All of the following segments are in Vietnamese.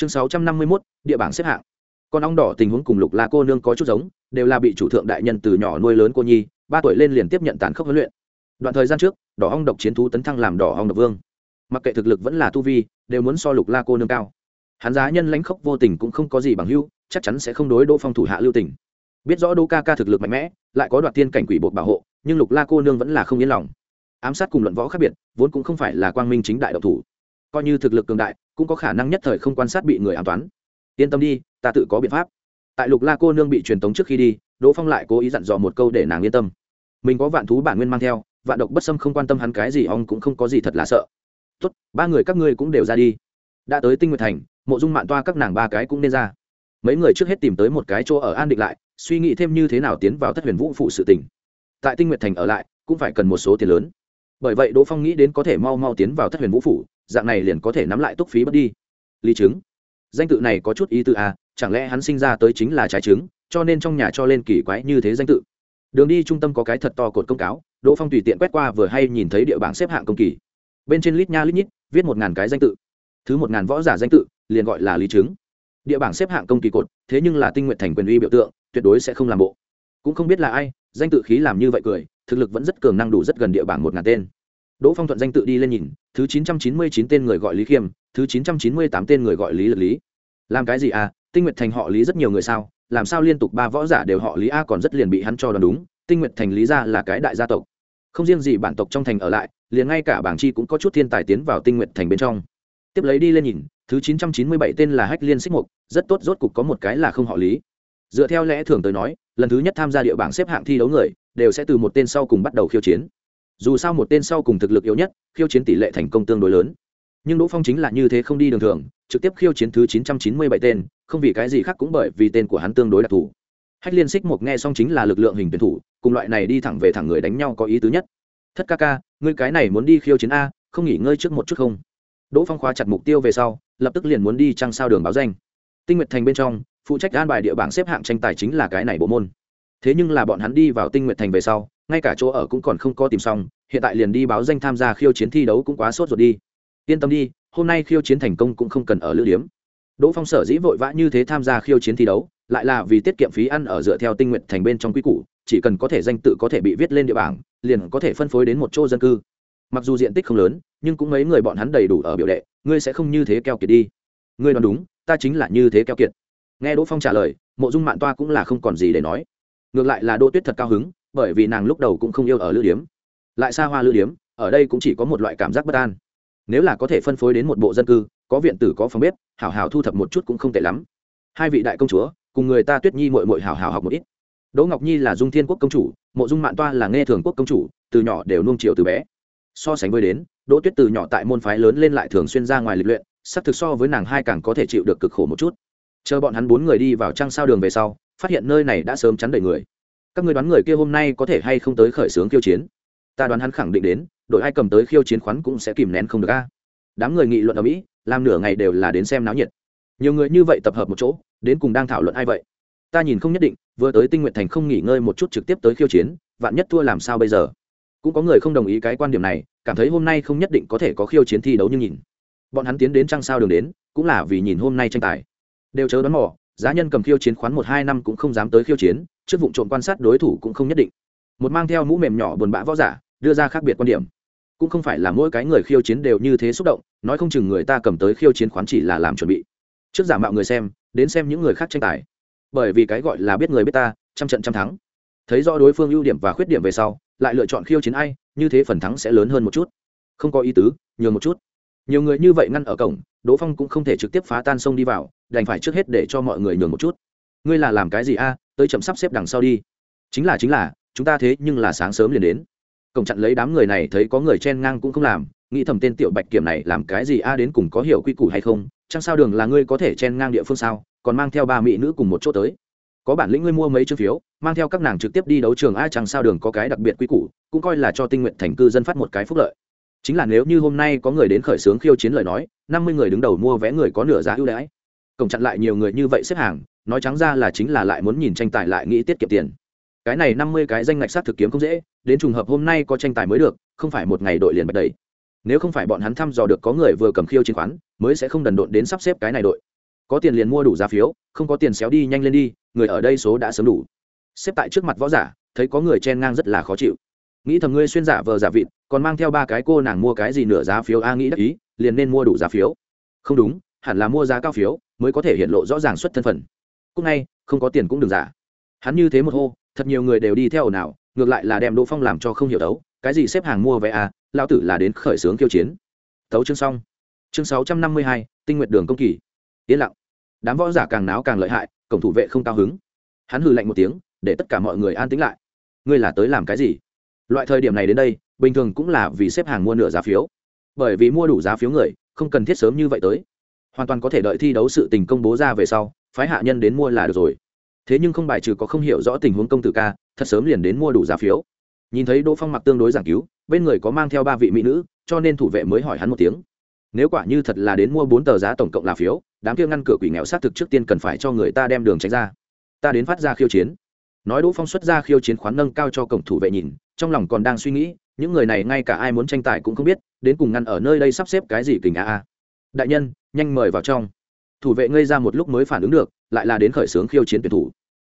chương sáu trăm năm mươi mốt, địa bảng xếp hạng. Con ong đỏ tình huống cùng lục la cô nương có chút giống, đều là bị chủ thượng đại nhân từ nhỏ nuôi lớn cô nhi, ba tuổi lên liền tiếp nhận tàn khốc huấn luyện. Đoạn thời gian trước, đỏ ong độc chiến thú tấn thăng làm đỏ ong độc vương. Mặc kệ thực lực vẫn là tu vi, đều muốn so lục la cô nương cao. Hắn giá nhân lãnh khốc vô tình cũng không có gì bằng hưu chắc chắn sẽ không đối đỗ phong thủ hạ lưu tình. Biết rõ đỗ ca ca thực lực mạnh mẽ, lại có đoạt tiên cảnh quỷ bột bảo hộ, nhưng lục la cô nương vẫn là không yên lòng. Ám sát cùng luận võ khác biệt, vốn cũng không phải là quang minh chính đại độc thủ. Coi như thực lực cường đại cũng có khả năng nhất thời không quan sát bị người an toán yên tâm đi, ta tự có biện pháp. Tại lục la cô nương bị truyền tống trước khi đi, đỗ phong lại cố ý dặn dò một câu để nàng yên tâm. Mình có vạn thú bản nguyên mang theo, vạn độc bất xâm không quan tâm hắn cái gì, ông cũng không có gì thật là sợ. Tốt, ba người các ngươi cũng đều ra đi. Đã tới tinh nguyệt thành, mộ dung mạn toa các nàng ba cái cũng nên ra. Mấy người trước hết tìm tới một cái chỗ ở an định lại, suy nghĩ thêm như thế nào tiến vào thất huyền vũ phụ sự tỉnh tại tinh nguyệt thành ở lại, cũng phải cần một số tiền lớn. Bởi vậy đỗ phong nghĩ đến có thể mau mau tiến vào thất huyền vũ phủ dạng này liền có thể nắm lại túc phí bất đi. Lý chứng danh tự này có chút ý tư à chẳng lẽ hắn sinh ra tới chính là trái trứng, cho nên trong nhà cho lên kỳ quái như thế danh tự. Đường đi trung tâm có cái thật to cột công cáo, đỗ phong tùy tiện quét qua vừa hay nhìn thấy địa bảng xếp hạng công kỳ. Bên trên lít nha lít nhít, viết một ngàn cái danh tự. Thứ một ngàn võ giả danh tự, liền gọi là lý chứng địa bảng xếp hạng công kỳ cột, thế nhưng là tinh nguyện thành quyền uy biểu tượng, tuyệt đối sẽ không làm bộ. Cũng không biết là ai, danh tự khí làm như vậy cười, thực lực vẫn rất cường năng đủ rất gần địa bảng một ngàn tên đỗ phong thuận danh tự đi lên nhìn, thứ chín trăm chín mươi chín tên người gọi lý khiêm, thứ chín trăm chín mươi tám tên người gọi lý lực lý. Làm cái gì à tinh Nguyệt thành họ lý rất nhiều người sao, làm sao liên tục ba võ giả đều họ lý a còn rất liền bị hắn cho đoán đúng, tinh Nguyệt thành lý gia là cái đại gia tộc. Không riêng gì bản tộc trong thành ở lại, liền ngay cả bảng chi cũng có chút thiên tài tiến vào tinh Nguyệt thành bên trong. Tiếp lấy đi lên nhìn, thứ chín trăm chín mươi bảy tên là hách liên xích mục, rất tốt, rốt cục có một cái là không họ lý. Dựa theo lẽ thường tới nói, lần thứ nhất tham gia địa bảng xếp hạng thi đấu người, đều sẽ từ một tên sau cùng bắt đầu khiêu chiến dù sao một tên sau cùng thực lực yếu nhất, khiêu chiến tỷ lệ thành công tương đối lớn. Nhưng đỗ phong chính là như thế không đi đường thường, trực tiếp khiêu chiến thứ chín trăm chín mươi bảy tên, không vì cái gì khác cũng bởi vì tên của hắn tương đối đặc thù. Hách liên xích một nghe xong chính là lực lượng hình tuyển thủ, cùng loại này đi thẳng về thẳng người đánh nhau có ý tứ nhất. Thất ca ca, ngươi cái này muốn đi khiêu chiến a, không nghỉ ngơi trước một chút không? Đỗ phong khóa chặt mục tiêu về sau, lập tức liền muốn đi trăng sao đường báo danh. Tinh nguyệt thành bên trong, phụ trách an bài địa bảng xếp hạng tranh tài chính là cái này bộ môn. Thế nhưng là bọn hắn đi vào tinh nguyệt thành về sau ngay cả chỗ ở cũng còn không có tìm xong, hiện tại liền đi báo danh tham gia khiêu chiến thi đấu cũng quá sốt ruột đi. Yên tâm đi, hôm nay khiêu chiến thành công cũng không cần ở lữ điếm. Đỗ phong sở dĩ vội vã như thế tham gia khiêu chiến thi đấu, lại là vì tiết kiệm phí ăn ở dựa theo tinh nguyện thành bên trong quy củ, chỉ cần có thể danh tự có thể bị viết lên địa bảng, liền có thể phân phối đến một chỗ dân cư. Mặc dù diện tích không lớn, nhưng cũng mấy người bọn hắn đầy đủ ở biểu đệ, ngươi sẽ không như thế keo kiệt đi. Ngươi đoán đúng, ta chính là như thế keo kiệt. Nghe đỗ phong trả lời, mộ dung mạn toa cũng là không còn gì để nói. Ngược lại là đỗ tuyết thật cao hứng bởi vì nàng lúc đầu cũng không yêu ở lữ điếm. Lại xa hoa lữ điếm, ở đây cũng chỉ có một loại cảm giác bất an. Nếu là có thể phân phối đến một bộ dân cư, có viện tử có phòng bếp, hảo hảo thu thập một chút cũng không tệ lắm. Hai vị đại công chúa, cùng người ta tuyết nhi mội mội hảo hảo học một ít. Đỗ ngọc nhi là dung thiên quốc công chủ, mộ dung mạn toa là nghe thường quốc công chủ, từ nhỏ đều nung chiều từ bé. So sánh với đến, đỗ tuyết từ nhỏ tại môn phái lớn lên lại thường xuyên ra ngoài lịch luyện sắc thực so với nàng hai càng có thể chịu được cực khổ một chút. Chờ bọn hắn bốn người đi vào trăng sao đường về sau, phát hiện nơi này đã sớm chắn đầy người các người đoán người kia hôm nay có thể hay không tới khởi xướng khiêu chiến? Ta đoán hắn khẳng định đến, đội ai cầm tới khiêu chiến khoán cũng sẽ kìm nén không được a. Đám người nghị luận ở mỹ, làm nửa ngày đều là đến xem náo nhiệt. Nhiều người như vậy tập hợp một chỗ, đến cùng đang thảo luận ai vậy? Ta nhìn không nhất định, vừa tới tinh nguyện thành không nghỉ ngơi một chút trực tiếp tới khiêu chiến, vạn nhất thua làm sao bây giờ? Cũng có người không đồng ý cái quan điểm này, cảm thấy hôm nay không nhất định có thể có khiêu chiến thi đấu như nhìn. Bọn hắn tiến đến trăng sao đường đến, cũng là vì nhìn hôm nay tranh tài. Đều chớ đoán mò, giá nhân cầm khiêu chiến khoán một hai năm cũng không dám tới khiêu chiến trước vụ trộm quan sát đối thủ cũng không nhất định. Một mang theo mũ mềm nhỏ buồn bã võ giả, đưa ra khác biệt quan điểm. Cũng không phải là mỗi cái người khiêu chiến đều như thế xúc động, nói không chừng người ta cầm tới khiêu chiến khoán chỉ là làm chuẩn bị. Trước giả mạo người xem, đến xem những người khác tranh tài. Bởi vì cái gọi là biết người biết ta, trăm trận trăm thắng. Thấy rõ đối phương ưu điểm và khuyết điểm về sau, lại lựa chọn khiêu chiến ai, như thế phần thắng sẽ lớn hơn một chút. Không có ý tứ, nhường một chút. Nhiều người như vậy ngăn ở cổng, đỗ phong cũng không thể trực tiếp phá tan sông đi vào, đành phải trước hết để cho mọi người nhường một chút. Ngươi là làm cái gì a? Tới chậm sắp xếp đằng sau đi. Chính là chính là, chúng ta thế nhưng là sáng sớm liền đến. Cổng chặn lấy đám người này thấy có người chen ngang cũng không làm, nghĩ thầm tên tiểu bạch kiểm này làm cái gì a, đến cùng có hiểu quy củ hay không? Chẳng sao đường là ngươi có thể chen ngang địa phương sao, còn mang theo ba mỹ nữ cùng một chỗ tới. Có bản lĩnh ngươi mua mấy chương phiếu, mang theo các nàng trực tiếp đi đấu trường a, chẳng sao đường có cái đặc biệt quy củ, cũng coi là cho tinh nguyện thành cư dân phát một cái phúc lợi. Chính là nếu như hôm nay có người đến khởi xướng khiêu chiến lời nói, năm mươi người đứng đầu mua vé người có nửa giá ưu đãi. Cổng chặn lại nhiều người như vậy xếp hàng nói trắng ra là chính là lại muốn nhìn tranh tài lại nghĩ tiết kiệm tiền. Cái này năm mươi cái danh ngạch sát thực kiếm không dễ, đến trùng hợp hôm nay có tranh tài mới được, không phải một ngày đội liền bật đầy. Nếu không phải bọn hắn thăm dò được có người vừa cầm khiêu chiến khoán, mới sẽ không đần độn đến sắp xếp cái này đội. Có tiền liền mua đủ giá phiếu, không có tiền xéo đi nhanh lên đi, người ở đây số đã sớm đủ. Xếp tại trước mặt võ giả, thấy có người chen ngang rất là khó chịu. Nghĩ thầm ngươi xuyên giả vờ giả vịt, còn mang theo ba cái cô nàng mua cái gì nửa giá phiếu a nghĩ đắc ý, liền nên mua đủ giá phiếu. Không đúng, hẳn là mua giá cao phiếu, mới có thể hiện lộ rõ ràng xuất thân phận cúc ngay không có tiền cũng đừng giả. Hắn như thế một hô, thật nhiều người đều đi theo ồn ào, ngược lại là đem đỗ phong làm cho không hiểu đấu. Cái gì xếp hàng mua vé à lao tử là đến khởi xướng kiêu chiến. Tấu chương xong. Chương sáu trăm năm mươi hai, tinh nguyện đường công kỳ. Yên lặng. Đám võ giả càng náo càng lợi hại, cổng thủ vệ không cao hứng. Hắn hừ lạnh một tiếng, để tất cả mọi người an tĩnh lại. Ngươi là tới làm cái gì? Loại thời điểm này đến đây, bình thường cũng là vì xếp hàng mua nửa giá phiếu. Bởi vì mua đủ giá phiếu người, không cần thiết sớm như vậy tới. Hoàn toàn có thể đợi thi đấu sự tình công bố ra về sau phái hạ nhân đến mua là được rồi. Thế nhưng không bài trừ có không hiểu rõ tình huống công tử ca, thật sớm liền đến mua đủ giá phiếu. Nhìn thấy đỗ phong mặc tương đối giảng cứu, bên người có mang theo ba vị mỹ nữ, cho nên thủ vệ mới hỏi hắn một tiếng. Nếu quả như thật là đến mua bốn tờ giá tổng cộng là phiếu, đám kia ngăn cửa quỷ nghèo xác thực trước tiên cần phải cho người ta đem đường tránh ra. Ta đến phát ra khiêu chiến. Nói đỗ phong xuất ra khiêu chiến khoán nâng cao cho cổng thủ vệ nhìn, trong lòng còn đang suy nghĩ, những người này ngay cả ai muốn tranh tài cũng không biết, đến cùng ngăn ở nơi đây sắp xếp cái gì kình a a. Đại nhân, nhanh mời vào trong thủ vệ ngây ra một lúc mới phản ứng được, lại là đến khởi xướng khiêu chiến tuyển thủ.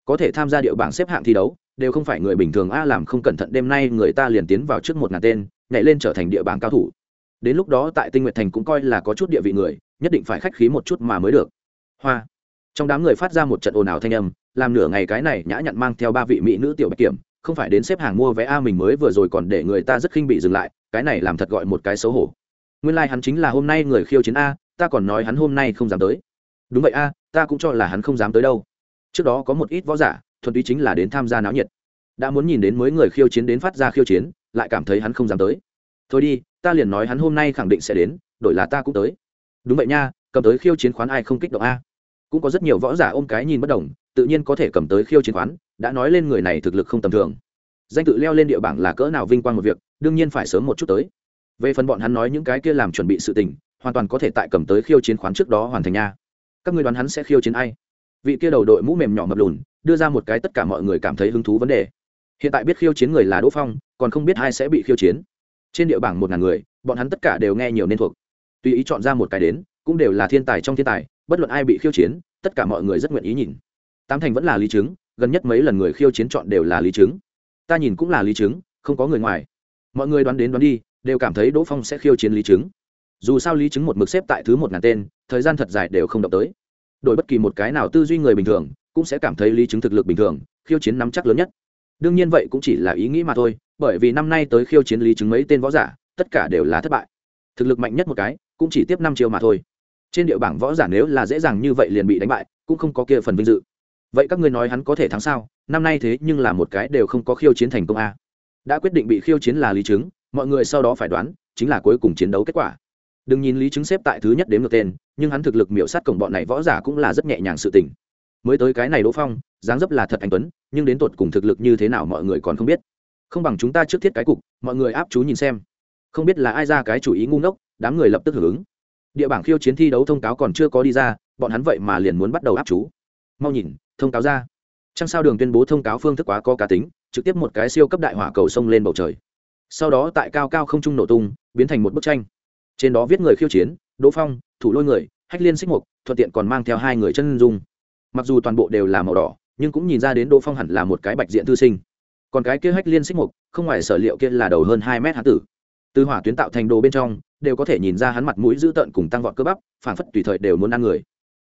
Có thể tham gia địa bảng xếp hạng thi đấu, đều không phải người bình thường a làm không cẩn thận, đêm nay người ta liền tiến vào trước một ngàn tên, nhảy lên trở thành địa bảng cao thủ. Đến lúc đó tại tinh nguyệt thành cũng coi là có chút địa vị người, nhất định phải khách khí một chút mà mới được. Hoa. Trong đám người phát ra một trận ồn ào thanh âm, làm nửa ngày cái này nhã nhặn mang theo ba vị mỹ nữ tiểu bạch kiểm, không phải đến xếp hàng mua vé a mình mới vừa rồi còn để người ta rất khinh bị dừng lại, cái này làm thật gọi một cái xấu hổ. Nguyên lai hắn chính là hôm nay người khiêu chiến a, ta còn nói hắn hôm nay không dám tới đúng vậy a, ta cũng cho là hắn không dám tới đâu. Trước đó có một ít võ giả, thuần túy chính là đến tham gia náo nhiệt. Đã muốn nhìn đến mới người khiêu chiến đến phát ra khiêu chiến, lại cảm thấy hắn không dám tới. Thôi đi, ta liền nói hắn hôm nay khẳng định sẽ đến, đổi là ta cũng tới. Đúng vậy nha, cầm tới khiêu chiến khoán ai không kích động a? Cũng có rất nhiều võ giả ôm cái nhìn bất đồng tự nhiên có thể cầm tới khiêu chiến khoán, đã nói lên người này thực lực không tầm thường. Danh tự leo lên địa bảng là cỡ nào vinh quang một việc, đương nhiên phải sớm một chút tới. Về phần bọn hắn nói những cái kia làm chuẩn bị sự tình, hoàn toàn có thể tại cầm tới khiêu chiến khoán trước đó hoàn thành nha các ngươi đoán hắn sẽ khiêu chiến ai? Vị kia đầu đội mũ mềm nhỏ mập lùn, đưa ra một cái tất cả mọi người cảm thấy hứng thú vấn đề. Hiện tại biết khiêu chiến người là đỗ phong, còn không biết ai sẽ bị khiêu chiến. Trên địa bảng một ngàn người, bọn hắn tất cả đều nghe nhiều nên thuộc. Tùy ý chọn ra một cái đến, cũng đều là thiên tài trong thiên tài, bất luận ai bị khiêu chiến, tất cả mọi người rất nguyện ý nhìn. Tám thành vẫn là lý chứng gần nhất mấy lần người khiêu chiến chọn đều là lý chứng ta nhìn cũng là lý chứng không có người ngoài. Mọi người đoán đến đoán đi, đều cảm thấy đỗ phong sẽ khiêu chiến lý chứng dù sao lý chứng một mực xếp tại thứ một ngàn tên, thời gian thật dài đều không động tới. Đổi bất kỳ một cái nào tư duy người bình thường, cũng sẽ cảm thấy lý chứng thực lực bình thường, khiêu chiến nắm chắc lớn nhất. Đương nhiên vậy cũng chỉ là ý nghĩ mà thôi, bởi vì năm nay tới khiêu chiến lý chứng mấy tên võ giả, tất cả đều là thất bại. Thực lực mạnh nhất một cái, cũng chỉ tiếp năm chiêu mà thôi. Trên địa bảng võ giả nếu là dễ dàng như vậy liền bị đánh bại, cũng không có kia phần vinh dự. Vậy các ngươi nói hắn có thể thắng sao? Năm nay thế nhưng là một cái đều không có khiêu chiến thành công a. Đã quyết định bị khiêu chiến là lý chứng, mọi người sau đó phải đoán, chính là cuối cùng chiến đấu kết quả đừng nhìn lý chứng xếp tại thứ nhất đến ngược tên, nhưng hắn thực lực miễu sát cổng bọn này võ giả cũng là rất nhẹ nhàng sự tình. Mới tới cái này đỗ phong, dáng dấp là thật anh tuấn, nhưng đến tột cùng thực lực như thế nào mọi người còn không biết. Không bằng chúng ta trước thiết cái cục, mọi người áp chú nhìn xem. Không biết là ai ra cái chủ ý ngu ngốc, đám người lập tức hưởng ứng. Địa bảng khiêu chiến thi đấu thông cáo còn chưa có đi ra, bọn hắn vậy mà liền muốn bắt đầu áp chú. Mau nhìn, thông cáo ra. Trăng sao đường tuyên bố thông cáo phương thức quá có cá tính, trực tiếp một cái siêu cấp đại hỏa cầu sông lên bầu trời. Sau đó tại cao cao không trung nổ tung, biến thành một bức tranh trên đó viết người khiêu chiến, đỗ phong, thủ lôi người, hách liên xích mục, thuận tiện còn mang theo hai người chân dung. Mặc dù toàn bộ đều là màu đỏ, nhưng cũng nhìn ra đến đỗ phong hẳn là một cái bạch diện thư sinh. Còn cái kia hách liên xích mục, không ngoài sở liệu kia là đầu hơn hai mét hán tử. Từ hỏa tuyến tạo thành đồ bên trong, đều có thể nhìn ra hắn mặt mũi dữ tợn cùng tăng vọt cơ bắp phản phất tùy thời đều muốn ăn người.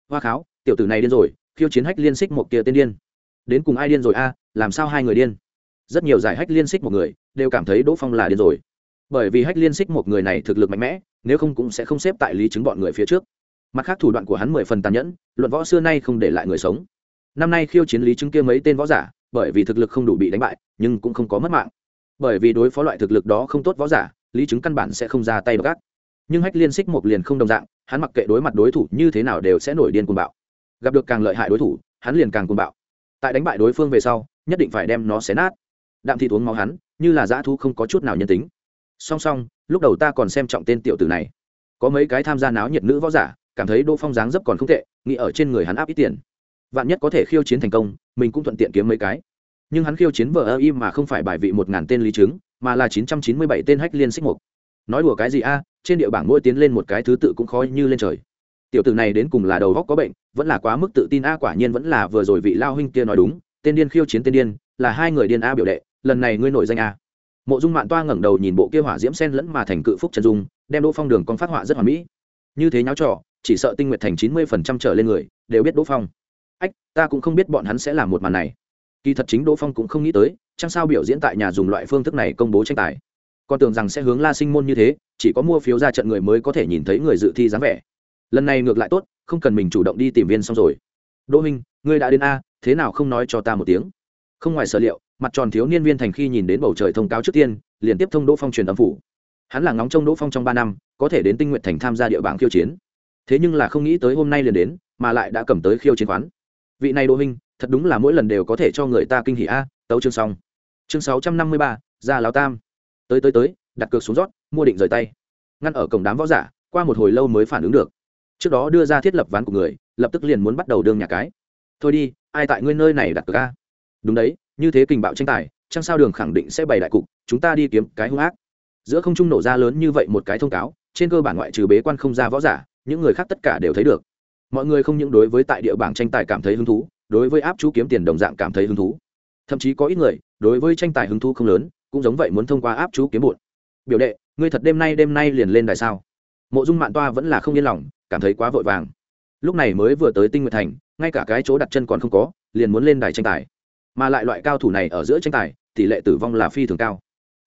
Hoa kháo, tiểu tử này điên rồi, khiêu chiến hách liên xích một kia tên điên. Đến cùng ai điên rồi a, làm sao hai người điên? Rất nhiều giải hách liên xích một người, đều cảm thấy đỗ phong là điên rồi bởi vì hách liên xích một người này thực lực mạnh mẽ, nếu không cũng sẽ không xếp tại lý chứng bọn người phía trước. Mặt khác thủ đoạn của hắn mười phần tàn nhẫn, luận võ xưa nay không để lại người sống. Năm nay khiêu chiến lý chứng kia mấy tên võ giả, bởi vì thực lực không đủ bị đánh bại, nhưng cũng không có mất mạng. Bởi vì đối phó loại thực lực đó không tốt võ giả, lý chứng căn bản sẽ không ra tay gác nhưng hách liên xích một liền không đồng dạng, hắn mặc kệ đối mặt đối thủ như thế nào đều sẽ nổi điên cuồng bạo. Gặp được càng lợi hại đối thủ, hắn liền càng cuồng bạo. Tại đánh bại đối phương về sau, nhất định phải đem nó xé nát. Đạm thị uống máu hắn, như là dã thu không có chút nào nhân tính song song, lúc đầu ta còn xem trọng tên tiểu tử này. Có mấy cái tham gia náo nhiệt nữ võ giả, cảm thấy đỗ phong dáng dấp còn không tệ, nghĩ ở trên người hắn áp ít tiền. Vạn nhất có thể khiêu chiến thành công, mình cũng thuận tiện kiếm mấy cái. Nhưng hắn khiêu chiến vờ ơ im mà không phải bài vị một ngàn tên lý chứng, mà là chín trăm chín mươi bảy tên hách liên xích mục. Nói đùa cái gì a, trên địa bảng mỗi tiến lên một cái thứ tự cũng khó như lên trời. Tiểu tử này đến cùng là đầu góc có bệnh, vẫn là quá mức tự tin a, quả nhiên vẫn là vừa rồi vị lao huynh kia nói đúng, tên điên khiêu chiến tên điên, là hai người điên a biểu đệ, lần này ngươi nổi danh a mộ dung mạn toa ngẩng đầu nhìn bộ kia hỏa diễm sen lẫn mà thành cự phúc trần dung, đem đỗ phong đường con phát họa rất hoàn mỹ. Như thế nháo trò, chỉ sợ tinh nguyện thành chín mươi phần trăm trở lên người đều biết đỗ phong. Ách, ta cũng không biết bọn hắn sẽ làm một màn này. Kỳ thật chính đỗ phong cũng không nghĩ tới, chăng sao biểu diễn tại nhà dùng loại phương thức này công bố tranh tài. Con tưởng rằng sẽ hướng la sinh môn như thế, chỉ có mua phiếu ra trận người mới có thể nhìn thấy người dự thi dáng vẻ. Lần này ngược lại tốt, không cần mình chủ động đi tìm viên xong rồi. Đỗ minh ngươi đã đến a, thế nào không nói cho ta một tiếng? Không ngoài sở liệu mặt tròn thiếu niên viên thành khi nhìn đến bầu trời thông cáo trước tiên, liền tiếp thông đỗ phong truyền âm phủ. Hắn là ngóng trông đỗ phong trong ba năm, có thể đến tinh nguyện thành tham gia địa bảng khiêu chiến. Thế nhưng là không nghĩ tới hôm nay liền đến, mà lại đã cầm tới khiêu chiến khoán. Vị này đỗ minh thật đúng là mỗi lần đều có thể cho người ta kinh hỉ a à, tấu chương xong. Chương sáu trăm năm mươi ba, ra lào tam. Tới tới tới, đặt cược xuống rót, mua định rời tay. Ngăn ở cổng đám võ giả, qua một hồi lâu mới phản ứng được. Trước đó đưa ra thiết lập ván của người, lập tức liền muốn bắt đầu đương nhà cái. Thôi đi, ai tại ngươi nơi này đặt cược a? Đúng đấy như thế kình bạo tranh tài trang sao đường khẳng định sẽ bày đại cục, chúng ta đi kiếm cái hung ác. Giữa không trung nổ ra lớn như vậy một cái thông cáo, trên cơ bản ngoại trừ bế quan không ra võ giả, những người khác tất cả đều thấy được. Mọi người không những đối với tại địa bảng tranh tài cảm thấy hứng thú, đối với áp chú kiếm tiền đồng dạng cảm thấy hứng thú. Thậm chí có ít người, đối với tranh tài hứng thú không lớn, cũng giống vậy muốn thông qua áp chú kiếm bụt. Biểu đệ, ngươi thật đêm nay đêm nay liền lên đài sao? Mộ dung mạng toa vẫn là không yên lòng, cảm thấy quá vội vàng. Lúc này mới vừa tới tinh nguyệt thành, ngay cả cái chỗ đặt chân còn không có, liền muốn lên đài tranh tài mà lại loại cao thủ này ở giữa tranh tài, tỷ lệ tử vong là phi thường cao.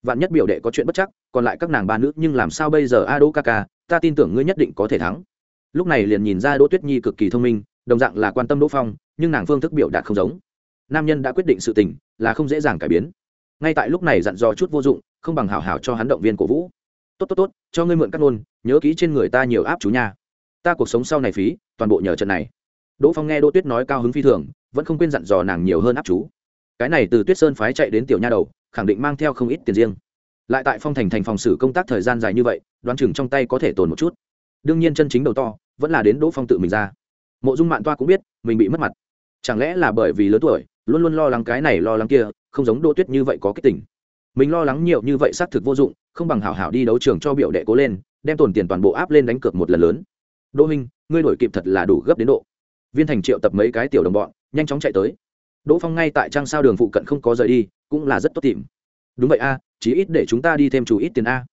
Vạn nhất biểu đệ có chuyện bất chắc, còn lại các nàng ba nữ nhưng làm sao bây giờ a đỗ ca ca ta tin tưởng ngươi nhất định có thể thắng. Lúc này liền nhìn ra đỗ tuyết nhi cực kỳ thông minh, đồng dạng là quan tâm đỗ phong, nhưng nàng phương thức biểu đạt không giống. Nam nhân đã quyết định sự tình, là không dễ dàng cải biến. Ngay tại lúc này dặn dò chút vô dụng, không bằng hảo hảo cho hắn động viên cổ vũ. Tốt tốt tốt, cho ngươi mượn các nôn nhớ kỹ trên người ta nhiều áp chú nha. Ta cuộc sống sau này phí, toàn bộ nhờ trận này. Đỗ phong nghe đỗ tuyết nói cao hứng phi thường, vẫn không quên dặn dò nàng nhiều hơn áp chú cái này từ tuyết sơn phái chạy đến tiểu nha đầu, khẳng định mang theo không ít tiền riêng. Lại tại phong thành thành phòng xử công tác thời gian dài như vậy, đoán chừng trong tay có thể tồn một chút. Đương nhiên chân chính đầu to, vẫn là đến đỗ phong tự mình ra. Mộ dung mạn toa cũng biết, mình bị mất mặt. Chẳng lẽ là bởi vì lớn tuổi, luôn luôn lo lắng cái này lo lắng kia, không giống đỗ tuyết như vậy có cái tình. Mình lo lắng nhiều như vậy xác thực vô dụng, không bằng hảo hảo đi đấu trường cho biểu đệ cố lên, đem tồn tiền toàn bộ áp lên đánh cược một lần lớn. Đỗ minh ngươi đổi kịp thật là đủ gấp đến độ. Viên thành triệu tập mấy cái tiểu đồng bọn, nhanh chóng chạy tới đỗ phong ngay tại trang sao đường phụ cận không có rời đi, cũng là rất tốt tìm. Đúng vậy a chỉ ít để chúng ta đi thêm chú ít tiền a.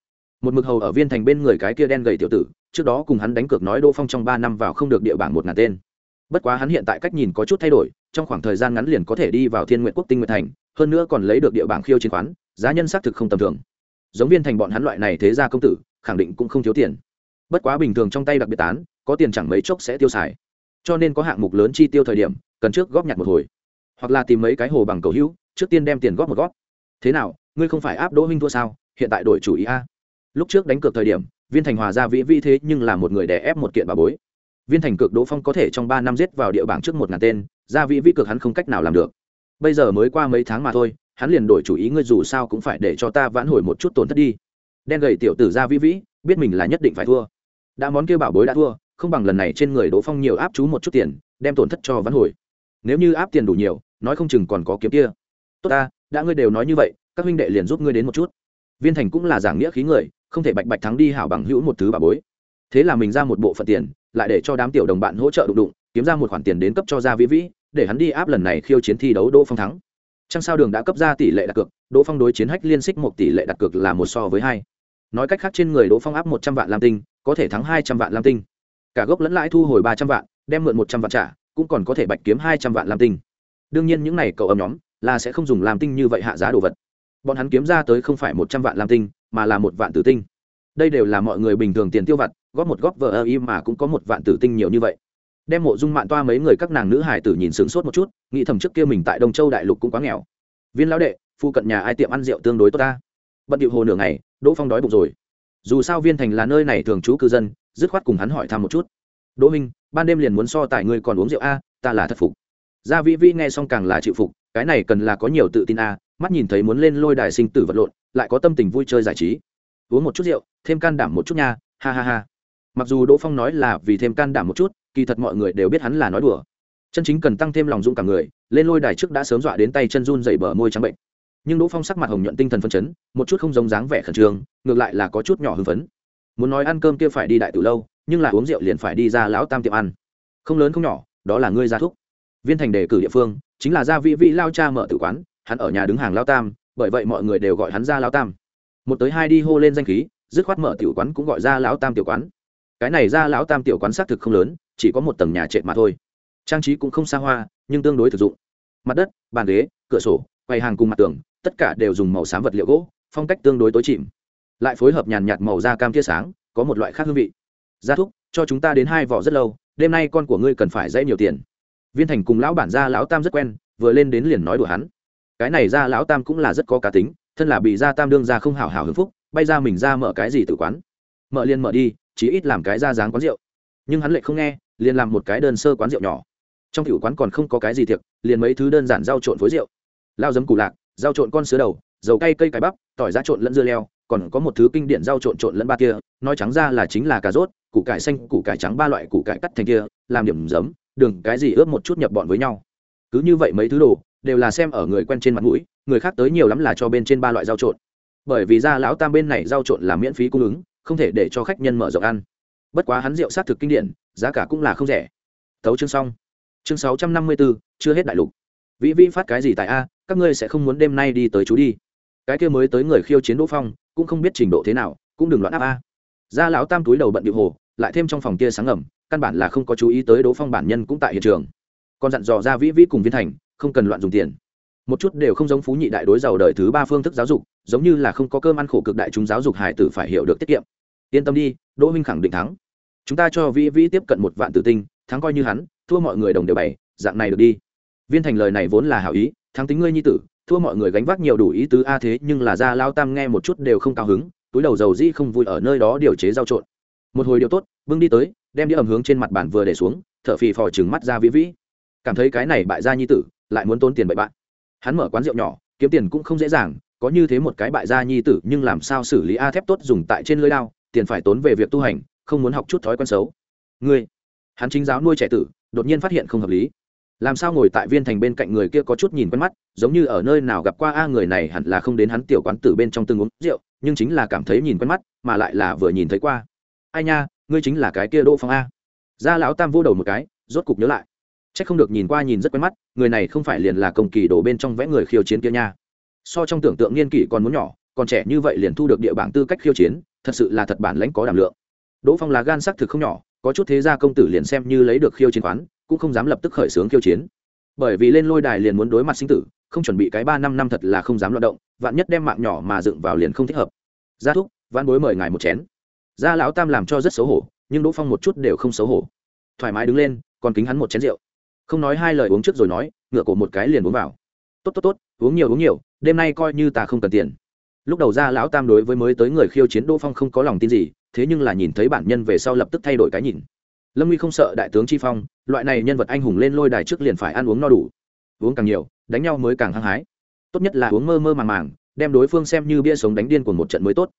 Một mực hầu ở viên thành bên người cái kia đen gầy tiểu tử, trước đó cùng hắn đánh cược nói đỗ phong trong ba năm vào không được địa bảng một ngàn tên. Bất quá hắn hiện tại cách nhìn có chút thay đổi, trong khoảng thời gian ngắn liền có thể đi vào thiên nguyện quốc tinh nguyện thành, hơn nữa còn lấy được địa bảng khiêu chiến khoán, giá nhân xác thực không tầm thường. Giống viên thành bọn hắn loại này thế ra công tử, khẳng định cũng không thiếu tiền. Bất quá bình thường trong tay đặc biệt tán, có tiền chẳng mấy chốc sẽ tiêu xài. Cho nên có hạng mục lớn chi tiêu thời điểm, cần trước góp nhặt một hồi hoặc là tìm mấy cái hồ bằng cầu hữu, trước tiên đem tiền góp một góp. Thế nào, ngươi không phải áp đỗ huynh thua sao? Hiện tại đổi chủ ý a. Lúc trước đánh cược thời điểm, viên thành hòa ra vĩ vĩ thế nhưng là một người đè ép một kiện bà bối. Viên thành cược đỗ phong có thể trong ba năm giết vào địa bảng trước một ngàn tên, ra vĩ vĩ cược hắn không cách nào làm được. Bây giờ mới qua mấy tháng mà thôi, hắn liền đổi chủ ý, ngươi dù sao cũng phải để cho ta vãn hồi một chút tổn thất đi. Đen gầy tiểu tử ra vĩ vĩ biết mình là nhất định phải thua. Đã món kia bảo bối đã thua, không bằng lần này trên người đỗ phong nhiều áp chú một chút tiền, đem tổn thất cho vãn hồi. Nếu như áp tiền đủ nhiều nói không chừng còn có kiếm kia. Tốt ta, đã ngươi đều nói như vậy, các huynh đệ liền giúp ngươi đến một chút. Viên thành cũng là giảng nghĩa khí người, không thể bạch bạch thắng đi hảo bằng hữu một thứ bà bối. Thế là mình ra một bộ phận tiền, lại để cho đám tiểu đồng bạn hỗ trợ đụng đụng, kiếm ra một khoản tiền đến cấp cho gia vĩ vĩ, để hắn đi áp lần này khiêu chiến thi đấu đỗ phong thắng. Trăng sao đường đã cấp ra tỷ lệ đặt cược, đỗ phong đối chiến hách liên xích một tỷ lệ đặt cược là một so với hai. Nói cách khác trên người đỗ phong áp một trăm vạn lam tinh, có thể thắng hai trăm vạn lam tinh. Cả gốc lẫn lãi thu hồi ba trăm vạn, đem mượn một trăm vạn trả, cũng còn có thể bạch kiếm hai trăm vạn lam tinh đương nhiên những này cậu ấm nhóm, là sẽ không dùng làm tinh như vậy hạ giá đồ vật. Bọn hắn kiếm ra tới không phải một trăm vạn lam tinh, mà là một vạn tử tinh. Đây đều là mọi người bình thường tiền tiêu vặt, góp một góp vợ ơ y mà cũng có một vạn tử tinh nhiều như vậy. Đem mộ dung mạn toa mấy người các nàng nữ hải tử nhìn sướng sốt một chút, nghĩ thầm trước kia mình tại đông châu đại lục cũng quá nghèo. Viên lão đệ, phu cận nhà ai tiệm ăn rượu tương đối tốt ta? Bận điệu hồ nửa ngày, đỗ phong đói bụng rồi. Dù sao viên thành là nơi này thường trú cư dân, dứt khoát cùng hắn hỏi thăm một chút. Đỗ minh, ban đêm liền muốn so tài ngươi còn uống rượu a, ta là thất phục gia vĩ vĩ nghe xong càng là chịu phục, cái này cần là có nhiều tự tin a, mắt nhìn thấy muốn lên lôi đài sinh tử vật lộn, lại có tâm tình vui chơi giải trí. Uống một chút rượu, thêm can đảm một chút nha, ha ha ha. Mặc dù đỗ phong nói là vì thêm can đảm một chút, kỳ thật mọi người đều biết hắn là nói đùa. Chân chính cần tăng thêm lòng dũng cả người, lên lôi đài trước đã sớm dọa đến tay chân run dày bờ môi trắng bệnh. Nhưng đỗ phong sắc mặt hồng nhuận tinh thần phân chấn, một chút không giống dáng vẻ khẩn trương, ngược lại là có chút nhỏ hưng phấn. Muốn nói ăn cơm kia phải đi đại từ lâu, nhưng là uống rượu liền phải đi ra lão tam tiệm ăn. Không lớn không nhỏ, đó là ngươi gia thúc viên thành đề cử địa phương, chính là gia vị vị lao cha mở tử quán, hắn ở nhà đứng hàng lao tam, bởi vậy mọi người đều gọi hắn ra lao tam. Một tới hai đi hô lên danh khí, dứt khoát mở tiểu quán cũng gọi ra lão tam tiểu quán. Cái này ra lão tam tiểu quán xác thực không lớn, chỉ có một tầng nhà trệt mà thôi. Trang trí cũng không xa hoa, nhưng tương đối thực dụng. Mặt đất, bàn ghế, cửa sổ, quầy hàng cùng mặt tường, tất cả đều dùng màu xám vật liệu gỗ, phong cách tương đối tối chìm. Lại phối hợp nhàn nhạt màu da cam tia sáng, có một loại khác hương vị. Gia thúc, cho chúng ta đến hai vỏ rất lâu, đêm nay con của ngươi cần phải dãy nhiều tiền viên thành cùng lão bản gia lão tam rất quen, vừa lên đến liền nói đùa hắn. Cái này gia lão tam cũng là rất có cá tính, thân là bị gia tam đương ra không hảo hảo hưng phúc, bay ra mình ra mở cái gì tự quán. Mở liền mở đi chỉ ít làm cái ra dáng quán rượu. Nhưng hắn lại không nghe, liền làm một cái đơn sơ quán rượu nhỏ. Trong tiểu quán còn không có cái gì thiệt liền mấy thứ đơn giản rau trộn phối rượu. Lao giấm củ lạc, rau trộn con sứa đầu, dầu cay cây cải bắp, tỏi giá trộn lẫn dưa leo, còn có một thứ kinh điển rau trộn trộn lẫn ba kia, nói trắng ra là chính là cà rốt, củ cải xanh, củ cải trắng ba loại củ cải cắt thành kia, làm điểm giấm đừng cái gì ướp một chút nhập bọn với nhau. Cứ như vậy mấy thứ đồ, đều là xem ở người quen trên mặt mũi, người khác tới nhiều lắm là cho bên trên ba loại rau trộn. Bởi vì ra lão tam bên này rau trộn là miễn phí cung ứng, không thể để cho khách nhân mở rộng ăn. Bất quá hắn rượu sát thực kinh điển, giá cả cũng là không rẻ. Tấu chương xong. Chương sáu trăm năm mươi bốn chưa hết đại lục. Vĩ vĩ phát cái gì tại a, các ngươi sẽ không muốn đêm nay đi tới chú đi. Cái kia mới tới người khiêu chiến đỗ phong, cũng không biết trình độ thế nào, cũng đừng loạn áp a. Ra lão tam túi đầu bận điệu hồ lại thêm trong phòng kia sáng ngầm, căn bản là không có chú ý tới đỗ phong bản nhân cũng tại hiện trường. Còn dặn dò ra vĩ vĩ cùng viên thành, không cần loạn dùng tiền. Một chút đều không giống phú nhị đại đối giàu đời thứ ba phương thức giáo dục, giống như là không có cơm ăn khổ cực đại chúng giáo dục hải tử phải hiểu được tiết kiệm. Yên tâm đi, đỗ minh khẳng định thắng. Chúng ta cho vĩ vĩ tiếp cận một vạn tử tinh, thắng coi như hắn, thua mọi người đồng đều bày, dạng này được đi. Viên thành lời này vốn là hảo ý, thắng tính ngươi nhi tử, thua mọi người gánh vác nhiều đủ ý tứ a à thế nhưng là ra lao tam nghe một chút đều không cao hứng, túi đầu dầu dĩ không vui ở nơi đó điều chế giao trộn một hồi điều tốt, bưng đi tới, đem đĩa ẩm hướng trên mặt bàn vừa để xuống thợ phì phò trừng mắt ra vĩ vĩ. Cảm thấy cái này bại gia nhi tử, lại muốn tốn tiền bậy bạn. Hắn mở quán rượu nhỏ, kiếm tiền cũng không dễ dàng, có như thế một cái bại gia nhi tử, nhưng làm sao xử lý a thép tốt dùng tại trên lưới lao tiền phải tốn về việc tu hành, không muốn học chút thói quen xấu. Ngươi, hắn chính giáo nuôi trẻ tử, đột nhiên phát hiện không hợp lý. Làm sao ngồi tại viên thành bên cạnh người kia có chút nhìn quen mắt, giống như ở nơi nào gặp qua a người này hẳn là không đến hắn tiểu quán tử bên trong từng uống rượu, nhưng chính là cảm thấy nhìn quen mắt, mà lại là vừa nhìn thấy qua ai nha, ngươi chính là cái kia đỗ phong a. Gia lão tam vô đầu một cái, rốt cục nhớ lại. C h ắ c không được nhìn qua nhìn rất quen mắt, người này không phải liền là công kỳ đổ bên trong vẽ người khiêu chiến kia nha. So trong tưởng tượng niên kỷ còn muốn nhỏ, còn trẻ như vậy liền thu được địa bảng tư cách khiêu chiến, thật sự là thật bản lãnh có đảm lượng. Đỗ phong là gan s ắ c thực không nhỏ, có chút thế gia công tử liền xem như lấy được khiêu chiến khoán, cũng không dám lập tức khởi xướng khiêu chiến. Bởi vì lên lôi đài liền muốn đối mặt sinh tử, không chuẩn bị cái ba năm năm thật là không dám lo động, vạn nhất đem mạng nhỏ mà dựng vào liền không thích hợp. Gia thúc văn bối mời ngài một chén gia lão tam làm cho rất xấu hổ, nhưng đỗ phong một chút đều không xấu hổ. Thoải mái đứng lên, còn kính hắn một chén rượu. Không nói hai lời uống trước rồi nói ngựa cổ một cái liền uống vào. Tốt tốt tốt, uống nhiều uống nhiều, đêm nay coi như ta không cần tiền. Lúc đầu ra lão tam đối với mới tới người khiêu chiến đỗ phong không có lòng tin gì, thế nhưng là nhìn thấy bản nhân về sau lập tức thay đổi cái nhìn. Lâm nguy không sợ đại tướng chi phong, loại này nhân vật anh hùng lên lôi đài trước liền phải ăn uống no đủ. Uống càng nhiều, đánh nhau mới càng hăng hái. Tốt nhất là uống mơ mơ màng màng, đem đối phương xem như bia sống đánh điên của một trận mới tốt.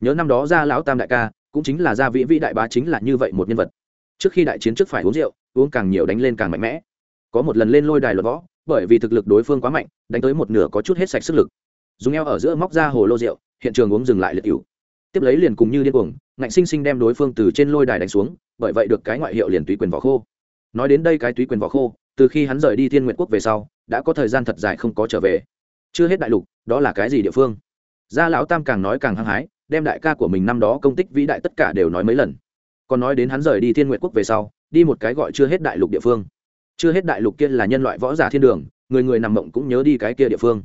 Nhớ năm đó ra lão tam đại ca cũng chính là gia vĩ vĩ đại bá chính là như vậy một nhân vật. Trước khi đại chiến trước phải uống rượu, uống càng nhiều đánh lên càng mạnh mẽ. Có một lần lên lôi đài luật võ, bởi vì thực lực đối phương quá mạnh, đánh tới một nửa có chút hết sạch sức lực. Dùng eo ở giữa móc ra hồ lô rượu, hiện trường uống dừng lại liệt cựu tiếp lấy liền cùng như điên cuồng, ngạnh sinh sinh đem đối phương từ trên lôi đài đánh xuống, bởi vậy được cái ngoại hiệu liền túy quyền võ khô. Nói đến đây cái túy quyền võ khô, từ khi hắn rời đi thiên nguyện quốc về sau, đã có thời gian thật dài không có trở về. Chưa hết đại lục, đó là cái gì địa phương? Gia lão tam càng nói càng hăng hái đem đại ca của mình năm đó công tích vĩ đại tất cả đều nói mấy lần. Còn nói đến hắn rời đi thiên nguyện quốc về sau, đi một cái gọi chưa hết đại lục địa phương. Chưa hết đại lục kia là nhân loại võ giả thiên đường, người người nằm mộng cũng nhớ đi cái kia địa phương.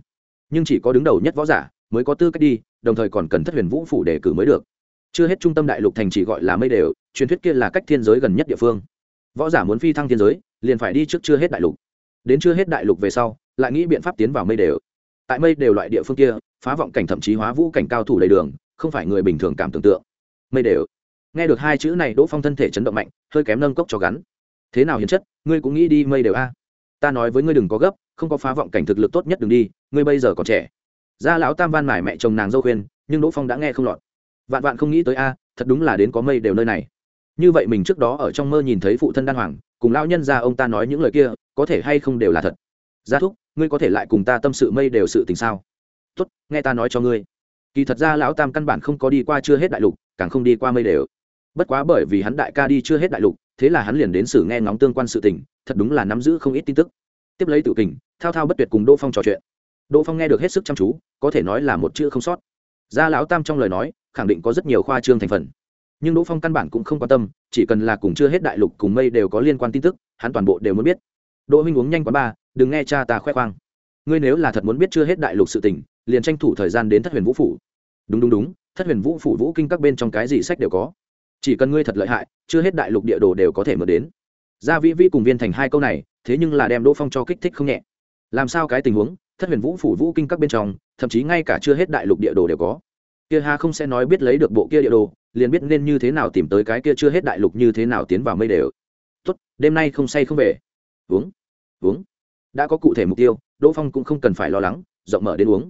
Nhưng chỉ có đứng đầu nhất võ giả mới có tư cách đi, đồng thời còn cần thất huyền vũ phủ để cử mới được. Chưa hết trung tâm đại lục thành chỉ gọi là mây đều, truyền thuyết kia là cách thiên giới gần nhất địa phương. Võ giả muốn phi thăng thiên giới, liền phải đi trước chưa hết đại lục. Đến chưa hết đại lục về sau, lại nghĩ biện pháp tiến vào mây đều. Tại mây đều loại địa phương kia, phá vọng cảnh thậm chí hóa vũ cảnh cao thủ đầy đường không phải người bình thường cảm tưởng tượng. Mây đều. Nghe được hai chữ này, đỗ phong thân thể chấn động mạnh, hơi kém nâng cốc cho gắn. Thế nào hiền chất, ngươi cũng nghĩ đi mây đều a? Ta nói với ngươi đừng có gấp, không có phá vọng cảnh thực lực tốt nhất đừng đi, ngươi bây giờ còn trẻ. Gia lão tam van mải mẹ chồng nàng dâu khuyên, nhưng đỗ phong đã nghe không lọt. Vạn vạn không nghĩ tới a, thật đúng là đến có mây đều nơi này. Như vậy mình trước đó ở trong mơ nhìn thấy phụ thân đan hoàng, cùng lão nhân ra ông ta nói những lời kia, có thể hay không đều là thật? Gia thúc, ngươi có thể lại cùng ta tâm sự mây đều sự tình sao? Tốt, nghe ta nói cho ngươi kỳ thật ra lão tam căn bản không có đi qua chưa hết đại lục, càng không đi qua mây đều. Bất quá bởi vì hắn đại ca đi chưa hết đại lục, thế là hắn liền đến xử nghe ngóng tương quan sự tình, thật đúng là nắm giữ không ít tin tức. Tiếp lấy tự kình, thao thao bất tuyệt cùng đỗ phong trò chuyện. Đỗ phong nghe được hết sức chăm chú, có thể nói là một chữ không sót. Gia lão tam trong lời nói, khẳng định có rất nhiều khoa trương thành phần. Nhưng đỗ phong căn bản cũng không quan tâm, chỉ cần là cùng chưa hết đại lục cùng mây đều có liên quan tin tức, hắn toàn bộ đều muốn biết. Đỗ minh uống nhanh quá ba đừng nghe cha ta khoe khoang ngươi nếu là thật muốn biết chưa hết đại lục sự tình, liền tranh thủ thời gian đến thất huyền vũ phủ. Đúng đúng đúng, thất huyền vũ phủ vũ kinh các bên trong cái gì sách đều có. Chỉ cần ngươi thật lợi hại, chưa hết đại lục địa đồ đều có thể mở đến. Gia vĩ vĩ cùng viên thành hai câu này, thế nhưng là đem đỗ phong cho kích thích không nhẹ. Làm sao cái tình huống, thất huyền vũ phủ vũ kinh các bên trong, thậm chí ngay cả chưa hết đại lục địa đồ đều có. Kia ha không sẽ nói biết lấy được bộ kia địa đồ, liền biết nên như thế nào tìm tới cái kia chưa hết đại lục như thế nào tiến vào mây đều. Tốt, đêm nay không say không về. Uống uống. Đã có cụ thể mục tiêu đỗ phong cũng không cần phải lo lắng, rộng mở đến uống.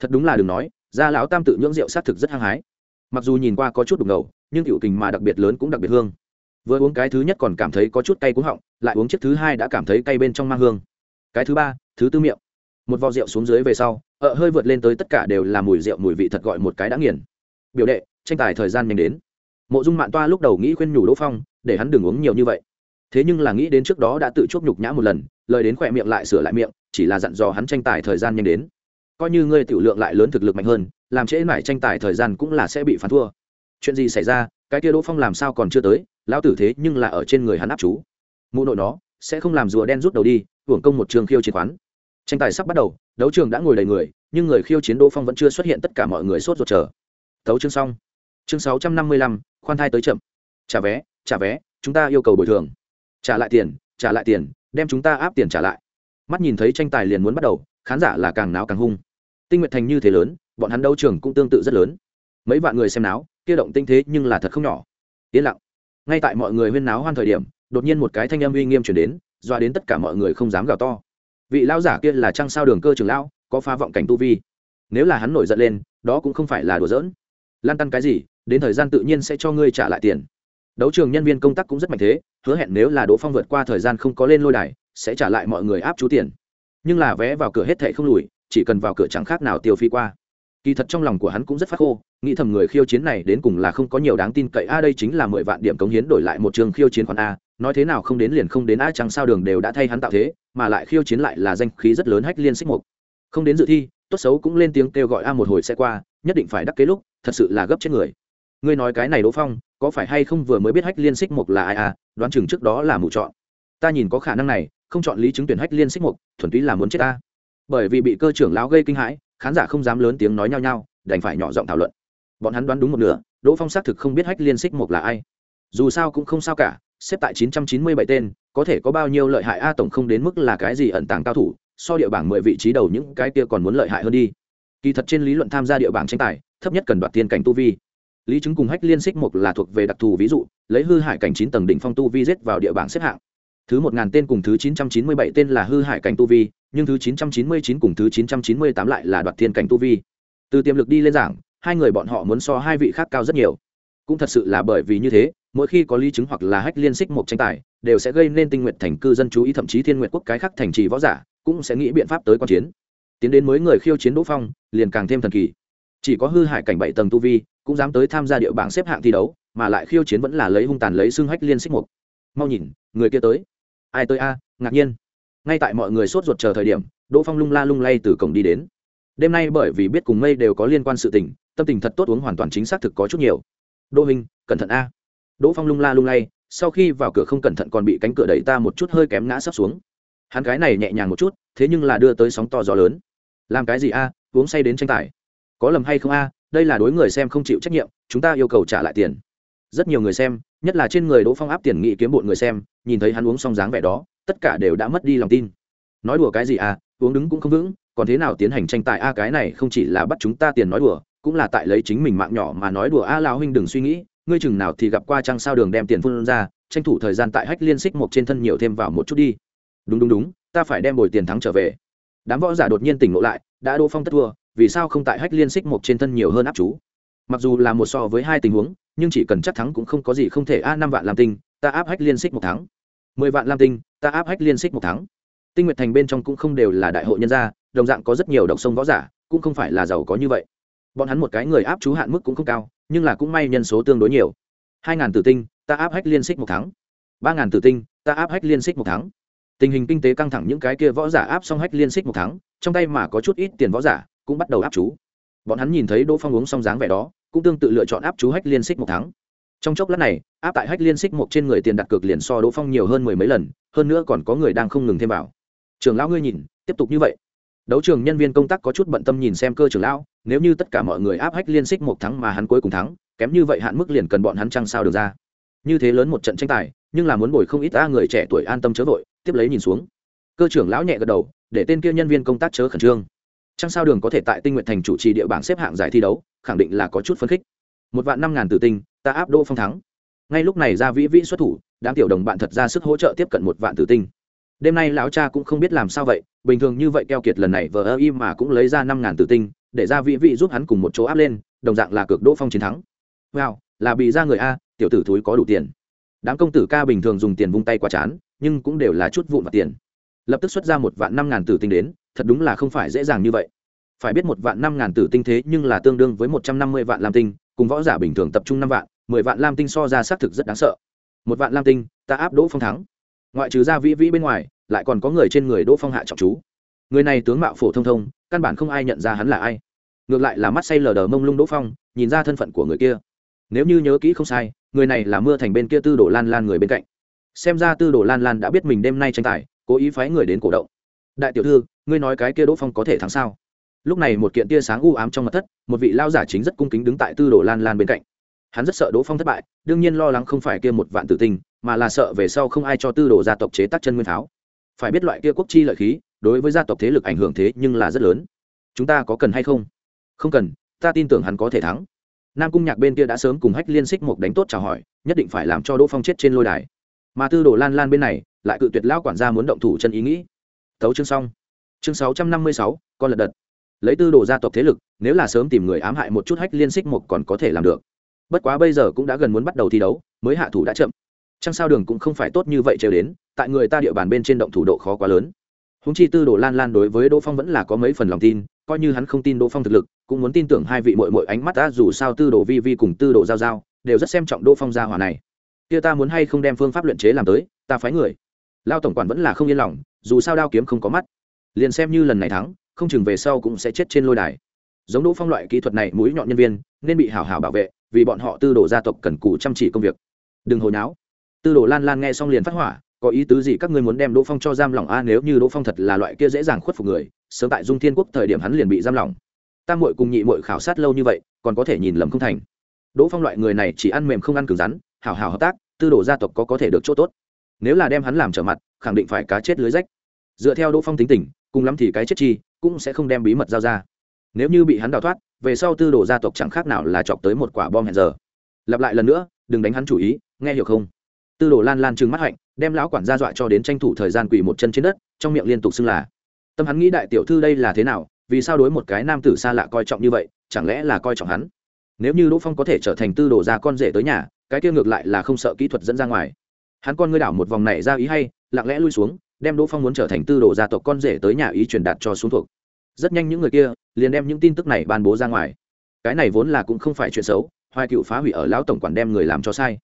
Thật đúng là đừng nói, gia lão tam tự nhưỡng rượu xác thực rất hăng hái. Mặc dù nhìn qua có chút đục ngầu, nhưng tiểu tình mà đặc biệt lớn cũng đặc biệt hương. Vừa uống cái thứ nhất còn cảm thấy có chút cay cúng họng, lại uống chiếc thứ hai đã cảm thấy cay bên trong mang hương. Cái thứ ba, thứ tư miệng. Một vò rượu xuống dưới về sau ợ hơi vượt lên tới tất cả đều là mùi rượu mùi vị thật gọi một cái đã nghiền. Biểu đệ, tranh tài thời gian nhanh đến. Mộ dung mạn toa lúc đầu nghĩ khuyên nhủ đỗ phong, để hắn đừng uống nhiều như vậy. Thế nhưng là nghĩ đến trước đó đã tự chuốc nhục nhã một lần lời đến khỏe miệng lại sửa lại miệng, chỉ là dặn dò hắn tranh tài thời gian nhanh đến. Coi như ngươi tiểu lượng lại lớn thực lực mạnh hơn, làm trễ mải tranh tài thời gian cũng là sẽ bị phán thua. Chuyện gì xảy ra, cái kia đỗ phong làm sao còn chưa tới, lão tử thế nhưng là ở trên người hắn áp chú. Mụ nội nó, sẽ không làm rùa đen rút đầu đi, hưởng công một trường khiêu chiến khoán. Tranh tài sắp bắt đầu, đấu trường đã ngồi đầy người, nhưng người khiêu chiến đỗ phong vẫn chưa xuất hiện tất cả mọi người sốt ruột chờ. Thấu chương xong. Chương sáu trăm năm mươi lăm, khoan thai tới chậm. Trả vé trả vé, chúng ta yêu cầu bồi thường. Trả lại tiền, trả lại tiền đem chúng ta áp tiền trả lại. Mắt nhìn thấy tranh tài liền muốn bắt đầu, khán giả là càng náo càng hung. Tinh nguyện thành như thế lớn, bọn hắn đấu trường cũng tương tự rất lớn. Mấy vạn người xem náo, kia động tinh thế nhưng là thật không nhỏ. Yên lặng. Ngay tại mọi người huyên náo hoan thời điểm, đột nhiên một cái thanh âm uy nghiêm chuyển đến doa đến tất cả mọi người không dám gào to. Vị lão giả kia là trăng sao đường cơ trường lão, có pha vọng cảnh tu vi. Nếu là hắn nổi giận lên, đó cũng không phải là đùa giỡn. Lan tăn cái gì, đến thời gian tự nhiên sẽ cho ngươi trả lại tiền đấu trường nhân viên công tác cũng rất mạnh thế, hứa hẹn nếu là đỗ phong vượt qua thời gian không có lên lôi đài, sẽ trả lại mọi người áp chú tiền. Nhưng là vé vào cửa hết thệ không lùi, chỉ cần vào cửa chẳng khác nào tiêu phi qua. Kỳ thật trong lòng của hắn cũng rất phát khô, nghĩ thầm người khiêu chiến này đến cùng là không có nhiều đáng tin cậy, a, đây chính là mười vạn điểm cống hiến đổi lại một trường khiêu chiến khoản a, nói thế nào không đến liền không đến a, chẳng sao đường đều đã thay hắn tạo thế, mà lại khiêu chiến lại là danh khí rất lớn hách liên xích mục. Không đến dự thi, tốt xấu cũng lên tiếng kêu gọi a một hồi sẽ qua, nhất định phải đắc kế lúc, thật sự là gấp chết người. Ngươi nói cái này đỗ phong có phải hay không vừa mới biết hách liên xích mục là ai à đoán chừng trước đó là mù chọn. Ta nhìn có khả năng này, không chọn lý chứng tuyển hách liên xích mục, thuần túy là muốn chết ta. Bởi vì bị cơ trưởng lão gây kinh hãi, khán giả không dám lớn tiếng nói nhau nhau, đành phải nhỏ giọng thảo luận. Bọn hắn đoán đúng một nửa, đỗ phong xác thực không biết hách liên xích mục là ai. Dù sao cũng không sao cả, xếp tại 997 tên, có thể có bao nhiêu lợi hại a tổng không đến mức là cái gì ẩn tàng cao thủ, so địa bảng mười vị trí đầu những cái kia còn muốn lợi hại hơn đi. Kỳ thật trên lý luận tham gia địa bảng tranh tài, thấp nhất cần đoạt tiên cảnh tu vi lý chứng cùng hách liên xích mục là thuộc về đặc thù ví dụ, lấy hư hải cảnh chín tầng đỉnh phong tu vi giết vào địa bảng xếp hạng. Thứ một ngàn tên cùng thứ chín trăm chín mươi bảy tên là hư hải cảnh tu vi, nhưng thứ chín trăm chín mươi chín cùng thứ chín trăm chín mươi tám lại là đoạt thiên cảnh tu vi. Từ tiềm lực đi lên giảng, hai người bọn họ muốn so hai vị khác cao rất nhiều. Cũng thật sự là bởi vì như thế, mỗi khi có lý chứng hoặc là hách liên xích một tranh tài, đều sẽ gây nên tinh nguyện thành cư dân chú ý, thậm chí thiên nguyện quốc cái khác thành trì võ giả cũng sẽ nghĩ biện pháp tới q chiến. Tiến đến mới người khiêu chiến đỗ phong, liền càng thêm thần kỳ. Chỉ có hư hại cảnh bảy tầng tu vi cũng dám tới tham gia địa bảng xếp hạng thi đấu, mà lại khiêu chiến vẫn là lấy hung tàn lấy xương hách liên xích mục. Mau nhìn, người kia tới. Ai tới a? Ngạc nhiên. Ngay tại mọi người sốt ruột chờ thời điểm, đỗ phong lung la lung lay từ cổng đi đến. Đêm nay bởi vì biết cùng mây đều có liên quan sự tình, tâm tình thật tốt uống hoàn toàn chính xác thực có chút nhiều. Đỗ hình cẩn thận a. Đỗ phong lung la lung lay, sau khi vào cửa không cẩn thận còn bị cánh cửa đẩy ta một chút hơi kém ngã sắp xuống. Hắn cái này nhẹ nhàng một chút, thế nhưng là đưa tới sóng to gió lớn. Làm cái gì a? Uống say đến tranh tài. Có lầm hay không a? Đây là đối người xem không chịu trách nhiệm, chúng ta yêu cầu trả lại tiền. Rất nhiều người xem, nhất là trên người đỗ phong áp tiền nghị kiếm bộn người xem, nhìn thấy hắn uống xong dáng vẻ đó, tất cả đều đã mất đi lòng tin. Nói đùa cái gì à uống đứng cũng không vững, còn thế nào tiến hành tranh tài a, cái này không chỉ là bắt chúng ta tiền nói đùa, cũng là tại lấy chính mình mạng nhỏ mà nói đùa. A lao huynh đừng suy nghĩ, ngươi chừng nào thì gặp qua trăng sao đường đem tiền phun ra, tranh thủ thời gian tại hách liên xích một trên thân nhiều thêm vào một chút đi. Đúng đúng đúng, ta phải đem bồi tiền thắng trở về. Đám võ giả đột nhiên tỉnh ngộ lại, đã đỗ phong tất thua vì sao không tại hách liên xích một trên thân nhiều hơn áp chú? Mặc dù là một so với hai tình huống nhưng chỉ cần chắc thắng cũng không có gì không thể. A năm vạn làm tinh ta áp hách liên xích một tháng, mười vạn lam tinh ta áp hách liên xích một tháng. tinh nguyệt thành bên trong cũng không đều là đại hội nhân gia đồng dạng có rất nhiều độc sông võ giả cũng không phải là giàu có như vậy. Bọn hắn một cái người áp chú hạn mức cũng không cao nhưng là cũng may nhân số tương đối nhiều. Hai ngàn tử tinh ta áp hách liên xích một tháng, ba ngàn tử tinh ta áp hách liên xích một tháng. tình hình kinh tế căng thẳng những cái kia võ giả áp xong hách liên xích một tháng trong tay mà có chút ít tiền võ giả cũng bắt đầu áp chú. Bọn hắn nhìn thấy đỗ phong uống xong dáng vẻ đó, cũng tương tự lựa chọn áp chú hách liên xích một tháng trong chốc lát này, áp tại hách liên xích một trên người tiền đặt cược liền so đỗ phong nhiều hơn mười mấy lần, hơn nữa còn có người đang không ngừng thêm vào. Trường lão ngươi nhìn, tiếp tục như vậy. Đấu trường nhân viên công tác có chút bận tâm nhìn xem cơ trưởng lão, nếu như tất cả mọi người áp hách liên xích một thắng mà hắn cuối cùng thắng, kém như vậy hạn mức liền cần bọn hắn trăng sao được ra. Như thế lớn một trận tranh tài, nhưng là muốn bồi không ít ta người trẻ tuổi an tâm chớ vội, tiếp lấy nhìn xuống. Cơ trưởng lão nhẹ gật đầu, để tên kia nhân viên công tác chớ khẩn trương trăng sao đường có thể tại tinh nguyện thành chủ trì địa bảng xếp hạng giải thi đấu, khẳng định là có chút phấn khích. Một vạn năm ngàn tử tinh, ta áp đô phong thắng. Ngay lúc này ra vĩ vĩ xuất thủ, đám tiểu đồng bạn thật ra sức hỗ trợ tiếp cận một vạn tử tinh. Đêm nay lão cha cũng không biết làm sao vậy, bình thường như vậy keo kiệt lần này vờ im mà cũng lấy ra năm ngàn tử tinh, để ra vĩ vĩ giúp hắn cùng một chỗ áp lên, đồng dạng là cược đỗ phong chiến thắng. Wow, là bị ra người a, tiểu tử thúi có đủ tiền. Đám công tử ca bình thường dùng tiền vung tay quá chán, nhưng cũng đều là chút vụn vặt tiền lập tức xuất ra một vạn năm ngàn tử tinh đến, thật đúng là không phải dễ dàng như vậy. Phải biết một vạn năm ngàn tử tinh thế nhưng là tương đương với một trăm năm mươi vạn lam tinh, cùng võ giả bình thường tập trung năm vạn, mười vạn lam tinh so ra xác thực rất đáng sợ. Một vạn lam tinh, ta áp đỗ phong thắng. Ngoại trừ ra vĩ vĩ bên ngoài, lại còn có người trên người đỗ phong hạ trọng chú. Người này tướng mạo phổ thông thông, căn bản không ai nhận ra hắn là ai. Ngược lại là mắt say lờ đờ mông lung đỗ phong, nhìn ra thân phận của người kia. Nếu như nhớ kỹ không sai, người này là mưa thành bên kia tư đồ lan lan người bên cạnh. Xem ra tư đồ lan lan đã biết mình đêm nay tranh tài cố ý phái người đến cổ động. Đại tiểu thư, ngươi nói cái kia đỗ phong có thể thắng sao? Lúc này một kiện tia sáng u ám trong mặt thất, một vị lao giả chính rất cung kính đứng tại tư đồ lan lan bên cạnh. Hắn rất sợ đỗ phong thất bại, đương nhiên lo lắng không phải kia một vạn tử tinh mà là sợ về sau không ai cho tư đồ gia tộc chế tác chân nguyên pháo. Phải biết loại kia quốc chi lợi khí, đối với gia tộc thế lực ảnh hưởng thế nhưng là rất lớn. Chúng ta có cần hay không? Không cần, ta tin tưởng hắn có thể thắng. Nam cung nhạc bên kia đã sớm cùng hách liên xích một đánh tốt chào hỏi, nhất định phải làm cho đỗ phong chết trên lôi đài mà tư đồ lan lan bên này lại cự tuyệt lão quản gia muốn động thủ chân ý nghĩ. Tấu chương xong. Chương sáu trăm năm mươi sáu, con lật đật. Lấy tư đồ gia tộc thế lực, nếu là sớm tìm người ám hại một chút hách liên xích một còn có thể làm được. Bất quá bây giờ cũng đã gần muốn bắt đầu thi đấu, mới hạ thủ đã chậm. Trăng sao đường cũng không phải tốt như vậy trêu đến, tại người ta địa bàn bên trên động thủ độ khó quá lớn. Húng chi tư đồ lan lan đối với đỗ phong vẫn là có mấy phần lòng tin, coi như hắn không tin đỗ phong thực lực, cũng muốn tin tưởng hai vị mội mội ánh mắt ta dù sao tư đồ vi vi cùng tư đồ giao giao, đều rất xem trọng đỗ phong gia hỏa này kia ta muốn hay không đem phương pháp luyện chế làm tới, ta phái người. Lao tổng quản vẫn là không yên lòng, dù sao đao kiếm không có mắt. Liền xem như lần này thắng, không chừng về sau cũng sẽ chết trên lôi đài. Giống đỗ phong loại kỹ thuật này mũi nhọn nhân viên, nên bị hảo hảo bảo vệ, vì bọn họ tư đồ gia tộc cần cù chăm chỉ công việc. Đừng hồi náo. Tư đồ lan lan nghe xong liền phát hỏa, có ý tứ gì các ngươi muốn đem đỗ phong cho giam lỏng a? Nếu như đỗ phong thật là loại kia dễ dàng khuất phục người, sớm tại dung thiên quốc thời điểm hắn liền bị giam lỏng. Tam mội cùng nhị mội khảo sát lâu như vậy, còn có thể nhìn lầm không thành. Đỗ phong loại người này chỉ ăn mềm không ăn cứng rắn, hảo hảo hợp tác tư đồ gia tộc có có thể được chỗ tốt. Nếu là đem hắn làm trở mặt, khẳng định phải cá chết lưới rách. Dựa theo đỗ phong tính tình, cùng lắm thì cái chết chi, cũng sẽ không đem bí mật giao ra. Nếu như bị hắn đào thoát, về sau tư đồ gia tộc chẳng khác nào là chọc tới một quả bom hẹn giờ. Lặp lại lần nữa, đừng đánh hắn chủ ý, nghe hiểu không? Tư đồ lan lan trừng mắt hạnh, đem lão quản gia dọa cho đến tranh thủ thời gian quỳ một chân trên đất, trong miệng liên tục xưng là. Tâm hắn nghĩ đại tiểu thư đây là thế nào, vì sao đối một cái nam tử xa lạ coi trọng như vậy, chẳng lẽ là coi trọng hắn? Nếu như đỗ phong có thể trở thành tư đồ gia con rể tới nhà cái kia ngược lại là không sợ kỹ thuật dẫn ra ngoài. Hắn con ngươi đảo một vòng này ra ý hay, lặng lẽ lui xuống, đem đỗ phong muốn trở thành tư đồ gia tộc con rể tới nhà ý truyền đạt cho xuống thuộc. Rất nhanh những người kia liền đem những tin tức này ban bố ra ngoài. Cái này vốn là cũng không phải chuyện xấu, hoài cựu phá hủy ở lão tổng quản đem người làm cho sai.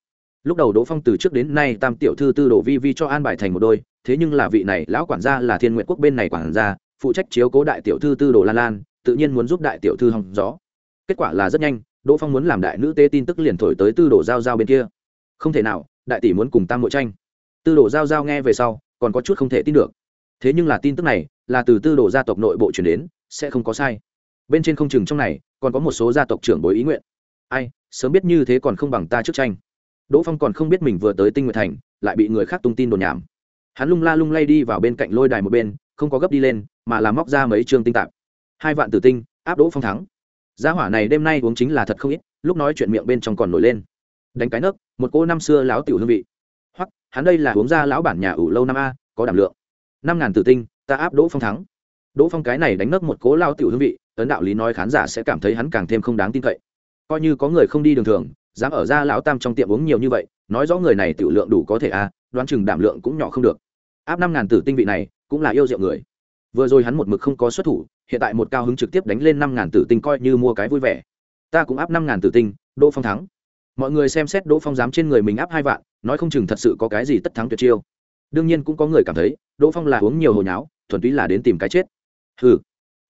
Lúc đầu đỗ phong từ trước đến nay tam tiểu thư tư đồ vi vi cho an bài thành một đôi, thế nhưng là vị này lão quản gia là thiên nguyện quốc bên này quản gia, phụ trách chiếu cố đại tiểu thư tư đồ lan lan, tự nhiên muốn giúp đại tiểu thư hòng gió. Kết quả là rất nhanh đỗ phong muốn làm đại nữ tế tin tức liền thổi tới tư đồ giao giao bên kia. Không thể nào, đại tỷ muốn cùng tam mội tranh. Tư đồ giao giao nghe về sau, còn có chút không thể tin được. Thế nhưng là tin tức này, là từ tư đồ gia tộc nội bộ chuyển đến, sẽ không có sai. Bên trên không chừng trong này, còn có một số gia tộc trưởng bối ý nguyện. Ai, sớm biết như thế còn không bằng ta trước tranh. Đỗ phong còn không biết mình vừa tới tinh nguyện thành, lại bị người khác tung tin đồn nhảm. Hắn lung la lung lay đi vào bên cạnh lôi đài một bên, không có gấp đi lên, mà làm móc ra mấy chương tinh tạp. Hai vạn tử tinh, áp đỗ phong thắng gia hỏa này đêm nay uống chính là thật không ít, lúc nói chuyện miệng bên trong còn nổi lên. Đánh cái nấc, một cô năm xưa láo tiểu hương vị. Hoặc hắn đây là uống ra lão bản nhà ủ lâu năm a, có đảm lượng. Năm ngàn tử tinh, ta áp đỗ phong thắng. Đỗ phong cái này đánh nấc một cố lao tiểu hương vị, ấn đạo lý nói khán giả sẽ cảm thấy hắn càng thêm không đáng tin cậy. Coi như có người không đi đường thường, dám ở ra lão tam trong tiệm uống nhiều như vậy, nói rõ người này tiểu lượng đủ có thể a, đoán chừng đảm lượng cũng nhỏ không được. Áp năm ngàn tử tinh vị này, cũng là yêu rượu người vừa rồi hắn một mực không có xuất thủ, hiện tại một cao hứng trực tiếp đánh lên năm ngàn tử tinh coi như mua cái vui vẻ. Ta cũng áp năm ngàn tử tinh, đỗ phong thắng. Mọi người xem xét đỗ phong dám trên người mình áp hai vạn, nói không chừng thật sự có cái gì tất thắng tuyệt chiêu. Đương nhiên cũng có người cảm thấy, đỗ phong là uống nhiều hồi nháo, thuần túy là đến tìm cái chết. Hừ.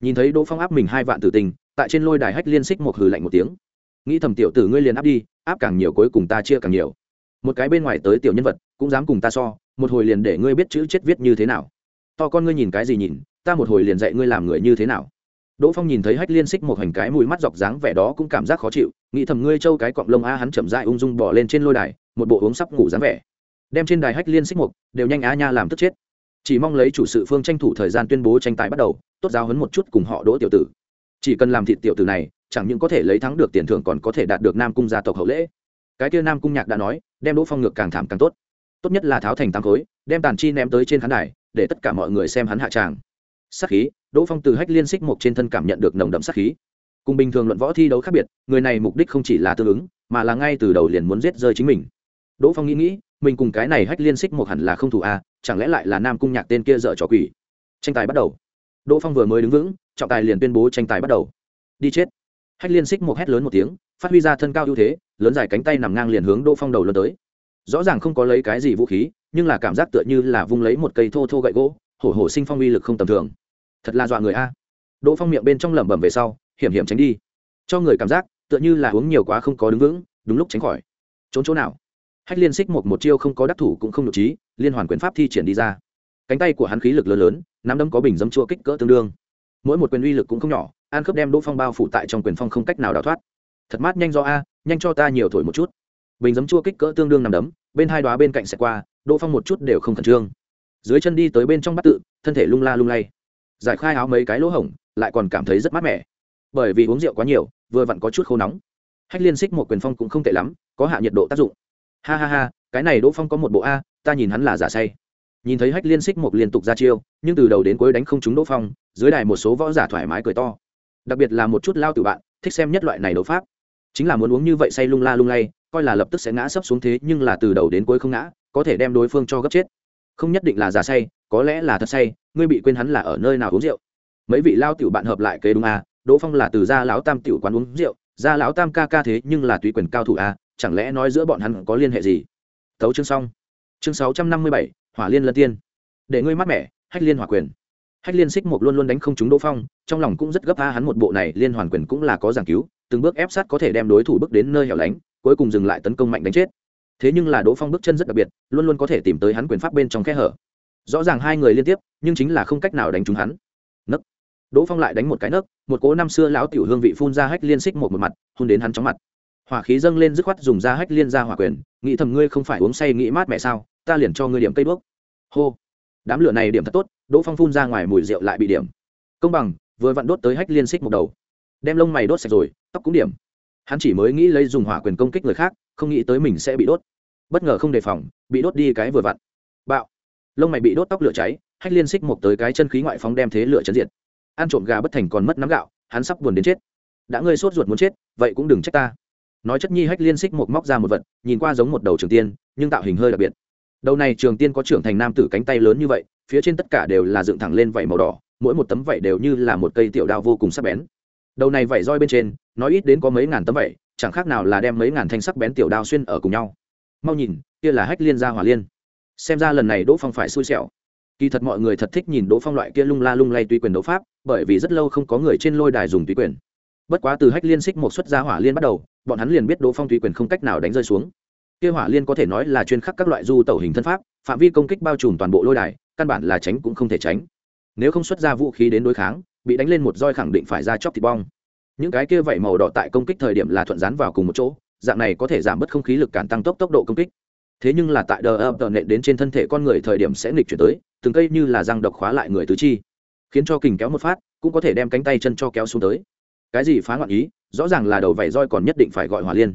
Nhìn thấy đỗ phong áp mình hai vạn tử tình tại trên lôi đài hách liên xích một hừ lạnh một tiếng. Nghĩ thầm tiểu tử ngươi liền áp đi, áp càng nhiều cuối cùng ta chia càng nhiều. Một cái bên ngoài tới tiểu nhân vật, cũng dám cùng ta so, một hồi liền để ngươi biết chữ chết viết như thế nào. To con ngươi nhìn cái gì nhìn ta một hồi liền dạy ngươi làm người như thế nào. Đỗ phong nhìn thấy hách liên xích một hành cái mùi mắt dọc dáng vẻ đó cũng cảm giác khó chịu, nghĩ thầm ngươi trâu cái cọng lông a hắn chậm dại ung dung bỏ lên trên lôi đài, một bộ uống sắp ngủ dáng vẻ. Đem trên đài hách liên xích mục đều nhanh á nha làm tức chết. Chỉ mong lấy chủ sự phương tranh thủ thời gian tuyên bố tranh tài bắt đầu, tốt giáo hấn một chút cùng họ đỗ tiểu tử. Chỉ cần làm thịt tiểu tử này, chẳng những có thể lấy thắng được tiền thưởng còn có thể đạt được nam cung gia tộc hậu lễ. Cái kia nam cung nhạc đã nói, đem đỗ phong ngược càng thảm càng tốt. Tốt nhất là tháo thành tám khối, đem tàn chi ném tới trên khán đài, để tất cả mọi người xem hắn hạ tràng sát khí đỗ phong từ hách liên xích một trên thân cảm nhận được nồng đậm sát khí. Cùng bình thường luận võ thi đấu khác biệt người này mục đích không chỉ là tương ứng mà là ngay từ đầu liền muốn giết rơi chính mình. Đỗ phong nghĩ nghĩ mình cùng cái này hách liên xích một hẳn là không thủ a à, chẳng lẽ lại là nam cung nhạc tên kia dở trò quỷ? Tranh tài bắt đầu. Đỗ phong vừa mới đứng vững trọng tài liền tuyên bố tranh tài bắt đầu. Đi chết. Hách liên xích một hét lớn một tiếng phát huy ra thân cao ưu thế lớn dài cánh tay nằm ngang liền hướng đỗ phong đầu lớn tới. Rõ ràng không có lấy cái gì vũ khí nhưng là cảm giác tựa như là vung lấy một cây thô thô gậy gỗ hổ hổ sinh phong uy lực không tầm thường. Thật là dọa người a. Đỗ phong miệng bên trong lẩm bẩm về sau, hiểm hiểm tránh đi. Cho người cảm giác, tựa như là uống nhiều quá không có đứng vững, đúng lúc tránh khỏi. Trốn chỗ nào? Hách liên xích một một chiêu không có đắc thủ cũng không nhục trí, liên hoàn quyền pháp thi triển đi ra. Cánh tay của hắn khí lực lớn lớn, nắm đấm có bình dấm chua kích cỡ tương đương. Mỗi một quyền uy lực cũng không nhỏ, an khớp đem đỗ phong bao phủ tại trong quyền phong không cách nào đào thoát. Thật mát nhanh do a, nhanh cho ta nhiều thổi một chút. Bình dấm chua kích cỡ tương đương nằm đấm, bên hai đoá bên cạnh xẹt qua, đỗ phong một chút đều không khẩn trương dưới chân đi tới bên trong bắt tự, thân thể lung la lung lay. Giải khai áo mấy cái lỗ hổng, lại còn cảm thấy rất mát mẻ. Bởi vì uống rượu quá nhiều, vừa vặn có chút khô nóng. Hách liên xích một quyền phong cũng không tệ lắm, có hạ nhiệt độ tác dụng. Ha ha ha, cái này đỗ phong có một bộ a, ta nhìn hắn là giả say. Nhìn thấy hách liên xích một liên tục ra chiêu, nhưng từ đầu đến cuối đánh không trúng đỗ phong, dưới đài một số võ giả thoải mái cười to. Đặc biệt là một chút lao từ bạn, thích xem nhất loại này đấu pháp. Chính là muốn uống như vậy say lung la lung lay, coi là lập tức sẽ ngã sấp xuống thế, nhưng là từ đầu đến cuối không ngã, có thể đem đối phương cho gấp chết không nhất định là giả say, có lẽ là thật say, ngươi bị quên hắn là ở nơi nào uống rượu mấy vị lao tiểu bạn hợp lại kế đúng à? đỗ phong là từ gia lão tam tiểu quán uống rượu, gia lão tam ca ca thế nhưng là tùy quyền cao thủ à? chẳng lẽ nói giữa bọn hắn có liên hệ gì thấu chương xong chương sáu trăm năm mươi bảy, hỏa liên lân tiên để ngươi mát mẻ, hách liên hỏa quyền hách liên xích một luôn luôn đánh không trúng đỗ phong, trong lòng cũng rất gấp a, hắn một bộ này liên hoàn quyền cũng là có giảng cứu, từng bước ép sát có thể đem đối thủ bước đến nơi hẻo lánh, cuối cùng dừng lại tấn công mạnh đánh chết thế nhưng là đỗ phong bước chân rất đặc biệt, luôn luôn có thể tìm tới hắn quyền pháp bên trong kẽ hở. Rõ ràng hai người liên tiếp, nhưng chính là không cách nào đánh trúng hắn. Nấc. Đỗ phong lại đánh một cái nấc, một cố năm xưa lão tiểu hương vị phun ra hách liên xích một một mặt, hôn đến hắn chóng mặt. Hỏa khí dâng lên dứt khoát dùng ra hách liên ra hỏa quyền, nghĩ thầm ngươi không phải uống say nghĩ mát mẹ sao, ta liền cho ngươi điểm cây đuốc. Hô. Đám lửa này điểm thật tốt, đỗ phong phun ra ngoài mùi rượu lại bị điểm. Công bằng, vừa vặn đốt tới hách liên xích một đầu. Đem lông mày đốt sạch rồi, tóc cũng điểm. Hắn chỉ mới nghĩ lấy dùng hỏa quyền công kích người khác không nghĩ tới mình sẽ bị đốt. Bất ngờ không đề phòng, bị đốt đi cái vừa vặn. Bạo. Lông mày bị đốt tóc lửa cháy, hách liên xích một tới cái chân khí ngoại phóng đem thế lửa chấn diệt. Ăn trộm gà bất thành còn mất nắm gạo, hắn sắp buồn đến chết. Đã ngươi sốt ruột muốn chết, vậy cũng đừng trách ta. Nói chất nhi hách liên xích một móc ra một vật, nhìn qua giống một đầu trường tiên, nhưng tạo hình hơi đặc biệt. Đầu này trường tiên có trưởng thành nam tử cánh tay lớn như vậy, phía trên tất cả đều là dựng thẳng lên vảy màu đỏ, mỗi một tấm vảy đều như là một cây tiểu đao vô cùng sắc bén. Đầu này vảy roi bên trên, nói ít đến có mấy ngàn tấm vảy chẳng khác nào là đem mấy ngàn thanh sắc bén tiểu đao xuyên ở cùng nhau. Mau nhìn, kia là hách liên gia hỏa liên. Xem ra lần này đỗ phong phải xui xẻo. Kỳ thật mọi người thật thích nhìn đỗ phong loại kia lung la lung lay tùy quyền đấu pháp, bởi vì rất lâu không có người trên lôi đài dùng tùy quyền. Bất quá từ hách liên xích một xuất gia hỏa liên bắt đầu, bọn hắn liền biết đỗ phong tùy quyền không cách nào đánh rơi xuống. Kia hỏa liên có thể nói là chuyên khắc các loại du tẩu hình thân pháp, phạm vi công kích bao trùm toàn bộ lôi đài, căn bản là tránh cũng không thể tránh. Nếu không xuất ra vũ khí đến đối kháng, bị đánh lên một roi khẳng định phải ra chóc thịt bong những cái kia vảy màu đỏ tại công kích thời điểm là thuận dán vào cùng một chỗ, dạng này có thể giảm bớt không khí lực cản tăng tốc tốc độ công kích. Thế nhưng là tại đờ ập đờ nện đến trên thân thể con người thời điểm sẽ nghịch chuyển tới, từng cây như là răng độc khóa lại người tứ chi. Khiến cho kình kéo một phát, cũng có thể đem cánh tay chân cho kéo xuống tới. Cái gì phá loạn ý, rõ ràng là đầu vảy roi còn nhất định phải gọi hỏa liên.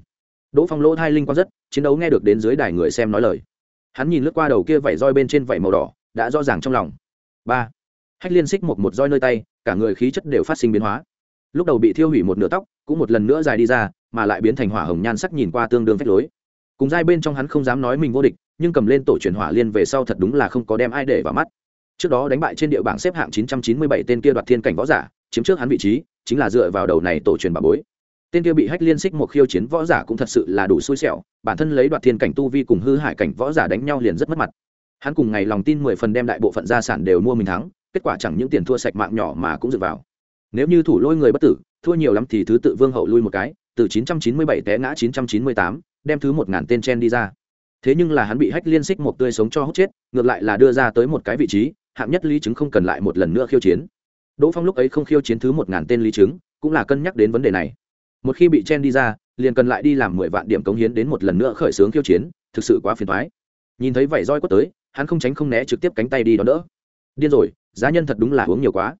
Đỗ phong lỗ thai linh quan rất, chiến đấu nghe được đến dưới đài người xem nói lời. Hắn nhìn lướt qua đầu kia vảy roi bên trên vảy màu đỏ, đã rõ ràng trong lòng. Ba. Hách liên xích một một roi nơi tay, cả người khí chất đều phát sinh biến hóa lúc đầu bị thiêu hủy một nửa tóc, cũng một lần nữa dài đi ra, mà lại biến thành hỏa hồng nhan sắc nhìn qua tương đương phách lối. Cùng giai bên trong hắn không dám nói mình vô địch, nhưng cầm lên tổ truyền hỏa liên về sau thật đúng là không có đem ai để vào mắt. Trước đó đánh bại trên địa bảng xếp hạng 997 tên kia đoạt thiên cảnh võ giả, chiếm trước hắn vị trí, chính là dựa vào đầu này tổ truyền bà bối. Tên kia bị hách liên xích một khiêu chiến võ giả cũng thật sự là đủ xui xẻo, bản thân lấy đoạt thiên cảnh tu vi cùng hư hại cảnh võ giả đánh nhau liền rất mất mặt. Hắn cùng ngày lòng tin mười phần đem đại bộ phận gia sản đều mua mình thắng, kết quả chẳng những tiền thua sạch mạng nhỏ mà cũng dựa vào nếu như thủ lôi người bất tử thua nhiều lắm thì thứ tự vương hậu lui một cái từ 997 té ngã 998, đem thứ một ngàn tên chen đi ra. Thế nhưng là hắn bị hách liên xích một tươi sống cho hút chết ngược lại là đưa ra tới một cái vị trí hạng nhất lý chứng không cần lại một lần nữa khiêu chiến. Đỗ phong lúc ấy không khiêu chiến thứ một ngàn tên lý chứng cũng là cân nhắc đến vấn đề này. Một khi bị chen đi ra liền cần lại đi làm mười vạn điểm cống hiến đến một lần nữa khởi xướng khiêu chiến thực sự quá phiền thoái nhìn thấy vảy roi quất tới hắn không tránh không né trực tiếp cánh tay đi đón đỡ. Điên rồi giá nhân thật đúng là uống nhiều quá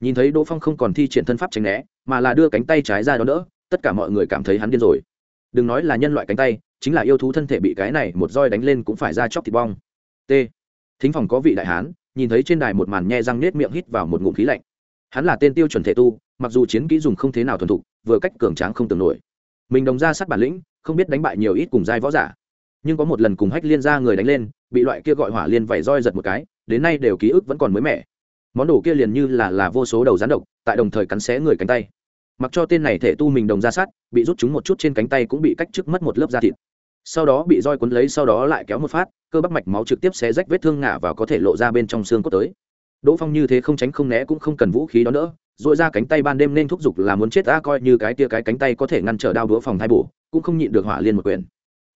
nhìn thấy đỗ phong không còn thi triển thân pháp tránh né, mà là đưa cánh tay trái ra đón đỡ, tất cả mọi người cảm thấy hắn điên rồi. Đừng nói là nhân loại cánh tay, chính là yêu thú thân thể bị cái này một roi đánh lên cũng phải ra chóc thịt bong. T. Thính phòng có vị đại hán, nhìn thấy trên đài một màn nhe răng nết miệng hít vào một ngụm khí lạnh. Hắn là tên tiêu chuẩn thể tu, mặc dù chiến kỹ dùng không thế nào thuần thục, vừa cách cường tráng không tưởng nổi. Mình đồng ra sát bản lĩnh, không biết đánh bại nhiều ít cùng giai võ giả. Nhưng có một lần cùng hách liên ra người đánh lên, bị loại kia gọi hỏa liên vẩy roi giật một cái, đến nay đều ký ức vẫn còn mới mẻ món đồ kia liền như là là vô số đầu rắn độc tại đồng thời cắn xé người cánh tay. Mặc cho tên này thể tu mình đồng ra sát bị rút chúng một chút trên cánh tay cũng bị cách trước mất một lớp da thịt. Sau đó bị roi cuốn lấy sau đó lại kéo một phát cơ bắp mạch máu trực tiếp xé rách vết thương ngả và có thể lộ ra bên trong xương cốt tới. Đỗ phong như thế không tránh không né cũng không cần vũ khí đó nữa dội ra cánh tay ban đêm nên thúc giục là muốn chết ta coi như cái tia cái cánh tay có thể ngăn trở đao đũa phòng thai bổ cũng không nhịn được hỏa liên một quyền.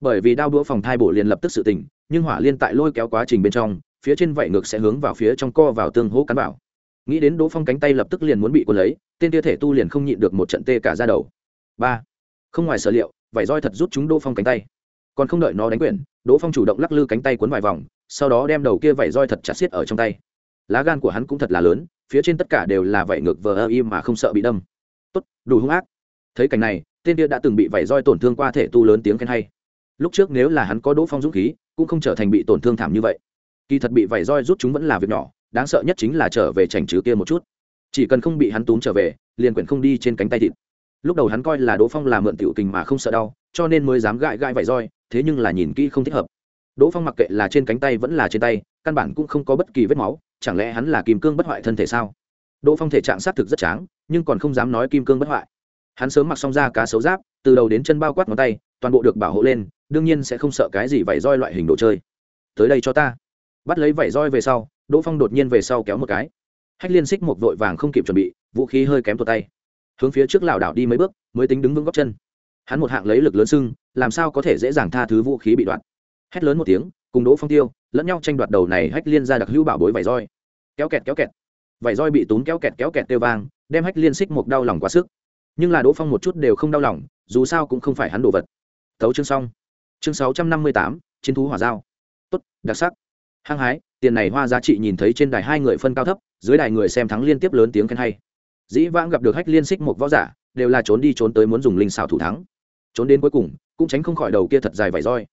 Bởi vì đao đũa phòng thai bổ liền lập tức sự tỉnh, nhưng hỏa liên tại lôi kéo quá trình bên trong phía trên vảy ngược sẽ hướng vào phía trong co vào tương hỗ cắn vào nghĩ đến đỗ phong cánh tay lập tức liền muốn bị quân lấy, tên tia thể tu liền không nhịn được một trận tê cả ra đầu. Ba. Không ngoài sở liệu, vảy roi thật rút chúng đỗ phong cánh tay. Còn không đợi nó đánh quyển, đỗ phong chủ động lắc lư cánh tay cuốn vài vòng, sau đó đem đầu kia vảy roi thật chặt xiết ở trong tay. Lá gan của hắn cũng thật là lớn, phía trên tất cả đều là vảy ngược vờ ơ im mà không sợ bị đâm. Tốt, đủ hung ác. Thấy cảnh này, tên kia đã từng bị vảy roi tổn thương qua thể tu lớn tiếng khen hay. Lúc trước nếu là hắn có đỗ phong dũng khí, cũng không trở thành bị tổn thương thảm như vậy kỳ thật bị vảy roi rút chúng vẫn là việc nhỏ, đáng sợ nhất chính là trở về chảnh trừ kia một chút. Chỉ cần không bị hắn túm trở về, liền quyển không đi trên cánh tay thịt. Lúc đầu hắn coi là đỗ phong là mượn tiểu kình mà không sợ đau, cho nên mới dám gãi gãi vảy roi, thế nhưng là nhìn kỹ không thích hợp. Đỗ phong mặc kệ là trên cánh tay vẫn là trên tay, căn bản cũng không có bất kỳ vết máu, chẳng lẽ hắn là kim cương bất hoại thân thể sao? Đỗ phong thể trạng xác thực rất tráng, nhưng còn không dám nói kim cương bất hoại. Hắn sớm mặc xong ra cá sấu giáp, từ đầu đến chân bao quát ngón tay, toàn bộ được bảo hộ lên, đương nhiên sẽ không sợ cái gì vảy roi loại hình đồ chơi. Tới đây cho ta bắt lấy vảy roi về sau, đỗ phong đột nhiên về sau kéo một cái. Hách liên xích một vội vàng không kịp chuẩn bị, vũ khí hơi kém tột tay. Hướng phía trước lảo đảo đi mấy bước, mới tính đứng vững góc chân. Hắn một hạng lấy lực lớn sưng, làm sao có thể dễ dàng tha thứ vũ khí bị đoạn hét lớn một tiếng, cùng đỗ phong tiêu, lẫn nhau tranh đoạt đầu này hách liên ra đặc hữu bảo bối vải roi. Kéo kẹt kéo kẹt. Vải roi bị tốn kéo kẹt kéo kẹt tiêu vang, đem hách liên xích một đau lòng quá sức. Nhưng là đỗ phong một chút đều không đau lòng, dù sao cũng không phải hắn đồ vật. Tấu chương xong. Chương sáu trăm năm mươi tám, chiến thú hỏa giao. Tốt, đặc sắc hăng hái, tiền này hoa giá trị nhìn thấy trên đài hai người phân cao thấp, dưới đài người xem thắng liên tiếp lớn tiếng khen hay. Dĩ vãng gặp được hách liên xích một võ giả, đều là trốn đi trốn tới muốn dùng linh xảo thủ thắng. Trốn đến cuối cùng, cũng tránh không khỏi đầu kia thật dài vải roi.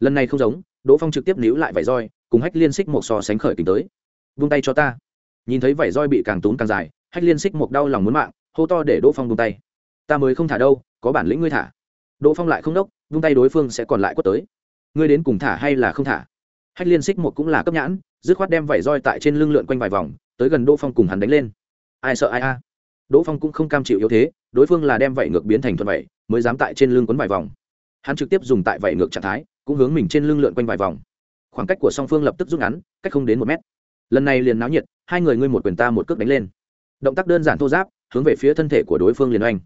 Lần này không giống, đỗ phong trực tiếp níu lại vải roi, cùng hách liên xích một so sánh khởi kính tới. Vung tay cho ta. Nhìn thấy vải roi bị càng tốn càng dài, hách liên xích một đau lòng muốn mạng, hô to để đỗ phong vung tay. Ta mới không thả đâu, có bản lĩnh ngươi thả. Đỗ phong lại không đốc, vung tay đối phương sẽ còn lại quất tới. Ngươi đến cùng thả hay là không thả? Hách liên xích một cũng là cấp nhãn, dứt khoát đem vảy roi tại trên lưng lượn quanh vài vòng, tới gần đỗ phong cùng hắn đánh lên. Ai sợ ai a? Đỗ phong cũng không cam chịu yếu thế, đối phương là đem vảy ngược biến thành thuận vảy, mới dám tại trên lưng quấn vài vòng. Hắn trực tiếp dùng tại vảy ngược trạng thái, cũng hướng mình trên lưng lượn quanh vài vòng. Khoảng cách của song phương lập tức rút ngắn, cách không đến một mét. Lần này liền náo nhiệt, hai người ngươi một quyền ta một cước đánh lên. Động tác đơn giản thô giáp, hướng về phía thân thể của đối phương liền oanh.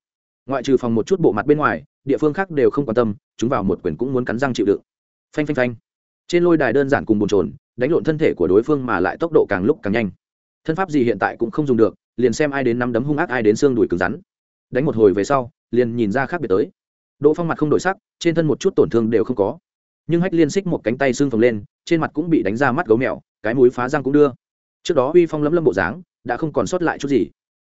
Ngoại trừ phòng một chút bộ mặt bên ngoài, địa phương khác đều không quan tâm, chúng vào một quyền cũng muốn cắn răng chịu đựng. Phanh phanh phanh trên lôi đài đơn giản cùng bồn trồn đánh lộn thân thể của đối phương mà lại tốc độ càng lúc càng nhanh. Thân pháp gì hiện tại cũng không dùng được, liền xem ai đến nắm đấm hung ác, ai đến xương đùi cứng rắn. Đánh một hồi về sau, liền nhìn ra khác biệt tới. Đỗ phong mặt không đổi sắc, trên thân một chút tổn thương đều không có. Nhưng hách liên xích một cánh tay xương phồng lên, trên mặt cũng bị đánh ra mắt gấu mèo, cái mũi phá răng cũng đưa. Trước đó uy phong lấm lâm bộ dáng, đã không còn sót lại chút gì.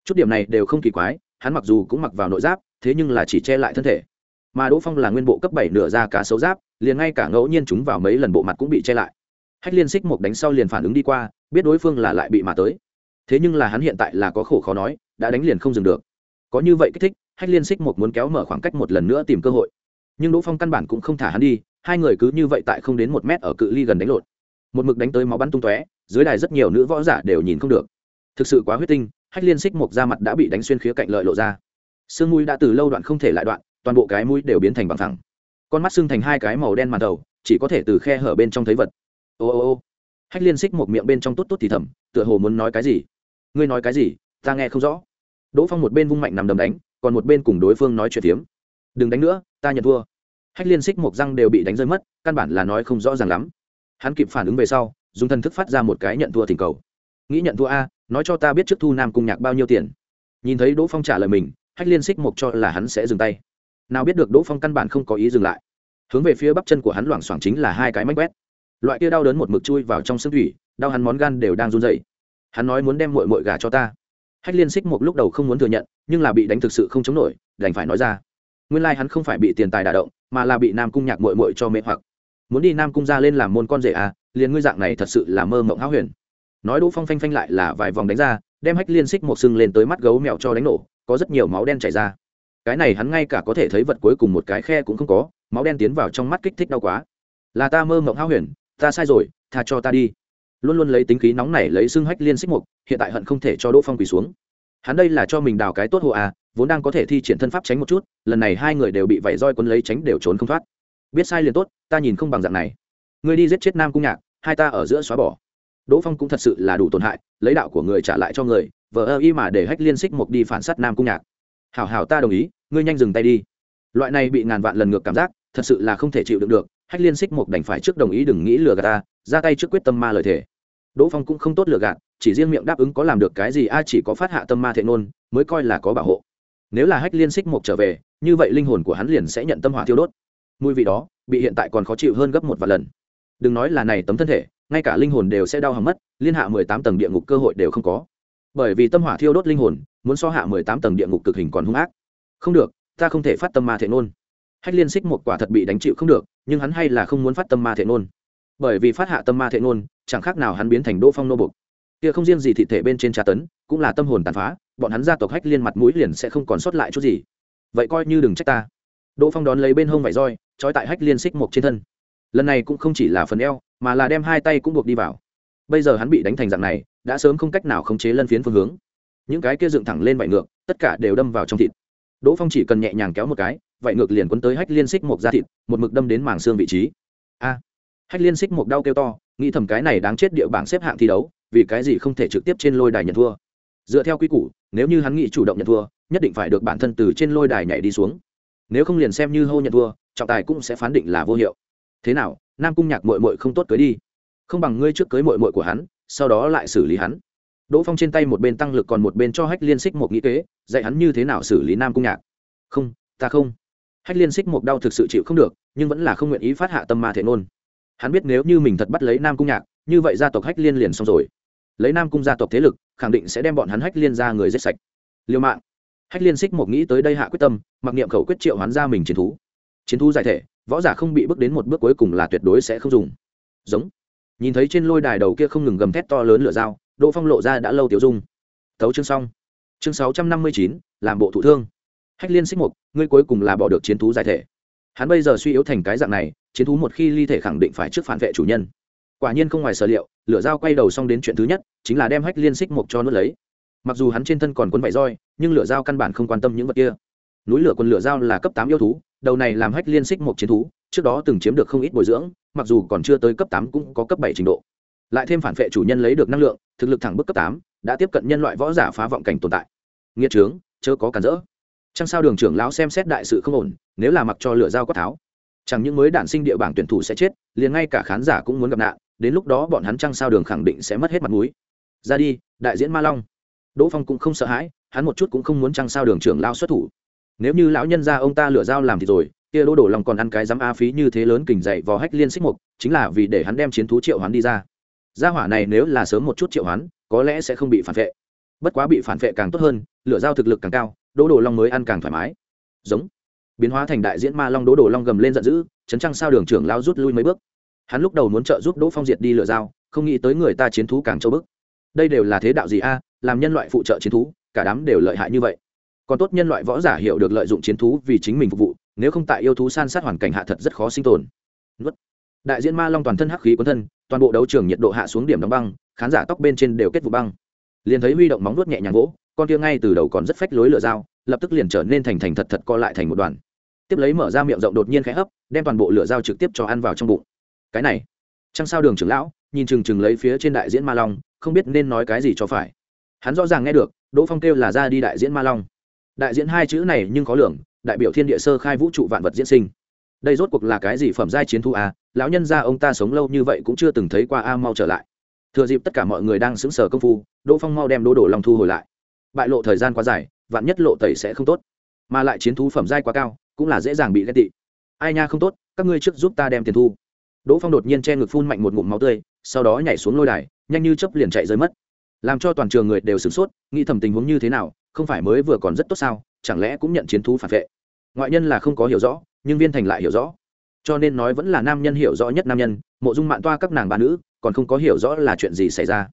Chút điểm này đều không kỳ quái, hắn mặc dù cũng mặc vào nội giáp, thế nhưng là chỉ che lại thân thể. Mà đỗ phong là nguyên bộ cấp bảy nửa ra cá sấu giáp liền ngay cả ngẫu nhiên chúng vào mấy lần bộ mặt cũng bị che lại. Hách liên xích một đánh sau liền phản ứng đi qua, biết đối phương là lại bị mà tới. Thế nhưng là hắn hiện tại là có khổ khó nói, đã đánh liền không dừng được. Có như vậy kích thích, hách liên xích một muốn kéo mở khoảng cách một lần nữa tìm cơ hội. Nhưng đỗ phong căn bản cũng không thả hắn đi, hai người cứ như vậy tại không đến một mét ở cự ly gần đánh lộn. Một mực đánh tới máu bắn tung tóe, dưới đài rất nhiều nữ võ giả đều nhìn không được. Thực sự quá huyết tinh, hách liên xích một da mặt đã bị đánh xuyên khía cạnh lợi lộ ra. Sương mũi đã từ lâu đoạn không thể lại đoạn, toàn bộ cái mũi đều biến thành bằng thẳng con mắt xưng thành hai cái màu đen màn đầu, chỉ có thể từ khe hở bên trong thấy vật. Ô ô ô. Hách liên xích một miệng bên trong tốt tốt thì thầm, tựa hồ muốn nói cái gì? Ngươi nói cái gì? Ta nghe không rõ. Đỗ phong một bên vung mạnh nằm đấm đánh, còn một bên cùng đối phương nói chuyện tiếm đừng đánh nữa, ta nhận thua. Hách liên xích một răng đều bị đánh rơi mất, căn bản là nói không rõ ràng lắm. Hắn kịp phản ứng về sau, dùng thần thức phát ra một cái nhận thua thỉnh cầu. Nghĩ nhận thua a, nói cho ta biết trước thu nam cung nhạc bao nhiêu tiền. Nhìn thấy đỗ phong trả lời mình, hách liên xích mộc cho là hắn sẽ dừng tay. Nào biết được đỗ phong căn bản không có ý dừng lại hướng về phía bắp chân của hắn loảng xoảng chính là hai cái mánh quét. Loại kia đau đớn một mực chui vào trong xương thủy, đau hắn món gan đều đang run dậy hắn nói muốn đem mội mội gà cho ta. Hách liên xích một lúc đầu không muốn thừa nhận, nhưng là bị đánh thực sự không chống nổi, đành phải nói ra. Nguyên lai、like、hắn không phải bị tiền tài đả động, mà là bị nam cung nhạc mội mội cho mê hoặc. Muốn đi nam cung ra lên làm môn con rể à liền ngươi dạng này thật sự là mơ mộng háo huyền. Nói đỗ phong phanh phanh lại là vài vòng đánh ra, đem hách liên xích một sưng lên tới mắt gấu mèo cho đánh nổ, có rất nhiều máu đen chảy ra. Cái này hắn ngay cả có thể thấy vật cuối cùng một cái khe cũng không có máu đen tiến vào trong mắt kích thích đau quá. Là ta mơ mộng hao huyền, ta sai rồi, tha cho ta đi. Luôn luôn lấy tính khí nóng này lấy xưng hách liên xích mục, hiện tại hận không thể cho đỗ phong quỳ xuống. Hắn đây là cho mình đào cái tốt hộ à vốn đang có thể thi triển thân pháp tránh một chút, lần này hai người đều bị vẩy roi quấn lấy tránh đều trốn không thoát. Biết sai liền tốt, ta nhìn không bằng dạng này. Ngươi đi giết chết nam cung nhạc, hai ta ở giữa xóa bỏ. Đỗ phong cũng thật sự là đủ tổn hại, lấy đạo của người trả lại cho người, vờ ơ y mà để hách liên xích mục đi phản s á t nam cung nhạc. Hảo hảo ta đồng ý, ngươi nhanh dừng tay đi loại này bị ngàn vạn lần ngược cảm giác, thật sự là không thể chịu đựng được. Hách liên xích mục đành phải trước đồng ý đừng nghĩ lừa gạt ta, ra tay trước quyết tâm ma lời thề. Đỗ phong cũng không tốt lừa gạt, chỉ riêng miệng đáp ứng có làm được cái gì a, chỉ có phát hạ tâm ma thệ nôn mới coi là có bảo hộ. Nếu là hách liên xích mục trở về, như vậy linh hồn của hắn liền sẽ nhận tâm hỏa thiêu đốt. Mùi vị đó, bị hiện tại còn khó chịu hơn gấp một vài lần. Đừng nói là này tấm thân thể, ngay cả linh hồn đều sẽ đau hỏng mất, liên hạ mười tám tầng địa ngục cơ hội đều không có. Bởi vì tâm hỏa thiêu đốt linh hồn, muốn so hạ mười tám tầng địa ngục cực hình còn hung ác. Không được ta không thể phát tâm ma thể nôn hách liên xích một quả thật bị đánh chịu không được, nhưng hắn hay là không muốn phát tâm ma thể nôn bởi vì phát hạ tâm ma thể nôn chẳng khác nào hắn biến thành đỗ phong nô bục kia không riêng gì thị thể bên trên tra tấn, cũng là tâm hồn tàn phá, bọn hắn gia tộc hách liên mặt mũi liền sẽ không còn sót lại chút gì. Vậy coi như đừng trách ta. Đỗ phong đón lấy bên hông vải roi, trói tại hách liên xích một trên thân. Lần này cũng không chỉ là phần eo, mà là đem hai tay cũng buộc đi vào. Bây giờ hắn bị đánh thành dạng này, đã sớm không cách nào khống chế lân phiến phương hướng. Những cái kia dựng thẳng lên vải ngược, tất cả đều đâm vào trong thịt đỗ phong chỉ cần nhẹ nhàng kéo một cái, vậy ngược liền quấn tới hách liên xích một ra thịt, một mực đâm đến màng xương vị trí. A! Hách liên xích một đau kêu to, nghĩ thầm cái này đáng chết địa bảng xếp hạng thi đấu, vì cái gì không thể trực tiếp trên lôi đài nhận thua? Dựa theo quy củ, nếu như hắn nghĩ chủ động nhận thua, nhất định phải được bản thân từ trên lôi đài nhảy đi xuống. Nếu không liền xem như hô nhận thua, trọng tài cũng sẽ phán định là vô hiệu. Thế nào, nam cung nhạc mội mội không tốt cưới đi. Không bằng ngươi trước cưới mội mội của hắn, sau đó lại xử lý hắn đỗ phong trên tay một bên tăng lực còn một bên cho hách liên xích một nghĩ kế, dạy hắn như thế nào xử lý nam cung nhạc. Không, ta không. Hách liên xích một đau thực sự chịu không được, nhưng vẫn là không nguyện ý phát hạ tâm ma thể nôn. hắn biết nếu như mình thật bắt lấy nam cung nhạc, như vậy gia tộc hách liên liền xong rồi. Lấy nam cung gia tộc thế lực, khẳng định sẽ đem bọn hắn hách liên ra người giết sạch. Liêu mạng. Hách liên xích một nghĩ tới đây hạ quyết tâm, mặc niệm khẩu quyết triệu hoán ra mình chiến thú. Chiến thú giải thể, võ giả không bị bước đến một bước cuối cùng là tuyệt đối sẽ không dùng. Giống. Nhìn thấy trên lôi đài đầu kia không ngừng gầm thét to lớn lửa dao đỗ phong lộ ra đã lâu tiểu dung. Tấu chương xong. Chương sáu trăm năm mươi chín, làm bộ thụ thương. Hách liên xích mục, ngươi cuối cùng là bỏ được chiến thú giải thể. Hắn bây giờ suy yếu thành cái dạng này, chiến thú một khi ly thể khẳng định phải trước phản vệ chủ nhân. Quả nhiên không ngoài sở liệu, lửa dao quay đầu xong đến chuyện thứ nhất, chính là đem hách liên xích mục cho nuốt lấy. Mặc dù hắn trên thân còn quấn vải roi, nhưng lửa dao căn bản không quan tâm những vật kia. Núi lửa quân lửa dao là cấp tám yêu thú, đầu này làm hách liên xích Mục chiến thú, trước đó từng chiếm được không ít bồi dưỡng, mặc dù còn chưa tới cấp tám cũng có cấp bảy trình độ lại thêm phản vệ chủ nhân lấy được năng lượng, thực lực thẳng bức cấp tám, đã tiếp cận nhân loại võ giả phá vọng cảnh tồn tại. Nghĩa trướng, chớ có cản rỡ. Chăng sao đường trưởng lão xem xét đại sự không ổn, nếu là mặc cho lửa dao quát tháo, chẳng những mới đản sinh địa bảng tuyển thủ sẽ chết, liền ngay cả khán giả cũng muốn gặp nạn, đến lúc đó bọn hắn trăng sao đường khẳng định sẽ mất hết mặt mũi. Ra đi, đại diễn ma long. Đỗ phong cũng không sợ hãi, hắn một chút cũng không muốn trăng sao đường trưởng lao xuất thủ. Nếu như lão nhân gia ông ta lửa dao làm thì rồi, kia đỗ đổ lòng còn ăn cái dám a phí như thế lớn kình dậy vò hách liên xích mục, chính là vì để hắn đem chiến thú triệu hắn đi ra gia hỏa này nếu là sớm một chút triệu hoán, có lẽ sẽ không bị phản vệ. Bất quá bị phản vệ càng tốt hơn, lửa dao thực lực càng cao, đỗ đồ long mới ăn càng thoải mái. Giống. Biến hóa thành đại diễn ma long đỗ đồ long gầm lên giận dữ, chấn trăng sao đường trưởng lao rút lui mấy bước. Hắn lúc đầu muốn trợ giúp đỗ phong diệt đi lửa dao không nghĩ tới người ta chiến thú càng châu bức. Đây đều là thế đạo gì a, làm nhân loại phụ trợ chiến thú, cả đám đều lợi hại như vậy. Còn tốt nhân loại võ giả hiểu được lợi dụng chiến thú vì chính mình phục vụ, nếu không tại yêu thú san sát hoàn cảnh hạ thật rất khó sinh tồn. Nuốt đại diễn ma long toàn thân hắc khí quấn thân, toàn bộ đấu trường nhiệt độ hạ xuống điểm đóng băng, khán giả tóc bên trên đều kết vụ băng. Liền thấy huy động móng nuốt nhẹ nhàng gỗ con kia ngay từ đầu còn rất phách lối lửa dao, lập tức liền trở nên thành thành thật thật co lại thành một đoàn. Tiếp lấy mở ra miệng rộng đột nhiên khẽ hấp, đem toàn bộ lửa dao trực tiếp cho ăn vào trong bụng. Cái này, trăng sao đường trưởng lão, nhìn chừng chừng lấy phía trên đại diễn ma long, không biết nên nói cái gì cho phải. Hắn rõ ràng nghe được, đỗ phong kêu là ra đi đại diễn ma long. Đại diễn hai chữ này nhưng có lượng đại biểu thiên địa sơ khai vũ trụ vạn vật diễn sinh. Đây rốt cuộc là cái gì phẩm giai chiến thu à? Lão nhân gia ông ta sống lâu như vậy cũng chưa từng thấy qua a mau trở lại. Thừa dịp tất cả mọi người đang xứng sở công phu, đỗ phong mau đem đỗ đổ long thu hồi lại. Bại lộ thời gian quá dài, vạn nhất lộ tẩy sẽ không tốt. Mà lại chiến thú phẩm giai quá cao, cũng là dễ dàng bị ghét tị. Ai nha không tốt, các ngươi trước giúp ta đem tiền thu. Đỗ phong đột nhiên che ngực phun mạnh một ngụm máu tươi, sau đó nhảy xuống lôi đài, nhanh như chấp liền chạy rơi mất. Làm cho toàn trường người đều sửng sốt, nghĩ thầm tình huống như thế nào, không phải mới vừa còn rất tốt sao, chẳng lẽ cũng nhận chiến thú phản vệ. Ngoại nhân là không có hiểu rõ, nhưng viên thành lại hiểu rõ cho nên nói vẫn là nam nhân hiểu rõ nhất nam nhân, mộ dung mạng toa các nàng ba nữ, còn không có hiểu rõ là chuyện gì xảy ra.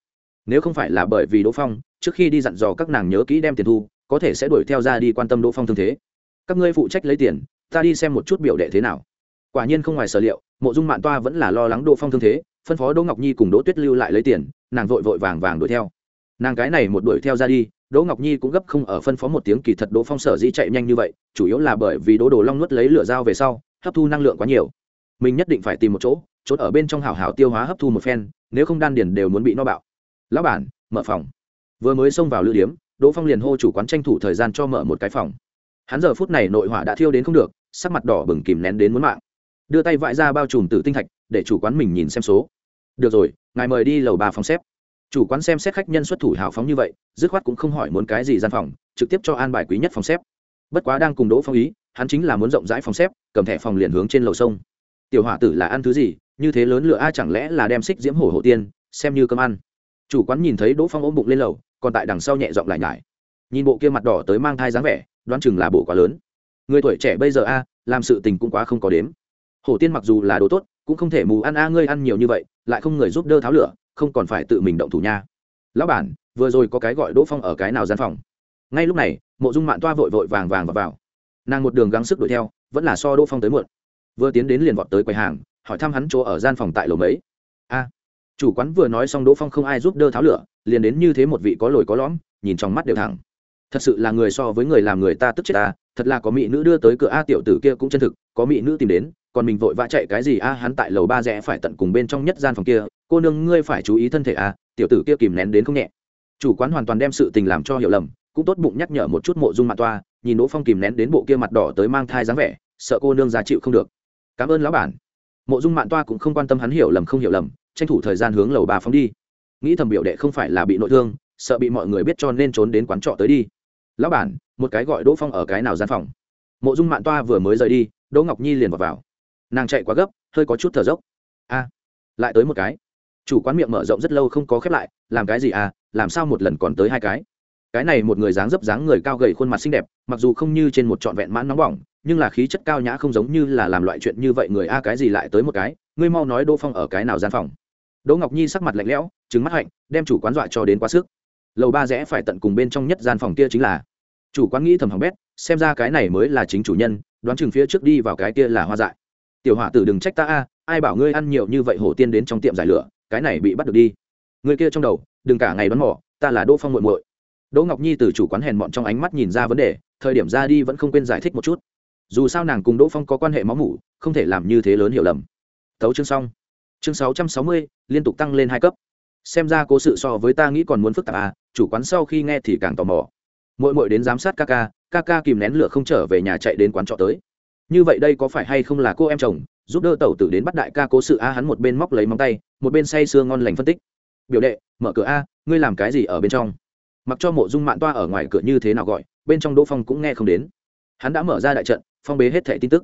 Nếu không phải là bởi vì đỗ phong, trước khi đi dặn dò các nàng nhớ kỹ đem tiền thu, có thể sẽ đuổi theo ra đi quan tâm đỗ phong thương thế. Các ngươi phụ trách lấy tiền, ta đi xem một chút biểu đệ thế nào. Quả nhiên không ngoài sở liệu, mộ dung mạng toa vẫn là lo lắng đỗ phong thương thế, phân phó đỗ ngọc nhi cùng đỗ tuyết lưu lại lấy tiền, nàng vội vội vàng vàng đuổi theo. Nàng cái này một đuổi theo ra đi, đỗ ngọc nhi cũng gấp không ở phân phó một tiếng kỳ thật đỗ phong sở dĩ chạy nhanh như vậy, chủ yếu là bởi vì đỗ đồ long nuốt lấy lửa dao về sau hấp thu năng lượng quá nhiều. Mình nhất định phải tìm một chỗ trốn ở bên trong hảo hảo tiêu hóa hấp thu một phen, nếu không đan điền đều muốn bị no bạo. Lão bản, mở phòng. Vừa mới xông vào lữ điếm, đỗ phong liền hô chủ quán tranh thủ thời gian cho mở một cái phòng. Hắn giờ phút này nội hỏa đã thiêu đến không được, sắc mặt đỏ bừng kìm nén đến muốn mạng. Đưa tay vãi ra bao trùm từ tinh thạch, để chủ quán mình nhìn xem số. Được rồi, ngài mời đi lầu ba phòng xếp. Chủ quán xem xét khách nhân xuất thủ hào phóng như vậy, dứt khoát cũng không hỏi muốn cái gì gian phòng, trực tiếp cho an bài quý nhất phòng xếp bất quá đang cùng đỗ phong ý, hắn chính là muốn rộng rãi phòng xếp, cầm thẻ phòng liền hướng trên lầu sông. Tiểu hỏa tử là ăn thứ gì, như thế lớn lửa a, chẳng lẽ là đem xích diễm hổ hộ tiên, xem như cơm ăn. Chủ quán nhìn thấy đỗ phong ôm bụng lên lầu, còn tại đằng sau nhẹ giọng lại nhải. Nhìn bộ kia mặt đỏ tới mang thai dáng vẻ, đoán chừng là bộ quá lớn. Người tuổi trẻ bây giờ a, làm sự tình cũng quá không có đếm. Hổ tiên mặc dù là đồ tốt, cũng không thể mù ăn a, ngươi ăn nhiều như vậy, lại không người giúp đỡ tháo lửa, không còn phải tự mình động thủ nha. Lão bản, vừa rồi có cái gọi đỗ phong ở cái nào gian phòng? Ngay lúc này, mộ dung mạn toa vội vội vàng vàng và vào. nàng một đường gắng sức đuổi theo, vẫn là so đỗ phong tới muộn. Vừa tiến đến liền vọt tới quầy hàng, hỏi thăm hắn chỗ ở gian phòng tại lầu mấy. A, chủ quán vừa nói xong đỗ phong không ai giúp đỡ tháo lửa, liền đến như thế một vị có lồi có lõm, nhìn trong mắt đều thẳng. Thật sự là người so với người làm người ta tức chết ta, thật là có mỹ nữ đưa tới cửa a tiểu tử kia cũng chân thực, có mỹ nữ tìm đến, còn mình vội vã chạy cái gì a, hắn tại lầu ba rẽ phải tận cùng bên trong nhất gian phòng kia, cô nương ngươi phải chú ý thân thể a, tiểu tử kia kìm nén đến không nhẹ. Chủ quán hoàn toàn đem sự tình làm cho hiểu lầm cũng tốt bụng nhắc nhở một chút mộ dung mạn toa nhìn đỗ phong kìm nén đến bộ kia mặt đỏ tới mang thai dáng vẻ sợ cô nương ra chịu không được. Cảm ơn lão bản. Mộ dung mạn toa cũng không quan tâm hắn hiểu lầm không hiểu lầm tranh thủ thời gian hướng lầu bà phóng đi. Nghĩ thầm biểu đệ không phải là bị nội thương sợ bị mọi người biết cho nên trốn đến quán trọ tới đi. Lão bản một cái gọi đỗ phong ở cái nào gian phòng? Mộ dung mạn toa vừa mới rời đi đỗ ngọc nhi liền vào, vào. nàng chạy quá gấp hơi có chút thở dốc. A lại tới một cái. Chủ quán miệng mở rộng rất lâu không có khép lại làm cái gì à? Làm sao một lần còn tới hai cái? Cái này một người dáng dấp dáng người cao gầy khuôn mặt xinh đẹp, mặc dù không như trên một trọn vẹn mãn nóng bỏng, nhưng là khí chất cao nhã không giống như là làm loại chuyện như vậy người a cái gì lại tới một cái, ngươi mau nói đỗ phong ở cái nào gian phòng. Đỗ ngọc nhi sắc mặt lạnh lẽo trứng mắt hạnh, đem chủ quán dọa cho đến quá sức. Lầu ba rẽ phải tận cùng bên trong nhất gian phòng kia chính là chủ quán nghĩ thầm hỏng bét, xem ra cái này mới là chính chủ nhân, đoán chừng phía trước đi vào cái kia là hoa dại. Tiểu hỏa tử đừng trách ta a, ai bảo ngươi ăn nhiều như vậy hổ tiên đến trong tiệm giải lửa, cái này bị bắt được đi. Người kia trong đầu, đừng cả ngày đoán mỏ ta là đỗ phong muội muội đỗ ngọc nhi từ chủ quán hèn mọn trong ánh mắt nhìn ra vấn đề, thời điểm ra đi vẫn không quên giải thích một chút. Dù sao nàng cùng đỗ phong có quan hệ máu mủ, không thể làm như thế lớn hiểu lầm. Tấu chương xong. Chương sáu trăm sáu mươi, liên tục tăng lên hai cấp. Xem ra cố sự so với ta nghĩ còn muốn phức tạp à chủ quán sau khi nghe thì càng tò mò. Mỗi mỗi đến giám sát ca ca ca ca kìm nén lửa không trở về nhà chạy đến quán trọ tới. Như vậy đây có phải hay không là cô em chồng, giúp đỡ tẩu tử đến bắt đại ca cố sự a, hắn một bên móc lấy móng tay, một bên say sưa ngon lành phân tích. Biểu đệ, mở cửa a, ngươi làm cái gì ở bên trong? Mặc cho mộ dung mạn toa ở ngoài cửa như thế nào gọi, bên trong đỗ phong cũng nghe không đến. Hắn đã mở ra đại trận, phong bế hết thẻ tin tức.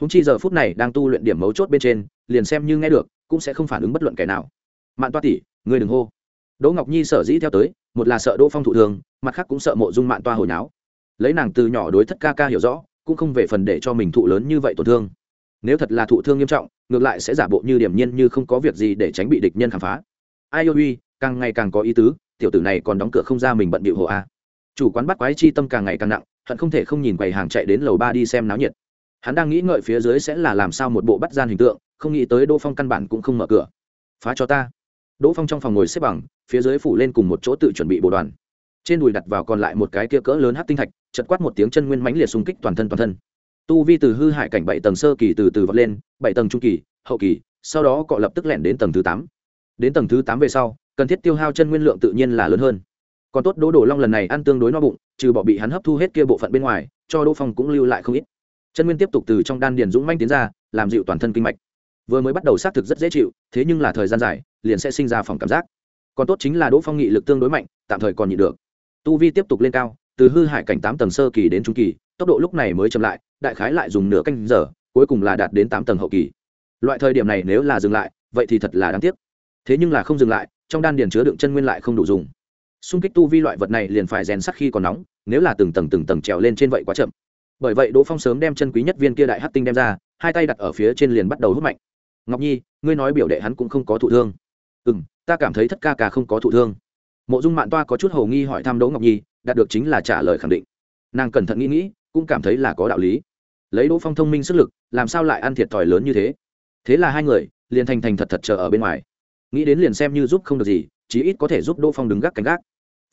Húng chi giờ phút này đang tu luyện điểm mấu chốt bên trên, liền xem như nghe được, cũng sẽ không phản ứng bất luận kẻ nào. Mạn toa tỷ ngươi đừng hô. Đỗ ngọc nhi sở dĩ theo tới, một là sợ đỗ phong thụ thường mặt khác cũng sợ mộ dung mạn toa hồi náo. Lấy nàng từ nhỏ đối thất ca ca hiểu rõ, cũng không về phần để cho mình thụ lớn như vậy tổn thương. Nếu thật là thụ thương nghiêm trọng, ngược lại sẽ giả bộ như điểm nhiên như không có việc gì để tránh bị địch nhân khám phá. Ai ôi uy, càng ngày càng có ý tứ tiểu tử này còn đóng cửa không ra mình bận bịu hộ a. Chủ quán bắt quái chi tâm càng ngày càng nặng, hận không thể không nhìn quầy hàng chạy đến lầu ba đi xem náo nhiệt. Hắn đang nghĩ ngợi phía dưới sẽ là làm sao một bộ bắt gian hình tượng, không nghĩ tới đỗ phong căn bản cũng không mở cửa. Phá cho ta. Đỗ phong trong phòng ngồi xếp bằng, phía dưới phủ lên cùng một chỗ tự chuẩn bị bộ đoàn. Trên đùi đặt vào còn lại một cái kia cỡ lớn hát tinh thạch, chật quát một tiếng chân nguyên mãnh liệt xung kích toàn thân toàn thân. Tu vi từ hư hại cảnh bảy tầng sơ kỳ từ từ vọt lên, bảy tầng trung kỳ, hậu kỳ, sau đó cọ lập tức lẻn đến tầng thứ tám đến tầng thứ tám về sau, cần thiết tiêu hao chân nguyên lượng tự nhiên là lớn hơn. Còn tốt đỗ đồ long lần này ăn tương đối no bụng, trừ bỏ bị hắn hấp thu hết kia bộ phận bên ngoài, cho đỗ phong cũng lưu lại không ít. Chân nguyên tiếp tục từ trong đan điền dũng manh tiến ra, làm dịu toàn thân kinh mạch. Vừa mới bắt đầu xác thực rất dễ chịu, thế nhưng là thời gian dài, liền sẽ sinh ra phòng cảm giác. Còn tốt chính là đỗ phong nghị lực tương đối mạnh, tạm thời còn nhịn được. Tu vi tiếp tục lên cao, từ hư hải cảnh tám tầng sơ kỳ đến trung kỳ, tốc độ lúc này mới chậm lại, đại khái lại dùng nửa canh giờ, cuối cùng là đạt đến tám tầng hậu kỳ. Loại thời điểm này nếu là dừng lại, vậy thì thật là đáng tiếc thế nhưng là không dừng lại, trong đan điền chứa đựng chân nguyên lại không đủ dùng. Xung kích tu vi loại vật này liền phải rèn sắc khi còn nóng, nếu là từng tầng từng tầng trèo lên trên vậy quá chậm. Bởi vậy đỗ phong sớm đem chân quý nhất viên kia đại hát tinh đem ra, hai tay đặt ở phía trên liền bắt đầu hút mạnh. Ngọc nhi, ngươi nói biểu đệ hắn cũng không có thụ thương. Ừ m ta cảm thấy thất ca ca không có thụ thương. Mộ dung mạn toa có chút hầu nghi hỏi thăm đỗ ngọc nhi, đạt được chính là trả lời khẳng định. Nàng cẩn thận nghĩ nghĩ, cũng cảm thấy là có đạo lý. Lấy đỗ phong thông minh sức lực, làm sao lại ăn thiệt thòi lớn như thế? Thế là hai người liền thành thành thật thật chờ ở bên ngoài nghĩ đến liền xem như giúp không được gì, chí ít có thể giúp đỗ phong đứng gác cánh gác.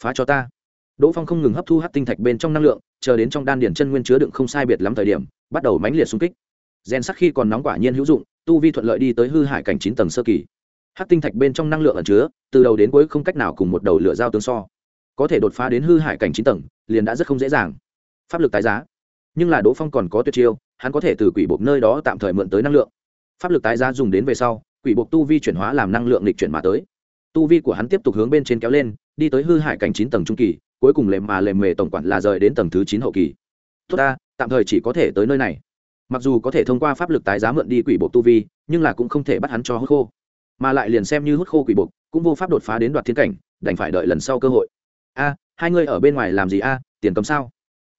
Phá cho ta. Đỗ phong không ngừng hấp thu hát tinh thạch bên trong năng lượng, chờ đến trong đan điển chân nguyên chứa đựng không sai biệt lắm thời điểm, bắt đầu mãnh liệt xung kích. Gen sắc khi còn nóng quả nhiên hữu dụng, tu vi thuận lợi đi tới hư hải cảnh chín tầng sơ kỳ. Hát tinh thạch bên trong năng lượng ẩn chứa, từ đầu đến cuối không cách nào cùng một đầu lửa giao tương so. Có thể đột phá đến hư hải cảnh chín tầng, liền đã rất không dễ dàng. Pháp lực tái giá. Nhưng là đỗ phong còn có tuyệt chiêu, hắn có thể từ quỷ buộc nơi đó tạm thời mượn tới năng lượng. Pháp lực tái giá dùng đến về sau quỷ buộc tu vi chuyển hóa làm năng lượng lịch chuyển mà tới. Tu vi của hắn tiếp tục hướng bên trên kéo lên đi tới hư hải cảnh chín tầng trung kỳ cuối cùng lềm mà lềm mề tổng quản là rời đến tầng thứ chín hậu kỳ. Tốt ta tạm thời chỉ có thể tới nơi này. Mặc dù có thể thông qua pháp lực tái giá mượn đi quỷ bộ tu vi nhưng là cũng không thể bắt hắn cho hút khô. Mà lại liền xem như hút khô quỷ buộc, cũng vô pháp đột phá đến đoạt thiên cảnh đành phải đợi lần sau cơ hội. A hai người ở bên ngoài làm gì a? Tiền cấm sao?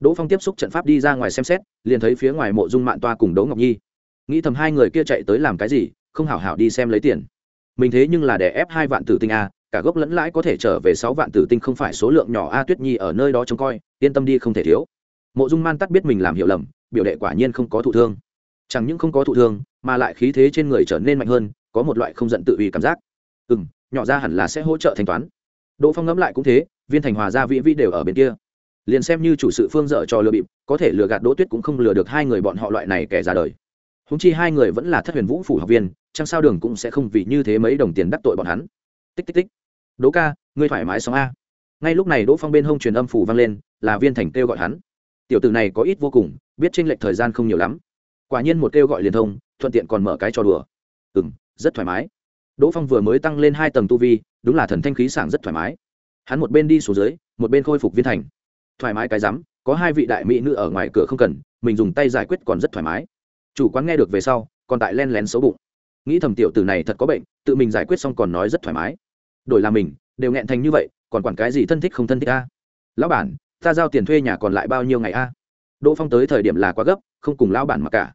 Đỗ phong tiếp xúc trận pháp đi ra ngoài xem xét liền thấy phía ngoài mộ dung mạng toa cùng đỗ ngọc nhi. Nghĩ thầm hai người kia chạy tới làm cái gì không hảo hảo đi xem lấy tiền. Mình thế nhưng là để ép hai vạn tử tinh a, cả gốc lẫn lãi có thể trở về sáu vạn tử tinh không phải số lượng nhỏ a, tuyết nhi ở nơi đó trông coi, yên tâm đi không thể thiếu. Mộ dung man tắt biết mình làm hiểu lầm, biểu đệ quả nhiên không có thụ thương. Chẳng những không có thụ thương, mà lại khí thế trên người trở nên mạnh hơn, có một loại không giận tự ủy cảm giác. Ừ m nhỏ ra hẳn là sẽ hỗ trợ thanh toán. Đỗ phong ngẫm lại cũng thế, viên thành hòa gia vĩ vĩ đều ở bên kia. Liền xem như chủ sự phương dở cho lừa bịp, có thể lừa gạt đỗ tuyết cũng không lừa được hai người bọn họ loại này kẻ ra đời húng chi hai người vẫn là thất huyền vũ phủ học viên chẳng sao đường cũng sẽ không vì như thế mấy đồng tiền đắc tội bọn hắn. Tích tích tích. Đỗ ca, ngươi thoải mái xong a. Ngay lúc này đỗ phong bên hông truyền âm phủ vang lên, là viên thành kêu gọi hắn. Tiểu tử này có ít vô cùng, biết tranh lệch thời gian không nhiều lắm. Quả nhiên một kêu gọi liền thông, thuận tiện còn mở cái trò đùa. Ừ m rất thoải mái. Đỗ phong vừa mới tăng lên hai tầng tu vi, đúng là thần thanh khí sảng rất thoải mái. Hắn một bên đi xuống dưới, một bên khôi phục viên thành. Thoải mái cái rắm, có hai vị đại mỹ nữ ở ngoài cửa không cần, mình dùng tay giải quyết còn rất thoải mái chủ quán nghe được về sau, còn tại len lén xấu bụng. Nghĩ thầm tiểu tử này thật có bệnh, tự mình giải quyết xong còn nói rất thoải mái. Đổi là mình, đều nghẹn thành như vậy, còn quản cái gì thân thích không thân thích a? Lão bản, ta giao tiền thuê nhà còn lại bao nhiêu ngày a? Đỗ phong tới thời điểm là quá gấp, không cùng lão bản mà cả.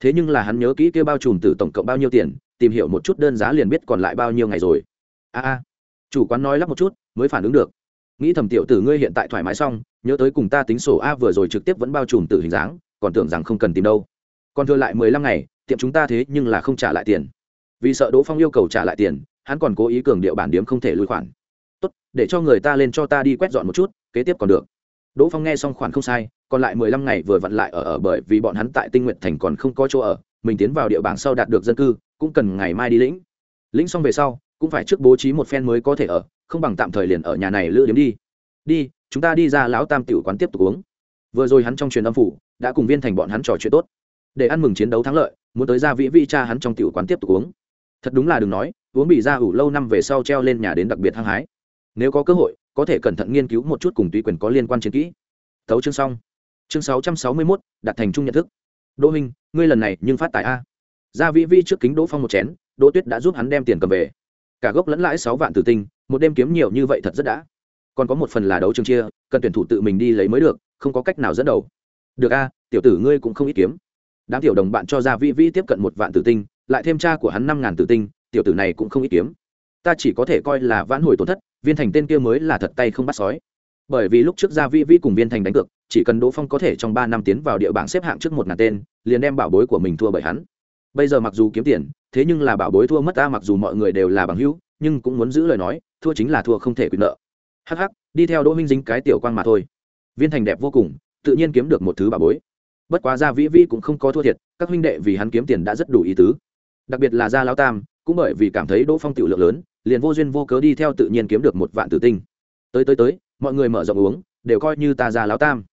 Thế nhưng là hắn nhớ kỹ kêu bao trùm từ tổng cộng bao nhiêu tiền, tìm hiểu một chút đơn giá liền biết còn lại bao nhiêu ngày rồi. A a. Chủ quán nói lắp một chút, mới phản ứng được. Nghĩ thầm tiểu tử ngươi hiện tại thoải mái xong, nhớ tới cùng ta tính sổ a vừa rồi trực tiếp vẫn bao trùm từ hình dáng, còn tưởng rằng không cần tìm đâu còn thừa lại mười lăm ngày, tiệm chúng ta thế nhưng là không trả lại tiền. Vì sợ đỗ phong yêu cầu trả lại tiền, hắn còn cố ý cường điệu bản điếm không thể lùi khoản. Tốt, để cho người ta lên cho ta đi quét dọn một chút, kế tiếp còn được. Đỗ phong nghe xong khoản không sai, còn lại mười lăm ngày vừa vặn lại ở ở bởi vì bọn hắn tại tinh nguyện thành còn không có chỗ ở, mình tiến vào địa bảng sau đạt được dân cư, cũng cần ngày mai đi lĩnh. Lĩnh xong về sau, cũng phải trước bố trí một phen mới có thể ở, không bằng tạm thời liền ở nhà này lựa điếm đi. Đi, chúng ta đi ra lão tam tiểu quán tiếp tục uống. Vừa rồi hắn trong truyền âm phủ, đã cùng viên thành bọn hắn trò chuyện tốt để ăn mừng chiến đấu thắng lợi, muốn tới ra vĩ vị cha hắn trong tiểu quán tiếp tục uống. Thật đúng là đừng nói, uống bị ra ủ lâu năm về sau treo lên nhà đến đặc biệt hăng hái. Nếu có cơ hội, có thể cẩn thận nghiên cứu một chút cùng tùy quyền có liên quan chiến kỹ. Tấu chương xong. Chương sáu trăm sáu mươi mốt, đặt thành chung nhận thức. Đỗ minh ngươi lần này nhưng phát tài a. Gia vĩ vi trước kính đỗ phong một chén, đỗ tuyết đã giúp hắn đem tiền cầm về. Cả gốc lẫn lãi sáu vạn tử tinh, một đêm kiếm nhiều như vậy thật rất đã. Còn có một phần là đấu trường chia, cần tuyển thủ tự mình đi lấy mới được, không có cách nào dẫn đầu. Được a, tiểu tử ngươi cũng không ít kiếm đám tiểu đồng bạn cho gia vĩ vi tiếp cận một vạn tử tinh, lại thêm cha của hắn năm ngàn tử tinh, tiểu tử này cũng không ít kiếm. Ta chỉ có thể coi là vãn hồi tổn thất, viên thành tên kia mới là thật tay không bắt sói. Bởi vì lúc trước gia vi vi cùng viên thành đánh cược, chỉ cần đỗ phong có thể trong ba năm tiến vào địa bảng xếp hạng trước một ngàn tên, liền đem bảo bối của mình thua bởi hắn. Bây giờ mặc dù kiếm tiền, thế nhưng là bảo bối thua mất ta mặc dù mọi người đều là bằng hữu, nhưng cũng muốn giữ lời nói, thua chính là thua không thể quyền nợ. Hắc hắc, đi theo đỗ minh dính cái tiểu quan mà thôi. Viên thành đẹp vô cùng, tự nhiên kiếm được một thứ bảo bối bất quá gia vĩ vi cũng không có thua thiệt, các huynh đệ vì hắn kiếm tiền đã rất đủ ý tứ. Đặc biệt là gia lao tam, cũng bởi vì cảm thấy đỗ phong tiểu lượng lớn, liền vô duyên vô cớ đi theo tự nhiên kiếm được một vạn tử tinh. Tới tới tới, mọi người mở rộng uống, đều coi như ta gia lão tam.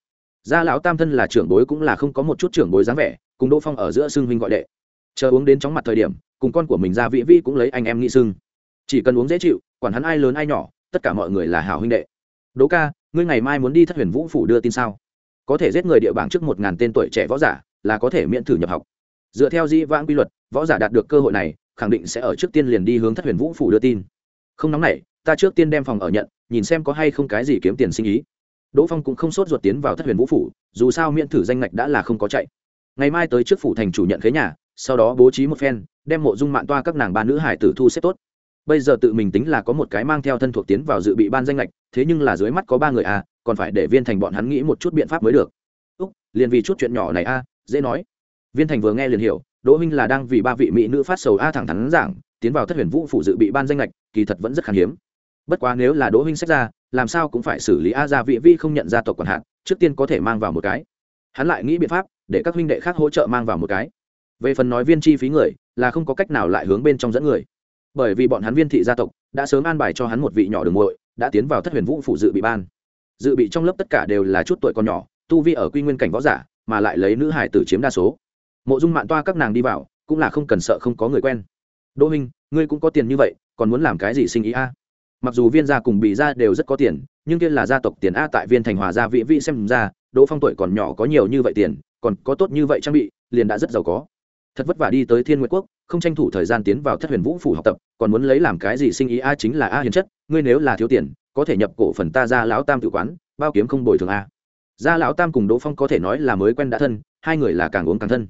Gia lão tam thân là trưởng bối cũng là không có một chút trưởng bối dáng vẻ, cùng đỗ phong ở giữa xưng huynh gọi đệ. Chờ uống đến chóng mặt thời điểm, cùng con của mình gia vĩ vi cũng lấy anh em nghĩ xưng. Chỉ cần uống dễ chịu, quản hắn ai lớn ai nhỏ, tất cả mọi người là hảo huynh đệ. Đỗ ca, ngươi ngày mai muốn đi thất huyền vũ phủ đưa tin sao? Có thể giết người địa bảng trước một ngàn tên tuổi trẻ võ giả là có thể miễn thử nhập học. Dựa theo di vãng quy luật võ giả đạt được cơ hội này khẳng định sẽ ở trước tiên liền đi hướng thất huyền vũ phủ đưa tin. Không nóng này ta trước tiên đem phòng ở nhận nhìn xem có hay không cái gì kiếm tiền sinh ý. Đỗ phong cũng không sốt ruột tiến vào thất huyền vũ phủ dù sao miễn thử danh ngạch đã là không có chạy. Ngày mai tới trước phủ thành chủ nhận khế nhà sau đó bố trí một phen đem mộ dung mạng toa các nàng ba nữ hải tử thu xếp tốt. Bây giờ tự mình tính là có một cái mang theo thân thuộc tiến vào dự bị ban danh lệch thế nhưng là dưới mắt có ba người à, còn phải để viên thành bọn hắn nghĩ một chút biện pháp mới được. Úc liền vì chút chuyện nhỏ này a à, dễ nói. Viên thành vừa nghe liền hiểu đỗ minh là đang vì ba vị mỹ nữ phát sầu a thẳng thắn giảng tiến vào thất huyền vũ phụ dự bị ban danh lệch kỳ thật vẫn rất khan hiếm. Bất quá nếu là đỗ minh sách ra làm sao cũng phải xử lý a gia vị vi không nhận ra tộc còn hạn trước tiên có thể mang vào một cái. Hắn lại nghĩ biện pháp để các huynh đệ khác hỗ trợ mang vào một cái. Về phần nói viên chi phí người là không có cách nào lại hướng bên trong dẫn người. Bởi vì bọn hắn viên thị gia tộc đã sớm an bài cho hắn một vị nhỏ đường muội đã tiến vào thất huyền vũ phụ dự bị ban dự bị trong lớp tất cả đều là chút tuổi còn nhỏ, tu vi ở quy nguyên cảnh võ giả, mà lại lấy nữ hải tử chiếm đa số. Mộ dung mạn toa các nàng đi vào, cũng là không cần sợ không có người quen. Đỗ minh ngươi cũng có tiền như vậy, còn muốn làm cái gì sinh ý a? Mặc dù viên gia cùng bị gia đều rất có tiền, nhưng kia là gia tộc tiền a tại viên thành hòa gia vị vị xem ra, đỗ phong tuổi còn nhỏ có nhiều như vậy tiền, còn có tốt như vậy trang bị, liền đã rất giàu có. Thật vất vả đi tới thiên nguyệt quốc, không tranh thủ thời gian tiến vào thất huyền vũ phủ học tập, còn muốn lấy làm cái gì sinh ý a chính là a hiền chất, ngươi nếu là thiếu tiền có thể nhập cổ phần ta ra lão tam tự quán, bao kiếm không bồi thường à. a gia lão tam cùng đỗ phong có thể nói là mới quen đã thân, hai người là càng uống càng thân.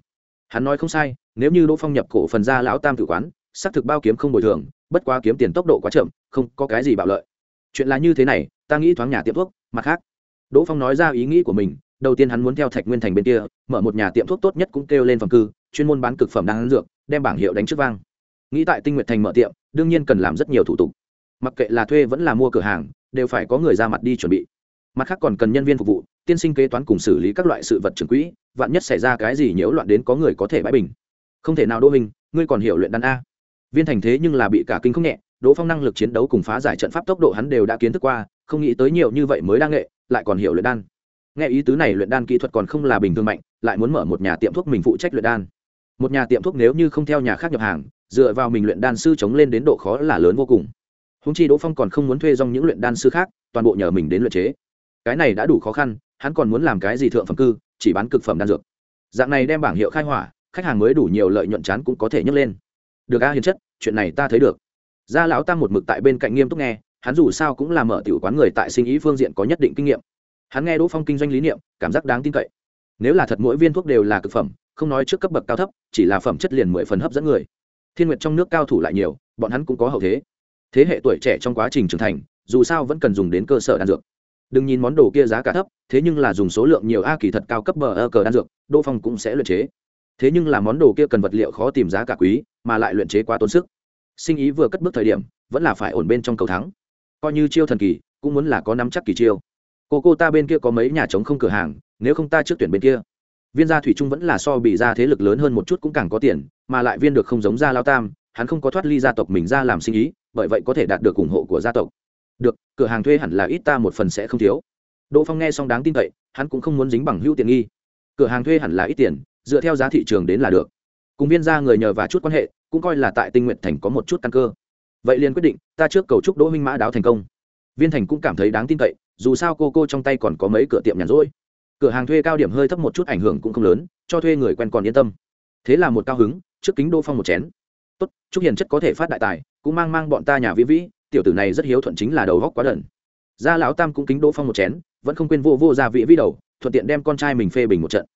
Hắn nói không sai, nếu như đỗ phong nhập cổ phần gia lão tam tự quán, xác thực bao kiếm không bồi thường, bất quá kiếm tiền tốc độ quá chậm, không có cái gì bạo lợi. Chuyện là như thế này, ta nghĩ thoáng nhà tiệm thuốc, mặt khác. Đỗ phong nói ra ý nghĩ của mình, đầu tiên hắn muốn theo thạch nguyên thành bên kia, mở một nhà tiệm thuốc tốt nhất cũng kêu lên phẩm cư, chuyên môn bán cực phẩm đan dược, đem bảng hiệu đánh trước vang. Nghĩ tại tinh nguyện thành mở tiệm, đương nhiên cần làm rất nhiều thủ tục. Mặc kệ là thuê vẫn là mua cửa hàng đều phải có người ra mặt đi chuẩn bị. Mặt khác còn cần nhân viên phục vụ, tiên sinh kế toán cùng xử lý các loại sự vật trưởng quỹ, vạn nhất xảy ra cái gì nhiễu loạn đến có người có thể bãi bình. Không thể nào đô hình, ngươi còn hiểu luyện đan a. Viên thành thế nhưng là bị cả kinh không nhẹ, đỗ phong năng lực chiến đấu cùng phá giải trận pháp tốc độ hắn đều đã kiến thức qua, không nghĩ tới nhiều như vậy mới đang nghệ, lại còn hiểu luyện đan. Nghe ý tứ này luyện đan kỹ thuật còn không là bình thường mạnh, lại muốn mở một nhà tiệm thuốc mình phụ trách luyện đan. Một nhà tiệm thuốc nếu như không theo nhà khác nhập hàng, dựa vào mình luyện đan sư chống lên đến độ khó là lớn vô cùng húng chi đỗ phong còn không muốn thuê dòng những luyện đan sư khác, toàn bộ nhờ mình đến luyện chế. Cái này đã đủ khó khăn, hắn còn muốn làm cái gì thượng phẩm cư, chỉ bán cực phẩm đan dược. Dạng này đem bảng hiệu khai hỏa, khách hàng mới đủ nhiều lợi nhuận chán cũng có thể nhấc lên. Được a, hiền chất, chuyện này ta thấy được. Gia lão tam một mực tại bên cạnh nghiêm túc nghe, hắn dù sao cũng là mở tiểu quán người tại sinh ý phương diện có nhất định kinh nghiệm. Hắn nghe đỗ phong kinh doanh lý niệm, cảm giác đáng tin cậy. Nếu là thật mỗi viên thuốc đều là cực phẩm, không nói trước cấp bậc cao thấp, chỉ là phẩm chất liền mười phần hấp dẫn người. Thiên nguyệt trong nước cao thủ lại nhiều, bọn hắn cũng có hậu thế thế hệ tuổi trẻ trong quá trình trưởng thành, dù sao vẫn cần dùng đến cơ sở đan dược. Đừng nhìn món đồ kia giá cả thấp, thế nhưng là dùng số lượng nhiều a kỳ thật cao cấp bờ ơ cờ đan dược đô phong cũng sẽ luyện chế. Thế nhưng là món đồ kia cần vật liệu khó tìm giá cả quý, mà lại luyện chế quá tốn sức. Sinh ý vừa cất bước thời điểm, vẫn là phải ổn bên trong cầu thắng. Coi như chiêu thần kỳ, cũng muốn là có nắm chắc kỳ chiêu. Cô cô ta bên kia có mấy nhà trống không cửa hàng, nếu không ta trước tuyển bên kia. Viên gia thủy trung vẫn là so bị gia thế lực lớn hơn một chút cũng càng có tiền, mà lại viên được không giống gia lao tam hắn không có thoát ly gia tộc mình ra làm sinh ý, bởi vậy có thể đạt được ủng hộ của gia tộc. Được, cửa hàng thuê hẳn là ít ta một phần sẽ không thiếu. Đỗ phong nghe xong đáng tin cậy, hắn cũng không muốn dính bằng hữu tiền nghi. Cửa hàng thuê hẳn là ít tiền, dựa theo giá thị trường đến là được. Cùng viên gia người nhờ và chút quan hệ, cũng coi là tại tinh nguyện thành có một chút căn cơ. Vậy liền quyết định, ta trước cầu chúc đỗ minh mã đáo thành công. Viên thành cũng cảm thấy đáng tin cậy, dù sao cô cô trong tay còn có mấy cửa tiệm nhàn rỗi. Cửa hàng thuê cao điểm hơi thấp một chút, ảnh hưởng cũng không lớn, cho thuê người quen còn yên tâm. Thế là một cao hứng, trước kính đô phong một chén tốt, chúc hiền chất có thể phát đại tài, cũng mang mang bọn ta nhà vĩ vĩ, tiểu tử này rất hiếu thuận chính là đầu góc quá đần. Gia lão tam cũng kính đỗ phong một chén, vẫn không quên vô vô gia vĩ vĩ đầu, thuận tiện đem con trai mình phê bình một trận.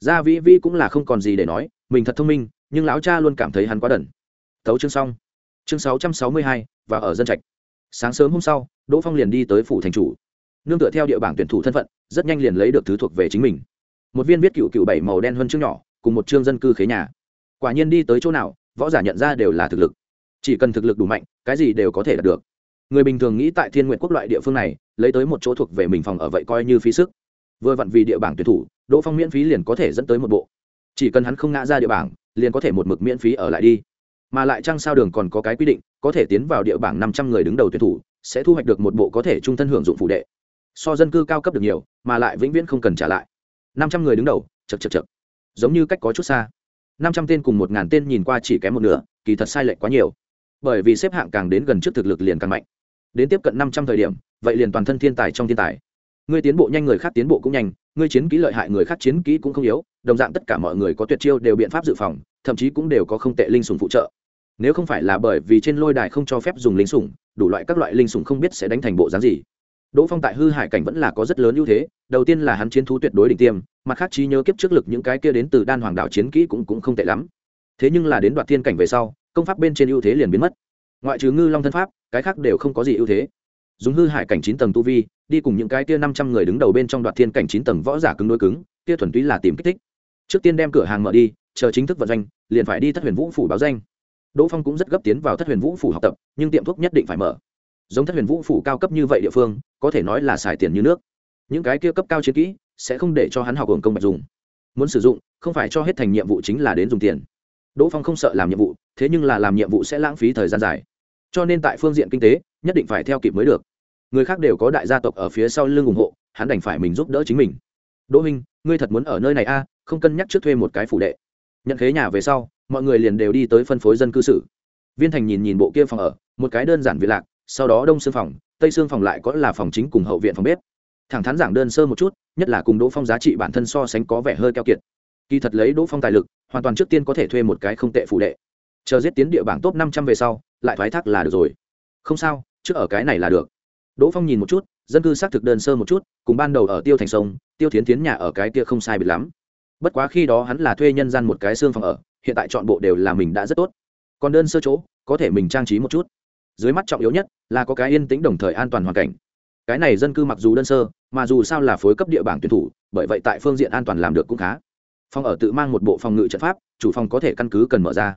Gia vĩ vĩ cũng là không còn gì để nói, mình thật thông minh, nhưng lão cha luôn cảm thấy hắn quá đần. Thấu chương xong. Chương sáu trăm sáu mươi hai, và ở dân trạch. Sáng sớm hôm sau, đỗ phong liền đi tới phủ thành chủ. Nương tựa theo địa bảng tuyển thủ thân phận, rất nhanh liền lấy được thứ thuộc về chính mình. Một viên viết cựu cựu bảy màu đen hơn chương nhỏ, cùng một chương dân cư khế nhà. Quả nhiên đi tới chỗ nào võ giả nhận ra đều là thực lực. Chỉ cần thực lực đủ mạnh, cái gì đều có thể đạt được. Người bình thường nghĩ tại thiên nguyện quốc loại địa phương này, lấy tới một chỗ thuộc về mình phòng ở vậy coi như phí sức. Vừa vặn vì địa bảng tuyển thủ, đỗ phong miễn phí liền có thể dẫn tới một bộ. Chỉ cần hắn không ngã ra địa bảng, liền có thể một mực miễn phí ở lại đi. Mà lại trăng sao đường còn có cái quy định, có thể tiến vào địa bảng năm trăm người đứng đầu tuyển thủ, sẽ thu hoạch được một bộ có thể trung thân hưởng dụng phụ đệ. So dân cư cao cấp được nhiều, mà lại vĩnh viễn không cần trả lại. Năm trăm người đứng đầu chật chật chật giống như cách có chút xa năm trăm tên cùng một ngàn tên nhìn qua chỉ kém một nửa, kỳ thật sai lệch quá nhiều. Bởi vì xếp hạng càng đến gần trước thực lực liền càng mạnh. Đến tiếp cận năm trăm thời điểm, vậy liền toàn thân thiên tài trong thiên tài. Ngươi tiến bộ nhanh người khác tiến bộ cũng nhanh, ngươi chiến kỹ lợi hại người khác chiến kỹ cũng không yếu, đồng dạng tất cả mọi người có tuyệt chiêu đều biện pháp dự phòng, thậm chí cũng đều có không tệ linh sủng phụ trợ. Nếu không phải là bởi vì trên lôi đài không cho phép dùng linh sủng, đủ loại các loại linh sủng không biết sẽ đánh thành bộ dáng gì đỗ phong tại hư hải cảnh vẫn là có rất lớn ưu thế, đầu tiên là hắn chiến thú tuyệt đối đỉnh tiêm, mặt khác trí nhớ kiếp trước lực những cái kia đến từ đan hoàng đảo chiến kỹ cũng cũng không tệ lắm. Thế nhưng là đến đoạt thiên cảnh về sau, công pháp bên trên ưu thế liền biến mất. Ngoại trừ ngư long thân pháp, cái khác đều không có gì ưu thế. Dùng hư hải cảnh chín tầng tu vi, đi cùng những cái kia năm trăm người đứng đầu bên trong đoạt thiên cảnh chín tầng võ giả cứng đối cứng, kia thuần túy là tìm kích thích. Trước tiên đem cửa hàng mở đi, chờ chính thức vận doanh, liền phải đi thất huyền vũ phủ báo danh. Đỗ phong cũng rất gấp tiến vào thất huyền vũ phủ học tập, nhưng tiệm thuốc nhất định phải mở giống thất huyền vũ phủ cao cấp như vậy địa phương có thể nói là xài tiền như nước. Những cái kia cấp cao chiến kỹ sẽ không để cho hắn học hưởng công bạch dùng. Muốn sử dụng không phải cho hết thành nhiệm vụ chính là đến dùng tiền. Đỗ phong không sợ làm nhiệm vụ thế nhưng là làm nhiệm vụ sẽ lãng phí thời gian dài. Cho nên tại phương diện kinh tế nhất định phải theo kịp mới được. Người khác đều có đại gia tộc ở phía sau lưng ủng hộ hắn đành phải mình giúp đỡ chính mình. Đỗ minh ngươi thật muốn ở nơi này a à, không cân nhắc trước thuê một cái phủ đệ. Nhận khế nhà về sau mọi người liền đều đi tới phân phối dân cư xử viên thành nhìn nhìn bộ kia phòng ở một cái đơn giản vị lạc sau đó đông xương phòng, tây xương phòng lại có là phòng chính cùng hậu viện phòng bếp. Thẳng thắn giảng đơn sơ một chút, nhất là cùng đỗ phong giá trị bản thân so sánh có vẻ hơi keo kiệt. Kỳ thật lấy đỗ phong tài lực, hoàn toàn trước tiên có thể thuê một cái không tệ phụ đệ. Chờ giết tiến địa bảng top năm trăm về sau, lại thoái thác là được rồi. Không sao, trước ở cái này là được. Đỗ phong nhìn một chút, dân cư xác thực đơn sơ một chút, cùng ban đầu ở tiêu thành sông, tiêu thiến tiến nhà ở cái kia không sai biệt lắm. Bất quá khi đó hắn là thuê nhân gian một cái xương phòng ở, hiện tại chọn bộ đều là mình đã rất tốt. Còn đơn sơ chỗ, có thể mình trang trí một chút dưới mắt trọng yếu nhất là có cái yên tĩnh đồng thời an toàn hoàn cảnh. Cái này dân cư mặc dù đơn sơ, mà dù sao là phối cấp địa bảng tuyển thủ, bởi vậy tại phương diện an toàn làm được cũng khá. Phòng ở tự mang một bộ phòng ngự trận pháp, chủ phòng có thể căn cứ cần mở ra.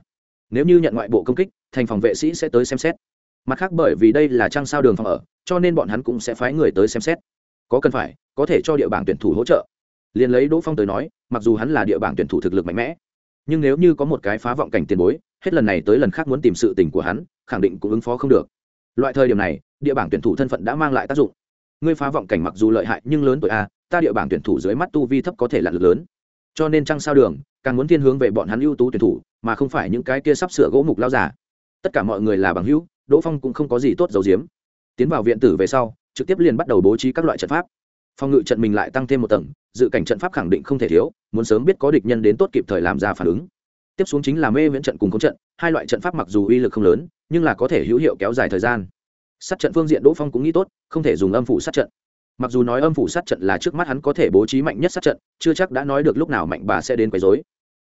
Nếu như nhận ngoại bộ công kích, thành phòng vệ sĩ sẽ tới xem xét. Mặt khác bởi vì đây là trang sao đường phòng ở, cho nên bọn hắn cũng sẽ phái người tới xem xét. Có cần phải, có thể cho địa bảng tuyển thủ hỗ trợ. Liền lấy đỗ phong tới nói, mặc dù hắn là địa bảng tuyển thủ thực lực mạnh mẽ, nhưng nếu như có một cái phá vọng cảnh tiền bối, hết lần này tới lần khác muốn tìm sự tình của hắn khẳng định cũng ứng phó không được. Loại thời điểm này, địa bảng tuyển thủ thân phận đã mang lại tác dụng. Ngươi phá vọng cảnh mặc dù lợi hại nhưng lớn tuổi a, ta địa bảng tuyển thủ dưới mắt tu vi thấp có thể là lực lớn. Cho nên trăng sao đường, càng muốn thiên hướng về bọn hắn ưu tú tuyển thủ, mà không phải những cái kia sắp sửa gỗ mục lao giả. Tất cả mọi người là bằng hữu, đỗ phong cũng không có gì tốt dầu diếm tiến vào viện tử về sau, trực tiếp liền bắt đầu bố trí các loại trận pháp. Phòng ngự trận mình lại tăng thêm một tầng, dự cảnh trận pháp khẳng định không thể thiếu, muốn sớm biết có địch nhân đến tốt kịp thời làm ra phản ứng tiếp xuống chính là mê viễn trận cùng công trận, hai loại trận pháp mặc dù uy lực không lớn, nhưng là có thể hữu hiệu kéo dài thời gian. Sát trận phương diện đỗ phong cũng nghĩ tốt, không thể dùng âm phủ sát trận. Mặc dù nói âm phủ sát trận là trước mắt hắn có thể bố trí mạnh nhất sát trận, chưa chắc đã nói được lúc nào mạnh bà sẽ đến quấy dối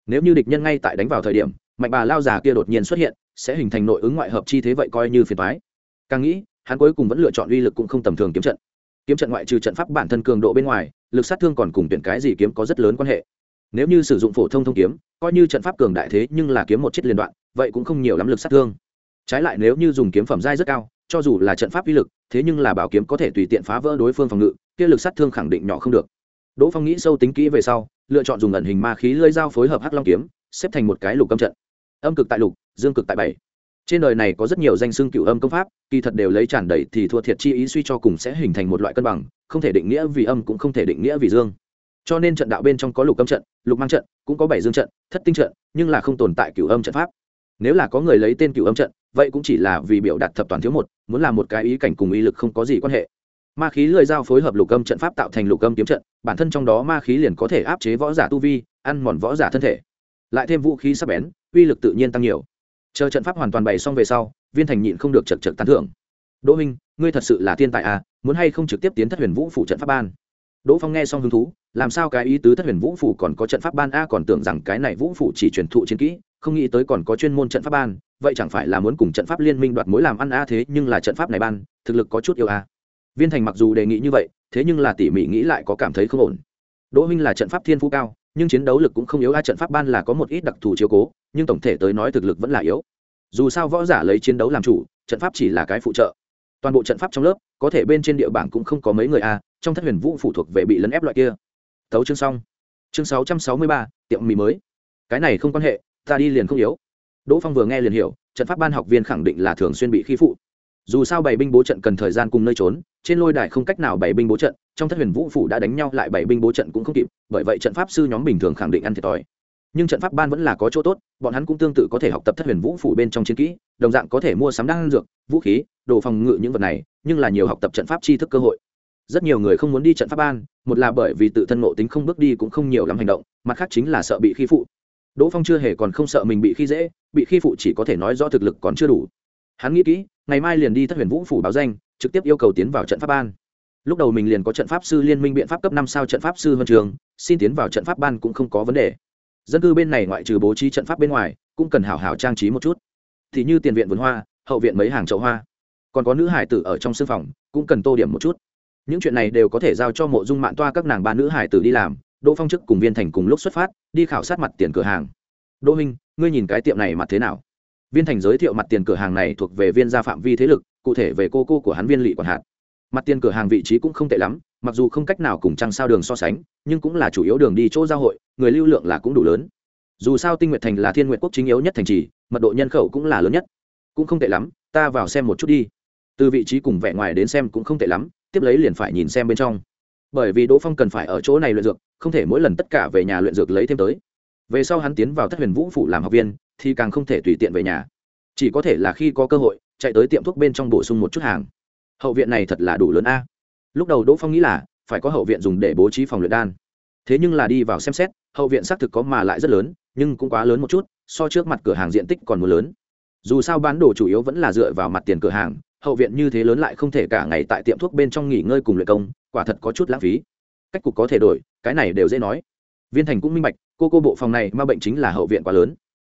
nếu như địch nhân ngay tại đánh vào thời điểm, mạnh bà lao già kia đột nhiên xuất hiện, sẽ hình thành nội ứng ngoại hợp chi thế vậy coi như phiền thoái càng nghĩ, hắn cuối cùng vẫn lựa chọn uy lực cũng không tầm thường kiếm trận. Kiếm trận ngoại trừ trận pháp bản thân cường độ bên ngoài, lực sát thương còn cùng tuyển cái gì kiếm có rất lớn quan hệ nếu như sử dụng phổ thông thông kiếm, coi như trận pháp cường đại thế nhưng là kiếm một chiếc liên đoạn, vậy cũng không nhiều lắm lực sát thương. Trái lại nếu như dùng kiếm phẩm giai rất cao, cho dù là trận pháp uy lực, thế nhưng là bảo kiếm có thể tùy tiện phá vỡ đối phương phòng ngự, kia lực sát thương khẳng định nhỏ không được. Đỗ phong nghĩ sâu tính kỹ về sau, lựa chọn dùng ẩn hình ma khí lơi dao phối hợp hắc long kiếm, xếp thành một cái lục âm trận. Âm cực tại lục, dương cực tại bảy. Trên đời này có rất nhiều danh xưng cựu âm công pháp, kỳ thật đều lấy tràn đầy thì thua thiệt chi ý suy cho cùng sẽ hình thành một loại cân bằng, không thể định nghĩa vì âm cũng không thể định nghĩa vì dương cho nên trận đạo bên trong có lục âm trận, lục mang trận, cũng có bảy dương trận, thất tinh trận, nhưng là không tồn tại cửu âm trận pháp. Nếu là có người lấy tên cửu âm trận, vậy cũng chỉ là vì biểu đạt thập toàn thiếu một, muốn làm một cái ý cảnh cùng ý lực không có gì quan hệ. Ma khí lưỡi dao phối hợp lục âm trận pháp tạo thành lục âm kiếm trận, bản thân trong đó ma khí liền có thể áp chế võ giả tu vi, ăn mòn võ giả thân thể. Lại thêm vũ khí sắc bén, uy lực tự nhiên tăng nhiều. Chờ trận pháp hoàn toàn bày xong về sau, viên thành nhịn không được chật chật tán thưởng. Đỗ minh, ngươi thật sự là thiên tài à muốn hay không trực tiếp tiến thất huyền vũ phủ trận pháp ban? Đỗ phong nghe xong hứng thú, làm sao cái ý tứ thất huyền vũ phủ còn có trận pháp ban a còn tưởng rằng cái này vũ phủ chỉ truyền thụ chiến kỹ, không nghĩ tới còn có chuyên môn trận pháp ban, vậy chẳng phải là muốn cùng trận pháp liên minh đoạt mối làm ăn a thế nhưng là trận pháp này ban, thực lực có chút yếu a. Viên thành mặc dù đề nghị như vậy, thế nhưng là tỉ mỉ nghĩ lại có cảm thấy không ổn. Đỗ minh là trận pháp thiên phú cao, nhưng chiến đấu lực cũng không yếu a trận pháp ban là có một ít đặc thù chiếu cố, nhưng tổng thể tới nói thực lực vẫn là yếu. Dù sao võ giả lấy chiến đấu làm chủ, trận pháp chỉ là cái phụ trợ. Toàn bộ trận pháp trong lớp, có thể bên trên địa bảng cũng không có mấy người a trong thất huyền vũ phụ thuộc về bị lấn ép loại kia. Thấu chương xong. Chương sáu trăm sáu mươi ba, tiệm mì mới. Cái này không quan hệ, ta đi liền không yếu. Đỗ phong vừa nghe liền hiểu, trận pháp ban học viên khẳng định là thường xuyên bị khi phụ. Dù sao bảy binh bố trận cần thời gian cùng nơi trốn, trên lôi đài không cách nào bảy binh bố trận, trong thất huyền vũ phủ đã đánh nhau lại bảy binh bố trận cũng không kịp, bởi vậy trận pháp sư nhóm bình thường khẳng định ăn thiệt thòi. Nhưng trận pháp ban vẫn là có chỗ tốt, bọn hắn cũng tương tự có thể học tập thất huyền vũ phủ bên trong chiến kỹ, đồng dạng có thể mua sắm đan dược, vũ khí, đồ phòng ngự những vật này, nhưng là nhiều học tập trận pháp tri thức cơ hội rất nhiều người không muốn đi trận pháp ban, một là bởi vì tự thân ngộ tính không bước đi cũng không nhiều lắm hành động, mặt khác chính là sợ bị khi phụ. Đỗ phong chưa hề còn không sợ mình bị khi dễ, bị khi phụ chỉ có thể nói do thực lực còn chưa đủ. Hắn nghĩ kỹ, ngày mai liền đi thất huyền vũ phủ báo danh, trực tiếp yêu cầu tiến vào trận pháp ban. Lúc đầu mình liền có trận pháp sư liên minh biện pháp cấp năm sao trận pháp sư huân trường, xin tiến vào trận pháp ban cũng không có vấn đề. Dân cư bên này ngoại trừ bố trí trận pháp bên ngoài, cũng cần hảo hảo trang trí một chút. Thì như tiền viện vườn hoa, hậu viện mấy hàng chậu hoa. Còn có nữ hải tử ở trong sư phòng, cũng cần tô điểm một chút những chuyện này đều có thể giao cho mộ dung mạng toa các nàng ba nữ hải tử đi làm. Đỗ phong chức cùng viên thành cùng lúc xuất phát, đi khảo sát mặt tiền cửa hàng. Đỗ minh ngươi nhìn cái tiệm này mặt thế nào? Viên thành giới thiệu mặt tiền cửa hàng này thuộc về viên gia phạm vi thế lực, cụ thể về cô cô của hắn viên lỵ quản hạt. Mặt tiền cửa hàng vị trí cũng không tệ lắm, mặc dù không cách nào cùng trăng sao đường so sánh, nhưng cũng là chủ yếu đường đi chỗ giao hội, người lưu lượng là cũng đủ lớn. Dù sao tinh nguyệt thành là thiên nguyện quốc chính yếu nhất thành trì, mật độ nhân khẩu cũng là lớn nhất. Cũng không tệ lắm, ta vào xem một chút đi. Từ vị trí cùng vẻ ngoài đến xem cũng không tệ lắm tiếp lấy liền phải nhìn xem bên trong. Bởi vì đỗ phong cần phải ở chỗ này luyện dược, không thể mỗi lần tất cả về nhà luyện dược lấy thêm tới. Về sau hắn tiến vào thất huyền vũ phủ làm học viên, thì càng không thể tùy tiện về nhà. Chỉ có thể là khi có cơ hội, chạy tới tiệm thuốc bên trong bổ sung một chút hàng. Hậu viện này thật là đủ lớn a. Lúc đầu đỗ phong nghĩ là, phải có hậu viện dùng để bố trí phòng luyện đan. Thế nhưng là đi vào xem xét, hậu viện xác thực có mà lại rất lớn, nhưng cũng quá lớn một chút, so trước mặt cửa hàng diện tích còn muốn lớn. Dù sao bán đồ chủ yếu vẫn là dựa vào mặt tiền cửa hàng hậu viện như thế lớn lại không thể cả ngày tại tiệm thuốc bên trong nghỉ ngơi cùng luyện công, quả thật có chút lãng phí. Cách cục có thể đổi, cái này đều dễ nói. Viên thành cũng minh bạch, cô cô bộ phòng này ma bệnh chính là hậu viện quá lớn.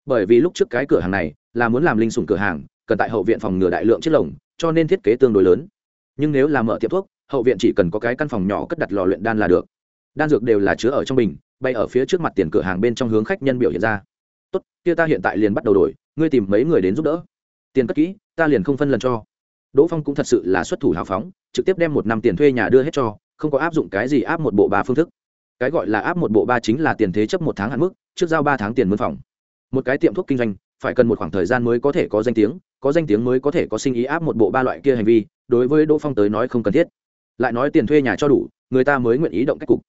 Bởi vì lúc trước cái cửa hàng này là muốn làm linh sủng cửa hàng, cần tại hậu viện phòng ngừa đại lượng chất lồng cho nên thiết kế tương đối lớn. Nhưng nếu làm mở tiệm thuốc, hậu viện chỉ cần có cái căn phòng nhỏ cất đặt lò luyện đan là được. Đan dược đều là chứa ở trong bình, bay ở phía trước mặt tiền cửa hàng bên trong hướng khách nhân biểu hiện ra. Tốt, kia ta hiện tại liền bắt đầu đổi, ngươi tìm mấy người đến giúp đỡ. Tiền cất kỹ, ta liền không phân lần cho đỗ phong cũng thật sự là xuất thủ hào phóng, trực tiếp đem một năm tiền thuê nhà đưa hết cho, không có áp dụng cái gì áp một bộ ba phương thức. Cái gọi là áp một bộ ba chính là tiền thế chấp một tháng hạn mức, trước giao ba tháng tiền mướn phòng. Một cái tiệm thuốc kinh doanh, phải cần một khoảng thời gian mới có thể có danh tiếng, có danh tiếng mới có thể có sinh ý áp một bộ ba loại kia hành vi, đối với đỗ phong tới nói không cần thiết. Lại nói tiền thuê nhà cho đủ, người ta mới nguyện ý động cách cục.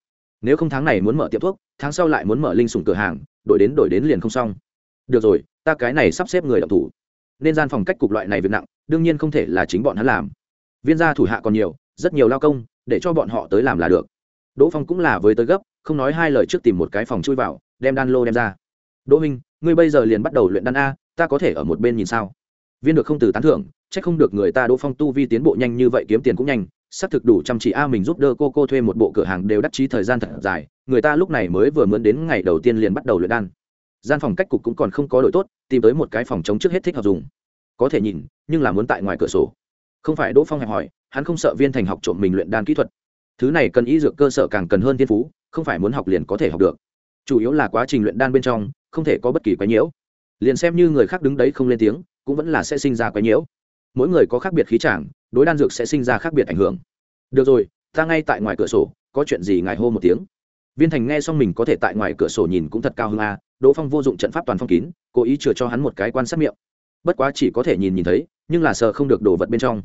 Nếu không tháng này muốn mở tiệm thuốc, tháng sau lại muốn mở linh sủng cửa hàng, đổi đến đổi đến liền không xong. Được rồi, ta cái này sắp xếp người động thủ nên gian phòng cách cục loại này việc nặng, đương nhiên không thể là chính bọn hắn làm. Viên gia thủ hạ còn nhiều, rất nhiều lao công, để cho bọn họ tới làm là được. Đỗ phong cũng là với tới gấp, không nói hai lời trước tìm một cái phòng chui vào, đem đan lô đem ra. Đỗ minh ngươi bây giờ liền bắt đầu luyện đan a, ta có thể ở một bên nhìn sao? Viên được không từ tán thưởng c h ắ c không được người ta đỗ phong tu vi tiến bộ nhanh như vậy, kiếm tiền cũng nhanh, xác thực đủ chăm chỉ a, mình giúp đỡ cô cô thuê một bộ cửa hàng đều đắc chí thời gian thật dài, người ta lúc này mới vừa mướn đến ngày đầu tiên liền bắt đầu luyện đan gian phòng cách cục cũng còn không có đội tốt, tìm tới một cái phòng chống trước hết thích hợp dùng. Có thể nhìn, nhưng là muốn tại ngoài cửa sổ. Không phải đỗ phong hẹp hỏi, hắn không sợ viên thành học trộm mình luyện đan kỹ thuật. Thứ này cần y dược cơ sở càng cần hơn thiên phú, không phải muốn học liền có thể học được. Chủ yếu là quá trình luyện đan bên trong, không thể có bất kỳ quái nhiễu. Liền xem như người khác đứng đấy không lên tiếng, cũng vẫn là sẽ sinh ra quái nhiễu. Mỗi người có khác biệt khí trảng đối đan dược sẽ sinh ra khác biệt ảnh hưởng. Được rồi, ta ngay tại ngoài cửa sổ, có chuyện gì ngài hô một tiếng. Viên thành nghe xong mình có thể tại ngoài cửa sổ nhìn cũng thật cao hơn a à, đỗ phong vô dụng trận pháp toàn phong kín, cố ý chừa cho hắn một cái quan sát miệng. Bất quá chỉ có thể nhìn nhìn thấy, nhưng là sợ không được đổ vật bên trong.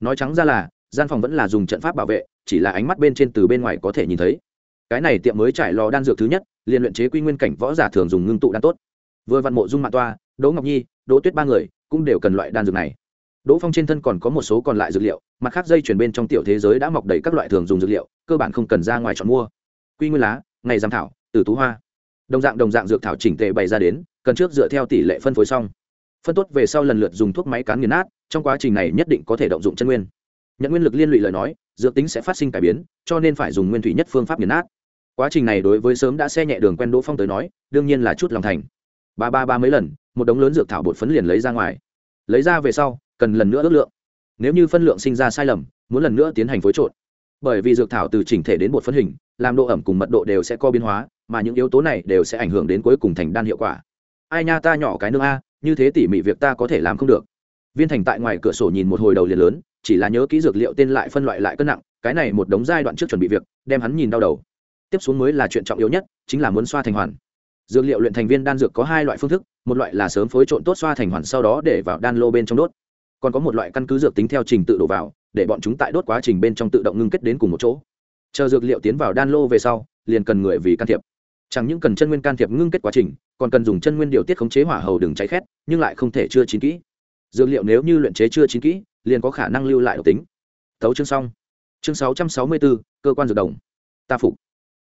Nói trắng ra là, gian phòng vẫn là dùng trận pháp bảo vệ, chỉ là ánh mắt bên trên từ bên ngoài có thể nhìn thấy. Cái này tiệm mới trải lò đan dược thứ nhất, liền luyện chế quy nguyên cảnh võ giả thường dùng ngưng tụ đan tốt. Vừa văn mộ dung mạng toa, đỗ ngọc nhi, đỗ tuyết ba người cũng đều cần loại đan dược này. Đỗ phong trên thân còn có một số còn lại dược liệu, mặt khác dây chuyển bên trong tiểu thế giới đã mọc đầy các loại thường dùng dược liệu, cơ bản không cần ra ngoài chọn mua. Quy nguyên lá, ngày giam thảo, tử tú hoa đồng dạng đồng dạng dược thảo chỉnh tề bày ra đến, cần trước dựa theo tỷ lệ phân phối xong. Phân tốt về sau lần lượt dùng thuốc máy cán nghiền nát, trong quá trình này nhất định có thể động dụng chân nguyên. Nhận nguyên lực liên lụy lời nói, dược tính sẽ phát sinh cải biến, cho nên phải dùng nguyên thủy nhất phương pháp nghiền nát. Quá trình này đối với sớm đã xe nhẹ đường quen đỗ phong tới nói, đương nhiên là chút lòng thành. Ba ba ba mấy lần, một đống lớn dược thảo bột phấn liền lấy ra ngoài. Lấy ra về sau, cần lần nữa ước lượng. Nếu như phân lượng sinh ra sai lầm, muốn lần nữa tiến hành phối trộn. Bởi vì dược thảo từ chỉnh thể đến bột phân hình, làm độ ẩm cùng mật độ đều sẽ có biến hóa mà những yếu tố này đều sẽ ảnh hưởng đến cuối cùng thành đan hiệu quả. Ai nha ta nhỏ cái nương a, như thế tỉ mỉ việc ta có thể làm không được. Viên thành tại ngoài cửa sổ nhìn một hồi đầu liền lớn, chỉ là nhớ kỹ dược liệu tên lại phân loại lại cân nặng, cái này một đống giai đoạn trước chuẩn bị việc, đem hắn nhìn đau đầu. Tiếp xuống mới là chuyện trọng yếu nhất, chính là muốn xoa thành hoàn. Dược liệu luyện thành viên đan dược có hai loại phương thức, một loại là sớm phối trộn tốt xoa thành hoàn sau đó để vào đan lô bên trong đốt. Còn có một loại căn cứ dược tính theo trình tự đổ vào, để bọn chúng tại đốt quá trình bên trong tự động ngưng kết đến cùng một chỗ. Chờ dược liệu tiến vào đan lô về sau, liền cần người vì can thiệp chẳng những cần chân nguyên can thiệp ngưng kết quá trình, còn cần dùng chân nguyên điều tiết khống chế hỏa hầu đừng cháy khét, nhưng lại không thể chưa chín kỹ. Dược liệu nếu như luyện chế chưa chín kỹ, liền có khả năng lưu lại độc tính. Tấu chương xong. Chương sáu trăm sáu mươi bốn cơ quan dược đồng. Ta phục.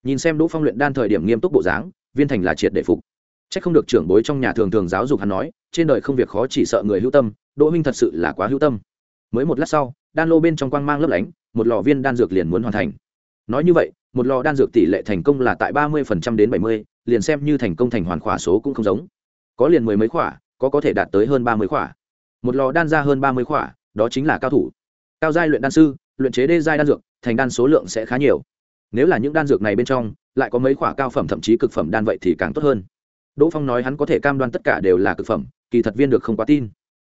Nhìn xem đỗ phong luyện đan thời điểm nghiêm túc bộ dáng, viên thành là triệt để phục. C h ắ c không được trưởng bối trong nhà thường thường giáo dục hắn nói, trên đời không việc khó chỉ sợ người hữu tâm, đỗ minh thật sự là quá hữu tâm. Mới một lát sau, đan lô bên trong quang mang lấp lánh, một lò viên đan dược liền muốn hoàn thành. Nói như vậy một lò đan dược tỷ lệ thành công là tại ba mươi đến bảy mươi, liền xem như thành công thành hoàn khỏa số cũng không giống. Có liền mười mấy khỏa, có có thể đạt tới hơn ba mươi khỏa. Một lò đan ra hơn ba mươi khỏa, đó chính là cao thủ. Cao giai luyện đan sư, luyện chế đê giai đan dược, thành đan số lượng sẽ khá nhiều. Nếu là những đan dược này bên trong, lại có mấy khỏa cao phẩm thậm chí cực phẩm đan vậy thì càng tốt hơn. Đỗ phong nói hắn có thể cam đoan tất cả đều là cực phẩm, kỳ thật viên được không quá tin.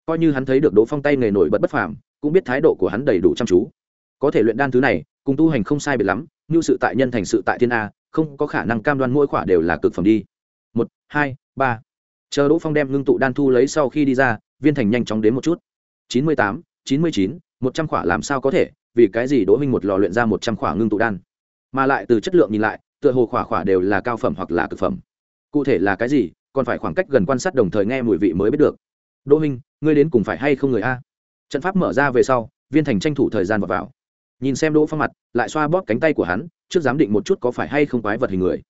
Coi như hắn thấy được đỗ phong tay nghề nổi bật bất phàm, cũng biết thái độ của hắn đầy đủ chăm chú. Có thể luyện đan thứ này, cùng tu hành không sai biệt lắm như sự tại nhân thành sự tại thiên a không có khả năng cam đoan mỗi khỏa đều là cực phẩm đi. Một hai ba. Chờ đỗ phong đem ngưng tụ đan thu lấy sau khi đi ra viên thành nhanh chóng đến một chút. Chín mươi tám chín mươi chín một trăm khỏa làm sao có thể vì cái gì đỗ minh một lò luyện ra một trăm khỏa ngưng tụ đan? Mà lại từ chất lượng nhìn lại tựa hồ khỏa khỏa đều là cao phẩm hoặc là cực phẩm. Cụ thể là cái gì còn phải khoảng cách gần quan sát đồng thời nghe mùi vị mới biết được. Đỗ minh ngươi đến cùng phải hay không người a? Trận pháp mở ra về sau viên thành tranh thủ thời gian vào, vào nhìn xem đỗ phong mặt, lại xoa bóp cánh tay của hắn, trước giám định một chút có phải hay không quái vật hình người.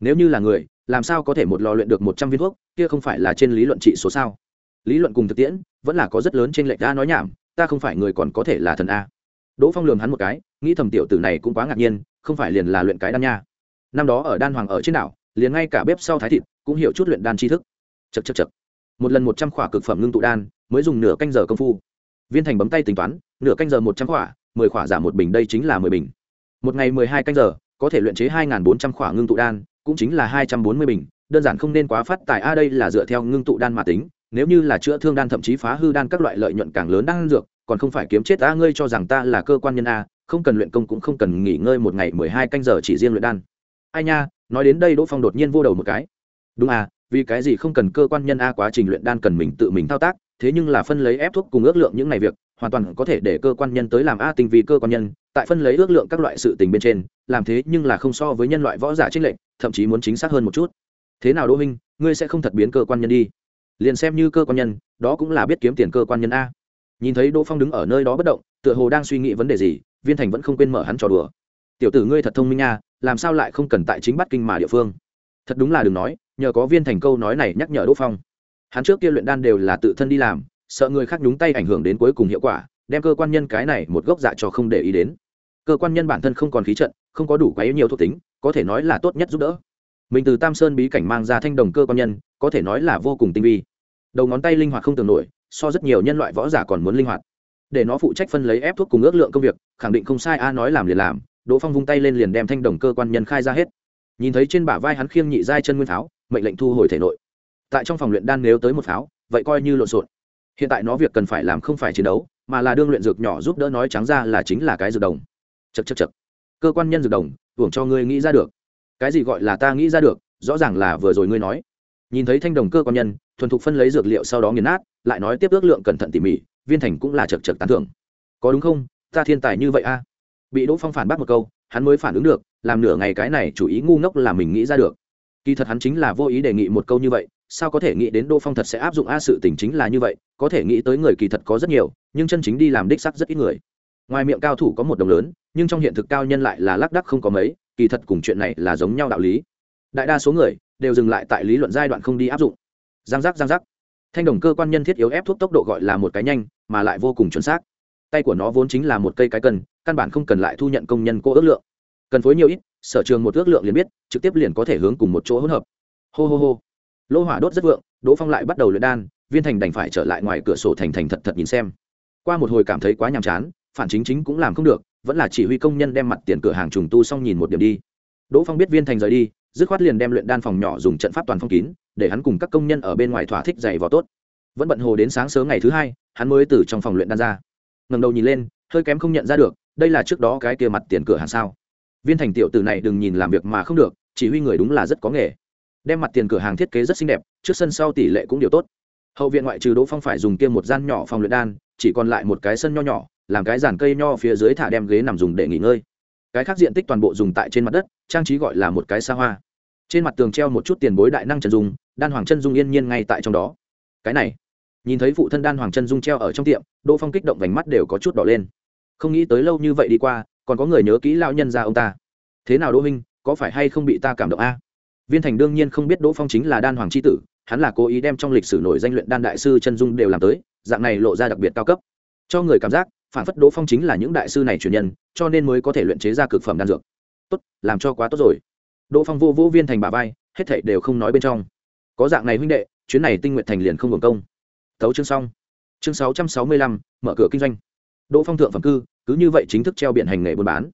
Nếu như là người, làm sao có thể một lò luyện được một trăm viên thuốc, kia không phải là trên lý luận trị số sao? Lý luận cùng thực tiễn, vẫn là có rất lớn trên lệch ta nói nhảm, ta không phải người còn có thể là thần a. Đỗ phong lường hắn một cái, nghĩ thầm tiểu tử này cũng quá ngạc nhiên, không phải liền là luyện cái đan nha. Năm đó ở đan hoàng ở trên đảo, liền ngay cả bếp sau thái thịt cũng hiểu chút luyện đan tri thức. Chật chật chật một lần một trăm khỏa cực phẩm ngưng tụ đan, mới dùng nửa canh giờ công phu. Viên thành bấm tay tính toán, nửa canh giờ một trăm khỏa mười khỏa giảm một bình đây chính là mười bình. Một ngày mười hai canh giờ, có thể luyện chế hai bốn trăm khỏa ngưng tụ đan, cũng chính là hai trăm bốn mươi bình. Đơn giản không nên quá phát tài, a, đây là dựa theo ngưng tụ đan mà tính. Nếu như là chữa thương đan thậm chí phá hư đan các loại lợi nhuận càng lớn đang dược, còn không phải kiếm chết, a, ngươi cho rằng ta là cơ quan nhân a, không cần luyện công cũng không cần nghỉ ngơi một ngày mười hai canh giờ chỉ riêng luyện đan. Ai nha, nói đến đây đỗ phong đột nhiên vô đầu một cái. Đúng à vì cái gì không cần cơ quan nhân a quá trình luyện đan cần mình tự mình thao tác, thế nhưng là phân lấy ép thuốc cùng ước lượng những ngày việc, hoàn toàn có thể để cơ quan nhân tới làm a tinh vi cơ quan nhân, tại phân lấy ước lượng các loại sự tình bên trên, làm thế nhưng là không so với nhân loại võ giả trích lệnh thậm chí muốn chính xác hơn một chút. Thế nào đỗ minh, ngươi sẽ không thật biến cơ quan nhân đi? Liền xem như cơ quan nhân, đó cũng là biết kiếm tiền cơ quan nhân a. Nhìn thấy đỗ phong đứng ở nơi đó bất động, tựa hồ đang suy nghĩ vấn đề gì, viên thành vẫn không quên mở hắn trò đùa. Tiểu tử ngươi thật thông minh nha, làm sao lại không cần tại chính bắt kinh mà địa phương? Thật đúng là đừng nói nhờ có viên thành câu nói này nhắc nhở đỗ phong. Hắn trước kia luyện đan đều là tự thân đi làm, sợ người khác nhúng tay ảnh hưởng đến cuối cùng hiệu quả, đem cơ quan nhân cái này một gốc dạ cho không để ý đến. Cơ quan nhân bản thân không còn khí trận, không có đủ quá yếu nhiều thuộc tính, có thể nói là tốt nhất giúp đỡ. Mình từ tam sơn bí cảnh mang ra thanh đồng cơ quan nhân, có thể nói là vô cùng tinh vi. Đầu ngón tay linh hoạt không tưởng nổi, so rất nhiều nhân loại võ giả còn muốn linh hoạt. Để nó phụ trách phân lấy ép thuốc cùng ước lượng công việc, khẳng định không sai a, nói làm liền làm. Đỗ phong vung tay lên liền đem thanh đồng cơ quan nhân khai ra hết. Nhìn thấy trên bả vai hắn khiêng nhị giai chân nguyên tháo mệnh lệnh thu hồi thể nội. Tại trong phòng luyện đan nếu tới một pháo, vậy coi như lộn xộn. Hiện tại nó việc cần phải làm không phải chiến đấu, mà là đương luyện dược nhỏ giúp đỡ nói trắng ra là chính là cái dược đồng. Chật chật chật cơ quan nhân dược đồng, hưởng cho ngươi nghĩ ra được. Cái gì gọi là ta nghĩ ra được, rõ ràng là vừa rồi ngươi nói. Nhìn thấy thanh đồng cơ quan nhân, thuần thục phân lấy dược liệu sau đó nghiền nát, lại nói tiếp ước lượng cẩn thận tỉ mỉ, viên thành cũng là chật chật tán thưởng. Có đúng không? Ta thiên tài như vậy a. Bị đỗ phong phản bác một câu, hắn mới phản ứng được, làm nửa ngày cái này chủ ý ngu ngốc là mình nghĩ ra được kỳ thật hắn chính là vô ý đề nghị một câu như vậy, sao có thể nghĩ đến đỗ phong thật sẽ áp dụng a sự tình chính là như vậy, có thể nghĩ tới người kỳ thật có rất nhiều, nhưng chân chính đi làm đích sắc rất ít người. Ngoài miệng cao thủ có một đồng lớn, nhưng trong hiện thực cao nhân lại là lác đắc không có mấy, kỳ thật cùng chuyện này là giống nhau đạo lý. Đại đa số người đều dừng lại tại lý luận giai đoạn không đi áp dụng. Giang giác giang giác. Thanh đồng cơ quan nhân thiết yếu ép thuốc tốc độ gọi là một cái nhanh, mà lại vô cùng chuẩn xác. Tay của nó vốn chính là một cây cái cần, căn bản không cần lại thu nhận công nhân cô ước lượng. Cần phối nhiều ít sở trường một ước lượng liền biết, trực tiếp liền có thể hướng cùng một chỗ hỗn hợp. Hô hô hô. Lô hỏa đốt rất vượng, đỗ phong lại bắt đầu luyện đan, viên thành đành phải trở lại ngoài cửa sổ thành thành thật thật nhìn xem. Qua một hồi cảm thấy quá nhàm chán, phản chính chính cũng làm không được, vẫn là chỉ huy công nhân đem mặt tiền cửa hàng trùng tu xong nhìn một điểm đi. Đỗ phong biết viên thành rời đi, dứt khoát liền đem luyện đan phòng nhỏ dùng trận pháp toàn phong kín, để hắn cùng các công nhân ở bên ngoài thỏa thích dày vò tốt. Vẫn bận hồ đến sáng sớm ngày thứ hai, hắn mới từ trong phòng luyện đan ra. Ngầm đầu nhìn lên, hơi kém không nhận ra được, đây là trước đó cái kia mặt tiền cửa hàng sao viên thành tiểu tử này đừng nhìn làm việc mà không được, chỉ huy người đúng là rất có nghề. Đem mặt tiền cửa hàng thiết kế rất xinh đẹp, trước sân sau tỷ lệ cũng điều tốt. Hậu viện ngoại trừ đỗ phong phải dùng kia một gian nhỏ phòng luyện đan, chỉ còn lại một cái sân nho nhỏ, làm cái giàn cây nho phía dưới thả đem ghế nằm dùng để nghỉ ngơi. Cái khác diện tích toàn bộ dùng tại trên mặt đất, trang trí gọi là một cái xa hoa. Trên mặt tường treo một chút tiền bối đại năng trần dung, đan hoàng chân dung yên nhiên ngay tại trong đó. Cái này, nhìn thấy phụ thân đan hoàng chân dung treo ở trong tiệm, đỗ phong kích động vành mắt đều có chút đỏ lên. Không nghĩ tới lâu như vậy đi qua còn có người nhớ kỹ lão nhân ra ông ta. Thế nào đỗ minh có phải hay không bị ta cảm động a? Viên thành đương nhiên không biết đỗ phong chính là đan hoàng c h i tử, hắn là cố ý đem trong lịch sử nổi danh luyện đan đại sư chân dung đều làm tới, dạng này lộ ra đặc biệt cao cấp. Cho người cảm giác, phản phất đỗ phong chính là những đại sư này truyền nhân, cho nên mới có thể luyện chế ra cực phẩm đan dược. Tốt, làm cho quá tốt rồi. Đỗ phong vô vô viên thành bà vai, hết thảy đều không nói bên trong. Có dạng này huynh đệ, chuyến này tinh nguyện thành liền không hưởng công. Thấu chương xong. Chương sáu trăm sáu mươi lăm, mở cửa kinh doanh. Đỗ phong thượng phẩm cư cứ như vậy chính thức treo biển hành nghề buôn bán.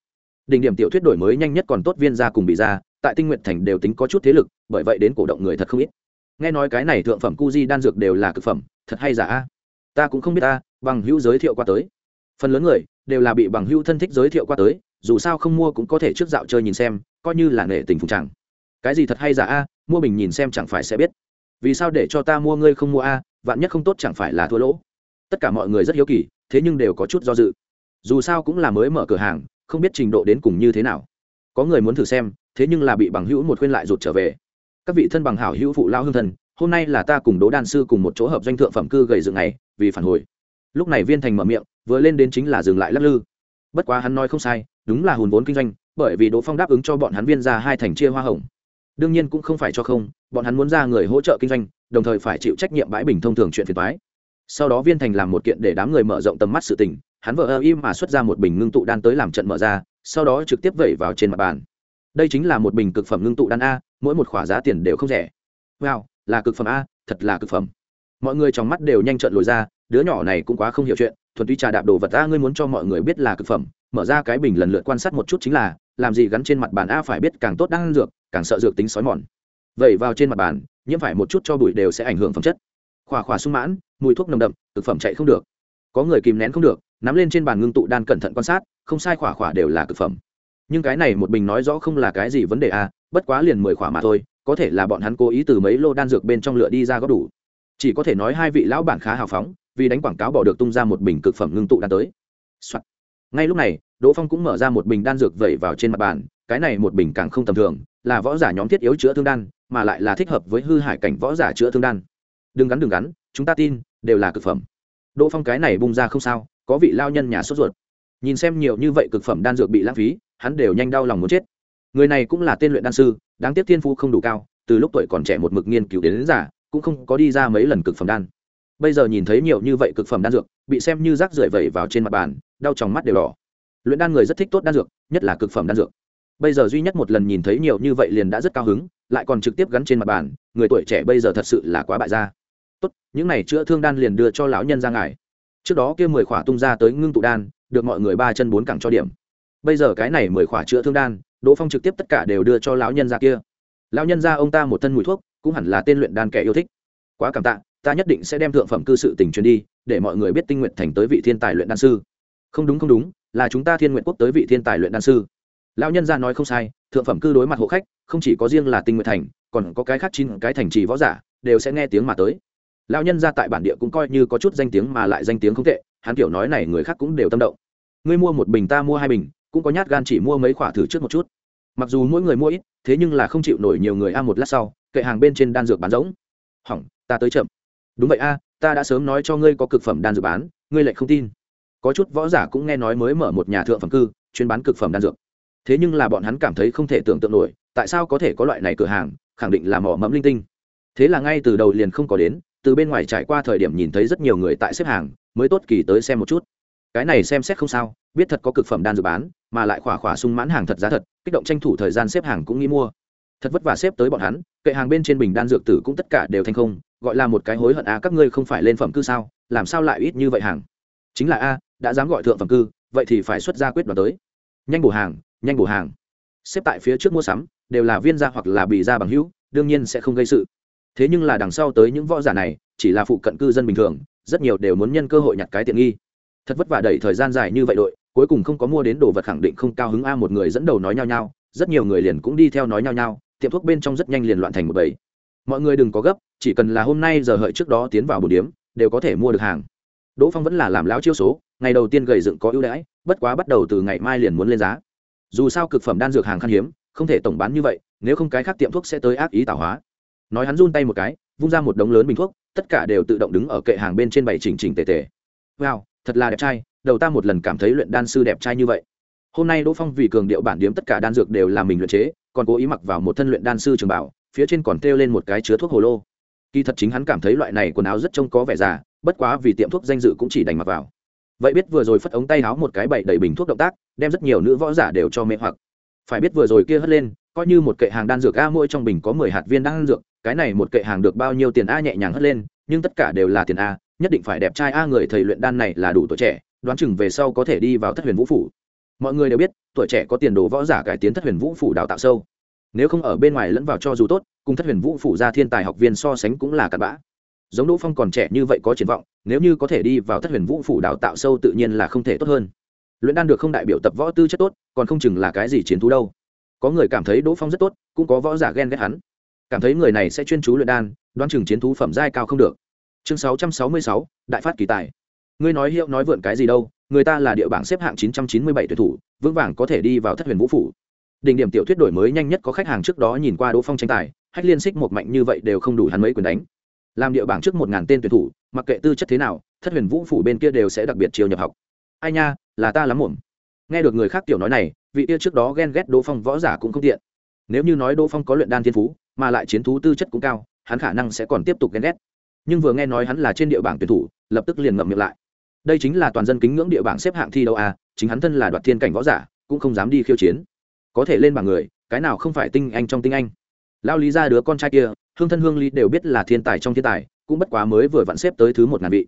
Đỉnh điểm tiểu thuyết đổi mới nhanh nhất còn tốt viên ra cùng bị ra tại tinh nguyện thành đều tính có chút thế lực, bởi vậy đến cổ động người thật không ít. Nghe nói cái này thượng phẩm cu di đan dược đều là cực phẩm, thật hay giả a? Ta cũng không biết ta, bằng hữu giới thiệu qua tới. Phần lớn người đều là bị bằng hữu thân thích giới thiệu qua tới, dù sao không mua cũng có thể trước dạo chơi nhìn xem, coi như là nể tình phùng chẳng cái gì thật hay giả a? Mua mình nhìn xem chẳng phải sẽ biết. Vì sao để cho ta mua ngươi không mua a? Vạn nhất không tốt chẳng phải là thua lỗ. Tất cả mọi người rất hiếu kỳ, thế nhưng đều có chút do dự dù sao cũng là mới mở cửa hàng không biết trình độ đến cùng như thế nào. Có người muốn thử xem thế nhưng là bị bằng hữu một khuyên lại rụt trở về. Các vị thân bằng hảo hữu phụ lao hương thần, hôm nay là ta cùng đố đan sư cùng một chỗ hợp doanh thượng phẩm cư gầy dựng này vì phản hồi. Lúc này viên thành mở miệng vừa lên đến chính là dừng lại lắc lư. Bất quá hắn nói không sai đúng là hùn vốn kinh doanh bởi vì đỗ phong đáp ứng cho bọn hắn viên ra hai thành chia hoa hồng. Đương nhiên cũng không phải cho không bọn hắn muốn ra người hỗ trợ kinh doanh đồng thời phải chịu trách nhiệm bãi bình thông thường chuyện phiền thoái sau đó viên thành làm một kiện để đám người mở rộng tầm mắt sự tình hắn vợ ơ im mà xuất ra một bình ngưng tụ đan tới làm trận mở ra, sau đó trực tiếp vẩy vào trên mặt bàn. Đây chính là một bình cực phẩm ngưng tụ đan a, mỗi một khỏa giá tiền đều không rẻ. Wow, là cực phẩm a, thật là cực phẩm. Mọi người trong mắt đều nhanh trận lồi ra, đứa nhỏ này cũng quá không hiểu chuyện, thuần túy trà đạp đồ vật a, ngươi muốn cho mọi người biết là cực phẩm, mở ra cái bình lần lượt quan sát một chút chính là, làm gì gắn trên mặt bàn a phải biết càng tốt đang dược, càng sợ dược tính sói mòn. Vậy vào trên mặt bàn, nhiễm phải một chút cho bụi đều sẽ ảnh hưởng phẩm chất. Khỏa khỏa sung mãn, mùi thuốc nồng đậm thực phẩm chạy không được có người kìm nén không được nắm lên trên bàn ngưng tụ đan cẩn thận quan sát không sai khỏa khỏa đều là cực phẩm. Nhưng cái này một bình nói rõ không là cái gì vấn đề à, bất quá liền mười khỏa mà thôi có thể là bọn hắn cố ý từ mấy lô đan dược bên trong lựa đi ra có đủ. Chỉ có thể nói hai vị lão bản khá hào phóng vì đánh quảng cáo bỏ được tung ra một bình cực phẩm ngưng tụ đan tới、Soạn. ngay lúc này đỗ phong cũng mở ra một bình đan dược vẩy vào trên mặt bàn cái này một bình càng không tầm thường là võ giả nhóm thiết yếu chữa thương đan mà lại là thích hợp với hư hại cảnh võ giả chữa thương đan. Đừng gắn đừng gắn chúng ta tin đều là cực phẩm đỗ phong cái này bung ra không sao có vị lao nhân nhà sốt ruột. Nhìn xem nhiều như vậy cực phẩm đan dược bị lãng phí hắn đều nhanh đau lòng muốn chết. Người này cũng là tên luyện đan sư đáng tiếc thiên phu không đủ cao từ lúc tuổi còn trẻ một mực nghiên cứu đến, đến giả cũng không có đi ra mấy lần cực phẩm đan. Bây giờ nhìn thấy nhiều như vậy cực phẩm đan dược bị xem như rác rưởi vẩy vào trên mặt bàn đau trong mắt đều đỏ. Luyện đan người rất thích tốt đan dược nhất là cực phẩm đan dược. Bây giờ duy nhất một lần nhìn thấy nhiều như vậy liền đã rất cao hứng lại còn trực tiếp gắn trên mặt bàn người tuổi trẻ bây giờ thật sự là quá bại gia tốt, những này chữa thương đan liền đưa cho lão nhân ra ngài. Trước đó kia mười khỏa tung ra tới ngưng tụ đan, được mọi người ba chân bốn cẳng cho điểm. Bây giờ cái này mười khỏa chữa thương đan, đỗ phong trực tiếp tất cả đều đưa cho lão nhân ra kia. Lão nhân ra ông ta một thân mùi thuốc, cũng hẳn là tên luyện đan kẻ yêu thích. Quá cảm tạ, ta nhất định sẽ đem thượng phẩm cư sự tình truyền đi, để mọi người biết tinh nguyện thành tới vị thiên tài luyện đan sư. Không đúng không đúng, là chúng ta thiên nguyện quốc tới vị thiên tài luyện đan sư. Lão nhân gia nói không sai, thượng phẩm cư đối mặt hộ khách, không chỉ có riêng là tinh nguyện thành, còn có cái khác chín cái thành trì võ giả, đều sẽ nghe tiếng mà tới lão nhân ra tại bản địa cũng coi như có chút danh tiếng mà lại danh tiếng không tệ, hắn kiểu nói này người khác cũng đều tâm động. Ngươi mua một bình ta mua hai bình, cũng có nhát gan chỉ mua mấy khoả thử trước một chút. Mặc dù mỗi người mua ít, thế nhưng là không chịu nổi nhiều người a một lát sau, kệ hàng bên trên đan dược bán rỗng. Hỏng, ta tới chậm. Đúng vậy a, ta đã sớm nói cho ngươi có cực phẩm đan dược bán, ngươi lại không tin. Có chút võ giả cũng nghe nói mới mở một nhà thượng phẩm cư, chuyên bán cực phẩm đan dược. Thế nhưng là bọn hắn cảm thấy không thể tưởng tượng nổi, tại sao có thể có loại này cửa hàng, khẳng định là mỏ mẫm linh tinh. Thế là ngay từ đầu liền không có đến từ bên ngoài trải qua thời điểm nhìn thấy rất nhiều người tại xếp hàng, mới tốt kỳ tới xem một chút. Cái này xem xét không sao, biết thật có cực phẩm đan dược bán, mà lại khỏa khỏa sung mãn hàng thật giá thật, kích động tranh thủ thời gian xếp hàng cũng nghĩ mua. Thật vất vả xếp tới bọn hắn, kệ hàng bên trên bình đan dược tử cũng tất cả đều thành không, gọi là một cái hối hận a, các ngươi không phải lên phẩm cư sao, làm sao lại ít như vậy hàng? Chính là a, đã dám gọi thượng phẩm cư, vậy thì phải xuất ra quyết đoán tới. Nhanh bổ hàng, nhanh bổ hàng. Xếp tại phía trước mua sắm, đều là viên gia hoặc là bị gia bằng hữu, đương nhiên sẽ không gây sự thế nhưng là đằng sau tới những võ giả này, chỉ là phụ cận cư dân bình thường, rất nhiều đều muốn nhân cơ hội nhặt cái tiện nghi. Thật vất vả đẩy thời gian dài như vậy đội, cuối cùng không có mua đến đồ vật khẳng định không cao hứng a, một người dẫn đầu nói nhau nhau rất nhiều người liền cũng đi theo nói nhau nhau tiệm thuốc bên trong rất nhanh liền loạn thành một bầy. Mọi người đừng có gấp, chỉ cần là hôm nay giờ hợi trước đó tiến vào bồn điếm, đều có thể mua được hàng. Đỗ phong vẫn là làm lão chiêu số, ngày đầu tiên gầy dựng có ưu đãi, bất quá bắt đầu từ ngày mai liền muốn lên giá. Dù sao cực phẩm đan dược hàng khan hiếm, không thể tổng bán như vậy, nếu không cái khác tiệm thuốc sẽ tới ác ý tảo hóa nói hắn run tay một cái, vung ra một đống lớn bình thuốc, tất cả đều tự động đứng ở kệ hàng bên trên bảy chỉnh chỉnh tề tề. Wow, thật là đẹp trai, đầu ta một lần cảm thấy luyện đan sư đẹp trai như vậy. Hôm nay đỗ phong vì cường điệu bản điếm tất cả đan dược đều là mình luyện chế, còn cố ý mặc vào một thân luyện đan sư trường bảo, phía trên còn treo lên một cái chứa thuốc hồ lô. Kỳ thật chính hắn cảm thấy loại này quần áo rất trông có vẻ già, bất quá vì tiệm thuốc danh dự cũng chỉ đành mặc vào. Vậy biết vừa rồi phất ống tay áo một cái bậy đầy bình thuốc động tác, đem rất nhiều nữ võ giả đều cho mê hoặc. Phải biết vừa rồi kia hất lên coi như một kệ hàng đan dược a, mỗi trong bình có mười hạt viên đan dược, cái này một kệ hàng được bao nhiêu tiền a nhẹ nhàng hất lên, nhưng tất cả đều là tiền a, nhất định phải đẹp trai a người thầy luyện đan này là đủ tuổi trẻ, đoán chừng về sau có thể đi vào thất huyền vũ phủ. Mọi người đều biết, tuổi trẻ có tiền đồ võ giả cải tiến thất huyền vũ phủ đào tạo sâu. Nếu không ở bên ngoài lẫn vào cho dù tốt, cùng thất huyền vũ phủ ra thiên tài học viên so sánh cũng là cặn bã. Giống đỗ phong còn trẻ như vậy có triển vọng, nếu như có thể đi vào thất huyền vũ phủ đào tạo sâu tự nhiên là không thể tốt hơn. Luyện đan được không đại biểu tập võ tư chất tốt, còn không chừng là cái gì chiến thú đâu có người cảm thấy đỗ phong rất tốt, cũng có võ giả ghen ghét hắn. Cảm thấy người này sẽ chuyên chú luyện đan, đoán chừng chiến thú phẩm giai cao không được. Chương sáu trăm sáu mươi sáu, đại phát kỳ tài. Ngươi nói hiệu nói vượn cái gì đâu, người ta là địa bảng xếp hạng chín trăm chín mươi bảy tuyển thủ, vững vàng có thể đi vào thất huyền vũ phủ. Đỉnh điểm tiểu thuyết đổi mới nhanh nhất có khách hàng trước đó nhìn qua đỗ phong tranh tài, hách liên xích một mạnh như vậy đều không đủ hắn mấy quyền đánh. Làm địa bảng trước một ngàn tên tuyển thủ, mặc kệ tư chất thế nào, thất huyền vũ phủ bên kia đều sẽ đặc biệt chiều nhập học. Ai nha, là ta lắm muộn. Nghe được người khác tiểu nói này vị kia trước đó ghen ghét đỗ phong võ giả cũng không tiện. Nếu như nói đỗ phong có luyện đan thiên phú, mà lại chiến thú tư chất cũng cao, hắn khả năng sẽ còn tiếp tục ghen ghét. Nhưng vừa nghe nói hắn là trên địa bảng tuyển thủ, lập tức liền ngậm miệng lại. Đây chính là toàn dân kính ngưỡng địa bảng xếp hạng thi đấu a, chính hắn thân là đoạt thiên cảnh võ giả, cũng không dám đi khiêu chiến. Có thể lên bảng người, cái nào không phải tinh anh trong tinh anh. Lao lý ra đứa con trai kia, hương thân hương lý đều biết là thiên tài trong thiên tài, cũng bất quá mới vừa vặn xếp tới thứ một ngàn vị.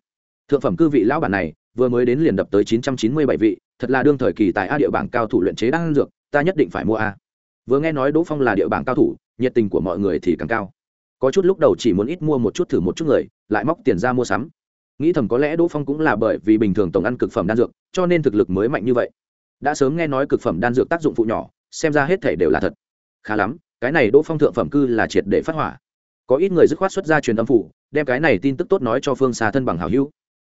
Thượng phẩm cư vị lão bản này vừa mới đến liền đập tới chín trăm chín mươi bảy vị, thật là đương thời kỳ tại a địa bảng cao thủ luyện chế đan dược, ta nhất định phải mua a. Vừa nghe nói đỗ phong là địa bảng cao thủ, nhiệt tình của mọi người thì càng cao. Có chút lúc đầu chỉ muốn ít mua một chút thử một chút người, lại móc tiền ra mua sắm. Nghĩ thầm có lẽ đỗ phong cũng là bởi vì bình thường tổng ăn cực phẩm đan dược, cho nên thực lực mới mạnh như vậy. Đã sớm nghe nói cực phẩm đan dược tác dụng phụ nhỏ, xem ra hết thể đều là thật. Khá lắm, cái này đỗ phong thượng phẩm cư là triệt để phát hỏa. Có ít người dứt khoát xuất ra truyền âm phủ đem cái này tin tức tốt nói cho phương xa thân bằng hảo hữu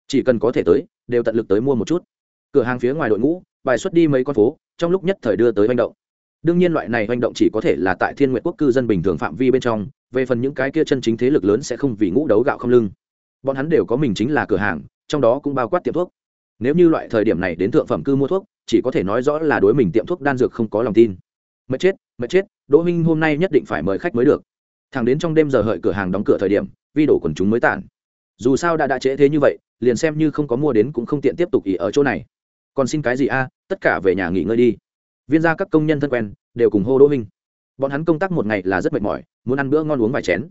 chỉ cần có thể tới, đều tận lực tới mua một chút. Cửa hàng phía ngoài đội ngũ, bài xuất đi mấy con phố, trong lúc nhất thời đưa tới manh động. Đương nhiên loại này manh động chỉ có thể là tại thiên nguyện quốc cư dân bình thường phạm vi bên trong, về phần những cái kia chân chính thế lực lớn sẽ không vì ngũ đấu gạo không lưng. Bọn hắn đều có mình chính là cửa hàng, trong đó cũng bao quát tiệm thuốc. Nếu như loại thời điểm này đến thượng phẩm cư mua thuốc, chỉ có thể nói rõ là đối mình tiệm thuốc đan dược không có lòng tin. Mệt chết mệt chết, đỗ minh hôm nay nhất định phải mời khách mới được. Thằng đến trong đêm giờ hợi cửa hàng đóng cửa thời điểm, vi đổ quần chúng mới tản dù sao đã đã trễ thế như vậy, liền xem như không có mua đến cũng không tiện tiếp tục ỉ ở chỗ này. Còn xin cái gì a, tất cả về nhà nghỉ ngơi đi. Viên gia các công nhân thân quen, đều cùng hô đỗ minh bọn hắn công tác một ngày là rất mệt mỏi, muốn ăn bữa ngon uống vài chén.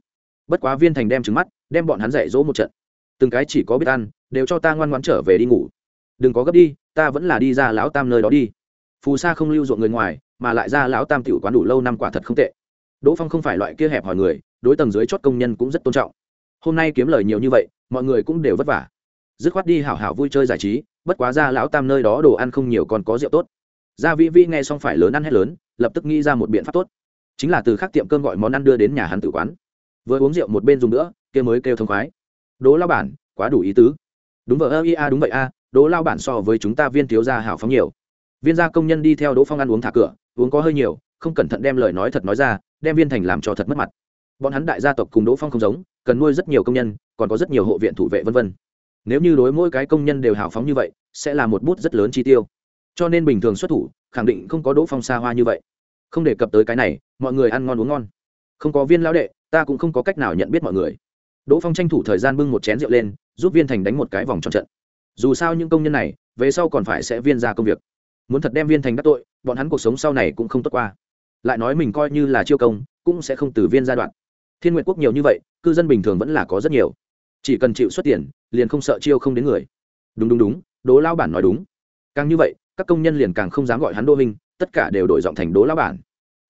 Bất quá viên thành đem trứng mắt, đem bọn hắn dạy dỗ một trận. Từng cái chỉ có biết ăn, đều cho ta ngoan ngoãn trở về đi ngủ. Đừng có gấp đi, ta vẫn là đi ra lão tam nơi đó đi. Phù sa không lưu ruộng người ngoài, mà lại ra lão tam tiểu quán đủ lâu năm quả thật không tệ. Đỗ phong không phải loại kia hẹp hỏi người, đối tầng dưới chót công nhân cũng rất tôn trọng. Hôm nay kiếm lời nhiều như vậy mọi người cũng đều vất vả. Dứt khoát đi hảo hảo vui chơi giải trí, bất quá ra lão tam nơi đó đồ ăn không nhiều còn có rượu tốt. Gia vĩ vĩ nghe xong phải lớn ăn hết lớn, lập tức nghĩ ra một biện pháp tốt. Chính là từ khác tiệm cơm gọi món ăn đưa đến nhà hắn tử quán. Vừa uống rượu một bên dùng nữa, kia mới kêu thông khoái. Đỗ lao bản, quá đủ ý tứ. Đúng vợ ơ ia đúng vậy, a, đỗ lao bản so với chúng ta viên thiếu gia hảo phóng nhiều. Viên gia công nhân đi theo đỗ phong ăn uống thả cửa, uống có hơi nhiều, không cẩn thận đem lời nói thật nói ra, đem viên thành làm cho thật mất mặt. Bọn hắn đại gia tộc cùng đỗ phong không giống cần nuôi rất nhiều công nhân, còn có rất nhiều hộ viện thủ vệ v v nếu như đối mỗi cái công nhân đều hào phóng như vậy, sẽ là một bút rất lớn chi tiêu. Cho nên bình thường xuất thủ, khẳng định không có đỗ phong xa hoa như vậy. Không đề cập tới cái này, mọi người ăn ngon uống ngon. Không có viên lão đệ, ta cũng không có cách nào nhận biết mọi người. Đỗ phong tranh thủ thời gian bưng một chén rượu lên, giúp viên thành đánh một cái vòng tròn trận. Dù sao những công nhân này, về sau còn phải sẽ viên ra công việc. Muốn thật đem viên thành đắc tội, bọn hắn cuộc sống sau này cũng không tốt qua. Lại nói mình coi như là chiêu công, cũng sẽ không từ viên ra đoạn thiên nguyện quốc nhiều như vậy, cư dân bình thường vẫn là có rất nhiều. Chỉ cần chịu xuất tiền, liền không sợ chiêu không đến người. Đúng đúng đúng đố lao bản nói đúng. Càng như vậy, các công nhân liền càng không dám gọi hắn đô minh tất cả đều đổi giọng thành đố lao bản.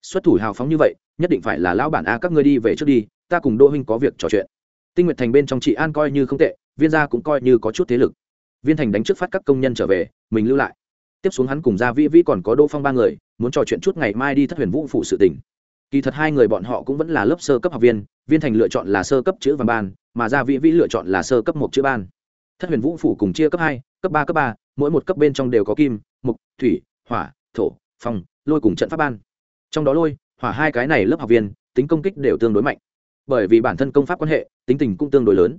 Xuất thủ hào phóng như vậy, nhất định phải là lao bản a, các ngươi đi về trước đi, ta cùng đô minh có việc trò chuyện. Tinh nguyện thành bên trong chị an coi như không tệ, viên gia cũng coi như có chút thế lực. Viên thành đánh trước phát các công nhân trở về, mình lưu lại. Tiếp xuống hắn cùng gia vĩ vĩ còn có đỗ phong ba người, muốn trò chuyện chút ngày mai đi thất huyền vũ phụ sự tỉnh kỳ thật hai người bọn họ cũng vẫn là lớp sơ cấp học viên viên thành lựa chọn là sơ cấp chữ vàng ban, mà gia vĩ vĩ lựa chọn là sơ cấp một chữ ban. Thất huyền vũ phủ cùng chia cấp hai, cấp ba cấp ba, mỗi một cấp bên trong đều có kim mục thủy, hỏa, thổ, phong, lôi cùng trận pháp ban. Trong đó lôi, hỏa hai cái này lớp học viên, tính công kích đều tương đối mạnh. Bởi vì bản thân công pháp quan hệ, tính tình cũng tương đối lớn.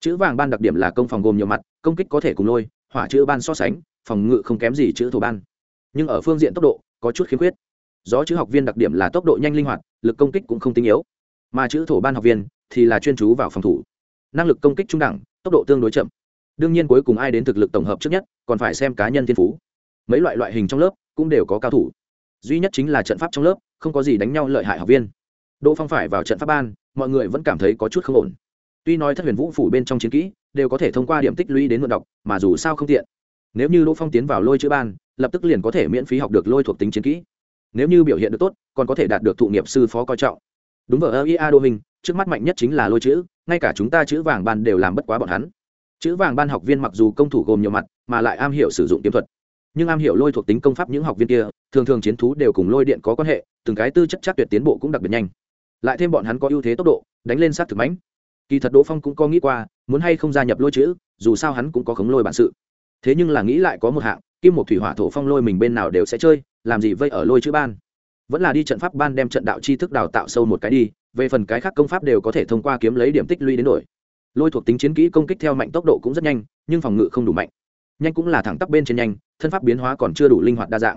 Chữ vàng ban đặc điểm là công phòng gồm nhiều mặt, công kích có thể cùng lôi, hỏa chữ ban so sánh, phòng ngự không kém gì chữ thổ ban. Nhưng ở phương diện tốc độ, có chút khiếm khuyết gió chữ học viên đặc điểm là tốc độ nhanh linh hoạt, lực công kích cũng không tinh yếu. Mà chữ thổ ban học viên thì là chuyên chú vào phòng thủ. Năng lực công kích trung đẳng, tốc độ tương đối chậm. Đương nhiên cuối cùng ai đến thực lực tổng hợp trước nhất, còn phải xem cá nhân thiên phú. Mấy loại loại hình trong lớp cũng đều có cao thủ. Duy nhất chính là trận pháp trong lớp, không có gì đánh nhau lợi hại học viên. Đỗ phong phải vào trận pháp ban, mọi người vẫn cảm thấy có chút không ổn. Tuy nói thất huyền vũ phủ bên trong chiến kỹ đều có thể thông qua điểm tích lũy đến mượn đọc, mà dù sao không tiện. Nếu như đỗ phong tiến vào lôi chữ ban, lập tức liền có thể miễn phí học được lôi thuộc tính chiến kỹ nếu như biểu hiện được tốt, còn có thể đạt được thụ nghiệp sư phó coi trọng. Đúng vở ia đô hình, trước mắt mạnh nhất chính là lôi chữ, ngay cả chúng ta chữ vàng ban đều làm bất quá bọn hắn. Chữ vàng ban học viên mặc dù công thủ gồm nhiều mặt, mà lại am hiểu sử dụng kiếm thuật. Nhưng am hiểu lôi thuộc tính công pháp những học viên kia, thường thường chiến thú đều cùng lôi điện có quan hệ, từng cái tư chất chắc tuyệt tiến bộ cũng đặc biệt nhanh. Lại thêm bọn hắn có ưu thế tốc độ, đánh lên sát thực mãnh kỳ thật đỗ phong cũng có nghĩ qua, muốn hay không gia nhập lôi chữ, dù sao hắn cũng có khống lôi bản sự. Thế nhưng là nghĩ lại có một hạng, kim một thủy hỏa thổ phong lôi mình bên nào đều sẽ chơi làm gì vây ở lôi chữ ban? Vẫn là đi trận pháp ban đem trận đạo tri thức đào tạo sâu một cái đi, về phần cái khác công pháp đều có thể thông qua kiếm lấy điểm tích lũy đến đổi. Lôi thuộc tính chiến kỹ công kích theo mạnh tốc độ cũng rất nhanh, nhưng phòng ngự không đủ mạnh. Nhanh cũng là thẳng tắp bên trên nhanh, thân pháp biến hóa còn chưa đủ linh hoạt đa dạng.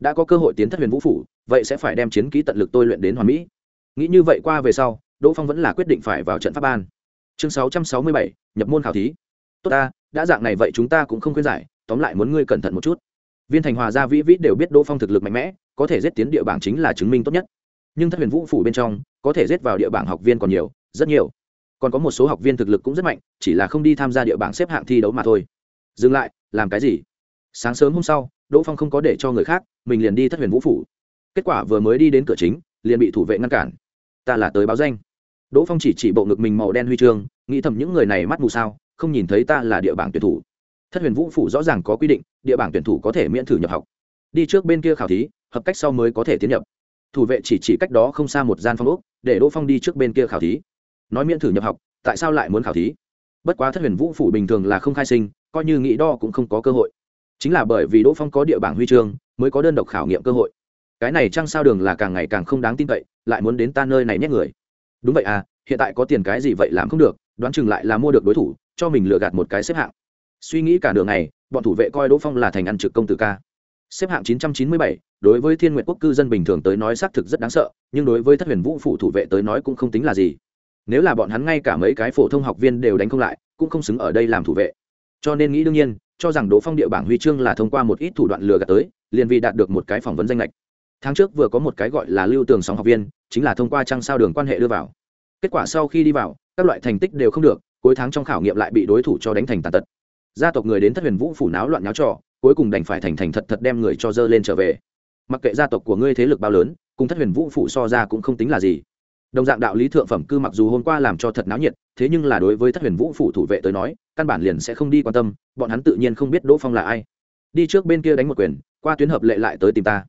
Đã có cơ hội tiến thất huyền vũ phủ, vậy sẽ phải đem chiến kỹ tận lực tôi luyện đến hoàn mỹ. Nghĩ như vậy qua về sau, đỗ phong vẫn là quyết định phải vào trận pháp ban. Chương sáu trăm sáu mươi bảy, nhập môn khảo thí. Tốt ta, đã dạng này vậy chúng ta cũng không khuyên giải, tóm lại muốn ngươi cẩn thận một chút viên thành hòa gia vĩ vĩ đều biết đỗ phong thực lực mạnh mẽ, có thể giết tiến địa bảng chính là chứng minh tốt nhất. Nhưng thất huyền vũ phủ bên trong, có thể giết vào địa bảng học viên còn nhiều, rất nhiều. Còn có một số học viên thực lực cũng rất mạnh, chỉ là không đi tham gia địa bảng xếp hạng thi đấu mà thôi. Dừng lại, làm cái gì? Sáng sớm hôm sau, đỗ phong không có để cho người khác, mình liền đi thất huyền vũ phủ. Kết quả vừa mới đi đến cửa chính, liền bị thủ vệ ngăn cản. Ta là tới báo danh. Đỗ phong chỉ chỉ bộ ngực mình màu đen huy chương, nghĩ thầm những người này mắt mù sao, không nhìn thấy ta là địa bảng tuyển thủ thất huyền vũ phủ rõ ràng có quy định, địa bảng tuyển thủ có thể miễn thử nhập học. Đi trước bên kia khảo thí, hợp cách sau mới có thể tiến nhập. Thủ vệ chỉ chỉ cách đó không xa một gian phong ốc, để đỗ phong đi trước bên kia khảo thí. Nói miễn thử nhập học, tại sao lại muốn khảo thí? Bất quá thất huyền vũ phủ bình thường là không khai sinh, coi như nghĩ đo cũng không có cơ hội. Chính là bởi vì đỗ phong có địa bảng huy chương, mới có đơn độc khảo nghiệm cơ hội. Cái này chăng sao đường là càng ngày càng không đáng tin cậy, lại muốn đến ta nơi này nhét người. Đúng vậy à hiện tại có tiền cái gì vậy làm không được, đoán chừng lại là mua được đối thủ, cho mình lừa gạt một cái xếp hạng suy nghĩ cả đường này bọn thủ vệ coi đỗ phong là thành ăn trực công tử ca. Xếp hạng 997, đối với thiên nguyện quốc cư dân bình thường tới nói xác thực rất đáng sợ nhưng đối với thất huyền vũ phủ thủ vệ tới nói cũng không tính là gì. Nếu là bọn hắn ngay cả mấy cái phổ thông học viên đều đánh không lại cũng không xứng ở đây làm thủ vệ. Cho nên nghĩ đương nhiên cho rằng đỗ phong địa bảng huy chương là thông qua một ít thủ đoạn lừa gạt tới liền vì đạt được một cái phỏng vấn danh lệch. Tháng trước vừa có một cái gọi là lưu tường sóng học viên chính là thông qua trăng sao đường quan hệ đưa vào. Kết quả sau khi đi vào các loại thành tích đều không được cuối tháng trong khảo nghiệm lại bị đối thủ cho đánh thành tàn tật gia tộc người đến thất huyền vũ phủ náo loạn nháo trò, cuối cùng đành phải thành thành thật thật đem người cho dơ lên trở về. Mặc kệ gia tộc của ngươi thế lực bao lớn, cùng thất huyền vũ phủ so ra cũng không tính là gì. Đồng dạng đạo lý thượng phẩm cư mặc dù hôm qua làm cho thật náo nhiệt, thế nhưng là đối với thất huyền vũ phủ thủ vệ tới nói, căn bản liền sẽ không đi quan tâm, bọn hắn tự nhiên không biết đỗ phong là ai. Đi trước bên kia đánh một quyền, qua tuyến hợp lệ lại tới tìm ta.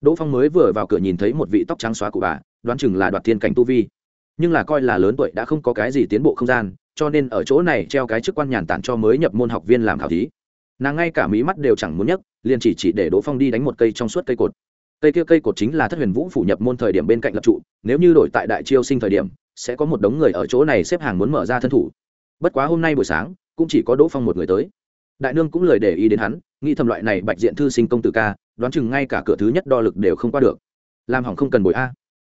Đỗ phong mới vừa vào cửa nhìn thấy một vị tóc trắng xóa của bà, đoán chừng là đoạt thiên cảnh tu vi. Nhưng là coi là lớn tuổi đã không có cái gì tiến bộ không gian cho nên ở chỗ này treo cái chức quan nhàn tản cho mới nhập môn học viên làm khảo thí. Nàng ngay cả mí mắt đều chẳng muốn nhấc, liền chỉ chỉ để đỗ phong đi đánh một cây trong suốt cây cột. Cây kia cây cột chính là thất huyền vũ phủ nhập môn thời điểm bên cạnh lập trụ, nếu như đổi tại đại chiêu sinh thời điểm, sẽ có một đống người ở chỗ này xếp hàng muốn mở ra thân thủ. Bất quá hôm nay buổi sáng, cũng chỉ có đỗ phong một người tới. Đại nương cũng lời để ý đến hắn, nghĩ thầm loại này bạch diện thư sinh công tử ca, đoán chừng ngay cả cửa thứ nhất đo lực đều không qua được. Làm hỏng không cần bồi a.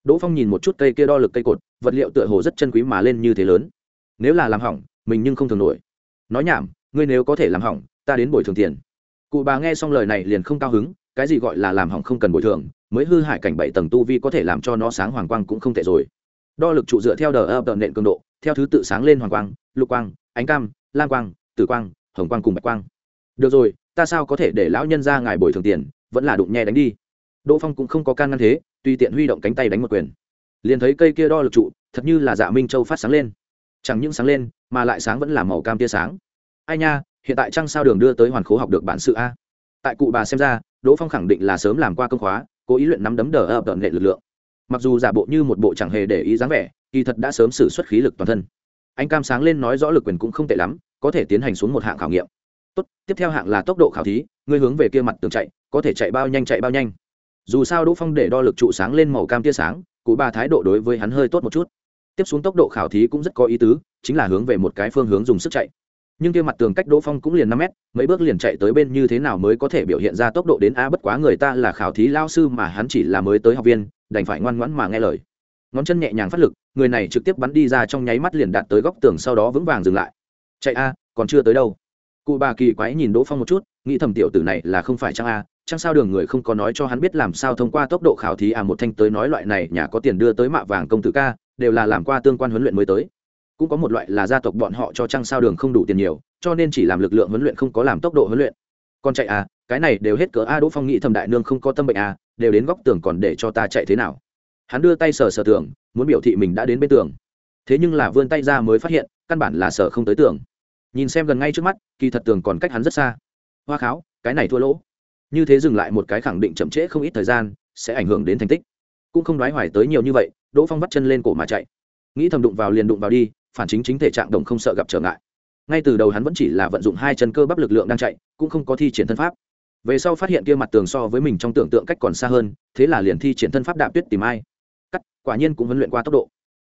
Đỗ phong nhìn một chút cây kia đo lực cây cột, vật liệu tựa hồ rất chân quý mà lên như thế lớn nếu là làm hỏng, mình nhưng không thường nổi. Nói nhảm, ngươi nếu có thể làm hỏng, ta đến bồi thường tiền. Cụ bà nghe xong lời này liền không cao hứng, cái gì gọi là làm hỏng không cần bồi thường, mới hư hại cảnh bảy tầng tu vi có thể làm cho nó sáng hoàng quang cũng không tệ rồi. Đo lực trụ dựa theo đờ ập nện cường độ, theo thứ tự sáng lên hoàng quang, lục quang, ánh cam, lam quang, tử quang, hồng quang cùng bạch quang. Được rồi, ta sao có thể để lão nhân ra ngài bồi thường tiền, vẫn là đụng nhẹ đánh đi. Đỗ phong cũng không có can ngăn thế, tùy tiện huy động cánh tay đánh một quyền. Liền thấy cây kia đo lực trụ, thật như là dạ minh châu phát sáng lên chẳng những sáng lên, mà lại sáng vẫn là màu cam tia sáng. Ai nha, hiện tại trăng sao đường đưa tới hoàn khố học được bản sự a. Tại cụ bà xem ra, đỗ phong khẳng định là sớm làm qua công khóa, cố ý luyện nắm đấm đờ ập đợn nghệ lực lượng. Mặc dù giả bộ như một bộ chẳng hề để ý dáng vẻ, kỳ thật đã sớm xử suất khí lực toàn thân. Anh cam sáng lên nói rõ lực quyền cũng không tệ lắm, có thể tiến hành xuống một hạng khảo nghiệm. Tốt, tiếp theo hạng là tốc độ khảo thí, ngươi hướng về kia mặt tường chạy, có thể chạy bao nhanh chạy bao nhanh. Dù sao đỗ phong để đo lực trụ sáng lên màu cam tia sáng, cụ bà thái độ đối với hắn hơi tốt một chút tiếp xuống tốc độ khảo thí cũng rất có ý tứ, chính là hướng về một cái phương hướng dùng sức chạy. Nhưng kia mặt tường cách đỗ phong cũng liền năm mét, mấy bước liền chạy tới bên như thế nào mới có thể biểu hiện ra tốc độ đến a bất quá người ta là khảo thí lao sư mà hắn chỉ là mới tới học viên, đành phải ngoan ngoãn mà nghe lời. Ngón chân nhẹ nhàng phát lực, người này trực tiếp bắn đi ra trong nháy mắt liền đạt tới góc tường sau đó vững vàng dừng lại. Chạy a, còn chưa tới đâu. Cụ bà kỳ quái nhìn đỗ phong một chút, nghĩ thầm tiểu tử này là không phải trang a chăng sao đường người không có nói cho hắn biết làm sao thông qua tốc độ khảo thí à một thanh tới nói loại này, nhà có tiền đưa tới mạ vàng công tử ca đều là làm qua tương quan huấn luyện mới tới. Cũng có một loại là gia tộc bọn họ cho trăng sao đường không đủ tiền nhiều, cho nên chỉ làm lực lượng huấn luyện không có làm tốc độ huấn luyện. Còn chạy à cái này đều hết cỡ a đỗ phong nghĩ thầm đại nương không có tâm bệnh à đều đến góc tường còn để cho ta chạy thế nào. Hắn đưa tay sờ sờ tường, muốn biểu thị mình đã đến bên tường. Thế nhưng là vươn tay ra mới phát hiện, căn bản là sờ không tới tường. Nhìn xem gần ngay trước mắt, kỳ thật tường còn cách hắn rất xa. Hoa kháo, cái này thua lỗ. Như thế dừng lại một cái khẳng định chậm trễ không ít thời gian, sẽ ảnh hưởng đến thành tích. Cũng không đoái hoài tới nhiều như vậy đỗ phong bắt chân lên cổ mà chạy. Nghĩ thầm đụng vào liền đụng vào đi, phản chính chính thể trạng đồng không sợ gặp trở ngại. Ngay từ đầu hắn vẫn chỉ là vận dụng hai chân cơ bắp lực lượng đang chạy, cũng không có thi triển thân pháp. Về sau phát hiện kia mặt tường so với mình trong tưởng tượng cách còn xa hơn, thế là liền thi triển thân pháp đạp tuyết tìm ai. Cắt, quả nhiên cũng huấn luyện qua tốc độ.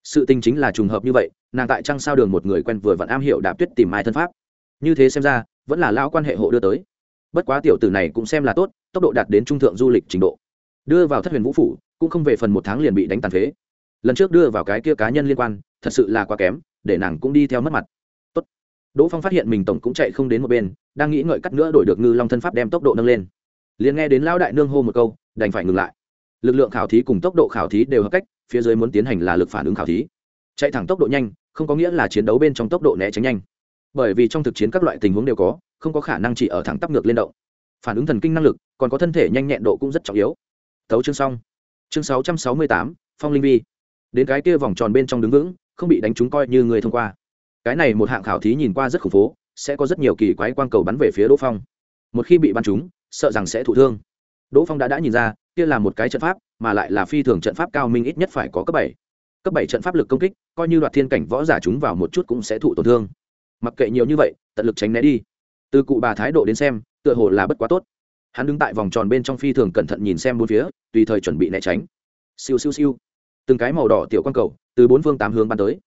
Sự tình chính là trùng hợp như vậy, nàng tại trăng sao đường một người quen vừa vẫn am hiểu đạp tuyết tìm ai thân pháp. Như thế xem ra, vẫn là lao quan hệ hộ đưa tới. Bất quá tiểu tử này cũng xem là tốt, tốc độ đạt đến trung thượng du lịch trình độ. Đưa vào thất huyền vũ phủ, cũng không về phần một tháng liền bị đánh tàn phế lần trước đưa vào cái kia cá nhân liên quan, thật sự là quá kém, để nàng cũng đi theo mất mặt. Tốt. đỗ phong phát hiện mình tổng cũng chạy không đến một bên, đang nghĩ ngợi cắt nữa đổi được ngư long thân pháp đem tốc độ nâng lên. Liền nghe đến lão đại nương hô một câu, đành phải ngừng lại. Lực lượng khảo thí cùng tốc độ khảo thí đều hợp cách, phía dưới muốn tiến hành là lực phản ứng khảo thí. Chạy thẳng tốc độ nhanh, không có nghĩa là chiến đấu bên trong tốc độ né tránh nhanh. Bởi vì trong thực chiến các loại tình huống đều có, không có khả năng chỉ ở thẳng tắp ngược lên động. Phản ứng thần kinh năng lực, còn có thân thể nhanh nhẹn độ cũng rất trọng yếu. Tấu chương xong. Chương sáu trăm sáu mươi tám, phong linh vi đến cái kia vòng tròn bên trong đứng vững, không bị đánh trúng coi như người thông qua. Cái này một hạng khảo thí nhìn qua rất khủng phố, sẽ có rất nhiều kỳ quái quang cầu bắn về phía đỗ phong. Một khi bị bắn trúng, sợ rằng sẽ thụ thương. Đỗ phong đã đã nhìn ra, kia là một cái trận pháp, mà lại là phi thường trận pháp cao minh ít nhất phải có cấp bảy. Cấp bảy trận pháp lực công kích, coi như đoạt thiên cảnh võ giả chúng vào một chút cũng sẽ thụ tổn thương. Mặc kệ nhiều như vậy, tận lực tránh né đi. Từ cụ bà thái độ đến xem, tựa hồ là bất quá tốt. Hắn đứng tại vòng tròn bên trong phi thường cẩn thận nhìn xem bốn phía, tùy thời chuẩn bị né tránh. Siêu siêu siêu từng cái màu đỏ tiểu quang cầu từ bốn phương tám hướng bắn tới.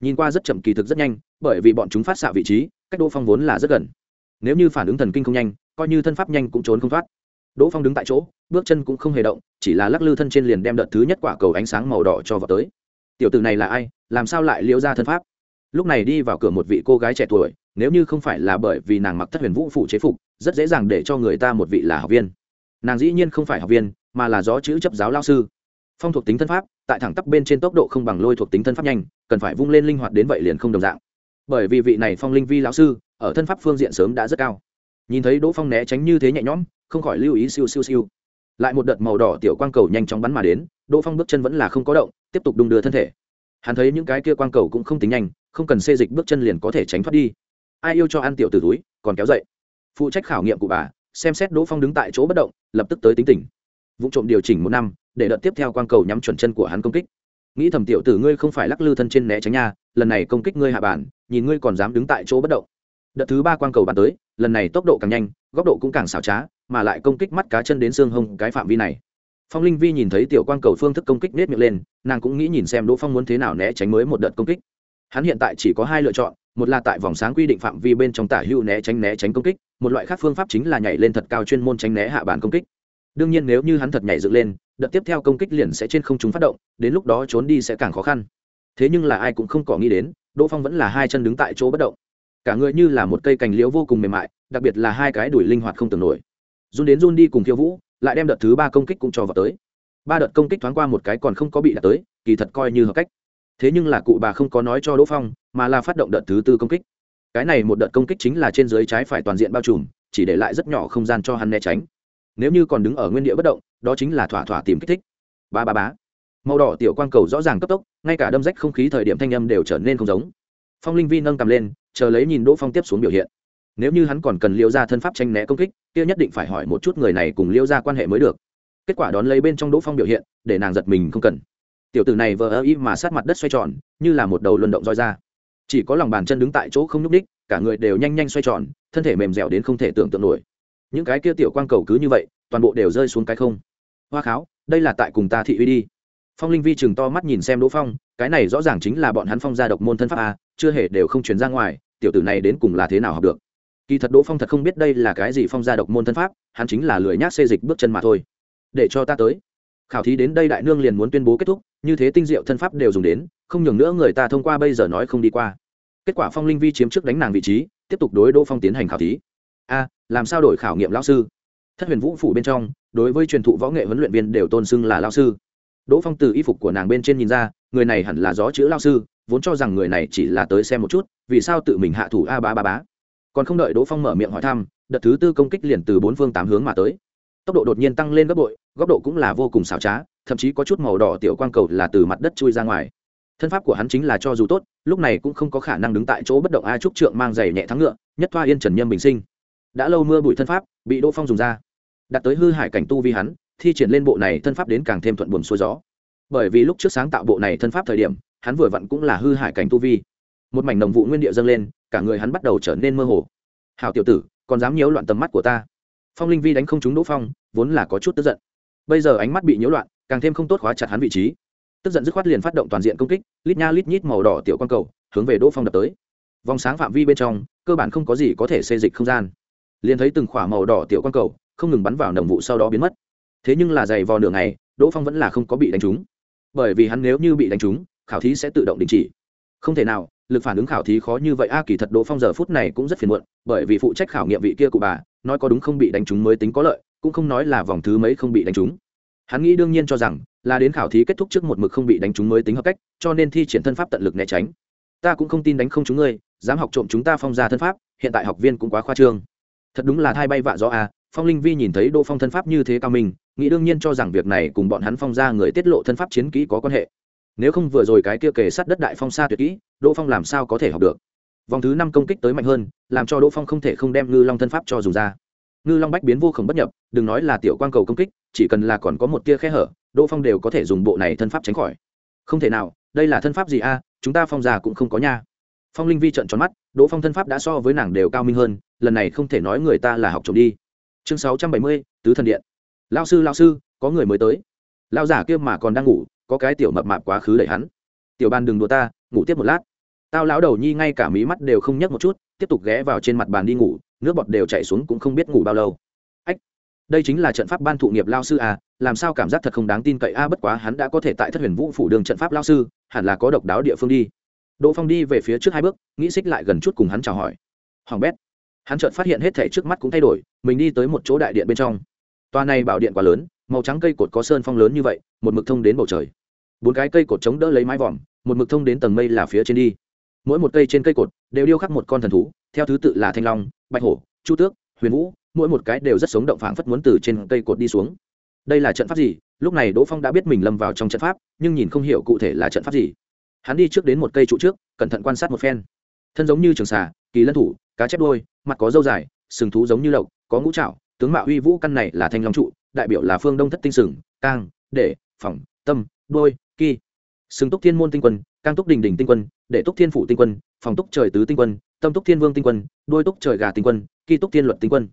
Nhìn qua rất chậm, kỳ thực rất nhanh, bởi vì bọn chúng phát xạ vị trí, cách đỗ phong vốn là rất gần. Nếu như phản ứng thần kinh không nhanh, coi như thân pháp nhanh cũng trốn không thoát. Đỗ phong đứng tại chỗ, bước chân cũng không hề động, chỉ là lắc lư thân trên liền đem đợt thứ nhất quả cầu ánh sáng màu đỏ cho vào tới. Tiểu tử này là ai, làm sao lại liễu ra thân pháp? Lúc này đi vào cửa một vị cô gái trẻ tuổi, nếu như không phải là bởi vì nàng mặc thất huyền vũ phụ chế phục, rất dễ dàng để cho người ta một vị là học viên. Nàng dĩ nhiên không phải học viên, mà là gió chữ chấp giáo lao sư. Phong thuộc tính thân pháp tại thẳng tắp bên trên tốc độ không bằng lôi thuộc tính thân pháp nhanh, cần phải vung lên linh hoạt đến vậy liền không đồng dạng. Bởi vì vị này phong linh vi lão sư, ở thân pháp phương diện sớm đã rất cao. Nhìn thấy đỗ phong né tránh như thế nhẹ nhõm, không khỏi lưu ý siêu siêu siêu. Lại một đợt màu đỏ tiểu quang cầu nhanh chóng bắn mà đến, đỗ phong bước chân vẫn là không có động, tiếp tục đung đưa thân thể. Hắn thấy những cái kia quang cầu cũng không tính nhanh, không cần xê dịch bước chân liền có thể tránh thoát đi. Ai yêu cho ăn tiểu từ túi, còn kéo dậy. Phụ trách khảo nghiệm của bà, xem xét đỗ phong đứng tại chỗ bất động, lập tức tới tính tình. Vụ trộm điều chỉnh một năm để đợt tiếp theo quang cầu nhắm chuẩn chân của hắn công kích. Nghĩ thầm tiểu tử ngươi không phải lắc lư thân trên né tránh nha, lần này công kích ngươi hạ bản, nhìn ngươi còn dám đứng tại chỗ bất động. Đợt thứ ba quang cầu bắn tới, lần này tốc độ càng nhanh, góc độ cũng càng xảo trá, mà lại công kích mắt cá chân đến xương hông cái phạm vi này. Phong linh vi nhìn thấy tiểu quang cầu phương thức công kích nết miệng lên, nàng cũng nghĩ nhìn xem đỗ phong muốn thế nào né tránh mới một đợt công kích. Hắn hiện tại chỉ có hai lựa chọn, một là tại vòng sáng quy định phạm vi bên trong tả hữu né tránh né tránh công kích, một loại khác phương pháp chính là nhảy lên thật cao chuyên môn tránh né hạ bản công kích đương nhiên nếu như hắn thật nhảy dựng lên, đợt tiếp theo công kích liền sẽ trên không chúng phát động, đến lúc đó trốn đi sẽ càng khó khăn. Thế nhưng là ai cũng không có nghĩ đến, đỗ phong vẫn là hai chân đứng tại chỗ bất động. Cả người như là một cây cành liễu vô cùng mềm mại, đặc biệt là hai cái đùi linh hoạt không tưởng nổi. Run đến run đi cùng khiêu vũ, lại đem đợt thứ ba công kích cũng cho vào tới. Ba đợt công kích thoáng qua một cái còn không có bị đạt tới, kỳ thật coi như hợp cách. Thế nhưng là cụ bà không có nói cho đỗ phong, mà là phát động đợt thứ tư công kích. Cái này một đợt công kích chính là trên dưới trái phải toàn diện bao trùm, chỉ để lại rất nhỏ không gian cho hắn né tránh nếu như còn đứng ở nguyên địa bất động, đó chính là thỏa thỏa tìm kích thích. Ba ba bá màu đỏ tiểu quang cầu rõ ràng cấp tốc, ngay cả đâm rách không khí thời điểm thanh âm đều trở nên không giống. Phong linh vi nâng cầm lên, chờ lấy nhìn đỗ phong tiếp xuống biểu hiện. Nếu như hắn còn cần liêu ra thân pháp tranh né công kích, kia nhất định phải hỏi một chút người này cùng liêu ra quan hệ mới được. Kết quả đón lấy bên trong đỗ phong biểu hiện, để nàng giật mình không cần. Tiểu tử này vờ ơ y mà sát mặt đất xoay tròn, như là một đầu luân động roi ra. Chỉ có lòng bàn chân đứng tại chỗ không nhúc đích cả người đều nhanh nhanh xoay tròn, thân thể mềm dẻo đến không thể tưởng tượng nổi những cái kia tiểu quang cầu cứ như vậy, toàn bộ đều rơi xuống cái không. Hoa kháo, đây là tại cùng ta thị uy đi. Phong linh vi chừng to mắt nhìn xem đỗ phong, cái này rõ ràng chính là bọn hắn phong gia độc môn thân pháp a, chưa hề đều không chuyển ra ngoài, tiểu tử này đến cùng là thế nào học được. Kỳ thật đỗ phong thật không biết đây là cái gì phong gia độc môn thân pháp, hắn chính là lười nhác xê dịch bước chân mà thôi. Để cho ta tới. Khảo thí đến đây đại nương liền muốn tuyên bố kết thúc, như thế tinh diệu thân pháp đều dùng đến, không nhường nữa người ta thông qua bây giờ nói không đi qua. Kết quả phong linh vi chiếm trước đánh nàng vị trí, tiếp tục đối đỗ phong tiến hành khảo thí a làm sao đổi khảo nghiệm lao sư? Thất huyền vũ phủ bên trong, đối với truyền thụ võ nghệ huấn luyện viên đều tôn xưng là lao sư. Đỗ phong từ y phục của nàng bên trên nhìn ra, người này hẳn là gió chữ lao sư, vốn cho rằng người này chỉ là tới xem một chút, vì sao tự mình hạ thủ a ba ba bá còn không đợi đỗ phong mở miệng hỏi thăm, đợt thứ tư công kích liền từ bốn phương tám hướng mà tới. Tốc độ đột nhiên tăng lên gấp bội, góc độ cũng là vô cùng xảo trá, thậm chí có chút màu đỏ tiểu quang cầu là từ mặt đất chui ra ngoài. Thân pháp của hắn chính là cho dù tốt, lúc này cũng không có khả năng đứng tại chỗ bất động a trúc trượng mang giày nhẹ thắng ngựa, nhất thoa yên trần nhâm bình sinh đã lâu mưa bụi thân pháp, bị đỗ phong dùng ra. Đặt tới hư hải cảnh tu vi hắn, thi triển lên bộ này thân pháp đến càng thêm thuận buồm xuôi gió. Bởi vì lúc trước sáng tạo bộ này thân pháp thời điểm, hắn vừa vặn cũng là hư hải cảnh tu vi. Một mảnh đồng vụ nguyên địa dâng lên, cả người hắn bắt đầu trở nên mơ hồ. Hào tiểu tử, còn dám nhiễu loạn tầm mắt của ta? Phong linh vi đánh không trúng đỗ phong, vốn là có chút tức giận. Bây giờ ánh mắt bị nhiễu loạn, càng thêm không tốt khóa chặt hắn vị trí. Tức giận dứt khoát liền phát động toàn diện công kích, lít nha lít nhít màu đỏ tiểu quang cầu, hướng về đỗ phong đập tới. Vòng sáng phạm vi bên trong, cơ bản không có gì có thể xê dịch không gian liền thấy từng khỏa màu đỏ tiểu quang cầu không ngừng bắn vào nồng vụ sau đó biến mất. Thế nhưng là dày vò nửa ngày, đỗ phong vẫn là không có bị đánh trúng. Bởi vì hắn nếu như bị đánh trúng, khảo thí sẽ tự động đình chỉ. Không thể nào, lực phản ứng khảo thí khó như vậy. A, kỳ thật đỗ phong giờ phút này cũng rất phiền muộn, bởi vì phụ trách khảo nghiệm vị kia của bà, nói có đúng không bị đánh trúng mới tính có lợi, cũng không nói là vòng thứ mấy không bị đánh trúng. Hắn nghĩ đương nhiên cho rằng, là đến khảo thí kết thúc trước một mực không bị đánh trúng mới tính hợp cách, cho nên thi triển thân pháp tận lực né tránh. Ta cũng không tin đánh không chúng ngươi, dám học trộm chúng ta phong ra thân pháp, hiện tại học viên cũng quá khoa trương thật đúng là thai bay vạ gió a phong linh vi nhìn thấy đỗ phong thân pháp như thế cao minh, nghĩ đương nhiên cho rằng việc này cùng bọn hắn phong ra người tiết lộ thân pháp chiến kỹ có quan hệ. Nếu không vừa rồi cái kia kề sát đất đại phong xa tuyệt kỹ, đỗ phong làm sao có thể học được? Vòng thứ năm công kích tới mạnh hơn, làm cho đỗ phong không thể không đem ngư long thân pháp cho dùng ra. Ngư long bách biến vô khổng bất nhập, đừng nói là tiểu quan cầu công kích, chỉ cần là còn có một tia khe hở, đỗ phong đều có thể dùng bộ này thân pháp tránh khỏi. Không thể nào, đây là thân pháp gì a chúng ta phong già cũng không có nha phong linh vi trận tròn mắt, đỗ phong thân pháp đã so với nàng đều cao minh hơn, lần này không thể nói người ta là học trộm đi. Chương sáu trăm bảy mươi, tứ thần điện. Lao sư lao sư, có người mới tới. Lao giả kia mà còn đang ngủ, có cái tiểu mập mạp quá khứ đẩy hắn. Tiểu ban đừng đùa ta, ngủ tiếp một lát. Tao lão đầu nhi ngay cả mí mắt đều không nhấc một chút, tiếp tục ghé vào trên mặt bàn đi ngủ, nước bọt đều chạy xuống cũng không biết ngủ bao lâu. Ách, đây chính là trận pháp ban thụ nghiệp lao sư à làm sao cảm giác thật không đáng tin cậy a bất quá hắn đã có thể tại thất huyền vũ phủ đường trận pháp lao sư, hẳn là có độc đáo địa phương đi đỗ phong đi về phía trước hai bước, nghĩ xích lại gần chút cùng hắn chào hỏi. Hoàng bét. Hắn chợt phát hiện hết thể trước mắt cũng thay đổi, mình đi tới một chỗ đại điện bên trong. Toa này bảo điện quá lớn, màu trắng cây cột có sơn phong lớn như vậy, một mực thông đến bầu trời. Bốn cái cây cột chống đỡ lấy mái vòm, một mực thông đến tầng mây là phía trên đi. Mỗi một cây trên cây cột đều điêu khắc một con thần thú, theo thứ tự là thanh long, bạch hổ, chu tước, huyền vũ, mỗi một cái đều rất sống động phảng phất muốn từ trên cây cột đi xuống. Đây là trận pháp gì? Lúc này đỗ phong đã biết mình lâm vào trong trận pháp, nhưng nhìn không hiểu cụ thể là trận pháp gì hắn đi trước đến một cây trụ trước, cẩn thận quan sát một phen. Thân giống như trường xà, kỳ lân thủ, cá chép đôi mặt có dâu dài, sừng thú giống như lộc, có ngũ trạo tướng mạo uy vũ căn này là thanh long trụ, đại biểu là phương đông thất tinh sừng, cang, để, phỏng, tâm đôi kỳ sừng túc thiên môn tinh quân, cang túc đình đình tinh quân, để túc thiên phủ tinh quân phòng túc trời tứ tinh quân, tâm túc thiên vương tinh quân đôi túc trời gà tinh quân kỳ túc thiên luật tinh quân.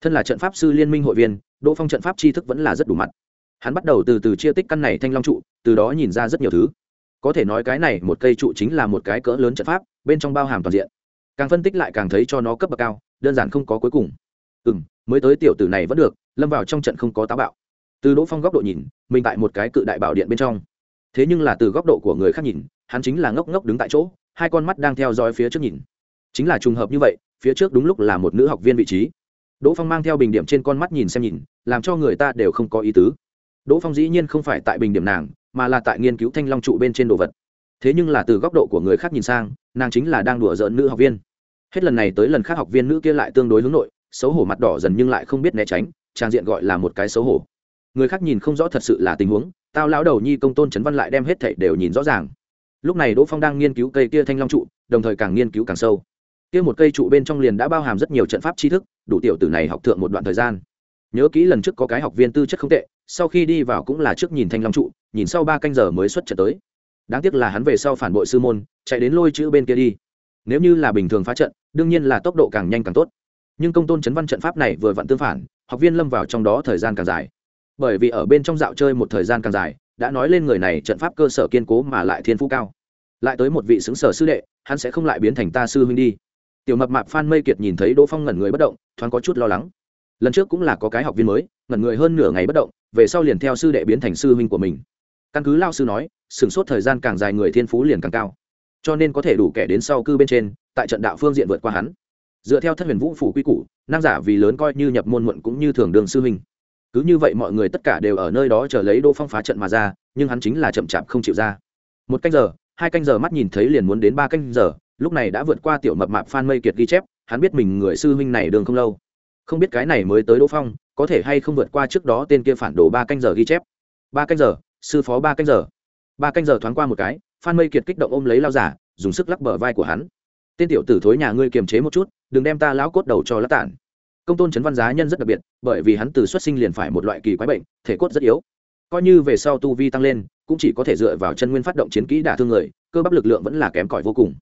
Thân là trận pháp sư liên minh hội viên, đỗ phong trận pháp tri thức vẫn là rất đủ mặt. Hắn bắt đầu từ từ chia tích căn này thanh long trụ, từ đó nhìn ra rất nhiều thứ có thể nói cái này một cây trụ chính là một cái cỡ lớn trận pháp, bên trong bao hàm toàn diện. Càng phân tích lại càng thấy cho nó cấp bậc cao, đơn giản không có cuối cùng. Ừ m mới tới tiểu tử này vẫn được, lâm vào trong trận không có táo bạo. Từ đỗ phong góc độ nhìn, mình tại một cái cự đại bảo điện bên trong. Thế nhưng là từ góc độ của người khác nhìn, hắn chính là ngốc ngốc đứng tại chỗ, hai con mắt đang theo dõi phía trước nhìn. Chính là trùng hợp như vậy, phía trước đúng lúc là một nữ học viên vị trí. Đỗ phong mang theo bình điểm trên con mắt nhìn xem nhìn, làm cho người ta đều không có ý tứ. Đỗ phong dĩ nhiên không phải tại bình điểm nàng mà là tại nghiên cứu thanh long trụ bên trên đồ vật. Thế nhưng là từ góc độ của người khác nhìn sang, nàng chính là đang đùa giỡn nữ học viên. Hết lần này tới lần khác học viên nữ kia lại tương đối hướng nội, xấu hổ mặt đỏ dần nhưng lại không biết né tránh, trang diện gọi là một cái xấu hổ. Người khác nhìn không rõ thật sự là tình huống, tao lão đầu nhi công tôn trấn văn lại đem hết thảy đều nhìn rõ ràng. Lúc này đỗ phong đang nghiên cứu cây kia thanh long trụ, đồng thời càng nghiên cứu càng sâu. Kia một cây trụ bên trong liền đã bao hàm rất nhiều trận pháp tri thức, đủ tiểu tử này học thượng một đoạn thời gian nhớ kỹ lần trước có cái học viên tư chất không tệ, sau khi đi vào cũng là trước nhìn thanh long trụ, nhìn sau ba canh giờ mới xuất trận tới. Đáng tiếc là hắn về sau phản bội sư môn, chạy đến lôi chữ bên kia đi. Nếu như là bình thường phá trận, đương nhiên là tốc độ càng nhanh càng tốt. Nhưng công tôn chấn văn trận pháp này vừa vặn tương phản, học viên lâm vào trong đó thời gian càng dài. Bởi vì ở bên trong dạo chơi một thời gian càng dài, đã nói lên người này trận pháp cơ sở kiên cố mà lại thiên phú cao. Lại tới một vị xứng sở sư đệ, hắn sẽ không lại biến thành ta sư huynh đi. Tiểu mập mạp phan mây kiệt nhìn thấy đỗ phong ngẩn người bất động, thoáng có chút lo lắng lần trước cũng là có cái học viên mới, ngẩn người hơn nửa ngày bất động, về sau liền theo sư đệ biến thành sư huynh của mình. Căn cứ lao sư nói sửng sốt thời gian càng dài người thiên phú liền càng cao. Cho nên có thể đủ kẻ đến sau cư bên trên, tại trận đạo phương diện vượt qua hắn. Dựa theo thất huyền vũ phủ quy củ, năng giả vì lớn coi như nhập môn muộn cũng như thường đường sư huynh. Cứ như vậy mọi người tất cả đều ở nơi đó chờ lấy Đô phong phá trận mà ra, nhưng hắn chính là chậm chạp không chịu ra. Một canh giờ, hai canh giờ mắt nhìn thấy liền muốn đến ba canh giờ, lúc này đã vượt qua tiểu mập mạp phan mây kiệt ghi chép, hắn biết mình người sư huynh này đường không lâu không biết cái này mới tới đỗ phong, có thể hay không vượt qua trước đó tên kia phản đồ ba canh giờ ghi chép. Ba canh giờ, sư phó ba canh giờ. Ba canh giờ thoáng qua một cái, phan mây kiệt kích động ôm lấy lao giả, dùng sức lắc bờ vai của hắn. Tên tiểu tử thối nhà ngươi kiềm chế một chút, đừng đem ta lão cốt đầu cho lát tản. Công tôn trấn văn giá nhân rất đặc biệt, bởi vì hắn từ xuất sinh liền phải một loại kỳ quái bệnh, thể cốt rất yếu. Coi như về sau tu vi tăng lên, cũng chỉ có thể dựa vào chân nguyên phát động chiến kỹ đả thương người, cơ bắp lực lượng vẫn là kém cỏi vô cùng.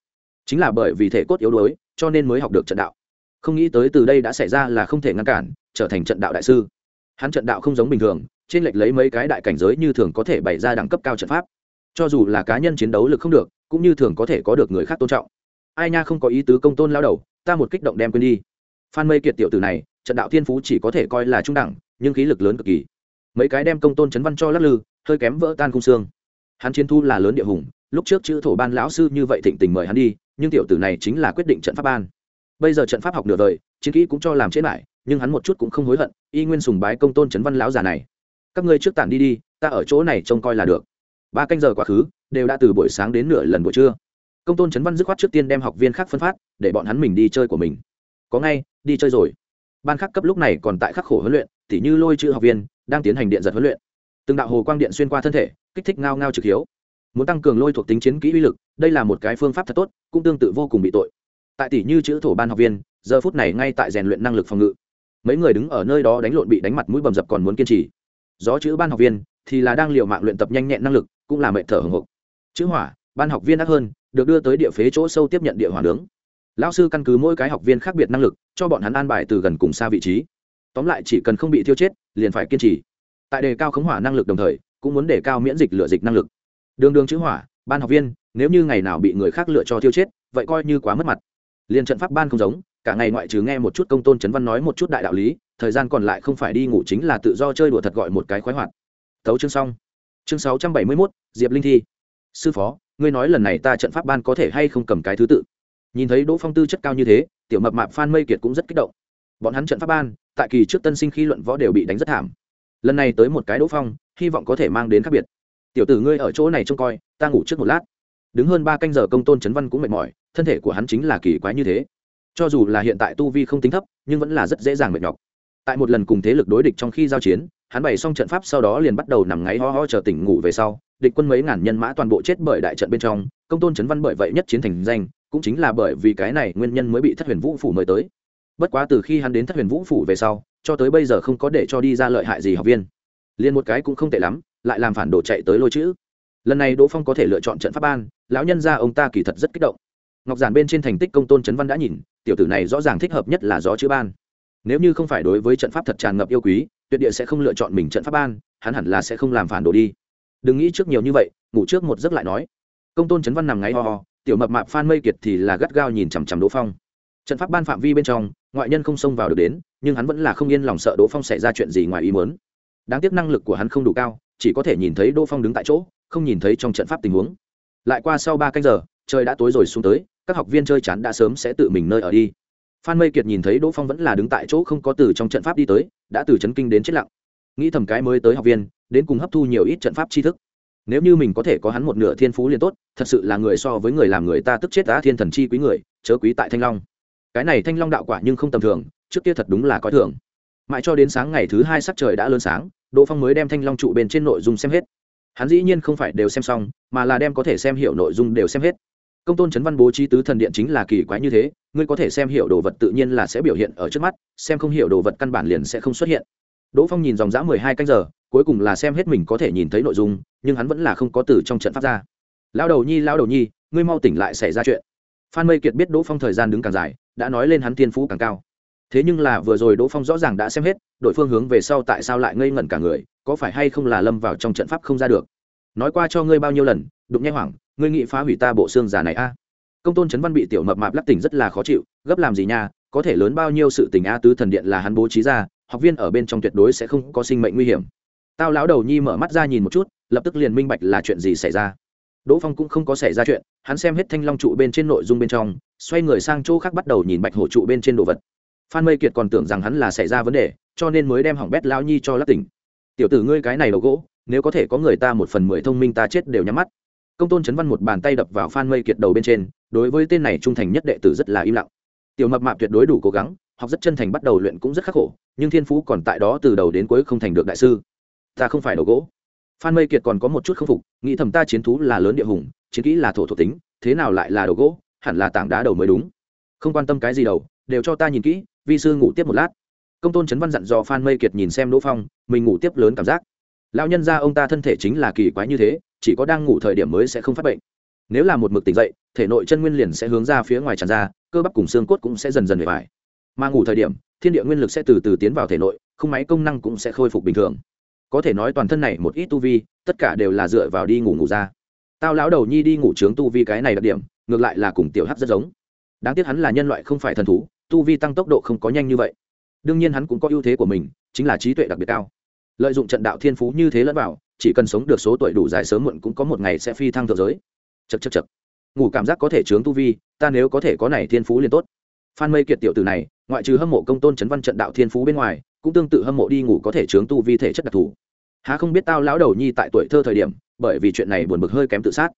Chính là bởi vì thể cốt yếu đuối, cho nên mới học được trận đạo không nghĩ tới từ đây đã xảy ra là không thể ngăn cản, trở thành trận đạo đại sư. Hắn trận đạo không giống bình thường, trên lệch lấy mấy cái đại cảnh giới như thường có thể bày ra đẳng cấp cao trận pháp. Cho dù là cá nhân chiến đấu lực không được, cũng như thường có thể có được người khác tôn trọng. Ai nha không có ý tứ công tôn lao đầu, ta một kích động đem quên đi. Phan mây kiệt tiểu tử này, trận đạo thiên phú chỉ có thể coi là trung đẳng, nhưng khí lực lớn cực kỳ. Mấy cái đem công tôn chấn văn cho lắc lư, hơi kém vỡ tan cung xương. Hắn chiến thu là lớn địa hùng, lúc trước chữ thổ ban lão sư như vậy thịnh tình mời hắn đi, nhưng tiểu tử này chính là quyết định trận pháp ban bây giờ trận pháp học nửa đời, chiến kỹ cũng cho làm chết lại, nhưng hắn một chút cũng không hối hận, y nguyên sùng bái công tôn chấn văn lão già này. Các ngươi trước tản đi đi, ta ở chỗ này trông coi là được. Ba canh giờ quá khứ, đều đã từ buổi sáng đến nửa lần buổi trưa. Công tôn chấn văn dứt khoát trước tiên đem học viên khác phân phát, để bọn hắn mình đi chơi của mình. Có ngay, đi chơi rồi. Ban khắc cấp lúc này còn tại khắc khổ huấn luyện, tỉ như lôi chữ học viên, đang tiến hành điện giật huấn luyện. Từng đạo hồ quang điện xuyên qua thân thể, kích thích ngao ngao trực hiếu. Muốn tăng cường lôi thuộc tính chiến kỹ uy lực, đây là một cái phương pháp thật tốt, cũng tương tự vô cùng bị tội tại tỷ như chữ thổ ban học viên, giờ phút này ngay tại rèn luyện năng lực phòng ngự. Mấy người đứng ở nơi đó đánh lộn bị đánh mặt mũi bầm dập còn muốn kiên trì. Gió chữ ban học viên thì là đang liều mạng luyện tập nhanh nhẹn năng lực, cũng là mệnh thở hồng hộc. Chữ hỏa, ban học viên đắt hơn, được đưa tới địa phế chỗ sâu tiếp nhận địa hỏa nướng. Lão sư căn cứ mỗi cái học viên khác biệt năng lực, cho bọn hắn an bài từ gần cùng xa vị trí. Tóm lại chỉ cần không bị thiêu chết, liền phải kiên trì. Tại đề cao khống hỏa năng lực đồng thời, cũng muốn đề cao miễn dịch lựa dịch năng lực. Đường đường chữ hỏa, ban học viên, nếu như ngày nào bị người khác lựa cho thiêu chết, vậy coi như quá mất mặt liền trận pháp ban không giống, cả ngày ngoại trừ nghe một chút công tôn chấn văn nói một chút đại đạo lý, thời gian còn lại không phải đi ngủ chính là tự do chơi đùa thật gọi một cái khoái hoạt. Thấu chương xong. Chương sáu trăm bảy mươi mốt, diệp linh thi. Sư phó, ngươi nói lần này ta trận pháp ban có thể hay không cầm cái thứ tự? Nhìn thấy đỗ phong tư chất cao như thế, tiểu mập mạp phan mây kiệt cũng rất kích động. Bọn hắn trận pháp ban, tại kỳ trước tân sinh khi luận võ đều bị đánh rất thảm. Lần này tới một cái đỗ phong, hy vọng có thể mang đến khác biệt. Tiểu tử ngươi ở chỗ này trông coi, ta ngủ trước một lát đứng hơn ba canh giờ công tôn chấn văn cũng mệt mỏi, thân thể của hắn chính là kỳ quái như thế. Cho dù là hiện tại tu vi không tính thấp, nhưng vẫn là rất dễ dàng mệt nhọc. Tại một lần cùng thế lực đối địch trong khi giao chiến, hắn bày xong trận pháp sau đó liền bắt đầu nằm ngáy ho ho chờ tỉnh ngủ về sau. Địch quân mấy ngàn nhân mã toàn bộ chết bởi đại trận bên trong, công tôn chấn văn bởi vậy nhất chiến thành danh, cũng chính là bởi vì cái này nguyên nhân mới bị thất huyền vũ phủ mời tới. Bất quá từ khi hắn đến thất huyền vũ phủ về sau, cho tới bây giờ không có để cho đi ra lợi hại gì học viên. Liền một cái cũng không tệ lắm, lại làm phản đồ chạy tới lôi chữ lần này đỗ phong có thể lựa chọn trận pháp ban, lão nhân ra ông ta kỳ thật rất kích động. Ngọc giản bên trên thành tích công tôn trấn văn đã nhìn, tiểu tử này rõ ràng thích hợp nhất là gió chữ ban. Nếu như không phải đối với trận pháp thật tràn ngập yêu quý, tuyệt địa sẽ không lựa chọn mình trận pháp ban, hắn hẳn là sẽ không làm phản đồ đi. Đừng nghĩ trước nhiều như vậy, ngủ trước một giấc lại nói. Công tôn trấn văn nằm ngáy ho ho, tiểu mập mạp phan mây kiệt thì là gắt gao nhìn chằm chằm đỗ phong. Trận pháp ban phạm vi bên trong, ngoại nhân không xông vào được đến, nhưng hắn vẫn là không yên lòng sợ đỗ phong xảy ra chuyện gì ngoài ý muốn. Đáng tiếc năng lực của hắn không đủ cao, chỉ có thể nhìn thấy đỗ phong đứng tại chỗ không nhìn thấy trong trận pháp tình huống. Lại qua sau ba canh giờ, trời đã tối rồi xuống tới, các học viên chơi chán đã sớm sẽ tự mình nơi ở đi. Phan mây kiệt nhìn thấy đỗ phong vẫn là đứng tại chỗ không có từ trong trận pháp đi tới, đã từ chấn kinh đến chết lặng. Nghĩ thầm cái mới tới học viên, đến cùng hấp thu nhiều ít trận pháp tri thức. Nếu như mình có thể có hắn một nửa thiên phú liền tốt, thật sự là người so với người làm người ta tức chết đã thiên thần chi quý người, chớ quý tại thanh long. Cái này thanh long đạo quả nhưng không tầm thường, trước kia thật đúng là có thường. Mãi cho đến sáng ngày thứ hai sắc trời đã lớn sáng, đỗ phong mới đem thanh long trụ bên trên nội dung xem hết hắn dĩ nhiên không phải đều xem xong, mà là đem có thể xem hiểu nội dung đều xem hết. Công tôn trấn văn bố trí tứ thần điện chính là kỳ quái như thế, ngươi có thể xem hiểu đồ vật tự nhiên là sẽ biểu hiện ở trước mắt, xem không hiểu đồ vật căn bản liền sẽ không xuất hiện. Đỗ phong nhìn dòng dã mười hai canh giờ, cuối cùng là xem hết mình có thể nhìn thấy nội dung, nhưng hắn vẫn là không có từ trong trận pháp ra. Lão đầu nhi, lão đầu nhi, ngươi mau tỉnh lại xảy ra chuyện. Phan mây kiệt biết đỗ phong thời gian đứng càng dài, đã nói lên hắn tiên phú càng cao thế nhưng là vừa rồi đỗ phong rõ ràng đã xem hết đội phương hướng về sau tại sao lại ngây ngẩn cả người, có phải hay không là lâm vào trong trận pháp không ra được? Nói qua cho ngươi bao nhiêu lần, đụng nghe hoảng, ngươi nghĩ phá hủy ta bộ xương già này a? Công tôn trấn văn bị tiểu mập mạp lắc tỉnh rất là khó chịu, gấp làm gì nha, có thể lớn bao nhiêu sự tình a tứ thần điện là hắn bố trí ra, học viên ở bên trong tuyệt đối sẽ không có sinh mệnh nguy hiểm. Tao lão đầu nhi mở mắt ra nhìn một chút, lập tức liền minh bạch là chuyện gì xảy ra. Đỗ phong cũng không có xảy ra chuyện, hắn xem hết thanh long trụ bên trên nội dung bên trong, xoay người sang chỗ khác bắt đầu nhìn bạch hổ trụ bên trên đồ vật phan mây kiệt còn tưởng rằng hắn là xảy ra vấn đề, cho nên mới đem hỏng bét lao nhi cho lắc tỉnh. Tiểu tử ngươi cái này đầu gỗ, nếu có thể có người ta một phần mười thông minh ta chết đều nhắm mắt. Công tôn chấn văn một bàn tay đập vào phan mây kiệt đầu bên trên, đối với tên này trung thành nhất đệ tử rất là im lặng. Tiểu mập mạp tuyệt đối đủ cố gắng, học rất chân thành bắt đầu luyện cũng rất khắc khổ, nhưng thiên phú còn tại đó từ đầu đến cuối không thành được đại sư. Ta không phải đầu gỗ. Phan mây kiệt còn có một chút k phục, nghĩ thầm ta chiến thú là lớn địa hùng, chiến kỹ là thổ thuộc tính, thế nào lại là đầu gỗ, hẳn là tảng đá đầu mới đúng. Không quan tâm cái gì đầu, đều cho ta nhìn kỹ vi sư ngủ tiếp một lát. Công tôn trấn văn dặn dò phan mây kiệt nhìn xem đỗ phong, mình ngủ tiếp lớn cảm giác. Lão nhân ra ông ta thân thể chính là kỳ quái như thế, chỉ có đang ngủ thời điểm mới sẽ không phát bệnh. Nếu là một mực tỉnh dậy, thể nội chân nguyên liền sẽ hướng ra phía ngoài tràn ra, cơ bắp cùng xương cốt cũng sẽ dần dần bề vải. mà ngủ thời điểm, thiên địa nguyên lực sẽ từ từ tiến vào thể nội, không máy công năng cũng sẽ khôi phục bình thường. Có thể nói toàn thân này một ít tu vi, tất cả đều là dựa vào đi ngủ ngủ ra. Tao lão đầu nhi đi ngủ trướng tu vi cái này đặc điểm, ngược lại là cùng tiểu hắc rất giống. Đáng tiếc hắn là nhân loại không phải thần thú tu vi tăng tốc độ không có nhanh như vậy. Đương nhiên hắn cũng có ưu thế của mình, chính là trí tuệ đặc biệt cao. Lợi dụng trận đạo thiên phú như thế lẫn vào, chỉ cần sống được số tuổi đủ dài sớm muộn cũng có một ngày sẽ phi thăng thượng giới. Chật chật chật ngủ cảm giác có thể chướng tu vi, ta nếu có thể có này thiên phú liền tốt. Phan mây kiệt tiểu từ này, ngoại trừ hâm mộ công tôn trấn văn trận đạo thiên phú bên ngoài, cũng tương tự hâm mộ đi ngủ có thể chướng tu vi thể chất đặc thù. Há không biết tao lão đầu nhi tại tuổi thơ thời điểm, bởi vì chuyện này buồn bực hơi kém tự sát.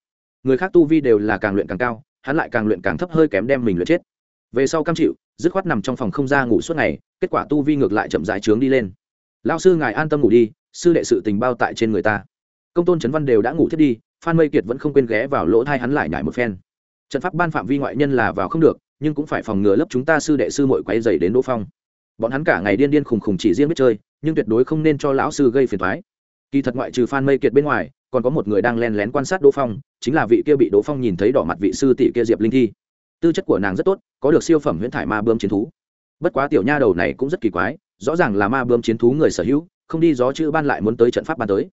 Người khác tu vi đều là càng luyện càng cao, hắn lại càng luyện càng thấp hơi kém đem mình luyện chết về sau cam chịu, dứt khoát nằm trong phòng không ra ngủ suốt ngày, kết quả tu vi ngược lại chậm rãi trướng đi lên. Lao sư ngài an tâm ngủ đi, sư đệ sự tình bao tại trên người ta. Công tôn trấn văn đều đã ngủ thiết đi, phan mây kiệt vẫn không quên ghé vào lỗ thai hắn lại nhải một phen. Trận pháp ban phạm vi ngoại nhân là vào không được, nhưng cũng phải phòng ngừa lớp chúng ta sư đệ sư mội quay dày đến đỗ phong. Bọn hắn cả ngày điên điên khùng khùng chỉ riêng biết chơi, nhưng tuyệt đối không nên cho lão sư gây phiền thoái kỳ thật ngoại trừ phan mây kiệt bên ngoài, còn có một người đang len lén quan sát đỗ phong, chính là vị kia bị đỗ phong nhìn thấy đỏ mặt vị sư tỷ kia diệp linh thi tư chất của nàng rất tốt, có được siêu phẩm huyễn thải ma bươm chiến thú. Bất quá tiểu nha đầu này cũng rất kỳ quái, rõ ràng là ma bươm chiến thú người sở hữu, không đi gió chữ ban lại muốn tới trận pháp ban tới.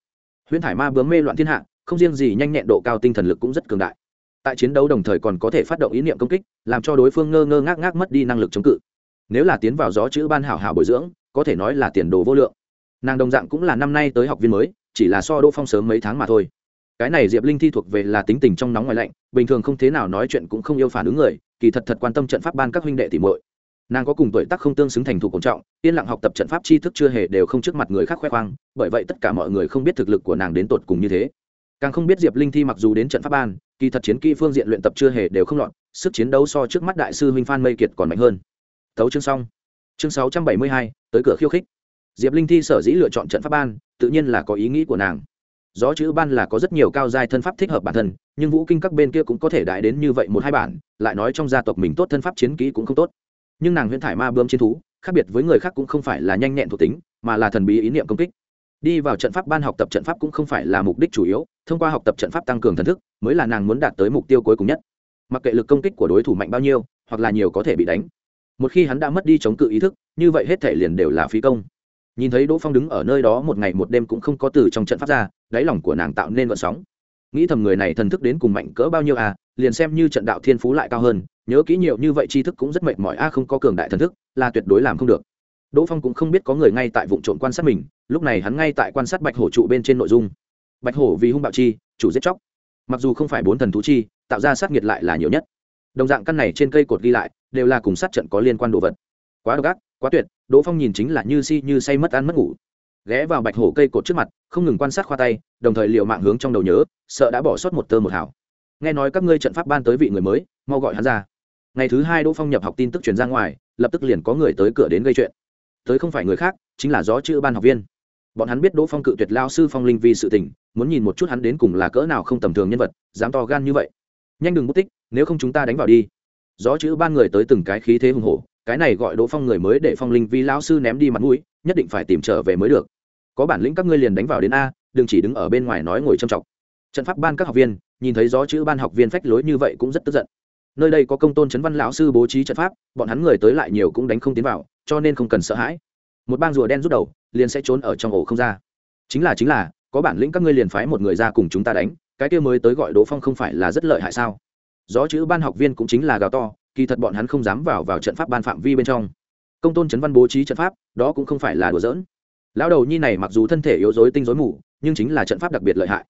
Huyễn thải ma bướm mê loạn thiên hạ, không riêng gì nhanh nhẹn độ cao tinh thần lực cũng rất cường đại. Tại chiến đấu đồng thời còn có thể phát động ý niệm công kích, làm cho đối phương ngơ ngơ ngác ngác mất đi năng lực chống cự. Nếu là tiến vào gió chữ ban hảo hảo bồi dưỡng, có thể nói là tiền đồ vô lượng. Nàng đồng dạng cũng là năm nay tới học viên mới, chỉ là so đỗ phong sớm mấy tháng mà thôi cái này diệp linh thi thuộc về là tính tình trong nóng ngoài lạnh, bình thường không thế nào nói chuyện cũng không yêu phản ứng người, kỳ thật thật quan tâm trận pháp ban các huynh đệ tỉ muội. Nàng có cùng tuổi tác không tương xứng thành thủ cổ trọng, yên lặng học tập trận pháp tri thức chưa hề đều không trước mặt người khác khoe khoang, bởi vậy tất cả mọi người không biết thực lực của nàng đến tột cùng như thế. Càng không biết diệp linh thi mặc dù đến trận pháp ban, kỳ thật chiến kỹ phương diện luyện tập chưa hề đều không lọt, sức chiến đấu so trước mắt đại sư huynh phan mây kiệt còn mạnh hơn. Tấu chương xong. Chương sáu trăm bảy mươi hai, tới cửa khiêu khích. Diệp linh thi sở dĩ lựa chọn trận pháp ban, tự nhiên là có ý nghĩ của nàng gió chữ ban là có rất nhiều cao giai thân pháp thích hợp bản thân, nhưng vũ kinh các bên kia cũng có thể đại đến như vậy một hai bản, lại nói trong gia tộc mình tốt thân pháp chiến kỹ cũng không tốt. Nhưng nàng huyễn thải ma bướm chiến thú, khác biệt với người khác cũng không phải là nhanh nhẹn thuộc tính, mà là thần bí ý niệm công kích. Đi vào trận pháp ban học tập trận pháp cũng không phải là mục đích chủ yếu, thông qua học tập trận pháp tăng cường thần thức, mới là nàng muốn đạt tới mục tiêu cuối cùng nhất. Mặc kệ lực công kích của đối thủ mạnh bao nhiêu, hoặc là nhiều có thể bị đánh. Một khi hắn đã mất đi chống cự ý thức, như vậy hết thể liền đều là phí công nhìn thấy đỗ phong đứng ở nơi đó một ngày một đêm cũng không có từ trong trận pháp ra, đáy lòng của nàng tạo nên vận sóng. Nghĩ thầm người này thần thức đến cùng mạnh cỡ bao nhiêu à liền xem như trận đạo thiên phú lại cao hơn, nhớ kỹ nhiều như vậy tri thức cũng rất mệt mỏi a không có cường đại thần thức, là tuyệt đối làm không được. Đỗ phong cũng không biết có người ngay tại vụ trộm quan sát mình, lúc này hắn ngay tại quan sát bạch hổ trụ bên trên nội dung. Bạch hổ vì hung bạo chi, chủ giết chóc. Mặc dù không phải bốn thần thú chi, tạo ra sát nghiệt lại là nhiều nhất. Đồng dạng căn này trên cây cột ghi lại, đều là cùng sát trận có liên quan đồ vật. Quá độc ác quá tuyệt, đỗ phong nhìn chính là như si như say mất ăn mất ngủ. Ghé vào bạch hổ cây cột trước mặt, không ngừng quan sát khoa tay, đồng thời liệu mạng hướng trong đầu nhớ, sợ đã bỏ sót một tơ một hảo nghe nói các ngươi trận pháp ban tới vị người mới, mau gọi hắn ra. Ngày thứ hai đỗ phong nhập học tin tức truyền ra ngoài, lập tức liền có người tới cửa đến gây chuyện. Tới không phải người khác, chính là gió chữ ban học viên. Bọn hắn biết đỗ phong cự tuyệt lao sư phong linh vì sự tình, muốn nhìn một chút hắn đến cùng là cỡ nào không tầm thường nhân vật, dám to gan như vậy. Nhanh đừng mất tích, nếu không chúng ta đánh vào đi. Gió chữ ban người tới từng cái khí thế hùng hổ cái này gọi đỗ phong người mới để phong linh vi lão sư ném đi mặt mũi, nhất định phải tìm trở về mới được. Có bản lĩnh các ngươi liền đánh vào đến a, đừng chỉ đứng ở bên ngoài nói ngồi trầm trọng trận pháp ban các học viên, nhìn thấy gió chữ ban học viên phách lối như vậy cũng rất tức giận. Nơi đây có công tôn chấn văn lão sư bố trí trận pháp, bọn hắn người tới lại nhiều cũng đánh không tiến vào, cho nên không cần sợ hãi. Một bang rùa đen rút đầu, liền sẽ trốn ở trong ổ không ra. Chính là chính là, có bản lĩnh các ngươi liền phái một người ra cùng chúng ta đánh, cái kia mới tới gọi đỗ phong không phải là rất lợi hại sao? Gió chữ ban học viên cũng chính là gào to kỳ thật bọn hắn không dám vào vào trận pháp ban phạm vi bên trong. Công tôn chấn văn bố trí trận pháp, đó cũng không phải là đùa giỡn. Lão đầu nhi này mặc dù thân thể yếu dối tinh dối mù, nhưng chính là trận pháp đặc biệt lợi hại.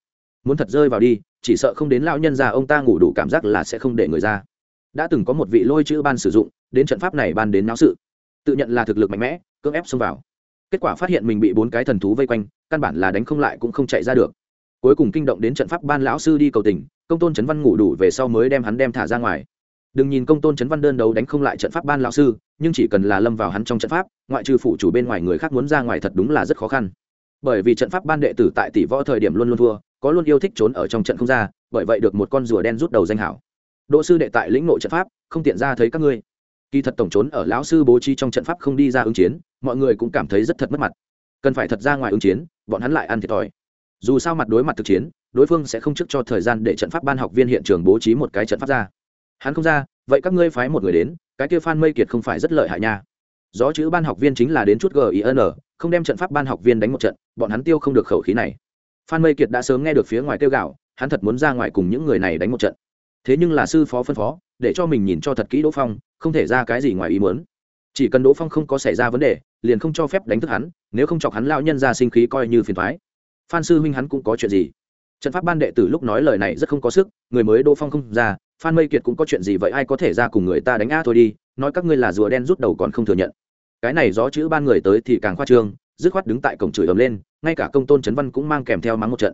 Muốn thật rơi vào đi, chỉ sợ không đến lão nhân già ông ta ngủ đủ cảm giác là sẽ không để người ra. Đã từng có một vị lôi chữ ban sử dụng, đến trận pháp này ban đến náo sự. Tự nhận là thực lực mạnh mẽ, cưỡng ép xông vào. Kết quả phát hiện mình bị bốn cái thần thú vây quanh, căn bản là đánh không lại cũng không chạy ra được. Cuối cùng kinh động đến trận pháp ban lão sư đi cầu tình, công tôn trấn văn ngủ đủ về sau mới đem hắn đem thả ra ngoài đừng nhìn công tôn trấn văn đơn đấu đánh không lại trận pháp ban lão sư, nhưng chỉ cần là lâm vào hắn trong trận pháp, ngoại trừ phụ chủ bên ngoài người khác muốn ra ngoài thật đúng là rất khó khăn. Bởi vì trận pháp ban đệ tử tại tỷ võ thời điểm luôn luôn thua, có luôn yêu thích trốn ở trong trận không ra, bởi vậy được một con rùa đen rút đầu danh hảo. Đỗ sư đệ tại lĩnh nội trận pháp, không tiện ra thấy các ngươi. Kỳ thật tổng trốn ở lão sư bố trí trong trận pháp không đi ra ứng chiến, mọi người cũng cảm thấy rất thật mất mặt. Cần phải thật ra ngoài ứng chiến, bọn hắn lại ăn thiệt thòi. Dù sao mặt đối mặt thực chiến, đối phương sẽ không trước cho thời gian để trận pháp ban học viên hiện trường bố trí một cái trận pháp ra hắn không ra, vậy các ngươi phái một người đến, cái kia phan mây kiệt không phải rất lợi hại nha. Gió chữ ban học viên chính là đến chút gin không đem trận pháp ban học viên đánh một trận, bọn hắn tiêu không được khẩu khí này. Phan mây kiệt đã sớm nghe được phía ngoài tiêu gạo, hắn thật muốn ra ngoài cùng những người này đánh một trận. Thế nhưng là sư phó phân phó, để cho mình nhìn cho thật kỹ đỗ phong, không thể ra cái gì ngoài ý muốn. Chỉ cần đỗ phong không có xảy ra vấn đề, liền không cho phép đánh thức hắn, nếu không chọc hắn lao nhân ra sinh khí coi như phiền thoái phan sư huynh hắn cũng có chuyện gì? Trận pháp ban đệ tử lúc nói lời này rất không có sức, người mới đỗ phong không ra phan mây kiệt cũng có chuyện gì vậy? Ai có thể ra cùng người ta đánh a thôi đi. Nói các ngươi là rùa đen rút đầu còn không thừa nhận. Cái này gió chữ ban người tới thì càng khoa trương dứt khoát đứng tại cổng chửi ầm lên ngay cả công tôn trấn văn cũng mang kèm theo mắng một trận.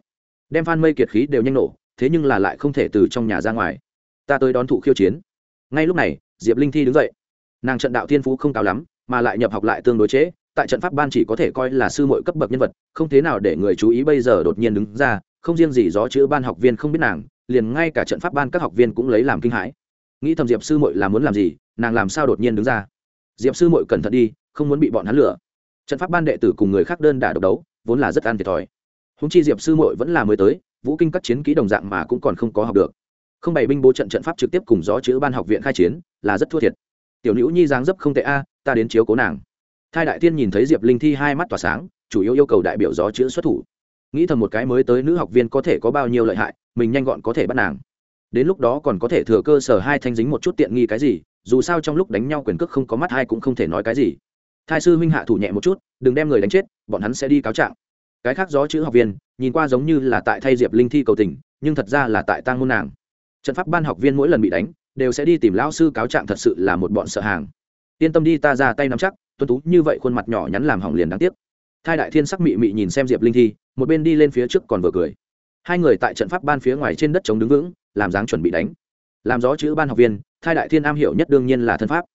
Đem phan mây kiệt khí đều nhanh nổ thế nhưng là lại không thể từ trong nhà ra ngoài. Ta tới đón thụ khiêu chiến. Ngay lúc này diệp linh thi đứng dậy. Nàng trận đạo thiên phú không cao lắm mà lại nhập học lại tương đối chế, tại trận pháp ban chỉ có thể coi là sư mội cấp bậc nhân vật không thế nào để người chú ý bây giờ đột nhiên đứng ra không riêng gì gió chữ ban học viên không biết nàng liền ngay cả trận pháp ban các học viên cũng lấy làm kinh hãi. Nghĩ thầm diệp sư mội là muốn làm gì, nàng làm sao đột nhiên đứng ra? Diệp sư mội cẩn thận đi, không muốn bị bọn hắn lừa. Trận pháp ban đệ tử cùng người khác đơn đả độc đấu, vốn là rất an thiệt thòi. Húng chi diệp sư mội vẫn là mới tới, vũ kinh các chiến kỹ đồng dạng mà cũng còn không có học được. Không bày binh bố trận trận pháp trực tiếp cùng gió chữ ban học viện khai chiến, là rất thua thiệt. Tiểu nữ nhi dáng dấp không tệ a, ta đến chiếu cố nàng. Thai đại tiên nhìn thấy diệp linh thi hai mắt tỏa sáng, chủ yếu yêu cầu đại biểu gió chữ xuất thủ. Nghĩ thầm một cái mới tới nữ học viên có thể có bao nhiêu lợi hại mình nhanh gọn có thể bắt nàng. Đến lúc đó còn có thể thừa cơ sở hai thanh dính một chút tiện nghi cái gì, dù sao trong lúc đánh nhau quyền cước không có mắt hai cũng không thể nói cái gì. Thai sư huynh hạ thủ nhẹ một chút, đừng đem người đánh chết, bọn hắn sẽ đi cáo trạng. Cái khác gió chữ học viên, nhìn qua giống như là tại thay diệp linh thi cầu tình, nhưng thật ra là tại tang môn nàng. Trận pháp ban học viên mỗi lần bị đánh, đều sẽ đi tìm lão sư cáo trạng thật sự là một bọn sợ hàng. Yên tâm đi, ta ra tay nắm chắc tuân tú như vậy khuôn mặt nhỏ nhắn làm hỏng liền đáng tiếc. Thai đại thiên sắc mị mị nhìn xem diệp linh thi, một bên đi lên phía trước còn vừa cười hai người tại trận pháp ban phía ngoài trên đất chống đứng vững, làm dáng chuẩn bị đánh. Làm gió chữ ban học viên, thai đại thiên am hiểu nhất đương nhiên là thân pháp.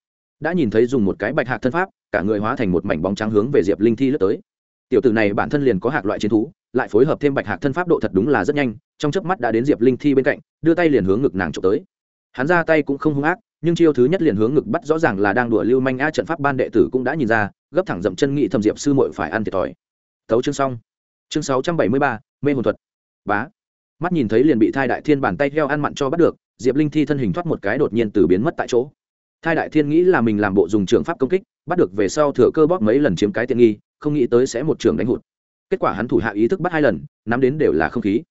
Đã nhìn thấy dùng một cái bạch hạc thân pháp, cả người hóa thành một mảnh bóng trắng hướng về diệp linh thi lướt tới. Tiểu tử này bản thân liền có hạc loại chiến thú, lại phối hợp thêm bạch hạc thân pháp độ thật đúng là rất nhanh, trong chớp mắt đã đến diệp linh thi bên cạnh, đưa tay liền hướng ngực nàng trộm tới. Hắn ra tay cũng không hung ác, nhưng chiêu thứ nhất liền hướng ngực bắt rõ ràng là đang đùa lưu manh a trận pháp ban đệ tử cũng đã nhìn ra, gấp thẳng dậm chân nghị thầm diệp sư muội phải ăn thiệt thòi. Tấu chương xong. Chương sáu trăm bảy mươi ba, mê hồn thuật bá. Mắt nhìn thấy liền bị thai đại thiên bàn tay theo ăn mặn cho bắt được, diệp linh thi thân hình thoát một cái đột nhiên từ biến mất tại chỗ. Thai đại thiên nghĩ là mình làm bộ dùng trường pháp công kích, bắt được về sau thừa cơ bóp mấy lần chiếm cái tiện nghi, không nghĩ tới sẽ một trường đánh hụt. Kết quả hắn thủ hạ ý thức bắt hai lần, nắm đến đều là không khí.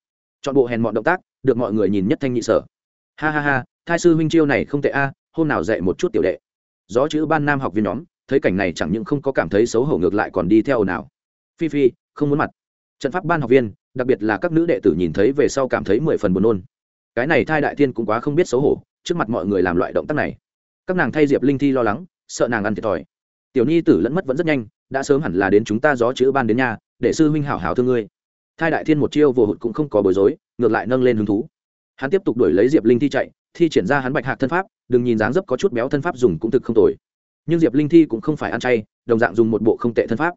Chọn bộ hèn mọn động tác, được mọi người nhìn nhất thanh nhị sở. Ha ha ha, thai sư huynh chiêu này không tệ a à, hôm nào dạy một chút tiểu đệ. Gió chữ ban nam học viên nhóm, thấy cảnh này chẳng những không có cảm thấy xấu hổ ngược lại còn đi theo nào. Phi phi, không muốn mặt. Trận pháp ban học viên đặc biệt là các nữ đệ tử nhìn thấy về sau cảm thấy mười phần buồn nôn. Cái này thai đại thiên cũng quá không biết xấu hổ, trước mặt mọi người làm loại động tác này. Các nàng thay diệp linh thi lo lắng, sợ nàng ăn thiệt thòi. Tiểu nhi tử lẫn mất vẫn rất nhanh, đã sớm hẳn là đến chúng ta gió chữ ban đến nhà, để sư huynh hảo hảo thương ngươi. Thai đại thiên một chiêu vô hụt cũng không có bối rối, ngược lại nâng lên hứng thú. Hắn tiếp tục đuổi lấy diệp linh thi chạy, thi triển ra hắn bạch hạc thân pháp, đừng nhìn dáng dấp có chút béo thân pháp dùng cũng thực không tồi. Nhưng diệp linh thi cũng không phải ăn chay, đồng dạng dùng một bộ không tệ thân pháp.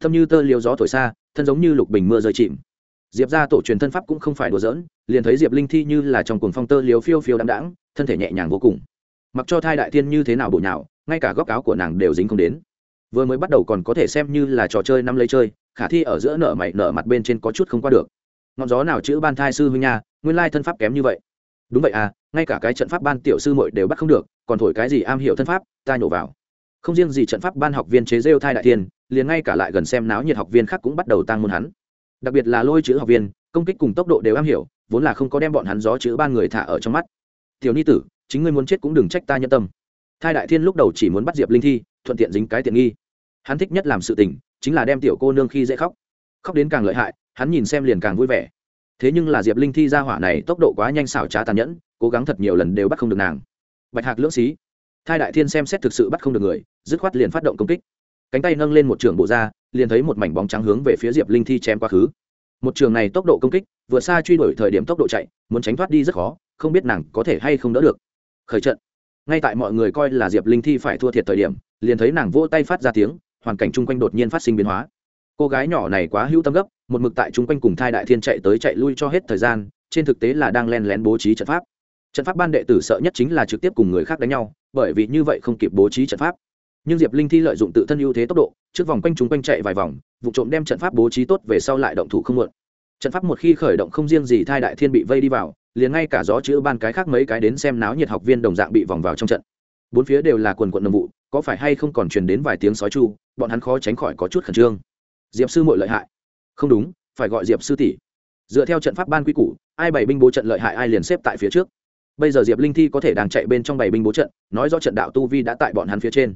Thâm như tơ liều gió thổi xa, thân giống như lục bình mưa rơi chìm diệp ra tổ truyền thân pháp cũng không phải đùa giỡn, liền thấy diệp linh thi như là trong cuồng phong tơ liều phiêu phiêu đạm đãng, thân thể nhẹ nhàng vô cùng. Mặc cho thai đại thiên như thế nào bổ nhào, ngay cả góc áo của nàng đều dính không đến. Vừa mới bắt đầu còn có thể xem như là trò chơi năm lấy chơi, khả thi ở giữa nợ mày nợ mặt bên trên có chút không qua được. Ngọn gió nào chữ ban thai sư huynh nha, nguyên lai thân pháp kém như vậy. Đúng vậy à ngay cả cái trận pháp ban tiểu sư muội đều bắt không được, còn thổi cái gì am hiểu thân pháp, ta nhổ vào. Không riêng gì trận pháp ban học viên chế rêu thai đại thiên, liền ngay cả lại gần xem náo nhiệt học viên khác cũng bắt đầu tăng môn hắn đặc biệt là lôi chữ học viên, công kích cùng tốc độ đều am hiểu, vốn là không có đem bọn hắn gió chữ ba người thả ở trong mắt. Tiểu ni tử, chính ngươi muốn chết cũng đừng trách ta nhân tâm. Thai đại thiên lúc đầu chỉ muốn bắt diệp linh thi, thuận tiện dính cái tiện nghi. Hắn thích nhất làm sự tình, chính là đem tiểu cô nương khi dễ khóc. Khóc đến càng lợi hại, hắn nhìn xem liền càng vui vẻ. Thế nhưng là diệp linh thi ra hỏa này tốc độ quá nhanh xảo trá tàn nhẫn, cố gắng thật nhiều lần đều bắt không được nàng. Bạch hạc lưỡng xí. Thai đại thiên xem xét thực sự bắt không được người, dứt khoát liền phát động công kích cánh tay nâng lên một trường bộ ra, liền thấy một mảnh bóng trắng hướng về phía diệp linh thi chém quá khứ. Một trường này tốc độ công kích, vừa xa truy đuổi thời điểm tốc độ chạy, muốn tránh thoát đi rất khó, không biết nàng có thể hay không đỡ được. Khởi trận. Ngay tại mọi người coi là diệp linh thi phải thua thiệt thời điểm, liền thấy nàng vỗ tay phát ra tiếng, hoàn cảnh chung quanh đột nhiên phát sinh biến hóa. Cô gái nhỏ này quá hữu tâm gấp, một mực tại chung quanh cùng thai đại thiên chạy tới chạy lui cho hết thời gian, trên thực tế là đang len lén bố trí trận pháp. Trận pháp ban đệ tử sợ nhất chính là trực tiếp cùng người khác đánh nhau, bởi vì như vậy không kịp bố trí trận pháp nhưng diệp linh thi lợi dụng tự thân ưu thế tốc độ trước vòng quanh chúng quanh chạy vài vòng vụ trộm đem trận pháp bố trí tốt về sau lại động thủ không muộn trận pháp một khi khởi động không riêng gì thai đại thiên bị vây đi vào liền ngay cả gió chữ ban cái khác mấy cái đến xem náo nhiệt học viên đồng dạng bị vòng vào trong trận bốn phía đều là quần quận nồng vụ có phải hay không còn truyền đến vài tiếng sói chu bọn hắn khó tránh khỏi có chút khẩn trương diệp sư mội lợi hại không đúng phải gọi diệp sư tỷ dựa theo trận pháp ban quy củ ai bày binh bố trận lợi hại ai liền xếp tại phía trước bây giờ diệp linh thi có thể đang chạy bên trong bày binh bố trận nói do trận đạo tu vi đã tại bọn hắn phía trên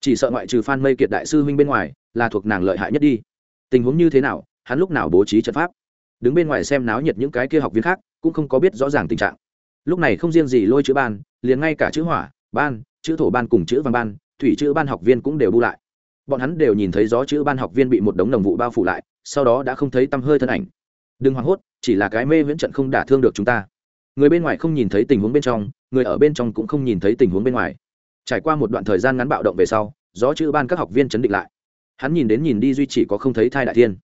chỉ sợ ngoại trừ phan mây kiệt đại sư huynh bên ngoài, là thuộc nàng lợi hại nhất đi. Tình huống như thế nào, hắn lúc nào bố trí trận pháp? Đứng bên ngoài xem náo nhiệt những cái kia học viên khác, cũng không có biết rõ ràng tình trạng. Lúc này không riêng gì lôi chữ ban, liền ngay cả chữ hỏa, ban, chữ thổ ban cùng chữ văn ban, thủy chữ ban học viên cũng đều bu lại. Bọn hắn đều nhìn thấy gió chữ ban học viên bị một đống đồng vụ bao phủ lại, sau đó đã không thấy tăm hơi thân ảnh. Đừng hoảng hốt, chỉ là cái mê viễn trận không đả thương được chúng ta. Người bên ngoài không nhìn thấy tình huống bên trong, người ở bên trong cũng không nhìn thấy tình huống bên ngoài trải qua một đoạn thời gian ngắn bạo động về sau, gió chữ ban các học viên chấn định lại. Hắn nhìn đến nhìn đi duy chỉ có không thấy thai đại thiên.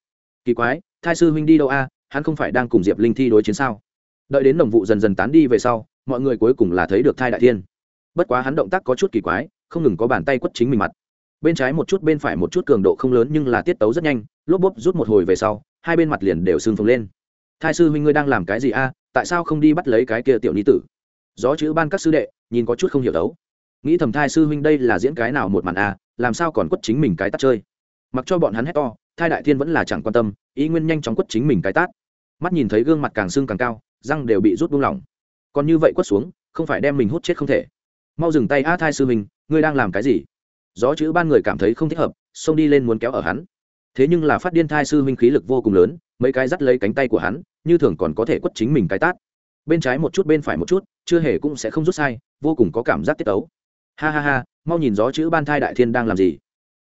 Kỳ quái, thai sư huynh đi đâu a? Hắn không phải đang cùng diệp linh thi đối chiến sao? Đợi đến đồng vụ dần dần tán đi về sau, mọi người cuối cùng là thấy được thai đại thiên. Bất quá hắn động tác có chút kỳ quái, không ngừng có bàn tay quất chính mình mặt. Bên trái một chút, bên phải một chút cường độ không lớn nhưng là tiết tấu rất nhanh, lốp bốp rút một hồi về sau, hai bên mặt liền đều sưng phồng lên. Thai sư huynh ngươi đang làm cái gì a? Tại sao không đi bắt lấy cái kia tiểu ni tử? Gió chữ ban các sư đệ, nhìn có chút không hiểu đấu nghĩ thầm thai sư huynh đây là diễn cái nào một màn à, làm sao còn quất chính mình cái tắt chơi. Mặc cho bọn hắn hét to thai đại thiên vẫn là chẳng quan tâm ý nguyên nhanh chóng quất chính mình cái tát. Mắt nhìn thấy gương mặt càng sưng càng cao răng đều bị rút buông lỏng. Còn như vậy quất xuống không phải đem mình hút chết không thể. Mau dừng tay a thai sư huynh ngươi đang làm cái gì? Gió chữ ban người cảm thấy không thích hợp xông đi lên muốn kéo ở hắn. Thế nhưng là phát điên thai sư huynh khí lực vô cùng lớn mấy cái dắt lấy cánh tay của hắn như thường còn có thể quất chính mình cái tát. Bên trái một chút bên phải một chút chưa hề cũng sẽ không rút sai vô cùng có cảm giác tiết tấu ha ha ha, mau nhìn gió chữ ban thai đại thiên đang làm gì.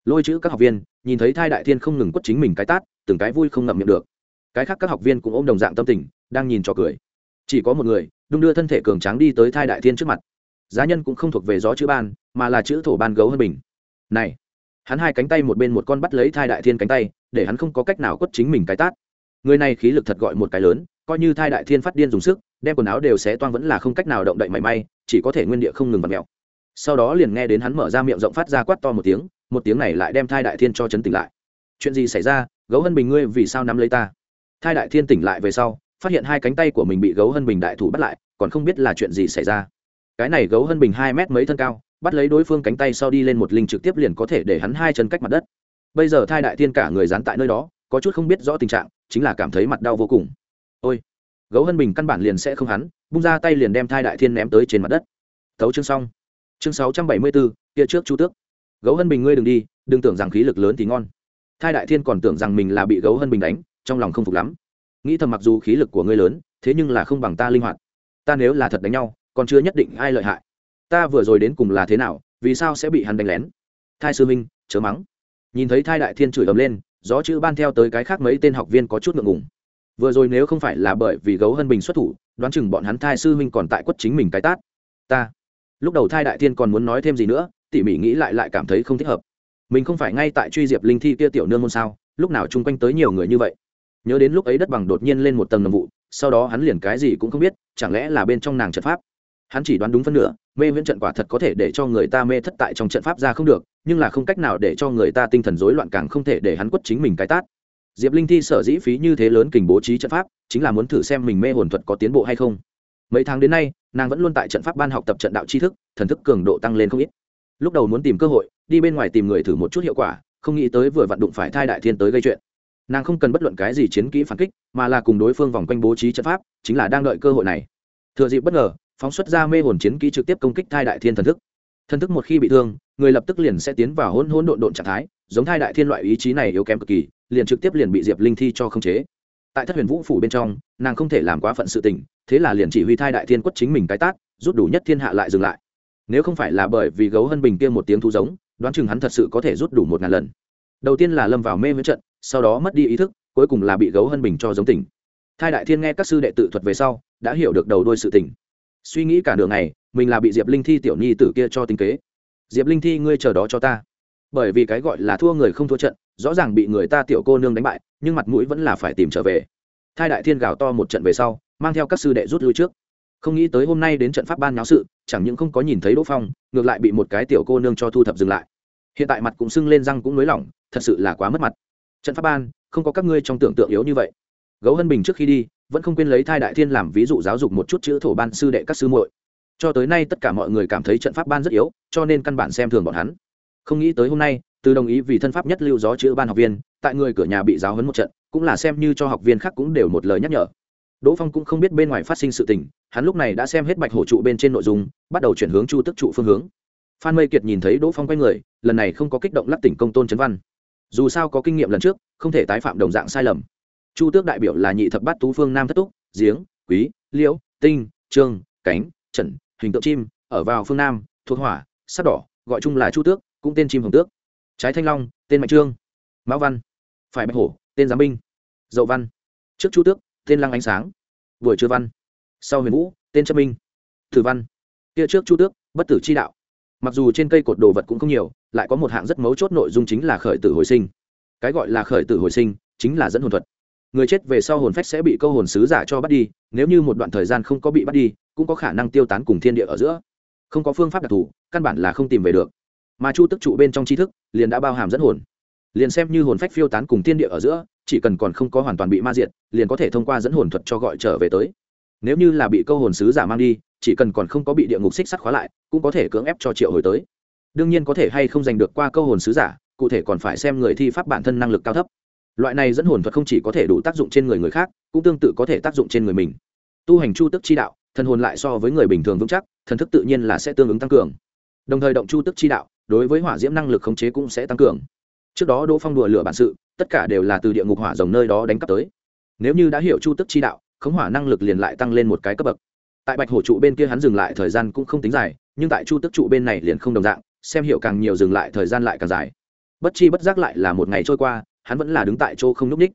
Lôi chữ các học viên, nhìn thấy thai đại thiên không ngừng quất chính mình cái tát, từng cái vui không ngậm miệng được. Cái khác các học viên cũng ôm đồng dạng tâm tình, đang nhìn cho cười. Chỉ có một người, đung đưa thân thể cường tráng đi tới thai đại thiên trước mặt. Giá nhân cũng không thuộc về gió chữ ban, mà là chữ thổ ban gấu hơn bình này, hắn hai cánh tay một bên một con bắt lấy thai đại thiên cánh tay, để hắn không có cách nào quất chính mình cái tát. Người này khí lực thật gọi một cái lớn, coi như thai đại thiên phát điên dùng sức, đem quần áo đều xé toang vẫn là không cách nào động đậy mảy may, chỉ có thể nguyên địa không ngừng vặt mẹo sau đó liền nghe đến hắn mở ra miệng rộng phát ra quát to một tiếng một tiếng này lại đem thai đại thiên cho chấn tỉnh lại. Chuyện gì xảy ra? Gấu hân bình ngươi vì sao nắm lấy ta? Thai đại thiên tỉnh lại về sau, phát hiện hai cánh tay của mình bị gấu hân bình đại thủ bắt lại, còn không biết là chuyện gì xảy ra. Cái này gấu hân bình hai mét mấy thân cao, bắt lấy đối phương cánh tay sau đi lên một linh trực tiếp liền có thể để hắn hai chân cách mặt đất. Bây giờ thai đại thiên cả người dán tại nơi đó, có chút không biết rõ tình trạng, chính là cảm thấy mặt đau vô cùng. Ôi! Gấu hân bình căn bản liền sẽ không hắn, bung ra tay liền đem thai đại thiên ném tới trên mặt đất. Thấu chương xong chương sáu trăm bảy mươi bốn kia trước chu tước. Gấu hân bình ngươi đừng đi, đừng tưởng rằng khí lực lớn thì ngon. Thai đại thiên còn tưởng rằng mình là bị gấu hân bình đánh, trong lòng không phục lắm. Nghĩ thầm mặc dù khí lực của ngươi lớn, thế nhưng là không bằng ta linh hoạt. Ta nếu là thật đánh nhau, còn chưa nhất định ai lợi hại. Ta vừa rồi đến cùng là thế nào, vì sao sẽ bị hắn đánh lén? Thai sư minh, chớ mắng. Nhìn thấy thai đại thiên chửi ầm lên, gió chữ ban theo tới cái khác mấy tên học viên có chút ngượng ngùng. Vừa rồi nếu không phải là bởi vì gấu hân bình xuất thủ, đoán chừng bọn hắn thai sư huynh còn tại quất chính mình cái tát. Ta lúc đầu thai đại thiên còn muốn nói thêm gì nữa, tỉ mỉ nghĩ lại lại cảm thấy không thích hợp. Mình không phải ngay tại truy diệp linh thi kia tiểu nương môn sao, lúc nào chung quanh tới nhiều người như vậy? Nhớ đến lúc ấy đất bằng đột nhiên lên một tầng nầm vụ, sau đó hắn liền cái gì cũng không biết, chẳng lẽ là bên trong nàng trận pháp? Hắn chỉ đoán đúng phân nửa, mê viễn trận quả thật có thể để cho người ta mê thất tại trong trận pháp ra không được, nhưng là không cách nào để cho người ta tinh thần rối loạn càng không thể để hắn quất chính mình cái tát. Diệp linh thi sở dĩ phí như thế lớn kình bố trí trận pháp, chính là muốn thử xem mình mê hồn thuật có tiến bộ hay không mấy tháng đến nay, nàng vẫn luôn tại trận pháp ban học tập trận đạo tri thức, thần thức cường độ tăng lên không ít. Lúc đầu muốn tìm cơ hội, đi bên ngoài tìm người thử một chút hiệu quả, không nghĩ tới vừa vặn đụng phải thai đại thiên tới gây chuyện. Nàng không cần bất luận cái gì chiến kỹ phản kích, mà là cùng đối phương vòng quanh bố trí trận pháp, chính là đang đợi cơ hội này. Thừa dịp bất ngờ, phóng xuất ra mê hồn chiến kỹ trực tiếp công kích thai đại thiên thần thức. Thần thức một khi bị thương, người lập tức liền sẽ tiến vào hôn hôn độn độn trạng thái, giống thai đại thiên loại ý chí này yếu kém cực kỳ, liền trực tiếp liền bị diệp linh thi cho khống chế tại thất huyền vũ phủ bên trong, nàng không thể làm quá phận sự tình, thế là liền chỉ huy thai đại thiên quất chính mình cái tát, rút đủ nhất thiên hạ lại dừng lại. Nếu không phải là bởi vì gấu hân bình kia một tiếng thu giống, đoán chừng hắn thật sự có thể rút đủ một ngàn lần. Đầu tiên là lâm vào mê với trận, sau đó mất đi ý thức, cuối cùng là bị gấu hân bình cho giống tỉnh. Thai đại thiên nghe các sư đệ tự thuật về sau, đã hiểu được đầu đôi sự tỉnh suy nghĩ cả đường này, mình là bị diệp linh thi tiểu nhi tử kia cho tính kế. Diệp linh thi, ngươi chờ đó cho ta. Bởi vì cái gọi là thua người không thua trận, rõ ràng bị người ta tiểu cô nương đánh bại nhưng mặt mũi vẫn là phải tìm trở về. Thai đại thiên gào to một trận về sau, mang theo các sư đệ rút lui trước. Không nghĩ tới hôm nay đến trận pháp ban nháo sự, chẳng những không có nhìn thấy đỗ phong, ngược lại bị một cái tiểu cô nương cho thu thập dừng lại. Hiện tại mặt cũng sưng lên răng cũng nới lỏng, thật sự là quá mất mặt. Trận pháp ban, không có các ngươi trong tưởng tượng yếu như vậy. Gấu hân bình trước khi đi, vẫn không quên lấy thai đại thiên làm ví dụ giáo dục một chút chữ thổ ban sư đệ các sư muội. Cho tới nay tất cả mọi người cảm thấy trận pháp ban rất yếu, cho nên căn bản xem thường bọn hắn. Không nghĩ tới hôm nay từ đồng ý vì thân pháp nhất lưu gió chữ ban học viên, tại người cửa nhà bị giáo hấn một trận, cũng là xem như cho học viên khác cũng đều một lời nhắc nhở. Đỗ phong cũng không biết bên ngoài phát sinh sự tình, hắn lúc này đã xem hết bạch hổ trụ bên trên nội dung, bắt đầu chuyển hướng chu tức trụ phương hướng. Phan mây kiệt nhìn thấy đỗ phong quay người, lần này không có kích động lắc tỉnh công tôn trấn văn. Dù sao có kinh nghiệm lần trước, không thể tái phạm đồng dạng sai lầm. Chu tước đại biểu là nhị thập bát tú phương nam thất túc, giếng, quý, liễu, tinh, trương, cánh, trần, hình tượng chim, ở vào phương nam, thuộc hỏa sắt đỏ, gọi chung là chu tước, cũng tên chim hồng tước trái thanh long, tên mạnh trương. Mão văn. Phải bạch hổ, tên giám binh. Dậu văn. Trước chu tước, tên lăng ánh sáng. Buổi trưa văn. Sau huyền vũ, tên chấp minh. Thử văn. Kia trước chu tước, bất tử chi đạo. Mặc dù trên cây cột đồ vật cũng không nhiều, lại có một hạng rất mấu chốt nội dung chính là khởi tử hồi sinh. Cái gọi là khởi tử hồi sinh chính là dẫn hồn thuật. Người chết về sau hồn phách sẽ bị câu hồn sứ giả cho bắt đi, nếu như một đoạn thời gian không có bị bắt đi, cũng có khả năng tiêu tán cùng thiên địa ở giữa. Không có phương pháp đặc thù, căn bản là không tìm về được mà chu tức trụ bên trong tri thức liền đã bao hàm dẫn hồn. Liền xem như hồn phách phiêu tán cùng thiên địa ở giữa, chỉ cần còn không có hoàn toàn bị ma diệt, liền có thể thông qua dẫn hồn thuật cho gọi trở về tới. Nếu như là bị câu hồn sứ giả mang đi, chỉ cần còn không có bị địa ngục xích sắt khóa lại, cũng có thể cưỡng ép cho triệu hồi tới. Đương nhiên có thể hay không giành được qua câu hồn sứ giả, cụ thể còn phải xem người thi pháp bản thân năng lực cao thấp. Loại này dẫn hồn thuật không chỉ có thể đủ tác dụng trên người người khác, cũng tương tự có thể tác dụng trên người mình. Tu hành chu tức chi đạo, thần hồn lại so với người bình thường vững chắc, thần thức tự nhiên là sẽ tương ứng tăng cường đồng thời động chu tức chi đạo, đối với hỏa diễm năng lực khống chế cũng sẽ tăng cường. Trước đó đỗ phong đùa lửa bản sự, tất cả đều là từ địa ngục hỏa rồng nơi đó đánh cắp tới. Nếu như đã hiểu chu tức chi đạo, khống hỏa năng lực liền lại tăng lên một cái cấp bậc. Tại bạch hổ trụ bên kia hắn dừng lại thời gian cũng không tính dài, nhưng tại chu tức trụ bên này liền không đồng dạng, xem hiệu càng nhiều dừng lại thời gian lại càng dài. Bất chi bất giác lại là một ngày trôi qua, hắn vẫn là đứng tại chỗ không núp ních.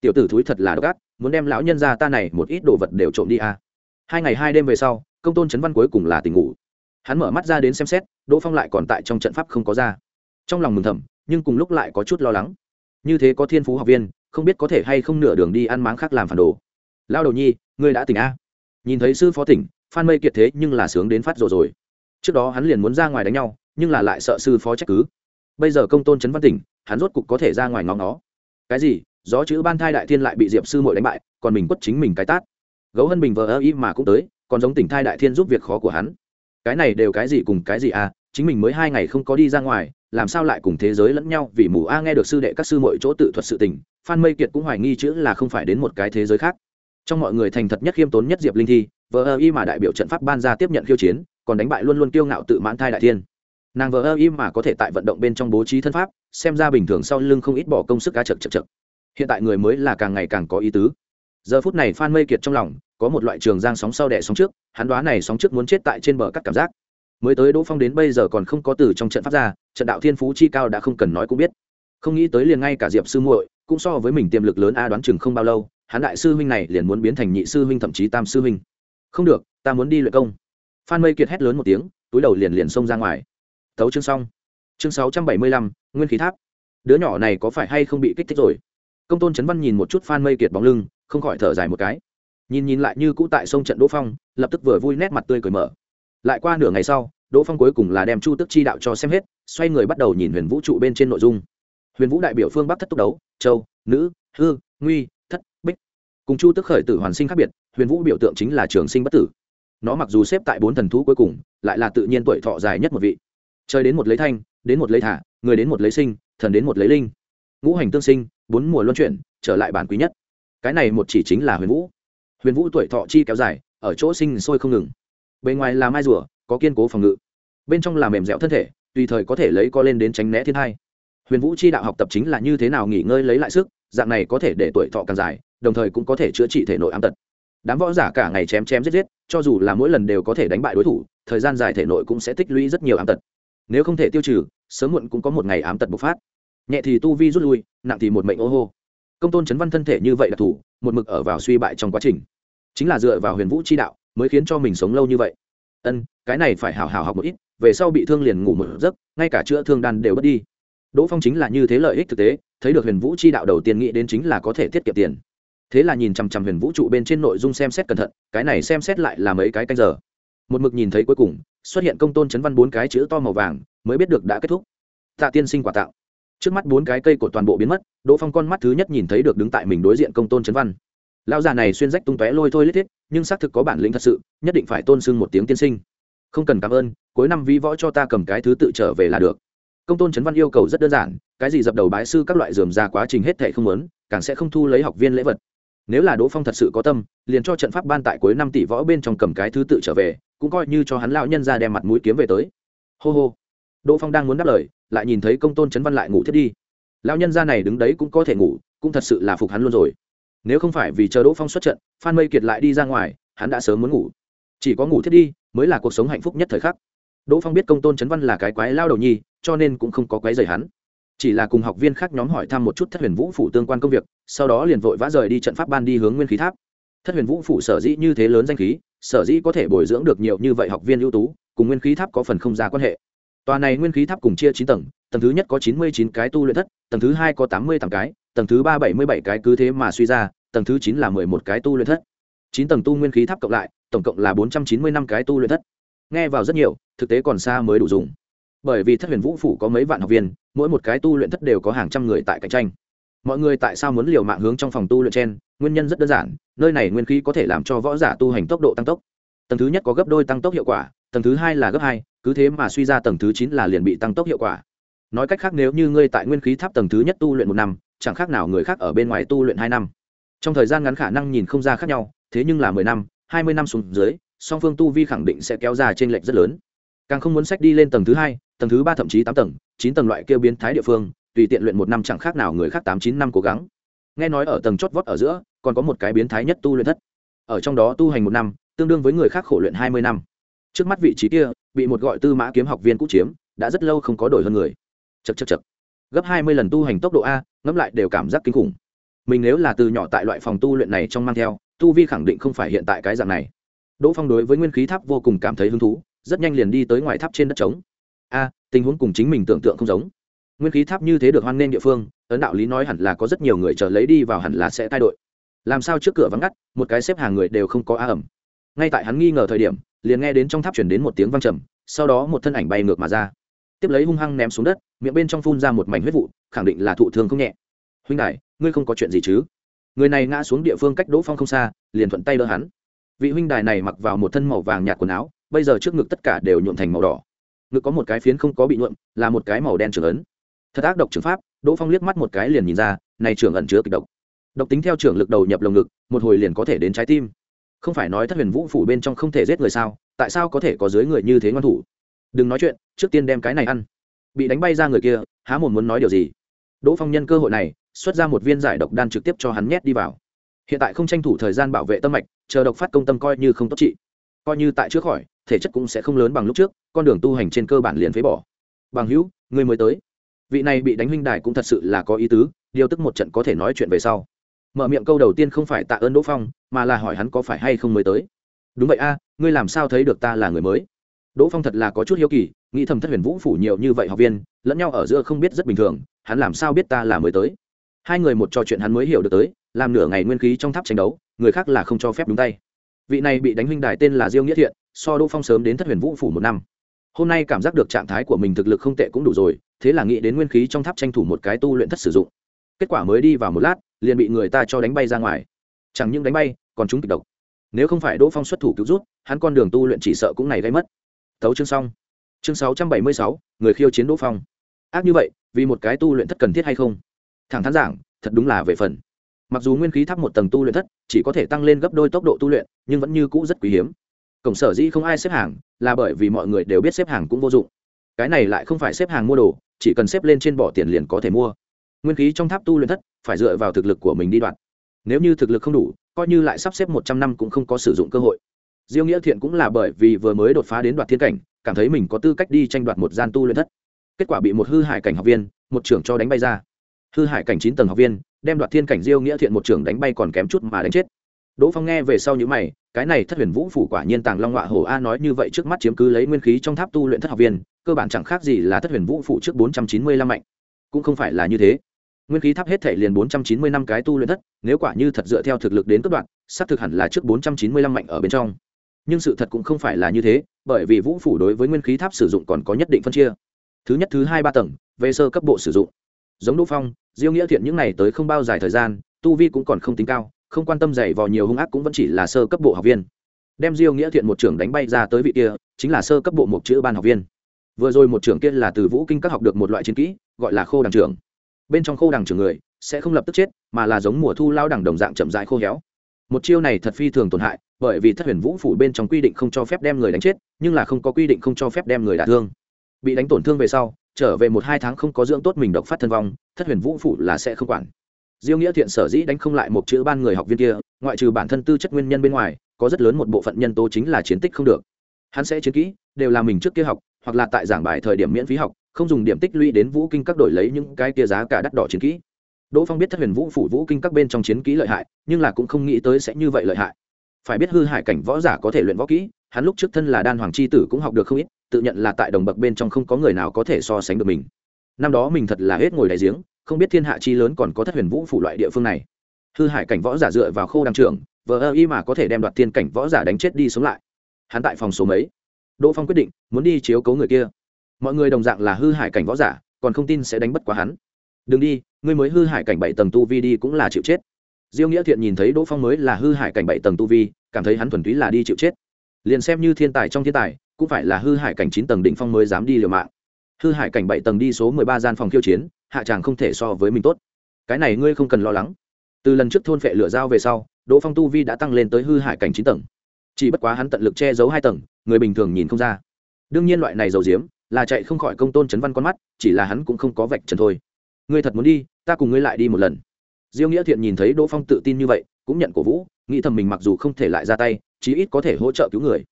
Tiểu tử thúi thật là độc c muốn đem lão nhân ra ta này một ít đồ vật đều trộm đi à. hai ngày hai đêm về sau, công tôn trấn văn cuối cùng là tỉnh ngủ hắn mở mắt ra đến xem xét, đỗ phong lại còn tại trong trận pháp không có ra. Trong lòng mừng thầm, nhưng cùng lúc lại có chút lo lắng. Như thế có thiên phú học viên, không biết có thể hay không nửa đường đi ăn máng khác làm phản đồ. Lao đầu nhi, ngươi đã tỉnh a? Nhìn thấy sư phó tỉnh, phan mây kiệt thế nhưng là sướng đến phát rồi rồi. Trước đó hắn liền muốn ra ngoài đánh nhau, nhưng là lại sợ sư phó trách cứ. Bây giờ công tôn trấn văn tỉnh, hắn rốt cục có thể ra ngoài ngóng nó cái gì? Gió chữ ban thai đại thiên lại bị diệp sư mội đánh bại, còn mình quất chính mình cái tát. Gấu hân bình vờ ơ y mà cũng tới, còn giống tỉnh thai đại thiên giúp việc khó của hắn cái này đều cái gì cùng cái gì à chính mình mới hai ngày không có đi ra ngoài, làm sao lại cùng thế giới lẫn nhau, vì mù a nghe được sư đệ các sư mọi chỗ tự thuật sự tình, phan mây kiệt cũng hoài nghi chữ là không phải đến một cái thế giới khác. Trong mọi người thành thật nhất khiêm tốn nhất diệp linh thi, vờ ơ y mà đại biểu trận pháp ban ra tiếp nhận khiêu chiến, còn đánh bại luôn luôn kiêu ngạo tự mãn thai đại thiên. Nàng vờ ơ y mà có thể tại vận động bên trong bố trí thân pháp, xem ra bình thường sau lưng không ít bỏ công sức cá chật chật chật hiện tại người mới là càng ngày càng có ý tứ. Giờ phút này phan mây kiệt trong lòng có một loại trường giang sóng sau đẻ sóng trước, hắn đoá này sóng trước muốn chết tại trên bờ cắt cảm giác. Mới tới đỗ phong đến bây giờ còn không có từ trong trận pháp ra, trận đạo thiên phú chi cao đã không cần nói cũng biết. Không nghĩ tới liền ngay cả diệp sư muội, cũng so với mình tiềm lực lớn a đoán chừng không bao lâu, hắn đại sư huynh này liền muốn biến thành nhị sư huynh thậm chí tam sư huynh. Không được, ta muốn đi luyện công. Phan mây kiệt hét lớn một tiếng, túi đầu liền liền xông ra ngoài. Thấu chương xong. Chương sáu trăm bảy mươi lăm, nguyên khí tháp. Đứa nhỏ này có phải hay không bị kích thích rồi? Công tôn trấn văn nhìn một chút phan mây kiệt bóng lưng, không khỏi thở dài một cái nhìn nhìn lại như cũ tại sông trận đỗ phong, lập tức vừa vui nét mặt tươi cười mở. Lại qua nửa ngày sau, đỗ phong cuối cùng là đem chu tức chi đạo cho xem hết, xoay người bắt đầu nhìn huyền vũ trụ bên trên nội dung. Huyền vũ đại biểu phương bắc thất túc đấu, châu, nữ, hư, nguy, thất, bích. Cùng chu tức khởi tử hoàn sinh khác biệt, huyền vũ biểu tượng chính là trường sinh bất tử. Nó mặc dù xếp tại bốn thần thú cuối cùng, lại là tự nhiên tuổi thọ dài nhất một vị. Chơi đến một lấy thanh, đến một lấy thả, người đến một lấy sinh, thần đến một lấy linh. Ngũ hành tương sinh, bốn mùa luân chuyển, trở lại bản quý nhất. Cái này một chỉ chính là huyền vũ huyền vũ tuổi thọ chi kéo dài, ở chỗ sinh sôi không ngừng. Bề ngoài là mai rùa, có kiên cố phòng ngự. Bên trong là mềm dẻo thân thể, tùy thời có thể lấy co lên đến tránh né thiên hai huyền vũ chi đạo học tập chính là như thế nào nghỉ ngơi lấy lại sức, dạng này có thể để tuổi thọ càng dài, đồng thời cũng có thể chữa trị thể nội ám tật. Đám võ giả cả ngày chém chém giết giết, cho dù là mỗi lần đều có thể đánh bại đối thủ, thời gian dài thể nội cũng sẽ tích lũy rất nhiều ám tật. Nếu không thể tiêu trừ, sớm muộn cũng có một ngày ám tật bộc phát. Nhẹ thì tu vi rút lui, nặng thì một mệnh ô hô. Công tôn chấn văn thân thể như vậy đặc thù một mực ở vào suy bại trong quá trình. Chính là dựa vào huyền vũ chi đạo mới khiến cho mình sống lâu như vậy. Ân, cái này phải hào hào học một ít, về sau bị thương liền ngủ một giấc, ngay cả chữa thương đan đều bất đi. Đỗ phong chính là như thế lợi ích thực tế, thấy được huyền vũ chi đạo đầu tiên nghĩ đến chính là có thể tiết kiệm tiền. Thế là nhìn chằm chằm huyền vũ trụ bên trên nội dung xem xét cẩn thận, cái này xem xét lại là mấy cái canh giờ. Một mực nhìn thấy cuối cùng, xuất hiện công tôn chấn văn bốn cái chữ to màu vàng, mới biết được đã kết thúc. Tạ tiên sinh quả tạo trước mắt bốn cái cây cột toàn bộ biến mất, đỗ phong con mắt thứ nhất nhìn thấy được đứng tại mình đối diện công tôn chấn văn. Lão già này xuyên rách tung tóe lôi thôi lết thiết, nhưng xác thực có bản lĩnh thật sự, nhất định phải tôn sưng một tiếng tiên sinh. Không cần cảm ơn, cuối năm vi võ cho ta cầm cái thứ tự trở về là được. Công tôn chấn văn yêu cầu rất đơn giản, cái gì dập đầu bái sư các loại dườm ra quá trình hết thệ không lớn càng sẽ không thu lấy học viên lễ vật. Nếu là đỗ phong thật sự có tâm, liền cho trận pháp ban tại cuối năm tỷ võ bên trong cầm cái thứ tự trở về, cũng coi như cho hắn lão nhân ra đem mặt mũi kiếm về tới. Hô hô. Đỗ phong đang muốn đáp lời lại nhìn thấy công tôn chấn văn lại ngủ thiết đi. Lão nhân gia này đứng đấy cũng có thể ngủ, cũng thật sự là phục hắn luôn rồi. Nếu không phải vì chờ đỗ phong xuất trận, phan mây kiệt lại đi ra ngoài, hắn đã sớm muốn ngủ. Chỉ có ngủ thiết đi mới là cuộc sống hạnh phúc nhất thời khắc. Đỗ phong biết công tôn chấn văn là cái quái lao đầu nhi, cho nên cũng không có quái dày hắn. Chỉ là cùng học viên khác nhóm hỏi thăm một chút thất huyền vũ phủ tương quan công việc, sau đó liền vội vã rời đi trận pháp ban đi hướng nguyên khí tháp. Thất huyền vũ phủ sở dĩ như thế lớn danh khí, sở dĩ có thể bồi dưỡng được nhiều như vậy học viên ưu tú, cùng nguyên khí tháp có phần không ra quan hệ tòa này nguyên khí tháp cùng chia chín tầng tầng thứ nhất có chín mươi chín cái tu luyện thất, tầng thứ hai có tám mươi tám cái, tầng thứ ba bảy mươi bảy cái cứ thế mà suy ra, tầng thứ chín là mười một cái tu luyện thất. Chín tầng tu nguyên khí tháp cộng lại, tổng cộng là bốn trăm chín mươi năm cái tu luyện thất. Nghe vào rất nhiều, thực tế còn xa mới đủ dùng. Bởi vì thất huyền vũ phủ có mấy vạn học viên, mỗi một cái tu luyện thất đều có hàng trăm người tại cạnh tranh. Mọi người tại sao muốn liều mạng hướng trong phòng tu luyện trên? Nguyên nhân rất đơn giản, nơi này nguyên khí có thể làm cho võ giả tu hành tốc độ tăng tốc. Tầng thứ nhất có gấp đôi tăng tốc hiệu quả, tầng thứ hai là gấp hai cứ thế mà suy ra tầng thứ chín là liền bị tăng tốc hiệu quả. Nói cách khác nếu như ngươi tại nguyên khí tháp tầng thứ nhất tu luyện một năm, chẳng khác nào người khác ở bên ngoài tu luyện hai năm. Trong thời gian ngắn khả năng nhìn không ra khác nhau, thế nhưng là mười năm, hai mươi năm xuống dưới, song phương tu vi khẳng định sẽ kéo ra trên lệch rất lớn. Càng không muốn sách đi lên tầng thứ hai, tầng thứ ba thậm chí tám tầng, chín tầng loại kêu biến thái địa phương, tùy tiện luyện một năm chẳng khác nào người khác tám chín năm cố gắng. Nghe nói ở tầng chót vót ở giữa, còn có một cái biến thái nhất tu luyện thất. Ở trong đó tu hành một năm, tương đương với người khác khổ luyện hai mươi năm. Trước mắt vị trí kia bị một gọi tư mã kiếm học viên cũ chiếm, đã rất lâu không có đổi hơn người. Chật chật chật gấp hai mươi lần tu hành tốc độ a, ngẫm lại đều cảm giác kinh khủng. Mình nếu là từ nhỏ tại loại phòng tu luyện này trong mang theo, tu vi khẳng định không phải hiện tại cái dạng này. Đỗ phong đối với nguyên khí tháp vô cùng cảm thấy hứng thú, rất nhanh liền đi tới ngoài tháp trên đất trống. A, tình huống cùng chính mình tưởng tượng không giống. Nguyên khí tháp như thế được hoan nghênh địa phương, ấn đạo lý nói hẳn là có rất nhiều người chờ lấy đi vào hẳn là sẽ thay đổi. Làm sao trước cửa vắng ngắt, một cái xếp hàng người đều không có a ẩm. Ngay tại hắn nghi ngờ thời điểm liền nghe đến trong tháp chuyển đến một tiếng vang trầm, sau đó một thân ảnh bay ngược mà ra. Tiếp lấy hung hăng ném xuống đất, miệng bên trong phun ra một mảnh huyết vụ, khẳng định là thụ thương không nhẹ. Huynh đại ngươi không có chuyện gì chứ? Người này ngã xuống địa phương cách đỗ phong không xa, liền thuận tay đỡ hắn. Vị huynh đài này mặc vào một thân màu vàng nhạt quần áo, bây giờ trước ngực tất cả đều nhuộm thành màu đỏ. Ngực có một cái phiến không có bị nhuộm, là một cái màu đen trưởng ấn. Thật ác độc trường pháp, đỗ phong liếc mắt một cái liền nhìn ra, này trưởng ẩn chứa kịch độc. Độc tính theo trưởng lực đầu nhập lồng ngực, một hồi liền có thể đến trái tim không phải nói thất huyền vũ phủ bên trong không thể giết người sao, tại sao có thể có dưới người như thế ngoan thủ? Đừng nói chuyện, trước tiên đem cái này ăn. Bị đánh bay ra người kia, há một muốn nói điều gì? Đỗ phong nhân cơ hội này, xuất ra một viên giải độc đan trực tiếp cho hắn nhét đi vào. Hiện tại không tranh thủ thời gian bảo vệ tâm mạch, chờ độc phát công tâm coi như không tốt trị. Coi như tại trước khỏi, thể chất cũng sẽ không lớn bằng lúc trước, con đường tu hành trên cơ bản liền phế bỏ. Bằng hữu người mới tới. Vị này bị đánh huynh đài cũng thật sự là có ý tứ, điều tức một trận có thể nói chuyện về sau mở miệng câu đầu tiên không phải tạ ơn đỗ phong, mà là hỏi hắn có phải hay không mới tới. Đúng vậy a, ngươi làm sao thấy được ta là người mới? Đỗ phong thật là có chút hiếu kỳ, nghĩ thầm thất huyền vũ phủ nhiều như vậy học viên, lẫn nhau ở giữa không biết rất bình thường, hắn làm sao biết ta là mới tới? Hai người một trò chuyện hắn mới hiểu được tới, làm nửa ngày nguyên khí trong tháp tranh đấu, người khác là không cho phép đúng tay. Vị này bị đánh huynh đài tên là diêu nghĩa thiện, so đỗ phong sớm đến thất huyền vũ phủ một năm. Hôm nay cảm giác được trạng thái của mình thực lực không tệ cũng đủ rồi, thế là nghĩ đến nguyên khí trong tháp tranh thủ một cái tu luyện thất sử dụng. Kết quả mới đi vào một lát liền bị người ta cho đánh bay ra ngoài. Chẳng những đánh bay, còn chúng kịch độc. Nếu không phải đỗ phong xuất thủ cứu rút hắn con đường tu luyện chỉ sợ cũng này gây mất. Thấu chương xong. Chương sáu trăm bảy mươi sáu, người khiêu chiến đỗ phong. Ác như vậy, vì một cái tu luyện thất cần thiết hay không? Thẳng thắn giảng, thật đúng là về phần. Mặc dù nguyên khí tháp một tầng tu luyện thất, chỉ có thể tăng lên gấp đôi tốc độ tu luyện, nhưng vẫn như cũ rất quý hiếm. Cổng sở dĩ không ai xếp hàng, là bởi vì mọi người đều biết xếp hàng cũng vô dụng. Cái này lại không phải xếp hàng mua đồ, chỉ cần xếp lên trên bỏ tiền liền có thể mua nguyên khí trong tháp tu luyện thất phải dựa vào thực lực của mình đi đoạn nếu như thực lực không đủ, coi như lại sắp xếp một trăm năm cũng không có sử dụng cơ hội. Diêu nghĩa thiện cũng là bởi vì vừa mới đột phá đến đoạt thiên cảnh, cảm thấy mình có tư cách đi tranh đoạt một gian tu luyện thất. Kết quả bị một hư hại cảnh học viên, một trưởng cho đánh bay ra. Hư hại cảnh chín tầng học viên, đem đoạt thiên cảnh diêu nghĩa thiện một trưởng đánh bay còn kém chút mà đánh chết. Đỗ phong nghe về sau những mày, cái này thất huyền vũ phủ quả nhiên tàng long họa hổ a nói như vậy trước mắt chiếm cứ lấy nguyên khí trong tháp tu luyện thất học viên, cơ bản chẳng khác gì là thất huyền vũ phủ trước bốn trăm chín mươi lăm mạnh. Cũng không phải là như thế nguyên khí tháp hết thể liền bốn trăm chín mươi năm cái tu luyện thất, nếu quả như thật dựa theo thực lực đến cấp đoạn, xác thực hẳn là trước bốn trăm chín mươi lăm mạnh ở bên trong. Nhưng sự thật cũng không phải là như thế, bởi vì vũ phủ đối với nguyên khí tháp sử dụng còn có nhất định phân chia. Thứ nhất, thứ hai ba tầng, về sơ cấp bộ sử dụng. Giống đỗ phong, diêu nghĩa thiện những này tới không bao dài thời gian, tu vi cũng còn không tính cao, không quan tâm dày vào nhiều hung ác cũng vẫn chỉ là sơ cấp bộ học viên. Đem diêu nghĩa thiện một trưởng đánh bay ra tới vị kia, chính là sơ cấp bộ một chữ ban học viên. Vừa rồi một trưởng kia là từ vũ kinh các học được một loại chiến kỹ, gọi là khô đằng trưởng bên trong khô đằng trưởng người sẽ không lập tức chết, mà là giống mùa thu lao đằng đồng dạng chậm dại khô héo. Một chiêu này thật phi thường tổn hại, bởi vì thất huyền vũ phủ bên trong quy định không cho phép đem người đánh chết, nhưng là không có quy định không cho phép đem người đả thương. Bị đánh tổn thương về sau, trở về một hai tháng không có dưỡng tốt mình độc phát thân vong, thất huyền vũ phủ là sẽ không quản. Diêu nghĩa thiện sở dĩ đánh không lại một chữ ban người học viên kia, ngoại trừ bản thân tư chất nguyên nhân bên ngoài, có rất lớn một bộ phận nhân tố chính là chiến tích không được. Hắn sẽ chiến kỹ, đều là mình trước kia học, hoặc là tại giảng bài thời điểm miễn phí học không dùng điểm tích lũy đến vũ kinh các đổi lấy những cái kia giá cả đắt đỏ chiến kỹ. Đỗ phong biết thất huyền vũ phủ vũ kinh các bên trong chiến kỹ lợi hại, nhưng là cũng không nghĩ tới sẽ như vậy lợi hại. Phải biết hư hại cảnh võ giả có thể luyện võ kỹ, hắn lúc trước thân là đan hoàng c h i tử cũng học được không ít, tự nhận là tại đồng bậc bên trong không có người nào có thể so sánh được mình. Năm đó mình thật là hết ngồi đại giếng, không biết thiên hạ chi lớn còn có thất huyền vũ phủ loại địa phương này. Hư hại cảnh võ giả dựa vào khô đăng trưởng, vờ ơ y mà có thể đem đoạt thiên cảnh võ giả đánh chết đi sống lại. Hắn tại phòng số mấy? Đỗ phong quyết định, muốn đi chiếu cấu người kia mọi người đồng dạng là hư hải cảnh võ giả, còn không tin sẽ đánh bất quá hắn. Đừng đi, ngươi mới hư hải cảnh bảy tầng tu vi đi cũng là chịu chết. Diêu nghĩa thiện nhìn thấy đỗ phong mới là hư hải cảnh bảy tầng tu vi, cảm thấy hắn thuần túy là đi chịu chết. Liền xem như thiên tài trong thiên tài, cũng phải là hư hải cảnh chín tầng đỉnh phong mới dám đi liều mạng. Hư hải cảnh bảy tầng đi số mười ba gian phòng khiêu chiến, hạ tràng không thể so với mình tốt. Cái này ngươi không cần lo lắng. Từ lần trước thôn phệ lửa dao về sau, đỗ phong tu vi đã tăng lên tới hư hải cảnh chín tầng. Chỉ bất quá hắn tận lực che giấu hai tầng, người bình thường nhìn không ra. Đương nhiên loại này dầu diếm là chạy không khỏi công tôn chấn văn con mắt, chỉ là hắn cũng không có vạch trần thôi. Ngươi thật muốn đi, ta cùng ngươi lại đi một lần. Diêu nghĩa thiện nhìn thấy đỗ phong tự tin như vậy, cũng nhận cổ vũ, nghĩ thầm mình mặc dù không thể lại ra tay, chí ít có thể hỗ trợ cứu người.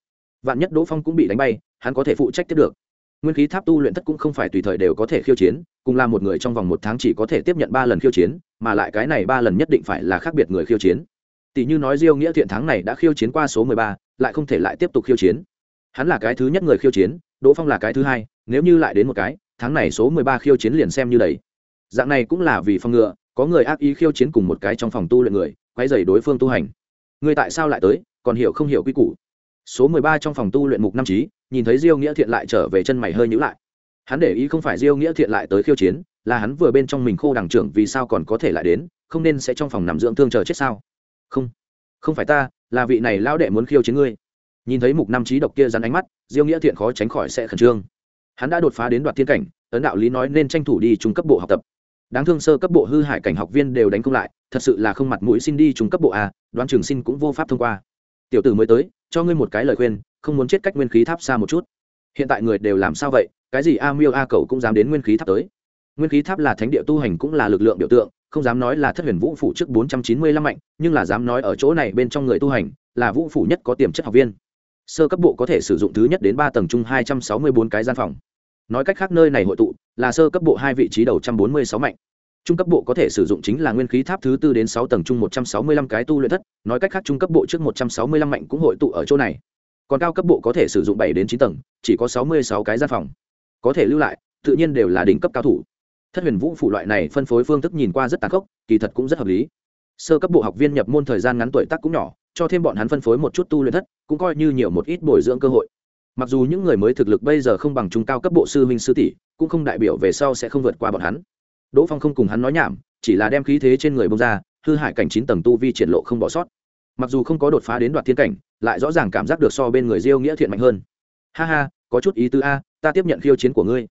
Vạn nhất đỗ phong cũng bị đánh bay, hắn có thể phụ trách tiếp được. Nguyên khí tháp tu luyện thất cũng không phải tùy thời đều có thể khiêu chiến, cùng là một người trong vòng một tháng chỉ có thể tiếp nhận ba lần khiêu chiến, mà lại cái này ba lần nhất định phải là khác biệt người khiêu chiến. Tỷ như nói diêu nghĩa thiện tháng này đã khiêu chiến qua số mười ba, lại không thể lại tiếp tục khiêu chiến. Hắn là cái thứ nhất người khiêu chiến đỗ phong là cái thứ hai, nếu như lại đến một cái, tháng này số mười ba khiêu chiến liền xem như đầy dạng này cũng là vì phòng ngựa. có người ác ý khiêu chiến cùng một cái trong phòng tu luyện người quay dày đối phương tu hành. Người tại sao lại tới, còn hiểu không hiểu quy củ. Số mười ba trong phòng tu luyện mục năm trí, nhìn thấy diêu nghĩa thiện lại trở về chân mày hơi nhữ lại. Hắn để ý không phải diêu nghĩa thiện lại tới khiêu chiến, là hắn vừa bên trong mình khô đằng trưởng vì sao còn có thể lại đến, không nên sẽ trong phòng nằm dưỡng thương chờ chết sao? Không không phải ta, là vị này lao đệ muốn khiêu chiến ngươi. Nhìn thấy mục năm trí độc kia rắn ánh mắt diêu nghĩa thiện khó tránh khỏi sẽ khẩn trương. Hắn đã đột phá đến đoạt thiên cảnh, ấn đạo lý nói nên tranh thủ đi trung cấp bộ học tập. Đáng thương sơ cấp bộ hư hại cảnh học viên đều đánh công lại, thật sự là không mặt mũi xin đi trung cấp bộ a, đoán trường xin cũng vô pháp thông qua. Tiểu tử mới tới, cho ngươi một cái lời khuyên, không muốn chết cách nguyên khí tháp xa một chút. Hiện tại người đều làm sao vậy, cái gì a miêu a cầu cũng dám đến nguyên khí tháp tới. Nguyên khí tháp là thánh địa tu hành cũng là lực lượng biểu tượng, không dám nói là thất huyền vũ phủ trước bốn trăm chín mươi lăm mạnh, nhưng là dám nói ở chỗ này bên trong người tu hành, là vũ phủ nhất có tiềm chất học viên sơ cấp bộ có thể sử dụng thứ nhất đến ba tầng chung hai trăm sáu mươi bốn cái gian phòng. Nói cách khác nơi này hội tụ là sơ cấp bộ hai vị trí đầu trăm bốn mươi sáu mạnh. Trung cấp bộ có thể sử dụng chính là nguyên khí tháp thứ tư đến sáu tầng chung một trăm sáu mươi lăm cái tu luyện thất, nói cách khác trung cấp bộ trước một trăm sáu mươi lăm mạnh cũng hội tụ ở chỗ này. Còn cao cấp bộ có thể sử dụng bảy đến chín tầng, chỉ có sáu mươi sáu cái gian phòng. Có thể lưu lại, tự nhiên đều là đỉnh cấp cao thủ. Thất huyền vũ phủ loại này phân phối phương thức nhìn qua rất tàn khốc, kỳ thật cũng rất hợp lý. Sơ cấp bộ học viên nhập môn thời gian ngắn tuổi tác cũng nhỏ cho thêm bọn hắn phân phối một chút tu luyện thất, cũng coi như nhiều một ít bồi dưỡng cơ hội. Mặc dù những người mới thực lực bây giờ không bằng trung cao cấp bộ sư huynh sư tỷ, cũng không đại biểu về sau sẽ không vượt qua bọn hắn. Đỗ phong không cùng hắn nói nhảm, chỉ là đem khí thế trên người bông ra, hư hại cảnh chín tầng tu vi triển lộ không bỏ sót. Mặc dù không có đột phá đến đoạt thiên cảnh, lại rõ ràng cảm giác được so bên người diêu nghĩa thiện mạnh hơn. Ha ha, có chút ý tứ a, ta tiếp nhận khiêu chiến của ngươi.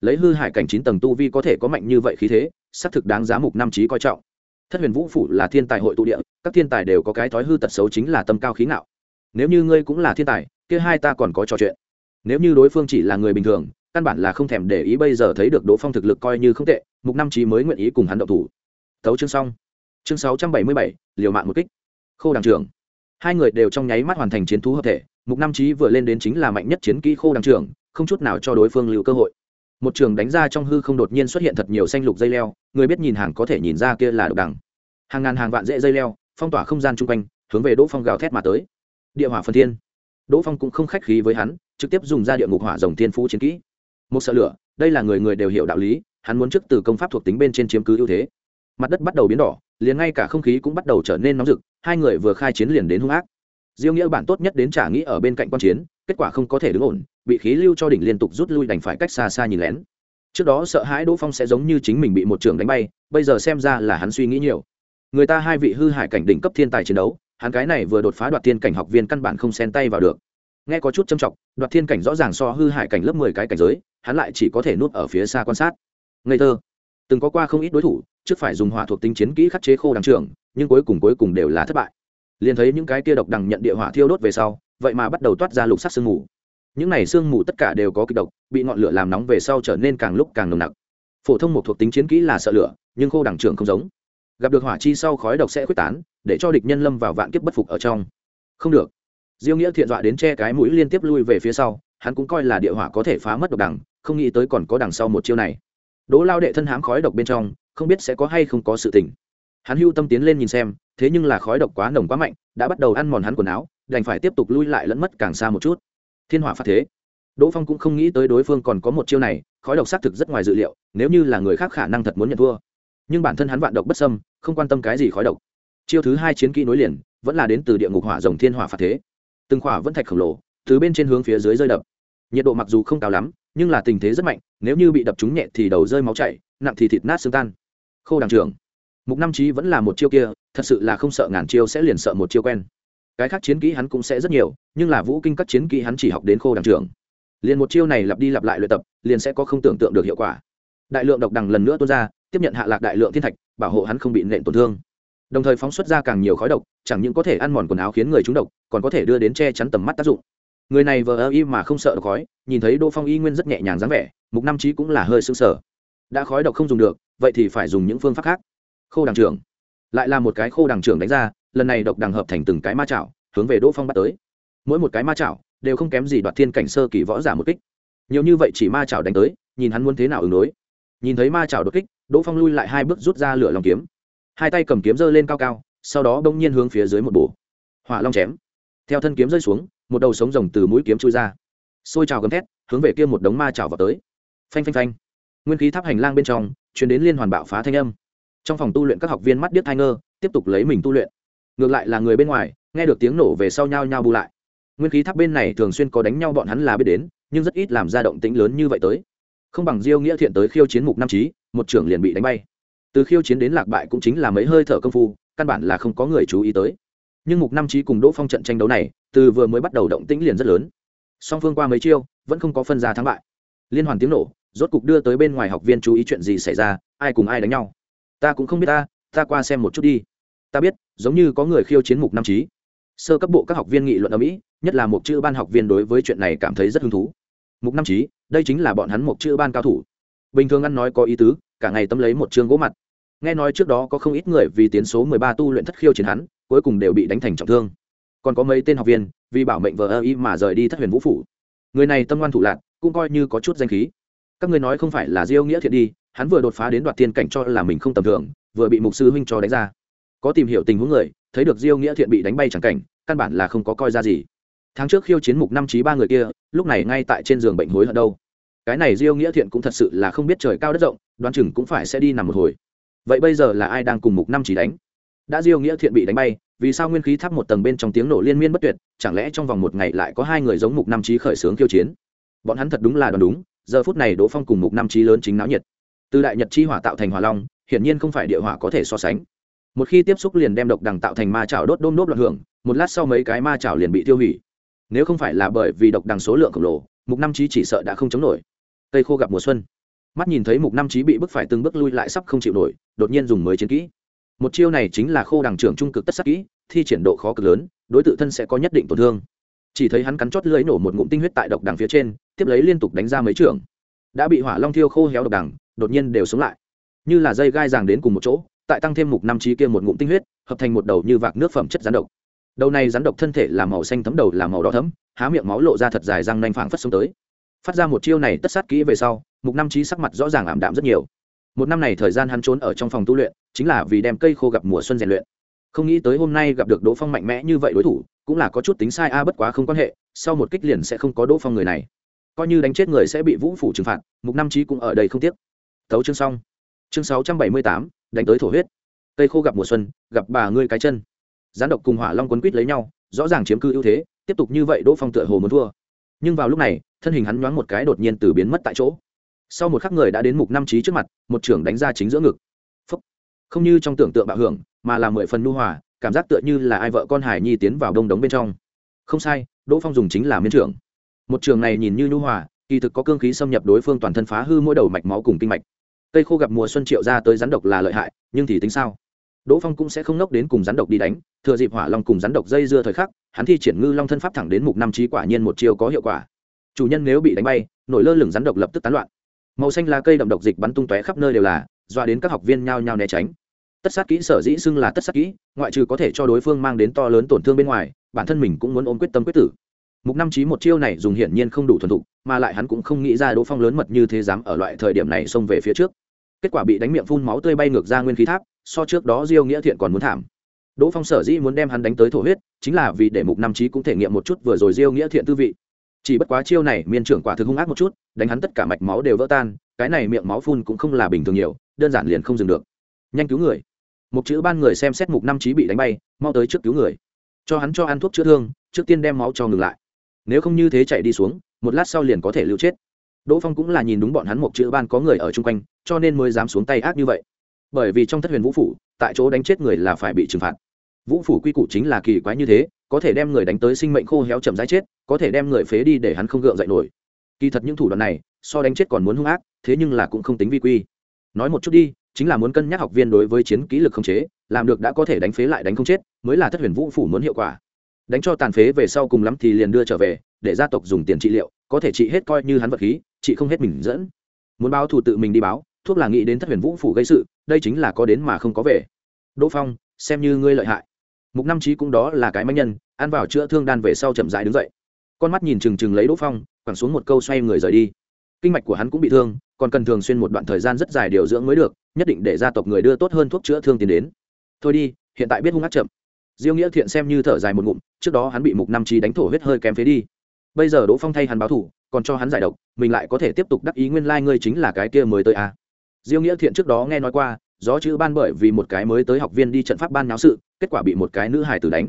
Lấy hư hại cảnh chín tầng tu vi có thể có mạnh như vậy khí thế, xác thực đáng giá mục năm trí coi trọng thất huyền vũ phủ là thiên tài hội tụ địa, các thiên tài đều có cái thói hư tật xấu chính là tâm cao khí ngạo. Nếu như ngươi cũng là thiên tài, kia hai ta còn có trò chuyện. Nếu như đối phương chỉ là người bình thường, căn bản là không thèm để ý bây giờ thấy được đỗ phong thực lực coi như không tệ, mục năm trí mới nguyện ý cùng hắn động thủ. Thấu chương xong. Chương sáu trăm bảy mươi bảy, liều mạng một kích. Khô đằng trưởng. Hai người đều trong nháy mắt hoàn thành chiến thú hợp thể, mục năm trí vừa lên đến chính là mạnh nhất chiến kỹ khô đằng trưởng, không chút nào cho đối phương lưu cơ hội một trường đánh ra trong hư không đột nhiên xuất hiện thật nhiều xanh lục dây leo, người biết nhìn hàng có thể nhìn ra kia là độc đằng. Hàng ngàn hàng vạn dễ dây leo, phong tỏa không gian chung quanh, hướng về đỗ phong gào thét mà tới. Địa hỏa phần thiên. Đỗ phong cũng không khách khí với hắn, trực tiếp dùng ra địa ngục hỏa rồng thiên phú chiến kỹ. Một sợ lửa, đây là người người đều hiểu đạo lý, hắn muốn trước từ công pháp thuộc tính bên trên chiếm cứ ưu thế. Mặt đất bắt đầu biến đỏ, liền ngay cả không khí cũng bắt đầu trở nên nóng rực, hai người vừa khai chiến liền đến hung ác. Diêu nghĩa bản tốt nhất đến trả nghĩ ở bên cạnh quan chiến, kết quả không có thể đứng ổn bị khí lưu cho đỉnh liên tục rút lui đành phải cách xa xa nhìn lén. Trước đó sợ hãi đỗ phong sẽ giống như chính mình bị một trường đánh bay, bây giờ xem ra là hắn suy nghĩ nhiều. Người ta hai vị hư hải cảnh đỉnh cấp thiên tài chiến đấu, hắn cái này vừa đột phá đoạt thiên cảnh học viên căn bản không xen tay vào được. Nghe có chút châm trọng, đoạt thiên cảnh rõ ràng so hư hải cảnh lớp mười cái cảnh giới, hắn lại chỉ có thể nuốt ở phía xa quan sát. Ngây thơ. Từng có qua không ít đối thủ, trước phải dùng hỏa thuộc tính chiến kỹ khắc chế khô đằng trường nhưng cuối cùng cuối cùng đều là thất bại. Liền thấy những cái kia độc đằng nhận địa hỏa thiêu đốt về sau, vậy mà bắt đầu toát ra lục sắc sương mù những này sương mù tất cả đều có kịch độc bị ngọn lửa làm nóng về sau trở nên càng lúc càng nồng nặc. Phổ thông một thuộc tính chiến kỹ là sợ lửa nhưng khô đẳng trưởng không giống. Gặp được hỏa chi sau khói độc sẽ quyết tán để cho địch nhân lâm vào vạn kiếp bất phục ở trong. Không được. Diêu nghĩa thiện dọa đến che cái mũi liên tiếp lui về phía sau hắn cũng coi là địa hỏa có thể phá mất độc đẳng, không nghĩ tới còn có đằng sau một chiêu này. Đỗ lao đệ thân hám khói độc bên trong không biết sẽ có hay không có sự tỉnh. hắn hưu tâm tiến lên nhìn xem thế nhưng là khói độc quá nồng quá mạnh đã bắt đầu ăn mòn hắn quần áo đành phải tiếp tục lui lại lẫn mất càng xa một chút thiên hỏa phát thế. Đỗ phong cũng không nghĩ tới đối phương còn có một chiêu này, khói độc xác thực rất ngoài dự liệu, nếu như là người khác khả năng thật muốn nhận thua. Nhưng bản thân hắn vạn độc bất sâm không quan tâm cái gì khói độc. Chiêu thứ hai chiến kỹ nối liền, vẫn là đến từ địa ngục hỏa rồng thiên hỏa phạt thế. Từng khỏa vẫn thạch khổng lồ, từ bên trên hướng phía dưới rơi đập. Nhiệt độ mặc dù không cao lắm, nhưng là tình thế rất mạnh, nếu như bị đập trúng nhẹ thì đầu rơi máu chảy, nặng thì thịt nát xương tan. Khô đằng trường mục năm trí vẫn là một chiêu kia, thật sự là không sợ ngàn chiêu sẽ liền sợ một chiêu quen cái khác chiến kỹ hắn cũng sẽ rất nhiều, nhưng là vũ kinh các chiến kỹ hắn chỉ học đến khô đằng trường. Liền một chiêu này lặp đi lặp lại luyện tập, liền sẽ có không tưởng tượng được hiệu quả. Đại lượng độc đằng lần nữa tuôn ra, tiếp nhận hạ lạc đại lượng thiên thạch, bảo hộ hắn không bị nện tổn thương. Đồng thời phóng xuất ra càng nhiều khói độc, chẳng những có thể ăn mòn quần áo khiến người trúng độc, còn có thể đưa đến che chắn tầm mắt tác dụng. Người này vờ ơ y mà không sợ độc khói, nhìn thấy đỗ phong y nguyên rất nhẹ nhàng dáng vẻ, mục năm trí cũng là hơi sưng sở đã khói độc không dùng được, vậy thì phải dùng những phương pháp khác. Khô đằng trưởng lại là một cái khô đằng trưởng đánh ra lần này độc đằng hợp thành từng cái ma chảo, hướng về đỗ phong bắt tới. Mỗi một cái ma chảo đều không kém gì đoạt thiên cảnh sơ kỳ võ giả một kích. Nhiều như vậy chỉ ma chảo đánh tới, nhìn hắn muốn thế nào ứng đối. Nhìn thấy ma chảo đột kích, đỗ phong lui lại hai bước rút ra lửa lòng kiếm. Hai tay cầm kiếm giơ lên cao cao, sau đó bỗng nhiên hướng phía dưới một bổ. Hỏa long chém. Theo thân kiếm rơi xuống, một đầu sống rồng từ mũi kiếm chui ra. Xôi trào gầm thét, hướng về kia một đống ma trào vào tới. Phanh phanh phanh. Nguyên khí tháp hành lang bên trong chuyển đến liên hoàn bạo phá thanh âm. Trong phòng tu luyện các học viên mắt điếc thai ngơ, tiếp tục lấy mình tu luyện ngược lại là người bên ngoài, nghe được tiếng nổ về sau nhau nhau bù lại. Nguyên khí tháp bên này thường xuyên có đánh nhau bọn hắn là biết đến, nhưng rất ít làm ra động tĩnh lớn như vậy tới. Không bằng diêu nghĩa thiện tới khiêu chiến mục năm trí một trưởng liền bị đánh bay. Từ khiêu chiến đến lạc bại cũng chính là mấy hơi thở công phu, căn bản là không có người chú ý tới. Nhưng mục năm trí cùng đỗ phong trận tranh đấu này, từ vừa mới bắt đầu động tĩnh liền rất lớn. Song phương qua mấy chiêu, vẫn không có phân ra thắng bại. Liên hoàn tiếng nổ, rốt cục đưa tới bên ngoài học viên chú ý chuyện gì xảy ra, ai cùng ai đánh nhau. Ta cũng không biết ta ta qua xem một chút đi ta biết, giống như có người khiêu chiến mục năm trí. Sơ cấp bộ các học viên nghị luận ở mỹ, nhất là một chữ ban học viên đối với chuyện này cảm thấy rất hứng thú. Mục năm trí, đây chính là bọn hắn một chữ ban cao thủ. Bình thường ăn nói có ý tứ, cả ngày tâm lấy một chương gỗ mặt. Nghe nói trước đó có không ít người vì tiến số mười ba tu luyện thất khiêu chiến hắn, cuối cùng đều bị đánh thành trọng thương. Còn có mấy tên học viên, vì bảo mệnh vờ ơ y mà rời đi thất huyền vũ phủ. Người này tâm ngoan thủ lạc, cũng coi như có chút danh khí. Các người nói không phải là diêu nghĩa thiện đi, hắn vừa đột phá đến đoạt tiên cảnh cho là mình không tầm thường, vừa bị mục sư huynh cho đánh ra có tìm hiểu tình huống người, thấy được diêu nghĩa thiện bị đánh bay chẳng cảnh, căn bản là không có coi ra gì. Tháng trước khiêu chiến mục năm trí ba người kia, lúc này ngay tại trên giường bệnh hối hận đâu. Cái này diêu nghĩa thiện cũng thật sự là không biết trời cao đất rộng, đoán chừng cũng phải sẽ đi nằm một hồi. Vậy bây giờ là ai đang cùng mục năm trí đánh? Đã diêu nghĩa thiện bị đánh bay, vì sao nguyên khí tháp một tầng bên trong tiếng nổ liên miên bất tuyệt, chẳng lẽ trong vòng một ngày lại có hai người giống mục năm trí khởi xướng khiêu chiến? Bọn hắn thật đúng là đoán đúng, giờ phút này đỗ phong cùng mục năm trí lớn chính náo nhiệt. Từ đại nhật chi hỏa tạo thành hỏa long, hiển nhiên không phải địa hỏa có thể so sánh một khi tiếp xúc liền đem độc đằng tạo thành ma chảo đốt đôm đốt loạn hưởng, một lát sau mấy cái ma chảo liền bị tiêu hủy. Nếu không phải là bởi vì độc đằng số lượng khổng lồ, mục năm trí chỉ sợ đã không chống nổi. Cây khô gặp mùa xuân. Mắt nhìn thấy mục năm trí bị bức phải từng bước lui lại sắp không chịu nổi, đột nhiên dùng mới chiến kỹ. Một chiêu này chính là khô đằng trưởng trung cực tất sắc kỹ, thi triển độ khó cực lớn, đối tự thân sẽ có nhất định tổn thương. Chỉ thấy hắn cắn chót lưỡi nổ một ngụm tinh huyết tại độc đằng phía trên, tiếp lấy liên tục đánh ra mấy trường. Đã bị hỏa long thiêu khô héo độc đằng, đột nhiên đều sống lại. Như là dây gai ràng đến cùng một chỗ tại tăng thêm mục năm trí kia một ngụm tinh huyết, hợp thành một đầu như vạc nước phẩm chất rắn độc. Đầu này rắn độc thân thể là màu xanh thấm, đầu là màu đỏ thấm, há miệng máu lộ ra thật dài răng nanh phảng phất xuống tới. Phát ra một chiêu này tất sát kỹ về sau, mục năm trí sắc mặt rõ ràng ảm đạm rất nhiều. Một năm này thời gian hắn trốn ở trong phòng tu luyện, chính là vì đem cây khô gặp mùa xuân rèn luyện. Không nghĩ tới hôm nay gặp được đỗ phong mạnh mẽ như vậy đối thủ, cũng là có chút tính sai a, bất quá không quan hệ, sau một kích liền sẽ không có đỗ phong người này. Coi như đánh chết người sẽ bị vũ phủ trừng phạt, mục năm trí cũng ở đây không tiếc. Thấu chương xong. Chương sáu trăm bảy mươi tám đánh tới thổ huyết. Cây khô gặp mùa xuân, gặp bà ngươi cái chân. Gián độc cùng hỏa long quấn quýt lấy nhau, rõ ràng chiếm cư ưu thế, tiếp tục như vậy đỗ phong tựa hồ muốn thua. Nhưng vào lúc này, thân hình hắn nhoáng một cái đột nhiên từ biến mất tại chỗ. Sau một khắc người đã đến mục năm trí trước mặt, một trưởng đánh ra chính giữa ngực. Phúc. không như trong tưởng tượng bạo hưởng, mà là mười phần nu hòa, cảm giác tựa như là ai vợ con hải nhi tiến vào đông đống bên trong. Không sai, đỗ phong dùng chính là miên trưởng. Một trường này nhìn như nhu hòa, kỳ thực có cương khí xâm nhập đối phương toàn thân phá hư mỗi đầu mạch máu cùng kinh mạch cây khô gặp mùa xuân triệu ra tới rắn độc là lợi hại, nhưng thì tính sao? Đỗ phong cũng sẽ không nốc đến cùng rắn độc đi đánh, thừa dịp hỏa long cùng rắn độc dây dưa thời khắc, hắn thi triển ngư long thân pháp thẳng đến mục năm trí quả nhiên một chiêu có hiệu quả. Chủ nhân nếu bị đánh bay, nổi lơ lửng rắn độc lập tức tán loạn. Màu xanh là cây đậm độc dịch bắn tung tóe khắp nơi đều là, doa đến các học viên nhao nhao né tránh. Tất sát kỹ sở dĩ xưng là tất sát kỹ, ngoại trừ có thể cho đối phương mang đến to lớn tổn thương bên ngoài, bản thân mình cũng muốn ôm quyết tâm quyết tử. Mục năm trí một chiêu này dùng hiển nhiên không đủ thuần thục, mà lại hắn cũng không nghĩ ra đỗ phong lớn mật như thế dám ở loại thời điểm này xông về phía trước kết quả bị đánh miệng phun máu tươi bay ngược ra nguyên khí tháp, so trước đó diêu nghĩa thiện còn muốn thảm. Đỗ phong sở dĩ muốn đem hắn đánh tới thổ huyết, chính là vì để mục Nam trí cũng thể nghiệm một chút vừa rồi diêu nghĩa thiện tư vị. Chỉ bất quá chiêu này, miên trưởng quả thực hung ác một chút, đánh hắn tất cả mạch máu đều vỡ tan, cái này miệng máu phun cũng không là bình thường nhiều, đơn giản liền không dừng được. Nhanh cứu người. Một chữ ban người xem xét mục Nam trí bị đánh bay, mau tới trước cứu người. Cho hắn cho ăn thuốc chữa thương, trước tiên đem máu cho ngừng lại. Nếu không như thế chạy đi xuống, một lát sau liền có thể lưu chết đỗ phong cũng là nhìn đúng bọn hắn một chữ ban có người ở chung quanh, cho nên mới dám xuống tay ác như vậy. Bởi vì trong thất huyền vũ phủ, tại chỗ đánh chết người là phải bị trừng phạt. Vũ phủ quy củ chính là kỳ quái như thế, có thể đem người đánh tới sinh mệnh khô héo chậm rãi chết, có thể đem người phế đi để hắn không gượng dậy nổi. Kỳ thật những thủ đoạn này, so đánh chết còn muốn hung ác, thế nhưng là cũng không tính vi quy. Nói một chút đi, chính là muốn cân nhắc học viên đối với chiến kỹ lực không chế, làm được đã có thể đánh phế lại đánh không chết, mới là thất huyền vũ phủ muốn hiệu quả. Đánh cho tàn phế về sau cùng lắm thì liền đưa trở về, để gia tộc dùng tiền trị liệu, có thể trị hết coi như hắn vật khí chị không hết mình dẫn. Muốn báo thù tự mình đi báo, thuốc là nghĩ đến thất huyền vũ phủ gây sự, đây chính là có đến mà không có về. Đỗ phong, xem như ngươi lợi hại. Mục năm trí cũng đó là cái manh nhân, ăn vào chữa thương đan về sau chậm dại đứng dậy. Con mắt nhìn trừng trừng lấy đỗ phong, quẳng xuống một câu xoay người rời đi. Kinh mạch của hắn cũng bị thương, còn cần thường xuyên một đoạn thời gian rất dài điều dưỡng mới được, nhất định để gia tộc người đưa tốt hơn thuốc chữa thương tiến đến. Thôi đi, hiện tại biết hung ác chậm. Diêu nghĩa thiện xem như thở dài một ngụm, trước đó hắn bị mục năm trí đánh thổ huyết hơi kém phế đi. Bây giờ đỗ phong thay hắn báo thủ còn cho hắn giải độc, mình lại có thể tiếp tục đắc ý nguyên lai、like、ngươi chính là cái kia mới tới à. diêu nghĩa thiện trước đó nghe nói qua, gió chữ ban bởi vì một cái mới tới học viên đi trận pháp ban náo sự, kết quả bị một cái nữ hải tử đánh.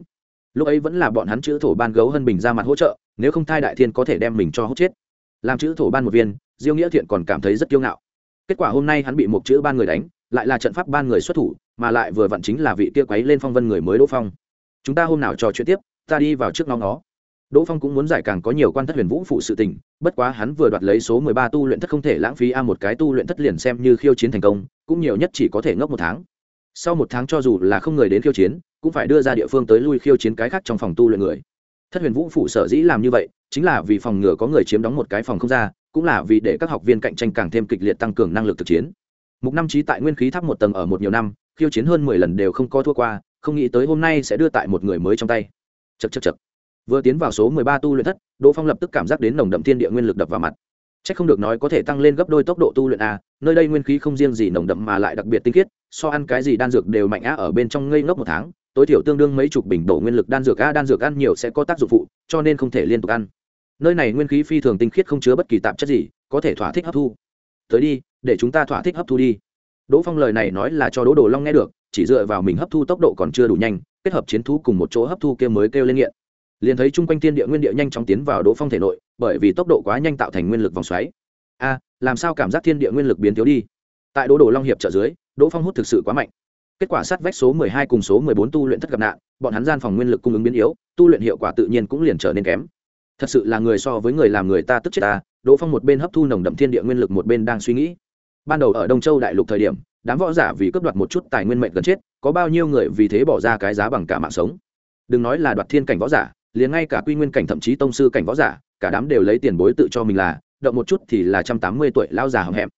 Lúc ấy vẫn là bọn hắn chữ thổ ban gấu hân bình ra mặt hỗ trợ, nếu không thai đại thiên có thể đem mình cho hốt chết. Làm chữ thổ ban một viên, diêu nghĩa thiện còn cảm thấy rất kiêu ngạo. Kết quả hôm nay hắn bị một chữ ban người đánh, lại là trận pháp ban người xuất thủ, mà lại vừa vặn chính là vị kia quấy lên phong vân người mới đỗ phong. Chúng ta hôm nào trò chuyện tiếp, ta đi vào trước ngóng nó đỗ phong cũng muốn giải càng có nhiều quan thất huyền vũ phụ sự tình, bất quá hắn vừa đoạt lấy số mười ba tu luyện thất không thể lãng phí a một cái tu luyện thất liền xem như khiêu chiến thành công, cũng nhiều nhất chỉ có thể ngốc một tháng. Sau một tháng cho dù là không người đến khiêu chiến, cũng phải đưa ra địa phương tới lui khiêu chiến cái khác trong phòng tu luyện người. Thất huyền vũ phụ sở dĩ làm như vậy, chính là vì phòng ngừa có người chiếm đóng một cái phòng không ra, cũng là vì để các học viên cạnh tranh càng thêm kịch liệt tăng cường năng lực thực chiến. Mục năm trí tại nguyên khí tháp một tầng ở một nhiều năm, khiêu chiến hơn mười lần đều không có thua qua, không nghĩ tới hôm nay sẽ đưa tại một người mới trong tay. Chậc chậc chậc vừa tiến vào số mười ba tu luyện thất, đỗ phong lập tức cảm giác đến nồng đậm thiên địa nguyên lực đập vào mặt. C h ắ c không được nói có thể tăng lên gấp đôi tốc độ tu luyện a, nơi đây nguyên khí không riêng gì nồng đậm mà lại đặc biệt tinh khiết, so ăn cái gì đan dược đều mạnh á ở bên trong ngây ngốc một tháng, tối thiểu tương đương mấy chục bình đổ nguyên lực đan dược a đan dược ăn nhiều sẽ có tác dụng phụ, cho nên không thể liên tục ăn. Nơi này nguyên khí phi thường tinh khiết không chứa bất kỳ tạp chất gì, có thể thỏa thích hấp thu. Tới đi, để chúng ta thỏa thích hấp thu đi. Đỗ phong lời này nói là cho đỗ đồ long nghe được, chỉ dựa vào mình hấp thu tốc độ còn chưa đủ nhanh, kết hợp chiến thú cùng một chỗ hấp thu kia mới kêu lên nghiện liền thấy chung quanh thiên địa nguyên địa nhanh chóng tiến vào đỗ phong thể nội, bởi vì tốc độ quá nhanh tạo thành nguyên lực vòng xoáy. A, làm sao cảm giác thiên địa nguyên lực biến thiếu đi? Tại đỗ đồ long hiệp trợ dưới, đỗ phong hút thực sự quá mạnh. Kết quả sát vách số mười hai cùng số mười bốn tu luyện thất gặp nạn, bọn hắn gian phòng nguyên lực cung ứng biến yếu, tu luyện hiệu quả tự nhiên cũng liền trở nên kém. Thật sự là người so với người làm người ta tức chết ta, đỗ phong một bên hấp thu nồng đậm thiên địa nguyên lực một bên đang suy nghĩ. Ban đầu ở đông châu đại lục thời điểm, đám võ giả vì cướp đoạt một chút tài nguyên mệnh gần chết, có bao nhiêu người vì thế bỏ ra cái giá bằng cả mạng sống. Đừng nói là đoạt thiên cảnh võ giả liền ngay cả quy nguyên cảnh thậm chí tông sư cảnh võ giả, cả đám đều lấy tiền bối tự cho mình là, động một chút thì là trăm tám mươi tuổi lao già hậm hẹm.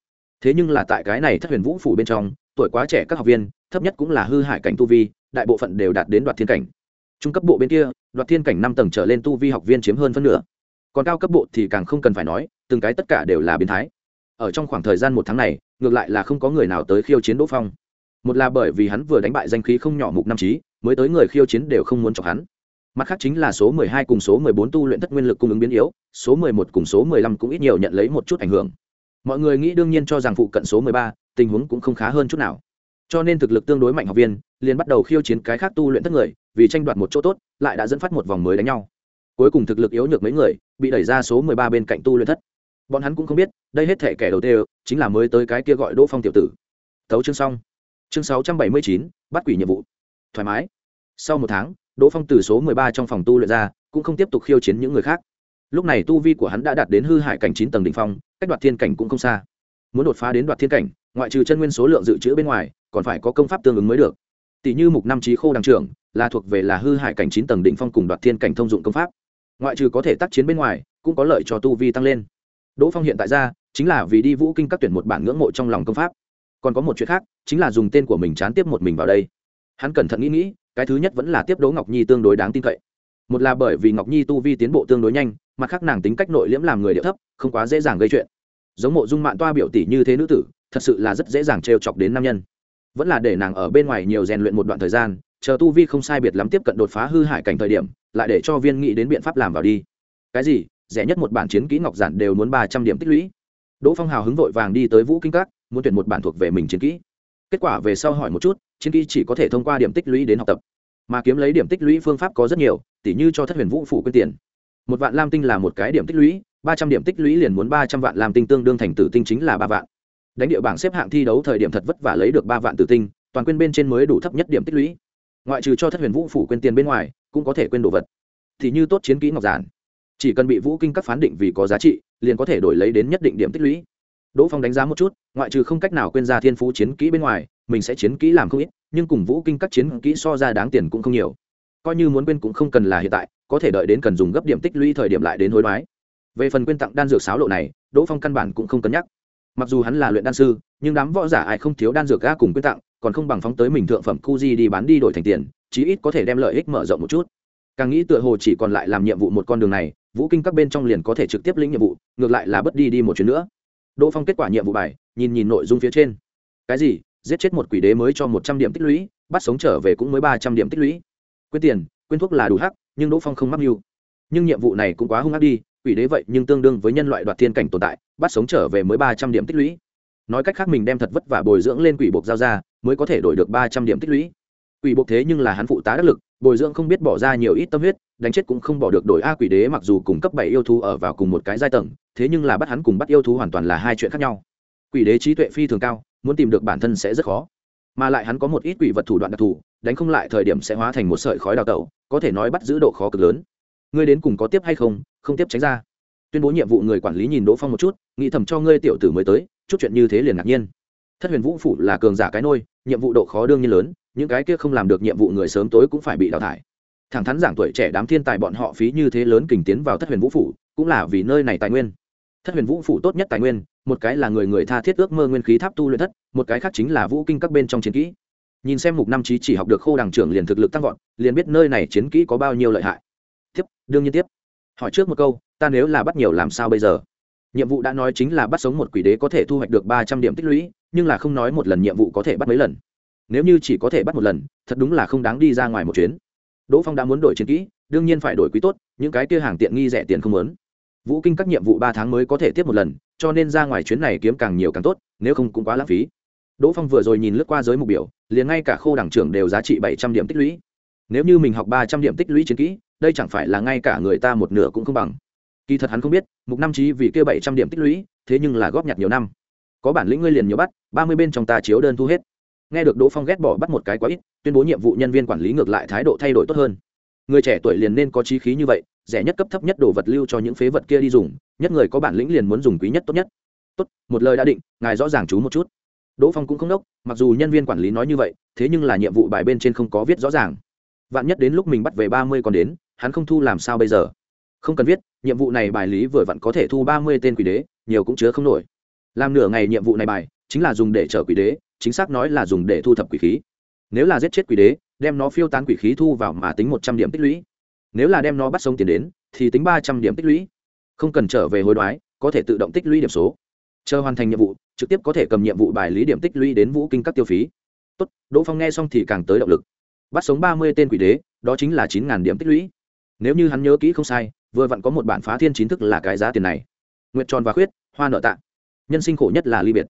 Thế nhưng là tại cái này thất huyền vũ phủ bên trong, tuổi quá trẻ các học viên, thấp nhất cũng là hư hại cảnh tu vi, đại bộ phận đều đạt đến đoạt thiên cảnh. Trung cấp bộ bên kia, đoạt thiên cảnh năm tầng trở lên tu vi học viên chiếm hơn phân nửa. Còn cao cấp bộ thì càng không cần phải nói, từng cái tất cả đều là biến thái. Ở trong khoảng thời gian một tháng này, ngược lại là không có người nào tới khiêu chiến đỗ phong. Một là bởi vì hắn vừa đánh bại danh khí không nhỏ mục năm trí mới tới người khiêu chiến đều không muốn chọc hắn mặt khác chính là số mười hai cùng số mười bốn tu luyện thất nguyên lực cung ứng biến yếu, số mười một cùng số mười lăm cũng ít nhiều nhận lấy một chút ảnh hưởng. Mọi người nghĩ đương nhiên cho rằng phụ cận số mười ba, tình huống cũng không khá hơn chút nào. Cho nên thực lực tương đối mạnh học viên, liền bắt đầu khiêu chiến cái khác tu luyện thất người, vì tranh đoạt một chỗ tốt, lại đã dẫn phát một vòng mới đánh nhau. Cuối cùng thực lực yếu nhược mấy người, bị đẩy ra số mười ba bên cạnh tu luyện thất. Bọn hắn cũng không biết, đây hết thể kẻ đầu tiên, chính là mới tới cái kia gọi đỗ phong tiểu tử. Tấu chương xong. Chương sáu trăm bảy mươi chín, bắt quỷ nhiệm vụ. Thoải mái. Sau một tháng đỗ phong từ số mười ba trong phòng tu luyện ra, cũng không tiếp tục khiêu chiến những người khác. Lúc này tu vi của hắn đã đạt đến hư hải cảnh chín tầng đ ỉ n h phong, cách đoạt thiên cảnh cũng không xa. Muốn đột phá đến đoạt thiên cảnh, ngoại trừ chân nguyên số lượng dự trữ bên ngoài, còn phải có công pháp tương ứng mới được. Tỷ như mục năm trí khô đăng trưởng, là thuộc về là hư hải cảnh chín tầng đỉnh phong cùng đoạt thiên cảnh thông dụng công pháp. Ngoại trừ có thể tác chiến bên ngoài, cũng có lợi cho tu vi tăng lên. Đỗ phong hiện tại ra, chính là vì đi vũ kinh các tuyển một bản ngưỡng mộ trong lòng công pháp. Còn có một chuyện khác, chính là dùng tên của mình chán tiếp một mình vào đây hắn cẩn thận nghĩ nghĩ, cái thứ nhất vẫn là tiếp đố ngọc nhi tương đối đáng tin cậy. Một là bởi vì ngọc nhi tu vi tiến bộ tương đối nhanh, mặt khác nàng tính cách nội liễm làm người địa thấp, không quá dễ dàng gây chuyện. Giống mộ dung mạng toa biểu tỷ như thế nữ tử, thật sự là rất dễ dàng trêu chọc đến nam nhân. Vẫn là để nàng ở bên ngoài nhiều rèn luyện một đoạn thời gian, chờ tu vi không sai biệt lắm tiếp cận đột phá hư hại cảnh thời điểm, lại để cho viên nghĩ đến biện pháp làm vào đi. Cái gì? Rẻ nhất một bản chiến kỹ ngọc giản đều muốn ba trăm điểm tích lũy. Đỗ phong hào hứng vội vàng đi tới vũ kinh các, muốn tuyển một bản thuộc về mình chiến kỹ. Kết quả về sau hỏi một chút chiến kỹ chỉ có thể thông qua điểm tích lũy đến học tập. Mà kiếm lấy điểm tích lũy phương pháp có rất nhiều, tỉ như cho thất huyền vũ phủ quyên tiền. Một vạn lam tinh là một cái điểm tích lũy, ba trăm điểm tích lũy liền muốn ba trăm vạn lam tinh tương đương thành tử tinh chính là ba vạn. Đánh địa bảng xếp hạng thi đấu thời điểm thật vất vả lấy được ba vạn tử tinh, toàn quyên bên trên mới đủ thấp nhất điểm tích lũy. Ngoại trừ cho thất huyền vũ phủ quyên tiền bên ngoài, cũng có thể quên đồ vật. Thì như tốt chiến kỹ ngọc giản. Chỉ cần bị vũ kinh các phán định vì có giá trị, liền có thể đổi lấy đến nhất định điểm tích lũy đỗ phong đánh giá một chút, ngoại trừ không cách nào quên ra thiên phú chiến kỹ bên ngoài, mình sẽ chiến kỹ làm không ít, nhưng cùng vũ kinh các chiến kỹ so ra đáng tiền cũng không nhiều. Coi như muốn quên cũng không cần là hiện tại, có thể đợi đến cần dùng gấp điểm tích lũy thời điểm lại đến hối đoái. Về phần quên tặng đan dược sáo lộ này, đỗ phong căn bản cũng không cân nhắc. Mặc dù hắn là luyện đan sư, nhưng đám võ giả ai không thiếu đan dược ga cùng quyên tặng, còn không bằng phóng tới mình thượng phẩm cu di đi bán đi đổi thành tiền, chí ít có thể đem lợi ích mở rộng một chút. Càng nghĩ tựa hồ chỉ còn lại làm nhiệm vụ một con đường này, vũ kinh các bên trong liền có thể trực tiếp lĩnh nhiệm vụ, ngược lại là bất đi đi một chuyến nữa đỗ phong kết quả nhiệm vụ bài, nhìn nhìn nội dung phía trên. Cái gì? Giết chết một quỷ đế mới cho một trăm điểm tích lũy, bắt sống trở về cũng mới ba trăm điểm tích lũy. Quyên tiền quyên thuốc là đủ hắc, nhưng đỗ phong không mắc mưu. Nhưng nhiệm vụ này cũng quá hung hắc đi, quỷ đế vậy nhưng tương đương với nhân loại đoạt thiên cảnh tồn tại, bắt sống trở về mới ba trăm điểm tích lũy. Nói cách khác mình đem thật vất vả bồi dưỡng lên quỷ buộc giao ra, mới có thể đổi được ba trăm điểm tích lũy. Quỷ buộc thế nhưng là hắn phụ tá đắc lực, bồi dưỡng không biết bỏ ra nhiều ít tâm huyết đánh chết cũng không bỏ được đổi a quỷ đế mặc dù cùng cấp bảy yêu thú ở vào cùng một cái giai tầng, thế nhưng là bắt hắn cùng bắt yêu thú hoàn toàn là hai chuyện khác nhau. Quỷ đế trí tuệ phi thường cao, muốn tìm được bản thân sẽ rất khó. Mà lại hắn có một ít quỷ vật thủ đoạn đặc thù, đánh không lại thời điểm sẽ hóa thành một sợi khói đào tẩu, có thể nói bắt giữ độ khó cực lớn. Ngươi đến cùng có tiếp hay không không tiếp tránh ra. Tuyên bố nhiệm vụ người quản lý nhìn đỗ phong một chút, nghĩ thầm cho ngươi tiểu tử mới tới, chút chuyện như thế liền ngạc nhiên. Thất huyền vũ phủ là cường giả cái nôi, nhiệm vụ độ khó đương nhiên lớn, những cái kia không làm được nhiệm vụ người sớm tối cũng phải bị đào thải thẳng thắn giảng tuổi trẻ đám thiên tài bọn họ phí như thế lớn kình tiến vào thất huyền vũ phủ, cũng là vì nơi này tài nguyên. Thất huyền vũ phủ tốt nhất tài nguyên, một cái là người người tha thiết ước mơ nguyên khí tháp tu luyện thất, một cái khác chính là vũ kinh các bên trong chiến kỹ. Nhìn xem mục năm trí chỉ học được khô đảng trưởng liền thực lực tăng vọt, liền biết nơi này chiến kỹ có bao nhiêu lợi hại. Tiếp, đương nhiên tiếp. Hỏi trước một câu, ta nếu là bắt nhiều làm sao bây giờ? Nhiệm vụ đã nói chính là bắt sống một quỷ đế có thể thu hoạch được ba trăm điểm tích lũy, nhưng là không nói một lần nhiệm vụ có thể bắt mấy lần. Nếu như chỉ có thể bắt một lần, thật đúng là không đáng đi ra ngoài một chuyến đỗ phong đã muốn đổi chiến kỹ, đương nhiên phải đổi quý tốt, những cái kia hàng tiện nghi rẻ tiền không lớn vũ kinh các nhiệm vụ ba tháng mới có thể tiếp một lần, cho nên ra ngoài chuyến này kiếm càng nhiều càng tốt, nếu không cũng quá lãng phí. Đỗ phong vừa rồi nhìn lướt qua giới mục biểu, liền ngay cả khô đảng trưởng đều giá trị bảy trăm điểm tích lũy. Nếu như mình học ba trăm điểm tích lũy chiến kỹ, đây chẳng phải là ngay cả người ta một nửa cũng không bằng. Kỳ thật hắn không biết, mục năm trí vì kêu bảy trăm điểm tích lũy, thế nhưng là góp nhặt nhiều năm. Có bản lĩnh ngươi liền nhiều bắt, ba mươi bên trong ta chiếu đơn thu hết nghe được đỗ phong ghét bỏ bắt một cái quá ít, tuyên bố nhiệm vụ nhân viên quản lý ngược lại thái độ thay đổi tốt hơn. Người trẻ tuổi liền nên có trí khí như vậy, rẻ nhất cấp thấp nhất đồ vật lưu cho những phế vật kia đi dùng, nhất người có bản lĩnh liền muốn dùng quý nhất tốt nhất. Tốt, một lời đã định, ngài rõ ràng chú một chút. Đỗ phong cũng không đốc, mặc dù nhân viên quản lý nói như vậy, thế nhưng là nhiệm vụ bài bên trên không có viết rõ ràng. Vạn nhất đến lúc mình bắt về ba mươi còn đến, hắn không thu làm sao bây giờ? Không cần viết, nhiệm vụ này bài lý vừa vặn có thể thu ba mươi tên quỷ đế, nhiều cũng chứa không nổi. Làm nửa ngày nhiệm vụ này bài, chính là dùng để chở quỷ đế chính xác nói là dùng để thu thập quỷ khí. Nếu là giết chết quỷ đế, đem nó phiêu tán quỷ khí thu vào mà tính một trăm điểm tích lũy. Nếu là đem nó bắt sống tiền đến, thì tính ba trăm điểm tích lũy. Không cần trở về hối đoái, có thể tự động tích lũy điểm số. Chờ hoàn thành nhiệm vụ, trực tiếp có thể cầm nhiệm vụ bài lý điểm tích lũy đến vũ kinh các tiêu phí. Tốt, đỗ phong nghe xong thì càng tới động lực. Bắt sống ba mươi tên quỷ đế, đó chính là chín điểm tích lũy. Nếu như hắn nhớ kỹ không sai, vừa vặn có một bản phá thiên chính thức là cái giá tiền này. Nguyệt tròn và khuyết, hoa nợ tạ. Nhân sinh khổ nhất là ly biệt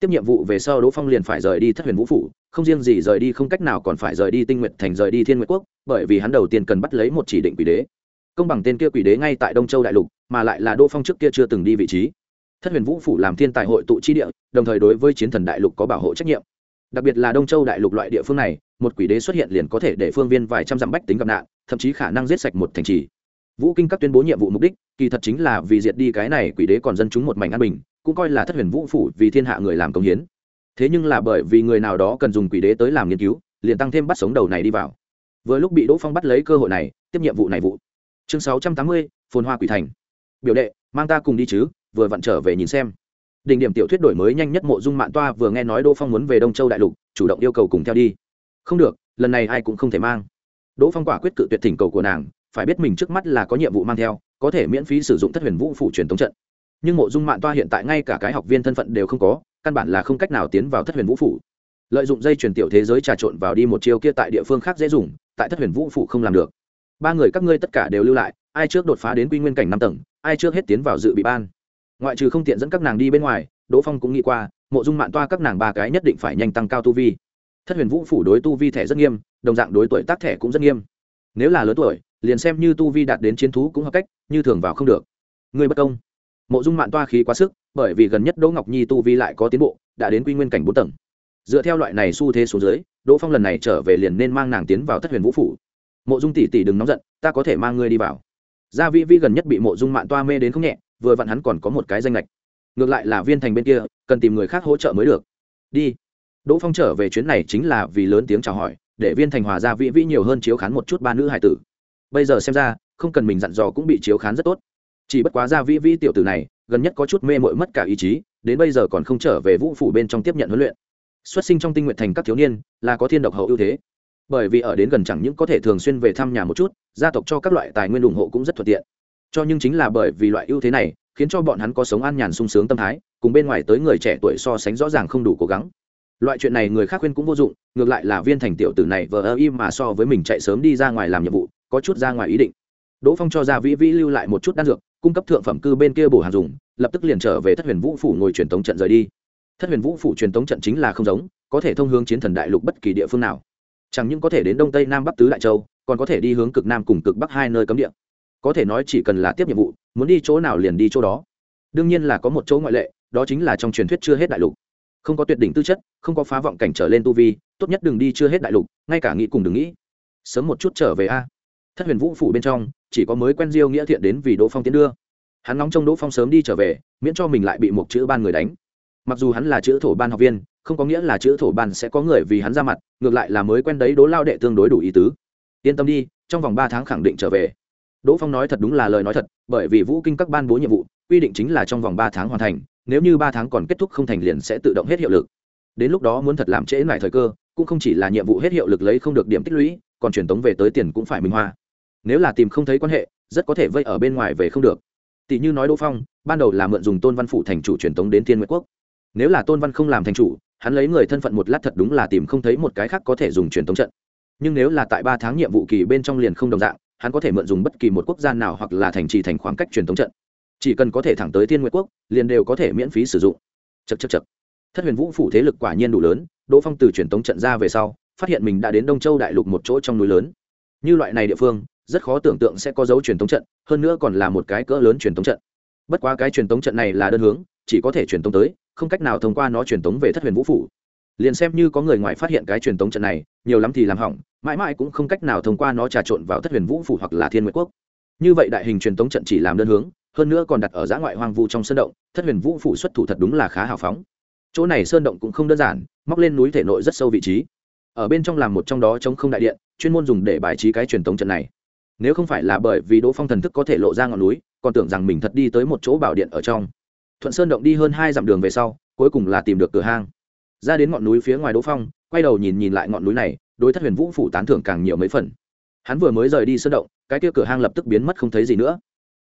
tiếp nhiệm vụ về sau đỗ phong liền phải rời đi thất huyền vũ phủ, không riêng gì rời đi không cách nào còn phải rời đi tinh nguyện thành, rời đi thiên nguyệt quốc, bởi vì hắn đầu tiên cần bắt lấy một chỉ định quỷ đế. Công bằng tên kia quỷ đế ngay tại đông châu đại lục, mà lại là đỗ phong trước kia chưa từng đi vị trí. Thất huyền vũ phủ làm thiên tài hội tụ chi địa, đồng thời đối với chiến thần đại lục có bảo hộ trách nhiệm. Đặc biệt là đông châu đại lục loại địa phương này, một quỷ đế xuất hiện liền có thể để phương viên vài trăm dặm bách tính gặp nạn, thậm chí khả năng giết sạch một thành trì. Vũ kinh các tuyên bố nhiệm vụ mục đích, kỳ thật chính là vì diệt đi cái này quỷ đế còn dân chúng một mảnh an bình cũng coi là thất huyền vũ phủ vì thiên hạ người làm công hiến. Thế nhưng là bởi vì người nào đó cần dùng quỷ đế tới làm nghiên cứu, liền tăng thêm bắt sống đầu này đi vào. Vừa lúc bị đỗ phong bắt lấy cơ hội này, tiếp nhiệm vụ này vụ. Chương sáu trăm tám mươi, phồn hoa quỷ thành. Biểu đệ, mang ta cùng đi chứ, vừa vặn trở về nhìn xem. Đỉnh điểm tiểu thuyết đổi mới nhanh nhất mộ dung mạng toa vừa nghe nói đỗ phong muốn về đông châu đại lục, chủ động yêu cầu cùng theo đi. Không được, lần này ai cũng không thể mang. Đỗ phong quả quyết cự tuyệt thỉnh cầu của nàng, phải biết mình trước mắt là có nhiệm vụ mang theo, có thể miễn phí sử dụng thất huyền vũ phủ truyền thống trận nhưng mộ dung mạng toa hiện tại ngay cả cái học viên thân phận đều không có, căn bản là không cách nào tiến vào thất huyền vũ phủ. Lợi dụng dây truyền tiểu thế giới trà trộn vào đi một chiêu kia tại địa phương khác dễ dùng, tại thất huyền vũ phủ không làm được. Ba người các ngươi tất cả đều lưu lại, ai trước đột phá đến quy nguyên cảnh năm tầng, ai trước hết tiến vào dự bị ban. Ngoại trừ không tiện dẫn các nàng đi bên ngoài, đỗ phong cũng nghĩ qua, mộ dung mạng toa các nàng ba cái nhất định phải nhanh tăng cao tu vi. Thất huyền vũ phủ đối tu vi thẻ rất nghiêm, đồng dạng đối tuổi tác thẻ cũng rất nghiêm. Nếu là lớn tuổi, liền xem như tu vi đạt đến chiến thú cũng hợp cách, như thường vào không được. Người bất công mộ dung Mạn toa khí quá sức, bởi vì gần nhất đỗ ngọc nhi tu vi lại có tiến bộ, đã đến quy nguyên cảnh bốn tầng. Dựa theo loại này xu thế xuống dưới, đỗ phong lần này trở về liền nên mang nàng tiến vào thất huyền vũ phủ. Mộ dung tỷ tỷ đừng nóng giận, ta có thể mang ngươi đi vào. Gia vi vi gần nhất bị mộ dung Mạn toa mê đến không nhẹ, vừa vặn hắn còn có một cái danh lệch ngược lại là viên thành bên kia, cần tìm người khác hỗ trợ mới được. Đi. Đỗ phong trở về chuyến này chính là vì lớn tiếng chào hỏi, để viên thành hòa gia vĩ vĩ nhiều hơn chiếu khán một chút ba nữ hải tử. Bây giờ xem ra, không cần mình dặn dò cũng bị chiếu khán rất tốt chỉ bất quá ra vĩ vĩ tiểu tử này, gần nhất có chút mê mội mất cả ý chí, đến bây giờ còn không trở về vũ phủ bên trong tiếp nhận huấn luyện. Xuất sinh trong tinh nguyện thành các thiếu niên, là có thiên độc hậu ưu thế. Bởi vì ở đến gần chẳng những có thể thường xuyên về thăm nhà một chút, gia tộc cho các loại tài nguyên ủng hộ cũng rất thuận tiện. Cho nhưng chính là bởi vì loại ưu thế này, khiến cho bọn hắn có sống an nhàn sung sướng tâm thái, cùng bên ngoài tới người trẻ tuổi so sánh rõ ràng không đủ cố gắng. Loại chuyện này người khác khuyên cũng vô dụng, ngược lại là viên thành tiểu tử này vờ ơ im mà so với mình chạy sớm đi ra ngoài làm nhiệm vụ, có chút ra ngoài ý định đỗ phong cho ra vĩ vĩ lưu lại một chút đan dược, cung cấp thượng phẩm cư bên kia bổ hàng dùng, lập tức liền trở về thất huyền vũ phủ ngồi truyền tống trận rời đi. Thất huyền vũ phủ truyền tống trận chính là không giống, có thể thông hướng chiến thần đại lục bất kỳ địa phương nào. Chẳng những có thể đến đông tây nam bắc tứ đại châu, còn có thể đi hướng cực nam cùng cực bắc hai nơi cấm địa. Có thể nói chỉ cần là tiếp nhiệm vụ, muốn đi chỗ nào liền đi chỗ đó. Đương nhiên là có một chỗ ngoại lệ, đó chính là trong truyền thuyết chưa hết đại lục. Không có tuyệt đỉnh tư chất, không có phá vọng cảnh trở lên tu vi, tốt nhất đừng đi chưa hết đại lục, ngay cả nghĩ cùng đừng nghĩ. Sớm một chút trở về a. Thất huyền vũ phủ bên trong chỉ có mới quen diêu nghĩa thiện đến vì đỗ phong tiến đưa. Hắn nóng trong đỗ phong sớm đi trở về, miễn cho mình lại bị một chữ ban người đánh. Mặc dù hắn là chữ thổ ban học viên, không có nghĩa là chữ thổ ban sẽ có người vì hắn ra mặt, ngược lại là mới quen đấy đỗ lao đệ tương đối đủ ý tứ. Yên tâm đi, trong vòng ba tháng khẳng định trở về. Đỗ phong nói thật đúng là lời nói thật, bởi vì vũ kinh các ban bố nhiệm vụ, quy định chính là trong vòng ba tháng hoàn thành, nếu như ba tháng còn kết thúc không thành liền sẽ tự động hết hiệu lực. Đến lúc đó muốn thật làm trễ lại thời cơ, cũng không chỉ là nhiệm vụ hết hiệu lực lấy không được điểm tích lũy, còn truyền tống về tới tiền cũng phải minh hoa nếu là tìm không thấy quan hệ, rất có thể vây ở bên ngoài về không được. Tỷ như nói đỗ phong, ban đầu là mượn dùng tôn văn phủ thành chủ truyền tống đến thiên nguyệt quốc. Nếu là tôn văn không làm thành chủ, hắn lấy người thân phận một lát thật đúng là tìm không thấy một cái khác có thể dùng truyền tống trận. Nhưng nếu là tại ba tháng nhiệm vụ kỳ bên trong liền không đồng dạng, hắn có thể mượn dùng bất kỳ một quốc gia nào hoặc là thành trì thành khoảng cách truyền tống trận. Chỉ cần có thể thẳng tới thiên nguyệt quốc, liền đều có thể miễn phí sử dụng. Chật chật chật thất huyền vũ phủ thế lực quả nhiên đủ lớn, đỗ phong từ truyền tống trận ra về sau, phát hiện mình đã đến đông châu đại lục một chỗ trong núi lớn. Như loại này địa phương rất khó tưởng tượng sẽ có dấu truyền thống trận, hơn nữa còn là một cái cỡ lớn truyền thống trận. Bất quá cái truyền thống trận này là đơn hướng, chỉ có thể truyền thống tới, không cách nào thông qua nó truyền thống về thất huyền vũ phủ. Liền xem như có người ngoài phát hiện cái truyền thống trận này, nhiều lắm thì làm hỏng, mãi mãi cũng không cách nào thông qua nó trà trộn vào thất huyền vũ phủ hoặc là thiên nguyệt quốc. Như vậy đại hình truyền thống trận chỉ làm đơn hướng, hơn nữa còn đặt ở giã ngoại hoang vu trong sơn động, thất huyền vũ phủ xuất thủ thật đúng là khá hào phóng. Chỗ này sơn động cũng không đơn giản móc lên núi thể nội rất sâu vị trí. Ở bên trong làm một trong đó chống không đại điện, chuyên môn dùng để bài trí cái truyền thống trận này nếu không phải là bởi vì đỗ phong thần thức có thể lộ ra ngọn núi, còn tưởng rằng mình thật đi tới một chỗ bảo điện ở trong. Thuận sơn động đi hơn hai dặm đường về sau, cuối cùng là tìm được cửa hang. Ra đến ngọn núi phía ngoài đỗ phong, quay đầu nhìn nhìn lại ngọn núi này, đối thất huyền vũ phủ tán thưởng càng nhiều mấy phần. Hắn vừa mới rời đi sơn động, cái kia cửa hang lập tức biến mất không thấy gì nữa.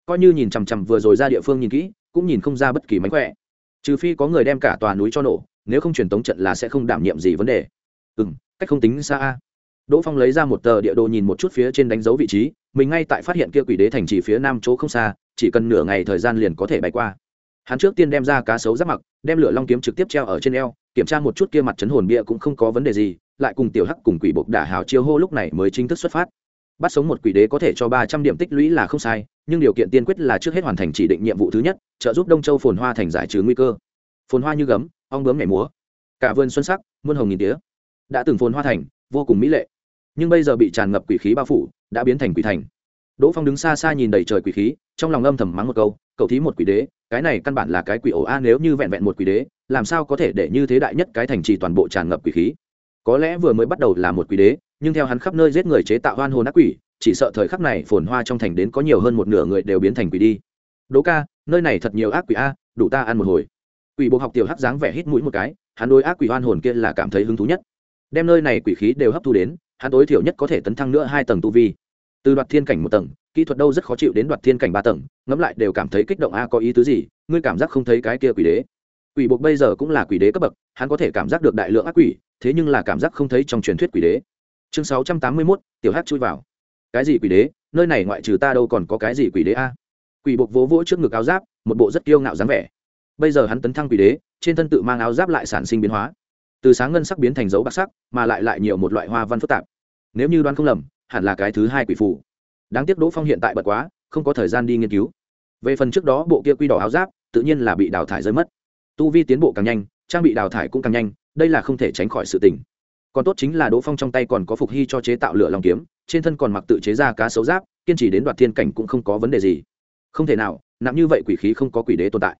Coi như nhìn chằm chằm vừa rồi ra địa phương nhìn kỹ, cũng nhìn không ra bất kỳ mánh khỏe. Trừ phi có người đem cả tòa núi cho nổ, nếu không truyền tống trận là sẽ không đảm nhiệm gì vấn đề. Ừ cách không tính xa a đỗ phong lấy ra một tờ địa đồ nhìn một chút phía trên đánh dấu vị trí, mình ngay tại phát hiện kia quỷ đế thành chỉ phía nam chỗ không xa, chỉ cần nửa ngày thời gian liền có thể bay qua. Hắn trước tiên đem ra cá sấu giáp mặc, đem lửa long kiếm trực tiếp treo ở trên eo, kiểm tra một chút kia mặt chấn hồn bia cũng không có vấn đề gì, lại cùng tiểu hắc cùng quỷ bộc đả hào chiêu hô lúc này mới chính thức xuất phát. Bắt sống một quỷ đế có thể cho ba trăm điểm tích lũy là không sai, nhưng điều kiện tiên quyết là trước hết hoàn thành chỉ định nhiệm vụ thứ nhất, trợ giúp đông châu phồn hoa thành giải trừ nguy cơ. Phồn hoa như gấm, ong bướm nhảy múa. Cả vườn xuân sắc, muôn hồng nghìn tía. Đã từng phồn hoa thành, vô cùng mỹ lệ nhưng bây giờ bị tràn ngập quỷ khí bao phủ, đã biến thành quỷ thành. Đỗ phong đứng xa xa nhìn đầy trời quỷ khí, trong lòng âm thầm mắng một câu, cậu thí một quỷ đế, cái này căn bản là cái quỷ ổ a, nếu như vẹn vẹn một quỷ đế, làm sao có thể để như thế đại nhất cái thành trì toàn bộ tràn ngập quỷ khí? Có lẽ vừa mới bắt đầu là một quỷ đế, nhưng theo hắn khắp nơi giết người chế tạo hoan hồn ác quỷ, chỉ sợ thời khắc này phồn hoa trong thành đến có nhiều hơn một nửa người đều biến thành quỷ đi. Đỗ ca, nơi này thật nhiều ác quỷ a, đủ ta ăn một hồi. Quỷ bộ học tiểu hắc dáng vẻ hít mũi một cái, hắn đối ác quỷ hoan hồn kia là cảm thấy hứng thú nhất. Đem nơi này quỷ khí đều hấp thu đến hắn tối thiểu nhất có thể tấn thăng nữa hai tầng tu vi. Từ đoạt thiên cảnh một tầng, kỹ thuật đâu rất khó chịu đến đoạt thiên cảnh ba tầng, ngẫm lại đều cảm thấy kích động, a, có ý tứ gì? Ngươi cảm giác không thấy cái kia quỷ đế. Quỷ buộc bây giờ cũng là quỷ đế cấp bậc, hắn có thể cảm giác được đại lượng ác quỷ, thế nhưng là cảm giác không thấy trong truyền thuyết quỷ đế. Chương sáu trăm tám mươi mốt, tiểu hát chui vào. Cái gì quỷ đế? Nơi này ngoại trừ ta đâu còn có cái gì quỷ đế a? Quỷ buộc vỗ vỗ trước ngực áo giáp, một bộ rất kiêu ngạo dáng vẻ. Bây giờ hắn tấn thăng quỷ đế, trên thân tự mang áo giáp lại sản sinh biến hóa từ sáng ngân sắc biến thành dấu bạc sắc, mà lại lại nhiều một loại hoa văn phức tạp. Nếu như đoán không lầm, hẳn là cái thứ hai quỷ phù. Đáng tiếc đỗ phong hiện tại bật quá, không có thời gian đi nghiên cứu. Về phần trước đó bộ kia quy đỏ áo giáp, tự nhiên là bị đào thải rơi mất. Tu vi tiến bộ càng nhanh, trang bị đào thải cũng càng nhanh, đây là không thể tránh khỏi sự tình. Còn tốt chính là đỗ phong trong tay còn có phục hy cho chế tạo lửa lòng kiếm, trên thân còn mặc tự chế ra cá sấu giáp, kiên trì đến đoạt thiên cảnh cũng không có vấn đề gì. Không thể nào, nặng như vậy quỷ khí không có quỷ đế tồn tại.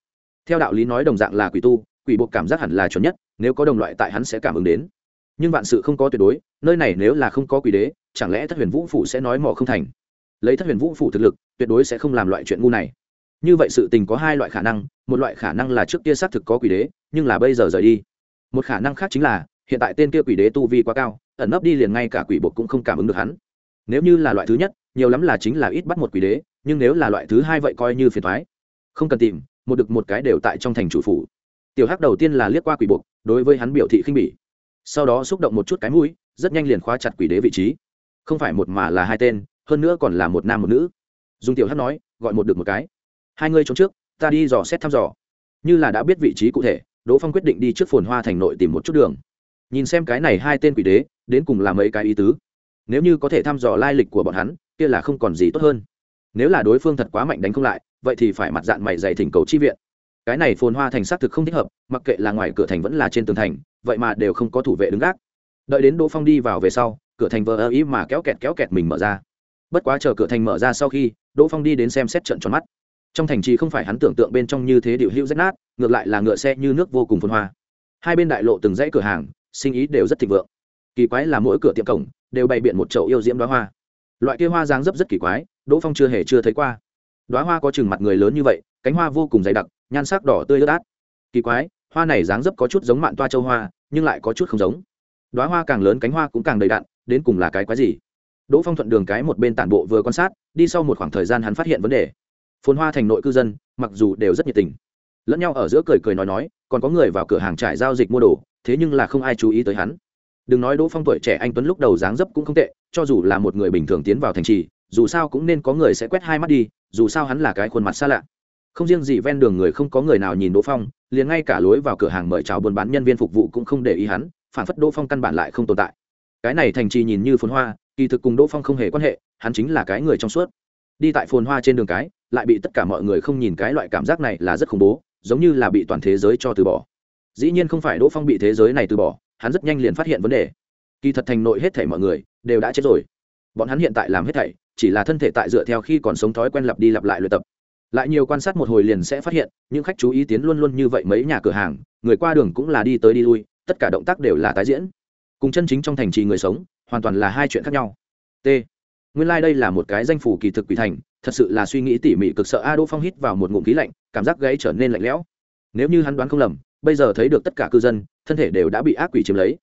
Theo đạo lý nói đồng dạng là quỷ tu quỷ buộc cảm giác hẳn là chuẩn nhất, nếu có đồng loại tại hắn sẽ cảm ứng đến. Nhưng vạn sự không có tuyệt đối, nơi này nếu là không có quỷ đế, chẳng lẽ thất huyền vũ phủ sẽ nói mò không thành? Lấy thất huyền vũ phủ thực lực, tuyệt đối sẽ không làm loại chuyện ngu này. Như vậy sự tình có hai loại khả năng, một loại khả năng là trước kia xác thực có quỷ đế, nhưng là bây giờ rời đi. Một khả năng khác chính là, hiện tại tên kia quỷ đế tu vi quá cao, ẩn nấp đi liền ngay cả quỷ buộc cũng không cảm ứng được hắn. Nếu như là loại thứ nhất, nhiều lắm là chính là ít bắt một quỷ đế, nhưng nếu là loại thứ hai vậy coi như phiền thoái không cần tìm, một được một cái đều tại trong thành chủ phủ tiểu hắc đầu tiên là liếc qua quỷ buộc, đối với hắn biểu thị khinh bỉ. Sau đó xúc động một chút cái mũi, rất nhanh liền khóa chặt quỷ đế vị trí. Không phải một mà là hai tên, hơn nữa còn là một nam một nữ. Dùng tiểu hắc nói, gọi một được một cái. Hai ngươi trốn trước, ta đi dò xét thăm dò. Như là đã biết vị trí cụ thể, đỗ phong quyết định đi trước phồn hoa thành nội tìm một chút đường. Nhìn xem cái này hai tên quỷ đế, đến cùng là mấy cái ý tứ. Nếu như có thể thăm dò lai lịch của bọn hắn, kia là không còn gì tốt hơn. Nếu là đối phương thật quá mạnh đánh không lại, vậy thì phải mặt dạng mày dày thỉnh cầu chi viện cái này phồn hoa thành xác thực không thích hợp, mặc kệ là ngoài cửa thành vẫn là trên tường thành, vậy mà đều không có thủ vệ đứng gác. Đợi đến đỗ phong đi vào về sau, cửa thành vờ ơ ý mà kéo kẹt kéo kẹt mình mở ra. Bất quá chờ cửa thành mở ra sau khi, đỗ phong đi đến xem xét trận tròn mắt. Trong thành trì không phải hắn tưởng tượng bên trong như thế điệu hữu rách nát, ngược lại là ngựa xe như nước vô cùng phồn hoa. Hai bên đại lộ từng dãy cửa hàng, sinh ý đều rất thịnh vượng. Kỳ quái là mỗi cửa tiệm cổng đều bày biện một chậu yêu diễm đoá hoa. Loại kia hoa dáng dấp rất kỳ quái, đỗ phong chưa hề chưa thấy qua. Đoá hoa có chừng mặt người lớn như vậy, cánh hoa vô cùng dày đặc nhan sắc đỏ tươi ướt át. Kỳ quái, hoa này dáng dấp có chút giống mạn toa châu hoa, nhưng lại có chút không giống. Đoá hoa càng lớn cánh hoa cũng càng đầy đặn, đến cùng là cái quái gì? Đỗ phong thuận đường cái một bên tản bộ vừa quan sát, đi sau một khoảng thời gian hắn phát hiện vấn đề. Phồn hoa thành nội cư dân, mặc dù đều rất nhiệt tình. Lẫn nhau ở giữa cười cười nói nói, còn có người vào cửa hàng trải giao dịch mua đồ, thế nhưng là không ai chú ý tới hắn. Đừng nói đỗ phong tuổi trẻ anh tuấn lúc đầu dáng dấp cũng không tệ, cho dù là một người bình thường tiến vào thành trì, dù sao cũng nên có người sẽ quét hai mắt đi, dù sao hắn là cái khuôn mặt xa lạ không riêng gì ven đường người không có người nào nhìn đỗ phong, liền ngay cả lối vào cửa hàng mời chào buôn bán nhân viên phục vụ cũng không để ý hắn, phản phất đỗ phong căn bản lại không tồn tại. Cái này thành trì nhìn như phồn hoa, kỳ thực cùng đỗ phong không hề quan hệ, hắn chính là cái người trong suốt. Đi tại phồn hoa trên đường cái, lại bị tất cả mọi người không nhìn cái loại cảm giác này là rất khủng bố, giống như là bị toàn thế giới cho từ bỏ. Dĩ nhiên không phải đỗ phong bị thế giới này từ bỏ, hắn rất nhanh liền phát hiện vấn đề. Kỳ thật thành nội hết thảy mọi người đều đã chết rồi. Bọn hắn hiện tại làm hết thảy, chỉ là thân thể tại dựa theo khi còn sống thói quen lặp đi lặp lại luyện tập lại nhiều quan sát một hồi liền sẽ phát hiện, những khách chú ý tiến luôn luôn như vậy mấy nhà cửa hàng, người qua đường cũng là đi tới đi lui, tất cả động tác đều là tái diễn. Cùng chân chính trong thành trì người sống, hoàn toàn là hai chuyện khác nhau. T. Nguyên lai、like、đây là một cái danh phủ kỳ thực quỷ thành, thật sự là suy nghĩ tỉ mỉ cực sợ a đỗ phong hít vào một ngụm khí lạnh, cảm giác gãy trở nên lạnh lẽo. Nếu như hắn đoán không lầm, bây giờ thấy được tất cả cư dân, thân thể đều đã bị ác quỷ chiếm lấy.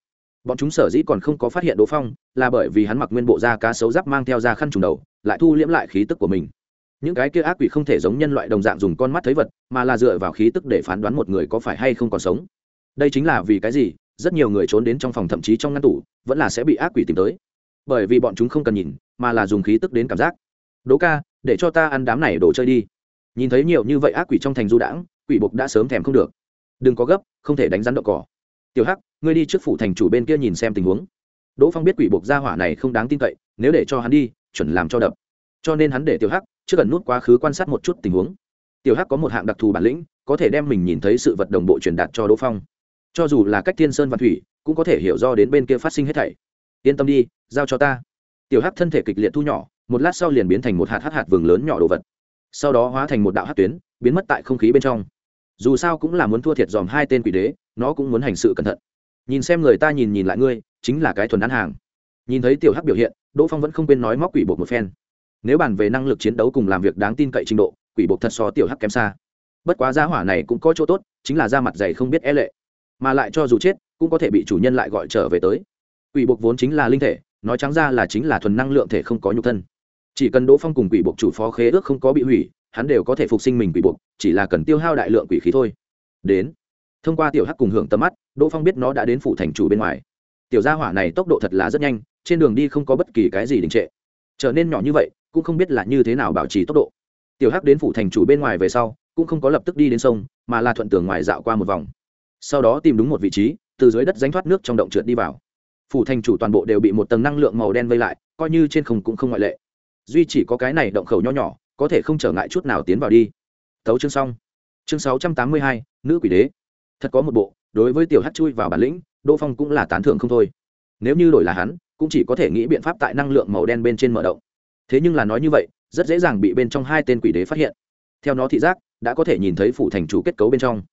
Bọn chúng sở dĩ còn không có phát hiện đỗ phong, là bởi vì hắn mặc nguyên bộ da cá sấu giáp mang theo da khăn trùng đầu, lại thu liễm lại khí tức của mình những cái kia ác quỷ không thể giống nhân loại đồng dạng dùng con mắt thấy vật, mà là dựa vào khí tức để phán đoán một người có phải hay không còn sống. Đây chính là vì cái gì, rất nhiều người trốn đến trong phòng thậm chí trong ngăn tủ, vẫn là sẽ bị ác quỷ tìm tới. Bởi vì bọn chúng không cần nhìn, mà là dùng khí tức đến cảm giác. Đỗ ca, để cho ta ăn đám này đồ chơi đi. Nhìn thấy nhiều như vậy ác quỷ trong thành du đãng, quỷ bục đã sớm thèm không được. Đừng có gấp, không thể đánh rắn đậu cỏ. Tiểu hắc, ngươi đi trước phủ thành chủ bên kia nhìn xem tình huống. Đỗ phong biết quỷ buộc gia hỏa này không đáng tin cậy, nếu để cho hắn đi, chuẩn làm cho đập. Cho nên hắn để tiểu hắc trước cần nút quá khứ quan sát một chút tình huống. Tiểu hắc có một hạng đặc thù bản lĩnh, có thể đem mình nhìn thấy sự vật đồng bộ truyền đạt cho đỗ phong. Cho dù là cách thiên sơn và thủy, cũng có thể hiểu do đến bên kia phát sinh hết thảy. Yên tâm đi, giao cho ta. Tiểu hắc thân thể kịch liệt thu nhỏ, một lát sau liền biến thành một hạt hạt hạt vừng lớn nhỏ đồ vật. Sau đó hóa thành một đạo hắc tuyến, biến mất tại không khí bên trong. Dù sao cũng là muốn thua thiệt dòm hai tên quỷ đế, nó cũng muốn hành sự cẩn thận. Nhìn xem người ta nhìn nhìn lại ngươi, chính là cái thuần ăn hàng. Nhìn thấy tiểu hắc biểu hiện, đỗ phong vẫn không quên nói móc quỷ buộc một phen nếu bàn về năng lực chiến đấu cùng làm việc đáng tin cậy trình độ, quỷ buộc thật so tiểu hắc kém xa. Bất quá gia hỏa này cũng có chỗ tốt, chính là da mặt dày không biết e lệ. Mà lại cho dù chết, cũng có thể bị chủ nhân lại gọi trở về tới. Quỷ buộc vốn chính là linh thể, nói trắng ra là chính là thuần năng lượng thể không có nhục thân. Chỉ cần đỗ phong cùng quỷ buộc chủ phó khế ước không có bị hủy, hắn đều có thể phục sinh mình quỷ buộc, chỉ là cần tiêu hao đại lượng quỷ khí thôi. Đến, thông qua tiểu hắc cùng hưởng tầm mắt, đỗ phong biết nó đã đến phủ thành chủ bên ngoài. Tiểu gia hỏa này tốc độ thật là rất nhanh, trên đường đi không có bất kỳ cái gì đình trệ. Trở nên nhỏ như vậy cũng không biết là như thế nào bảo trì tốc độ. Tiểu hắc đến phủ thành chủ bên ngoài về sau, cũng không có lập tức đi đến sông, mà là thuận tường ngoài dạo qua một vòng. Sau đó tìm đúng một vị trí, từ dưới đất ránh thoát nước trong động trượt đi vào. Phủ thành chủ toàn bộ đều bị một tầng năng lượng màu đen vây lại, coi như trên không cũng không ngoại lệ. Duy chỉ có cái này động khẩu nho nhỏ, có thể không trở ngại chút nào tiến vào đi. Thấu chương xong. Chương sáu trăm tám mươi hai, nữ quỷ đế. Thật có một bộ, đối với tiểu hát chui vào bản lĩnh, đỗ phong cũng là tán thưởng không thôi. Nếu như đổi là hắn, cũng chỉ có thể nghĩ biện pháp tại năng lượng màu đen bên trên mở động thế nhưng là nói như vậy, rất dễ dàng bị bên trong hai tên quỷ đế phát hiện. Theo nó thị giác, đã có thể nhìn thấy phủ thành chủ kết cấu bên trong.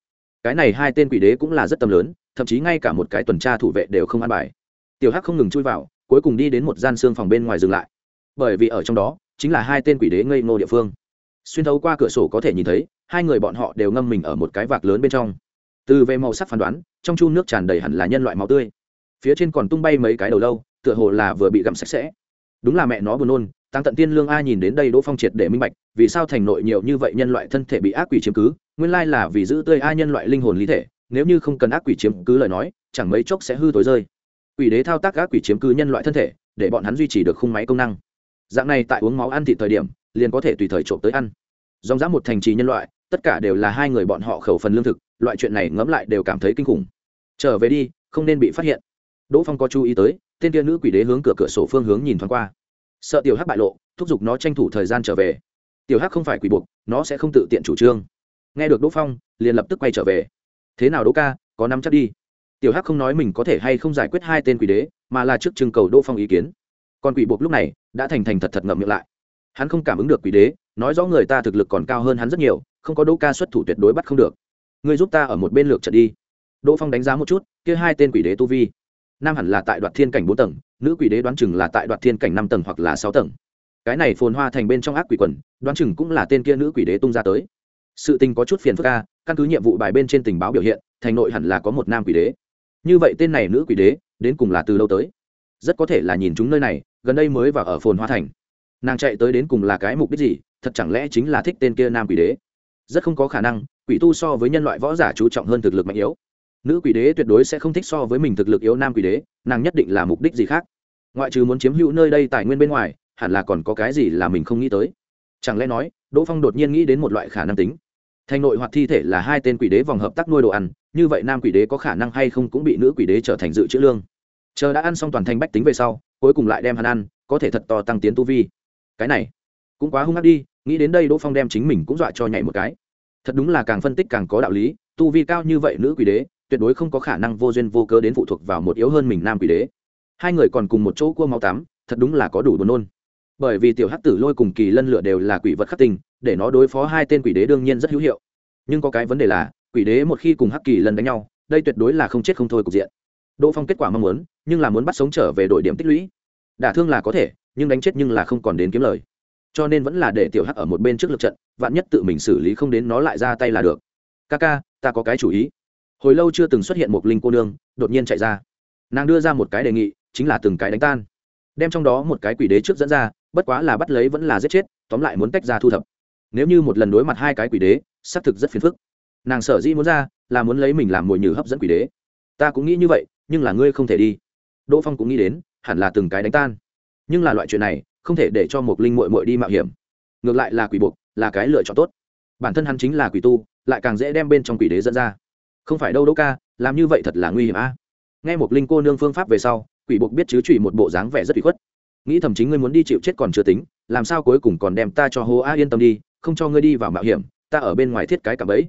Cái này hai tên quỷ đế cũng là rất tầm lớn, thậm chí ngay cả một cái tuần tra thủ vệ đều không an bài. Tiểu hắc không ngừng chui vào, cuối cùng đi đến một gian xương phòng bên ngoài dừng lại. Bởi vì ở trong đó, chính là hai tên quỷ đế ngây ngô địa phương. Xuyên thấu qua cửa sổ có thể nhìn thấy, hai người bọn họ đều ngâm mình ở một cái vạc lớn bên trong. Từ về màu sắc phán đoán, trong chu nước tràn đầy hẳn là nhân loại máu tươi. Phía trên còn tung bay mấy cái đầu lâu, tựa hồ là vừa bị gặm sạch sẽ. Đúng là mẹ nó buồn nôn tăng tận tiên lương a nhìn đến đây đỗ phong triệt để minh bạch, vì sao thành nội nhiều như vậy nhân loại thân thể bị ác quỷ chiếm cứ, nguyên lai là vì giữ tươi a nhân loại linh hồn lý thể, nếu như không cần ác quỷ chiếm cứ lời nói, chẳng mấy chốc sẽ hư tối rơi. Quỷ đế thao tác ác quỷ chiếm cứ nhân loại thân thể, để bọn hắn duy trì được khung máy công năng. Dạng này tại uống máu ăn thịt thời điểm, liền có thể tùy thời trộm tới ăn. Dòng dã một thành trì nhân loại, tất cả đều là hai người bọn họ khẩu phần lương thực, loại chuyện này ngẫm lại đều cảm thấy kinh khủng. Trở về đi, không nên bị phát hiện. Đỗ phong có chú ý tới, tên kia nữ quỷ đế hướng cửa cửa sổ phương hướng nhìn thoáng qua sợ tiểu hắc bại lộ, thúc giục nó tranh thủ thời gian trở về. Tiểu hắc không phải quỷ buộc, nó sẽ không tự tiện chủ trương. Nghe được đỗ phong, liền lập tức quay trở về. Thế nào đỗ ca, có năm chắc đi? Tiểu hắc không nói mình có thể hay không giải quyết hai tên quỷ đế, mà là trước trưng cầu đỗ phong ý kiến. Còn quỷ buộc lúc này, đã thành thành thật thật ngậm miệng lại. Hắn không cảm ứng được quỷ đế, nói rõ người ta thực lực còn cao hơn hắn rất nhiều, không có đỗ ca xuất thủ tuyệt đối bắt không được. Người giúp ta ở một bên lược trận đi. Đỗ phong đánh giá một chút, kia hai tên quỷ đế tu vi nam hẳn là tại đoạt thiên cảnh bốn tầng, nữ quỷ đế đoán chừng là tại đoạt thiên cảnh năm tầng hoặc là sáu tầng. Cái này phồn hoa thành bên trong ác quỷ quần, đoán chừng cũng là tên kia nữ quỷ đế tung ra tới. Sự tình có chút phiền phức ca căn cứ nhiệm vụ bài bên trên tình báo biểu hiện, thành nội hẳn là có một nam quỷ đế. Như vậy tên này nữ quỷ đế, đến cùng là từ lâu tới? Rất có thể là nhìn chúng nơi này, gần đây mới vào ở phồn hoa thành. Nàng chạy tới đến cùng là cái mục đích gì, thật chẳng lẽ chính là thích tên kia nam quỷ đế? Rất không có khả năng, quỷ tu so với nhân loại võ giả chú trọng hơn thực lực mạnh yếu nữ quỷ đế tuyệt đối sẽ không thích so với mình thực lực yếu nam quỷ đế, nàng nhất định là mục đích gì khác? Ngoại trừ muốn chiếm hữu nơi đây tài nguyên bên ngoài, hẳn là còn có cái gì là mình không nghĩ tới? Chẳng lẽ nói, đỗ phong đột nhiên nghĩ đến một loại khả năng tính? Thành nội hoặc thi thể là hai tên quỷ đế vòng hợp tác nuôi đồ ăn, như vậy nam quỷ đế có khả năng hay không cũng bị nữ quỷ đế trở thành dự trữ lương? Chờ đã ăn xong toàn thành bách tính về sau, cuối cùng lại đem hắn ăn, có thể thật to tăng tiến tu vi. Cái này, cũng quá hung hăng đi, nghĩ đến đây đỗ phong đem chính mình cũng dọa cho nhảy một cái. Thật đúng là càng phân tích càng có đạo lý, tu vi cao như vậy nữ quỷ đế tuyệt đối không có khả năng vô duyên vô cớ đến phụ thuộc vào một yếu hơn mình nam quỷ đế. Hai người còn cùng một chỗ cua máu tắm, thật đúng là có đủ buồn nôn. Bởi vì tiểu hắc tử lôi cùng kỳ lân lửa đều là quỷ vật khắc tinh, để nó đối phó hai tên quỷ đế đương nhiên rất hữu hiệu. Nhưng có cái vấn đề là, quỷ đế một khi cùng hắc kỳ lân đánh nhau, đây tuyệt đối là không chết không thôi cục diện. Đỗ phong kết quả mong muốn, nhưng là muốn bắt sống trở về đội điểm tích lũy. Đả thương là có thể, nhưng đánh chết nhưng là không còn đến kiếm lời. Cho nên vẫn là để tiểu hắc ở một bên trước lượt trận, vạn nhất tự mình xử lý không đến nó lại ra tay là được. Ca ca ta có cái chủ ý hồi lâu chưa từng xuất hiện một linh cô nương, đột nhiên chạy ra. Nàng đưa ra một cái đề nghị, chính là từng cái đánh tan. Đem trong đó một cái quỷ đế trước dẫn ra, bất quá là bắt lấy vẫn là giết chết, tóm lại muốn tách ra thu thập. Nếu như một lần đối mặt hai cái quỷ đế, xác thực rất phiền phức. Nàng sở dĩ muốn ra, là muốn lấy mình làm mồi nhử hấp dẫn quỷ đế. Ta cũng nghĩ như vậy, nhưng là ngươi không thể đi. Đỗ phong cũng nghĩ đến, hẳn là từng cái đánh tan. Nhưng là loại chuyện này, không thể để cho một linh mội mội đi mạo hiểm. Ngược lại là quỷ buộc, là cái lựa chọn tốt. Bản thân hắn chính là quỷ tu, lại càng dễ đem bên trong quỷ đế dẫn ra không phải đâu đỗ ca, làm như vậy thật là nguy hiểm a. Nghe một linh cô nương phương pháp về sau, quỷ buộc biết chứ trụy một bộ dáng vẻ rất bị khuất. Nghĩ thầm chính ngươi muốn đi chịu chết còn chưa tính, làm sao cuối cùng còn đem ta cho hô a yên tâm đi, không cho ngươi đi vào mạo hiểm, ta ở bên ngoài thiết cái cả bẫy.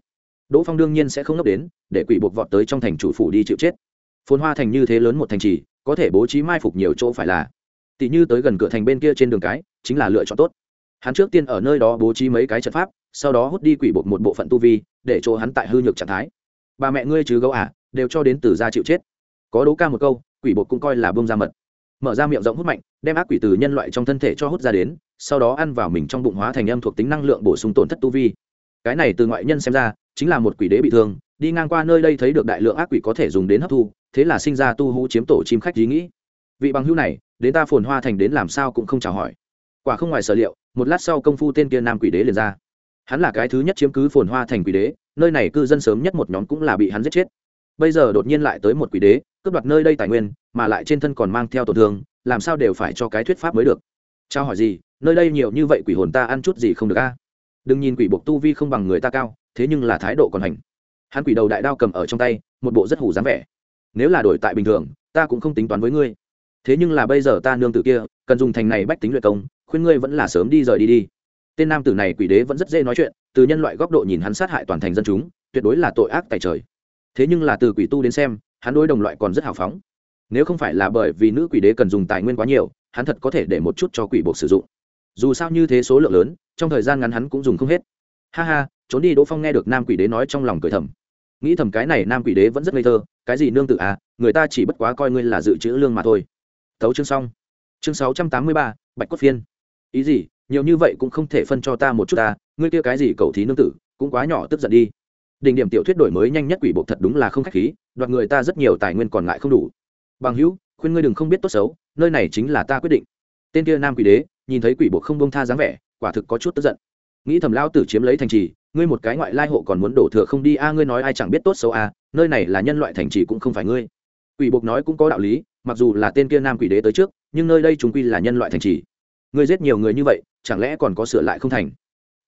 Đỗ phong đương nhiên sẽ không nấp đến, để quỷ buộc vọt tới trong thành chủ phủ đi chịu chết. Phồn hoa thành như thế lớn một thành trì, có thể bố trí mai phục nhiều chỗ phải là. Tỷ như tới gần cửa thành bên kia trên đường cái, chính là lựa chọn tốt. Hắn trước tiên ở nơi đó bố trí mấy cái trận pháp, sau đó hút đi quỷ buộc một bộ phận tu vi, để chỗ hắn tại hư nhược trạng thái bà mẹ ngươi chứ gấu à đều cho đến từ ra chịu chết. Có đố ca một câu, quỷ bột cũng coi là bông ra mật. Mở ra miệng rộng hút mạnh, đem ác quỷ từ nhân loại trong thân thể cho hút ra đến, sau đó ăn vào mình trong bụng hóa thành âm thuộc tính năng lượng bổ sung tổn thất tu vi. Cái này từ ngoại nhân xem ra, chính là một quỷ đế bị thương, đi ngang qua nơi đây thấy được đại lượng ác quỷ có thể dùng đến hấp thu, thế là sinh ra tu hú chiếm tổ chim khách ý nghĩ. Vị bằng hữu này, đến ta phồn hoa thành đến làm sao cũng không chào hỏi. Quả không ngoài sở liệu, một lát sau công phu tên kia nam quỷ đế liền ra. Hắn là cái thứ nhất chiếm cứ phồn hoa thành quỷ đế nơi này cư dân sớm nhất một nhóm cũng là bị hắn giết chết. Bây giờ đột nhiên lại tới một quỷ đế, cướp đoạt nơi đây tài nguyên, mà lại trên thân còn mang theo tổn thương, làm sao đều phải cho cái thuyết pháp mới được. Trao hỏi gì, nơi đây nhiều như vậy quỷ hồn ta ăn chút gì không được a? Đừng nhìn quỷ buộc tu vi không bằng người ta cao, thế nhưng là thái độ còn hành. Hắn quỷ đầu đại đao cầm ở trong tay, một bộ rất hủ dáng vẻ. Nếu là đổi tại bình thường, ta cũng không tính toán với ngươi. Thế nhưng là bây giờ ta nương tử kia, cần dùng thành này bách tính luyện công, khuyên ngươi vẫn là sớm đi rời đi đi tên nam tử này quỷ đế vẫn rất dễ nói chuyện, từ nhân loại góc độ nhìn hắn sát hại toàn thành dân chúng, tuyệt đối là tội ác tại trời. Thế nhưng là từ quỷ tu đến xem, hắn đối đồng loại còn rất hào phóng. Nếu không phải là bởi vì nữ quỷ đế cần dùng tài nguyên quá nhiều, hắn thật có thể để một chút cho quỷ buộc sử dụng. Dù sao như thế số lượng lớn, trong thời gian ngắn hắn cũng dùng không hết. Ha ha, trốn đi đỗ phong nghe được nam quỷ đế nói trong lòng cười thầm. Nghĩ thầm cái này nam quỷ đế vẫn rất ngây thơ, cái gì nương tự à người ta chỉ bất quá coi ngươi là dự trữ lương mà thôi. Tấu chương xong. Chương sáu trăm tám mươi ba, bạch cốt phiên. Ý gì? Nhiều như vậy cũng không thể phân cho ta một chút ta, ngươi kia cái gì cầu thí nương tử, cũng quá nhỏ tức giận đi. Đỉnh điểm tiểu thuyết đổi mới nhanh nhất quỷ bộ thật đúng là không khách khí, đoạt người ta rất nhiều tài nguyên còn lại không đủ. Bằng hữu, khuyên ngươi đừng không biết tốt xấu, nơi này chính là ta quyết định. Tên kia nam quỷ đế, nhìn thấy quỷ bộ không bông tha dáng vẻ, quả thực có chút tức giận. Nghĩ thầm lao tử chiếm lấy thành trì, ngươi một cái ngoại lai hộ còn muốn đổ thừa không đi a, ngươi nói ai chẳng biết tốt xấu a, nơi này là nhân loại thành trì cũng không phải ngươi. Quỷ buộc nói cũng có đạo lý, mặc dù là tên kia nam quỷ đế tới trước, nhưng nơi đây chúng quy là nhân loại thành trì. Ngươi giết nhiều người như vậy chẳng lẽ còn có sửa lại không thành?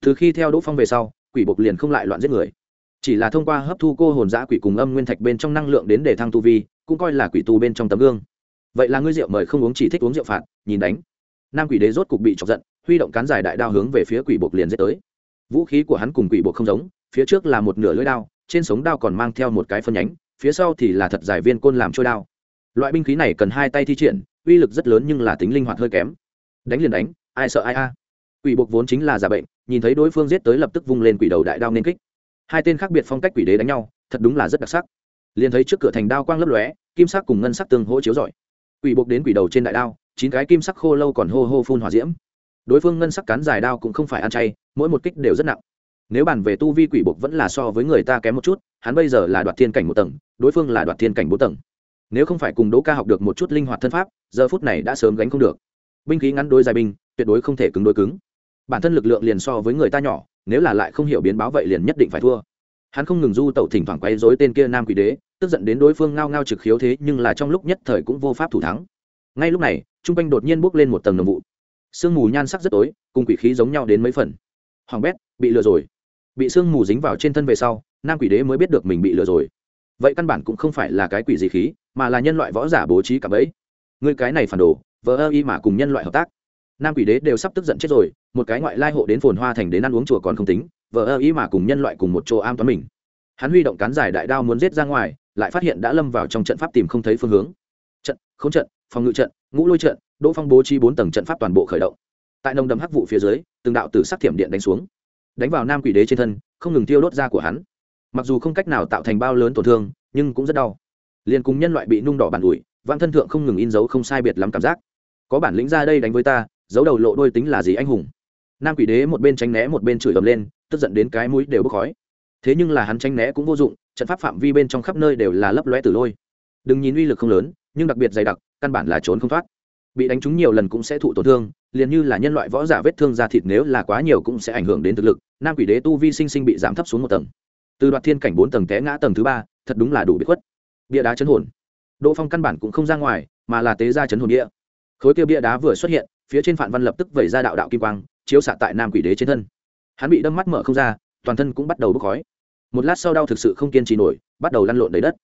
Từ khi theo đỗ phong về sau, quỷ buộc liền không lại loạn giết người. Chỉ là thông qua hấp thu cô hồn giã quỷ cùng âm nguyên thạch bên trong năng lượng đến để thăng tu vi, cũng coi là quỷ tu bên trong tấm gương. Vậy là ngươi rượu mời không uống chỉ thích uống rượu phạt, nhìn đánh. Nam quỷ đế rốt cục bị chọc giận, huy động cán giải đại đao hướng về phía quỷ buộc liền dết tới. Vũ khí của hắn cùng quỷ buộc không giống, phía trước là một nửa lưỡi đao, trên sống đao còn mang theo một cái phân nhánh, phía sau thì là thật dài viên côn làm trôi đao. Loại binh khí này cần hai tay thi triển, uy lực rất lớn nhưng là tính linh hoạt hơi kém. Đánh liền đánh, ai sợ ai a quỷ buộc vốn chính là giả bệnh, nhìn thấy đối phương giết tới lập tức vung lên quỷ đầu đại đao nên kích. Hai tên khác biệt phong cách quỷ đế đánh nhau, thật đúng là rất đặc sắc. Liền thấy trước cửa thành đao quang lấp lóe, kim sắc cùng ngân sắc tương hỗ chiếu rọi. Quỷ buộc đến quỷ đầu trên đại đao, chín cái kim sắc khô lâu còn hô hô phun hỏa diễm. Đối phương ngân sắc cán dài đao cũng không phải ăn chay, mỗi một kích đều rất nặng. Nếu bàn về tu vi quỷ buộc vẫn là so với người ta kém một chút, hắn bây giờ là đoạt thiên cảnh một tầng, đối phương là đoạt thiên cảnh bốn tầng. Nếu không phải cùng đỗ ca học được một chút linh hoạt thân pháp, giờ phút này đã sớm gánh không được. Binh khí ngắn đôi dài binh, tuyệt đối không thể cứng đối cứng bản thân lực lượng liền so với người ta nhỏ, nếu là lại không hiểu biến báo vậy liền nhất định phải thua. Hắn không ngừng du tẩu thỉnh thoảng quay dối tên kia nam quỷ đế, tức giận đến đối phương ngao ngao trực khiếu thế nhưng là trong lúc nhất thời cũng vô pháp thủ thắng. Ngay lúc này t r u n g quanh đột nhiên bốc lên một tầng nồng vụ. Sương mù nhan sắc rất tối, cùng quỷ khí giống nhau đến mấy phần. Hoàng bét, bị lừa rồi. Bị sương mù dính vào trên thân về sau, nam quỷ đế mới biết được mình bị lừa rồi. Vậy căn bản cũng không phải là cái quỷ gì khí, mà là nhân loại võ giả bố trí cả bẫy. Ngươi cái này phản đồ vỡ ơ y mà cùng nhân loại hợp tác nam quỷ đế đều sắp tức giận chết rồi, một cái ngoại lai hộ đến phồn hoa thành đến ăn uống chùa còn không tính vợ ơ ý mà cùng nhân loại cùng một chỗ am toán mình. Hắn huy động cán giải đại đao muốn giết ra ngoài, lại phát hiện đã lâm vào trong trận pháp tìm không thấy phương hướng. Trận, không trận, phòng ngự trận, ngũ lôi trận, đỗ phong bố trí bốn tầng trận pháp toàn bộ khởi động. Tại nồng đầm hắc vụ phía dưới, từng đạo từ sắc thiểm điện đánh xuống. Đánh vào nam quỷ đế trên thân, không ngừng tiêu đốt da của hắn. Mặc dù không cách nào tạo thành bao lớn tổn thương, nhưng cũng rất đau. Liền cùng nhân loại bị nung đỏ bàn ủi vạn thân thượng không ngừng in dấu không sai biệt lắm cảm giác. Có bản lĩnh ra đây đánh với ta giấu đầu lộ đôi tính là gì anh hùng. Nam quỷ đế một bên tránh né một bên chửi ầm lên, tức giận đến cái mũi đều bốc khói. Thế nhưng là hắn tránh né cũng vô dụng, trận pháp phạm vi bên trong khắp nơi đều là lấp lóe tử lôi. Đừng nhìn uy lực không lớn, nhưng đặc biệt dày đặc, căn bản là trốn không thoát. Bị đánh trúng nhiều lần cũng sẽ thụ tổn thương, liền như là nhân loại võ giả vết thương da thịt nếu là quá nhiều cũng sẽ ảnh hưởng đến thực lực, nam quỷ đế tu vi sinh sinh bị giảm thấp xuống một tầng. Từ đoạt thiên cảnh bốn tầng té ngã tầng thứ ba, thật đúng là đủ bị khuất. Bia đá chấn hồn. Đỗ phong căn bản cũng không ra ngoài, mà là tế ra chấn hồn đĩa khối kia bia đá vừa xuất hiện phía trên phản văn lập tức vẩy ra đạo đạo kim quang, chiếu xạ tại nam quỷ đế trên thân. Hắn bị đâm mắt mở không ra, toàn thân cũng bắt đầu bốc khói. Một lát sau đau thực sự không kiên trì nổi, bắt đầu lăn lộn đầy đất.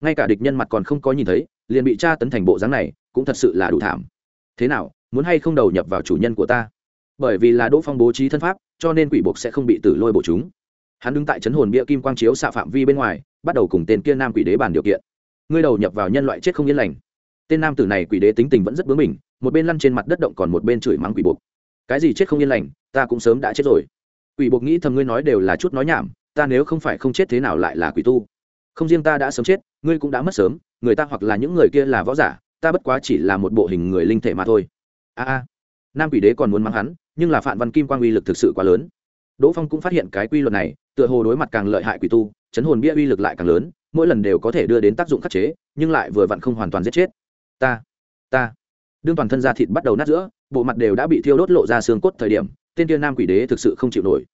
Ngay cả địch nhân mặt còn không có nhìn thấy, liền bị tra tấn thành bộ dáng này, cũng thật sự là đủ thảm. Thế nào, muốn hay không đầu nhập vào chủ nhân của ta? Bởi vì là đỗ phong bố trí thân pháp, cho nên quỷ buộc sẽ không bị tử lôi bổ chúng. Hắn đứng tại chấn hồn bia kim quang chiếu xạ phạm vi bên ngoài, bắt đầu cùng tên kia nam quỷ đế bàn điều kiện. Ngươi đầu nhập vào nhân loại chết không yên lành. Tên nam tử này quỷ đế tính tình vẫn rất bướng mình một bên lăn trên mặt đất động còn một bên chửi mắng quỷ buộc. Cái gì chết không yên lành, ta cũng sớm đã chết rồi. Quỷ buộc nghĩ thầm ngươi nói đều là chút nói nhảm, ta nếu không phải không chết thế nào lại là quỷ tu. Không riêng ta đã sớm chết, ngươi cũng đã mất sớm, người ta hoặc là những người kia là võ giả, ta bất quá chỉ là một bộ hình người linh thể mà thôi. A a. Nam quỷ đế còn muốn mắng hắn, nhưng là phạm văn kim quang uy lực thực sự quá lớn. Đỗ phong cũng phát hiện cái quy luật này, tựa hồ đối mặt càng lợi hại quỷ tu, chấn hồn bia uy lực lại càng lớn, mỗi lần đều có thể đưa đến tác dụng khắc chế, nhưng lại vừa vặn không hoàn toàn giết chết. Ta ta đương toàn thân da thịt bắt đầu nát giữa, bộ mặt đều đã bị thiêu đốt lộ ra xương cốt thời điểm, tên tiên nam quỷ đế thực sự không chịu nổi.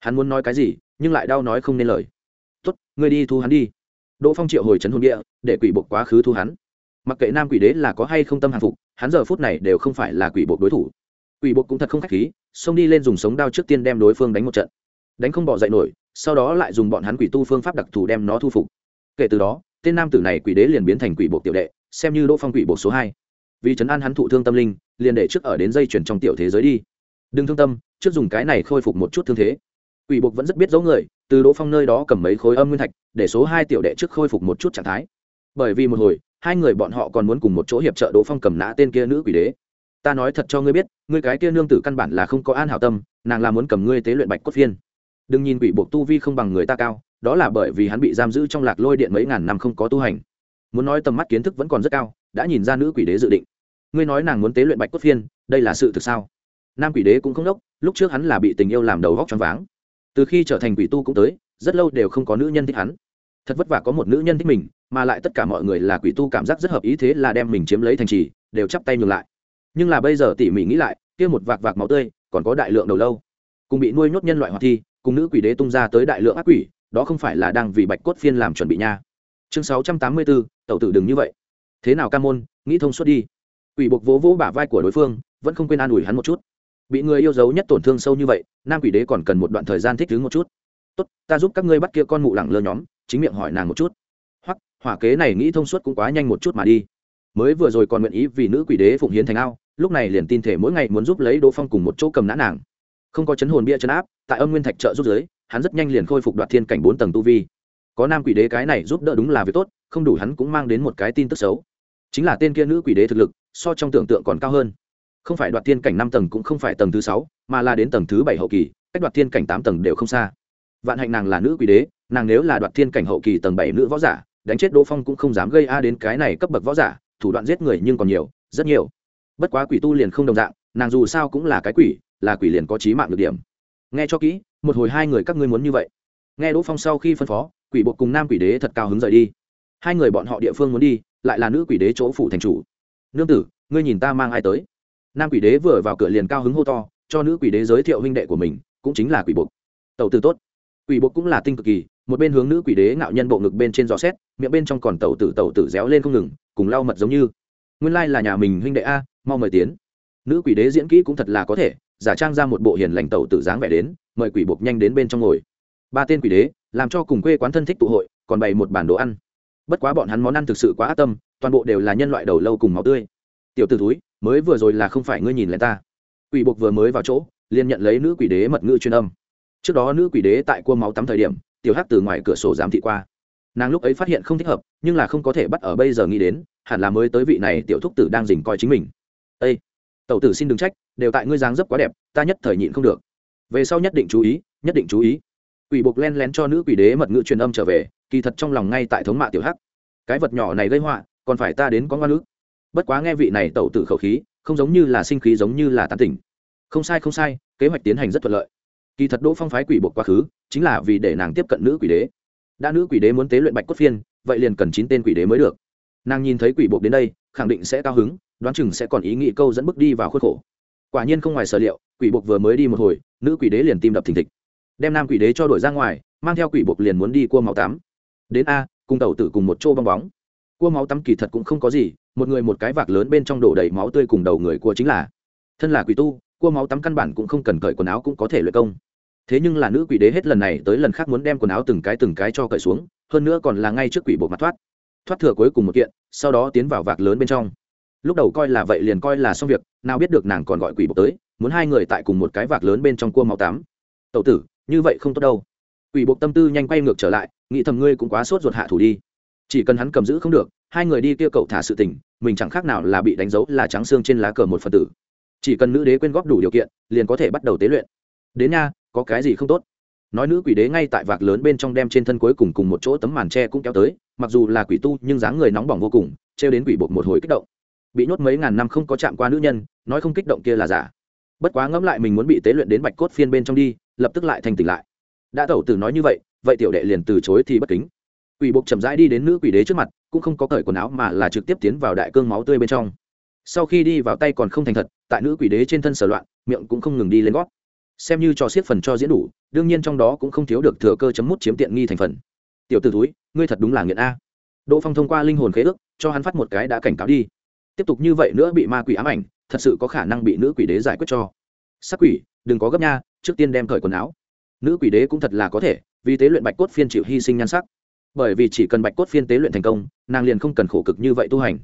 Hắn muốn nói cái gì, nhưng lại đau nói không nên lời. Tốt, ngươi đi thu hắn đi. Đỗ phong triệu hồi chấn hồn địa, để quỷ bộ quá khứ thu hắn. Mặc kệ nam quỷ đế là có hay không tâm hàng phục, hắn giờ phút này đều không phải là quỷ bộ đối thủ. Quỷ bộ cũng thật không khách khí, xông đi lên dùng sống đao trước tiên đem đối phương đánh một trận. Đánh không bỏ dậy nổi, sau đó lại dùng bọn hắn quỷ tu phương pháp đặc thù đem nó thu phục. Kể từ đó, tên nam tử này quỷ đế liền biến thành quỷ bộ tiểu đệ, xem như đỗ phong quỷ bộ số hai vì chấn an hắn thụ thương tâm linh, liền để trước ở đến dây chuyển trong tiểu thế giới đi. Đừng thương tâm, trước dùng cái này khôi phục một chút thương thế. Quỷ buộc vẫn rất biết giấu người, từ đỗ phong nơi đó cầm mấy khối âm nguyên thạch, để số hai tiểu đệ trước khôi phục một chút trạng thái. Bởi vì một hồi, hai người bọn họ còn muốn cùng một chỗ hiệp trợ đỗ phong cầm nã tên kia nữ quỷ đế. Ta nói thật cho ngươi biết, ngươi cái kia nương tử căn bản là không có an hảo tâm, nàng là muốn cầm ngươi tế luyện bạch cốt phiên. Đừng nhìn quỷ buộc tu vi không bằng người ta cao, đó là bởi vì hắn bị giam giữ trong lạc lôi điện mấy ngàn năm không có tu hành. Muốn nói tầm mắt kiến thức vẫn còn rất cao đã nhìn ra nữ quỷ đế dự định. Ngươi nói nàng muốn tế luyện bạch cốt phiên, đây là sự thực sao? Nam quỷ đế cũng không đốc, lúc trước hắn là bị tình yêu làm đầu góc choáng váng. Từ khi trở thành quỷ tu cũng tới, rất lâu đều không có nữ nhân thích hắn. Thật vất vả có một nữ nhân thích mình, mà lại tất cả mọi người là quỷ tu cảm giác rất hợp ý thế là đem mình chiếm lấy thành trì, đều chắp tay ngược lại. Nhưng là bây giờ tỉ mỉ nghĩ lại, kia một vạc vạc máu tươi, còn có đại lượng đầu lâu. Cùng bị nuôi nhốt nhân loại hoạt thi, cùng nữ quỷ đế tung ra tới đại lượng ác quỷ, đó không phải là đang vì bạch cốt phiên làm chuẩn bị nha. Chương sáu trăm tám mươi bốn, tẩu tử đừng như vậy thế nào ca môn, nghĩ thông suốt đi. Quỷ buộc vỗ vỗ bả vai của đối phương, vẫn không quên an ủi hắn một chút. Bị người yêu dấu nhất tổn thương sâu như vậy, nam quỷ đế còn cần một đoạn thời gian thích ứng một chút. Tốt, ta giúp các ngươi bắt kia con mụ lẳng lơ nhóm, chính miệng hỏi nàng một chút. Hoặc hỏa kế này nghĩ thông suốt cũng quá nhanh một chút mà đi. Mới vừa rồi còn nguyện ý vì nữ quỷ đế phụng hiến thành ao, lúc này liền tin thể mỗi ngày muốn giúp lấy đỗ phong cùng một chỗ cầm nã nàng. Không có chấn hồn bia chấn áp, tại âm nguyên thạch trợ giúp giới, hắn rất nhanh liền khôi phục đoạt thiên cảnh bốn tầng tu vi. Có nam quỷ đế cái này giúp đỡ đúng là việc tốt, không đủ hắn cũng mang đến một cái tin tức xấu chính là tên kia nữ quỷ đế thực lực, so trong tưởng tượng còn cao hơn. Không phải đoạt thiên cảnh năm tầng cũng không phải tầng thứ sáu, mà là đến tầng thứ bảy hậu kỳ, cách đoạt thiên cảnh tám tầng đều không xa. Vạn hạnh nàng là nữ quỷ đế, nàng nếu là đoạt thiên cảnh hậu kỳ tầng bảy nữ võ giả, đánh chết đỗ phong cũng không dám gây a đến cái này cấp bậc võ giả, thủ đoạn giết người nhưng còn nhiều, rất nhiều. Bất quá quỷ tu liền không đồng dạng, nàng dù sao cũng là cái quỷ, là quỷ liền có trí mạng được điểm. Nghe cho kỹ, một hồi hai người các ngươi muốn như vậy. Nghe đỗ phong sau khi phân phó, quỷ bộ cùng nam quỷ đế thật cao hứng rời đi. Hai người bọn họ địa phương muốn đi lại là nữ quỷ đế chỗ phủ thành chủ. Nương tử, ngươi nhìn ta mang ai tới? Nam quỷ đế vừa vào cửa liền cao hứng hô to, cho nữ quỷ đế giới thiệu huynh đệ của mình, cũng chính là quỷ bộ tẩu tử tốt. Quỷ bộ cũng là tinh cực kỳ, một bên hướng nữ quỷ đế ngạo nhân bộ ngực bên trên giò xét, miệng bên trong còn tẩu tử tẩu tử réo lên không ngừng, cùng lau mật giống như. Nguyên lai là nhà mình huynh đệ a, mau mời tiến. Nữ quỷ đế diễn kỹ cũng thật là có thể, giả trang ra một bộ hiền lành tẩu tử dáng vẻ đến, mời quỷ buộc nhanh đến bên trong ngồi. Ba tên quỷ đế, làm cho cùng quê quán thân thích tụ hội, còn bày một bản đồ ăn bất quá bọn hắn món ăn thực sự quá ác tâm, toàn bộ đều là nhân loại đầu lâu cùng máu tươi. Tiểu t ử túi mới vừa rồi là không phải ngươi nhìn lên ta. Quỷ buộc vừa mới vào chỗ, liền nhận lấy nữ quỷ đế mật ngữ truyền âm. Trước đó nữ quỷ đế tại cua máu tắm thời điểm, tiểu hắc từ ngoài cửa sổ giám thị qua. Nàng lúc ấy phát hiện không thích hợp, nhưng là không có thể bắt ở bây giờ nghĩ đến, hẳn là mới tới vị này tiểu thúc tử đang dình coi chính mình. Ây tẩu tử xin đừng trách, đều tại ngươi dáng dấp quá đẹp, ta nhất thời nhịn không được. Về sau nhất định chú ý, nhất định chú ý. Quỷ buộc len lén cho nữ quỷ đế mật ngữ truyền âm trở về kỳ thật trong lòng ngay tại thống mạ tiểu hắc. Cái vật nhỏ này gây họa, còn phải ta đến có ngoan nữ bất quá nghe vị này tẩu tử khẩu khí, không giống như là sinh khí giống như là tán tỉnh. Không sai không sai, kế hoạch tiến hành rất thuận lợi. Kỳ thật đỗ phong phái quỷ buộc quá khứ, chính là vì để nàng tiếp cận nữ quỷ đế. Đã nữ quỷ đế muốn tế luyện bạch cốt phiên, vậy liền cần chín tên quỷ đế mới được. Nàng nhìn thấy quỷ buộc đến đây, khẳng định sẽ cao hứng, đoán chừng sẽ còn ý nghĩ câu dẫn bước đi vào khuất khổ. Quả nhiên không ngoài sở liệu, quỷ buộc vừa mới đi một hồi, nữ quỷ đế liền tim đập thình thịch. Đem nam quỷ đế cho đổi ra ngoài, mang theo quỷ buộc liền muốn đi cua máu tắm đến a, cùng tàu tử cùng một chỗ bong bóng. Cua máu tắm kỳ thật cũng không có gì, một người một cái vạc lớn bên trong đổ đầy máu tươi cùng đầu người cua chính là. Thân là quỷ tu, cua máu tắm căn bản cũng không cần cởi quần áo cũng có thể luyện công. Thế nhưng là nữ quỷ đế hết lần này tới lần khác muốn đem quần áo từng cái từng cái cho cởi xuống, hơn nữa còn là ngay trước quỷ bộ mặt thoát. Thoát thừa cuối cùng một kiện, sau đó tiến vào vạc lớn bên trong. Lúc đầu coi là vậy liền coi là xong việc, nào biết được nàng còn gọi quỷ bộ tới, muốn hai người tại cùng một cái vạc lớn bên trong cua máu tắm. Tậu tử, như vậy không tốt đâu. Quỷ bộ tâm tư nhanh quay ngược trở lại nghĩ thầm ngươi cũng quá sốt ruột hạ thủ đi. Chỉ cần hắn cầm giữ không được, hai người đi kia cậu thả sự tình, mình chẳng khác nào là bị đánh dấu là trắng xương trên lá cờ một phần tử. Chỉ cần nữ đế quyên góp đủ điều kiện, liền có thể bắt đầu tế luyện. Đến nha, có cái gì không tốt? Nói nữ quỷ đế ngay tại vạc lớn bên trong đem trên thân cuối cùng cùng một chỗ tấm màn tre cũng kéo tới, mặc dù là quỷ tu, nhưng dáng người nóng bỏng vô cùng, trêu đến quỷ buộc một hồi kích động. Bị nhốt mấy ngàn năm không có chạm qua nữ nhân, nói không kích động kia là giả. Bất quá ngẫm lại mình muốn bị tế luyện đến bạch cốt phiên bên trong đi, lập tức lại thành tỉnh lại. Đã tẩu tử nói như vậy vậy tiểu đệ liền từ chối thì bất kính. Quỷ buộc chậm rãi đi đến nữ quỷ đế trước mặt, cũng không có cởi quần áo mà là trực tiếp tiến vào đại cương máu tươi bên trong. Sau khi đi vào tay còn không thành thật, tại nữ quỷ đế trên thân sở loạn, miệng cũng không ngừng đi lên gót. Xem như cho xiết phần cho diễn đủ, đương nhiên trong đó cũng không thiếu được thừa cơ chấm mút chiếm tiện nghi thành phần. Tiểu t ử túi ngươi thật đúng là nghiện a. Đỗ phong thông qua linh hồn khế ước, cho hắn phát một cái đã cảnh cáo đi. Tiếp tục như vậy nữa bị ma quỷ ám ảnh, thật sự có khả năng bị nữ quỷ đế giải quyết cho. Sắc quỷ, đừng có gấp nha, trước tiên đem cởi quần áo. Nữ quỷ đế cũng thật là có thể vì tế luyện bạch cốt phiên chịu hy sinh nhan sắc. Bởi vì chỉ cần bạch cốt phiên tế luyện thành công nàng liền không cần khổ cực như vậy tu hành.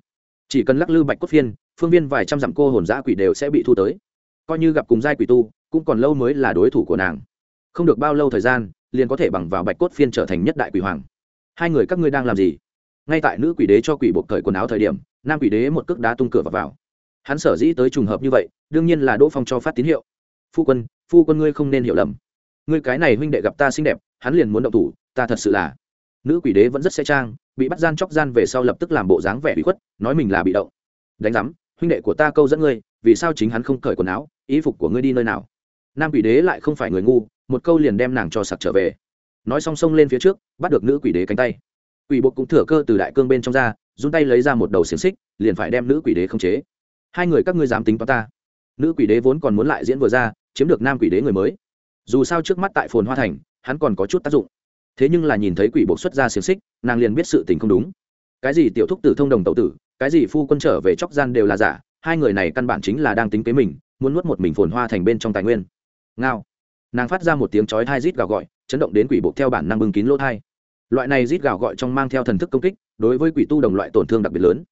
Chỉ cần lắc lư bạch cốt phiên phương viên vài trăm dặm cô hồn giã quỷ đều sẽ bị thu tới. Coi như gặp cùng giai quỷ tu cũng còn lâu mới là đối thủ của nàng. Không được bao lâu thời gian liền có thể bằng vào bạch cốt phiên trở thành nhất đại quỷ hoàng. Hai người các ngươi đang làm gì? Ngay tại nữ quỷ đế cho quỷ buộc cởi quần áo thời điểm nam quỷ đế một cước đá tung cửa vào, vào. hắn sở dĩ tới trùng hợp như vậy đương nhiên là đỗ phong cho phát tín hiệu. Phu quân phu quân ngươi không nên hiểu lầm. Ngươi cái này huynh đệ gặp ta xinh đẹp hắn liền muốn động thủ, ta thật sự là. Nữ quỷ đế vẫn rất xe trang, bị bắt gian chóc gian về sau lập tức làm bộ dáng vẻ bị khuất, nói mình là bị động. Đánh giám, huynh đệ của ta câu dẫn ngươi, vì sao chính hắn không cởi quần áo ý phục của ngươi đi nơi nào? Nam quỷ đế lại không phải người ngu, một câu liền đem nàng cho sặc trở về. Nói song song lên phía trước, bắt được nữ quỷ đế cánh tay. Quỷ bộ cũng thừa cơ từ đại cương bên trong ra, run tay lấy ra một đầu xiềng xích, liền phải đem nữ quỷ đế khống chế. Hai người các ngươi dám tính toán ta. Nữ quỷ đế vốn còn muốn lại diễn vừa ra, chiếm được nam quỷ đế người mới. Dù sao trước mắt tại phồn hoa thành hắn còn có chút tác dụng. Thế nhưng là nhìn thấy quỷ buộc xuất ra xiềng xích, nàng liền biết sự tình không đúng. Cái gì tiểu thúc tử thông đồng tậu tử, cái gì phu quân trở về chóc gian đều là giả, hai người này căn bản chính là đang tính kế mình, muốn nuốt một mình phồn hoa thành bên trong tài nguyên. Ngao. Nàng phát ra một tiếng chói thai rít gào gọi, chấn động đến quỷ bộ theo bản năng bưng kín lỗ thai loại này rít gào gọi trong mang theo thần thức công kích, đối với quỷ tu đồng loại tổn thương đặc biệt lớn.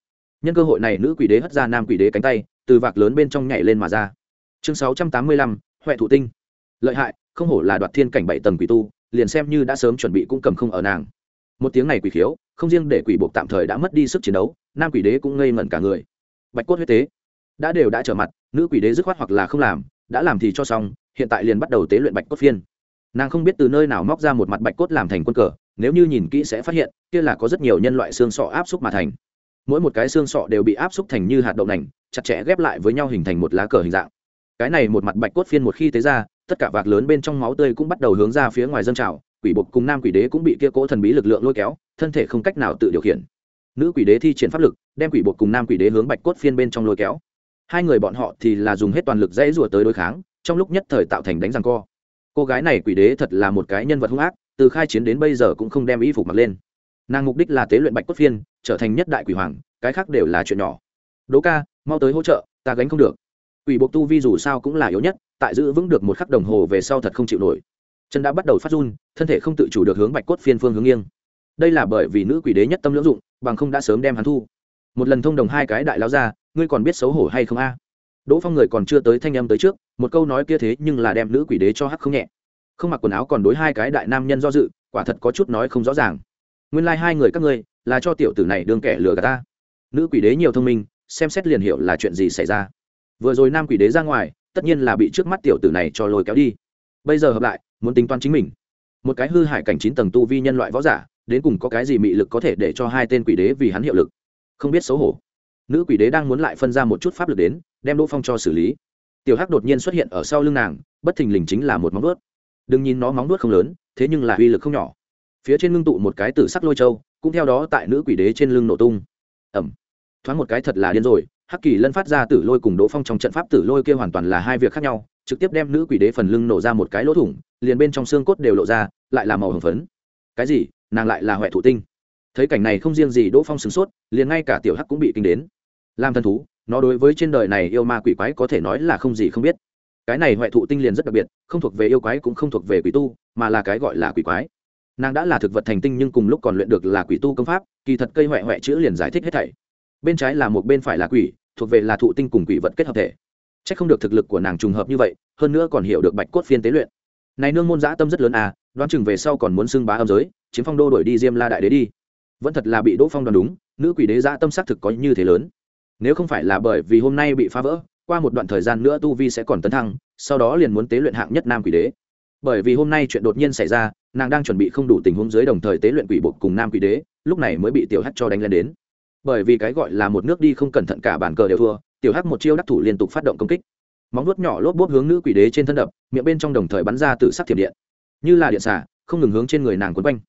Nhân cơ hội này nữ quỷ đế hất ra nam quỷ đế cánh tay, từ vạc lớn bên trong nhảy lên mà ra. Chương sáu trăm tám mươi lăm, huệ thụ tinh. Lợi hại không hổ là đoạt thiên cảnh bảy tầng quỷ tu, liền xem như đã sớm chuẩn bị cũng cầm không ở nàng. Một tiếng này quỷ khiếu, không riêng để quỷ buộc tạm thời đã mất đi sức chiến đấu, nam quỷ đế cũng ngây ngẩn cả người. Bạch cốt huyết tế, đã đều đã trở mặt, nữ quỷ đế dứt khoát hoặc là không làm, đã làm thì cho xong, hiện tại liền bắt đầu tế luyện bạch cốt phiên. Nàng không biết từ nơi nào móc ra một mặt bạch cốt làm thành quân cờ, nếu như nhìn kỹ sẽ phát hiện, kia là có rất nhiều nhân loại xương sọ áp xúc mà thành. Mỗi một cái xương sọ đều bị áp xúc thành như hạt đậu nành, chặt chẽ ghép lại với nhau hình thành một lá cờ hình dạng. Cái này một mặt bạch cốt phiên một khi tế ra tất cả vạc lớn bên trong máu tươi cũng bắt đầu hướng ra phía ngoài dân trào, quỷ bột cùng nam quỷ đế cũng bị kia cỗ thần bí lực lượng lôi kéo, thân thể không cách nào tự điều khiển. Nữ quỷ đế thi triển pháp lực, đem quỷ bột cùng nam quỷ đế hướng bạch cốt phiên bên trong lôi kéo. Hai người bọn họ thì là dùng hết toàn lực dãy rủa tới đối kháng, trong lúc nhất thời tạo thành đánh răng co. Cô gái này quỷ đế thật là một cái nhân vật hung ác, từ khai chiến đến bây giờ cũng không đem y phục mặc lên. Nàng mục đích là tế luyện bạch cốt phiên, trở thành nhất đại quỷ hoàng, cái khác đều là chuyện nhỏ. Đố ca, mau tới hỗ trợ, ta gánh không được quỷ buộc tu vi dù sao cũng là yếu nhất, tại giữ vững được một khắc đồng hồ về sau thật không chịu nổi. Chân đã bắt đầu phát run, thân thể không tự chủ được hướng bạch cốt phiên phương hướng nghiêng. Đây là bởi vì nữ quỷ đế nhất tâm lưỡng dụng, bằng không đã sớm đem hắn thu. Một lần thông đồng hai cái đại lao ra ngươi còn biết xấu hổ hay không a? Đỗ phong người còn chưa tới thanh âm tới trước, một câu nói kia thế nhưng là đem nữ quỷ đế cho hắc không nhẹ. Không mặc quần áo còn đối hai cái đại nam nhân do dự, quả thật có chút nói không rõ ràng. Nguyên lai、like、hai người các ngươi, là cho tiểu tử này đương kẻ lừa gạt ta. Nữ quỷ đế nhiều thông minh, xem xét liền hiểu là chuyện gì xảy ra vừa rồi nam quỷ đế ra ngoài, tất nhiên là bị trước mắt tiểu tử này cho lôi kéo đi. Bây giờ hợp lại, muốn tính toán chính mình. Một cái hư hại cảnh chín tầng tu vi nhân loại võ giả, đến cùng có cái gì mị lực có thể để cho hai tên quỷ đế vì hắn hiệu lực? Không biết xấu hổ. Nữ quỷ đế đang muốn lại phân ra một chút pháp lực đến, đem đỗ phong cho xử lý. Tiểu hắc đột nhiên xuất hiện ở sau lưng nàng, bất thình lình chính là một móng vuốt. Đừng nhìn nó móng vuốt không lớn, thế nhưng là uy lực không nhỏ. Phía trên ngưng tụ một cái tử sắc lôi châu, cũng theo đó tại nữ quỷ đế trên lưng nổ tung. Ẩm thoáng một cái thật là điên rồi hắc kỳ lân phát ra tử lôi cùng đỗ phong trong trận pháp tử lôi kia hoàn toàn là hai việc khác nhau, trực tiếp đem nữ quỷ đế phần lưng nổ ra một cái lỗ thủng, liền bên trong xương cốt đều lộ ra, lại là màu hồng phấn. Cái gì? Nàng lại là huệ thụ tinh. Thấy cảnh này không riêng gì đỗ phong sửng sốt, liền ngay cả tiểu hắc cũng bị kinh đến. Làm thần thú, nó đối với trên đời này yêu ma quỷ quái có thể nói là không gì không biết. Cái này huệ thụ tinh liền rất đặc biệt, không thuộc về yêu quái cũng không thuộc về quỷ tu, mà là cái gọi là quỷ quái. Nàng đã là thực vật thành tinh nhưng cùng lúc còn luyện được là quỷ tu công pháp, kỳ thật cây huệ huệ chữ liền giải thích hết thảy. Bên trái là một bên phải là quỷ thuộc về là thụ tinh cùng quỷ vật kết hợp thể. C h ắ c không được thực lực của nàng trùng hợp như vậy, hơn nữa còn hiểu được bạch cốt phiên tế luyện. Này nương môn giã tâm rất lớn à đoán chừng về sau còn muốn xưng bá âm giới, chiếm phong đô đổi đi diêm la đại đế đi. Vẫn thật là bị đỗ phong đoán đúng, nữ quỷ đế giã tâm xác thực có như thế lớn. Nếu không phải là bởi vì hôm nay bị phá vỡ, qua một đoạn thời gian nữa tu vi sẽ còn tấn thăng, sau đó liền muốn tế luyện hạng nhất nam quỷ đế. Bởi vì hôm nay chuyện đột nhiên xảy ra, nàng đang chuẩn bị không đủ tình huống dưới đồng thời tế luyện quỷ buộc cùng nam quỷ đế, lúc này mới bị tiểu hắc cho đánh lên đến bởi vì cái gọi là một nước đi không cẩn thận cả bản cờ đều thua, tiểu hắc một chiêu đắc thủ liên tục phát động công kích. Móng nuốt nhỏ lốp bốp hướng nữ quỷ đế trên thân đập, miệng bên trong đồng thời bắn ra từ sắc thiểm điện. Như là điện xả, không ngừng hướng trên người nàng quấn quanh.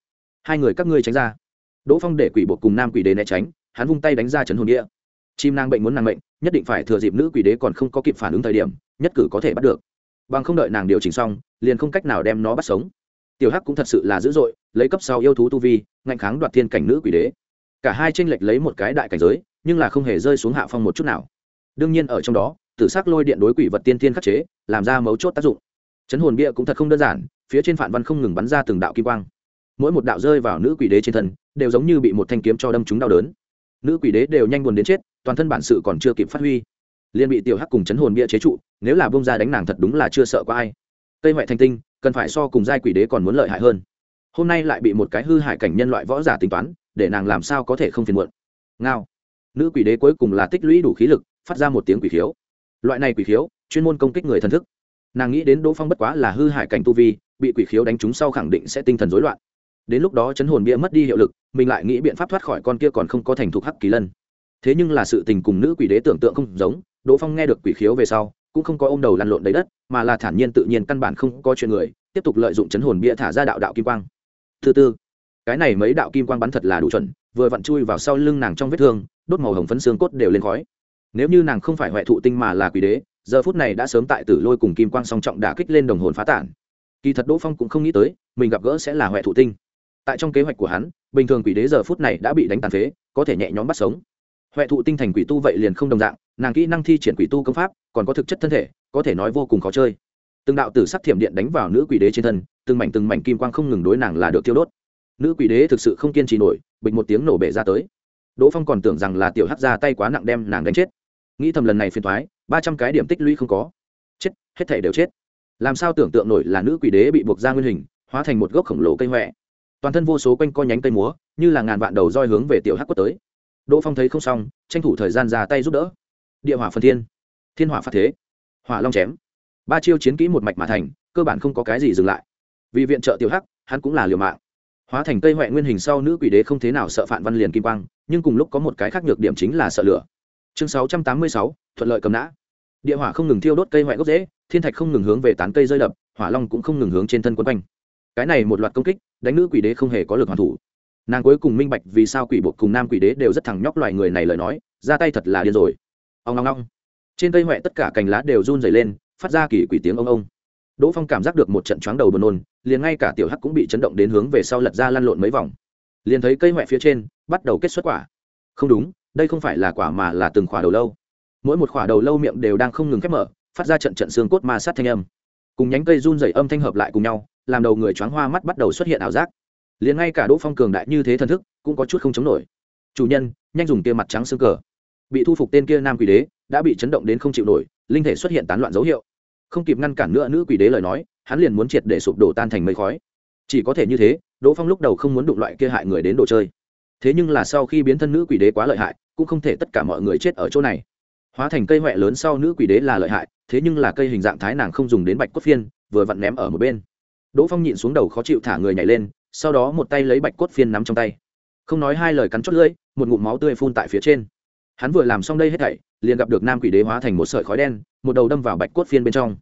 Hai người các ngươi tránh ra. Đỗ phong để quỷ bột cùng nam quỷ đế né tránh, hắn vung tay đánh ra chấn hồn địa. Chim nàng bệnh muốn nàng bệnh nhất định phải thừa dịp nữ quỷ đế còn không có kịp phản ứng thời điểm, nhất cử có thể bắt được. Bằng không đợi nàng điều chỉnh xong, liền không cách nào đem nó bắt sống. Tiểu hắc cũng thật sự là dữ dội, lấy cấp sau yêu thú tu vi, ngạnh kháng đoạt thiên cảnh nữ quỷ đế cả hai tranh lệch lấy một cái đại cảnh giới, nhưng là không hề rơi xuống hạ phong một chút nào. Đương nhiên ở trong đó, tử sắc lôi điện đối quỷ vật tiên thiên khắc chế, làm ra mấu chốt tác dụng. Chấn hồn bia cũng thật không đơn giản, phía trên phản văn không ngừng bắn ra từng đạo kim quang. Mỗi một đạo rơi vào nữ quỷ đế trên thân, đều giống như bị một thanh kiếm cho đâm chúng đau đớn. Nữ quỷ đế đều nhanh buồn đến chết, toàn thân bản sự còn chưa kịp phát huy. Liền bị tiểu hắc cùng chấn hồn bia chế trụ, nếu là bông ra đánh nàng thật đúng là chưa sợ có ai. Cây ngoại thanh tinh, cần phải so cùng giai quỷ đế còn muốn lợi hại hơn. Hôm nay lại bị một cái hư hại cảnh nhân loại võ giả tính toán để nàng làm sao có thể không phiền muộn. Ngao. Nữ quỷ đế cuối cùng là tích lũy đủ khí lực, phát ra một tiếng quỷ khiếu. Loại này quỷ khiếu, chuyên môn công kích người thần thức. Nàng nghĩ đến đỗ phong bất quá là hư hại cảnh tu vi, bị quỷ khiếu đánh trúng sau khẳng định sẽ tinh thần rối loạn. Đến lúc đó chấn hồn bia mất đi hiệu lực, mình lại nghĩ biện pháp thoát khỏi con kia còn không có thành thục hắc kỳ lân. Thế nhưng là sự tình cùng nữ quỷ đế tưởng tượng không giống, đỗ phong nghe được quỷ khiếu về sau, cũng không có ôm đầu lăn lộn đầy đất, mà là thản nhiên tự nhiên căn bản không có chuyện người, tiếp tục lợi dụng chấn hồn bia thả ra đạo đạo kim quang. Thứ tư cái này mấy đạo kim quang bắn thật là đủ chuẩn, vừa vặn chui vào sau lưng nàng trong vết thương, đốt màu hồng phấn xương cốt đều lên khói. Nếu như nàng không phải huệ thụ tinh mà là quỷ đế, giờ phút này đã sớm tại tử lôi cùng kim quang song trọng đả kích lên đồng hồn phá tản. Kỳ thật đỗ phong cũng không nghĩ tới, mình gặp gỡ sẽ là huệ thụ tinh. Tại trong kế hoạch của hắn, bình thường quỷ đế giờ phút này đã bị đánh tàn phế, có thể nhẹ nhõm bắt sống. Huệ thụ tinh thành quỷ tu vậy liền không đồng dạng, nàng kỹ năng thi triển quỷ tu công pháp, còn có thực chất thân thể, có thể nói vô cùng khó chơi. Từng đạo tử sắc thiểm điện đánh vào nữ quỷ đế trên thân, từng mảnh từng mảnh kim quang không ngừng đối nàng là được tiêu đốt nữ quỷ đế thực sự không kiên trì nổi, bịch một tiếng nổ bể ra tới. Đỗ phong còn tưởng rằng là tiểu hắc ra tay quá nặng đem nàng đánh chết. Nghĩ thầm lần này phiền thoái ba trăm cái điểm tích lũy không có. Chết, hết thể đều chết. Làm sao tưởng tượng nổi là nữ quỷ đế bị buộc ra nguyên hình, hóa thành một gốc khổng lồ cây huệ toàn thân vô số quanh co nhánh cây múa, như là ngàn vạn đầu roi hướng về tiểu hắc quất tới. Đỗ phong thấy không xong, tranh thủ thời gian ra tay giúp đỡ. Địa hỏa phân thiên. Thiên hỏa phát thế. Hỏa long chém. Ba chiêu chiến kỹ một mạch mà thành, cơ bản không có cái gì dừng lại. Vì viện trợ tiểu hắc, hắn cũng là liều mạng hóa thành cây huệ nguyên hình sau nữ quỷ đế không thế nào sợ phản văn liền kim quang, nhưng cùng lúc có một cái khác nhược điểm chính là sợ lửa. Chương sáu trăm tám mươi sáu, thuận lợi cầm nã. Địa hỏa không ngừng thiêu đốt cây huệ gốc rễ, thiên thạch không ngừng hướng về tán cây rơi đập, hỏa long cũng không ngừng hướng trên thân quân quanh. Cái này một loạt công kích, đánh nữ quỷ đế không hề có lực hoàn thủ. Nàng cuối cùng minh bạch vì sao quỷ buộc cùng nam quỷ đế đều rất thẳng nhóc loài người này lời nói, ra tay thật là điên rồi. Ông ngong ngong trên cây huệ tất cả cành lá đều run dày lên, phát ra kỳ quỷ tiếng ông ông đỗ phong cảm giác được một trận choáng đầu buồn nôn, liền ngay cả tiểu hắc cũng bị chấn động đến hướng về sau lật ra lăn lộn mấy vòng. Liền thấy cây mẹ phía trên, bắt đầu kết xuất quả. Không đúng, đây không phải là quả mà là từng quả đầu lâu. Mỗi một quả đầu lâu miệng đều đang không ngừng khép mở, phát ra trận trận xương cốt ma sát thanh âm. Cùng nhánh cây run dày âm thanh hợp lại cùng nhau, làm đầu người choáng hoa mắt bắt đầu xuất hiện ảo giác. Liền ngay cả đỗ phong cường đại như thế thần thức, cũng có chút không chống nổi. Chủ nhân, nhanh dùng kia mặt trắng xương cờ. Bị thu phục tên kia nam quỷ đế, đã bị chấn động đến không chịu nổi, linh thể xuất hiện tán loạn dấu hiệu không kịp ngăn cản nữa nữ quỷ đế lời nói, hắn liền muốn triệt để sụp đổ tan thành mây khói. Chỉ có thể như thế, đỗ phong lúc đầu không muốn đụng loại kia hại người đến đồ chơi. Thế nhưng là sau khi biến thân nữ quỷ đế quá lợi hại, cũng không thể tất cả mọi người chết ở chỗ này. Hóa thành cây huệ lớn sau nữ quỷ đế là lợi hại, thế nhưng là cây hình dạng thái nàng không dùng đến bạch cốt phiên, vừa vặn ném ở một bên. Đỗ phong nhịn xuống đầu khó chịu thả người nhảy lên, sau đó một tay lấy bạch cốt phiên nắm trong tay. Không nói hai lời cắn chót lưỡi, một ngụm máu tươi phun tại phía trên hắn vừa làm xong đây hết thảy, liền gặp được nam quỷ đế hóa thành một sợi khói đen, một đầu đâm vào bạch cốt phiên bên trong.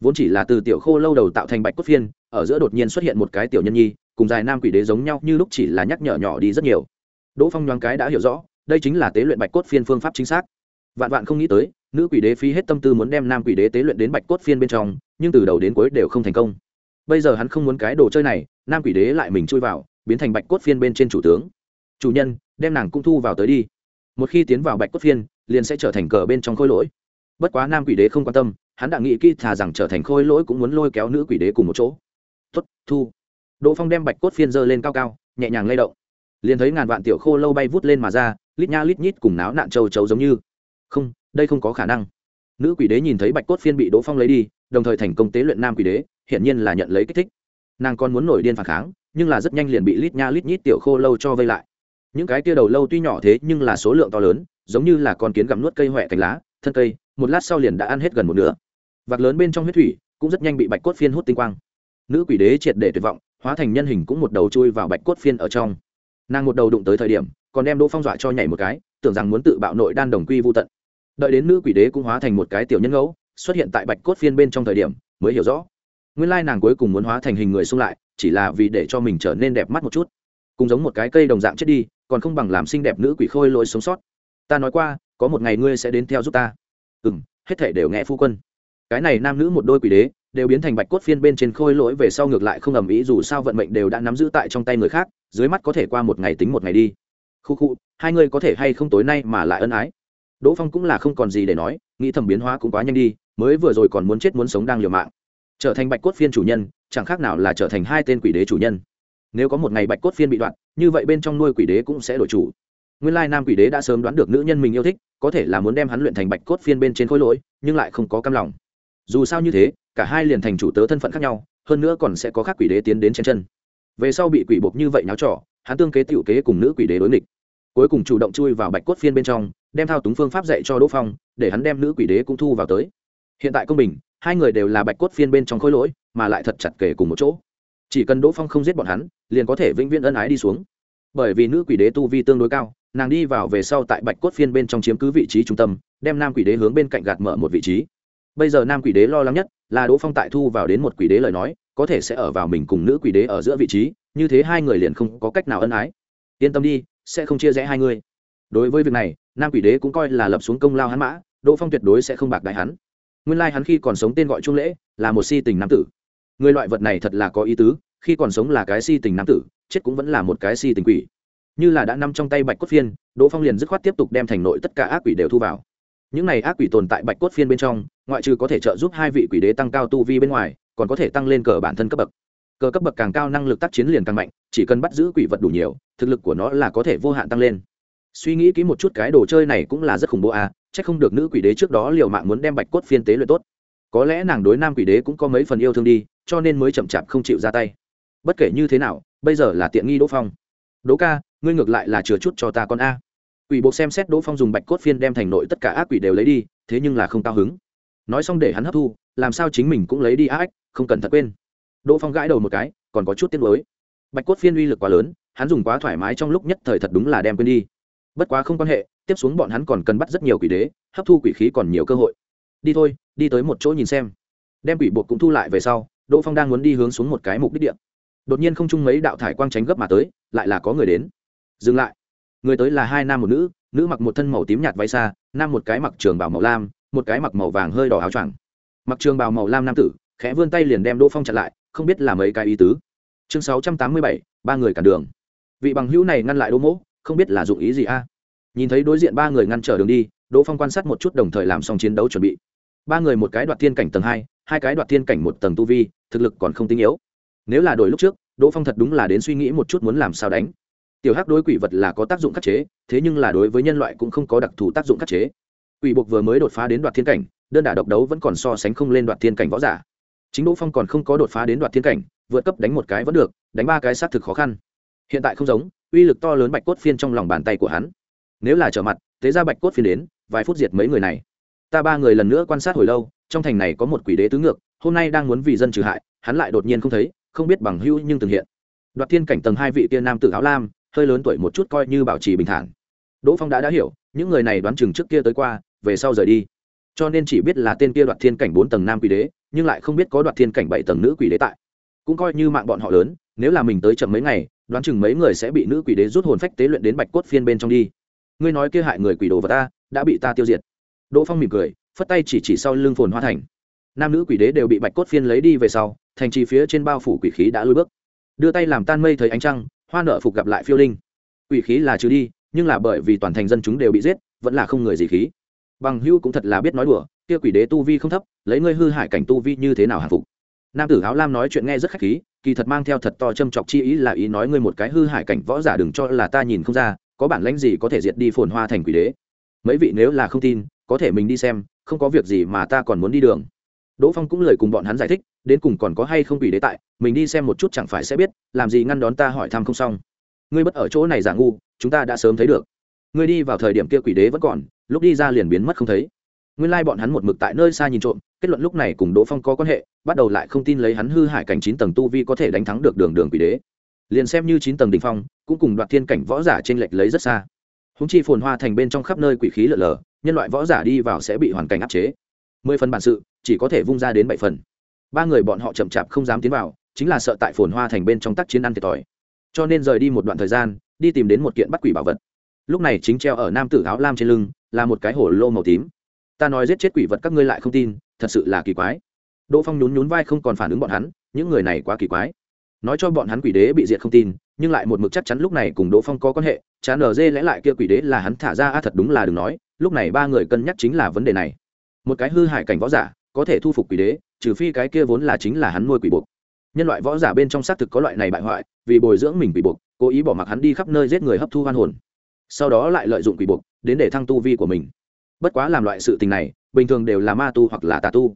Vốn chỉ là từ tiểu khô lâu đầu tạo thành bạch cốt phiên, ở giữa đột nhiên xuất hiện một cái tiểu nhân nhi, cùng dài nam quỷ đế giống nhau như lúc chỉ là nhắc nhở nhỏ đi rất nhiều. Đỗ phong nhoáng cái đã hiểu rõ, đây chính là tế luyện bạch cốt phiên phương pháp chính xác. Vạn vạn không nghĩ tới, nữ quỷ đế phí hết tâm tư muốn đem nam quỷ đế tế luyện đến bạch cốt phiên bên trong, nhưng từ đầu đến cuối đều không thành công. Bây giờ hắn không muốn cái đồ chơi này, nam quỷ đế lại mình chui vào, biến thành bạch cốt phiên bên trên chủ tướng. Chủ nhân, đem nàng cũng thu vào tới đi một khi tiến vào bạch cốt phiên, liền sẽ trở thành cờ bên trong khôi lỗi. Bất quá nam quỷ đế không quan tâm, hắn đã nghĩ kỹ thà rằng trở thành khôi lỗi cũng muốn lôi kéo nữ quỷ đế cùng một chỗ. Tuất thu. Đỗ phong đem bạch cốt phiên dơ lên cao cao, nhẹ nhàng lay động. Liền thấy ngàn vạn tiểu khô lâu bay vút lên mà ra, lít nha lít nhít cùng náo nạn châu chấu giống như. Không, đây không có khả năng. Nữ quỷ đế nhìn thấy bạch cốt phiên bị đỗ phong lấy đi, đồng thời thành công tế luyện nam quỷ đế, hiển nhiên là nhận lấy kích thích. Nàng còn muốn nổi điên phản kháng, nhưng là rất nhanh liền bị lít nha lít nhít tiểu khô lâu cho vây lại những cái tia đầu lâu tuy nhỏ thế nhưng là số lượng to lớn, giống như là con kiến gặm nuốt cây huệ cành lá, thân cây, một lát sau liền đã ăn hết gần một nửa. Vạc lớn bên trong huyết thủy, cũng rất nhanh bị bạch cốt phiên hút tinh quang. Nữ quỷ đế triệt để tuyệt vọng, hóa thành nhân hình cũng một đầu chui vào bạch cốt phiên ở trong. Nàng một đầu đụng tới thời điểm, còn đem đỗ phong dọa cho nhảy một cái, tưởng rằng muốn tự bạo nội đan đồng quy vô tận. Đợi đến nữ quỷ đế cũng hóa thành một cái tiểu nhân ngẫu, xuất hiện tại bạch cốt phiên bên trong thời điểm, mới hiểu rõ. Nguyên lai nàng cuối cùng muốn hóa thành hình người xung lại, chỉ là vì để cho mình trở nên đẹp mắt một chút cùng giống một cái cây đồng dạng chết đi, còn không bằng làm xinh đẹp nữ quỷ khôi lỗi sống sót. Ta nói qua, có một ngày ngươi sẽ đến theo giúp ta. Ừ m hết thể đều nghe phu quân. Cái này nam nữ một đôi quỷ đế, đều biến thành bạch cốt phiên bên trên khôi lỗi về sau ngược lại không ầm ĩ, dù sao vận mệnh đều đã nắm giữ tại trong tay người khác, dưới mắt có thể qua một ngày tính một ngày đi. Khu khu, hai người có thể hay không tối nay mà lại ân ái? Đỗ phong cũng là không còn gì để nói, nghĩ thầm biến hóa cũng quá nhanh đi, mới vừa rồi còn muốn chết muốn sống đang liều mạng. Trở thành bạch cốt phiên chủ nhân, chẳng khác nào là trở thành hai tên quỷ đế chủ nhân nếu có một ngày bạch cốt phiên bị đoạn, như vậy bên trong nuôi quỷ đế cũng sẽ đổi chủ. Nguyên lai nam quỷ đế đã sớm đoán được nữ nhân mình yêu thích, có thể là muốn đem hắn luyện thành bạch cốt phiên bên trên khối lỗi, nhưng lại không có cam lòng. Dù sao như thế, cả hai liền thành chủ tớ thân phận khác nhau, hơn nữa còn sẽ có khác quỷ đế tiến đến trên chân. Về sau bị quỷ buộc như vậy nháo trỏ hắn tương kế t kế cùng nữ quỷ đế đối nghịch. Cuối cùng chủ động chui vào bạch cốt phiên bên trong, đem thao túng phương pháp dạy cho đỗ phong, để hắn đem nữ quỷ đế cũng thu vào tới. Hiện tại công bình, hai người đều là bạch cốt phiên bên trong khối lỗi, mà lại thật chặt kể cùng một chỗ chỉ cần đỗ phong không giết bọn hắn, liền có thể vĩnh viễn ân ái đi xuống. Bởi vì nữ quỷ đế tu vi tương đối cao, nàng đi vào về sau tại bạch cốt phiên bên trong chiếm cứ vị trí trung tâm, đem nam quỷ đế hướng bên cạnh gạt mở một vị trí. Bây giờ nam quỷ đế lo lắng nhất là đỗ phong tại thu vào đến một quỷ đế lời nói, có thể sẽ ở vào mình cùng nữ quỷ đế ở giữa vị trí, như thế hai người liền không có cách nào ân ái. Yên tâm đi, sẽ không chia rẽ hai người. Đối với việc này, nam quỷ đế cũng coi là lập xuống công lao hắn mã, đỗ phong tuyệt đối sẽ không bạc đại hắn. Nguyên lai、like、hắn khi còn sống tên gọi trung lễ, là một si tình nam tử người loại vật này thật là có ý tứ, khi còn sống là cái si tình nam tử, chết cũng vẫn là một cái si tình quỷ. Như là đã nằm trong tay bạch cốt phiên, đỗ phong liền dứt khoát tiếp tục đem thành nội tất cả ác quỷ đều thu vào. Những này ác quỷ tồn tại bạch cốt phiên bên trong, ngoại trừ có thể trợ giúp hai vị quỷ đế tăng cao tu vi bên ngoài, còn có thể tăng lên cờ bản thân cấp bậc. Cờ cấp bậc càng cao năng lực tác chiến liền càng mạnh, chỉ cần bắt giữ quỷ vật đủ nhiều, thực lực của nó là có thể vô hạn tăng lên. Suy nghĩ kỹ một chút cái đồ chơi này cũng là rất khủng bố à c h ắ c không được nữ quỷ đế trước đó liều mạng muốn đem bạch cốt phiên tế luyện tốt có lẽ nàng đối nam quỷ đế cũng có mấy phần yêu thương đi, cho nên mới chậm chạp không chịu ra tay. Bất kể như thế nào, bây giờ là tiện nghi đỗ phong. Đỗ ca, ngươi ngược lại là chừa chút cho ta con a. Quỷ buộc xem xét đỗ phong dùng bạch cốt phiên đem thành nội tất cả ác quỷ đều lấy đi, thế nhưng là không cao hứng. Nói xong để hắn hấp thu, làm sao chính mình cũng lấy đi ác, không cần thật quên. Đỗ phong gãi đầu một cái, còn có chút tiếc nuối. Bạch cốt phiên uy lực quá lớn, hắn dùng quá thoải mái trong lúc nhất thời thật đúng là đem quên đi. Bất quá không quan hệ, tiếp xuống bọn hắn còn cần bắt rất nhiều quỷ đế, hấp thu quỷ khí còn nhiều cơ hội đi thôi, đi tới một chỗ nhìn xem. Đem quỷ buộc cũng thu lại về sau, đỗ phong đang muốn đi hướng xuống một cái mục đích điện đột nhiên không chung mấy đạo thải quang tránh gấp mà tới, lại là có người đến. Dừng lại. Người tới là hai nam một nữ nữ mặc một thân màu tím nhạt váy xa, nam một cái mặc trường bào màu lam, một cái mặc màu vàng hơi đỏ áo choàng. Mặc trường bào màu lam nam tử, khẽ vươn tay liền đem đỗ phong chặn lại, không biết là mấy cái ý tứ. Chương sáu trăm tám mươi bảy, ba người cản đường. Vị bằng hữu này ngăn lại đỗ mỗ, không biết là dụng ý gì a. Nhìn thấy đối diện ba người ngăn trở đường đi, đỗ phong quan sát một chút đồng thời làm xong chiến đấu chuẩn bị ba người một cái đoạt thiên cảnh tầng hai hai cái đoạt thiên cảnh một tầng tu vi, thực lực còn không tinh yếu. Nếu là đổi lúc trước, đỗ phong thật đúng là đến suy nghĩ một chút muốn làm sao đánh. Tiểu hắc đối quỷ vật là có tác dụng khắc chế, thế nhưng là đối với nhân loại cũng không có đặc thù tác dụng khắc chế. Quỷ buộc vừa mới đột phá đến đoạt thiên cảnh, đơn đả độc đấu vẫn còn so sánh không lên đoạt thiên cảnh võ giả. Chính đỗ phong còn không có đột phá đến đoạt thiên cảnh, vượt cấp đánh một cái vẫn được, đánh ba cái xác thực khó khăn. Hiện tại không giống, uy lực to lớn bạch cốt phiên trong lòng bàn tay của hắn. Nếu là trở mặt, thế ra bạch cốt phiên đến, vài phút diệt mấy người này ta ba người lần nữa quan sát hồi lâu, trong thành này có một quỷ đế tứ ngược, hôm nay đang muốn vì dân trừ hại, hắn lại đột nhiên không thấy, không biết bằng hữu nhưng từng hiện. Đoạt thiên cảnh tầng hai vị tiên nam tử áo lam, hơi lớn tuổi một chút coi như bảo trì bình thản. Đỗ phong đã đã hiểu, những người này đoán chừng trước kia tới qua, về sau rời đi. Cho nên chỉ biết là tên kia đoạt thiên cảnh bốn tầng nam quỷ đế, nhưng lại không biết có đoạt thiên cảnh bảy tầng nữ quỷ đế tại. Cũng coi như mạng bọn họ lớn, nếu là mình tới chậm mấy ngày, đoán chừng mấy người sẽ bị nữ quỷ đế rút hồn phách tế luyện đến bạch cốt phiên bên trong đi. Ngươi nói kia hại người quỷ đồ và ta, đã bị ta tiêu diệt đỗ phong mỉm cười, phất tay chỉ chỉ sau lưng phồn hoa thành. Nam nữ quỷ đế đều bị bạch cốt phiên lấy đi về sau, thành trì phía trên bao phủ quỷ khí đã lùi bước. Đưa tay làm tan mây thấy ánh trăng, hoa nợ phục gặp lại phiêu linh. Quỷ khí là trừ đi, nhưng là bởi vì toàn thành dân chúng đều bị giết, vẫn là không người gì khí. Bằng hưu cũng thật là biết nói đùa, kia quỷ đế tu vi không thấp, lấy ngươi hư hại cảnh tu vi như thế nào hàng phục. Nam tử áo lam nói chuyện nghe rất khách khí, kỳ thật mang theo thật to châm chọc chi ý là ý nói ngươi một cái hư hại cảnh võ giả đừng cho là ta nhìn không ra, có bản lãnh gì có thể diệt đi phồn hoa thành quỷ đế. Mấy vị nếu là không tin có thể mình đi xem, không có việc gì mà ta còn muốn đi đường. Đỗ phong cũng lời cùng bọn hắn giải thích, đến cùng còn có hay không quỷ đế tại, mình đi xem một chút chẳng phải sẽ biết, làm gì ngăn đón ta hỏi thăm không xong. Ngươi bất ở chỗ này giả ngu, chúng ta đã sớm thấy được. Ngươi đi vào thời điểm kia quỷ đế vẫn còn, lúc đi ra liền biến mất không thấy. Nguyên lai bọn hắn một mực tại nơi xa nhìn trộm, kết luận lúc này cùng đỗ phong có quan hệ, bắt đầu lại không tin lấy hắn hư hại cảnh chín tầng tu vi có thể đánh thắng được đường đường quỷ đế. Liền xem như chín tầng đ ỉ n h phong, cũng cùng đoạt thiên cảnh võ giả t r ê n lệch lấy rất xa. Húng chi phồn hoa thành bên trong khắp nơi quỷ khí lở lờ nhân loại võ giả đi vào sẽ bị hoàn cảnh áp chế. Mười phần bản sự, chỉ có thể vung ra đến bảy phần. Ba người bọn họ chậm chạp không dám tiến vào, chính là sợ tại phồn hoa thành bên trong tác chiến ăn thiệt thòi. Cho nên rời đi một đoạn thời gian, đi tìm đến một kiện bắt quỷ bảo vật. Lúc này chính treo ở nam tử áo lam trên lưng, là một cái hổ lô màu tím. Ta nói giết chết quỷ vật các ngươi lại không tin, thật sự là kỳ quái. Đỗ phong nhún nhún vai không còn phản ứng bọn hắn, những người này quá kỳ quái. Nói cho bọn hắn quỷ đế bị diệt không tin, nhưng lại một mực chắc chắn lúc này cùng đỗ phong có quan hệ, chán ở dê lẽ lại kia quỷ đế là hắn thả ra a thật đúng là đừng nói lúc này ba người cân nhắc chính là vấn đề này. Một cái hư hại cảnh võ giả, có thể thu phục quỷ đế, trừ phi cái kia vốn là chính là hắn nuôi quỷ buộc. Nhân loại võ giả bên trong xác thực có loại này bại hoại, vì bồi dưỡng mình quỷ buộc, cố ý bỏ mặc hắn đi khắp nơi giết người hấp thu hoan hồn. Sau đó lại lợi dụng quỷ buộc, đến để thăng tu vi của mình. Bất quá làm loại sự tình này, bình thường đều là ma tu hoặc là tà tu.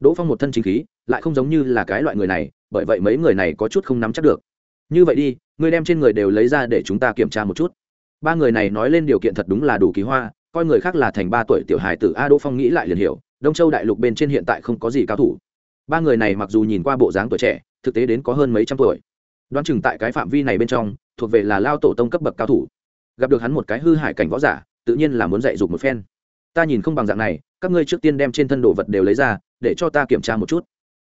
Đỗ phong một thân chính khí, lại không giống như là cái loại người này, bởi vậy mấy người này có chút không nắm chắc được. Như vậy đi, người đem trên người đều lấy ra để chúng ta kiểm tra một chút. Ba người này nói lên điều kiện thật đúng là đủ kỳ hoa coi người khác là thành ba tuổi tiểu hài tử a đỗ phong nghĩ lại liền hiểu, đông châu đại lục bên trên hiện tại không có gì cao thủ. Ba người này mặc dù nhìn qua bộ dáng tuổi trẻ, thực tế đến có hơn mấy trăm tuổi. Đoán chừng tại cái phạm vi này bên trong, thuộc về là lao tổ tông cấp bậc cao thủ. Gặp được hắn một cái hư hại cảnh võ giả, tự nhiên là muốn dạy dục một phen. Ta nhìn không bằng dạng này, các ngươi trước tiên đem trên thân đồ vật đều lấy ra, để cho ta kiểm tra một chút.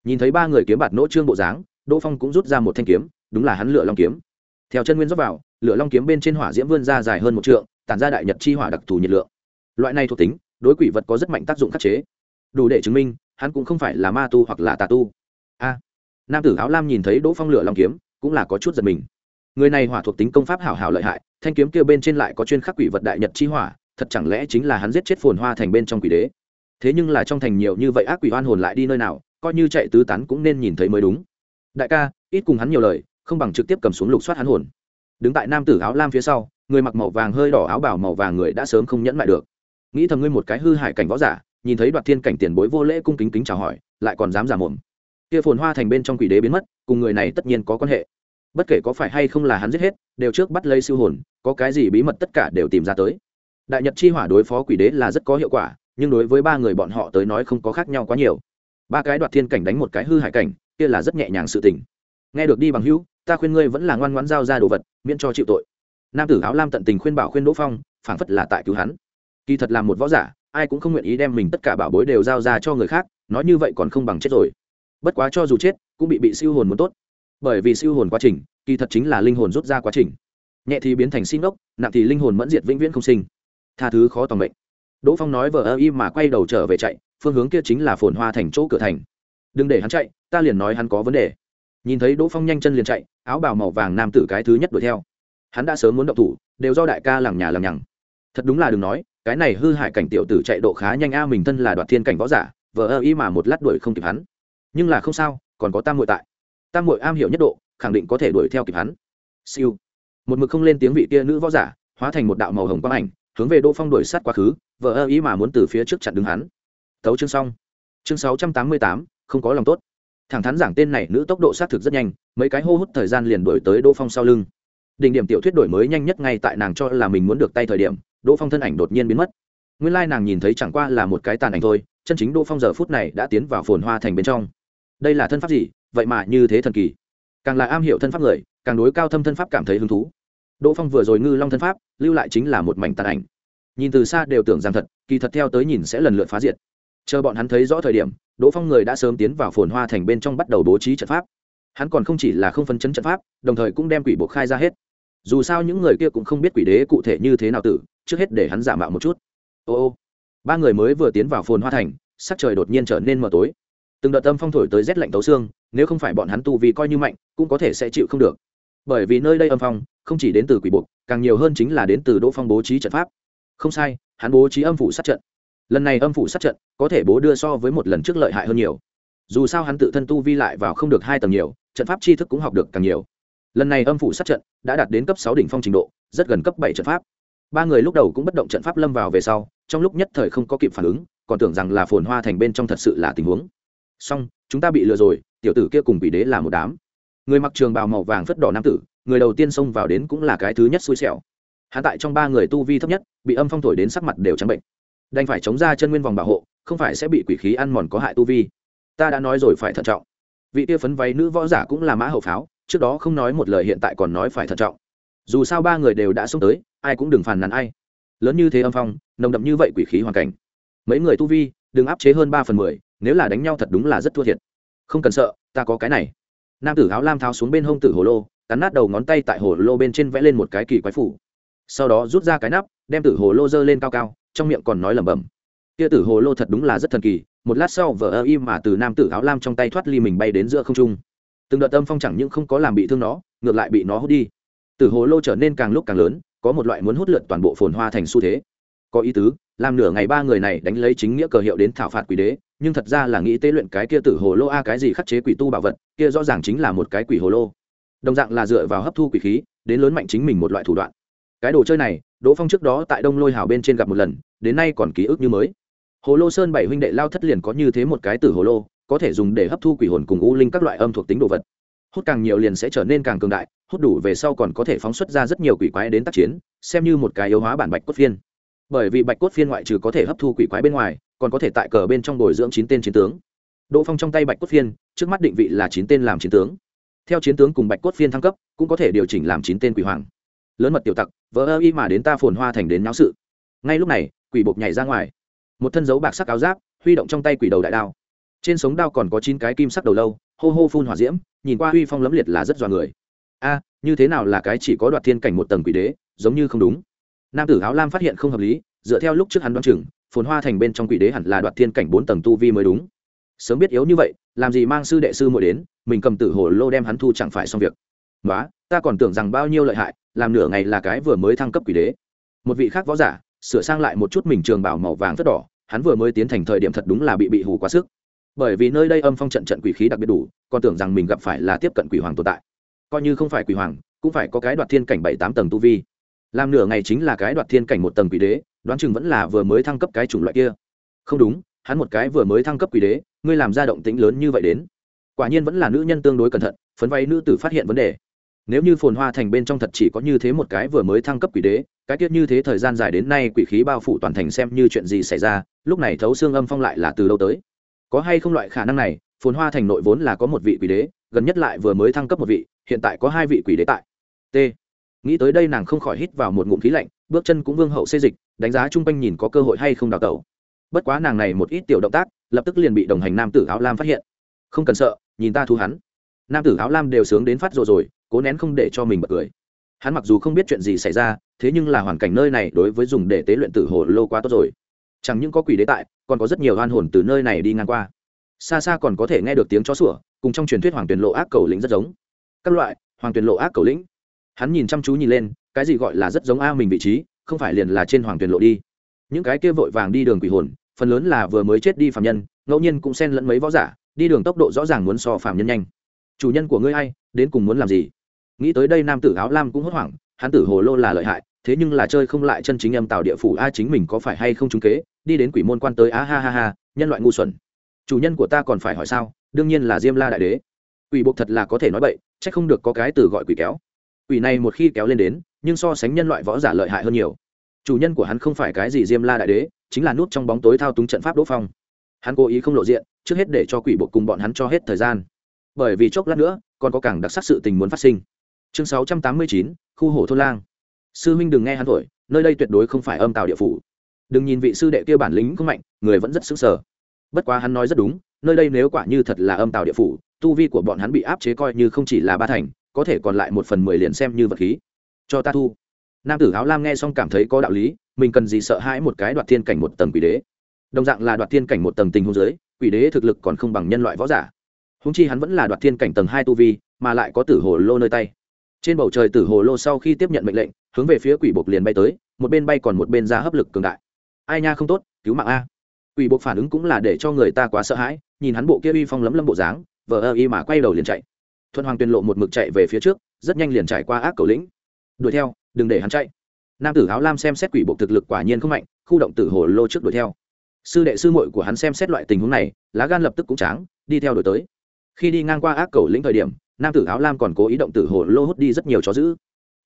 Nhìn thấy ba người kiếm bạt nỗ trương bộ dáng, đỗ phong cũng rút ra một thanh kiếm, đúng là hắn lựa long kiếm. Theo chân nguyên dốc vào, lửa long kiếm bên trên hỏa diễm vươn ra dài hơn một trượng tản ra đại nhật chi hỏa đặc thù nhiệt lượng. Loại này thuộc tính, đối quỷ vật có rất mạnh tác dụng khắc chế. Đủ để chứng minh, hắn cũng không phải là ma tu hoặc là tà tu. A, nam tử áo lam nhìn thấy đỗ phong lửa long kiếm, cũng là có chút giật mình. Người này hỏa thuộc tính công pháp hảo hảo lợi hại, thanh kiếm kia bên trên lại có chuyên khắc quỷ vật đại nhật chi hỏa, thật chẳng lẽ chính là hắn giết chết phồn hoa thành bên trong quỷ đế? Thế nhưng là trong thành nhiều như vậy ác quỷ hoan hồn lại đi nơi nào, coi như chạy tứ tán cũng nên nhìn thấy mới đúng. Đại ca, ít cùng hắn nhiều lời, không bằng trực tiếp cầm xuống lục soát hắn hồn. Đứng tại nam tử áo lam phía sau người mặc màu vàng hơi đỏ áo bảo màu vàng người đã sớm không nhẫn lại được. Nghĩ thầm ngươi một cái hư hại cảnh võ giả, nhìn thấy đoạt thiên cảnh tiền bối vô lễ cung kính kính chào hỏi, lại còn dám giả mồm. Kia phồn hoa thành bên trong quỷ đế biến mất, cùng người này tất nhiên có quan hệ. Bất kể có phải hay không là hắn giết hết, đều trước bắt lấy siêu hồn, có cái gì bí mật tất cả đều tìm ra tới. Đại nhật chi hỏa đối phó quỷ đế là rất có hiệu quả, nhưng đối với ba người bọn họ tới nói không có khác nhau quá nhiều. Ba cái đoạt thiên cảnh đánh một cái hư hại cảnh, kia là rất nhẹ nhàng sự tình. Nghe được đi bằng hữu, ta khuyên ngươi vẫn là ngoan ngoãn giao ra đồ vật, miễn cho chịu tội nam tử áo lam tận tình khuyên bảo khuyên đỗ phong, phảng phất là tại cứu hắn. Kỳ thật là một võ giả, ai cũng không nguyện ý đem mình tất cả bảo bối đều giao ra cho người khác, nói như vậy còn không bằng chết rồi. Bất quá cho dù chết, cũng bị bị siêu hồn muốn tốt. Bởi vì siêu hồn quá trình, kỳ thật chính là linh hồn rút ra quá trình. Nhẹ thì biến thành xin ốc, nặng thì linh hồn mẫn diệt vĩnh viễn không sinh. Tha thứ khó tòng mệnh. Đỗ phong nói vờ ơ y mà quay đầu trở về chạy, phương hướng kia chính là phồn hoa thành chỗ cửa thành. Đừng để hắn chạy, ta liền nói hắn có vấn đề. Nhìn thấy đỗ phong nhanh chân liền chạy, áo bào màu vàng nam tử cái thứ nhất đuổi theo hắn đã sớm muốn động thủ, đều do đại ca làng nhà làng nhằng. Thật đúng là đừng nói, cái này hư hại cảnh tiểu tử chạy độ khá nhanh a, mình thân là đoạt thiên cảnh võ giả, vờ ơ ý mà một lát đuổi không kịp hắn. Nhưng là không sao, còn có tam muội tại. Tam muội am hiểu nhất độ, khẳng định có thể đuổi theo kịp hắn. Siêu. Một mực không lên tiếng vị kia nữ võ giả, hóa thành một đạo màu hồng quang ảnh, hướng về đỗ phong đuổi sát quá khứ vợ ơ ý mà muốn từ phía trước chặn đứng hắn. Tấu chương xong. Chương sáu trăm tám mươi tám, không có lòng tốt. Thẳng thắn giảng tên này nữ tốc độ xác thực rất nhanh, mấy cái hô hút thời gian liền đổi tới đỗ phong sau lưng đỉnh điểm tiểu thuyết đổi mới nhanh nhất ngay tại nàng cho là mình muốn được tay thời điểm, đỗ phong thân ảnh đột nhiên biến mất. Nguyên lai nàng nhìn thấy chẳng qua là một cái tàn ảnh thôi, chân chính đỗ phong giờ phút này đã tiến vào phồn hoa thành bên trong. Đây là thân pháp gì? Vậy mà như thế thần kỳ. Càng là am hiểu thân pháp người, càng đối cao thâm thân pháp cảm thấy hứng thú. Đỗ phong vừa rồi ngư long thân pháp, lưu lại chính là một mảnh tàn ảnh. Nhìn từ xa đều tưởng rằng thật, kỳ thật theo tới nhìn sẽ lần lượt phá diệt. Chờ bọn hắn thấy rõ thời điểm, đỗ phong người đã sớm tiến vào phồn hoa thành bên trong bắt đầu bố trí trận pháp. Hắn còn không chỉ là không phân chấn trận pháp, đồng thời cũng đem quỷ bộ khai ra hết dù sao những người kia cũng không biết quỷ đế cụ thể như thế nào tử, trước hết để hắn giả mạo một chút. Ô ô, ba người mới vừa tiến vào phồn hoa thành, sắc trời đột nhiên trở nên mờ tối. Từng đợt tâm phong thổi tới rét lạnh tấu xương, nếu không phải bọn hắn tu vì coi như mạnh, cũng có thể sẽ chịu không được. Bởi vì nơi đây âm phong, không chỉ đến từ quỷ buộc, càng nhiều hơn chính là đến từ đỗ phong bố trí trận pháp. Không sai, hắn bố trí âm phủ sát trận. Lần này âm phủ sát trận, có thể bố đưa so với một lần trước lợi hại hơn nhiều. Dù sao hắn tự thân tu vi lại vào không được hai tầng nhiều, trận pháp tri thức cũng học được càng nhiều lần này âm phủ sát trận đã đạt đến cấp sáu đỉnh phong trình độ, rất gần cấp bảy trận pháp. Ba người lúc đầu cũng bất động trận pháp lâm vào về sau, trong lúc nhất thời không có kịp phản ứng, còn tưởng rằng là phồn hoa thành bên trong thật sự là tình huống. Song chúng ta bị lừa rồi, tiểu tử kia cùng bị đế là một đám. Người mặc trường bào màu vàng phất đỏ nam tử, người đầu tiên xông vào đến cũng là cái thứ nhất xui xẻo. Hạ tại trong ba người tu vi thấp nhất, bị âm phong thổi đến sắc mặt đều trắng bệnh. Đành phải chống ra chân nguyên vòng bảo hộ, không phải sẽ bị quỷ khí ăn mòn có hại tu vi. Ta đã nói rồi phải thận trọng. Vị tia phấn váy nữ võ giả cũng là mã hậu pháo trước đó không nói một lời hiện tại còn nói phải thận trọng. Dù sao ba người đều đã xông tới, ai cũng đừng phàn nàn ai. Lớn như thế âm phong, nồng đậm như vậy quỷ khí hoàn cảnh. Mấy người tu vi, đừng áp chế hơn ba phần mười, nếu là đánh nhau thật đúng là rất thua thiệt. Không cần sợ, ta có cái này. Nam tử áo lam tháo xuống bên hông tử hồ lô, cắn nát đầu ngón tay tại hồ lô bên trên vẽ lên một cái kỳ quái phủ. Sau đó rút ra cái nắp, đem tử hồ lô dơ lên cao cao, trong miệng còn nói lẩm bẩm. Kia tử hồ lô thật đúng là rất thần kỳ, một lát sau vợ ơ im mà từ nam tử áo lam trong tay thoát ly mình bay đến giữa không trung từng đợt tâm phong chẳng những không có làm bị thương nó, ngược lại bị nó hút đi. Tử hồ lô trở nên càng lúc càng lớn, có một loại muốn hút lượt toàn bộ phồn hoa thành xu thế. Có ý tứ, làm nửa ngày ba người này đánh lấy chính nghĩa cờ hiệu đến thảo phạt quỷ đế, nhưng thật ra là nghĩ tế luyện cái kia tử hồ lô a, cái gì khắc chế quỷ tu bảo vật, kia rõ ràng chính là một cái quỷ hồ lô. Đồng dạng là dựa vào hấp thu quỷ khí, đến lớn mạnh chính mình một loại thủ đoạn. Cái đồ chơi này, đỗ phong trước đó tại đông lôi hào bên trên gặp một lần, đến nay còn ký ức như mới. Hồ lô sơn bảy huynh đệ lao thất liền có như thế một cái tử hồ lô có thể dùng để hấp thu quỷ hồn cùng u linh các loại âm thuộc tính đồ vật. Hút càng nhiều liền sẽ trở nên càng cường đại, hút đủ về sau còn có thể phóng xuất ra rất nhiều quỷ quái đến tác chiến, xem như một cái yếu hóa bản bạch cốt phiên. Bởi vì bạch cốt phiên ngoại trừ có thể hấp thu quỷ quái bên ngoài, còn có thể tại cờ bên trong bồi dưỡng chín tên chiến tướng. Đỗ phong trong tay bạch cốt phiên, trước mắt định vị là chín tên làm chiến tướng. Theo chiến tướng cùng bạch cốt phiên thăng cấp, cũng có thể điều chỉnh làm chín tên quỷ hoàng. Lớn mật tiểu tặc, vỡ ơ y mà đến ta phồn hoa thành đến náo sự. Ngay lúc này, quỷ bột nhảy ra ngoài. Một thân dấu bạc sắc áo giáp, huy động trong tay quỷ đầu đại đao trên sống đao còn có chín cái kim sắc đầu lâu, hô hô phun hỏa diễm, nhìn qua uy phong lấm liệt là rất dọa người. A, như thế nào là cái chỉ có đoạt thiên cảnh một tầng quỷ đế, giống như không đúng. Nam tử áo lam phát hiện không hợp lý, dựa theo lúc trước hắn đoán chừng, phồn hoa thành bên trong quỷ đế hẳn là đoạt thiên cảnh bốn tầng tu vi mới đúng. Sớm biết yếu như vậy, làm gì mang sư đệ sư muội đến, mình cầm tử hồ lô đem hắn thu chẳng phải xong việc. Nói ta còn tưởng rằng bao nhiêu lợi hại, làm nửa ngày là cái vừa mới thăng cấp quỷ đế. Một vị khác võ giả, sửa sang lại một chút mình trường bảo màu vàng rất đỏ, hắn vừa mới tiến thành thời điểm thật đúng là bị bị hù quá sức bởi vì nơi đây âm phong trận trận quỷ khí đặc biệt đủ, còn tưởng rằng mình gặp phải là tiếp cận quỷ hoàng tồn tại. Coi như không phải quỷ hoàng, cũng phải có cái đoạt thiên cảnh bảy tám tầng tu vi. Làm nửa ngày chính là cái đoạt thiên cảnh một tầng quỷ đế, đoán chừng vẫn là vừa mới thăng cấp cái chủng loại kia. Không đúng, hắn một cái vừa mới thăng cấp quỷ đế, ngươi làm ra động tĩnh lớn như vậy đến. Quả nhiên vẫn là nữ nhân tương đối cẩn thận, phấn vay nữ tử phát hiện vấn đề. Nếu như phồn hoa thành bên trong thật chỉ có như thế một cái vừa mới thăng cấp quỷ đế, cái tiết như thế thời gian dài đến nay quỷ khí bao phủ toàn thành xem như chuyện gì xảy ra, lúc này thấu xương âm phong lại là từ lâu tới? Có hay không loại khả năng này, phồn hoa thành nội vốn là có một vị quỷ đế, gần nhất lại vừa mới thăng cấp một vị, hiện tại có hai vị quỷ đế tại. T. Nghĩ tới đây nàng không khỏi hít vào một ngụm khí lạnh, bước chân cũng vương hậu xê dịch, đánh giá chung quanh nhìn có cơ hội hay không đào tẩu. Bất quá nàng này một ít tiểu động tác, lập tức liền bị đồng hành nam tử áo lam phát hiện. Không cần sợ, nhìn ta thu hắn. Nam tử áo lam đều sướng đến phát rồi rồi, cố nén không để cho mình bật cười. Hắn mặc dù không biết chuyện gì xảy ra, thế nhưng là hoàn cảnh nơi này đối với dùng để tế luyện tử hồ lô quá tốt rồi chẳng những có quỷ đế tại, còn có rất nhiều oan hồn từ nơi này đi ngang qua. Xa xa còn có thể nghe được tiếng chó sủa, cùng trong truyền thuyết hoàng tuyển lộ ác cầu lĩnh rất giống. Các loại, hoàng tuyển lộ ác cầu lĩnh. Hắn nhìn chăm chú nhìn lên, cái gì gọi là rất giống a mình vị trí, không phải liền là trên hoàng tuyển lộ đi. Những cái kia vội vàng đi đường quỷ hồn, phần lớn là vừa mới chết đi phạm nhân, ngẫu nhiên cũng xen lẫn mấy võ giả, đi đường tốc độ rõ ràng muốn so phạm nhân nhanh. Chủ nhân của ngươi hay đến cùng muốn làm gì? Nghĩ tới đây nam tử áo lam cũng hốt hoảng, hắn tử hồ lô là lợi hại thế nhưng là chơi không lại chân chính âm tạo địa phủ a chính mình có phải hay không trúng kế, đi đến quỷ môn quan tới a ha ha ha, nhân loại ngu xuẩn. Chủ nhân của ta còn phải hỏi sao? Đương nhiên là diêm la đại đế. Quỷ buộc thật là có thể nói bậy c h ắ c không được có cái từ gọi quỷ kéo. Quỷ này một khi kéo lên đến, nhưng so sánh nhân loại võ giả lợi hại hơn nhiều. Chủ nhân của hắn không phải cái gì diêm la đại đế, chính là nút trong bóng tối thao túng trận pháp đỗ phong. Hắn cố ý không lộ diện, trước hết để cho quỷ buộc cùng bọn hắn cho hết thời gian. Bởi vì chốc lát nữa, còn có càng đặc sắc sự tình muốn phát sinh. Chương sáu trăm tám mươi chín, khu hồ thôn lang sư huynh đừng nghe hắn thổi, nơi đây tuyệt đối không phải âm tào địa phủ. Đừng nhìn vị sư đệ kia bản lĩnh không mạnh, người vẫn rất xứng sở bất quá hắn nói rất đúng, nơi đây nếu quả như thật là âm tào địa phủ, tu vi của bọn hắn bị áp chế coi như không chỉ là ba thành, có thể còn lại một phần mười liền xem như vật khí. Cho ta thu. Nam tử áo lam nghe xong cảm thấy có đạo lý, mình cần gì sợ hãi một cái đoạt thiên cảnh một tầng quỷ đế. Đồng dạng là đoạt thiên cảnh một tầng tình hôn giới quỷ đế thực lực còn không bằng nhân loại võ giả. Húng chi hắn vẫn là đoạt thiên cảnh tầng hai tu vi, mà lại có tử hồ lô nơi tay. Trên bầu trời tử hồ lô sau khi tiếp nhận mệnh lệnh hướng về phía quỷ bột liền bay tới, một bên bay còn một bên ra hấp lực cường đại. Ai nha không tốt, cứu mạng a. Quỷ bột phản ứng cũng là để cho người ta quá sợ hãi, nhìn hắn bộ kia uy phong lấm lâm bộ dáng, vờ ơ y mà quay đầu liền chạy. Thuận hoàng tuyên lộ một mực chạy về phía trước, rất nhanh liền trải qua ác cầu lĩnh. Đuổi theo, đừng để hắn chạy. Nam tử áo lam xem xét quỷ bộ thực lực quả nhiên không mạnh, khu động tử hồ lô trước đuổi theo. Sư đệ sư muội của hắn xem xét loại tình huống này, lá gan lập tức cũng tráng, đi theo đuổi tới. Khi đi ngang qua ác cầu lĩnh thời điểm, nam tử áo lam còn cố ý động tử hồ lô hút đi rất nhiều chó giữ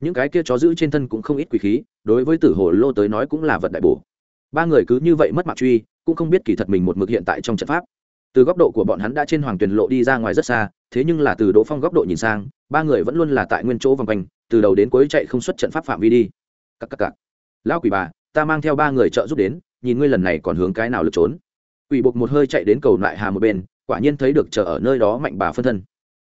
những cái kia chó giữ trên thân cũng không ít quỷ khí, đối với tử hồ lô tới nói cũng là vật đại bổ. Ba người cứ như vậy mất mặt truy, cũng không biết kỳ thật mình một mực hiện tại trong trận pháp. Từ góc độ của bọn hắn đã trên hoàng tuyền lộ đi ra ngoài rất xa, thế nhưng là từ đỗ phong góc độ nhìn sang, ba người vẫn luôn là tại nguyên chỗ vòng quanh, từ đầu đến cuối chạy không xuất trận pháp phạm vi đi. Cắc cắc cắc. lão quỷ bà, ta mang theo ba người trợ giúp đến, nhìn ngươi lần này còn hướng cái nào lượt trốn. Quỷ buộc một hơi chạy đến cầu lại hà một bên, quả nhiên thấy được chờ ở nơi đó mạnh bà phân thân.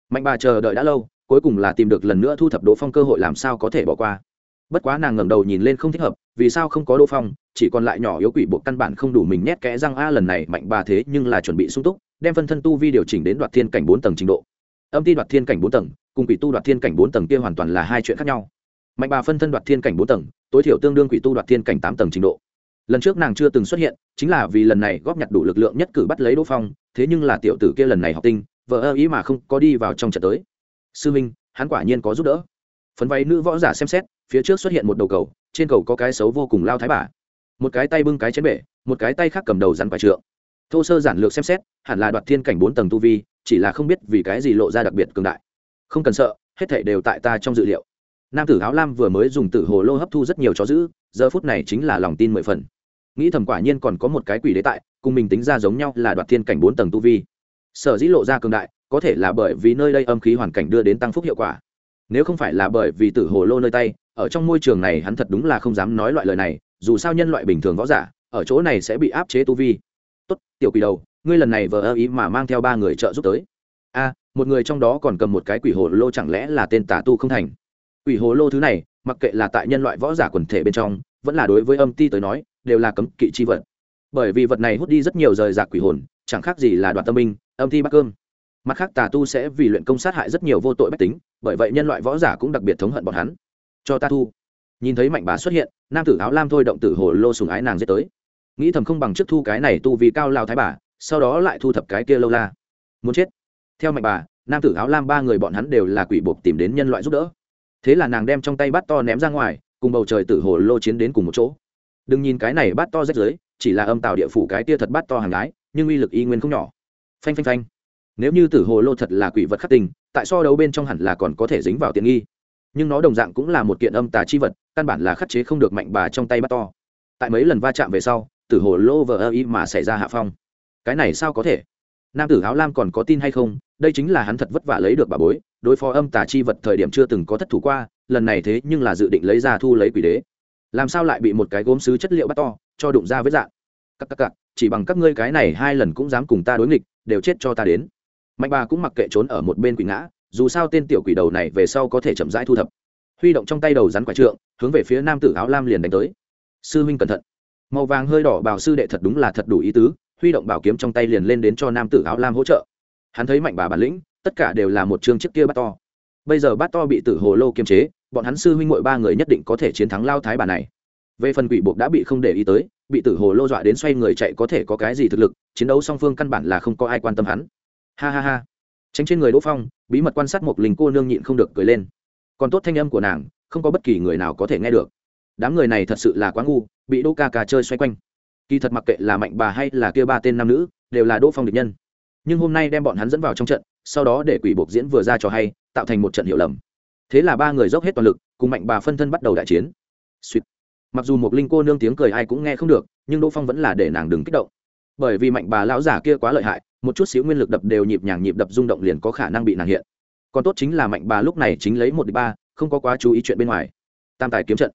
Mạnh bà chờ đợi đã lâu cuối cùng là tìm được lần nữa thu thập đỗ phong cơ hội làm sao có thể bỏ qua. Bất quá nàng ngẩng đầu nhìn lên không thích hợp, vì sao không có đỗ phong, chỉ còn lại nhỏ yếu quỷ bộ căn bản không đủ mình nhét kẽ răng, a, lần này mạnh bà thế nhưng là chuẩn bị sung túc, đem phân thân tu vi điều chỉnh đến đoạt thiên cảnh bốn tầng trình độ. Âm ti đoạt thiên cảnh bốn tầng, cùng quỷ tu đoạt thiên cảnh bốn tầng kia hoàn toàn là hai chuyện khác nhau. Mạnh bà phân thân đoạt thiên cảnh bốn tầng, tối thiểu tương đương quỷ tu đoạt thiên cảnh tám tầng trình độ. Lần trước nàng chưa từng xuất hiện, chính là vì lần này góp nhặt đủ lực lượng nhất cử bắt lấy đỗ phong, thế nhưng là tiểu tử kia lần này học tinh vợ ơ ý mà không có đi vào trong trận tới sư minh, hắn quả nhiên có giúp đỡ. Phấn váy nữ võ giả xem xét, phía trước xuất hiện một đầu cầu, trên cầu có cái xấu vô cùng lao thái bà. Một cái tay bưng cái chén bể, một cái tay khác cầm đầu rắn vài trượng. Thô sơ giản lược xem xét, hẳn là đoạt thiên cảnh bốn tầng tu vi, chỉ là không biết vì cái gì lộ ra đặc biệt cường đại. Không cần sợ, hết thể đều tại ta trong dự liệu. Nam tử áo lam vừa mới dùng tử hồ lô hấp thu rất nhiều chó giữ giờ phút này chính là lòng tin mười phần. Nghĩ thầm quả nhiên còn có một cái quỷ đế tại, cùng mình tính ra giống nhau là đoạt thiên cảnh bốn tầng tu vi. Sở dĩ lộ ra cường đại có thể là bởi vì nơi đây âm khí hoàn cảnh đưa đến tăng phúc hiệu quả. Nếu không phải là bởi vì tử hồ lô nơi tay, ở trong môi trường này hắn thật đúng là không dám nói loại lời này, dù sao nhân loại bình thường võ giả, ở chỗ này sẽ bị áp chế tu vi. Tốt, tiểu quỷ đầu, ngươi lần này vờ ơ ý mà mang theo ba người trợ giúp tới. A, một người trong đó còn cầm một cái quỷ hồ lô chẳng lẽ là tên tà tu không thành? Quỷ hồ lô thứ này, mặc kệ là tại nhân loại võ giả quần thể bên trong, vẫn là đối với âm ti tới nói, đều là cấm kỵ chi vật. Bởi vì vật này hút đi rất nhiều rời rạc quỷ hồn, chẳng khác gì là đoạt tâm minh âm thi bắt cơm mặt khác, tà tu sẽ vì luyện công sát hại rất nhiều vô tội bách tính, bởi vậy nhân loại võ giả cũng đặc biệt thống hận bọn hắn. Cho ta thu. Nhìn thấy mạnh bá xuất hiện, nam tử áo lam thôi động tử hồ lô sùng ái nàng giết tới. Nghĩ thầm không bằng trước thu cái này tu vì cao lao thái bà, sau đó lại thu thập cái kia lâu la. Muốn chết. Theo mạnh bà, nam tử áo lam ba người bọn hắn đều là quỷ buộc tìm đến nhân loại giúp đỡ. Thế là nàng đem trong tay bát to ném ra ngoài, cùng bầu trời tử hồ lô chiến đến cùng một chỗ. Đừng nhìn cái này bát to rách dưới chỉ là âm tạo địa phủ cái kia thật bát to hàng gái, nhưng uy lực y nguyên không nhỏ. Phanh phanh phanh nếu như tử hồ lô thật là quỷ vật khắc tình tại so đấu bên trong hẳn là còn có thể dính vào tiện nghi. Nhưng nó đồng dạng cũng là một kiện âm tà chi vật, căn bản là khắc chế không được mạnh bà trong tay bắt to. Tại mấy lần va chạm về sau, tử hồ lô vờ ơ y mà xảy ra hạ phong. Cái này sao có thể? Nam tử áo lam còn có tin hay không? Đây chính là hắn thật vất vả lấy được bà bối, đối phó âm tà chi vật thời điểm chưa từng có thất thủ qua, lần này thế nhưng là dự định lấy ra thu lấy quỷ đế. Làm sao lại bị một cái gốm xứ chất liệu bắt to, cho đụng ra với dạng cắc cắc cắc chỉ bằng các ngươi cái này hai lần cũng dám cùng ta đối nghịch, đều chết cho ta đến mạnh bà cũng mặc kệ trốn ở một bên quỷ ngã, dù sao tên tiểu quỷ đầu này về sau có thể chậm rãi thu thập. Huy động trong tay đầu rắn quả trượng, hướng về phía nam tử áo lam liền đánh tới. Sư huynh cẩn thận. Màu vàng hơi đỏ bảo sư đệ thật đúng là thật đủ ý tứ, huy động bảo kiếm trong tay liền lên đến cho nam tử áo lam hỗ trợ. Hắn thấy mạnh bà bản lĩnh, tất cả đều là một chương chiếc kia bát to. Bây giờ bát to bị tử hồ lô kiềm chế, bọn hắn sư huynh ngội ba người nhất định có thể chiến thắng lao thái bà này. Về phần quỷ buộc đã bị không để ý tới, bị tử hồ lô dọa đến xoay người chạy có thể có cái gì thực lực, chiến đấu song phương căn bản là không có ai quan tâm hắn ha ha ha. Tránh trên người đỗ phong, bí mật quan sát một linh cô nương nhịn không được cười lên. Còn tốt thanh âm của nàng, không có bất kỳ người nào có thể nghe được. Đám người này thật sự là quá ngu, bị đỗ ca ca chơi xoay quanh. Kỳ thật mặc kệ là mạnh bà hay là kia ba tên nam nữ, đều là đỗ phong địch nhân. Nhưng hôm nay đem bọn hắn dẫn vào trong trận, sau đó để quỷ buộc diễn vừa ra cho hay, tạo thành một trận hiệu lầm. Thế là ba người dốc hết toàn lực, cùng mạnh bà phân thân bắt đầu đại chiến. Sweet. mặc dù một linh cô nương tiếng cười ai cũng nghe không được, nhưng đỗ phong vẫn là để nàng đừng kích động. Bởi vì mạnh bà lão giả kia quá lợi hại một chút xíu nguyên lực đập đều nhịp nhàng nhịp đập rung động liền có khả năng bị nàng hiện. Còn tốt chính là mạnh bà lúc này chính lấy một đi ba, không có quá chú ý chuyện bên ngoài. Tam tài kiếm trận.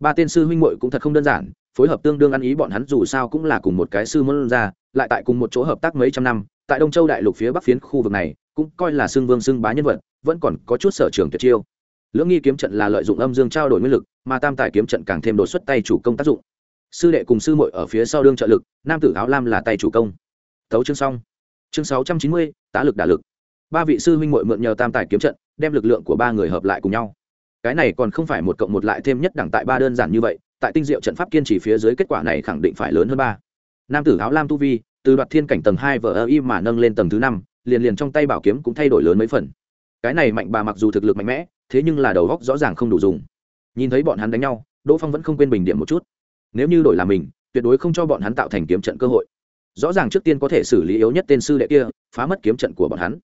Ba tên sư huynh muội cũng thật không đơn giản, phối hợp tương đương ăn ý bọn hắn dù sao cũng là cùng một cái sư môn ra, lại tại cùng một chỗ hợp tác mấy trăm năm, tại đông châu đại lục phía bắc phiến khu vực này, cũng coi là xương vương xương bá nhân vật, vẫn còn có chút sở trường tuyệt chiêu. Lưỡng nghi kiếm trận là lợi dụng âm dương trao đổi nguyên lực, mà tam tài kiếm trận càng thêm đột xuất tay chủ công tác dụng. Sư đệ cùng sư muội ở phía sau đương trợ lực, nam tử áo lam là tay chủ công. Thấu chương xong chương sáu trăm chín mươi, tá lực đả lực. Ba vị sư huynh muội mượn nhờ tam tài kiếm trận, đem lực lượng của ba người hợp lại cùng nhau. Cái này còn không phải một cộng một lại thêm nhất đẳng tại ba đơn giản như vậy, tại tinh diệu trận pháp kiên trì phía dưới kết quả này khẳng định phải lớn hơn ba. Nam tử áo lam tu vi, từ đoạt thiên cảnh tầng hai vở ơ y mà nâng lên tầng thứ năm, liền liền trong tay bảo kiếm cũng thay đổi lớn mấy phần. Cái này mạnh bà mặc dù thực lực mạnh mẽ, thế nhưng là đầu góc rõ ràng không đủ dùng. Nhìn thấy bọn hắn đánh nhau, đỗ phong vẫn không quên bình điểm một chút. Nếu như đổi là mình, tuyệt đối không cho bọn hắn tạo thành kiếm trận cơ hội rõ ràng trước tiên có thể xử lý yếu nhất tên sư đệ kia, phá mất kiếm trận của bọn hắn.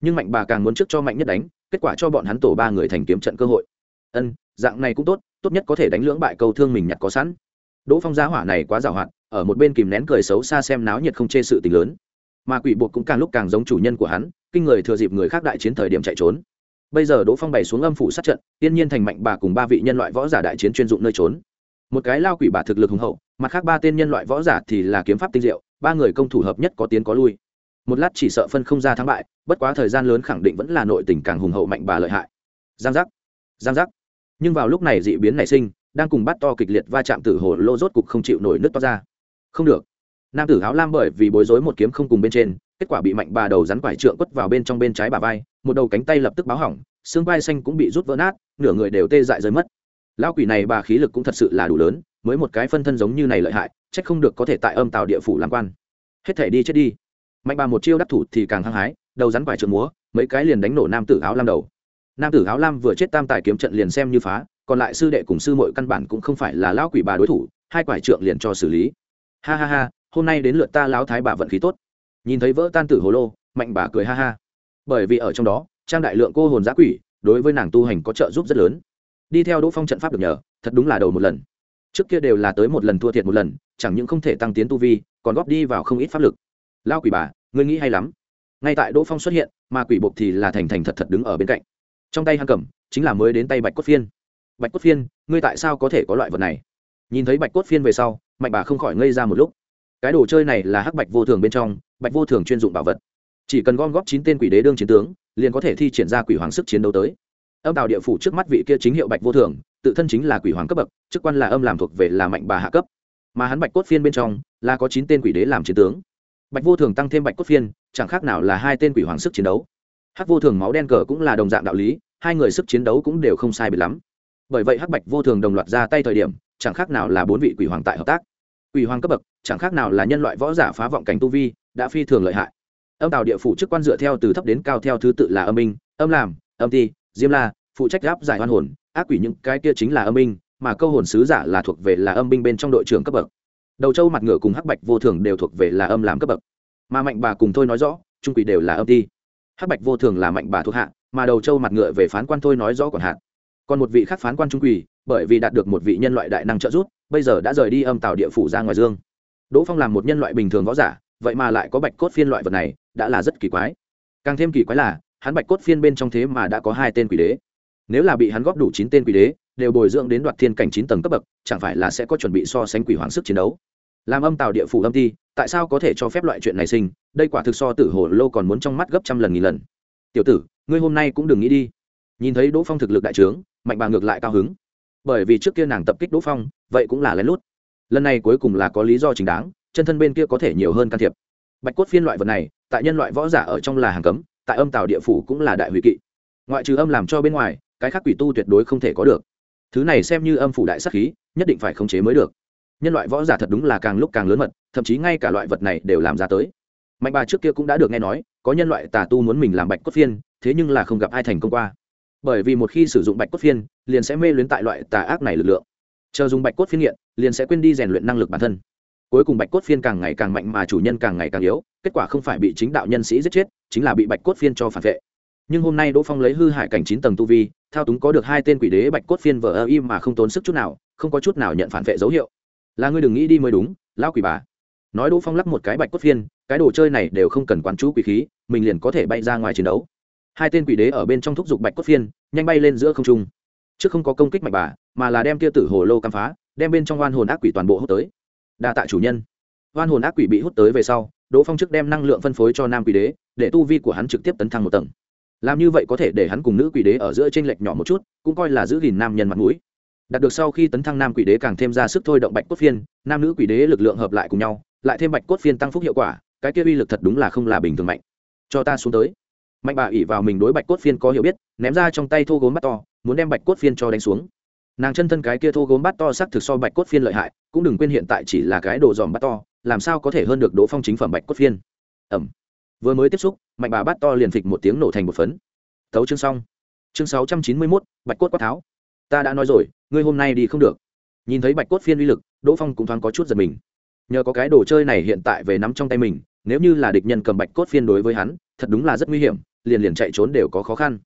Nhưng mạnh bà càng muốn trước cho mạnh nhất đánh, kết quả cho bọn hắn tổ ba người thành kiếm trận cơ hội. Ân, dạng này cũng tốt tốt nhất có thể đánh lưỡng bại câu thương mình nhặt có sẵn. Đỗ phong giá hỏa này quá giàu hạn, ở một bên kìm nén cười xấu xa xem náo nhiệt không chê sự tình lớn. Mà quỷ buộc cũng càng lúc càng giống chủ nhân của hắn, kinh người thừa dịp người khác đại chiến thời điểm chạy trốn. Bây giờ đỗ phong bày xuống âm phủ sát trận, tiên nhiên thành mạnh bà cùng ba vị nhân loại võ giả đại chiến chuyên dụng nơi trốn. Một cái lao quỷ bà thực lực hùng hậu, mặt khác ba tên nhân loại võ giả thì là kiếm pháp tinh diệu ba người công thủ hợp nhất có tiến có lui. Một lát chỉ sợ phân không ra thắng bại, bất quá thời gian lớn khẳng định vẫn là nội tình càng hùng hậu mạnh bà lợi hại. Giang giác giang giác. Nhưng vào lúc này dị biến nảy sinh, đang cùng bắt to kịch liệt va chạm tử hồ lô rốt cục không chịu nổi nước to ra. Không được. Nam tử áo lam bởi vì bối rối một kiếm không cùng bên trên, kết quả bị mạnh bà đầu rắn quải trượng quất vào bên trong bên trái bà vai, một đầu cánh tay lập tức báo hỏng, xương vai xanh cũng bị rút vỡ nát, nửa người đều tê dại rơi mất. Lão quỷ này bà khí lực cũng thật sự là đủ lớn, mới một cái phân thân giống như này lợi hại trách không được có thể tại âm tạo địa phủ làm quan. Hết thể đi chết đi. Mạnh bà một chiêu đắc thủ thì càng hăng hái, đầu rắn vải trượng múa, mấy cái liền đánh nổ nam tử áo lam đầu. Nam tử áo lam vừa chết tam tài kiếm trận liền xem như phá, còn lại sư đệ cùng sư mội căn bản cũng không phải là lão quỷ bà đối thủ, hai quải trượng liền cho xử lý. Ha ha ha, hôm nay đến lượt ta lão thái bà vận khí tốt. Nhìn thấy vỡ tan tử hồ lô, mạnh bà cười ha ha. Bởi vì ở trong đó, trang đại lượng cô hồn giã quỷ, đối với nàng tu hành có trợ giúp rất lớn. Đi theo đỗ phong trận pháp được nhờ, thật đúng là đầu một lần trước kia đều là tới một lần thua thiệt một lần, chẳng những không thể tăng tiến tu vi, còn góp đi vào không ít pháp lực. Lao quỷ bà, ngươi nghĩ hay lắm. Ngay tại đỗ phong xuất hiện, mà quỷ bộc thì là thành thành thật thật đứng ở bên cạnh. Trong tay hang cầm, chính là mới đến tay bạch cốt phiên. Bạch cốt phiên, ngươi tại sao có thể có loại vật này? Nhìn thấy bạch cốt phiên về sau, mạnh bà không khỏi ngây ra một lúc. Cái đồ chơi này là hắc bạch vô thường bên trong, bạch vô thường chuyên dụng bảo vật. Chỉ cần gom góp chín tên quỷ đế đương chiến tướng, liền có thể thi triển ra quỷ hoàng sức chiến đấu tới. Âm tạo địa phủ trước mắt vị kia chính hiệu bạch vô thường tự thân chính là quỷ hoàng cấp bậc, chức quan là âm làm thuộc về là mạnh bà hạ cấp. Mà hắn bạch cốt phiên bên trong, là có chín tên quỷ đế làm chiến tướng. Bạch vô thường tăng thêm bạch cốt phiên, chẳng khác nào là hai tên quỷ hoàng sức chiến đấu. Hắc vô thường máu đen cờ cũng là đồng dạng đạo lý, hai người sức chiến đấu cũng đều không sai biệt lắm. Bởi vậy hắc bạch vô thường đồng loạt ra tay thời điểm, chẳng khác nào là bốn vị quỷ hoàng tại hợp tác. Quỷ hoàng cấp bậc, chẳng khác nào là nhân loại võ giả phá vọng cảnh tu vi, đã phi thường lợi hại. Âm tào địa phủ chức quan dựa theo từ thấp đến cao theo thứ tự là âm minh, âm làm, âm ti, diêm la, phụ trách gáp giải hoan hồn ác quỷ những cái kia chính là âm binh, mà câu hồn sứ giả là thuộc về là âm binh bên trong đội trưởng cấp bậc. Đầu châu mặt ngựa cùng hắc bạch vô thường đều thuộc về là âm làm cấp bậc. Mà mạnh bà cùng thôi nói rõ trung quỷ đều là âm ti. Hắc bạch vô thường là mạnh bà thuộc hạ mà đầu châu mặt ngựa về phán quan thôi nói rõ còn hạn. Còn một vị khác phán quan trung quỷ bởi vì đạt được một vị nhân loại đại năng trợ giúp bây giờ đã rời đi âm tàu địa phủ ra ngoài dương. Đỗ phong làm một nhân loại bình thường võ giả vậy mà lại có bạch cốt phiên loại vật này đã là rất kỳ quái. Càng thêm kỳ quái là hắn bạch cốt phiên bên trong thế mà đã có hai tên quỷ đế nếu là bị hắn góp đủ chín tên quỷ đế, đều bồi dưỡng đến đoạt thiên cảnh chín tầng cấp bậc, chẳng phải là sẽ có chuẩn bị so sánh quỷ hoàng sức chiến đấu? Làm âm tào địa phủ âm ti, tại sao có thể cho phép loại chuyện này sinh? Đây quả thực so tử hồ lô còn muốn trong mắt gấp trăm lần nghìn lần. Tiểu tử, ngươi hôm nay cũng đừng nghĩ đi. Nhìn thấy đỗ phong thực lực đại trướng, mạnh bà ngược lại cao hứng. Bởi vì trước kia nàng tập kích đỗ phong, vậy cũng là lén lút. Lần này cuối cùng là có lý do chính đáng, chân thân bên kia có thể nhiều hơn can thiệp. Bạch cốt phiên loại vật này, tại nhân loại võ giả ở trong là hàng cấm, tại âm tàu địa phủ cũng là đại hủy kỵ. Ngoại trừ âm làm cho bên ngoài cái khác quỷ tu tuyệt đối không thể có được. Thứ này xem như âm phủ đại sắc khí, nhất định phải khống chế mới được. Nhân loại võ giả thật đúng là càng lúc càng lớn mật, thậm chí ngay cả loại vật này đều làm ra tới. Mạnh bà trước kia cũng đã được nghe nói, có nhân loại tà tu muốn mình làm bạch cốt phiên, thế nhưng là không gặp ai thành công qua. Bởi vì một khi sử dụng bạch cốt phiên, liền sẽ mê luyến tại loại tà ác này lực lượng. Chờ dùng bạch cốt phiên nghiện, liền sẽ quên đi rèn luyện năng lực bản thân. Cuối cùng bạch cốt phiên càng ngày càng mạnh mà chủ nhân càng ngày càng yếu, kết quả không phải bị chính đạo nhân sĩ giết chết, chính là bị bạch cốt phiên cho phản vệ. Nhưng hôm nay đỗ phong lấy hư hại cảnh chín tầng tu vi thao túng có được hai tên quỷ đế bạch cốt phiên vờ ơ im mà không tốn sức chút nào, không có chút nào nhận phản vệ dấu hiệu. Là ngươi đừng nghĩ đi mới đúng, lão quỷ bà. Nói đỗ phong lắp một cái bạch cốt phiên, cái đồ chơi này đều không cần quán chú quỷ khí, mình liền có thể bay ra ngoài chiến đấu. Hai tên quỷ đế ở bên trong thúc giục bạch cốt phiên, nhanh bay lên giữa không trung. Chứ không có công kích mạch bà, mà là đem tia tử hồ lô cắm phá, đem bên trong oan hồn ác quỷ toàn bộ hút tới. Đa tạ chủ nhân. Oan hồn ác quỷ bị hút tới về sau, đỗ phong trước đem năng lượng phân phối cho nam quỷ đế, để tu vi của hắn trực tiếp tấn thăng một tầng làm như vậy có thể để hắn cùng nữ quỷ đế ở giữa t r ê n lệch nhỏ một chút, cũng coi là giữ gìn nam nhân mặt mũi. Đạt được sau khi tấn thăng nam quỷ đế càng thêm ra sức thôi động bạch cốt phiên, nam nữ quỷ đế lực lượng hợp lại cùng nhau, lại thêm bạch cốt phiên tăng phúc hiệu quả, cái kia uy lực thật đúng là không là bình thường mạnh. Cho ta xuống tới. Mạnh bà ỉ vào mình đối bạch cốt phiên có hiểu biết, ném ra trong tay thô gốm bắt to, muốn đem bạch cốt phiên cho đánh xuống. Nàng chân thân cái kia thô gốm bắt to sắc thực so bạch cốt phiên lợi hại, cũng đừng quên hiện tại chỉ là cái đồ dòm bắt to, làm sao có thể hơn được đỗ phong chính phẩm bạch cốt phiên. Ẩm vừa mới tiếp xúc, mạnh bà bắt to liền phịch một tiếng nổ thành một phấn. Thấu chương xong. Chương sáu trăm chín mươi mốt, bạch cốt quát tháo. Ta đã nói rồi, ngươi hôm nay đi không được. Nhìn thấy bạch cốt phiên uy lực, đỗ phong cũng thoáng có chút giật mình. Nhờ có cái đồ chơi này hiện tại về nắm trong tay mình, nếu như là địch nhân cầm bạch cốt phiên đối với hắn, thật đúng là rất nguy hiểm, liền liền chạy trốn đều có khó khăn.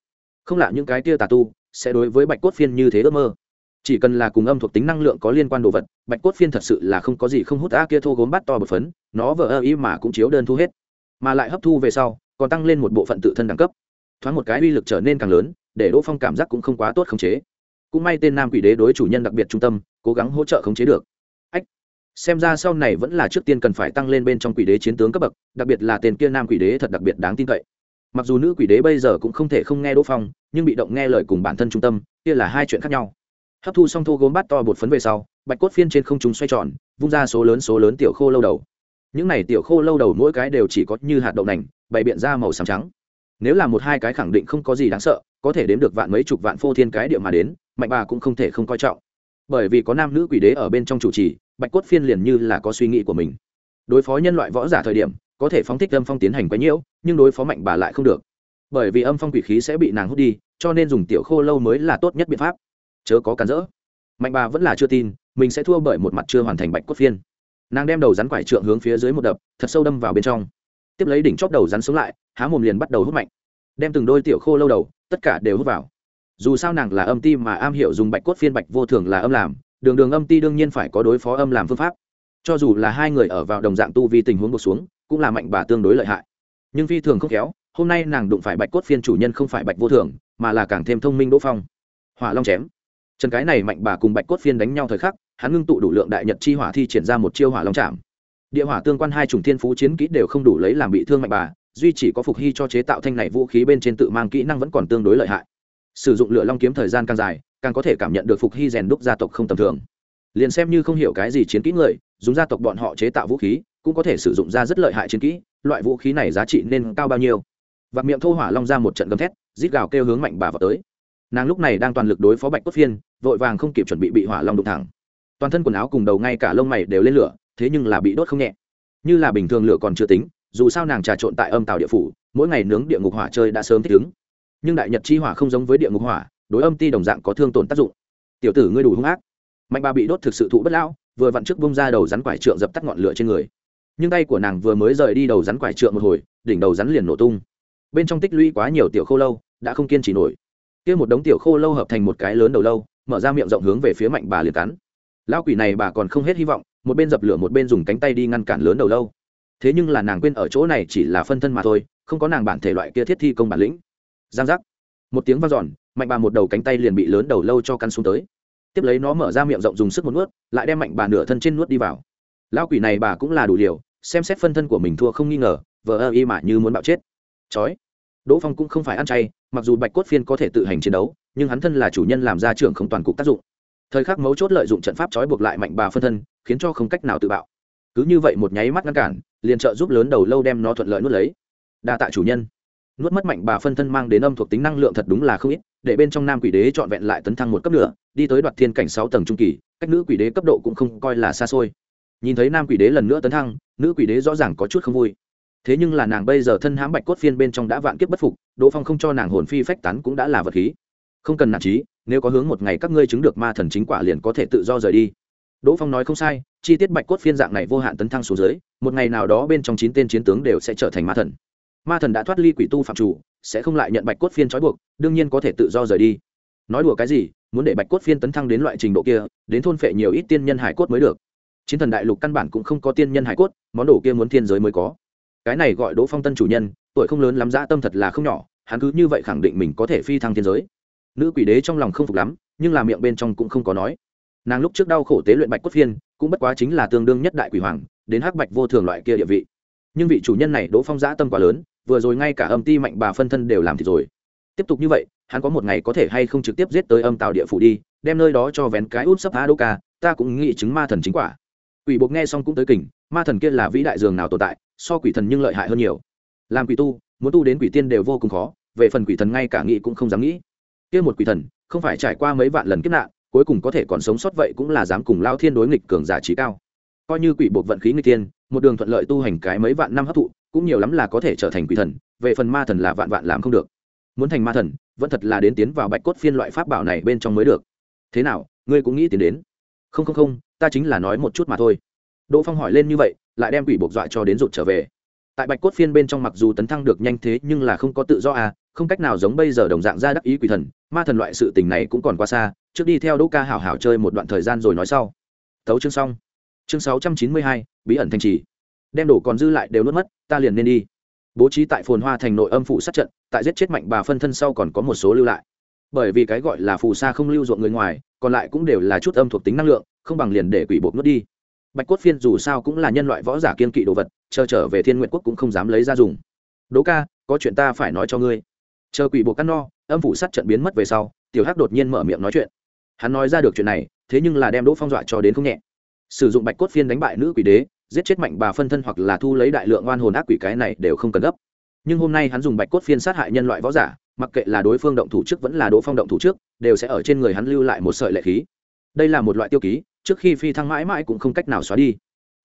Không lạ những cái tia tà tu sẽ đối với bạch cốt phiên như thế ước mơ. Chỉ cần là cùng âm thuộc tính năng lượng có liên quan đồ vật, bạch cốt phiên thật sự là không có gì không hút a kia thô gốm bát to bột phấn, nó vờ ơ ý mà cũng chiếu đơn thu hết mà lại hấp thu về sau, còn tăng lên một bộ phận tự thân đẳng cấp. Thoáng một cái uy lực trở nên càng lớn, để đỗ phong cảm giác cũng không quá tốt khống chế. Cũng may tên nam quỷ đế đối chủ nhân đặc biệt trung tâm, cố gắng hỗ trợ khống chế được. Ách, xem ra sau này vẫn là trước tiên cần phải tăng lên bên trong quỷ đế chiến tướng cấp bậc, đặc biệt là tên kia nam quỷ đế thật đặc biệt đáng tin cậy. Mặc dù nữ quỷ đế bây giờ cũng không thể không nghe đỗ phong, nhưng bị động nghe lời cùng bản thân trung tâm, kia là hai chuyện khác nhau. Hấp thu xong thô gốm bát to bột phấn về sau, bạch cốt phiên trên không trung xoay tròn, vung ra số lớn số lớn tiểu khô lâu đầu những này tiểu khô lâu đầu mỗi cái đều chỉ có như hạt đậu nành, bày biện ra màu xám trắng. Nếu là một hai cái khẳng định không có gì đáng sợ, có thể đếm được vạn mấy chục vạn phô thiên cái địa mà đến, mạnh bà cũng không thể không coi trọng. Bởi vì có nam nữ quỷ đế ở bên trong chủ trì, bạch cốt phiên liền như là có suy nghĩ của mình. Đối phó nhân loại võ giả thời điểm, có thể phóng thích âm phong tiến hành quấy nhiễu, nhưng đối phó mạnh bà lại không được. Bởi vì âm phong quỷ khí sẽ bị nàng hút đi, cho nên dùng tiểu khô lâu mới là tốt nhất biện pháp. Chớ có cản rỡ. Mạnh bà vẫn là chưa tin, mình sẽ thua bởi một mặt chưa hoàn thành bạch cốt phiên nàng đem đầu rắn quải trượng hướng phía dưới một đập, thật sâu đâm vào bên trong. Tiếp lấy đỉnh chóp đầu rắn xuống lại, há mồm liền bắt đầu hút mạnh. Đem từng đôi tiểu khô lâu đầu, tất cả đều hút vào. Dù sao nàng là âm ti mà am hiểu dùng bạch cốt phiên bạch vô thường là âm làm, đường đường âm ti đương nhiên phải có đối phó âm làm phương pháp. Cho dù là hai người ở vào đồng dạng tu vi tình huống một xuống, cũng là mạnh bà tương đối lợi hại. Nhưng phi thường không khéo, hôm nay nàng đụng phải bạch cốt phiên chủ nhân không phải bạch vô thường, mà là càng thêm thông minh đỗ phong. Hỏa long chém. Trần cái này mạnh bà cùng bạch cốt phiên đánh nhau thời khắc hắn ngưng tụ đủ lượng đại nhật chi hỏa thi triển ra một chiêu hỏa long chạm địa hỏa tương quan hai chủng thiên phú chiến kỹ đều không đủ lấy làm bị thương mạnh bà, duy chỉ có phục hy cho chế tạo thanh này vũ khí bên trên tự mang kỹ năng vẫn còn tương đối lợi hại. Sử dụng lửa long kiếm thời gian càng dài, càng có thể cảm nhận được phục hy rèn đúc gia tộc không tầm thường. Liền xem như không hiểu cái gì chiến kỹ người, dùng gia tộc bọn họ chế tạo vũ khí, cũng có thể sử dụng ra rất lợi hại chiến kỹ, loại vũ khí này giá trị nên cao bao nhiêu? Và miệng thô hỏa long ra một trận gầm thét, rít gào kêu hướng mạnh bà vào tới. Nàng lúc này đang toàn lực đối phó bạch cốt phiên, vội vàng không kịp chuẩn bị bị hỏa long đụng thẳng toàn thân quần áo cùng đầu ngay cả lông mày đều lên lửa, thế nhưng là bị đốt không nhẹ. Như là bình thường lửa còn chưa tính, dù sao nàng trà trộn tại âm tàu địa phủ, mỗi ngày nướng địa ngục hỏa chơi đã sớm thích ứng. Nhưng đại nhật chi hỏa không giống với địa ngục hỏa, đối âm ti đồng dạng có thương tổn tác dụng. Tiểu tử ngươi đủ hung ác. Mạnh bà bị đốt thực sự thụ bất lão, vừa vặn trước bông ra đầu rắn quải trượng dập tắt ngọn lửa trên người. Nhưng tay của nàng vừa mới rời đi đầu rắn quải trượng một hồi, đỉnh đầu rắn liền nổ tung. Bên trong tích lũy quá nhiều tiểu khô lâu, đã không kiên trì nổi. Kia một đống tiểu khô lâu hợp thành một cái lớn đầu lâu, mở ra miệng rộng hướng về phía mạnh bà liền cắn lao quỷ này bà còn không hết hy vọng, một bên dập lửa một bên dùng cánh tay đi ngăn cản lớn đầu lâu. Thế nhưng là nàng quên ở chỗ này chỉ là phân thân mà thôi, không có nàng bản thể loại kia thiết thi công bản lĩnh. Giang giác. Một tiếng v a n giòn mạnh bà một đầu cánh tay liền bị lớn đầu lâu cho căn xuống tới. Tiếp lấy nó mở ra miệng rộng dùng sức một nuốt, lại đem mạnh bà nửa thân trên nuốt đi vào. Lao quỷ này bà cũng là đủ liều, xem xét phân thân của mình thua không nghi ngờ, vờ ơ y mà như muốn bạo chết. C đỗ phong cũng không phải ăn chay, mặc dù bạch cốt phiên có thể tự hành chiến đấu, nhưng hắn thân là chủ nhân làm ra trưởng không toàn cục tác dụng thời khắc mấu chốt lợi dụng trận pháp trói buộc lại mạnh bà phân thân, khiến cho không cách nào tự bạo. Cứ như vậy một nháy mắt ngăn cản, liền trợ giúp lớn đầu lâu đem nó thuận lợi nuốt lấy. Đa tạ chủ nhân. Nuốt mất mạnh bà phân thân mang đến âm thuộc tính năng lượng thật đúng là không ít, để bên trong nam quỷ đế trọn vẹn lại tấn thăng một cấp nữa đi tới đoạt thiên cảnh sáu tầng trung kỳ, cách nữ quỷ đế cấp độ cũng không coi là xa xôi. Nhìn thấy nam quỷ đế lần nữa tấn thăng, nữ quỷ đế rõ ràng có chút không vui. Thế nhưng là nàng bây giờ thân hãm bạch cốt phiên bên trong đã vạn kiếp bất phục, đỗ phong không cho nàng hồn phi phách tán cũng đã là vật khí. Không cần nản trí nếu có hướng một ngày các ngươi chứng được ma thần chính quả liền có thể tự do rời đi. Đỗ phong nói không sai, chi tiết bạch cốt phiên dạng này vô hạn tấn thăng xuống dưới, một ngày nào đó bên trong chín tên chiến tướng đều sẽ trở thành ma thần. Ma thần đã thoát ly quỷ tu phạm chủ, sẽ không lại nhận bạch cốt phiên trói buộc, đương nhiên có thể tự do rời đi. Nói đùa cái gì, muốn để bạch cốt phiên tấn thăng đến loại trình độ kia, đến thôn phệ nhiều ít tiên nhân hải cốt mới được. Chiến thần đại lục căn bản cũng không có tiên nhân hải cốt, món đồ kia muốn thiên giới mới có. Cái này gọi đỗ phong tân chủ nhân, tuổi không lớn lắm, dã tâm thật là không nhỏ, hắn cứ như vậy khẳng định mình có thể phi thăng thiên giới nữ quỷ đế trong lòng không phục lắm, nhưng là miệng bên trong cũng không có nói. Nàng lúc trước đau khổ tế luyện bạch cốt phiên, cũng bất quá chính là tương đương nhất đại quỷ hoàng, đến hắc bạch vô thường loại kia địa vị. Nhưng vị chủ nhân này đỗ phong giã tâm quá lớn, vừa rồi ngay cả âm ti mạnh bà phân thân đều làm thì rồi. Tiếp tục như vậy, hắn có một ngày có thể hay không trực tiếp giết tới âm tạo địa phủ đi, đem nơi đó cho vén cái út sấp a đô ca, ta cũng nghĩ chứng ma thần chính quả. Quỷ buộc nghe xong cũng tới kỉnh ma thần kia là vĩ đại dường nào tồn tại, so quỷ thần nhưng lợi hại hơn nhiều. Làm quỷ tu, muốn tu đến quỷ tiên đều vô cùng khó, về phần quỷ thần ngay cả nghĩ cũng không dám nghĩ kia một quỷ thần, không phải trải qua mấy vạn lần kiếp nạn, cuối cùng có thể còn sống sót vậy cũng là dám cùng lao thiên đối nghịch cường giả trí cao. Coi như quỷ buộc vận khí người tiên một đường thuận lợi tu hành cái mấy vạn năm hấp thụ, cũng nhiều lắm là có thể trở thành quỷ thần, về phần ma thần là vạn vạn làm không được. Muốn thành ma thần, vẫn thật là đến tiến vào bạch cốt phiên loại pháp bảo này bên trong mới được. Thế nào, ngươi cũng nghĩ tiến đến? Không không không, ta chính là nói một chút mà thôi. Đỗ phong hỏi lên như vậy, lại đem quỷ buộc dọa cho đến rụt trở về. Tại bạch cốt phiên bên trong mặc dù tấn thăng được nhanh thế nhưng là không có tự do à không cách nào giống bây giờ đồng dạng ra đắc ý quỷ thần, ma thần loại sự tình này cũng còn quá xa, trước đi theo đỗ ca hảo hảo chơi một đoạn thời gian rồi nói sau. Thấu chương xong. Chương sáu trăm chín mươi hai, bí ẩn thanh trì. Đem đổ còn dư lại đều nuốt mất, ta liền nên đi. Bố trí tại phồn hoa thành nội âm phủ sát trận, tại giết chết mạnh bà phân thân sau còn có một số lưu lại. Bởi vì cái gọi là phù sa không lưu ruộng người ngoài, còn lại cũng đều là chút âm thuộc tính năng lượng, không bằng liền để quỷ bộ nuốt đi. Bạch cốt phiên dù sao cũng là nhân loại võ giả kiên kỵ đồ vật, chờ trở về thiên nguyện quốc cũng không dám lấy ra dùng. Đỗ ca, có chuyện ta phải nói cho ngươi chờ quỷ bộ căn no, âm phủ sát trận biến mất về sau, tiểu hắc đột nhiên mở miệng nói chuyện. Hắn nói ra được chuyện này, thế nhưng là đem đỗ phong dọa cho đến không nhẹ. Sử dụng bạch cốt phiên đánh bại nữ quỷ đế, giết chết mạnh bà phân thân hoặc là thu lấy đại lượng oan hồn ác quỷ cái này đều không cần gấp. Nhưng hôm nay hắn dùng bạch cốt phiên sát hại nhân loại võ giả, mặc kệ là đối phương động thủ trước vẫn là đỗ phong động thủ trước, đều sẽ ở trên người hắn lưu lại một sợi lệ khí. Đây là một loại tiêu ký, trước khi phi thăng mãi mãi cũng không cách nào xóa đi.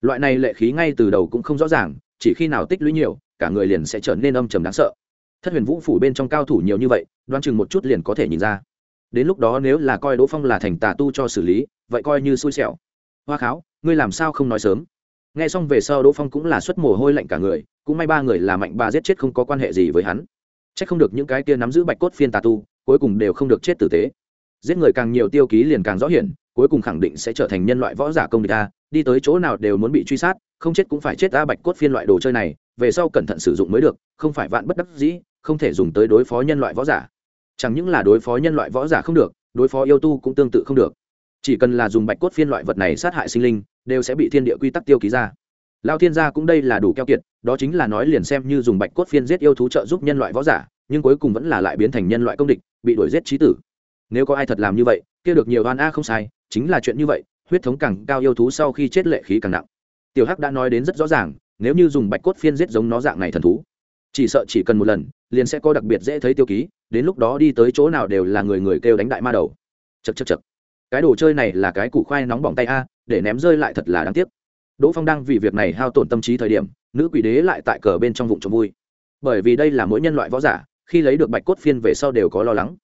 Loại này lệ khí ngay từ đầu cũng không rõ ràng, chỉ khi nào tích lũy nhiều, cả người liền sẽ trở nên âm trầm đáng sợ thất huyền vũ phủ bên trong cao thủ nhiều như vậy, đoán chừng một chút liền có thể nhìn ra. Đến lúc đó nếu là coi đỗ phong là thành tà tu cho xử lý, vậy coi như xui xẻo. Hoa kháo, ngươi làm sao không nói sớm? Nghe xong về sau đỗ phong cũng là xuất mồ hôi lạnh cả người, cũng may ba người là mạnh bà giết chết không có quan hệ gì với hắn. C h ắ c không được những cái kia nắm giữ bạch cốt phiên tà tu, cuối cùng đều không được chết tử tế. Giết người càng nhiều tiêu ký liền càng rõ hiển, cuối cùng khẳng định sẽ trở thành nhân loại võ giả công địch ta đi tới chỗ nào đều muốn bị truy sát, không chết cũng phải chết ta bạch cốt phiên loại đồ chơi này, về sau cẩn thận sử dụng mới được, không phải vạn bất đắc dĩ không thể dùng tới đối phó nhân loại võ giả. Chẳng những là đối phó nhân loại võ giả không được, đối phó yêu tu cũng tương tự không được. Chỉ cần là dùng bạch cốt phiên loại vật này sát hại sinh linh, đều sẽ bị thiên địa quy tắc tiêu ký ra. Lao thiên gia cũng đây là đủ keo kiệt, đó chính là nói liền xem như dùng bạch cốt phiên giết yêu thú trợ giúp nhân loại võ giả, nhưng cuối cùng vẫn là lại biến thành nhân loại công địch, bị đuổi giết trí tử. Nếu có ai thật làm như vậy, kia được nhiều oan a không sai, chính là chuyện như vậy, huyết thống càng cao yêu thú sau khi chết lệ khí càng nặng. Tiểu hắc đã nói đến rất rõ ràng, nếu như dùng bạch cốt phiên giết giống nó dạng này thần thú, chỉ sợ chỉ cần một lần liền sẽ có đặc biệt dễ thấy tiêu ký, đến lúc đó đi tới chỗ nào đều là người người kêu đánh đại ma đầu. Chật chật chật cái đồ chơi này là cái củ khoai nóng bỏng tay a, để ném rơi lại thật là đáng tiếc. Đỗ phong đang vì việc này hao tổn tâm trí thời điểm, nữ quỷ đế lại tại cờ bên trong vụng trộm vui. Bởi vì đây là mỗi nhân loại võ giả, khi lấy được bạch cốt phiên về sau đều có lo lắng.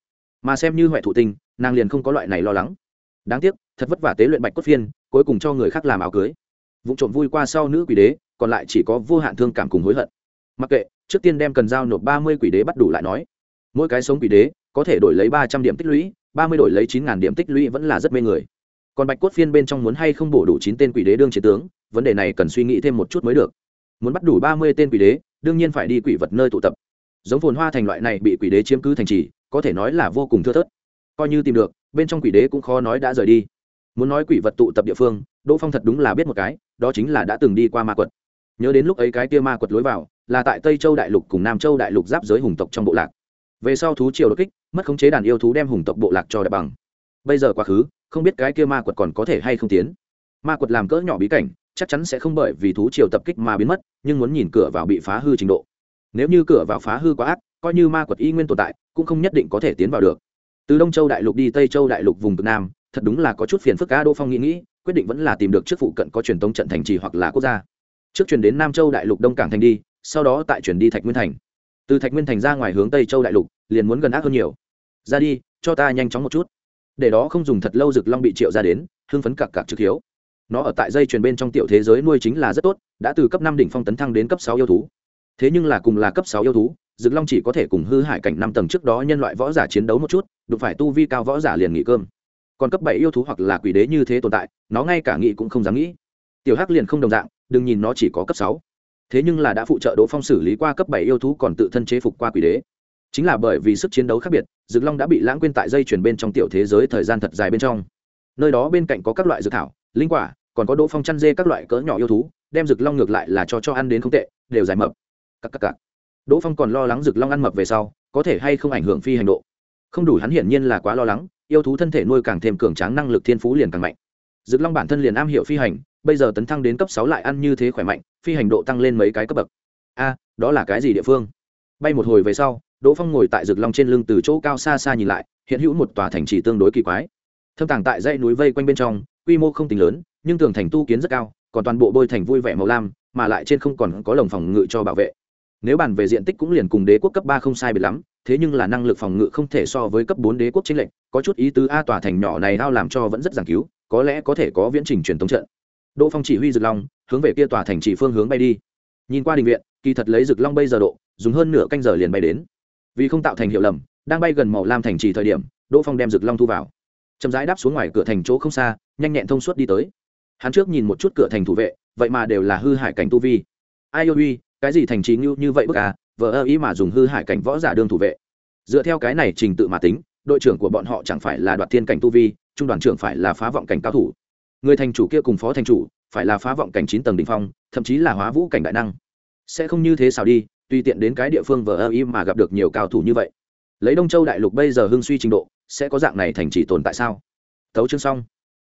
Mà xem như huệ thụ tinh nàng liền không có loại này lo lắng. Đáng tiếc, thật vất vả tế luyện bạch cốt phiên, cuối cùng cho người khác làm áo cưới. Vụ trộm vui qua sau nữ quỷ đế, còn lại chỉ có vô hạn thương cảm cùng hối hận. Mặc kệ trước tiên đem cần giao nộp ba mươi quỷ đế bắt đủ lại nói. Mỗi cái sống quỷ đế, có thể đổi lấy ba trăm điểm tích lũy, ba mươi đổi lấy chín ngàn điểm tích lũy vẫn là rất mê người. Còn bạch cốt phiên bên trong muốn hay không bổ đủ chín tên quỷ đế đương chiến tướng, vấn đề này cần suy nghĩ thêm một chút mới được. Muốn bắt đủ ba mươi tên quỷ đế, đương nhiên phải đi quỷ vật nơi tụ tập. Giống phồn hoa thành loại này bị quỷ đế chiếm cứ thành trì, có thể nói là vô cùng thưa thớt. Coi như tìm được, bên trong quỷ đế cũng khó nói đã rời đi. Muốn nói quỷ vật tụ tập địa phương, đỗ phong thật đúng là biết một cái, đó chính là đã từng đi qua ma quật. Nhớ đến lúc ấy cái kia ma quật lối vào là tại tây châu đại lục cùng nam châu đại lục giáp giới hùng tộc trong bộ lạc. Về sau thú triều đột kích, mất khống chế đàn yêu thú đem hùng tộc bộ lạc cho đại bằng. Bây giờ quá khứ, không biết cái kia ma quật còn có thể hay không tiến. Ma quật làm cỡ nhỏ bí cảnh, chắc chắn sẽ không bởi vì thú triều tập kích mà biến mất, nhưng muốn nhìn cửa vào bị phá hư trình độ. Nếu như cửa vào phá hư quá ác, coi như ma quật y nguyên tồn tại, cũng không nhất định có thể tiến vào được. Từ đông châu đại lục đi tây châu đại lục vùng cực nam, thật đúng là có chút phiền phức cá đô phong nghĩ nghĩ, quyết định vẫn là tìm được trước phụ cận có truyền tống trận thành trì hoặc là quốc gia. Trước chuyển đến nam châu đại lục đông cảng thành đi sau đó tại chuyển đi thạch nguyên thành. Từ thạch nguyên thành ra ngoài hướng tây châu đại lục, liền muốn gần ác hơn nhiều. Ra đi, cho ta nhanh chóng một chút. Để đó không dùng thật lâu rực long bị triệu ra đến, hưng phấn cặc cặc trực hiếu. Nó ở tại dây chuyền bên trong tiểu thế giới nuôi chính là rất tốt, đã từ cấp năm đỉnh phong tấn thăng đến cấp sáu yêu thú. Thế nhưng là cùng là cấp sáu yêu thú, rực long chỉ có thể cùng hư hại cảnh năm tầng trước đó nhân loại võ giả chiến đấu một chút, đụng phải tu vi cao võ giả liền nghỉ cơm. Còn cấp bảy yêu thú hoặc là quỷ đế như thế tồn tại, nó ngay cả nghĩ cũng không dám nghĩ. Tiểu hắc liền không đồng dạng, đừng nhìn nó chỉ có cấp sáu thế nhưng là đã phụ trợ đỗ phong xử lý qua cấp bảy yêu thú còn tự thân chế phục qua quỷ đế. Chính là bởi vì sức chiến đấu khác biệt dược long đã bị lãng quên tại dây chuyển bên trong tiểu thế giới thời gian thật dài bên trong. Nơi đó bên cạnh có các loại dược thảo, linh quả, còn có đỗ phong chăn dê các loại cỡ nhỏ yêu thú, đem dược long ngược lại là cho cho ăn đến không tệ, đều giải mập. Cắc cắc cắc. đỗ phong còn lo lắng dược long ăn mập về sau, có thể hay không ảnh hưởng phi hành độ. Không đủ hắn hiển nhiên là quá lo lắng, yêu thú thân thể nuôi càng thêm cường tráng năng lực thiên phú liền càng mạnh. Dược long bản thân liền am hiểu phi hành bây giờ tấn thăng đến cấp sáu lại ăn như thế khỏe mạnh, phi hành độ tăng lên mấy cái cấp bậc. A, đó là cái gì địa phương? Bay một hồi về sau, đỗ phong ngồi tại rực long trên lưng từ chỗ cao xa xa nhìn lại, hiện hữu một tòa thành trì tương đối kỳ quái. Thâm tàng tại dãy núi vây quanh bên trong, quy mô không tính lớn, nhưng tường thành tu kiến rất cao, còn toàn bộ bôi thành vui vẻ màu lam, mà lại trên không còn có lồng phòng ngự cho bảo vệ. Nếu bàn về diện tích cũng liền cùng đế quốc cấp ba không sai biệt lắm, thế nhưng là năng lực phòng ngự không thể so với cấp bốn đế quốc chính lệnh có chút ý tứ a tòa thành nhỏ này ao làm cho vẫn rất giảng cứu, có lẽ có thể có viễn trình truyền thống trận đỗ phong chỉ huy Dực long, hướng về kia tòa thành chỉ phương hướng bay đi. Nhìn qua đình viện, kỳ thật lấy Dực long bây giờ độ, dùng hơn nửa canh giờ liền bay đến. Vì không tạo thành hiệu lầm, đang bay gần màu lam thành trì thời điểm, đỗ phong đem Dực long thu vào. Chậm rãi đáp xuống ngoài cửa thành chỗ không xa, nhanh nhẹn thông suốt đi tới. Hắn trước nhìn một chút cửa thành thủ vệ, vậy mà đều là hư hại cảnh tu vi. Ai ôi uy cái gì thành trì như như vậy bức à vợ ơ ý mà dùng hư hại cảnh võ giả đương thủ vệ. Dựa theo cái này trình tự mà tính, đội trưởng của bọn họ chẳng phải là đoạt thiên cảnh tu vi, trung đoàn trưởng phải là phá vọng cảnh cao thủ người thành chủ kia cùng phó thành chủ, phải là phá vọng cảnh chín tầng đ ỉ n h phong, thậm chí là hóa vũ cảnh đại năng. Sẽ không như thế sao đi, tùy tiện đến cái địa phương vờ ơ y mà gặp được nhiều cao thủ như vậy. Lấy đông châu đại lục bây giờ hưng suy trình độ, sẽ có dạng này thành chỉ tồn tại sao? Thấu chương xong.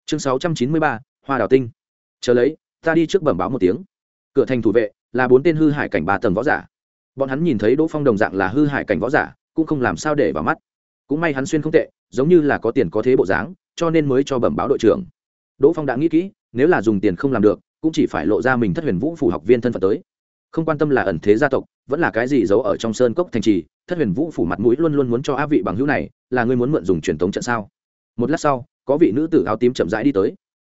Chương sáu trăm chín mươi ba, hoa đào tinh. Chờ lấy, ta đi trước bẩm báo một tiếng. Cửa thành thủ vệ là bốn tên hư hải cảnh ba tầng võ giả. Bọn hắn nhìn thấy đỗ phong đồng dạng là hư hải cảnh võ giả, cũng không làm sao để vào mắt. Cũng may hắn xuyên không tệ, giống như là có tiền có thế bộ dáng, cho nên mới cho bẩm báo đội trưởng đỗ phong đã nghĩ kỹ, nếu là dùng tiền không làm được, cũng chỉ phải lộ ra mình thất huyền vũ phủ học viên thân phận tới. Không quan tâm là ẩn thế gia tộc, vẫn là cái gì giấu ở trong sơn cốc thành trì, thất huyền vũ phủ mặt mũi luôn luôn muốn cho áp vị bằng hữu này, là ngươi muốn mượn dùng truyền thống trận sao? Một lát sau, có vị nữ tử áo tím chậm rãi đi tới.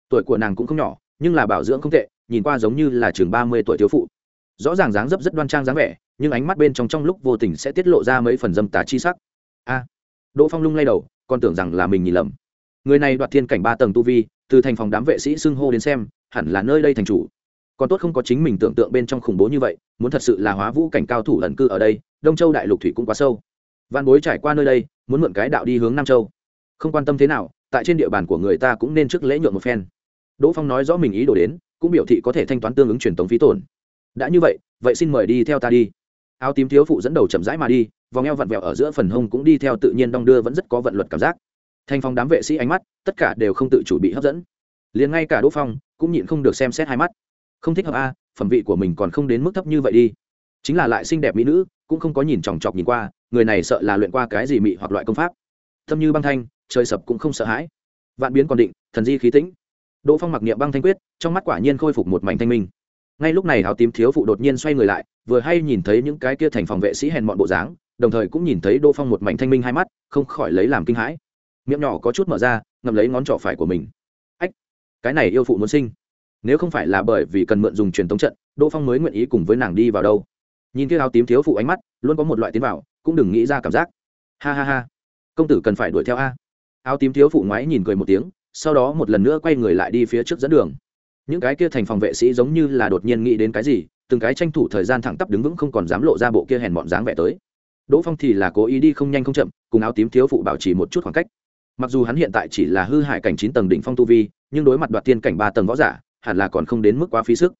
Tuổi của nàng cũng không nhỏ, nhưng là bảo dưỡng không tệ, nhìn qua giống như là chừng ba mươi tuổi thiếu phụ. Rõ ràng dáng dấp rất đoan trang dáng vẻ, nhưng ánh mắt bên trong trong lúc vô tình sẽ tiết lộ ra mấy phần dâm tà chi sắc. A. Đỗ phong lung lay đầu, còn tưởng rằng là mình nhìn lầm người này đoạt thiên cảnh ba tầng tu vi, từ thành phòng đám vệ sĩ xưng hô đến xem, hẳn là nơi đây thành chủ. Còn tốt không có chính mình tưởng tượng bên trong khủng bố như vậy, muốn thật sự là hóa vũ cảnh cao thủ lần cư ở đây, đông châu đại lục thủy cũng quá sâu. Văn bối trải qua nơi đây, muốn mượn cái đạo đi hướng nam châu. Không quan tâm thế nào, tại trên địa bàn của người ta cũng nên trước lễ nhuộm một phen. Đỗ phong nói rõ mình ý đồ đến, cũng biểu thị có thể thanh toán tương ứng truyền tống phí tổn. Đã như vậy vậy xin mời đi theo ta đi. Áo tím thiếu phụ dẫn đầu chậm rãi mà đi, vòng eo vặn vẹo ở giữa phần hông cũng đi theo tự nhiên đong đưa vẫn rất có vận luật cảm giác thành phong đám vệ sĩ ánh mắt, tất cả đều không tự chủ bị hấp dẫn. Liền ngay cả đỗ phong, cũng nhịn không được xem xét hai mắt. Không thích hợp a, phẩm vị của mình còn không đến mức thấp như vậy đi. Chính là lại xinh đẹp mỹ nữ, cũng không có nhìn chòng chọc nhìn qua, người này sợ là luyện qua cái gì mị hoặc loại công pháp. Thâm như băng thanh, trời sập cũng không sợ hãi. Vạn biến còn định, thần di khí tĩnh. Đỗ phong mặc niệm băng thanh quyết, trong mắt quả nhiên khôi phục một mảnh thanh minh. Ngay lúc này áo tím thiếu phụ đột nhiên xoay người lại, vừa hay nhìn thấy những cái kia thành phòng vệ sĩ hèn mọn bộ dáng, đồng thời cũng nhìn thấy đỗ phong một mảnh thanh minh hai mắt, không khỏi lấy làm kinh hãi miệng nhỏ có chút mở ra, ngậm lấy ngón trỏ phải của mình. Ách, cái này yêu phụ muốn sinh. Nếu không phải là bởi vì cần mượn dùng truyền thống trận, đỗ phong mới nguyện ý cùng với nàng đi vào đâu. Nhìn cái áo tím thiếu phụ ánh mắt, luôn có một loại tiến vào, cũng đừng nghĩ ra cảm giác. Ha ha ha, công tử cần phải đuổi theo a. Áo tím thiếu phụ ngoái nhìn cười một tiếng, sau đó một lần nữa quay người lại đi phía trước dẫn đường. Những cái kia thành phòng vệ sĩ giống như là đột nhiên nghĩ đến cái gì, từng cái tranh thủ thời gian thẳng tắp đứng vững không còn dám lộ ra bộ kia hèn bọn dáng vẻ tới. Đỗ phong thì là cố ý đi không nhanh không chậm, cùng áo tím thiếu phụ bảo trì một chút khoảng cách mặc dù hắn hiện tại chỉ là hư hại cảnh chín tầng đỉnh phong tu vi, nhưng đối mặt đoạt tiên cảnh ba tầng võ giả, hẳn là còn không đến mức quá phí sức.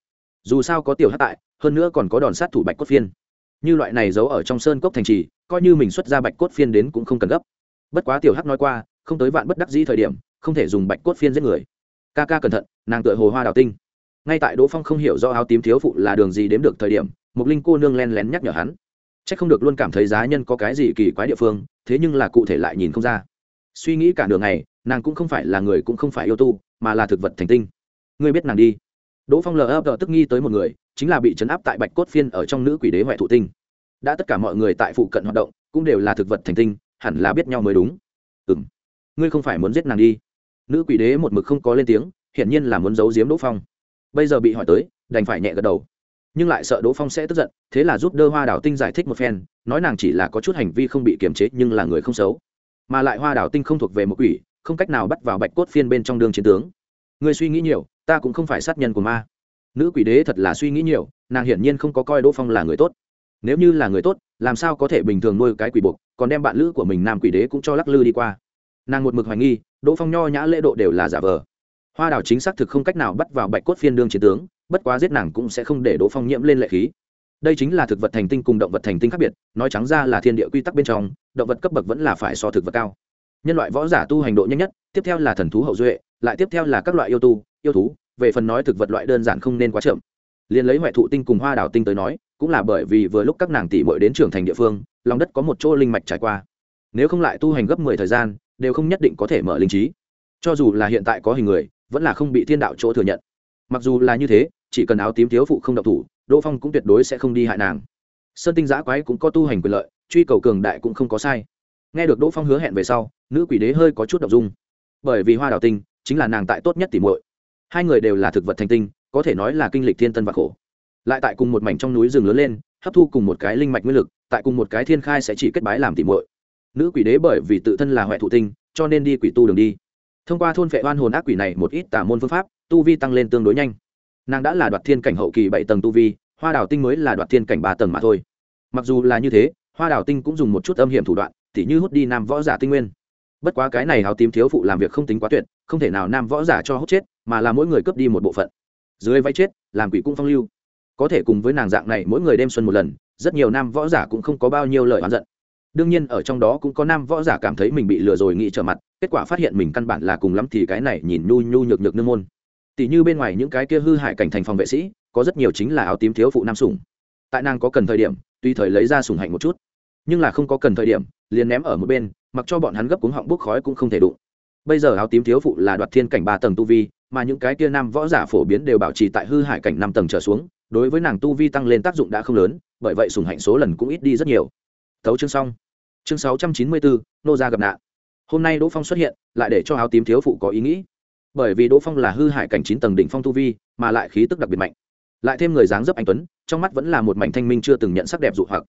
Dù sao có tiểu hát tại, hơn nữa còn có đòn sát thủ bạch cốt phiên. Như loại này giấu ở trong sơn cốc thành trì, coi như mình xuất ra bạch cốt phiên đến cũng không cần gấp. Bất quá tiểu hắc nói qua, không tới vạn bất đắc dĩ thời điểm, không thể dùng bạch cốt phiên giết người. Ca ca cẩn thận, nàng tựa hồ hoa đào tinh. Ngay tại đỗ phong không hiểu do áo tím thiếu phụ là đường gì đếm được thời điểm, mục linh cô nương len lén nhắc nhở hắn. C h ắ c không được luôn cảm thấy giá nhân có cái gì kỳ quái địa phương, thế nhưng là cụ thể lại nhìn không ra suy nghĩ cả đường này nàng cũng không phải là người cũng không phải yêu tu, mà là thực vật thành tinh. Ngươi biết nàng đi. Đỗ phong lờ ấp, tức nghi tới một người, chính là bị chấn áp tại bạch cốt phiên ở trong nữ quỷ đế huệ thụ tinh. Đã tất cả mọi người tại phụ cận hoạt động, cũng đều là thực vật thành tinh, hẳn là biết nhau mới đúng. Ừ m ngươi không phải muốn giết nàng đi. Nữ quỷ đế một mực không có lên tiếng, hiển nhiên là muốn giấu giếm đỗ phong. Bây giờ bị hỏi tới, đành phải nhẹ gật đầu. Nhưng lại sợ đỗ phong sẽ tức giận, thế là giúp đỡ hoa đào tinh giải thích một phen, nói nàng chỉ là có chút hành vi không bị kiềm chế, nhưng là người không xấu mà lại hoa đào tinh không thuộc về một quỷ, không cách nào bắt vào bạch cốt phiên bên trong đường chiến tướng. Người suy nghĩ nhiều, ta cũng không phải sát nhân của ma. Nữ quỷ đế thật là suy nghĩ nhiều, nàng hiển nhiên không có coi đỗ phong là người tốt. Nếu như là người tốt, làm sao có thể bình thường nuôi cái quỷ buộc, còn đem bạn lữ của mình nam quỷ đế cũng cho lắc lư đi qua. Nàng một mực hoài nghi, đỗ phong nho nhã lễ độ đều là giả vờ. Hoa đào chính xác thực không cách nào bắt vào bạch cốt phiên đương chiến tướng, bất quá giết nàng cũng sẽ không để đỗ phong nhiễm lên lệ khí đây chính là thực vật thành tinh cùng động vật thành tinh khác biệt, nói trắng ra là thiên địa quy tắc bên trong, động vật cấp bậc vẫn là phải so thực vật cao. Nhân loại võ giả tu hành độ nhanh nhất, tiếp theo là thần thú hậu duệ, lại tiếp theo là các loại yêu tu, yêu thú, về phần nói thực vật loại đơn giản không nên quá chậm. Liền lấy ngoại thụ tinh cùng hoa đào tinh tới nói, cũng là bởi vì vừa lúc các nàng tỷ muội đến trưởng thành địa phương, lòng đất có một chỗ linh mạch trải qua. Nếu không lại tu hành gấp mười thời gian, đều không nhất định có thể mở linh trí. Cho dù là hiện tại có hình người, vẫn là không bị thiên đạo chỗ thừa nhận. Mặc dù là như thế chỉ cần áo tím thiếu phụ không độc thủ, đỗ phong cũng tuyệt đối sẽ không đi hại nàng. Sơn tinh giã quái cũng có tu hành quyền lợi, truy cầu cường đại cũng không có sai. Nghe được đỗ phong hứa hẹn về sau, nữ quỷ đế hơi có chút đ ộ n g dung. Bởi vì hoa đào tinh chính là nàng tại tốt nhất tỉ muội. Hai người đều là thực vật thành tinh, có thể nói là kinh lịch thiên tân và khổ. Lại tại cùng một mảnh trong núi rừng lớn lên, hấp thu cùng một cái linh mạch nguyên lực, tại cùng một cái thiên khai sẽ chỉ kết bái làm tỉ muội. Nữ quỷ đế bởi vì tự thân là huệ thụ tinh, cho nên đi quỷ tu đường đi. Thông qua thôn vệ oan hồn ác quỷ này một ít tả môn phương pháp, tu vi tăng lên tương đối nhanh nàng đã là đoạt thiên cảnh hậu kỳ bảy tầng tu vi, hoa đào tinh mới là đoạt thiên cảnh ba tầng mà thôi. Mặc dù là như thế, hoa đào tinh cũng dùng một chút âm hiểm thủ đoạn, tỉ như hút đi nam võ giả tinh nguyên. Bất quá cái này hào tím thiếu phụ làm việc không tính quá tuyệt, không thể nào nam võ giả cho hút chết, mà là mỗi người cướp đi một bộ phận. Dưới váy chết, làm quỷ cung phong lưu. Có thể cùng với nàng dạng này mỗi người đêm xuân một lần, rất nhiều nam võ giả cũng không có bao nhiêu lời oán giận. Đương nhiên, ở trong đó cũng có nam võ giả cảm thấy mình bị lừa rồi nghĩ trở mặt, kết quả phát hiện mình căn bản là cùng lắm thì cái này nhìn nhu nhu nhược nhược nương môn tỷ như bên ngoài những cái kia hư hại cảnh thành phòng vệ sĩ, có rất nhiều chính là áo tím thiếu phụ nam sủng. Tại nàng có cần thời điểm tuy thời lấy ra sủng hạnh một chút. Nhưng là không có cần thời điểm, liền ném ở một bên, mặc cho bọn hắn gấp cuống họng bốc khói cũng không thể đụng. Bây giờ áo tím thiếu phụ là đoạt thiên cảnh ba tầng tu vi, mà những cái kia nam võ giả phổ biến đều bảo trì tại hư hại cảnh năm tầng trở xuống, đối với nàng tu vi tăng lên tác dụng đã không lớn, bởi vậy sủng hạnh số lần cũng ít đi rất nhiều. Thấu chương xong. Chương sáu trăm chín mươi bốn, nô gia gặp nạn. Hôm nay đỗ phong xuất hiện, lại để cho áo tím thiếu phụ có ý nghĩ bởi vì đỗ phong là hư hại cảnh chín tầng đỉnh phong tu vi, mà lại khí tức đặc biệt mạnh. Lại thêm người dáng dấp anh tuấn, trong mắt vẫn là một mảnh thanh minh chưa từng nhận sắc đẹp dụ hoặc.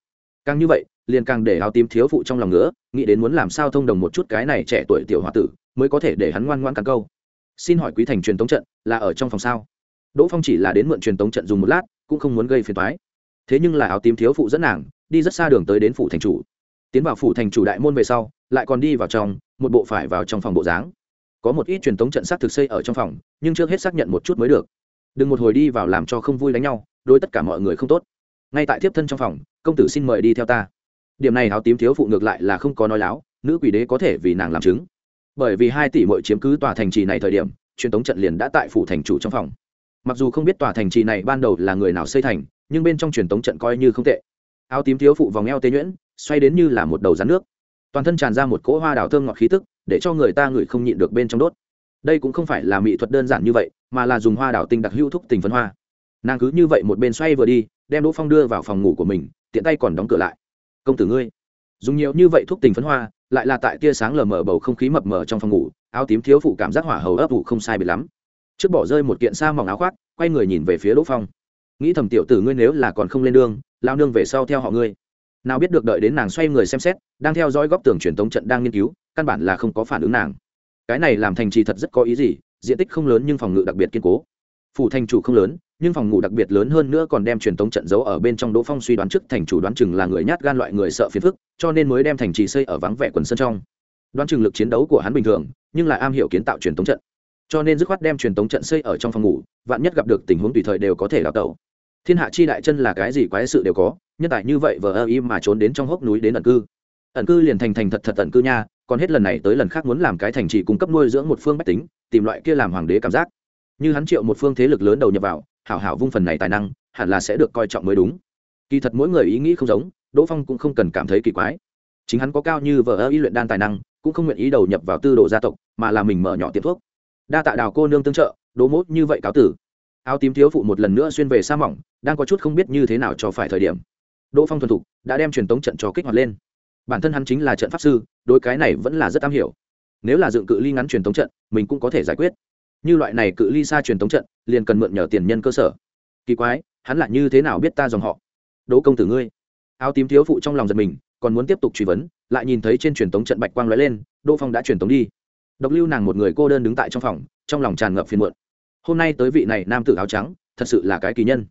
Càng như vậy, liền càng để áo tím thiếu phụ trong lòng nữa nghĩ đến muốn làm sao thông đồng một chút cái này trẻ tuổi tiểu h o a tử, mới có thể để hắn ngoan ngoan càng câu. Xin hỏi quý thành truyền tống trận là ở trong phòng sao? Đỗ phong chỉ là đến mượn truyền tống trận dùng một lát, cũng không muốn gây phiền thoái thế nhưng là áo tím thiếu phụ dẫn nàng, đi rất xa đường tới đến phủ thành chủ. Tiến vào phủ thành chủ đại môn về sau, lại còn đi vào trong, một bộ phải vào trong phòng bộ dáng có một ít truyền thống trận xác thực xây ở trong phòng, nhưng trước hết xác nhận một chút mới được. Đừng một hồi đi vào làm cho không vui đánh nhau, đối tất cả mọi người không tốt. Ngay tại tiếp thân trong phòng, công tử xin mời đi theo ta. Điểm này áo tím thiếu phụ ngược lại là không có nói láo, nữ quỷ đế có thể vì nàng làm chứng. Bởi vì hai tỷ mội chiếm cứ tòa thành trì này thời điểm, truyền thống trận liền đã tại phủ thành chủ trong phòng. Mặc dù không biết tòa thành trì này ban đầu là người nào xây thành, nhưng bên trong truyền thống trận coi như không tệ. Áo tím thiếu phụ vòng eo tê nhuyễn, xoay đến như là một đầu rắn nước. Toàn thân tràn ra một cỗ hoa đào thơm ngọt khí tức để cho người ta ngửi không nhịn được bên trong đốt. Đây cũng không phải là mỹ thuật đơn giản như vậy, mà là dùng hoa đào tinh đặc hữu thúc tình phân hoa. Nàng cứ như vậy một bên xoay vừa đi, đem đỗ phong đưa vào phòng ngủ của mình, tiện tay còn đóng cửa lại. Công tử ngươi, dùng nhiều như vậy thúc tình phấn hoa, lại là tại tia sáng lờ mờ bầu không khí mập mờ trong phòng ngủ, áo tím thiếu phụ cảm giác hỏa hầu ấp vụ không sai bị lắm. Trước bỏ rơi một kiện sa mỏng áo khoác, quay người nhìn về phía đỗ phong. Nghĩ thầm tiểu tử ngươi nếu là còn không lên đường, lao nương về sau theo họ ngươi. Nào biết được đợi đến nàng xoay người xem xét, đang theo dõi góc tường truyền tống trận đang nghiên cứu căn bản là không có phản ứng nàng. Cái này làm thành trì thật rất có ý gì, diện tích không lớn nhưng phòng ngự đặc biệt kiên cố. Phủ thành chủ không lớn, nhưng phòng ngủ đặc biệt lớn hơn nữa còn đem truyền tống trận giấu ở bên trong đỗ phong suy đoán trước thành chủ đoán chừng là người nhát gan loại người sợ phiền phức, cho nên mới đem thành trì xây ở vắng vẻ quần sân trong. Đoán chừng lực chiến đấu của hắn bình thường, nhưng lại am hiểu kiến tạo truyền tống trận. Cho nên dứt khoát đem truyền tống trận xây ở trong phòng ngủ, vạn nhất gặp được tình huống tùy thời đều có thể đào tẩu. Thiên hạ chi đại chân là cái gì quái sự đều có, nhân tài như vậy vờ ơ im mà trốn đến trong hốc núi đến ẩn cư. Ẩn cư liền thành thành thật thật ẩn cư nha còn hết lần này tới lần khác muốn làm cái thành trì cung cấp nuôi dưỡng một phương bách tính, tìm loại kia làm hoàng đế cảm giác. Như hắn triệu một phương thế lực lớn đầu nhập vào, hảo hảo vung phần này tài năng, hẳn là sẽ được coi trọng mới đúng. Kỳ thật mỗi người ý nghĩ không giống, đỗ phong cũng không cần cảm thấy kỳ quái. Chính hắn có cao như vợ ơ y luyện đan tài năng, cũng không nguyện ý đầu nhập vào tư đồ gia tộc, mà là mình mở nhỏ tiệm thuốc. Đa tạ đào cô nương tương trợ, đỗ mốt như vậy cáo tử. Áo tím thiếu phụ một lần nữa xuyên về sa mỏng, đang có chút không biết như thế nào cho phải thời điểm. Đỗ phong thuần thục, đã đem truyền tống trận cho kích hoạt lên bản thân hắn chính là trận pháp sư đôi cái này vẫn là rất am hiểu. Nếu là dựng cự ly ngắn truyền thống trận, mình cũng có thể giải quyết. Như loại này cự ly xa truyền thống trận, liền cần mượn nhờ tiền nhân cơ sở. Kỳ quái, hắn lại như thế nào biết ta dòng họ? Đỗ công tử ngươi. Áo tím thiếu phụ trong lòng giật mình, còn muốn tiếp tục truy vấn, lại nhìn thấy trên truyền thống trận bạch quang lóe lên, đỗ phong đã truyền thống đi. Độc lưu nàng một người cô đơn đứng tại trong phòng, trong lòng tràn ngập phiền muộn. Hôm nay tới vị này nam tử áo trắng, thật sự là cái kỳ nhân.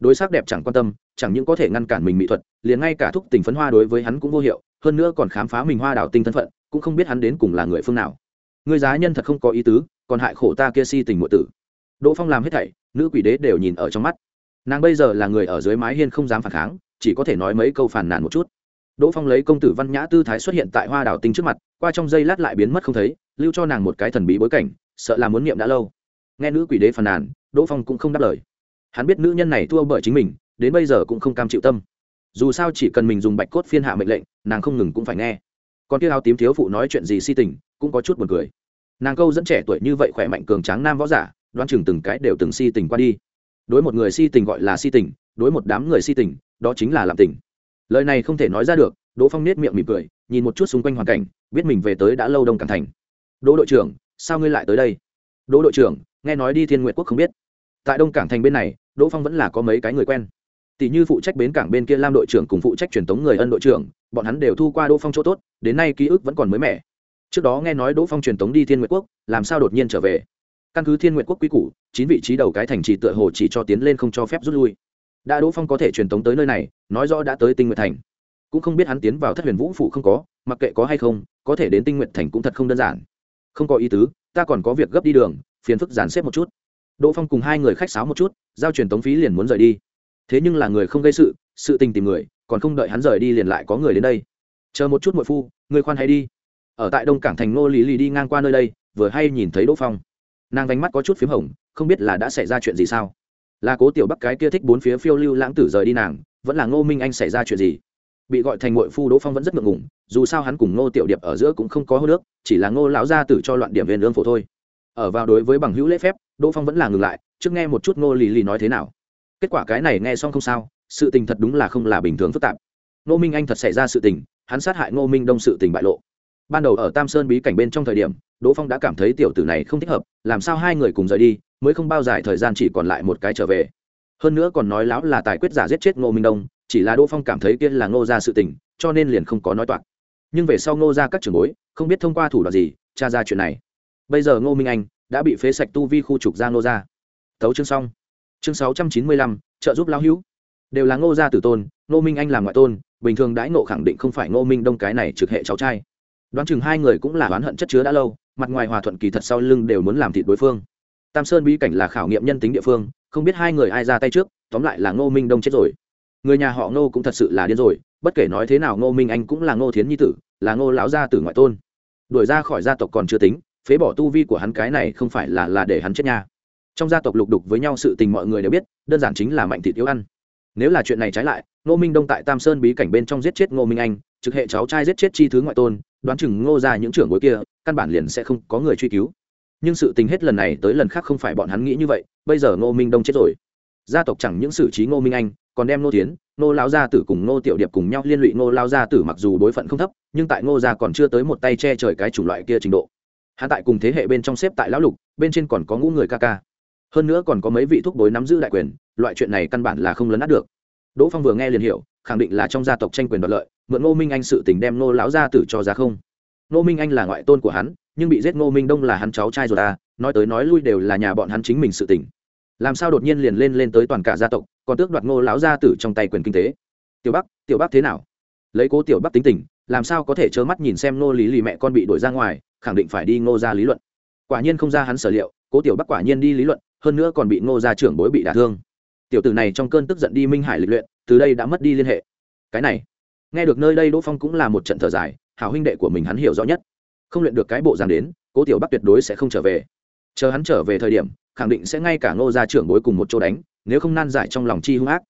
Đối sắc đẹp chẳng quan tâm, chẳng những có thể ngăn cản mình mỹ thuật, liền ngay cả thúc tình phấn hoa đối với hắn cũng vô hiệu hơn nữa còn khám phá mình hoa đảo tinh thân phận, cũng không biết hắn đến cùng là người phương nào. Người giá nhân thật không có ý tứ, còn hại khổ ta kia si tình ngộ tử. Đỗ phong làm hết thảy, nữ quỷ đế đều nhìn ở trong mắt. Nàng bây giờ là người ở dưới mái hiên không dám phản kháng, chỉ có thể nói mấy câu phản nàn một chút. Đỗ phong lấy công tử văn nhã tư thái xuất hiện tại hoa đảo tinh trước mặt, qua trong giây lát lại biến mất không thấy, lưu cho nàng một cái thần bí bối cảnh, sợ là muốn niệm đã lâu. Nghe nữ quỷ đế phàn nàn, đỗ phong cũng không đáp lời. Hắn biết nữ nhân này thua bởi chính mình, đến bây giờ cũng không cam chịu tâm dù sao chỉ cần mình dùng bạch cốt phiên hạ mệnh lệnh, nàng không ngừng cũng phải nghe. Còn kia áo tím thiếu phụ nói chuyện gì si tình, cũng có chút buồn cười. Nàng câu dẫn trẻ tuổi như vậy khỏe mạnh cường tráng nam võ giả, đoán chừng từng cái đều từng si tình qua đi. Đối một người si tình gọi là si tình, đối một đám người si tình, đó chính là làm tình. Lời này không thể nói ra được, đỗ phong nết miệng mỉm cười, nhìn một chút xung quanh hoàn cảnh, biết mình về tới đã lâu đông cảng thành. Đỗ đội trưởng, sao ngươi lại tới đây? Đỗ đội trưởng, nghe nói đi thiên nguyện quốc không biết. Tại đông cảng thành bên này, đỗ phong vẫn là có mấy cái người quen tỷ như phụ trách bến cảng bên kia lam đội trưởng cùng phụ trách truyền tống người ân đội trưởng, bọn hắn đều thu qua đỗ phong chỗ tốt, đến nay ký ức vẫn còn mới mẻ. Trước đó nghe nói đỗ phong truyền tống đi thiên Nguyệt quốc, làm sao đột nhiên trở về? Căn cứ thiên Nguyệt quốc quy củ, chín vị trí đầu cái thành trì tựa hồ chỉ cho tiến lên không cho phép rút lui. Đã đỗ phong có thể truyền tống tới nơi này, nói rõ đã tới tinh Nguyệt thành. Cũng không biết hắn tiến vào thất huyền vũ phụ không có, mặc kệ có hay không, có thể đến tinh Nguyệt thành cũng thật không đơn giản. Không có ý tứ, ta còn có việc gấp đi đường, phiền phức dàn xếp một chút. Đỗ phong cùng hai người khách sáo một chút, giao truyền tống phí liền muốn rời đi thế nhưng là người không gây sự sự tình tìm người, còn không đợi hắn rời đi liền lại có người đến đây. Chờ một chút muội phu, người khoan hay đi. Ở tại đông cảng thành ngô lý lì đi ngang qua nơi đây, vừa hay nhìn thấy đỗ phong. Nàng đánh mắt có chút p h í m hồng, không biết là đã xảy ra chuyện gì sao. Là cố tiểu bắc cái kia thích bốn phía phiêu lưu lãng tử rời đi nàng, vẫn là ngô minh anh xảy ra chuyện gì? Bị gọi thành ngội phu đỗ phong vẫn rất ngượng ngủng dù sao hắn cùng ngô tiểu điệp ở giữa cũng không có hô nước, chỉ là ngô lão gia tử cho loạn điểm viên lương phổ thôi. Ở vào đối với bằng hữu lễ phép, đỗ phong vẫn là ngừng lại, trước nghe một chút ngô lì lì nói thế nào kết quả cái này nghe xong không sao, sự tình thật đúng là không là bình thường phức tạp. Ngô minh anh thật xảy ra sự tình, hắn sát hại ngô minh đông sự tình bại lộ. Ban đầu ở tam sơn bí cảnh bên trong thời điểm, đỗ phong đã cảm thấy tiểu tử này không thích hợp, làm sao hai người cùng rời đi, mới không bao dài thời gian chỉ còn lại một cái trở về. Hơn nữa còn nói láo là tài quyết giả giết chết ngô minh đông, chỉ là đỗ phong cảm thấy kia là ngô ra sự tình, cho nên liền không có nói toạc. Nhưng về sau ngô ra các trường bối, không biết thông qua thủ đoạn gì, tra ra chuyện này. Bây giờ ngô minh anh đã bị phế sạch tu vi khu trục ra ngô ra tấu chương xong chương sáu trăm chín mươi lăm, trợ giúp lão hữu. Đều là ngô gia tử tôn, ngô minh anh làm ngoại tôn, bình thường đãi ngộ khẳng định không phải ngô minh đông cái này trực hệ cháu trai. Đoán chừng hai người cũng là oán hận chất chứa đã lâu, mặt ngoài hòa thuận kỳ thật sau lưng đều muốn làm thịt đối phương. Tam sơn bí cảnh là khảo nghiệm nhân tính địa phương, không biết hai người ai ra tay trước, tóm lại là ngô minh đông chết rồi. Người nhà họ ngô cũng thật sự là điên rồi, bất kể nói thế nào ngô minh anh cũng là ngô thiến nhi tử, là ngô lão gia tử ngoại tôn. Đuổi ra khỏi gia tộc còn chưa tính, phế bỏ tu vi của hắn cái này không phải là là để hắn chết nha trong gia tộc lục đục với nhau sự tình mọi người đều biết, đơn giản chính là mạnh thịt yếu ăn. Nếu là chuyện này trái lại, ngô minh đông tại tam sơn bí cảnh bên trong giết chết ngô minh anh, trực hệ cháu trai giết chết chi thứ ngoại tôn, đoán chừng ngô ra những trưởng bối kia, căn bản liền sẽ không có người truy cứu. Nhưng sự tình hết lần này tới lần khác không phải bọn hắn nghĩ như vậy, bây giờ ngô minh đông chết rồi. Gia tộc chẳng những xử trí ngô minh anh, còn đem ngô tiến ngô lao gia tử cùng ngô tiểu điệp cùng nhau liên lụy ngô lao gia tử mặc dù đối phận không thấp, nhưng tại ngô gia còn chưa tới một tay che trời cái chủng loại kia trình độ. Hạ tại cùng thế hệ bên trong xếp tại lão lục, bên trên còn có ngũ người ca ca hơn nữa còn có mấy vị thúc bối nắm giữ đại quyền, loại chuyện này căn bản là không lấn át được. Đỗ phong vừa nghe liền hiểu, khẳng định là trong gia tộc tranh quyền đoạt lợi, mượn ngô minh anh sự tình đem ngô lão gia tử cho ra không. Ngô minh anh là ngoại tôn của hắn, nhưng bị giết ngô minh đông là hắn cháu trai rồi ta, nói tới nói lui đều là nhà bọn hắn chính mình sự tình. Làm sao đột nhiên liền lên lên tới toàn cả gia tộc, còn tước đoạt ngô lão gia tử trong tay quyền kinh tế? Tiểu bắc tiểu bắc thế nào? Lấy cố tiểu bắc tính tình, làm sao có thể trơ mắt nhìn xem ngô lý lì mẹ con bị đuổi ra ngoài, khẳng định phải đi ngô ra lý luận. Quả nhiên không ra hắn sở liệu, cố tiểu bắc quả nhiên đi lý luận hơn nữa còn bị ngô gia trưởng bối bị đả thương. Tiểu tử này trong cơn tức giận đi minh hải lịch luyện, từ đây đã mất đi liên hệ. Cái này, nghe được nơi đây đỗ phong cũng là một trận thở dài, hảo huynh đệ của mình hắn hiểu rõ nhất. Không luyện được cái bộ dàn đến, cố tiểu bắc tuyệt đối sẽ không trở về. Chờ hắn trở về thời điểm, khẳng định sẽ ngay cả ngô gia trưởng bối cùng một chỗ đánh, nếu không nan giải trong lòng chi hung ác.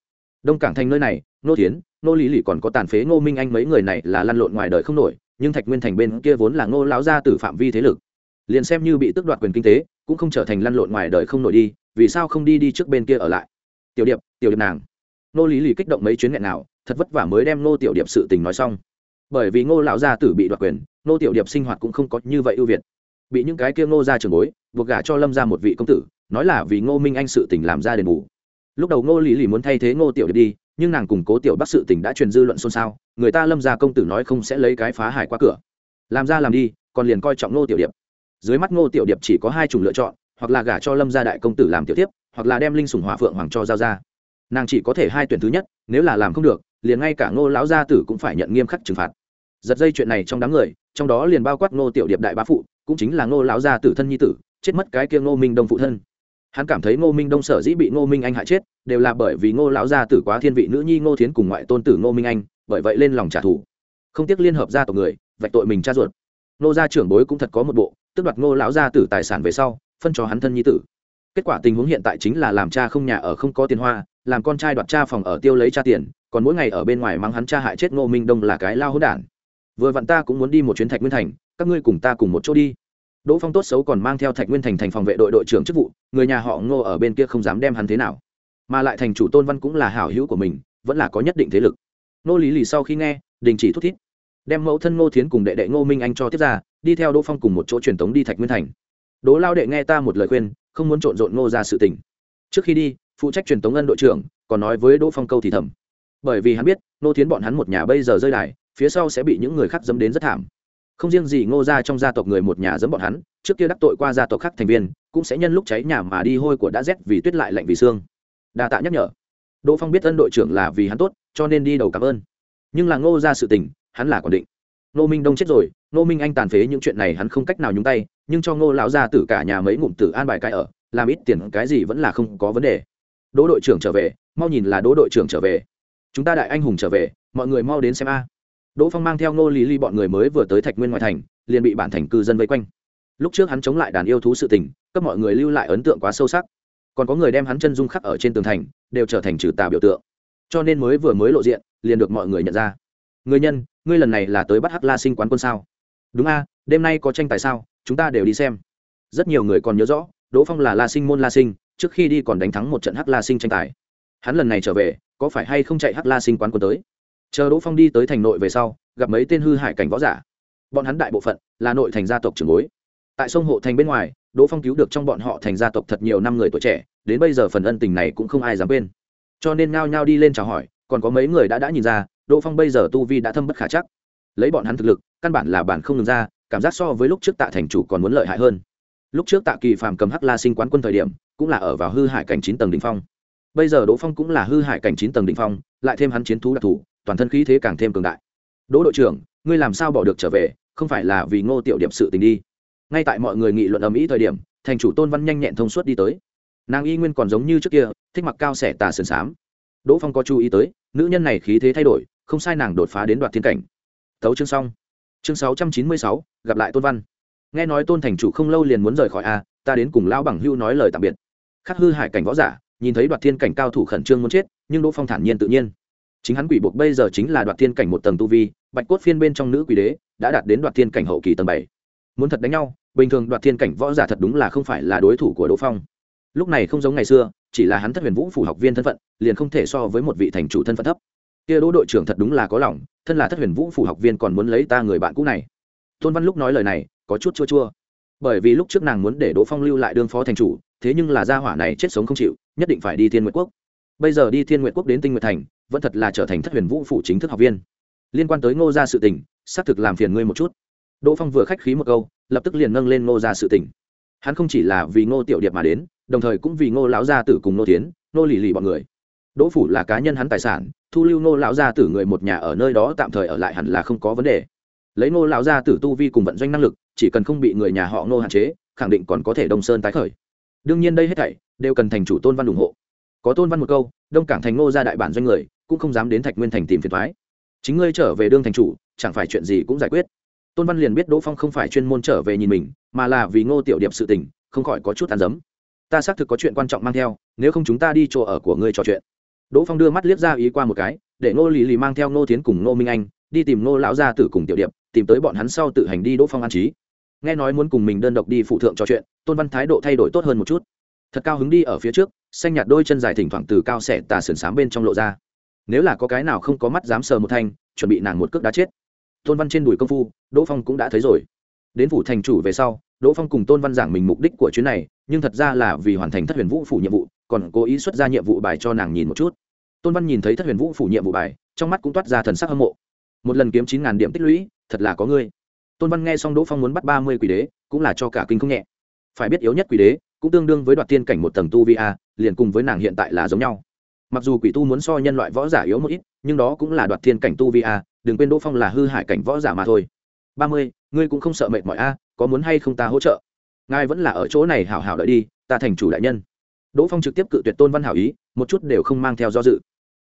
Đông cảng thành nơi này nô tiến nô lý lỉ còn có tàn phế ngô minh anh mấy người này là lăn lộn ngoài đời không nổi, nhưng thạch nguyên thành bên kia vốn là ngô lão gia tử phạm vi thế lực. Liền xem như bị tước đoạt quyền kinh tế cũng không trở thành lăn lộn ngoài đời không nổi đi, vì sao không đi đi trước bên kia ở lại? Tiểu điệp tiểu điệp nàng. Nô lý lì kích động mấy chuyến nghẹn nào, thật vất vả mới đem ngô tiểu điệp sự tình nói xong. Bởi vì ngô lão gia tử bị đoạt quyền nô tiểu điệp sinh hoạt cũng không có như vậy ưu việt. Bị những cái kia ngô ra trường bối, buộc gả cho lâm ra một vị công tử, nói là vì ngô minh anh sự tình làm ra đền bù. Lúc đầu ngô lý lì muốn thay thế ngô tiểu điệp đi, nhưng nàng cùng cố tiểu bắc sự tình đã truyền dư luận xôn xao, người ta lâm ra công tử nói không sẽ lấy cái phá hải qua cửa. Làm ra làm đi, còn liền coi trọng ngô tiểu điệp dưới mắt ngô tiểu điệp chỉ có hai chủng lựa chọn, hoặc là gả cho lâm gia đại công tử làm tiểu tiếp hoặc là đem linh sùng hỏa phượng hoàng cho giao ra. Nàng chỉ có thể hai tuyển thứ nhất, nếu là làm không được, liền ngay cả ngô lão gia tử cũng phải nhận nghiêm khắc trừng phạt. Giật dây chuyện này trong đám người, trong đó liền bao quát ngô tiểu điệp đại bá phụ, cũng chính là ngô lão gia tử thân nhi tử, chết mất cái kia ngô minh đông phụ thân. Hắn cảm thấy ngô minh đông sở dĩ bị ngô minh anh hại chết, đều là bởi vì ngô lão gia tử quá thiên vị nữ nhi ngô thiến cùng ngoại tôn tử ngô minh anh, bởi vậy lên lòng trả thù. Không tiếc liên hợp gia tộc người, vạch tội mình cha ruột. Ngô gia trưởng bối cũng thật có một bộ tức đoạt ngô lão gia tử tài sản về sau, phân cho hắn thân nhi tử. Kết quả tình huống hiện tại chính là làm cha không nhà ở không có tiền hoa, làm con trai đoạt cha phòng ở tiêu lấy cha tiền, còn mỗi ngày ở bên ngoài mắng hắn cha hại chết ngô minh đông là cái lao hỗn đản. Vừa vặn ta cũng muốn đi một chuyến thạch nguyên thành, các ngươi cùng ta cùng một chỗ đi. Đỗ phong tốt xấu còn mang theo thạch nguyên thành thành phòng vệ đội đội trưởng chức vụ, người nhà họ ngô ở bên kia không dám đem hắn thế nào. Mà lại thành chủ tôn văn cũng là hảo hữu của mình, vẫn là có nhất định thế lực. Nô lý lì sau khi nghe, đình chỉ thúc thiết đem mẫu thân ngô thiến cùng đệ đệ ngô minh anh cho tiếp ra đi theo đỗ phong cùng một chỗ truyền tống đi thạch nguyên thành. Đỗ lao đệ nghe ta một lời khuyên, không muốn trộn rộn ngô ra sự tình. Trước khi đi, phụ trách truyền tống ân đội trưởng, còn nói với đỗ phong câu thì thầm. Bởi vì hắn biết ngô thiến bọn hắn một nhà bây giờ rơi đài, phía sau sẽ bị những người khác dẫm đến rất thảm. Không riêng gì ngô ra trong gia tộc người một nhà dẫm bọn hắn, trước kia đắc tội qua gia tộc khác thành viên, cũng sẽ nhân lúc cháy nhà mà đi hôi của đã rét vì tuyết lại lạnh vì xương. Đa tạ nhắc nhở. Đỗ phong biết ân đội trưởng là vì hắn tốt, cho nên đi đầu cảm ơn. Nhưng là ngô ra sự tình, hắn là còn định. Ngô minh đông chết rồi ngô minh anh tàn phế những chuyện này hắn không cách nào nhúng tay, nhưng cho ngô lão gia tử cả nhà mấy ngụm tử an bài cái ở, làm ít tiền cái gì vẫn là không có vấn đề. Đỗ đội trưởng trở về, mau nhìn là đỗ đội trưởng trở về. Chúng ta đại anh hùng trở về, mọi người mau đến xem a. Đỗ phong mang theo ngô lý ly bọn người mới vừa tới thạch nguyên ngoại thành, liền bị bản thành cư dân vây quanh. Lúc trước hắn chống lại đàn yêu thú sự tình, cấp mọi người lưu lại ấn tượng quá sâu sắc. Còn có người đem hắn chân dung khắc ở trên tường thành, đều trở thành trừ tà biểu tượng. Cho nên mới vừa mới lộ diện, liền được mọi người nhận ra. Người nhân, ngươi lần này là tới bắt hắc la sinh quán quân sao? Đúng a, đêm nay có tranh tài sao? Chúng ta đều đi xem. Rất nhiều người còn nhớ rõ, đỗ phong là la sinh môn la sinh, trước khi đi còn đánh thắng một trận hắc la sinh tranh tài. Hắn lần này trở về, có phải hay không chạy hắc la sinh quán quân tới? Chờ đỗ phong đi tới thành nội về sau, gặp mấy tên hư hại cảnh võ giả. Bọn hắn đại bộ phận là nội thành gia tộc trường bối. Tại sông hộ thành bên ngoài, đỗ phong cứu được trong bọn họ thành gia tộc thật nhiều năm người tuổi trẻ, đến bây giờ phần ân tình này cũng không ai dám quên. Cho nên ngao nhao đi lên chào hỏi, còn có mấy người đã đã nhìn ra, đỗ phong bây giờ tu vi đã thâm bất khả chắc lấy bọn hắn thực lực, căn bản là bản không ngừng ra, cảm giác so với lúc trước tạ thành chủ còn muốn lợi hại hơn. Lúc trước tạ kỳ phàm cầm hắc la sinh quán quân thời điểm, cũng là ở vào hư hải cảnh chín tầng đ ỉ n h phong. Bây giờ đỗ phong cũng là hư hải cảnh chín tầng đ ỉ n h phong, lại thêm hắn chiến thú đặc thù, toàn thân khí thế càng thêm cường đại. Đỗ đội trưởng, ngươi làm sao bỏ được trở về, không phải là vì ngô tiểu điệp sự tình đi? Ngay tại mọi người nghị luận ầm ĩ thời điểm, thành chủ tôn văn nhanh nhẹn thông suốt đi tới. Nàng y nguyên còn giống như trước kia, thích mặc cao xẻ tà sườn xám. Đỗ phong có chú ý tới, nữ nhân này khí thế thay đổi, không sai nàng đột phá đến đoạt thiên cảnh tấu chương xong. Chương sáu trăm chín mươi sáu, gặp lại tôn văn. Nghe nói tôn thành chủ không lâu liền muốn rời khỏi a, ta đến cùng lão bằng hưu nói lời tạm biệt. Khắc hư hải cảnh võ giả, nhìn thấy đoạt thiên cảnh cao thủ khẩn trương muốn chết, nhưng đỗ phong thản nhiên tự nhiên. Chính hắn quỷ buộc bây giờ chính là đoạt thiên cảnh một tầng tu vi, bạch cốt phiên bên trong nữ quỷ đế đã đạt đến đoạt thiên cảnh hậu kỳ tầng bảy. Muốn thật đánh nhau, bình thường đoạt thiên cảnh võ giả thật đúng là không phải là đối thủ của đỗ phong. Lúc này không giống ngày xưa, chỉ là hắn thất huyền vũ phủ học viên thân phận, liền không thể so với một vị thành chủ thân phận thấp kia đỗ đội trưởng thật đúng là có lòng, thân là thất huyền vũ phủ học viên còn muốn lấy ta người bạn cũ này. Tôn văn lúc nói lời này, có chút chua chua. Bởi vì lúc trước nàng muốn để đỗ phong lưu lại đương phó thành chủ, thế nhưng là gia hỏa này chết sống không chịu, nhất định phải đi thiên nguyện quốc. Bây giờ đi thiên nguyện quốc đến tinh nguyện thành, vẫn thật là trở thành thất huyền vũ phủ chính thức học viên. Liên quan tới ngô gia sự tình, xác thực làm phiền ngươi một chút. Đỗ phong vừa khách khí một câu, lập tức liền nâng lên ngô gia sự tình. Hắn không chỉ là vì ngô tiểu điệp mà đến, đồng thời cũng vì ngô lão gia tử cùng ngô tiến ngô lì lì bọn người đỗ phủ là cá nhân hắn tài sản, thu lưu nô lão gia tử người một nhà ở nơi đó tạm thời ở lại hẳn là không có vấn đề. Lấy nô lão gia tử tu vi cùng vận doanh năng lực, chỉ cần không bị người nhà họ nô hạn chế, khẳng định còn có thể đông sơn tái khởi. Đương nhiên đây hết thảy đều cần thành chủ tôn văn ủng hộ. Có tôn văn một câu, đông cảng thành nô ra đại bản doanh người, cũng không dám đến thạch nguyên thành tìm phiền thoái chính ngươi trở về đương thành chủ, chẳng phải chuyện gì cũng giải quyết. Tôn văn liền biết đỗ phong không phải chuyên môn trở về nhìn mình, mà là vì ngô tiểu điệp sự tình, không khỏi có chút tàn giấm ta xác thực có chuyện quan trọng mang theo, nếu không chúng ta đi chỗ ở của ngươi trò chuyện đỗ phong đưa mắt liếc ra ý qua một cái, để ngô lì lì mang theo ngô tiến cùng ngô minh anh, đi tìm ngô lão gia tử cùng tiểu điệp, tìm tới bọn hắn sau tự hành đi đỗ phong an trí. Nghe nói muốn cùng mình đơn độc đi phụ thượng trò chuyện, tôn văn thái độ thay đổi tốt hơn một chút. Thật cao hứng đi ở phía trước, xanh nhạt đôi chân dài thỉnh thoảng từ cao xẻ tà sườn s bên trong lộ ra. Nếu là có cái nào không có mắt dám sờ một thanh, chuẩn bị nàng một cước đá chết. Tôn văn trên đùi công phu, đỗ phong cũng đã thấy rồi. Đến phủ thành chủ về sau, đỗ phong cùng tôn văn giảng mình mục đích của chuyến này, nhưng thật ra là vì hoàn thành thất huyền vũ phủ nhiệm vụ, còn cố ý xuất ra nhiệm vụ bài cho nàng nhìn một chút tôn văn nhìn thấy thất huyền vũ phủ nhiệm vụ bài, trong mắt cũng toát ra thần sắc hâm mộ. Một lần kiếm chín ngàn điểm tích lũy, thật là có ngươi. Tôn văn nghe xong đỗ phong muốn bắt ba mươi quỷ đế, cũng là cho cả kinh không nhẹ. Phải biết yếu nhất quỷ đế, cũng tương đương với đoạt tiên cảnh một tầng tu vi a, liền cùng với nàng hiện tại là giống nhau. Mặc dù quỷ tu muốn so nhân loại võ giả yếu một ít, nhưng đó cũng là đoạt thiên cảnh tu vi a, đừng quên đỗ phong là hư hại cảnh võ giả mà thôi. Ba mươi, ngươi cũng không sợ mệt mỏi a, có muốn hay không ta hỗ trợ? Ngài vẫn là ở chỗ này hảo hảo đợi đi, ta thành chủ đại nhân. Đỗ phong trực tiếp cự tuyệt tôn văn hảo ý, một chút đều không mang theo do dự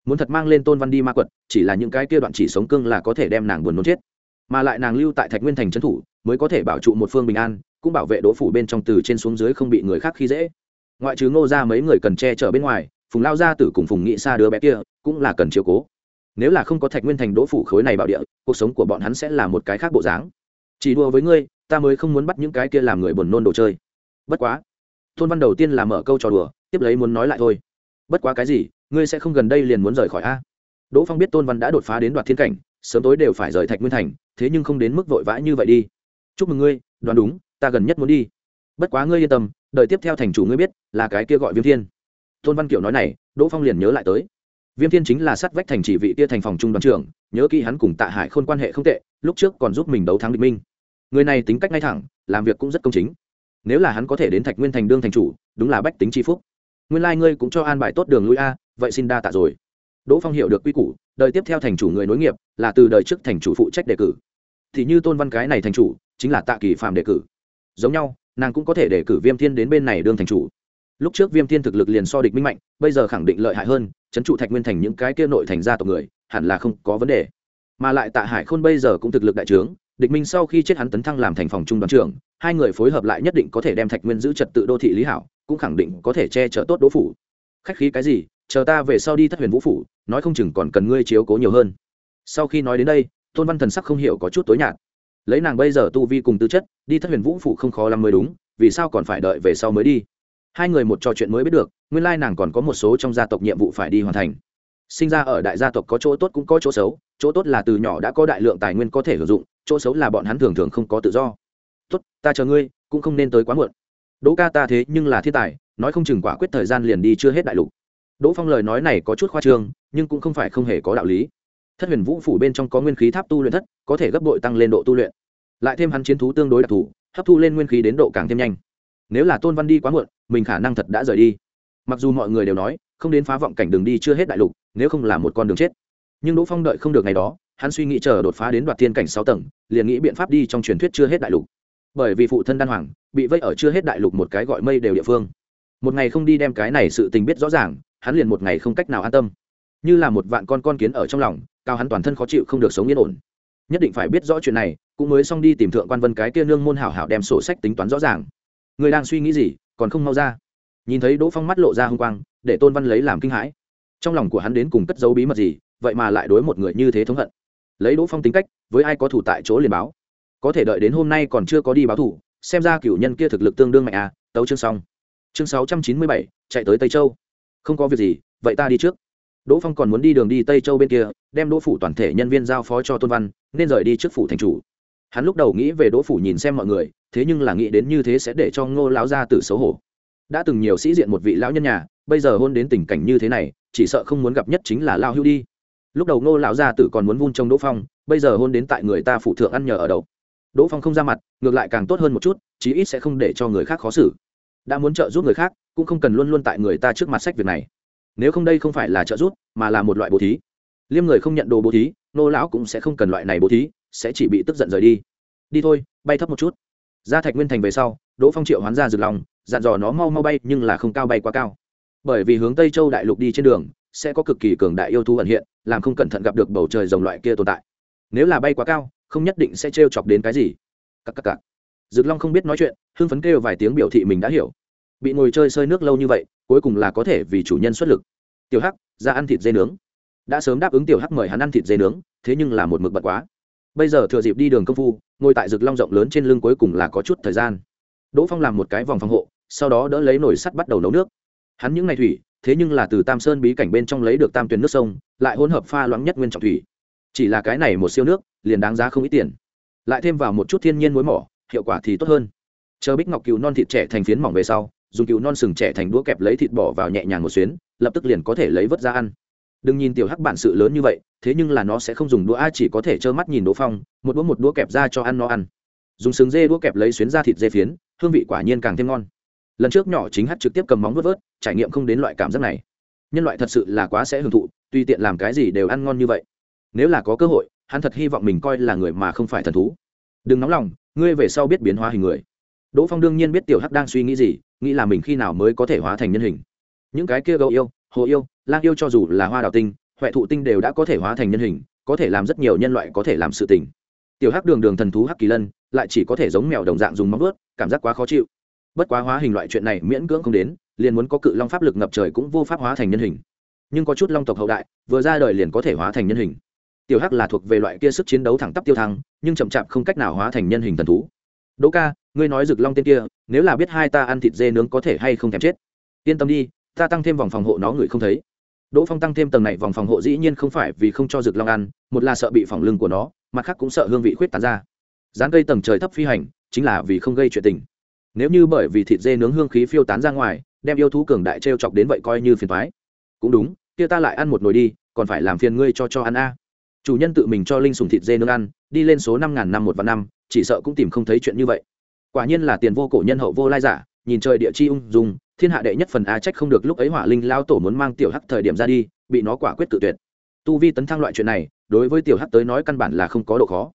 muốn thật mang lên tôn văn đi ma quật, chỉ là những cái kia đoạn chỉ sống cương là có thể đem nàng buồn nôn chết. Mà lại nàng lưu tại thạch nguyên thành trấn thủ, mới có thể bảo trụ một phương bình an, cũng bảo vệ đỗ phủ bên trong từ trên xuống dưới không bị người khác khi dễ. Ngoại trừ ngô ra mấy người cần che chở bên ngoài, phùng lao gia tử cùng phùng nghị xa đứa bé kia, cũng là cần chiều cố. Nếu là không có thạch nguyên thành đỗ phủ khối này bảo địa, cuộc sống của bọn hắn sẽ là một cái khác bộ dáng. Chỉ đùa với ngươi, ta mới không muốn bắt những cái kia làm người buồn nôn đồ chơi. Bất quá thôn văn đầu tiên là mở câu trò đùa, tiếp lấy muốn nói lại thôi. Bất quá cái gì ngươi sẽ không gần đây liền muốn rời khỏi a. Đỗ phong biết tôn văn đã đột phá đến đoạt thiên cảnh, sớm tối đều phải rời thạch nguyên thành, thế nhưng không đến mức vội vã như vậy đi. Chúc mừng ngươi, đoán đúng, ta gần nhất muốn đi. Bất quá ngươi yên tâm, đợi tiếp theo thành chủ ngươi biết, là cái kia gọi viêm thiên. Tôn văn kiểu nói này, đỗ phong liền nhớ lại tới. Viêm thiên chính là sát vách thành chỉ vị kia thành phòng trung đoàn trưởng, nhớ kỹ hắn cùng tạ hải khôn quan hệ không tệ, lúc trước còn giúp mình đấu thắng địch minh. Người này tính cách ngay thẳng, làm việc cũng rất công chính. Nếu là hắn có thể đến thạch nguyên thành đương thành chủ, đúng là bách tính tri phúc. Nguyên lai、like、ngươi cũng cho an bài tốt đường lui a vậy xin đa tạ rồi. Đỗ phong hiểu được quy củ, đời tiếp theo thành chủ người nối nghiệp, là từ đời trước thành chủ phụ trách đề cử. Thì như tôn văn cái này thành chủ, chính là tạ kỳ phạm đề cử. Giống nhau, nàng cũng có thể đề cử viêm thiên đến bên này đương thành chủ. Lúc trước viêm thiên thực lực liền so địch minh mạnh, bây giờ khẳng định lợi hại hơn trấn trụ thạch nguyên thành những cái kia nội thành gia tộc người, hẳn là không có vấn đề. Mà lại tạ hải khôn bây giờ cũng thực lực đại trướng, địch minh sau khi chết hắn tấn thăng làm thành phòng trung đoàn trưởng, hai người phối hợp lại nhất định có thể đem thạch nguyên giữ trật tự đô thị lý hảo, cũng khẳng định có thể che chở tốt đỗ phủ. Khách khí cái gì chờ ta về sau đi thất huyền vũ phủ, nói không chừng còn cần ngươi chiếu cố nhiều hơn. Sau khi nói đến đây, tôn văn thần sắc không hiểu có chút tối nhạt. Lấy nàng bây giờ tu vi cùng tư chất, đi thất huyền vũ phủ không khó lắm mới đúng, vì sao còn phải đợi về sau mới đi? Hai người một trò chuyện mới biết được, nguyên lai nàng còn có một số trong gia tộc nhiệm vụ phải đi hoàn thành. Sinh ra ở đại gia tộc có chỗ tốt cũng có chỗ xấu, chỗ tốt là từ nhỏ đã có đại lượng tài nguyên có thể sử dụng, chỗ xấu là bọn hắn thường thường không có tự do. Tốt, ta chờ ngươi, cũng không nên tới quá muộn. Đỗ ca ta thế nhưng là thiên tài, nói không chừng quả quyết thời gian liền đi chưa hết đại lục đỗ phong lời nói này có chút khoa trương, nhưng cũng không phải không hề có đạo lý. Thất huyền vũ phủ bên trong có nguyên khí tháp tu luyện thất, có thể gấp bội tăng lên độ tu luyện. Lại thêm hắn chiến thú tương đối đặc thù, hấp thu lên nguyên khí đến độ càng thêm nhanh. Nếu là tôn văn đi quá muộn, mình khả năng thật đã rời đi. Mặc dù mọi người đều nói, không đến phá vọng cảnh đường đi chưa hết đại lục, nếu không là một con đường chết. Nhưng đỗ phong đợi không được ngày đó, hắn suy nghĩ chờ đột phá đến đoạt thiên cảnh sáu tầng, liền nghĩ biện pháp đi trong truyền thuyết chưa hết đại lục. Bởi vì phụ thân đan hoàng, bị vây ở chưa hết đại lục một cái gọi mây đều địa phương. Một ngày không đi đem cái này sự tình biết rõ ràng hắn liền một ngày không cách nào an tâm. Như là một vạn con con kiến ở trong lòng, cao hắn toàn thân khó chịu không được sống yên ổn. Nhất định phải biết rõ chuyện này, cũng mới xong đi tìm thượng quan vân cái kia nương môn hảo hảo đem sổ sách tính toán rõ ràng. Người đang suy nghĩ gì, còn không mau ra. Nhìn thấy đỗ phong mắt lộ ra h ư n g quang, để tôn văn lấy làm kinh hãi. Trong lòng của hắn đến cùng cất dấu bí mật gì, vậy mà lại đối một người như thế thống hận. Lấy đỗ phong tính cách, với ai có thủ tại chỗ liền báo. Có thể đợi đến hôm nay còn chưa có đi báo thủ, xem ra cựu nhân kia thực lực tương đương mạnh à tấu chương xong. Chương sáu trăm chín mươi bảy, chạy tới tây châu không có việc gì, vậy ta đi trước. Đỗ phong còn muốn đi đường đi tây châu bên kia, đem đỗ phủ toàn thể nhân viên giao phó cho tôn văn, nên rời đi trước phủ thành chủ. Hắn lúc đầu nghĩ về đỗ phủ nhìn xem mọi người, thế nhưng là nghĩ đến như thế sẽ để cho ngô lão gia tử xấu hổ. Đã từng nhiều sĩ diện một vị lão nhân nhà, bây giờ hôn đến tình cảnh như thế này, chỉ sợ không muốn gặp nhất chính là lao hưu đi. Lúc đầu ngô lão gia tử còn muốn vun trông đỗ phong, bây giờ hôn đến tại người ta phụ thượng ăn nhờ ở đầu đỗ phong không ra mặt, ngược lại càng tốt hơn một chút, chí ít sẽ không để cho người khác khó xử đã muốn trợ giúp người khác, cũng không cần luôn luôn tại người ta trước mặt sách việc này. Nếu không đây không phải là trợ giúp, mà là một loại bố thí. Liêm người không nhận đồ bố thí, nô lão cũng sẽ không cần loại này bố thí, sẽ chỉ bị tức giận rời đi. Đi thôi, bay thấp một chút. Ra thạch nguyên thành về sau, đỗ phong triệu hoán ra rực lòng, dặn dò nó mau mau bay, nhưng là không cao bay quá cao. Bởi vì hướng tây châu đại lục đi trên đường, sẽ có cực kỳ cường đại yêu thú ẩn hiện, làm không cẩn thận gặp được bầu trời rồng loại kia tồn tại. Nếu là bay quá cao, không nhất định sẽ t chọc đến cái gì. Cắc cắc cắc. dực long không biết nói chuyện, hưng phấn kêu vài tiếng biểu thị mình đã hiểu bị ngồi chơi sơi nước lâu như vậy, cuối cùng là có thể vì chủ nhân xuất lực. Tiểu hắc, ra ăn thịt dê nướng. Đã sớm đáp ứng tiểu hắc mời hắn ăn thịt dê nướng, thế nhưng là một mực bật quá. Bây giờ thừa dịp đi đường công phu, ngồi tại rực long rộng lớn trên lưng cuối cùng là có chút thời gian. Đỗ phong làm một cái vòng phòng hộ, sau đó đỡ lấy nồi sắt bắt đầu nấu nước. Hắn những ngày thủy, thế nhưng là từ tam sơn bí cảnh bên trong lấy được tam tuyền nước sông, lại hỗn hợp pha loãng nhất nguyên trọng thủy. Chỉ là cái này một siêu nước, liền đáng giá không ít tiền. Lại thêm vào một chút thiên nhiên muối mỏ, hiệu quả thì tốt hơn. Chờ bích ngọc cừu non thịt trẻ thành phiến mỏng về sau dùng cừu non sừng trẻ thành đũa kẹp lấy thịt bỏ vào nhẹ nhàng một xuyến, lập tức liền có thể lấy vớt ra ăn. Đừng nhìn tiểu hắc bản sự lớn như vậy, thế nhưng là nó sẽ không dùng đũa, a, chỉ có thể trơ mắt nhìn đỗ phong, một đũa một đũa kẹp ra cho ăn nó ăn. Dùng sừng dê đũa kẹp lấy xuyến ra thịt dê phiến, hương vị quả nhiên càng thêm ngon. Lần trước nhỏ chính hắt trực tiếp cầm móng vớt vớt, trải nghiệm không đến loại cảm giác này. Nhân loại thật sự là quá sẽ hưởng thụ, tùy tiện làm cái gì đều ăn ngon như vậy. Nếu là có cơ hội, hắn thật hy vọng mình coi là người mà không phải thần thú. Đừng nóng lòng, ngươi về sau biết biến hóa hình người. Đỗ phong đương nhiên biết tiểu hắc đang suy nghĩ gì nghĩ là mình khi nào mới có thể hóa thành nhân hình. Những cái kia gấu yêu, hồ yêu, lang yêu cho dù là hoa đào tinh, huệ thụ tinh đều đã có thể hóa thành nhân hình, có thể làm rất nhiều nhân loại có thể làm sự tình. Tiểu hắc đường đường thần thú hắc kỳ lân, lại chỉ có thể giống mèo đồng dạng dùng móng ướt cảm giác quá khó chịu. Bất quá hóa hình loại chuyện này miễn cưỡng không đến, liền muốn có cự long pháp lực ngập trời cũng vô pháp hóa thành nhân hình. Nhưng có chút long tộc hậu đại, vừa ra đời liền có thể hóa thành nhân hình. Tiểu hắc là thuộc về loại kia sức chiến đấu thẳng tắp tiêu thăng, nhưng chậm chạp không cách nào hóa thành nhân hình thần thú. Đỗ ca ngươi nói rực long tên kia, nếu là biết hai ta ăn thịt dê nướng có thể hay không thèm chết. Yên tâm đi, ta tăng thêm vòng phòng hộ nó người không thấy. Đỗ phong tăng thêm tầng này vòng phòng hộ dĩ nhiên không phải vì không cho rực long ăn, một là sợ bị phỏng lưng của nó, mặt khác cũng sợ hương vị khuyết tán ra. Dán cây tầng trời thấp phi hành, chính là vì không gây chuyện tình. Nếu như bởi vì thịt dê nướng hương khí phiêu tán ra ngoài, đem yêu thú cường đại t r e o chọc đến vậy coi như phiền thoái cũng đúng, kia ta lại ăn một nồi đi, còn phải làm phiền ngươi cho cho ăn a. Chủ nhân tự mình cho linh sùng thịt dê nướng ăn, đi lên số năm ngàn năm một vạn năm, chỉ sợ cũng tìm không thấy chuyện như vậy quả nhiên là tiền vô cổ nhân hậu vô lai giả, nhìn trời địa chi ung dung, thiên hạ đệ nhất phần a trách không được lúc ấy hỏa linh lao tổ muốn mang tiểu hắc thời điểm ra đi, bị nó quả quyết tự tuyệt. Tu vi tấn thăng loại chuyện này, đối với tiểu hắc tới nói căn bản là không có độ khó.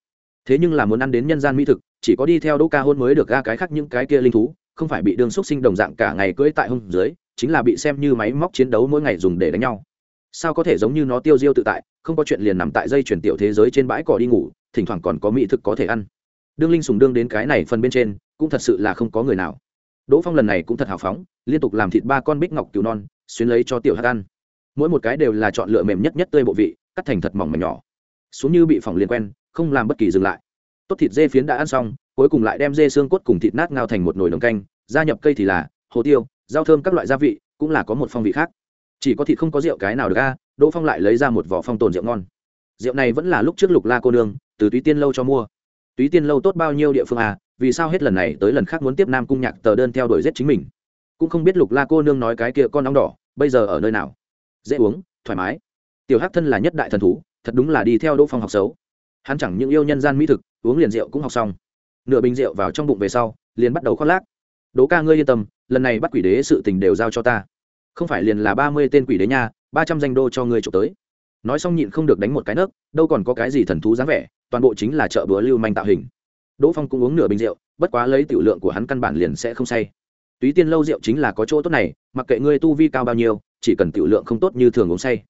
Thế nhưng là muốn ăn đến nhân gian mỹ thực, chỉ có đi theo đỗ ca hôn mới được ga cái khác những cái kia linh thú, không phải bị đường xúc sinh đồng dạng cả ngày cưỡi tại hông dưới, chính là bị xem như máy móc chiến đấu mỗi ngày dùng để đánh nhau. Sao có thể giống như nó tiêu diêu tự tại, không có chuyện liền nằm tại dây chuyển tiểu thế giới trên bãi cỏ đi ngủ, thỉnh thoảng còn có mỹ thực có thể ăn đương linh sùng đương đến cái này phần bên trên cũng thật sự là không có người nào. Đỗ phong lần này cũng thật hào phóng liên tục làm thịt ba con bích ngọc cứu non xuyên lấy cho tiểu hát ăn. Mỗi một cái đều là chọn lựa mềm nhất nhất tươi bộ vị cắt thành thật mỏng mà nhỏ. Xuống như bị phỏng liền quen không làm bất kỳ dừng lại. Tốt thịt dê phiến đã ăn xong cuối cùng lại đem dê xương cốt cùng thịt nát ngao thành một nồi đồng canh gia nhập cây thì là hồ tiêu rau thơm các loại gia vị cũng là có một phong vị khác. Chỉ có thịt không có rượu cái nào được ga, đỗ phong lại lấy ra một vỏ phong tồn rượu ngon. Rượu này vẫn là lúc trước lục la cô nương từ túy tiên lâu cho mua túy tiên lâu tốt bao nhiêu địa phương à vì sao hết lần này tới lần khác muốn tiếp nam cung nhạc tờ đơn theo đuổi giết chính mình? Cũng không biết lục la cô nương nói cái kia con nóng đỏ, bây giờ ở nơi nào? Dễ uống, thoải mái. Tiểu hắc thân là nhất đại thần thú, thật đúng là đi theo đỗ phong học xấu. Hắn chẳng những yêu nhân gian mỹ thực, uống liền rượu cũng học xong. Nửa bình rượu vào trong bụng về sau, liền bắt đầu khoác lác. Đỗ ca ngươi yên tâm, lần này bắt quỷ đế sự tình đều giao cho ta. Không phải liền là ba mươi tên quỷ đế nha, ba trăm danh đô cho ngươi trộm tới nói xong nhịn không được đánh một cái nấc, đâu còn có cái gì thần thú dáng vẻ, toàn bộ chính là chợ búa lưu manh tạo hình. Đỗ phong cũng uống nửa bình rượu, bất quá lấy tiểu lượng của hắn căn bản liền sẽ không say. Túy tiên lâu rượu chính là có chỗ tốt này, mặc kệ ngươi tu vi cao bao nhiêu, chỉ cần tiểu lượng không tốt như thường uống say.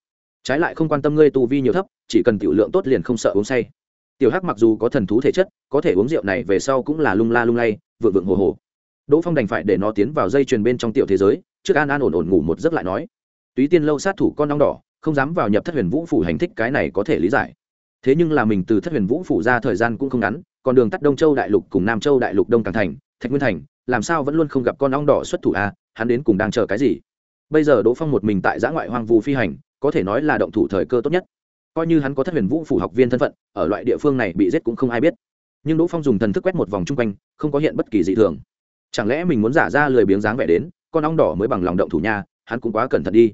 Trái lại không quan tâm ngươi tu vi nhiều thấp, chỉ cần tiểu lượng tốt liền không sợ uống say. Tiểu hắc mặc dù có thần thú thể chất, có thể uống rượu này về sau cũng là lung la lung lay, vượng vượng hồ hồ. Đỗ phong đành phải để nó tiến vào dây chuyền bên trong tiểu thế giới, trước an an ổn ổn ngủ một giấc lại nói. Túy tiên lâu sát thủ con nong đỏ không dám vào nhập thất huyền vũ phủ hành thích cái này có thể lý giải. Thế nhưng là mình từ thất huyền vũ phủ ra thời gian cũng không ngắn còn đường tắt đông châu đại lục cùng nam châu đại lục đông càng thành, thạch nguyên thành, làm sao vẫn luôn không gặp con ong đỏ xuất thủ a, hắn đến cùng đang chờ cái gì? Bây giờ đỗ phong một mình tại giã ngoại hoang vu phi hành, có thể nói là động thủ thời cơ tốt nhất. Coi như hắn có thất huyền vũ phủ học viên thân phận, ở loại địa phương này bị giết cũng không ai biết. Nhưng đỗ phong dùng thần thức quét một vòng chung quanh, không có hiện bất kỳ dị thường. Chẳng lẽ mình muốn giả ra lười biếng dáng vẻ đến, con ong đỏ mới bằng lòng động thủ nha, hắn cũng quá cẩn thận đi.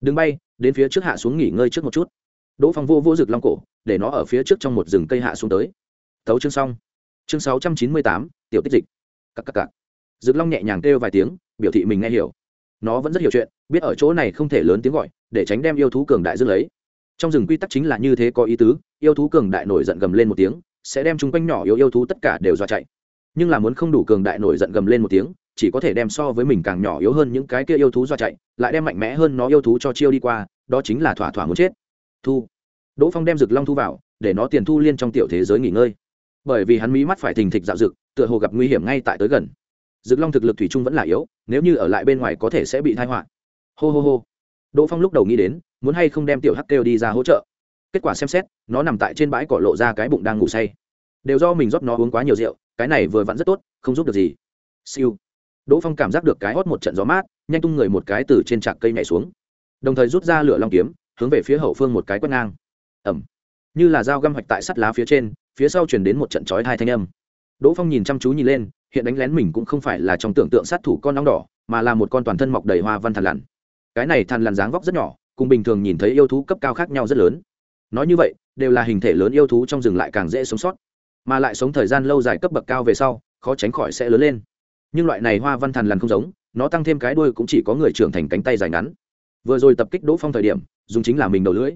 Đừng bay đến phía trước hạ xuống nghỉ ngơi trước một chút. Đỗ phong vô vô rực long cổ, để nó ở phía trước trong một rừng cây hạ xuống tới. Thấu chương xong. Chương sáu trăm chín mươi tám, tiểu tích dịch. Cặp cặp cặp rực long nhẹ nhàng kêu vài tiếng, biểu thị mình nghe hiểu. Nó vẫn rất hiểu chuyện, biết ở chỗ này không thể lớn tiếng gọi, để tránh đem yêu thú cường đại dưng lấy. Trong rừng quy tắc chính là như thế có ý tứ, yêu thú cường đại nổi giận gầm lên một tiếng, sẽ đem chung quanh nhỏ yêu yêu thú tất cả đều dọa chạy. Nhưng là muốn không đủ cường đại nổi giận gầm lên một tiếng chỉ có thể đem so với mình càng nhỏ yếu hơn những cái kia yêu thú do chạy, lại đem mạnh mẽ hơn nó yêu thú cho chiêu đi qua, đó chính là thỏa thỏa muốn chết. Thu. Đỗ phong đem rực long thu vào, để nó tiền thu liên trong tiểu thế giới nghỉ ngơi. Bởi vì hắn mí mắt phải thình thịch dạo rực tựa hồ gặp nguy hiểm ngay tại tới gần. Rực long thực lực thủy chung vẫn là yếu, nếu như ở lại bên ngoài có thể sẽ bị thai họa. Hô hô hô. Đỗ phong lúc đầu nghĩ đến, muốn hay không đem tiểu hắc kêu đi ra hỗ trợ. Kết quả xem xét, nó nằm tại trên bãi cỏ lộ ra cái bụng đang ngủ say. Đều do mình rót nó uống quá nhiều rượu, cái này vừa vặn rất tốt, không giúp được gì. Siêu đỗ phong cảm giác được cái hót một trận gió mát, nhanh tung người một cái từ trên trạc cây nhảy xuống. Đồng thời rút ra lửa long kiếm, hướng về phía hậu phương một cái quét ngang. Ẩm như là dao găm hoạch tại sắt lá phía trên, phía sau chuyển đến một trận chói hai thanh âm. Đỗ phong nhìn chăm chú nhìn lên, hiện đánh lén mình cũng không phải là trong tưởng tượng sát thủ con nóng đỏ, mà là một con toàn thân mọc đầy hoa văn thằn lằn. Cái này thằn lằn dáng vóc rất nhỏ, cùng bình thường nhìn thấy yêu thú cấp cao khác nhau rất lớn. Nói như vậy, đều là hình thể lớn yêu thú trong rừng lại càng dễ sống sót. Mà lại sống thời gian lâu dài cấp bậc cao về sau, khó tránh khỏi sẽ lớn lên nhưng loại này hoa văn thằn lằn không giống, nó tăng thêm cái đuôi cũng chỉ có người trưởng thành cánh tay dài ngắn. Vừa rồi tập kích đỗ phong thời điểm, dùng chính là mình đầu lưỡi.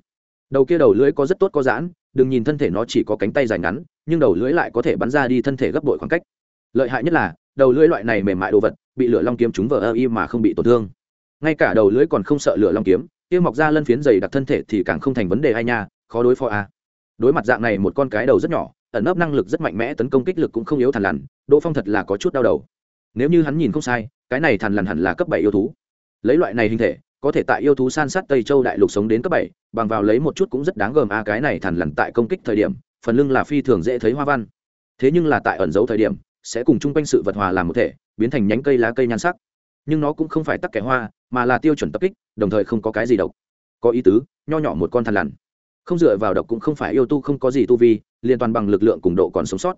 Đầu kia đầu lưỡi có rất tốt có giãn, đừng nhìn thân thể nó chỉ có cánh tay dài ngắn, nhưng đầu lưỡi lại có thể bắn ra đi thân thể gấp bội khoảng cách. Lợi hại nhất là, đầu lưỡi loại này mềm mại đồ vật, bị lửa long kiếm chúng vờ ơ y mà không bị tổn thương. Ngay cả đầu lưỡi còn không sợ lửa long kiếm, kia mọc ra lân phiến dày đặc thân thể thì càng không thành vấn đề ai nha, khó đối phó a à. đối mặt dạng này một con cái đầu rất nhỏ, ẩn ấp năng lực rất mạnh mẽ tấn công kích lực cũng không yếu thằn lằn, đỗ phong thật là có chút đau đầu nếu như hắn nhìn không sai, cái này thằn lằn hẳn là cấp bảy yêu thú. Lấy loại này hình thể, có thể tại yêu thú san sát tây châu đại lục sống đến cấp bảy, bằng vào lấy một chút cũng rất đáng gờm a, cái này thằn lằn tại công kích thời điểm, phần lưng là phi thường dễ thấy hoa văn. Thế nhưng là tại ẩn giấu thời điểm, sẽ cùng chung quanh sự vật hòa làm một thể, biến thành nhánh cây lá cây nhan sắc. Nhưng nó cũng không phải tắc kẻ hoa, mà là tiêu chuẩn tập kích, đồng thời không có cái gì độc. Có ý tứ, nho nhỏ một con thằn lằn. Không dựa vào độc cũng không phải yêu tu không có gì tu vi, liên toàn bằng lực lượng cùng độ còn sống sót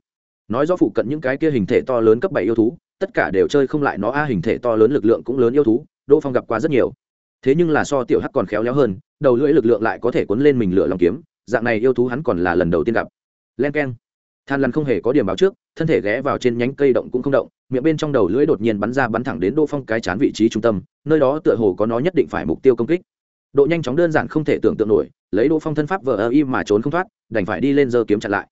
nói do phụ cận những cái kia hình thể to lớn cấp bảy yêu thú, tất cả đều chơi không lại nó. A, hình thể to lớn lực lượng cũng lớn yêu thú, đỗ phong gặp qua rất nhiều. Thế nhưng là so tiểu hắc còn khéo léo hơn, đầu lưỡi lực lượng lại có thể cuốn lên mình lửa lòng kiếm. Dạng này yêu thú hắn còn là lần đầu tiên gặp. Len k e n than lằn không hề có điểm báo trước, thân thể ghé vào trên nhánh cây động cũng không động, miệng bên trong đầu lưỡi đột nhiên bắn ra bắn thẳng đến đỗ phong cái chán vị trí trung tâm, nơi đó tựa hồ có nó nhất định phải mục tiêu công kích. Độ nhanh chóng đơn giản không thể tưởng tượng nổi, lấy đỗ phong thân pháp vờ ơ y mà trốn không thoát, đành phải đi lên giơ kiếm chặn lại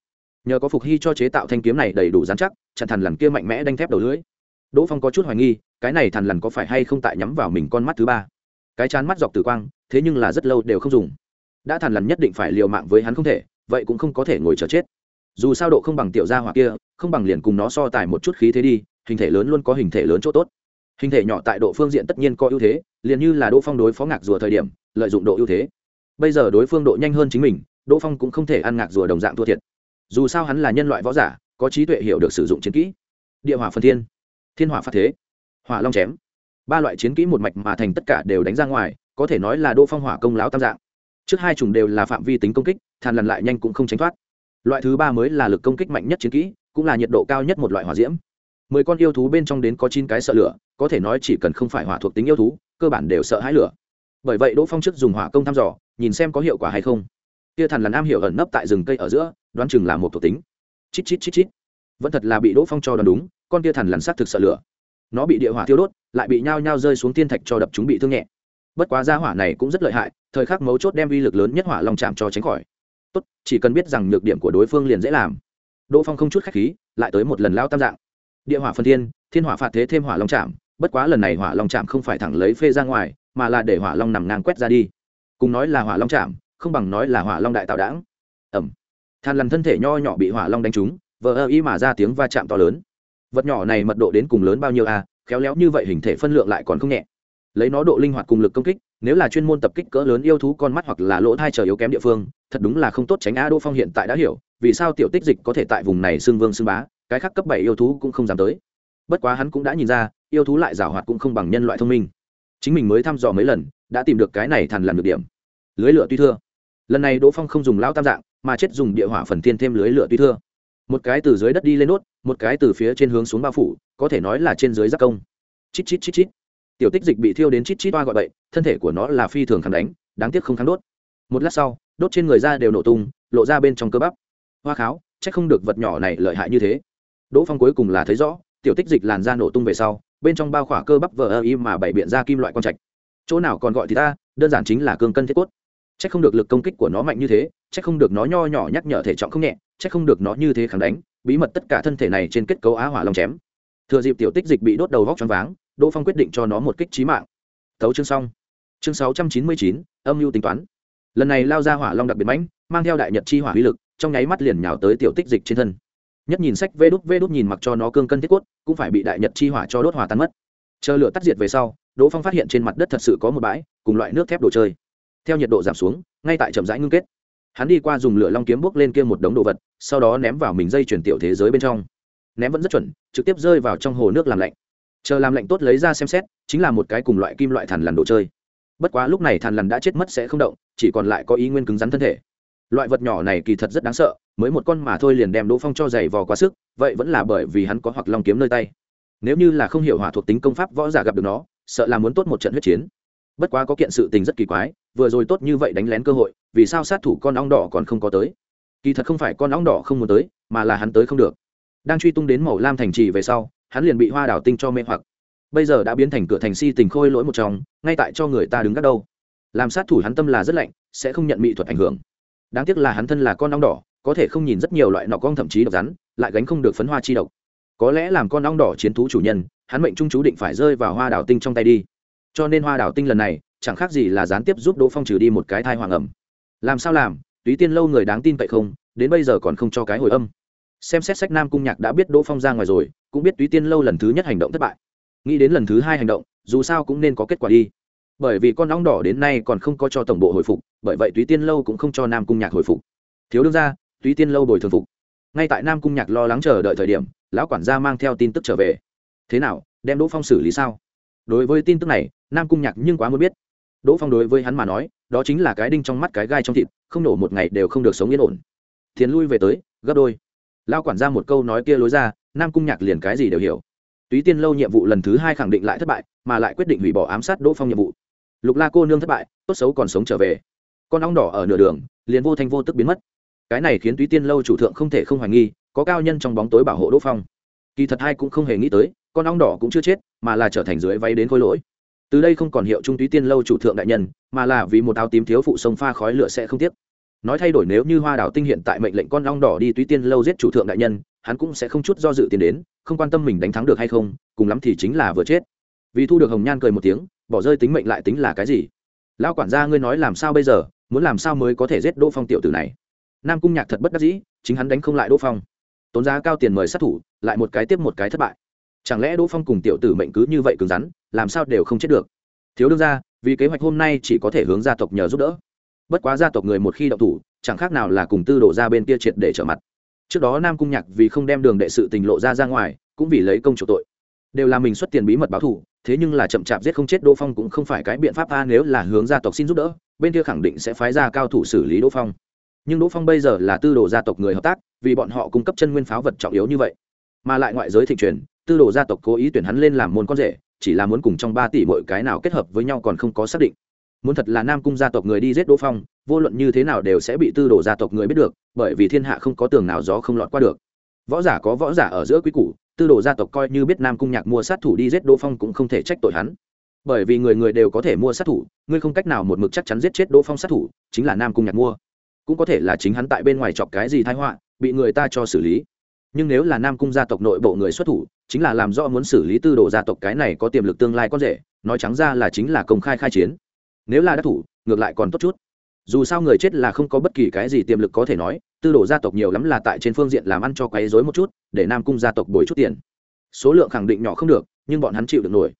nhờ có phục hy cho chế tạo thanh kiếm này đầy đủ dán chắc, chặn thằn lằn kia mạnh mẽ đanh thép đầu lưỡi. Đỗ phong có chút hoài nghi, cái này thằn lằn có phải hay không tại nhắm vào mình con mắt thứ ba? Cái chán mắt dọc tử quang, thế nhưng là rất lâu đều không dùng. Đã thằn lằn nhất định phải liều mạng với hắn không thể, vậy cũng không có thể ngồi chờ chết. Dù sao độ không bằng tiểu gia hỏa kia, không bằng liền cùng nó so tài một chút khí thế đi, hình thể lớn luôn có hình thể lớn chỗ tốt. Hình thể nhỏ tại độ phương diện tất nhiên có ưu thế, liền như là đỗ phong đối phó ngạc rùa thời điểm, lợi dụng độ ưu thế. Bây giờ đối phương độ nhanh hơn chính mình, đỗ phong cũng không thể ăn ngạc rùa đồng dạng thua thiệt dù sao hắn là nhân loại võ giả, có trí tuệ hiểu được sử dụng chiến kỹ. Địa hỏa phân thiên thiên hỏa phát thế, hỏa long chém. Ba loại chiến kỹ một mạch mà thành tất cả đều đánh ra ngoài, có thể nói là đỗ phong hỏa công láo tam dạng. Trước hai chủng đều là phạm vi tính công kích thàn lần lại nhanh cũng không tránh thoát. Loại thứ ba mới là lực công kích mạnh nhất chiến kỹ, cũng là nhiệt độ cao nhất một loại hỏa diễm. Mười con yêu thú bên trong đến có chín cái sợ lửa, có thể nói chỉ cần không phải hỏa thuộc tính yêu thú, cơ bản đều sợ hãi lửa. Bởi vậy đỗ phong trước dùng hỏa công thăm dò, nhìn xem có hiệu quả hay không. Kia thần là nam hiểu ẩn nấp tại rừng cây ở giữa đoán chừng là một thuộc tính. Chít chít chít chít. Vẫn thật là bị đỗ phong cho đoán đúng, con kia thần lằn sát thực sợ lửa. Nó bị địa hỏa thiêu đốt, lại bị nhao nhao rơi xuống thiên thạch cho đập chúng bị thương nhẹ. Bất quá gia hỏa này cũng rất lợi hại, thời khắc mấu chốt đem uy lực lớn nhất hỏa long chạm cho tránh khỏi. Tốt, chỉ cần biết rằng nhược điểm của đối phương liền dễ làm. Đỗ phong không chút khách khí, lại tới một lần lao tam dạng. Địa hỏa phân thiên thiên hỏa phạt thế thêm hỏa long chạm, bất quá lần này hỏa long chạm không phải thẳng lấy phê ra ngoài, mà là để hỏa long nằm ngang quét ra đi. Cùng nói là hỏa long chạm, không bằng nói là hỏa long đại tạo đảng. Ẩm than lằn thân thể nho nhỏ bị hỏa long đánh trúng, vờ ơ y mà ra tiếng va chạm to lớn. Vật nhỏ này mật độ đến cùng lớn bao nhiêu a khéo léo như vậy hình thể phân lượng lại còn không nhẹ. Lấy nó độ linh hoạt cùng lực công kích, nếu là chuyên môn tập kích cỡ lớn yêu thú con mắt hoặc là lỗ thai chờ yếu kém địa phương, thật đúng là không tốt tránh a đỗ phong hiện tại đã hiểu, vì sao tiểu tích dịch có thể tại vùng này xưng vương xưng bá, cái khác cấp bảy yêu thú cũng không dám tới. Bất quá hắn cũng đã nhìn ra, yêu thú lại giảo hoạt cũng không bằng nhân loại thông minh. Chính mình mới thăm dò mấy lần, đã tìm được cái này thằn làm được điểm. Lưới lửa tuy thưa, lần này đỗ phong không dùng lao tam dạng mà chết dùng địa hỏa phần tiên thêm lưới lửa tuy thưa. Một cái từ dưới đất đi lên nốt, một cái từ phía trên hướng xuống bao phủ, có thể nói là trên dưới giác công. Chít chít chít chít. Tiểu tích dịch bị thiêu đến chít chít toa gọi bậy, thân thể của nó là phi thường kháng đánh, đáng tiếc không kháng đốt. Một lát sau, đốt trên người da đều nổ tung, lộ ra bên trong cơ bắp. Hoa kháo c h ắ c không được vật nhỏ này lợi hại như thế. Đỗ phong cuối cùng là thấy rõ, tiểu tích dịch làn da nổ tung về sau, bên trong bao khỏa cơ bắp vờ ơ y mà bảy biện ra kim loại con trạch. Chỗ nào còn gọi thì ta, đơn giản chính là cương cân thiết cốt. Chắc không được lực công kích của nó mạnh như thế chắc không được nó nho nhỏ nhắc nhở thể trọng không nhẹ chắc không được nó như thế kháng đánh, bí mật tất cả thân thể này trên kết cấu á hỏa long chém. Thừa dịp tiểu tích dịch bị đốt đầu vóc choáng váng, đỗ phong quyết định cho nó một kích trí mạng. Thấu chương xong. Chương sáu trăm chín mươi chín, âm mưu tính toán. Lần này lao ra hỏa long đặc biệt mãnh, mang theo đại nhật chi hỏa uy lực, trong nháy mắt liền nhào tới tiểu tích dịch trên thân. Nhất nhìn sách vê đút vê đút nhìn mặc cho nó cương cân thiết cốt, cũng phải bị đại nhật chi hỏa cho đốt hỏa tan mất. Chờ lửa tắt diệt về sau, đỗ phong phát hiện trên mặt đất thật sự có một bãi, cùng loại nước thép đồ chơi theo nhiệt độ giảm xuống, ngay tại chậm rãi ngưng kết. Hắn đi qua dùng lửa long kiếm bốc lên kia một đống đồ vật, sau đó ném vào mình dây chuyển tiểu thế giới bên trong. Ném vẫn rất chuẩn, trực tiếp rơi vào trong hồ nước làm lạnh. Chờ làm lạnh tốt lấy ra xem xét, chính là một cái cùng loại kim loại thằn lằn đồ chơi. Bất quá lúc này thằn lằn đã chết mất sẽ không động, chỉ còn lại có ý nguyên cứng rắn thân thể. Loại vật nhỏ này kỳ thật rất đáng sợ, mới một con mà thôi liền đem đỗ phong cho giày vò quá sức, vậy vẫn là bởi vì hắn có hoặc long kiếm nơi tay. Nếu như là không hiểu hỏa thuộc tính công pháp võ giả gặp được nó, sợ là muốn tốt một trận huyết chiến. Bất quá có kiện sự tình rất kỳ quái vừa rồi tốt như vậy đánh lén cơ hội, vì sao sát thủ con ong đỏ còn không có tới? Kỳ thật không phải con ong đỏ không muốn tới, mà là hắn tới không được. Đang truy tung đến màu lam thành trì về sau, hắn liền bị hoa đảo tinh cho mê hoặc. Bây giờ đã biến thành cửa thành si tình khôi lỗi một trong, ngay tại cho người ta đứng gác đâu. Làm sát thủ hắn tâm là rất lạnh, sẽ không nhận mỹ thuật ảnh hưởng. Đáng tiếc là hắn thân là con ong đỏ, có thể không nhìn rất nhiều loại nọ con thậm chí độc rắn, lại gánh không được phấn hoa chi độc. Có lẽ làm con ong đỏ chiến thú chủ nhân, hắn mệnh trung chú định phải rơi vào hoa đảo tinh trong tay đi. Cho nên hoa đảo tinh lần này chẳng khác gì là gián tiếp giúp đỗ phong trừ đi một cái thai hoàng ẩm. Làm sao làm, túy tiên lâu người đáng tin cậy không, đến bây giờ còn không cho cái hồi âm. Xem xét sách nam cung nhạc đã biết đỗ phong ra ngoài rồi, cũng biết túy tiên lâu lần thứ nhất hành động thất bại. Nghĩ đến lần thứ hai hành động, dù sao cũng nên có kết quả đi. Bởi vì con ong đỏ đến nay còn không có cho tổng bộ hồi phục, bởi vậy túy tiên lâu cũng không cho nam cung nhạc hồi phục. Thiếu đương ra túy tiên lâu bồi thường phục. Ngay tại nam cung nhạc lo lắng chờ đợi thời điểm, lão quản gia mang theo tin tức trở về. Thế nào, đem đỗ phong xử lý sao? Đối với tin tức này, nam cung nhạc nhưng quá muốn biết đỗ phong đối với hắn mà nói, đó chính là cái đinh trong mắt cái gai trong thịt, không nổ một ngày đều không được sống yên ổn. Thiền lui về tới, gấp đôi. Lao quản ra một câu nói kia lối ra, nam cung nhạc liền cái gì đều hiểu. Túy tiên lâu nhiệm vụ lần thứ hai khẳng định lại thất bại, mà lại quyết định hủy bỏ ám sát đỗ phong nhiệm vụ. Lục la cô nương thất bại, tốt xấu còn sống trở về. Con ong đỏ ở nửa đường, liền vô thanh vô tức biến mất. Cái này khiến túy tiên lâu chủ thượng không thể không hoài nghi, có cao nhân trong bóng tối bảo hộ đỗ phong. Kỳ thật hai cũng không hề nghĩ tới, con ong đỏ cũng chưa chết, mà là trở thành dưới váy đến khôi lỗi từ đây không còn hiệu trung túy tiên lâu chủ thượng đại nhân, mà là vì một áo tím thiếu phụ sông pha khói lửa sẽ không tiếc. Nói thay đổi nếu như hoa đảo tinh hiện tại mệnh lệnh con ong đỏ đi túy tiên lâu giết chủ thượng đại nhân, hắn cũng sẽ không chút do dự tiền đến, không quan tâm mình đánh thắng được hay không, cùng lắm thì chính là vừa chết. Vì thu được hồng nhan cười một tiếng, bỏ rơi tính mệnh lại tính là cái gì? Lão quản gia ngươi nói làm sao bây giờ, muốn làm sao mới có thể giết đỗ phong tiểu tử này? Nam cung nhạc thật bất đắc dĩ, chính hắn đánh không lại đỗ phong. Tốn giá cao tiền mời sát thủ, lại một cái tiếp một cái thất bại chẳng lẽ đỗ phong cùng tiểu tử mệnh cứ như vậy cứng rắn, làm sao đều không chết được? Thiếu đương ra vì kế hoạch hôm nay chỉ có thể hướng gia tộc nhờ giúp đỡ. Bất quá gia tộc người một khi động thủ, chẳng khác nào là cùng tư đổ ra bên kia triệt để trở mặt. Trước đó nam cung nhạc vì không đem đường đệ sự tình lộ ra ra ngoài, cũng vì lấy công chủ tội. Đều là mình xuất tiền bí mật báo thù, thế nhưng là chậm chạp giết không chết đỗ phong cũng không phải cái biện pháp a, nếu là hướng gia tộc xin giúp đỡ, bên kia khẳng định sẽ phái ra cao thủ xử lý đỗ phong. Nhưng đỗ phong bây giờ là tư đồ gia tộc người hợp tác, vì bọn họ cung cấp chân nguyên pháo vật trọng yếu như vậy. Mà lại ngoại giới thị truyền tư đồ gia tộc cố ý tuyển hắn lên làm môn con rể, chỉ là muốn cùng trong ba tỷ mỗi cái nào kết hợp với nhau còn không có xác định. Muốn thật là nam cung gia tộc người đi giết đỗ phong, vô luận như thế nào đều sẽ bị tư đồ gia tộc người biết được, bởi vì thiên hạ không có tường nào gió không lọt qua được. Võ giả có võ giả ở giữa quý củ, tư đồ gia tộc coi như biết nam cung nhạc mua sát thủ đi giết đỗ phong cũng không thể trách tội hắn. Bởi vì người người đều có thể mua sát thủ, ngươi không cách nào một mực chắc chắn giết chết đỗ phong sát thủ, chính là nam cung nhạc mua. Cũng có thể là chính hắn tại bên ngoài chọc cái gì thái họa, bị người ta cho xử lý. Nhưng nếu là nam cung gia tộc nội bộ người xuất thủ chính là làm rõ muốn xử lý tư đồ gia tộc cái này có tiềm lực tương lai con rể, nói trắng ra là chính là công khai khai chiến. Nếu là đắc thủ, ngược lại còn tốt chút. Dù sao người chết là không có bất kỳ cái gì tiềm lực có thể nói, tư đồ gia tộc nhiều lắm là tại trên phương diện làm ăn cho quấy dối một chút, để nam cung gia tộc bồi chút tiền. Số lượng khẳng định nhỏ không được, nhưng bọn hắn chịu được nổi.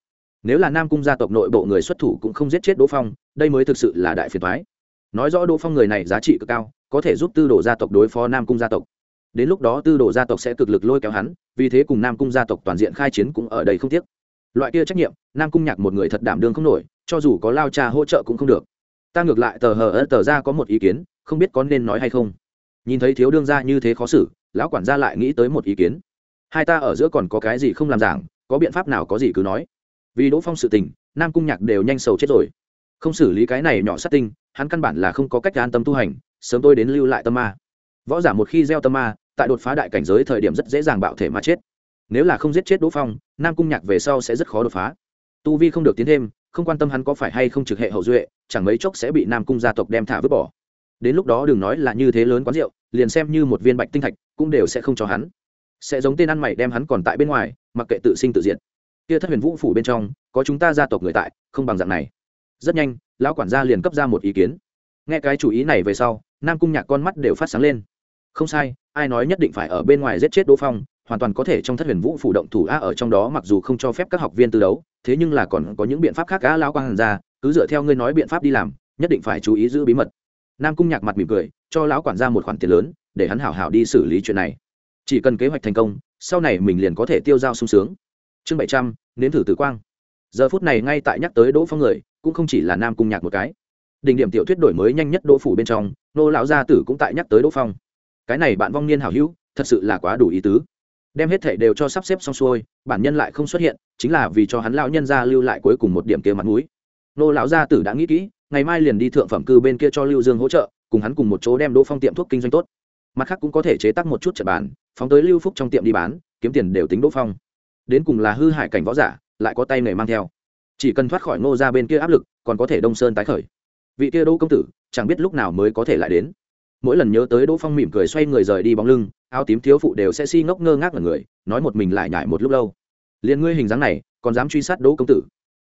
Nếu là nam cung gia tộc nội bộ người xuất thủ cũng không giết chết đỗ phong, đây mới thực sự là đại phiền thoái nói rõ đỗ phong người này giá trị cực cao, có thể giúp tư đồ gia tộc đối phó nam cung gia tộc đến lúc đó tư đồ gia tộc sẽ cực lực lôi kéo hắn, vì thế cùng nam cung gia tộc toàn diện khai chiến cũng ở đây không tiếc. Loại kia trách nhiệm, nam cung nhạc một người thật đảm đương không nổi, cho dù có lao cha hỗ trợ cũng không được. Ta ngược lại tờ hờ ơ tờ ra có một ý kiến, không biết có nên nói hay không. Nhìn thấy thiếu đương gia như thế khó xử, lão quản gia lại nghĩ tới một ý kiến. Hai ta ở giữa còn có cái gì không làm giảng, có biện pháp nào có gì cứ nói. Vì đỗ phong sự tình, nam cung nhạc đều nhanh sầu chết rồi. Không xử lý cái này nhỏ sát tinh, hắn căn bản là không có cách an tâm tu hành, sớm tôi đến lưu lại tâm ma võ giả một khi gieo tâm ma, tại đột phá đại cảnh giới thời điểm rất dễ dàng bạo thể mà chết. Nếu là không giết chết đỗ phong, nam cung nhạc về sau sẽ rất khó đột phá. Tu vi không được tiến thêm, không quan tâm hắn có phải hay không trực hệ hậu duệ, chẳng mấy chốc sẽ bị nam cung gia tộc đem thả vứt bỏ. Đến lúc đó đừng nói là như thế lớn quán rượu, liền xem như một viên bạch tinh thạch, cũng đều sẽ không cho hắn. Sẽ giống tên ăn mày đem hắn còn tại bên ngoài, mặc kệ tự sinh tự diệt. Kia thất huyền vũ phủ bên trong, có chúng ta gia tộc người tại, không bằng dạng này. Rất nhanh, lão quản gia liền cấp ra một ý kiến. Nghe cái chủ ý này về sau, nam cung nhạc con mắt đều phát sáng lên không sai, ai nói nhất định phải ở bên ngoài giết chết đỗ phong, hoàn toàn có thể trong thất huyền vũ phủ động thủ a ở trong đó mặc dù không cho phép các học viên tư đấu, thế nhưng là còn có những biện pháp khác cá lão quang hàn ra, cứ dựa theo ngươi nói biện pháp đi làm, nhất định phải chú ý giữ bí mật. Nam cung nhạc mặt mỉm cười, cho lão quản ra một khoản tiền lớn, để hắn hảo hảo đi xử lý chuyện này. Chỉ cần kế hoạch thành công, sau này mình liền có thể tiêu dao sung sướng. Chương bảy trăm, nếm thử tử quang. Giờ phút này ngay tại nhắc tới đỗ phong người, cũng không chỉ là nam cung nhạc một cái. Đỉnh điểm tiểu thuyết đổi mới nhanh nhất đỗ phủ bên trong, nô lão gia tử cũng tại nhắc tới đỗ phong cái này bạn vong niên hảo hữu, thật sự là quá đủ ý tứ. Đem hết thảy đều cho sắp xếp xong xuôi, bản nhân lại không xuất hiện, chính là vì cho hắn lão nhân gia lưu lại cuối cùng một điểm kia mặt mũi. Nô lão gia tử đã nghĩ kỹ, ngày mai liền đi thượng phẩm cư bên kia cho lưu dương hỗ trợ, cùng hắn cùng một chỗ đem đỗ phong tiệm thuốc kinh doanh tốt. Mặt khác cũng có thể chế tác một chút trật bàn, phóng tới lưu phúc trong tiệm đi bán, kiếm tiền đều tính đỗ phong. Đến cùng là hư hại cảnh võ giả, lại có tay nghề mang theo. Chỉ cần thoát khỏi ngô ra bên kia áp lực, còn có thể đông sơn tái khởi. Vị kia đỗ công tử, chẳng biết lúc nào mới có thể lại đến mỗi lần nhớ tới đỗ phong mỉm cười xoay người rời đi bóng lưng, áo tím thiếu phụ đều sẽ si ngốc ngơ ngác ở người, nói một mình lại nhải một lúc lâu. Liền ngươi hình dáng này, còn dám truy sát đỗ công tử.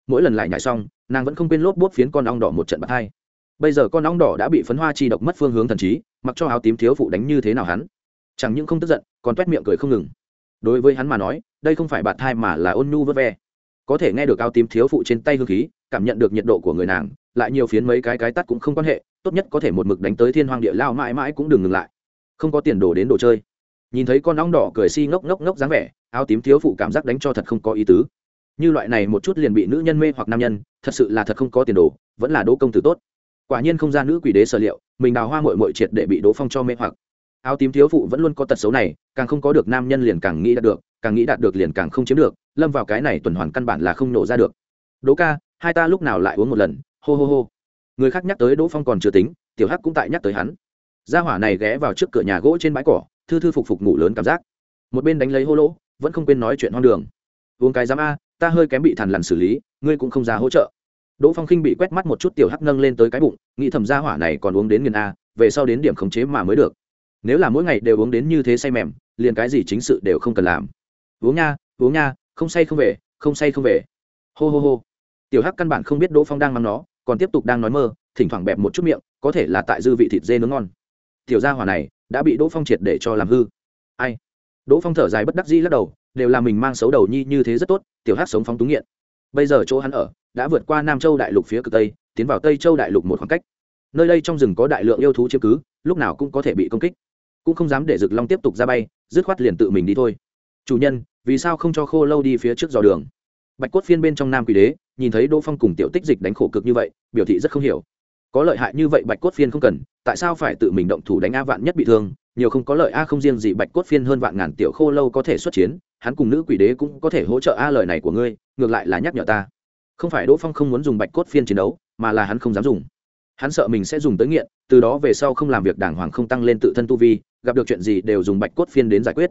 Mỗi lần lại nhải xong, nàng vẫn không quên lốp bốt phiến con ong đỏ một trận bạc hai. Bây giờ con ong đỏ đã bị phấn hoa chi độc mất phương hướng thần trí, mặc cho áo tím thiếu phụ đánh như thế nào hắn? Chẳng những không tức giận, còn t miệng cười không ngừng. Đối với hắn mà nói, đây không phải bạt thai mà là ôn nhu vớt ve có thể nghe được áo tím thiếu phụ trên tay hương khí, cảm nhận được nhiệt độ của người nàng, lại nhiều phiến mấy cái cái tắt cũng không quan hệ, tốt nhất có thể một mực đánh tới thiên hoàng địa lao mãi mãi cũng đừng ngừng lại. Không có tiền đồ đến đồ chơi. Nhìn thấy con ong đỏ cười si ngốc ngốc ngốc dáng vẻ, áo tím thiếu phụ cảm giác đánh cho thật không có ý tứ. Như loại này một chút liền bị nữ nhân mê hoặc nam nhân, thật sự là thật không có tiền đồ vẫn là đỗ công tử tốt. Quả nhiên không ra nữ quỷ đế sở liệu, mình đào hoa mội mội triệt để bị đỗ phong cho mê hoặc áo tím thiếu phụ vẫn luôn có tật xấu này, càng không có được nam nhân liền càng nghĩ đạt được, càng nghĩ đạt được liền càng không chiếm được, lâm vào cái này tuần hoàn căn bản là không nổ ra được. Đỗ ca, hai ta lúc nào lại uống một lần? Hô hô hô. Người khác nhắc tới đỗ phong còn chưa tính, tiểu hắc cũng tại nhắc tới hắn. Gia hỏa này ghé vào trước cửa nhà gỗ trên bãi cỏ, thư thư phục phục ngủ lớn cảm giác. Một bên đánh lấy hô lỗ, vẫn không quên nói chuyện hoang đường. Uống cái giám a, ta hơi kém bị thằn lằn xử lý, ngươi cũng không ra hỗ trợ. Đỗ phong khinh bị quét mắt một chút tiểu hắc nâng lên tới cái bụng, nghĩ thầm gia hỏa này còn uống đến nghiền a, về sau đến điểm khống chế mà mới được nếu là mỗi ngày đều uống đến như thế say mềm, liền cái gì chính sự đều không cần làm. Uống nha uống nha, không say không về, không say không về. Hô hô hô. Tiểu hắc căn bản không biết đỗ phong đang mắng nó, còn tiếp tục đang nói mơ, thỉnh thoảng bẹp một chút miệng, có thể là tại dư vị thịt dê nướng ngon. Tiểu gia hỏa này đã bị đỗ phong triệt để cho làm hư. Ai? Đỗ phong thở dài bất đắc dĩ lắc đầu, đều là mình mang xấu đầu nhi như thế rất tốt, tiểu hắc sống phóng túng nghiện. Bây giờ chỗ hắn ở, đã vượt qua nam châu đại lục phía cực tây, tiến vào tây châu đại lục một khoảng cách. Nơi đây trong rừng có đại lượng yêu thú chiếm cứ, lúc nào cũng có thể bị công kích cũng không dám để rực long tiếp tục ra bay, dứt khoát liền tự mình đi thôi. Chủ nhân, vì sao không cho khô lâu đi phía trước dò đường? Bạch cốt phiên bên trong nam quỷ đế, nhìn thấy đỗ phong cùng tiểu tích dịch đánh khổ cực như vậy, biểu thị rất không hiểu. Có lợi hại như vậy bạch cốt phiên không cần, tại sao phải tự mình động thủ đánh a vạn nhất bị thương? Nhiều không có lợi a không riêng gì, bạch cốt phiên hơn vạn ngàn tiểu khô lâu có thể xuất chiến, hắn cùng nữ quỷ đế cũng có thể hỗ trợ a lời này của ngươi, ngược lại là nhắc nhở ta. Không phải đỗ phong không muốn dùng bạch cốt phiên chiến đấu, mà là hắn không dám dùng. Hắn sợ mình sẽ dùng tới nghiện, từ đó về sau không làm việc đàng hoàng không tăng lên tự thân tu vi gặp được chuyện gì đều dùng bạch cốt phiên đến giải quyết.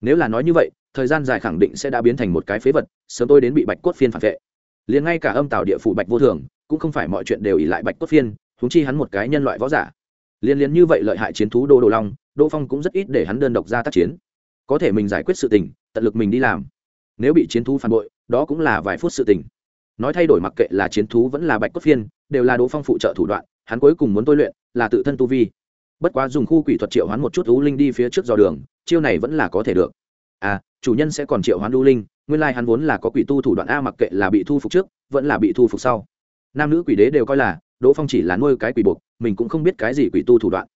Nếu là nói như vậy, thời gian dài khẳng định sẽ đã biến thành một cái phế vật, sớm tôi đến bị bạch cốt phiên phản vệ. Liền ngay cả âm tạo địa phủ bạch vô thường, cũng không phải mọi chuyện đều ỉ lại bạch cốt phiên thúng chi hắn một cái nhân loại võ giả. Liên liên như vậy lợi hại chiến thú đô đồ long đỗ phong cũng rất ít để hắn đơn độc ra tác chiến. Có thể mình giải quyết sự tình, tận lực mình đi làm. Nếu bị chiến thú phản bội, đó cũng là vài phút sự tình. Nói thay đổi mặc kệ là chiến thú vẫn là bạch cốt phiên, đều là đỗ phong phụ trợ thủ đoạn, hắn cuối cùng muốn tôi luyện là tự thân tu vi bất quá dùng khu quỷ thuật triệu hoán một chút u linh đi phía trước dò đường, chiêu này vẫn là có thể được. À chủ nhân sẽ còn triệu hoán u linh, nguyên lai hắn vốn là có quỷ tu thủ đoạn a mặc kệ là bị thu phục trước, vẫn là bị thu phục sau. Nam nữ quỷ đế đều coi là, đỗ phong chỉ là nuôi cái quỷ buộc, mình cũng không biết cái gì quỷ tu thủ đoạn.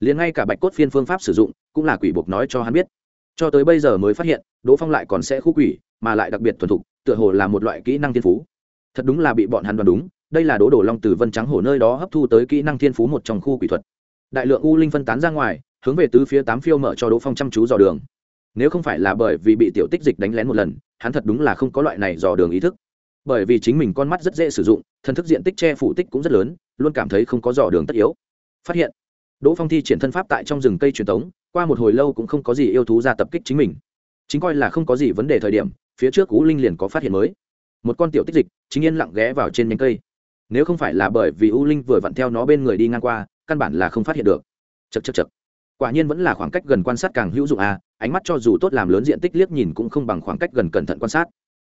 Liền ngay cả bạch cốt phiên phương pháp sử dụng, cũng là quỷ buộc nói cho hắn biết. Cho tới bây giờ mới phát hiện, đỗ phong lại còn sẽ khu quỷ, mà lại đặc biệt thuần thục, tựa hồ là một loại kỹ năng thiên phú. Thật đúng là bị bọn hắn đoán đúng, đây là đỗ đổ long từ vân trắng hồ nơi đó hấp thu tới kỹ năng thiên phú một trong khu quỷ thuật đại lượng u linh phân tán ra ngoài, hướng về tứ phía tám phiêu mở cho đỗ phong chăm chú dò đường. Nếu không phải là bởi vì bị tiểu tích dịch đánh lén một lần, hắn thật đúng là không có loại này dò đường ý thức. Bởi vì chính mình con mắt rất dễ sử dụng, thần thức diện tích che phủ tích cũng rất lớn, luôn cảm thấy không có dò đường tất yếu. Phát hiện, đỗ phong thi triển thân pháp tại trong rừng cây truyền thống qua một hồi lâu cũng không có gì yêu thú ra tập kích chính mình. Chính coi là không có gì vấn đề thời điểm, phía trước cú linh liền có phát hiện mới. Một con tiểu tích dịch chính yên lặng ghé vào trên nhánh cây. Nếu không phải là bởi vì u linh vừa vặn theo nó bên người đi ngang qua căn bản là không phát hiện được. Chật chật chật quả nhiên vẫn là khoảng cách gần quan sát càng hữu dụng à ánh mắt cho dù tốt làm lớn diện tích liếc nhìn cũng không bằng khoảng cách gần cẩn thận quan sát.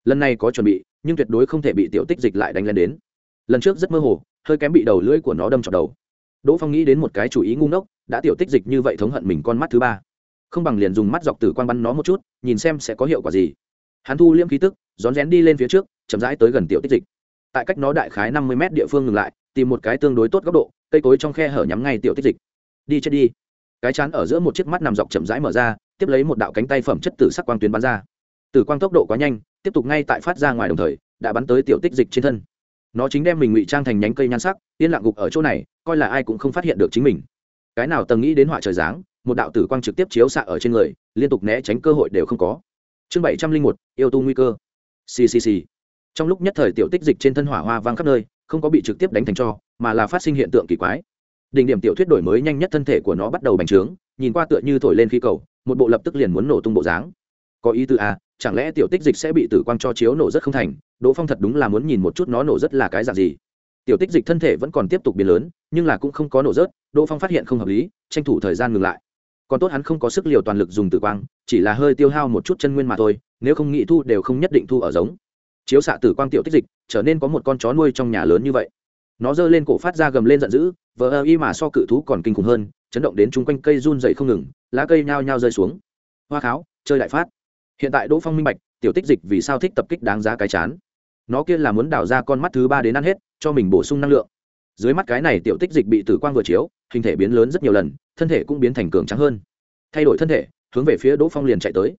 Lần này có chuẩn bị, nhưng tuyệt đối không thể bị tiểu tích dịch lại đánh lên đến. Lần trước rất mơ hồ, hơi kém bị đầu lưỡi của nó đâm trọt đầu. Đỗ phong nghĩ đến một cái chủ ý ngu ngốc, đã tiểu tích dịch như vậy thống hận mình con mắt thứ ba. Không bằng liền dùng mắt dọc tử quan bắn nó một chút, nhìn xem sẽ có hiệu quả gì. Hắn thu liễm khí tức, rón rén đi lên phía trước, chậm rãi tới gần tiểu tích dịch. Tại cách nó đại khái năm mươi mét địa phương ngừng lại, tìm một cái tương đối tốt góc độ cây cối trong khe hở nhắm ngay tiểu tích dịch. Đi chết đi. Cái chán ở giữa một chiếc mắt nằm dọc chậm rãi mở ra, tiếp lấy một đạo cánh tay phẩm chất tử sắc quang tuyến bắn ra. Tử quang tốc độ quá nhanh, tiếp tục ngay tại phát ra ngoài đồng thời, đã bắn tới tiểu tích dịch trên thân. Nó chính đem mình ngụy trang thành nhánh cây nhan sắc, yên lặng gục ở chỗ này, coi là ai cũng không phát hiện được chính mình. Cái nào tầng nghĩ đến họa trời dáng một đạo tử quang trực tiếp chiếu xạ ở trên người, liên tục né tránh cơ hội đều không có. Chương bảy trăm linh một, yêu tu nguy cơ. Ccc trong lúc nhất thời tiểu tích dịch trên thân hỏa hoa vang khắp nơi không có bị trực tiếp đánh thành cho, mà là phát sinh hiện tượng kỳ quái. Đỉnh điểm tiểu thuyết đổi mới nhanh nhất thân thể của nó bắt đầu bành trướng, nhìn qua tựa như thổi lên khí cầu, một bộ lập tức liền muốn nổ tung bộ dáng. Có ý tư à chẳng lẽ tiểu tích dịch sẽ bị tử quang cho chiếu nổ rất không thành, đỗ phong thật đúng là muốn nhìn một chút nó nổ rất là cái dạng gì. Tiểu tích dịch thân thể vẫn còn tiếp tục biến lớn, nhưng là cũng không có nổ rớt, đỗ phong phát hiện không hợp lý, tranh thủ thời gian ngừng lại. Còn tốt hắn không có sức liều toàn lực dùng tử quang, chỉ là hơi tiêu hao một chút chân nguyên mà thôi, nếu không nghĩ thu đều không nhất định thu ở giống chiếu xạ tử quang tiểu tích dịch, trở nên có một con chó nuôi trong nhà lớn như vậy. Nó giơ lên cổ phát ra gầm lên giận dữ, vờ ơ y mà so cự thú còn kinh khủng hơn, chấn động đến chung quanh cây run dậy không ngừng, lá cây nhao nhao rơi xuống. Hoa kháo, chơi đại phát. Hiện tại đỗ phong minh bạch, tiểu tích dịch vì sao thích tập kích đáng giá cái chán. Nó kia là muốn đào ra con mắt thứ ba đến ăn hết, cho mình bổ sung năng lượng. Dưới mắt cái này tiểu tích dịch bị tử quang vừa chiếu, hình thể biến lớn rất nhiều lần, thân thể cũng biến thành cường trắng hơn. Thay đổi thân thể, hướng về phía đỗ phong liền chạy tới.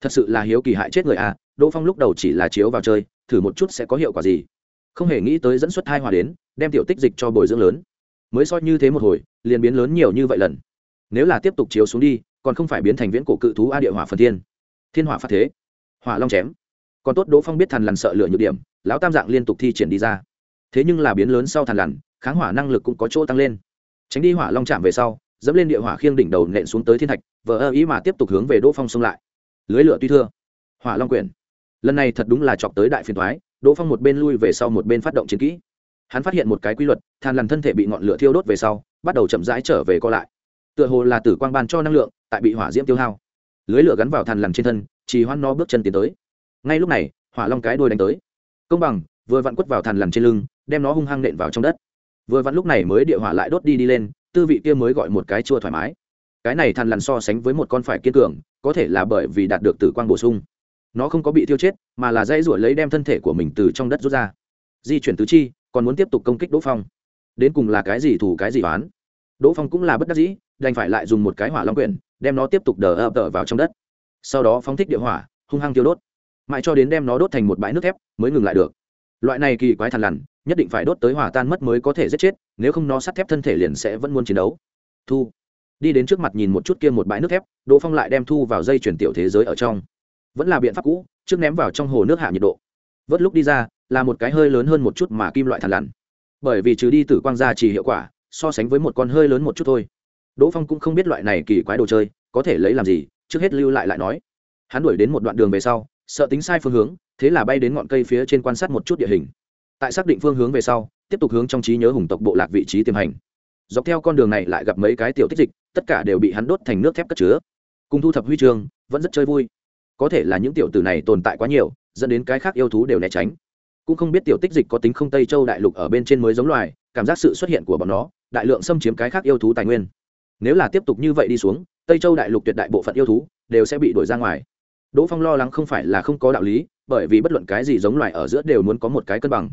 Thật sự là hiếu kỳ hại chết người à đỗ phong lúc đầu chỉ là chiếu vào chơi, thử một chút sẽ có hiệu quả gì. Không hề nghĩ tới dẫn xuất hai hòa đến, đem tiểu tích dịch cho bồi dưỡng lớn. Mới soi như thế một hồi, liền biến lớn nhiều như vậy lần. Nếu là tiếp tục chiếu xuống đi, còn không phải biến thành viễn cổ cự thú a địa hỏa phần thiên. Thiên hỏa phát thế. Hỏa long chém. Còn tốt đỗ phong biết thằn lằn sợ lửa nhược điểm, lão tam dạng liên tục thi triển đi ra. Thế nhưng là biến lớn sau thằn lằn, kháng hỏa năng lực cũng có chỗ tăng lên. Tránh đi hỏa long chạm về sau, dẫm lên địa hỏa khiêng đỉnh đầu nện xuống tới thiên thạch, vờ ơ ý mà tiếp tục hướng về đỗ phong xông lại. Lưới lửa tuy thưa, hỏa long quyển lần này thật đúng là chọc tới đại phiền thoái, đỗ phong một bên lui về sau một bên phát động chiến kỹ. Hắn phát hiện một cái quy luật, than lằn thân thể bị ngọn lửa thiêu đốt về sau, bắt đầu chậm rãi trở về co lại. Tựa hồ là tử quang ban cho năng lượng, tại bị hỏa diễm tiêu hao. Lưới lửa gắn vào than lằn trên thân chỉ hoan nó bước chân tiến tới. Ngay lúc này, hỏa long cái đôi đánh tới. Công bằng, vừa vặn quất vào than lằn trên lưng, đem nó hung hăng nện vào trong đất. Vừa vặn lúc này mới địa hỏa lại đốt đi đi lên, tư vị kia mới gọi một cái chua thoải mái. Cái này than lằn so sánh với một con phải kiên cường, có thể là bởi vì đạt được tử quang bổ sung nó không có bị tiêu chết, mà là dây ruổi lấy đem thân thể của mình từ trong đất rút ra. Di chuyển tứ chi, còn muốn tiếp tục công kích đỗ phong. Đến cùng là cái gì thủ cái gì oán? Đỗ phong cũng là bất đắc dĩ, đành phải lại dùng một cái hỏa long quyển, đem nó tiếp tục đờ ập đờ vào trong đất. Sau đó phóng thích địa hỏa, hung hăng tiêu đốt. Mãi cho đến đem nó đốt thành một bãi nước thép, mới ngừng lại được. Loại này kỳ quái thằn lằn, nhất định phải đốt tới hỏa tan mất mới có thể giết chết, nếu không nó sắt thép thân thể liền sẽ vẫn muốn chiến đấu. Thu. Đi đến trước mặt nhìn một chút kia một bãi nước thép, đỗ phong lại đem thu vào dây chuyển tiểu thế giới ở trong vẫn là biện pháp cũ, trước ném vào trong hồ nước hạ nhiệt độ. Vớt lúc đi ra, là một cái hơi lớn hơn một chút mà kim loại thằn lằn. Bởi vì trừ đi tử quang ra chỉ hiệu quả, so sánh với một con hơi lớn một chút thôi. Đỗ phong cũng không biết loại này kỳ quái đồ chơi, có thể lấy làm gì, trước hết lưu lại lại nói. Hắn đuổi đến một đoạn đường về sau, sợ tính sai phương hướng, thế là bay đến ngọn cây phía trên quan sát một chút địa hình. Tại xác định phương hướng về sau, tiếp tục hướng trong trí nhớ hùng tộc bộ lạc vị trí tiềm hành. Dọc theo con đường này lại gặp mấy cái tiểu tích dịch, tất cả đều bị hắn đốt thành nước thép cất chứa. Cùng thu thập huy chương, vẫn rất chơi vui có thể là những tiểu tử này tồn tại quá nhiều, dẫn đến cái khác yêu thú đều né tránh. Cũng không biết tiểu tích dịch có tính không tây châu đại lục ở bên trên mới giống loài, cảm giác sự xuất hiện của bọn nó, đại lượng xâm chiếm cái khác yêu thú tài nguyên. Nếu là tiếp tục như vậy đi xuống, tây châu đại lục tuyệt đại bộ phận yêu thú đều sẽ bị đuổi ra ngoài. Đỗ phong lo lắng không phải là không có đạo lý, bởi vì bất luận cái gì giống loài ở giữa đều muốn có một cái cân bằng.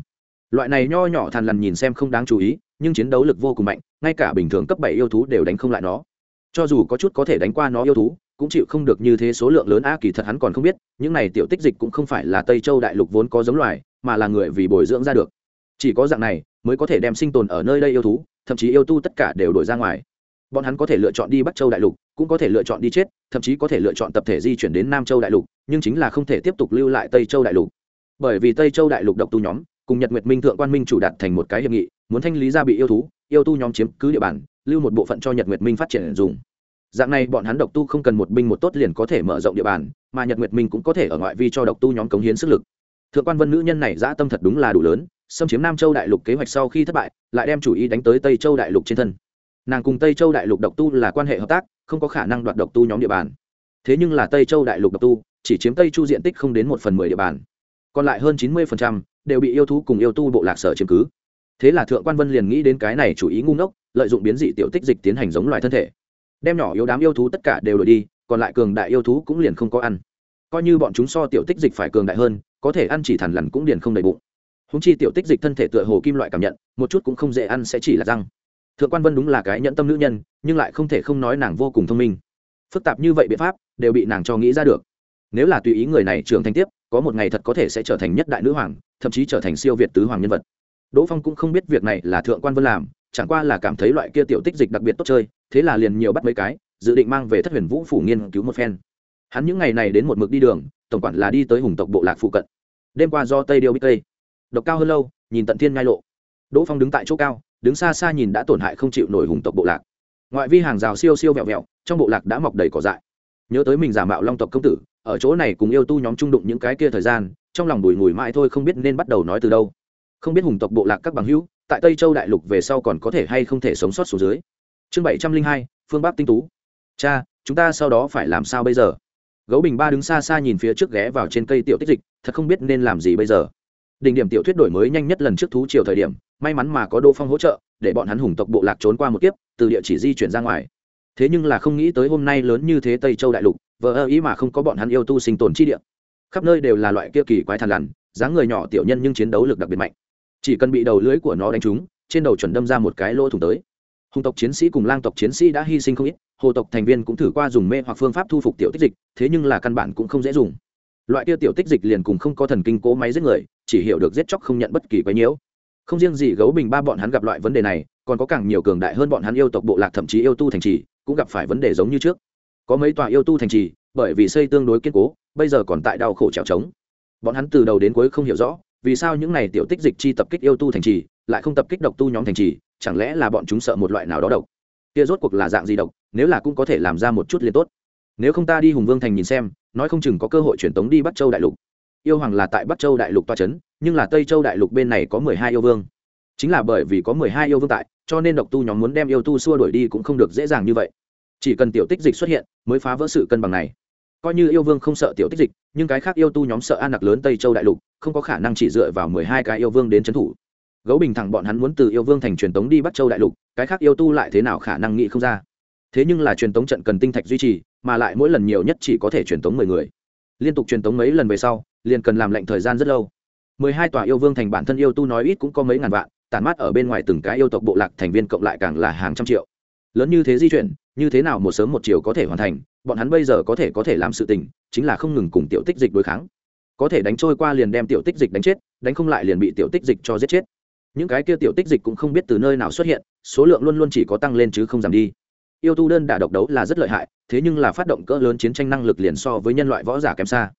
Loại này nho nhỏ thàn lằn nhìn xem không đáng chú ý, nhưng chiến đấu lực vô cùng mạnh, ngay cả bình thường cấp bảy yêu thú đều đánh không lại nó. Cho dù có chút có thể đánh qua nó yêu thú cũng chịu không được như thế số lượng lớn a kỳ thật hắn còn không biết, những này tiểu tích dịch cũng không phải là tây châu đại lục vốn có giống loài, mà là người vì bồi dưỡng ra được. Chỉ có dạng này mới có thể đem sinh tồn ở nơi đây yêu thú, thậm chí yêu tu tất cả đều đổi ra ngoài. Bọn hắn có thể lựa chọn đi bắc châu đại lục, cũng có thể lựa chọn đi chết, thậm chí có thể lựa chọn tập thể di chuyển đến nam châu đại lục, nhưng chính là không thể tiếp tục lưu lại tây châu đại lục. Bởi vì tây châu đại lục độc tu nhóm, cùng nhật nguyệt minh thượng quan minh chủ đạt thành một cái hiệp nghị, muốn thanh lý ra bị yêu thú, yêu tu nhóm chiếm cứ địa bàn, lưu một bộ phận cho nhật nguyệt minh phát triển dùng dạng này bọn hắn độc tu không cần một binh một tốt liền có thể mở rộng địa bàn, mà nhật nguyệt minh cũng có thể ở ngoại vi cho độc tu nhóm cống hiến sức lực. Thượng quan vân nữ nhân này dã tâm thật đúng là đủ lớn, xâm chiếm nam châu đại lục kế hoạch sau khi thất bại, lại đem chủ ý đánh tới tây châu đại lục trên thân. Nàng cùng tây châu đại lục độc tu là quan hệ hợp tác, không có khả năng đoạt độc tu nhóm địa bàn. Thế nhưng là tây châu đại lục độc tu, chỉ chiếm tây chu diện tích không đến một phần mười địa bàn. Còn lại hơn chín mươi phần trăm đều bị yêu thú cùng yêu tu bộ lạc sở chiếm cứ. Thế là thượng quan vân liền nghĩ đến cái này chủ ý ngu ngốc, lợi dụng biến dị tiểu tích dịch tiến hành giống loài thân thể đem nhỏ yếu đám yêu thú tất cả đều đổi đi, còn lại cường đại yêu thú cũng liền không có ăn. Coi như bọn chúng so tiểu tích dịch phải cường đại hơn, có thể ăn chỉ thằn lằn cũng liền không đầy bụng. Húng chi tiểu tích dịch thân thể tựa hồ kim loại cảm nhận, một chút cũng không dễ ăn sẽ chỉ là răng. Thượng quan vân đúng là cái nhẫn tâm nữ nhân, nhưng lại không thể không nói nàng vô cùng thông minh. Phức tạp như vậy biện pháp, đều bị nàng cho nghĩ ra được. Nếu là tùy ý người này trưởng thành tiếp, có một ngày thật có thể sẽ trở thành nhất đại nữ hoàng, thậm chí trở thành siêu việt tứ hoàng nhân vật. Đỗ phong cũng không biết việc này là thượng quan vân làm chẳng qua là cảm thấy loại kia tiểu tích dịch đặc biệt tốt chơi, thế là liền nhiều bắt mấy cái, dự định mang về thất huyền vũ phủ nghiên cứu một phen. Hắn những ngày này đến một mực đi đường, tổng quản là đi tới hùng tộc bộ lạc phụ cận. Đêm qua do tây điêu bích tây độc cao hơn lâu, nhìn tận thiên ngai lộ. Đỗ phong đứng tại chỗ cao, đứng xa xa nhìn đã tổn hại không chịu nổi hùng tộc bộ lạc. Ngoại vi hàng rào siêu siêu vẹo vẹo, trong bộ lạc đã mọc đầy cỏ dại. Nhớ tới mình giả mạo long tộc công tử, ở chỗ này cùng yêu tu nhóm trung đụng những cái kia thời gian, trong lòng bùi ngùi mãi thôi không biết nên bắt đầu nói từ đâu. Không biết hùng tộc bộ lạc các bằng hữu tại tây châu đại lục về sau còn có thể hay không thể sống sót xuống dưới. Chương bảy trăm linh hai, phương bắc tinh tú. Cha, chúng ta sau đó phải làm sao bây giờ? Gấu bình ba đứng xa xa nhìn phía trước ghé vào trên cây tiểu tích dịch, thật không biết nên làm gì bây giờ. Đỉnh điểm tiểu thuyết đổi mới nhanh nhất lần trước thú chiều thời điểm, may mắn mà có đỗ phong hỗ trợ, để bọn hắn hùng tộc bộ lạc trốn qua một kiếp, từ địa chỉ di chuyển ra ngoài. Thế nhưng là không nghĩ tới hôm nay lớn như thế tây châu đại lục vợ ơ ý mà không có bọn hắn yêu tu sinh tồn chi địa. Khắp nơi đều là loại kia kỳ quái thàn lằn, dáng người nhỏ tiểu nhân nhưng chiến đấu lực đặc biệt mạnh chỉ cần bị đầu lưới của nó đánh trúng, trên đầu chuẩn đâm ra một cái lỗ thủng tới. Hùng tộc chiến sĩ cùng lang tộc chiến sĩ đã hy sinh không ít, hồ tộc thành viên cũng thử qua dùng mê hoặc phương pháp thu phục tiểu tích dịch, thế nhưng là căn bản cũng không dễ dùng. Loại kia tiểu tích dịch liền cùng không có thần kinh cố máy giết người, chỉ hiểu được giết chóc không nhận bất kỳ quái nhiễu. Không riêng gì gấu bình ba bọn hắn gặp loại vấn đề này, còn có càng nhiều cường đại hơn bọn hắn yêu tộc bộ lạc thậm chí yêu tu thành trì, cũng gặp phải vấn đề giống như trước. Có mấy tòa yêu tu thành trì, bởi vì xây tương đối kiên cố, bây giờ còn tại đau khổ trèo trống. Bọn hắn từ đầu đến cuối không hiểu rõ vì sao những này tiểu tích dịch chi tập kích yêu tu thành trì, lại không tập kích độc tu nhóm thành trì, chẳng lẽ là bọn chúng sợ một loại nào đó độc? Kia rốt cuộc là dạng gì độc, nếu là cũng có thể làm ra một chút liền tốt. Nếu không ta đi hùng vương thành nhìn xem, nói không chừng có cơ hội truyền tống đi bắc châu đại lục. Yêu hoàng là tại bắc châu đại lục toa c h ấ n nhưng là tây châu đại lục bên này có mười hai yêu vương. Chính là bởi vì có mười hai yêu vương tại, cho nên độc tu nhóm muốn đem yêu tu xua đuổi đi cũng không được dễ dàng như vậy. Chỉ cần tiểu tích dịch xuất hiện, mới phá vỡ sự cân bằng này coi như yêu vương không sợ tiểu tích dịch, nhưng cái khác yêu tu nhóm sợ an nặc lớn tây châu đại lục, không có khả năng chỉ dựa vào mười hai cái yêu vương đến trấn thủ. Gấu bình thẳng bọn hắn muốn từ yêu vương thành truyền tống đi bắt châu đại lục, cái khác yêu tu lại thế nào khả năng nghĩ không ra. Thế nhưng là truyền tống trận cần tinh thạch duy trì, mà lại mỗi lần nhiều nhất chỉ có thể truyền tống mười người. Liên tục truyền tống mấy lần về sau, liền cần làm lệnh thời gian rất lâu. Mười hai tòa yêu vương thành bản thân yêu tu nói ít cũng có mấy ngàn vạn, tản mát ở bên ngoài từng cái yêu tộc bộ lạc thành viên cộng lại càng là hàng trăm triệu. Lớn như thế di chuyển, như thế nào một sớm một chiều có thể hoàn thành bọn hắn bây giờ có thể có thể làm sự tình, chính là không ngừng cùng tiểu tích dịch đối kháng. Có thể đánh trôi qua liền đem tiểu tích dịch đánh chết, đánh không lại liền bị tiểu tích dịch cho giết chết. Những cái kia tiểu tích dịch cũng không biết từ nơi nào xuất hiện, số lượng luôn luôn chỉ có tăng lên chứ không giảm đi. Yêu tu đơn đả độc đấu là rất lợi hại, thế nhưng là phát động cỡ lớn chiến tranh năng lực liền so với nhân loại võ giả kém xa.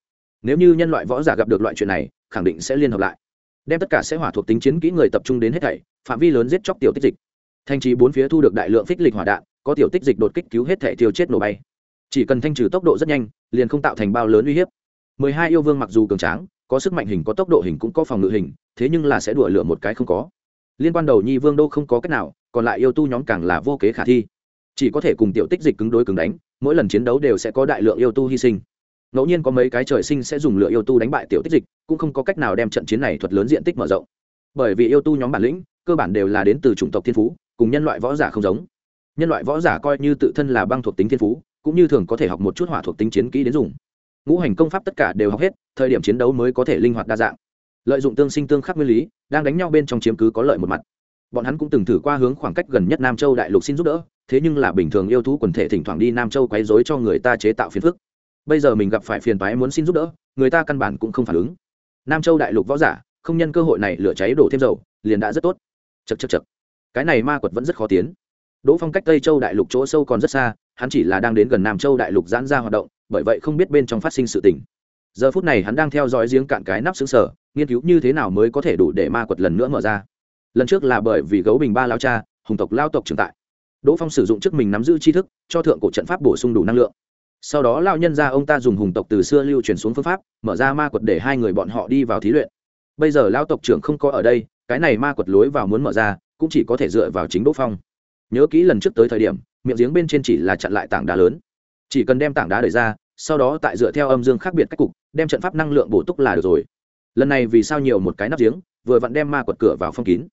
Nếu như nhân loại võ giả gặp được loại chuyện này, khẳng định sẽ liên hợp lại. Đem tất cả sẽ hỏa thuộc tính chiến kỹ người tập trung đến hết thảy, phạm vi lớn giết chóc tiểu tích dịch. Thanh trì bốn phía thu được đại lượng phích lịch hỏa đạn, có tiểu tích dịch đột kích cứu hết thẻ tiêu chết nổ bay chỉ cần thanh trừ tốc độ rất nhanh, liền không tạo thành bao lớn uy hiếp. Mười hai yêu vương mặc dù cường tráng, có sức mạnh hình có tốc độ hình cũng có phòng ngự hình, thế nhưng là sẽ đuổi lửa một cái không có. Liên quan đầu nhi vương đô không có cách nào, còn lại yêu tu nhóm càng là vô kế khả thi. Chỉ có thể cùng tiểu tích dịch cứng đối cứng đánh, mỗi lần chiến đấu đều sẽ có đại lượng yêu tu hy sinh. Ngẫu nhiên có mấy cái trời sinh sẽ dùng lựa yêu tu đánh bại tiểu tích dịch, cũng không có cách nào đem trận chiến này thuật lớn diện tích mở rộng. Bởi vì yêu tu nhóm bản lĩnh, cơ bản đều là đến từ chủng tộc thiên phú, cùng nhân loại võ giả không giống. Nhân loại võ giả coi như tự thân là băng thuộc tính thiên phú cũng như thường có thể học một chút hỏa thuộc tính chiến kỹ đến dùng. Ngũ hành công pháp tất cả đều học hết, thời điểm chiến đấu mới có thể linh hoạt đa dạng. Lợi dụng tương sinh tương khắc nguyên lý, đang đánh nhau bên trong chiếm cứ có lợi một mặt. Bọn hắn cũng từng thử qua hướng khoảng cách gần nhất nam châu đại lục xin giúp đỡ, thế nhưng là bình thường yêu thú quần thể thỉnh thoảng đi nam châu quấy dối cho người ta chế tạo phiền phức. Bây giờ mình gặp phải phiền toái muốn xin giúp đỡ, người ta căn bản cũng không phản ứng. Nam châu đại lục võ giả, không nhân cơ hội này lửa cháy đổ thêm dầu, liền đã rất tốt. Chật chật chật cái này ma quật vẫn rất khó tiến đỗ phong cách tây châu đại lục chỗ sâu còn rất xa, hắn chỉ là đang đến gần nam châu đại lục giãn ra hoạt động, bởi vậy không biết bên trong phát sinh sự tình. Giờ phút này hắn đang theo dõi giếng cạn cái nắp xứng sở, nghiên cứu như thế nào mới có thể đủ để ma quật lần nữa mở ra. Lần trước là bởi vì gấu bình ba lao cha, hùng tộc lao tộc trưởng tại. Đỗ phong sử dụng trước mình nắm giữ tri thức, cho thượng cổ trận pháp bổ sung đủ năng lượng. Sau đó lao nhân ra ông ta dùng hùng tộc từ xưa lưu truyền xuống phương pháp, mở ra ma quật để hai người bọn họ đi vào thí luyện. Bây giờ lao tộc trưởng không có ở đây, cái này ma quật lối vào muốn mở ra, cũng chỉ có thể dựa vào chính đỗ phong nhớ kỹ lần trước tới thời điểm, miệng giếng bên trên chỉ là chặn lại tảng đá lớn. Chỉ cần đem tảng đá đẩy ra, sau đó tại dựa theo âm dương khác biệt cách cục, đem trận pháp năng lượng bổ túc là được rồi. Lần này vì sao nhiều một cái nắp giếng, vừa vặn đem ma quật cửa vào phong kín.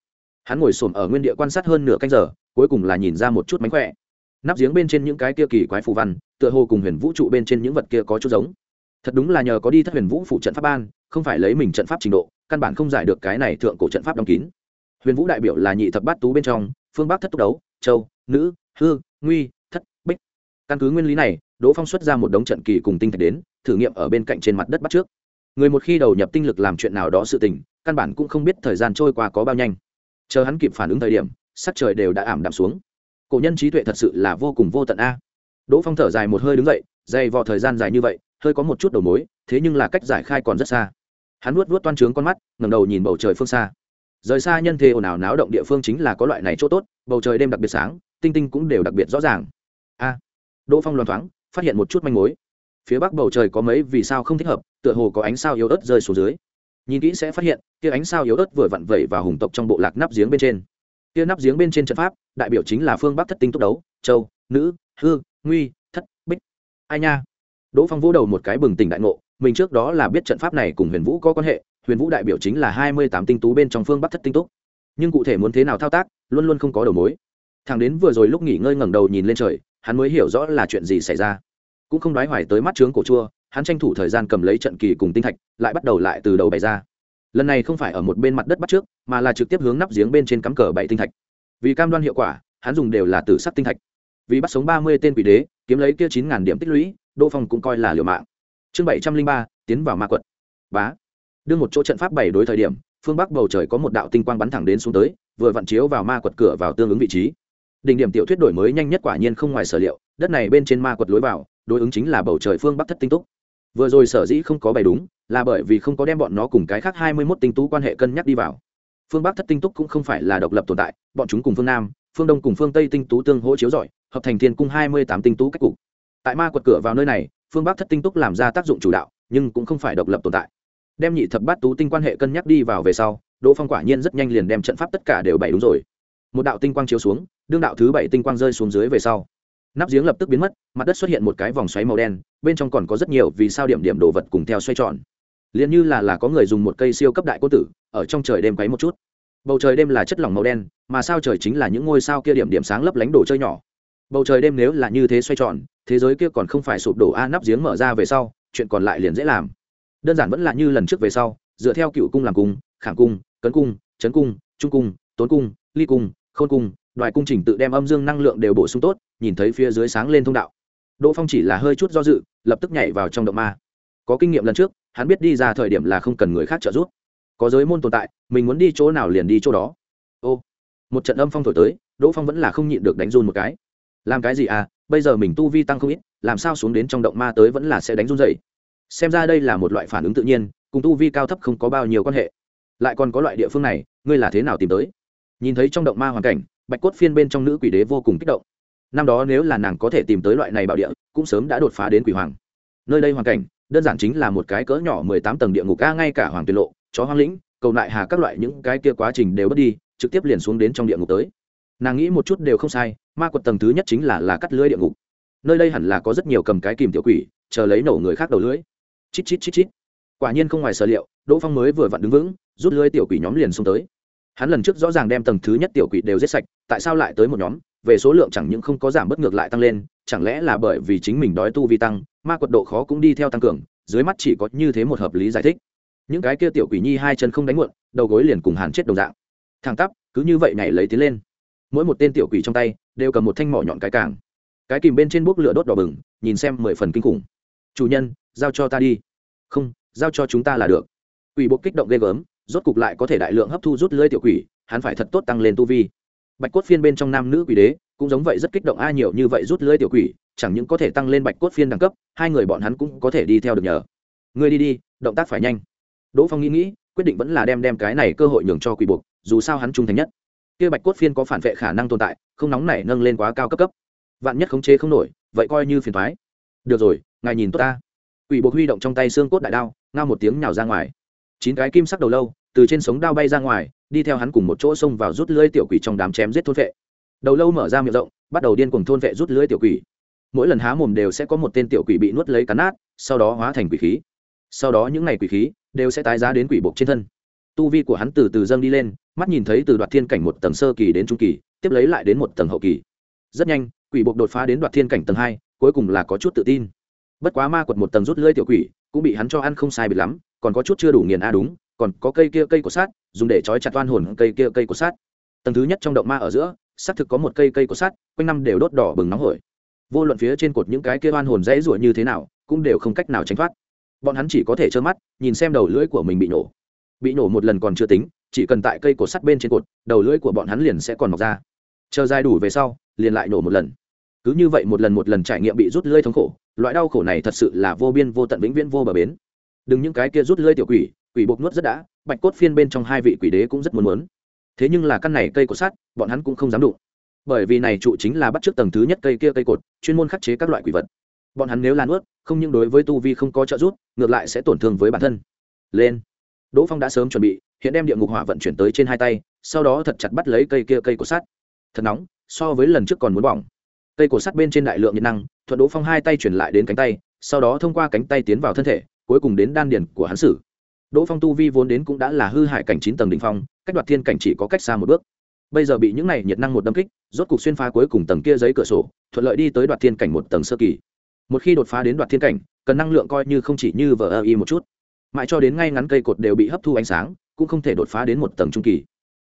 Hắn ngồi xổm ở nguyên địa quan sát hơn nửa canh giờ, cuối cùng là nhìn ra một chút mánh khỏe. Nắp giếng bên trên những cái kia kỳ quái phù văn, tựa hồ cùng huyền vũ trụ bên trên những vật kia có chút giống. Thật đúng là nhờ có đi thất huyền vũ phụ trận pháp ban, không phải lấy mình trận pháp trình độ, căn bản không giải được cái này thượng cổ trận pháp đóng kín. Huyền vũ đại biểu là nhị thập bát tú bên trong, phương bắc thất túc đấu châu, nữ, hư, nguy, thất, bích. Căn cứ nguyên lý này, đỗ phong xuất ra một đống trận kỳ cùng tinh thạch đến, thử nghiệm ở bên cạnh trên mặt đất bắt trước. Người một khi đầu nhập tinh lực làm chuyện nào đó sự tình, căn bản cũng không biết thời gian trôi qua có bao nhanh. Chờ hắn kịp phản ứng thời điểm, sắc trời đều đã ảm đạm xuống. Cổ nhân trí tuệ thật sự là vô cùng vô tận a. Đỗ phong thở dài một hơi đứng dậy, dày vò thời gian dài như vậy, hơi có một chút đầu mối, thế nhưng là cách giải khai còn rất xa. Hắn nuốt vuốt toan trướng con mắt ngầm đầu nhìn bầu trời phương xa rời xa nhân thế ồn ào náo động địa phương chính là có loại này chỗ tốt, bầu trời đêm đặc biệt sáng, tinh tinh cũng đều đặc biệt rõ ràng. A. À, Đỗ phong loan thoáng, phát hiện một chút manh mối. Phía bắc bầu trời có mấy vì sao không thích hợp, tựa hồ có ánh sao yếu ớt rơi xuống dưới. Nhìn kỹ sẽ phát hiện, kia ánh sao yếu ớt vừa vặn vẩy vào hùng tộc trong bộ lạc nắp giếng bên trên. Kia nắp giếng bên trên trận pháp, đại biểu chính là phương bắc thất tinh túc đấu, châu, nữ, hư, nguy, thất, bích. Ai nha? Đỗ phong vỗ đầu một cái bừng tỉnh đại ngộ, mình trước đó là biết trận pháp này cùng huyền vũ có quan hệ huyền vũ đại biểu chính là hai mươi tám tinh tú bên trong phương bắc thất tinh túc. Nhưng cụ thể muốn thế nào thao tác, luôn luôn không có đầu mối. Thằng đến vừa rồi lúc nghỉ ngơi ngẩng đầu nhìn lên trời, hắn mới hiểu rõ là chuyện gì xảy ra. Cũng không đoái hoài tới mắt trướng cổ chua, hắn tranh thủ thời gian cầm lấy trận kỳ cùng tinh thạch, lại bắt đầu lại từ đầu bày ra. Lần này không phải ở một bên mặt đất bắt trước, mà là trực tiếp hướng nắp giếng bên trên cắm cờ bảy tinh thạch. Vì cam đoan hiệu quả, hắn dùng đều là từ sắc tinh thạch. Vì bắt sống ba mươi tên quỷ đế, kiếm lấy kia chín ngàn điểm tích lũy, đỗ phong cũng coi là liều mạng. Chương bảy trăm linh ba, tiến vào ma quật. Bá đưa một chỗ trận pháp bảy đối thời điểm, phương bắc bầu trời có một đạo tinh quang bắn thẳng đến xuống tới, vừa vặn chiếu vào ma quật cửa vào tương ứng vị trí. Đỉnh điểm tiểu thuyết đổi mới nhanh nhất quả nhiên không ngoài sở liệu, đất này bên trên ma quật lối vào, đối ứng chính là bầu trời phương bắc thất tinh túc. Vừa rồi sở dĩ không có bày đúng, là bởi vì không có đem bọn nó cùng cái khác hai mươi mốt tinh tú quan hệ cân nhắc đi vào. Phương bắc thất tinh túc cũng không phải là độc lập tồn tại, bọn chúng cùng phương nam, phương đông cùng phương tây tinh tú tương hỗ chiếu giỏi hợp thành thiên cung hai mươi tám tinh tú cách cục. Tại ma quật cửa vào nơi này, phương bắc thất tinh túc làm ra tác dụng chủ đạo, nhưng cũng không phải độc lập tồn tại đem nhị thập bát tú tinh quan hệ cân nhắc đi vào về sau, đỗ phong quả nhiên rất nhanh liền đem trận pháp tất cả đều bày đúng rồi. Một đạo tinh quang chiếu xuống, đương đạo thứ bảy tinh quang rơi xuống dưới về sau. Nắp giếng lập tức biến mất, mặt đất xuất hiện một cái vòng xoáy màu đen, bên trong còn có rất nhiều vì sao điểm điểm đồ vật cùng theo xoay tròn. Liền như là là có người dùng một cây siêu cấp đại cô tử, ở trong trời đêm quấy một chút. Bầu trời đêm là chất lỏng màu đen, mà sao trời chính là những ngôi sao kia điểm điểm sáng lấp lánh đồ chơi nhỏ. Bầu trời đêm nếu là như thế xoay tròn, thế giới kia còn không phải sụp đổ a, nắp giếng mở ra về sau, chuyện còn lại liền dễ làm đơn giản vẫn là như lần trước về sau, dựa theo cựu cung làm cung, khảm cung, cấn cung trấn cung, trung cung, tốn cung, ly cung, khôn cung, đoài cung trình tự đem âm dương năng lượng đều bổ sung tốt, nhìn thấy phía dưới sáng lên thông đạo. Đỗ phong chỉ là hơi chút do dự, lập tức nhảy vào trong động ma. Có kinh nghiệm lần trước, hắn biết đi ra thời điểm là không cần người khác trợ giúp. Có giới môn tồn tại, mình muốn đi chỗ nào liền đi chỗ đó. Ô, một trận âm phong thổi tới, đỗ phong vẫn là không nhịn được đánh run một cái. Làm cái gì à bây giờ mình tu vi tăng không ít, làm sao xuống đến trong động ma tới vẫn là sẽ đánh run dậy xem ra đây là một loại phản ứng tự nhiên, cùng tu vi cao thấp không có bao nhiêu quan hệ. Lại còn có loại địa phương này, ngươi là thế nào tìm tới? Nhìn thấy trong động ma hoàn cảnh, bạch cốt phiên bên trong nữ quỷ đế vô cùng kích động. Năm đó nếu là nàng có thể tìm tới loại này bảo địa, cũng sớm đã đột phá đến quỷ hoàng. Nơi đây hoàn cảnh, đơn giản chính là một cái cỡ nhỏ mười tám tầng địa ngục ca ngay cả hoàng tuyệt lộ, chó hoang lĩnh, cầu nại hà các loại những cái kia quá trình đều bất đi, trực tiếp liền xuống đến trong địa ngục tới. Nàng nghĩ một chút đều không sai, ma quật tầng thứ nhất chính là là cắt lưới địa ngục. Nơi đây hẳn là có rất nhiều cầm cái kìm tiểu quỷ, chờ lấy nổ người khác đầu lưới chít chít chít chít. Quả nhiên không ngoài sở liệu, đỗ phong mới vừa vặn đứng vững, rút lưới tiểu quỷ nhóm liền xông tới. Hắn lần trước rõ ràng đem tầng thứ nhất tiểu quỷ đều giết sạch, tại sao lại tới một nhóm? Về số lượng chẳng những không có giảm bất ngược lại tăng lên, chẳng lẽ là bởi vì chính mình đói tu vi tăng, ma quật độ khó cũng đi theo tăng cường, dưới mắt chỉ có như thế một hợp lý giải thích. Những cái kia tiểu quỷ nhi hai chân không đánh muộn, đầu gối liền cùng hàn chết đồng dạng. Thẳng tắp, cứ như vậy nhảy lấy tiến lên. Mỗi một tên tiểu quỷ trong tay, đều cầm một thanh mỏ nhọn cái càng. Cái kìm bên trên bốc lửa đốt đỏ bừng, nhìn xem mười phần kinh khủng. Chủ nhân giao cho ta đi. Không, giao cho chúng ta là được. Quỷ bộ kích động ghê gớm, rốt cục lại có thể đại lượng hấp thu rút lưỡi tiểu quỷ, hắn phải thật tốt tăng lên tu vi. Bạch cốt phiên bên trong nam nữ quỷ đế, cũng giống vậy rất kích động a nhiều như vậy rút lưỡi tiểu quỷ, chẳng những có thể tăng lên bạch cốt phiên đẳng cấp, hai người bọn hắn cũng có thể đi theo được nhờ. Ngươi đi đi, động tác phải nhanh. Đỗ phong nghĩ nghĩ, quyết định vẫn là đem đem cái này cơ hội nhường cho quỷ buộc dù sao hắn trung thành nhất. Kia bạch cốt phiên có phản vệ khả năng tồn tại, không nóng này nâng lên quá cao cấp cấp. Vạn nhất khống chế không nổi, vậy coi như phiền thoái được rồi, ngài nhìn tốt ta quỷ buộc huy động trong tay xương cốt đại đao, ngao một tiếng nhào ra ngoài. Chín cái kim sắc đầu lâu, từ trên sống đao bay ra ngoài, đi theo hắn cùng một chỗ xông vào rút lưới tiểu quỷ trong đám chém giết thôn vệ. Đầu lâu mở ra miệng rộng, bắt đầu điên cuồng thôn vệ rút lưới tiểu quỷ. Mỗi lần há mồm đều sẽ có một tên tiểu quỷ bị nuốt lấy cắn nát, sau đó hóa thành quỷ khí. Sau đó những ngày quỷ khí đều sẽ tái giá đến quỷ buộc trên thân. Tu vi của hắn từ từ dâng đi lên, mắt nhìn thấy từ đoạt thiên cảnh một tầng sơ kỳ đến trung kỳ, tiếp lấy lại đến một tầng hậu kỳ. Rất nhanh, quỷ buộc đột phá đến đoạt thiên cảnh tầng hai, cuối cùng là có chút tự tin bất quá ma quật một tầng rút lưỡi tiểu quỷ, cũng bị hắn cho ăn không sai bị lắm, còn có chút chưa đủ nghiền a đúng, còn có cây kia cây của sát, dùng để trói chặt toan hồn cây kia cây của sát. Tầng thứ nhất trong động ma ở giữa, xác thực có một cây cây của sát, quanh năm đều đốt đỏ bừng nóng hổi. Vô luận phía trên cột những cái kia oan hồn dãy ruổi như thế nào, cũng đều không cách nào tránh thoát. Bọn hắn chỉ có thể trơ mắt, nhìn xem đầu lưỡi của mình bị nổ. Bị nổ một lần còn chưa tính, chỉ cần tại cây cột sắt bên trên cột, đầu lưỡi của bọn hắn liền sẽ còn mọc ra. Chờ dài đủ về sau, liền lại nổ một lần cứ như vậy một lần một lần trải nghiệm bị rút lưỡi thống khổ, loại đau khổ này thật sự là vô biên vô tận vĩnh viễn vô bờ bến. Đừng những cái kia rút lưỡi tiểu quỷ quỷ bột nuốt rất đã, bạch cốt phiên bên trong hai vị quỷ đế cũng rất muốn muốn. Thế nhưng là căn này cây cột sắt, bọn hắn cũng không dám đụng. Bởi vì này trụ chính là bắt trước tầng thứ nhất cây kia cây cột, chuyên môn khắc chế các loại quỷ vật. Bọn hắn nếu là nuốt, không những đối với tu vi không có trợ giúp, ngược lại sẽ tổn thương với bản thân. Lên. Đỗ phong đã sớm chuẩn bị, hiện đem địa ngục hỏa vận chuyển tới trên hai tay, sau đó thật chặt bắt lấy cây kia cây cột sắt. Thật nóng, so với lần trước còn muốn bỏng cây cổ sắt bên trên đại lượng nhiệt năng, thuận đỗ phong hai tay chuyển lại đến cánh tay, sau đó thông qua cánh tay tiến vào thân thể, cuối cùng đến đan điển của hắn sử đỗ phong tu vi vốn đến cũng đã là hư hại cảnh chín tầng đ ỉ n h phong, cách đoạt thiên cảnh chỉ có cách xa một bước. Bây giờ bị những này nhiệt năng một đâm kích, rốt cục xuyên phá cuối cùng tầng kia giấy cửa sổ, thuận lợi đi tới đoạt thiên cảnh một tầng sơ kỳ. Một khi đột phá đến đoạt thiên cảnh, cần năng lượng coi như không chỉ như vờ ơ y một chút. Mãi cho đến ngay ngắn cây cột đều bị hấp thu ánh sáng, cũng không thể đột phá đến một tầng trung kỳ.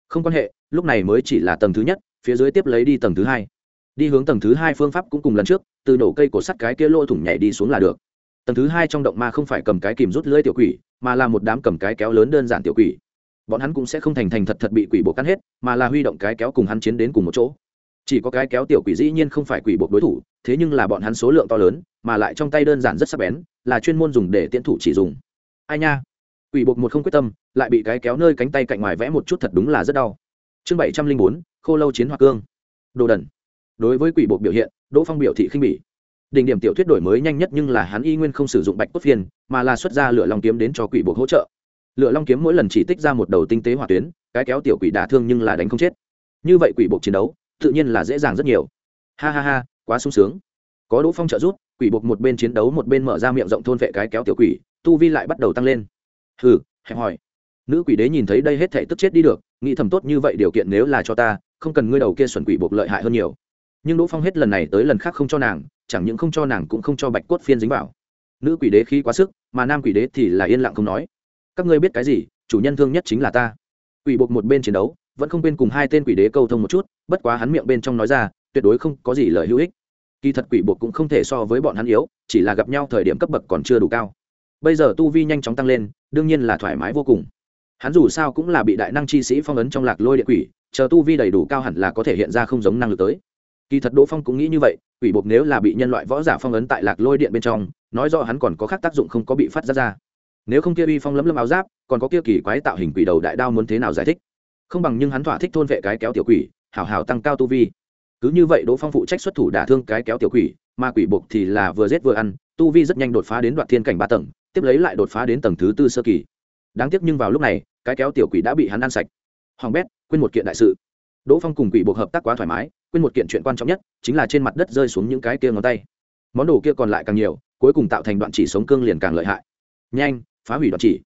Không quan hệ, lúc này mới chỉ là tầng thứ nhất, phía dưới tiếp lấy đi tầng thứ hai đi hướng tầng thứ hai phương pháp cũng cùng lần trước, từ nổ cây cổ sắt cái kia lỗ thủng nhảy đi xuống là được. Tầng thứ hai trong động ma không phải cầm cái kìm rút lưỡi tiểu quỷ, mà là một đám cầm cái kéo lớn đơn giản tiểu quỷ. Bọn hắn cũng sẽ không thành thành thật thật bị quỷ buộc cắn hết, mà là huy động cái kéo cùng hắn chiến đến cùng một chỗ. Chỉ có cái kéo tiểu quỷ dĩ nhiên không phải quỷ buộc đối thủ, thế nhưng là bọn hắn số lượng to lớn, mà lại trong tay đơn giản rất sắc bén, là chuyên môn dùng để tiễn thủ chỉ dùng. Ai nha? Quỷ buộc một không quyết tâm, lại bị cái kéo nơi cánh tay cạnh ngoài vẽ một chút thật đúng là rất đau. Chương bảy trăm linh bốn, khô lâu chiến hoa cương. Đồ đần đối với quỷ bộ biểu hiện, đỗ phong biểu thị khinh bỉ. Đỉnh điểm tiểu thuyết đổi mới nhanh nhất nhưng là hắn y nguyên không sử dụng bạch cốt phiên, mà là xuất ra lửa long kiếm đến cho quỷ bộ hỗ trợ. Lửa long kiếm mỗi lần chỉ tích ra một đầu tinh tế hỏa tuyến, cái kéo tiểu quỷ đả thương nhưng là đánh không chết. Như vậy quỷ bộ chiến đấu, tự nhiên là dễ dàng rất nhiều. Ha ha ha, quá sung sướng. Có đỗ phong trợ giúp, quỷ buộc một bên chiến đấu một bên mở ra miệng rộng thôn vệ cái kéo tiểu quỷ, tu vi lại bắt đầu tăng lên. Hừ, hẹp hỏi nữ quỷ đế nhìn thấy đây hết thể tức chết đi được, nghĩ thầm tốt như vậy điều kiện nếu là cho ta, không cần ngươi đầu kia xuẩn quỷ buộc lợi hại hơn nhiều nhưng đỗ phong hết lần này tới lần khác không cho nàng, chẳng những không cho nàng cũng không cho bạch cốt phiên dính vào. Nữ quỷ đế khí quá sức, mà nam quỷ đế thì là yên lặng không nói. Các ngươi biết cái gì, chủ nhân thương nhất chính là ta. Quỷ buộc một bên chiến đấu, vẫn không bên cùng hai tên quỷ đế câu thông một chút, bất quá hắn miệng bên trong nói ra, tuyệt đối không có gì lời hữu ích. Kỳ thật quỷ buộc cũng không thể so với bọn hắn yếu, chỉ là gặp nhau thời điểm cấp bậc còn chưa đủ cao. Bây giờ tu vi nhanh chóng tăng lên, đương nhiên là thoải mái vô cùng. Hắn dù sao cũng là bị đại năng chi sĩ phong ấn trong lạc lôi địa quỷ, chờ tu vi đầy đủ cao hẳn là có thể hiện ra không giống năng lực tới kỳ thật đỗ phong cũng nghĩ như vậy, quỷ bộc nếu là bị nhân loại võ giả phong ấn tại lạc lôi điện bên trong, nói rõ hắn còn có khác tác dụng không có bị phát ra ra. Nếu không kia uy phong lấm lấm áo giáp, còn có kia kỳ quái tạo hình quỷ đầu đại đao muốn thế nào giải thích? Không bằng nhưng hắn thỏa thích thôn vệ cái kéo tiểu quỷ, hảo hảo tăng cao tu vi. Cứ như vậy đỗ phong phụ trách xuất thủ đả thương cái kéo tiểu quỷ, mà quỷ bộc thì là vừa giết vừa ăn, tu vi rất nhanh đột phá đến đoạn thiên cảnh ba tầng, tiếp lấy lại đột phá đến tầng thứ tư sơ kỳ. Đáng tiếc nhưng vào lúc này, cái kéo tiểu quỷ đã bị hắn ăn sạch. Hoàng bét, quên một kiện đại sự đỗ phong cùng quỷ buộc hợp tác quá thoải mái, quên một kiện chuyện quan trọng nhất, chính là trên mặt đất rơi xuống những cái kia ngón tay. Món đồ kia còn lại càng nhiều, cuối cùng tạo thành đoạn chỉ sống cương liền càng lợi hại. Nhanh, phá hủy đoạn chỉ.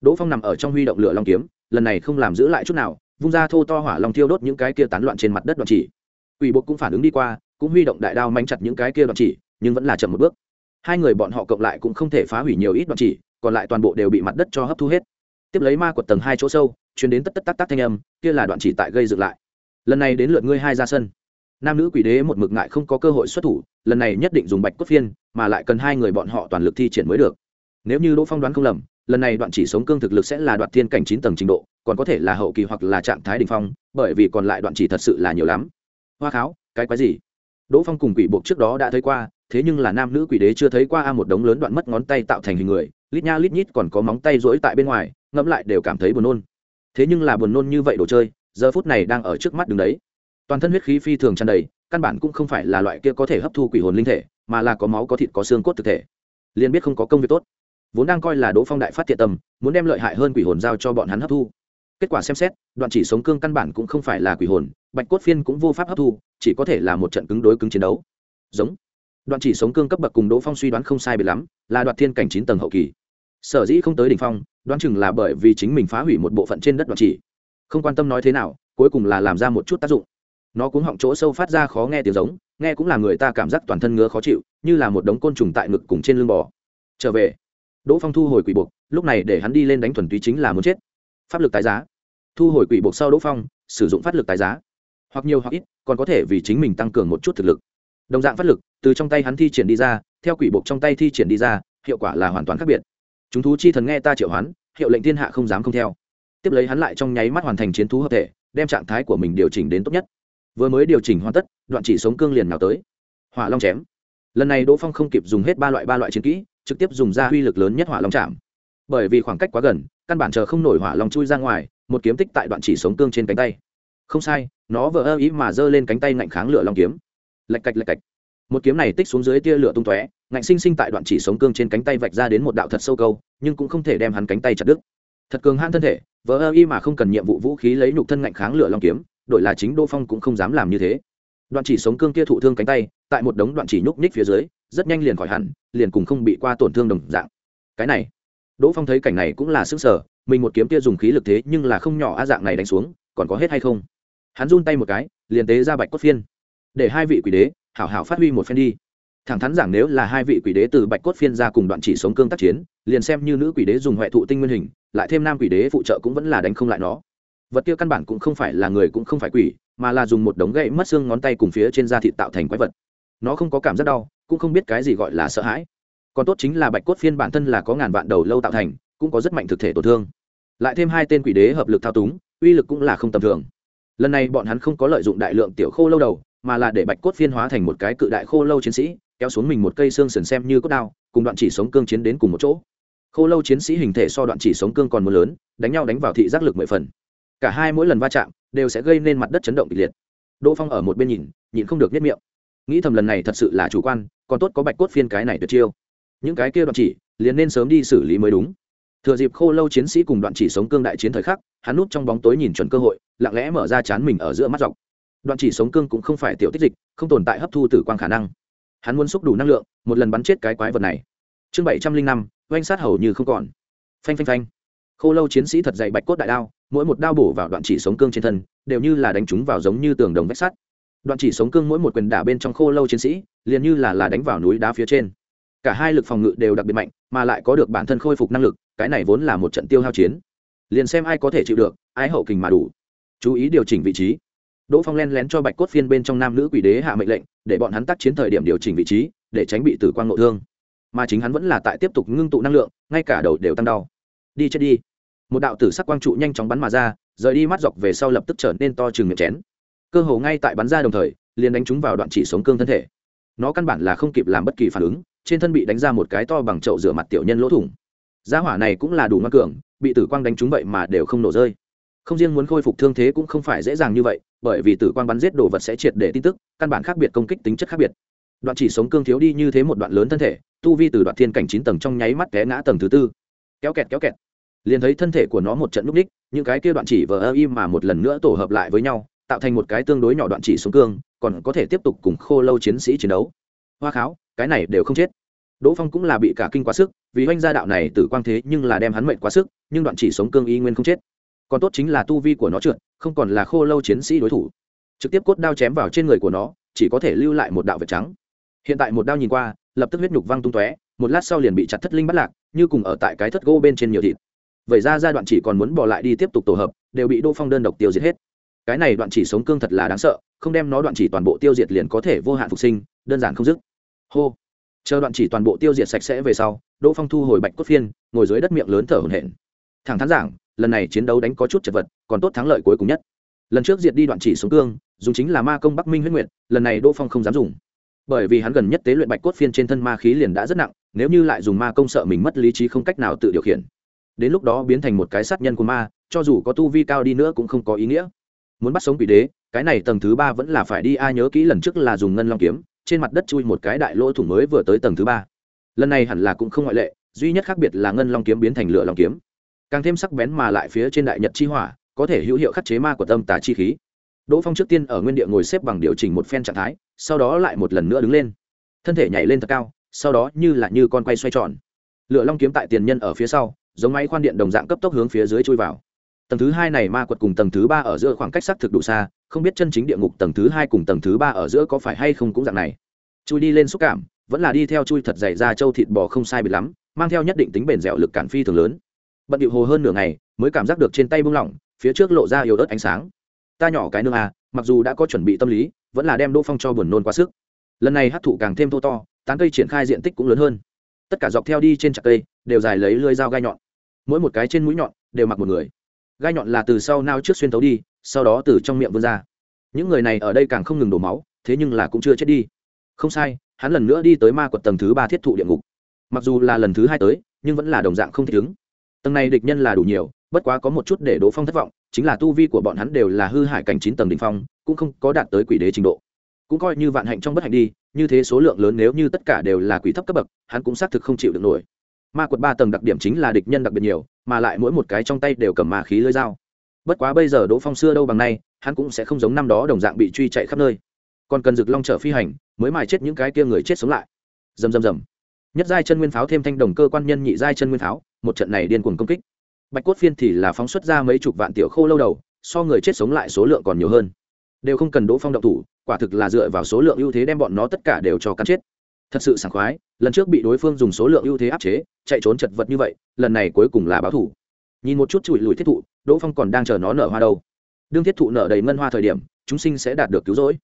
Đỗ phong nằm ở trong huy động lửa long kiếm, lần này không làm giữ lại chút nào, vung ra thô to hỏa long thiêu đốt những cái kia tán loạn trên mặt đất đoạn chỉ. Quỷ buộc cũng phản ứng đi qua, cũng huy động đại đao manh chặt những cái kia đoạn chỉ, nhưng vẫn là chậm một bước. Hai người bọn họ cộng lại cũng không thể phá hủy nhiều ít đoạn chỉ, còn lại toàn bộ đều bị mặt đất cho hấp thu hết. Tiếp lấy ma quật tầng hai chỗ sâu chuyến đến tất tất tắc tắc thanh âm, kia là đoạn chỉ tại gây dựng lại lần này đến lượt ngươi hai ra sân. Nam nữ quỷ đế một mực ngại không có cơ hội xuất thủ, lần này nhất định dùng bạch cốt phiên, mà lại cần hai người bọn họ toàn lực thi triển mới được. Nếu như đỗ phong đoán không lầm, lần này đoạn chỉ sống cương thực lực sẽ là đoạn thiên cảnh chín tầng trình độ, còn có thể là hậu kỳ hoặc là trạng thái đình phong, bởi vì còn lại đoạn chỉ thật sự là nhiều lắm. Hoa kháo, cái quái gì? Đỗ phong cùng quỷ buộc trước đó đã thấy qua, thế nhưng là nam nữ quỷ đế chưa thấy qua a một đống lớn đoạn mất ngón tay tạo thành hình người, lít nha lít nhít còn có móng tay rỗi tại bên ngoài, ngẫm lại đều cảm thấy buồn nôn. Thế nhưng là buồn nôn như vậy đồ chơi giờ phút này đang ở trước mắt đứng đấy. Toàn thân huyết khí phi thường tràn đầy, căn bản cũng không phải là loại kia có thể hấp thu quỷ hồn linh thể, mà là có máu, có thịt, có xương cốt thực thể. Liền biết không có công việc tốt. Vốn đang coi là đỗ phong đại phát thiện tâm, muốn đem lợi hại hơn quỷ hồn giao cho bọn hắn hấp thu. Kết quả xem xét, đoạn chỉ sống cương căn bản cũng không phải là quỷ hồn, bạch cốt phiên cũng vô pháp hấp thu, chỉ có thể là một trận cứng đối cứng chiến đấu. Giống. Đoạn chỉ sống cương cấp bậc cùng đỗ phong suy đoán không sai biệt lắm, là đoạn thiên cảnh chín tầng hậu kỳ. Sở dĩ không tới đ ỉ n h phong, đoán chừng là bởi vì chính mình phá hủy một bộ phận trên đất đoạn chỉ không quan tâm nói thế nào, cuối cùng là làm ra một chút tác dụng. Nó cũng họng chỗ sâu phát ra khó nghe tiếng giống, nghe cũng là người ta cảm giác toàn thân ngứa khó chịu, như là một đống côn trùng tại ngực cùng trên lưng bò. Trở về. Đỗ phong thu hồi quỷ buộc, lúc này để hắn đi lên đánh thuần túy chính là muốn chết. Pháp lực tái giá. Thu hồi quỷ buộc sau đỗ phong, sử dụng pháp lực tái giá. Hoặc nhiều hoặc ít, còn có thể vì chính mình tăng cường một chút thực lực. Đồng dạng pháp lực, từ trong tay hắn thi triển đi ra, theo quỷ buộc trong tay thi triển đi ra, hiệu quả là hoàn toàn khác biệt. Chúng thú chi thần nghe ta triệu hoán, hiệu lệnh thiên hạ không dám không theo tiếp lấy hắn lại trong nháy mắt hoàn thành chiến thú hợp thể, đem trạng thái của mình điều chỉnh đến tốt nhất. Vừa mới điều chỉnh hoàn tất, đoạn chỉ sống cương liền nào tới. Hỏa long chém. Lần này đỗ phong không kịp dùng hết ba loại ba loại chiến kỹ, trực tiếp dùng ra uy lực lớn nhất hỏa long chạm. Bởi vì khoảng cách quá gần, căn bản chờ không nổi hỏa long chui ra ngoài, một kiếm tích tại đoạn chỉ sống cương trên cánh tay. Không sai, nó vừa ơ ý mà giơ lên cánh tay ngạnh kháng lửa long kiếm. Lạch cạch lạch cạch. Một kiếm này tích xuống dưới tia lửa tung tóe, ngạnh sinh sinh tại đoạn chỉ sống cương trên cánh tay vạch ra đến một đạo thật sâu câu, nhưng cũng không thể đem hắn cánh tay chặt đứt. Thật cường hãn thân thể vờ ơ y mà không cần nhiệm vụ vũ khí lấy nhục thân ngạnh kháng lửa long kiếm đội là chính đỗ phong cũng không dám làm như thế. Đoạn chỉ sống cương kia thụ thương cánh tay, tại một đống đoạn chỉ nhúc nhích phía dưới, rất nhanh liền khỏi hẳn, liền cùng không bị qua tổn thương đồng dạng. Cái này, đỗ phong thấy cảnh này cũng là sức sở mình một kiếm kia dùng khí lực thế nhưng là không nhỏ a dạng này đánh xuống, còn có hết hay không? Hắn run tay một cái, liền tế ra bạch cốt phiên. Để hai vị quỷ đế, hảo hảo phát huy một phen đi thẳng thắn rằng nếu là hai vị quỷ đế từ bạch cốt phiên ra cùng đoạn chỉ sống cương tác chiến, liền xem như nữ quỷ đế dùng huệ thụ tinh nguyên hình, lại thêm nam quỷ đế phụ trợ cũng vẫn là đánh không lại nó. Vật kia căn bản cũng không phải là người cũng không phải quỷ, mà là dùng một đống gậy mất xương ngón tay cùng phía trên da thịt tạo thành quái vật. Nó không có cảm giác đau, cũng không biết cái gì gọi là sợ hãi. Còn tốt chính là bạch cốt phiên bản thân là có ngàn vạn đầu lâu tạo thành, cũng có rất mạnh thực thể tổn thương. Lại thêm hai tên quỷ đế hợp lực thao túng, uy lực cũng là không tầm thường. Lần này bọn hắn không có lợi dụng đại lượng tiểu khô lâu đầu, mà là để bạch cốt phiên hóa thành một cái cự đại khô lâu chiến sĩ kéo xuống mình một cây xương sườn xem như cốt đao, cùng đoạn chỉ sống cương chiến đến cùng một chỗ. Khô lâu chiến sĩ hình thể so đoạn chỉ sống cương còn mưa lớn, đánh nhau đánh vào thị giác lực mười phần. Cả hai mỗi lần va chạm, đều sẽ gây nên mặt đất chấn động kịch liệt. Đỗ phong ở một bên nhìn nhìn không được nhất miệng. Nghĩ thầm lần này thật sự là chủ quan, còn tốt có bạch cốt phiên cái này tuyệt chiêu. Những cái kia đoạn chỉ, liền nên sớm đi xử lý mới đúng. Thừa dịp khô lâu chiến sĩ cùng đoạn chỉ sống cương đại chiến thời khắc, hắn núp trong bóng tối nhìn chuẩn cơ hội, lặng lẽ mở ra chán mình ở giữa mắt dọc. Đoạn chỉ sống cương cũng không phải tiểu tích dịch, không tồn tại hấp thu tử quang khả năng hắn muốn xúc đủ năng lượng, một lần bắn chết cái quái vật này. Chương bảy trăm linh năm, oanh sát hầu như không còn. Phanh phanh phanh. Khô lâu chiến sĩ thật dày bạch cốt đại đao, mỗi một đao bổ vào đoạn chỉ sống cương trên thân, đều như là đánh chúng vào giống như tường đồng vách sắt. Đoạn chỉ sống cương mỗi một quyền đả bên trong khô lâu chiến sĩ, liền như là là đánh vào núi đá phía trên. Cả hai lực phòng ngự đều đặc biệt mạnh, mà lại có được bản thân khôi phục năng lực, cái này vốn là một trận tiêu hao chiến. Liền xem ai có thể chịu được, ai hậu kình mà đủ. Chú ý điều chỉnh vị trí đỗ phong len lén cho bạch cốt phiên bên trong nam nữ quỷ đế hạ mệnh lệnh, để bọn hắn tác chiến thời điểm điều chỉnh vị trí, để tránh bị tử quang nội thương. Mà chính hắn vẫn là tại tiếp tục ngưng tụ năng lượng, ngay cả đầu đều tăng đau. Đi chết đi. Một đạo tử sắc quang trụ nhanh chóng bắn mà ra, rời đi mắt dọc về sau lập tức trở nên to chừng miệng chén. Cơ hồ ngay tại bắn ra đồng thời, liền đánh chúng vào đoạn chỉ sống cương thân thể. Nó căn bản là không kịp làm bất kỳ phản ứng, trên thân bị đánh ra một cái to bằng chậu rửa mặt tiểu nhân lỗ thủng. Gia hỏa này cũng là đủ ngoan cường, bị tử quang đánh trúng vậy mà đều không nổ rơi. Không riêng muốn khôi phục thương thế cũng không phải dễ dàng như vậy bởi vì tử quang bắn giết đồ vật sẽ triệt để tin tức, căn bản khác biệt công kích tính chất khác biệt. Đoạn chỉ sống cương thiếu đi như thế một đoạn lớn thân thể, tu vi từ đoạn thiên cảnh chín tầng trong nháy mắt té ngã tầng thứ tư. Kéo kẹt kéo kẹt. Liền thấy thân thể của nó một trận núp đích, những cái kia đoạn chỉ vờ ơ im mà một lần nữa tổ hợp lại với nhau, tạo thành một cái tương đối nhỏ đoạn chỉ sống cương, còn có thể tiếp tục cùng khô lâu chiến sĩ chiến đấu. Hoa kháo, cái này đều không chết. Đỗ phong cũng là bị cả kinh quá sức, vì oanh gia đạo này tử quang thế nhưng là đem hắn mệnh quá sức, nhưng đoạn chỉ sống cương y nguyên không chết còn tốt chính là tu vi của nó trượt, không còn là khô lâu chiến sĩ đối thủ. Trực tiếp cốt đao chém vào trên người của nó, chỉ có thể lưu lại một đạo vệt trắng. Hiện tại một đao nhìn qua, lập tức huyết nhục văng tung tóe, một lát sau liền bị chặt thất linh bắt lạc, như cùng ở tại cái thất gỗ bên trên nhiều thịt. Vậy ra giai đoạn chỉ còn muốn bỏ lại đi tiếp tục tổ hợp, đều bị đô phong đơn độc tiêu diệt hết. Cái này đoạn chỉ sống cương thật là đáng sợ, không đem nó đoạn chỉ toàn bộ tiêu diệt liền có thể vô hạn phục sinh, đơn giản không dứt. Hô. Chờ đoạn chỉ toàn bộ tiêu diệt sạch sẽ về sau, đỗ phong thu hồi bạch cốt phiên, ngồi dưới đất miệng lớn thở hổn hển. Thẳng thắn giảng lần này chiến đấu đánh có chút chật vật, còn tốt thắng lợi cuối cùng nhất. Lần trước diệt đi đoạn chỉ sống cương, dùng chính là ma công bắc minh huyết nguyệt, lần này đỗ phong không dám dùng. Bởi vì hắn gần nhất tế luyện bạch cốt phiên trên thân ma khí liền đã rất nặng, nếu như lại dùng ma công sợ mình mất lý trí không cách nào tự điều khiển. Đến lúc đó biến thành một cái sát nhân của ma, cho dù có tu vi cao đi nữa cũng không có ý nghĩa. Muốn bắt sống quỷ đế, cái này tầng thứ ba vẫn là phải đi ai nhớ kỹ lần trước là dùng ngân long kiếm, trên mặt đất chui một cái đại lỗ thủng mới vừa tới tầng thứ ba. Lần này hẳn là cũng không ngoại lệ, duy nhất khác biệt là ngân long kiếm biến thành lửa long kiếm càng thêm sắc bén mà lại phía trên đại nhật chi hỏa, có thể hữu hiệu khắc chế ma của tâm tà chi khí. Đỗ phong trước tiên ở nguyên địa ngồi xếp bằng điều chỉnh một phen trạng thái, sau đó lại một lần nữa đứng lên. Thân thể nhảy lên thật cao, sau đó như là như con quay xoay tròn. Lựa long kiếm tại tiền nhân ở phía sau, giống máy khoan điện đồng dạng cấp tốc hướng phía dưới chui vào. Tầng thứ hai này ma quật cùng tầng thứ ba ở giữa khoảng cách xác thực đủ xa, không biết chân chính địa ngục tầng thứ hai cùng tầng thứ ba ở giữa có phải hay không cũng dạng này. Chui đi lên xúc cảm, vẫn là đi theo chui thật dày ra châu thịt bò không sai bị lắm, mang theo nhất định tính bền dẻo lực cản phi thường lớn bận điệu hồ hơn nửa ngày mới cảm giác được trên tay buông lỏng, phía trước lộ ra yếu ớt ánh sáng. Ta nhỏ cái nương à mặc dù đã có chuẩn bị tâm lý, vẫn là đem đỗ phong cho buồn nôn quá sức. Lần này hát thụ càng thêm thô to, tán cây triển khai diện tích cũng lớn hơn. Tất cả dọc theo đi trên chặt cây, đều dài lấy lưới dao gai nhọn. Mỗi một cái trên mũi nhọn đều mặc một người. Gai nhọn là từ sau nao trước xuyên tấu đi, sau đó từ trong miệng vươn ra. Những người này ở đây càng không ngừng đổ máu, thế nhưng là cũng chưa chết đi. Không sai, hắn lần nữa đi tới ma quật tầng thứ ba thiết thụ địa ngục. Mặc dù là lần thứ hai tới, nhưng vẫn là đồng dạng không thích ứng tầng này địch nhân là đủ nhiều, bất quá có một chút để đỗ phong thất vọng, chính là tu vi của bọn hắn đều là hư hại cảnh chín tầng đ ỉ n h phong, cũng không có đạt tới quỷ đế trình độ. Cũng coi như vạn hạnh trong bất hạnh đi, như thế số lượng lớn nếu như tất cả đều là quỷ thấp cấp bậc, hắn cũng xác thực không chịu được nổi. Ma quật ba tầng đặc điểm chính là địch nhân đặc biệt nhiều, mà lại mỗi một cái trong tay đều cầm ma khí lưới dao. Bất quá bây giờ đỗ phong xưa đâu bằng nay, hắn cũng sẽ không giống năm đó đồng dạng bị truy chạy khắp nơi. Còn cần rực long trở phi hành, mới mài chết những cái kia người chết sống lại. Dầm dầm dầm nhất giai chân nguyên pháo thêm thanh đồng cơ quan nhân nhị giai chân nguyên pháo, một trận này điên cuồng công kích. Bạch cốt phiên thì là phóng xuất ra mấy chục vạn tiểu khô lâu đầu, so người chết sống lại số lượng còn nhiều hơn. Đều không cần đỗ phong động thủ, quả thực là dựa vào số lượng ưu thế đem bọn nó tất cả đều cho cắn chết. Thật sự sảng khoái, lần trước bị đối phương dùng số lượng ưu thế áp chế, chạy trốn chật vật như vậy, lần này cuối cùng là báo thủ. Nhìn một chút chùi lùi thiết thụ, đỗ phong còn đang chờ nó nở hoa đâu. Đương thiết thụ nở đầy ngân hoa thời điểm, chúng sinh sẽ đạt được cứu rỗi.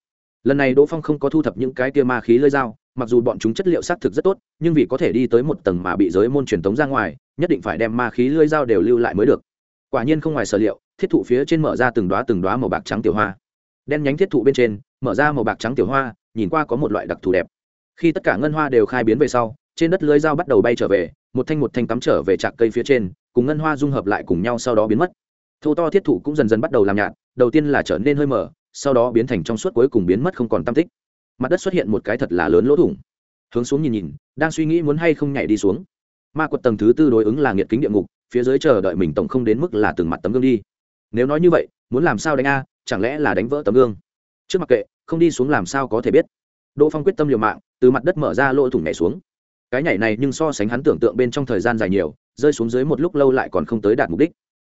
Lần này đỗ phong không có thu thập những cái tia ma khí lơi dao mặc dù bọn chúng chất liệu xác thực rất tốt, nhưng vì có thể đi tới một tầng mà bị giới môn truyền tống ra ngoài, nhất định phải đem ma khí lưỡi dao đều lưu lại mới được. Quả nhiên không ngoài sở liệu, thiết thụ phía trên mở ra từng đoá từng đoá màu bạc trắng tiểu hoa. Đen nhánh thiết thụ bên trên, mở ra màu bạc trắng tiểu hoa, nhìn qua có một loại đặc thù đẹp. Khi tất cả ngân hoa đều khai biến về sau, trên đất lưới dao bắt đầu bay trở về, một thanh một thanh cắm trở về trạc cây phía trên, cùng ngân hoa dung hợp lại cùng nhau sau đó biến mất. Thô to thiết thụ cũng dần dần bắt đầu làm nhạt, đầu tiên là trở nên hơi mở sau đó biến thành trong suốt cuối cùng biến mất không còn tam tích mặt đất xuất hiện một cái thật là lớn lỗ thủng. Hướng xuống nhìn nhìn, đang suy nghĩ muốn hay không nhảy đi xuống. Ma quật tầng thứ tư đối ứng là nghiệt kính địa ngục, phía dưới chờ đợi mình tổng không đến mức là từng mặt tấm gương đi. Nếu nói như vậy, muốn làm sao đánh a, chẳng lẽ là đánh vỡ tấm gương? Trước mặt kệ, không đi xuống làm sao có thể biết. Đỗ phong quyết tâm liều mạng, từ mặt đất mở ra lỗ thủng nhảy xuống. Cái nhảy này nhưng so sánh hắn tưởng tượng bên trong thời gian dài nhiều, rơi xuống dưới một lúc lâu lại còn không tới đạt mục đích.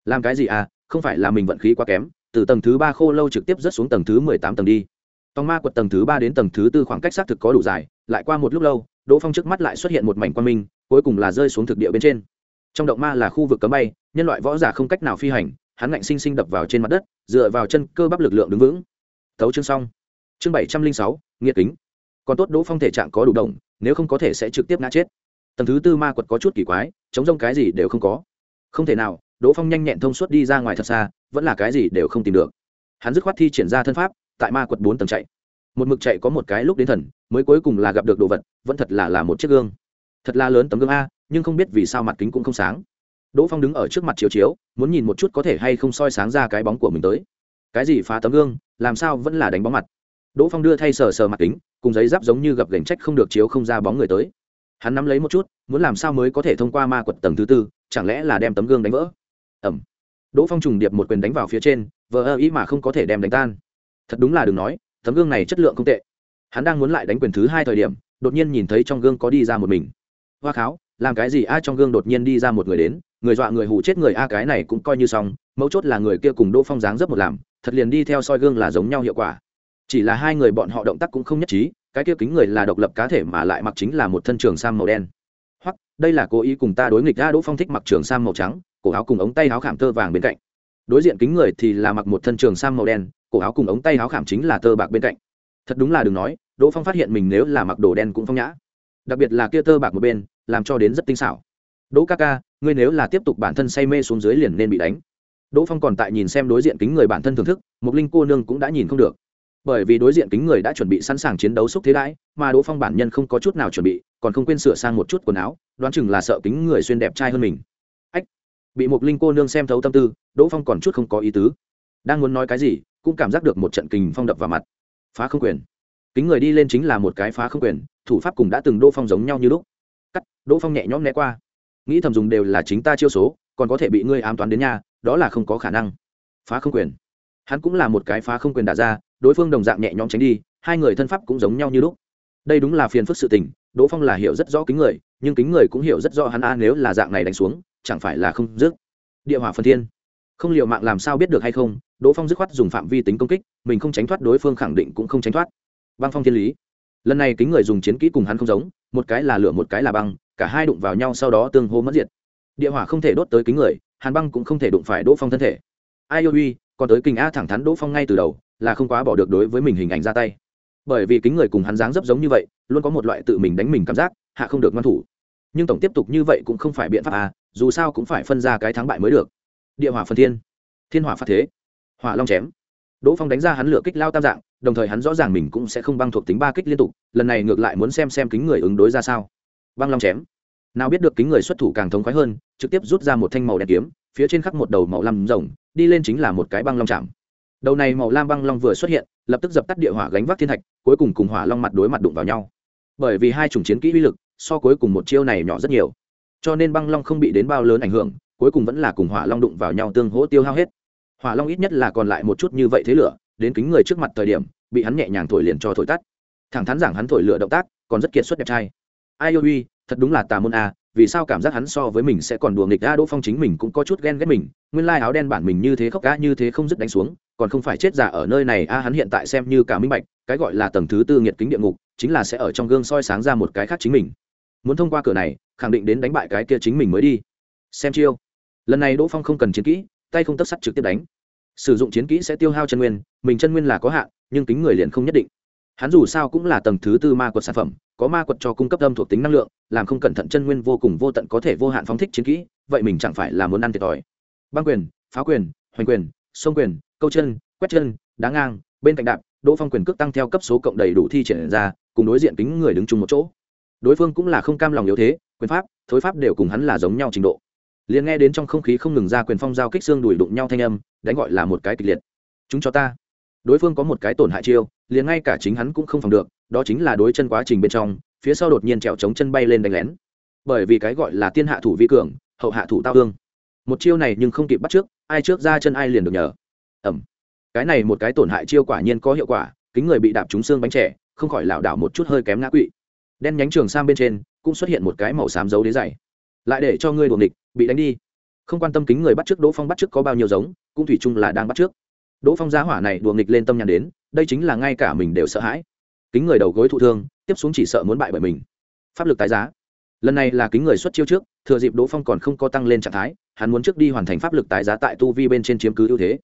Làm cái gì à không phải là mình vận khí quá kém, từ tầng thứ ba khô lâu trực tiếp rớt xuống tầng thứ mười tám tầng đi tòng ma quật tầng thứ ba đến tầng thứ tư khoảng cách xác thực có đủ dài, lại qua một lúc lâu, đỗ phong trước mắt lại xuất hiện một mảnh quan minh, cuối cùng là rơi xuống thực địa bên trên. Trong động ma là khu vực cấm bay, nhân loại võ giả không cách nào phi hành, hắn ngạnh sinh sinh đập vào trên mặt đất, dựa vào chân cơ bắp lực lượng đứng vững. Thấu chương xong. Chương bảy trăm linh sáu, nghiệt kính. Còn tốt đỗ phong thể trạng có đủ động, nếu không có thể sẽ trực tiếp ngã chết. Tầng thứ tư ma quật có chút kỳ quái, chống rông cái gì đều không có. Không thể nào, đỗ phong nhanh nhẹn thông suốt đi ra ngoài thật xa, vẫn là cái gì đều không tìm được. Hắn dứt khoát thi triển ra thân pháp tại ma quật bốn tầng chạy. Một mực chạy có một cái lúc đến thần, mới cuối cùng là gặp được đồ vật, vẫn thật là là một chiếc gương. Thật là lớn tấm gương a, nhưng không biết vì sao mặt kính cũng không sáng. Đỗ phong đứng ở trước mặt chiếu chiếu, muốn nhìn một chút có thể hay không soi sáng ra cái bóng của mình tới. Cái gì phá tấm gương, làm sao vẫn là đánh bóng mặt? Đỗ phong đưa thay sờ sờ mặt kính, cùng giấy giáp giống như gặp gành trách không được chiếu không ra bóng người tới. Hắn nắm lấy một chút, muốn làm sao mới có thể thông qua ma quật tầng thứ tư, chẳng lẽ là đem tấm gương đánh vỡ? Ẩm đỗ phong trùng điệp một quyền đánh vào phía trên, vờ ơ ý mà không có thể đem đánh tan thật đúng là đừng nói, tấm gương này chất lượng không tệ. Hắn đang muốn lại đánh quyền thứ hai thời điểm, đột nhiên nhìn thấy trong gương có đi ra một mình. Hoa kháo, làm cái gì a trong gương đột nhiên đi ra một người đến, người dọa người hù chết người a cái này cũng coi như xong, mấu chốt là người kia cùng đỗ phong dáng dấp một làm, thật liền đi theo soi gương là giống nhau hiệu quả. Chỉ là hai người bọn họ động tác cũng không nhất trí, cái kia kính người là độc lập cá thể mà lại mặc chính là một thân trường sam màu đen. Hoặc đây là cố ý cùng ta đối nghịch ra đỗ phong thích mặc trường sam màu trắng, cổ áo cùng ống tay áo khảm tơ vàng bên cạnh. Đối diện kính người thì là mặc một thân trường sam màu đen cổ áo cùng ống tay áo khảm chính là tơ bạc bên cạnh. Thật đúng là đừng nói, đỗ phong phát hiện mình nếu là mặc đồ đen cũng phong nhã. Đặc biệt là kia tơ bạc một bên, làm cho đến rất tinh xảo. Đỗ ca ca, ngươi nếu là tiếp tục bản thân say mê xuống dưới liền nên bị đánh. Đỗ phong còn tại nhìn xem đối diện kính người bản thân thưởng thức Mục linh cô nương cũng đã nhìn không được. Bởi vì đối diện kính người đã chuẩn bị sẵn sàng chiến đấu xúc thế đãi, mà đỗ phong bản nhân không có chút nào chuẩn bị, còn không quên sửa sang một chút quần áo, đoán chừng là sợ kính người xuyên đẹp trai hơn mình. Ách! Bị Mục linh cô nương xem thấu tâm tư, đỗ phong còn chút không có ý tứ đang muốn nói cái gì, cũng cảm giác được một trận kình phong đập vào mặt. Phá không quyền. Kính người đi lên chính là một cái phá không quyền, thủ pháp cùng đã từng đỗ phong giống nhau như lúc. Cắt, đỗ phong nhẹ nhõm né qua. Nghĩ thầm dùng đều là chính ta chiêu số, còn có thể bị ngươi ám toán đến nhà, đó là không có khả năng. Phá không quyền. Hắn cũng là một cái phá không quyền đả ra, đối phương đồng dạng nhẹ nhõm tránh đi, hai người thân pháp cũng giống nhau như lúc. Đây đúng là phiền phức sự tình, đỗ phong là hiểu rất rõ kính người, nhưng kính người cũng hiểu rất rõ hắn a nếu là dạng này đánh xuống, chẳng phải là không dứt. Địa hỏa phân thiên không liệu mạng làm sao biết được hay không, đỗ phong dứt khoát dùng phạm vi tính công kích, mình không tránh thoát, đối phương khẳng định cũng không tránh thoát. Băng phong thiên lý. Lần này kính người dùng chiến kỹ cùng hắn không giống, một cái là lửa, một cái là băng, cả hai đụng vào nhau sau đó tương hô mất diệt. Địa hỏa không thể đốt tới kính người, hàn băng cũng không thể đụng phải đỗ phong thân thể. Ai ôi uy còn tới kinh a thẳng thắn đỗ phong ngay từ đầu, là không quá bỏ được đối với mình hình ảnh ra tay. Bởi vì kính người cùng hắn dáng dấp giống như vậy, luôn có một loại tự mình đánh mình cảm giác, hạ không được ngăn thủ. Nhưng tổng tiếp tục như vậy cũng không phải biện pháp à dù sao cũng phải phân ra cái thắng bại mới được địa hỏa phần thiên. Thiên hỏa phát thế. Hỏa long chém. Đỗ phong đánh ra hắn lửa kích lao tam dạng, đồng thời hắn rõ ràng mình cũng sẽ không băng thuộc tính ba kích liên tục, lần này ngược lại muốn xem xem kính người ứng đối ra sao. Băng long chém. Nào biết được kính người xuất thủ càng thống khoái hơn, trực tiếp rút ra một thanh màu đen kiếm, phía trên khắc một đầu màu lam rồng, đi lên chính là một cái băng long chạm. Đầu này màu lam băng long vừa xuất hiện, lập tức dập tắt địa hỏa gánh vác thiên thạch, cuối cùng cùng hỏa long mặt đối mặt đụng vào nhau. Bởi vì hai chủng chiến kỹ uy lực, so cuối cùng một chiêu này nhỏ rất nhiều. Cho nên băng long không bị đến bao lớn ảnh hưởng cuối cùng vẫn là cùng hỏa long đụng vào nhau tương hỗ tiêu hao hết. Hỏa long ít nhất là còn lại một chút như vậy thế lửa, đến kính người trước mặt thời điểm, bị hắn nhẹ nhàng thổi liền cho thổi tắt. Thẳng thắn rằng hắn thổi lửa động tác, còn rất kiệt xuất đẹp trai. Ai ôi, thật đúng là tà môn a vì sao cảm giác hắn so với mình sẽ còn đùa nghịch a đỗ phong chính mình cũng có chút ghen ghét mình, nguyên lai áo đen bản mình như thế khóc cá như thế không dứt đánh xuống, còn không phải chết giả ở nơi này a, hắn hiện tại xem như cả minh bạch, cái gọi là tầng thứ tư nghiệt kính địa ngục, chính là sẽ ở trong gương soi sáng ra một cái khác chính mình. Muốn thông qua cửa này, khẳng định đến đánh bại cái kia chính mình mới đi. Xem chiêu lần này đỗ phong không cần chiến kỹ, tay không tất sắt trực tiếp đánh. Sử dụng chiến kỹ sẽ tiêu hao chân nguyên, mình chân nguyên là có hạn, nhưng tính người liền không nhất định. Hắn dù sao cũng là tầng thứ tư ma quật sản phẩm, có ma quật cho cung cấp âm thuộc tính năng lượng, làm không cẩn thận chân nguyên vô cùng vô tận có thể vô hạn phóng thích chiến kỹ, vậy mình chẳng phải là muốn ăn thiệt thòi. Băng quyền, phá quyền, hoành quyền, sông quyền, câu chân, quét chân, đá ngang, bên cạnh đạp, đỗ phong quyền cước tăng theo cấp số cộng đầy đủ thi triển ra, cùng đối diện tính người đứng chung một chỗ. Đối phương cũng là không cam lòng yếu thế, quyền pháp, thối pháp đều cùng hắn là giống nhau trình độ liền nghe đến trong không khí không ngừng ra quyền phong giao kích xương đùi đụng nhau thanh âm, đánh gọi là một cái kịch liệt. Chúng cho ta. Đối phương có một cái tổn hại chiêu, liền ngay cả chính hắn cũng không phòng được, đó chính là đối chân quá trình bên trong, phía sau đột nhiên trèo chống chân bay lên đánh lén. Bởi vì cái gọi là tiên hạ thủ vi cường, hậu hạ thủ tao thương. Một chiêu này nhưng không kịp bắt trước, ai trước ra chân ai liền được nhờ. Ẩm cái này một cái tổn hại chiêu quả nhiên có hiệu quả, kính người bị đạp trúng xương bánh trẻ, không khỏi lảo đảo một chút hơi kém ngã quỵ. Đen nhánh trường sang bên trên, cũng xuất hiện một cái màu xám dấu đế dày. Lại để cho ngươi đuồng địch bị đánh đi. Không quan tâm kính người bắt trước, đỗ phong bắt trước có bao nhiêu giống, cũng thủy chung là đang bắt trước. Đỗ phong giá hỏa này đùa nghịch lên tâm nhàn đến, đây chính là ngay cả mình đều sợ hãi. Kính người đầu gối thụ thương, tiếp xuống chỉ sợ muốn bại bởi mình. Pháp lực tái giá. Lần này là kính người xuất chiêu trước, thừa dịp đỗ phong còn không có tăng lên trạng thái, hắn muốn trước đi hoàn thành pháp lực tái giá tại tu vi bên trên chiếm cứ ưu thế.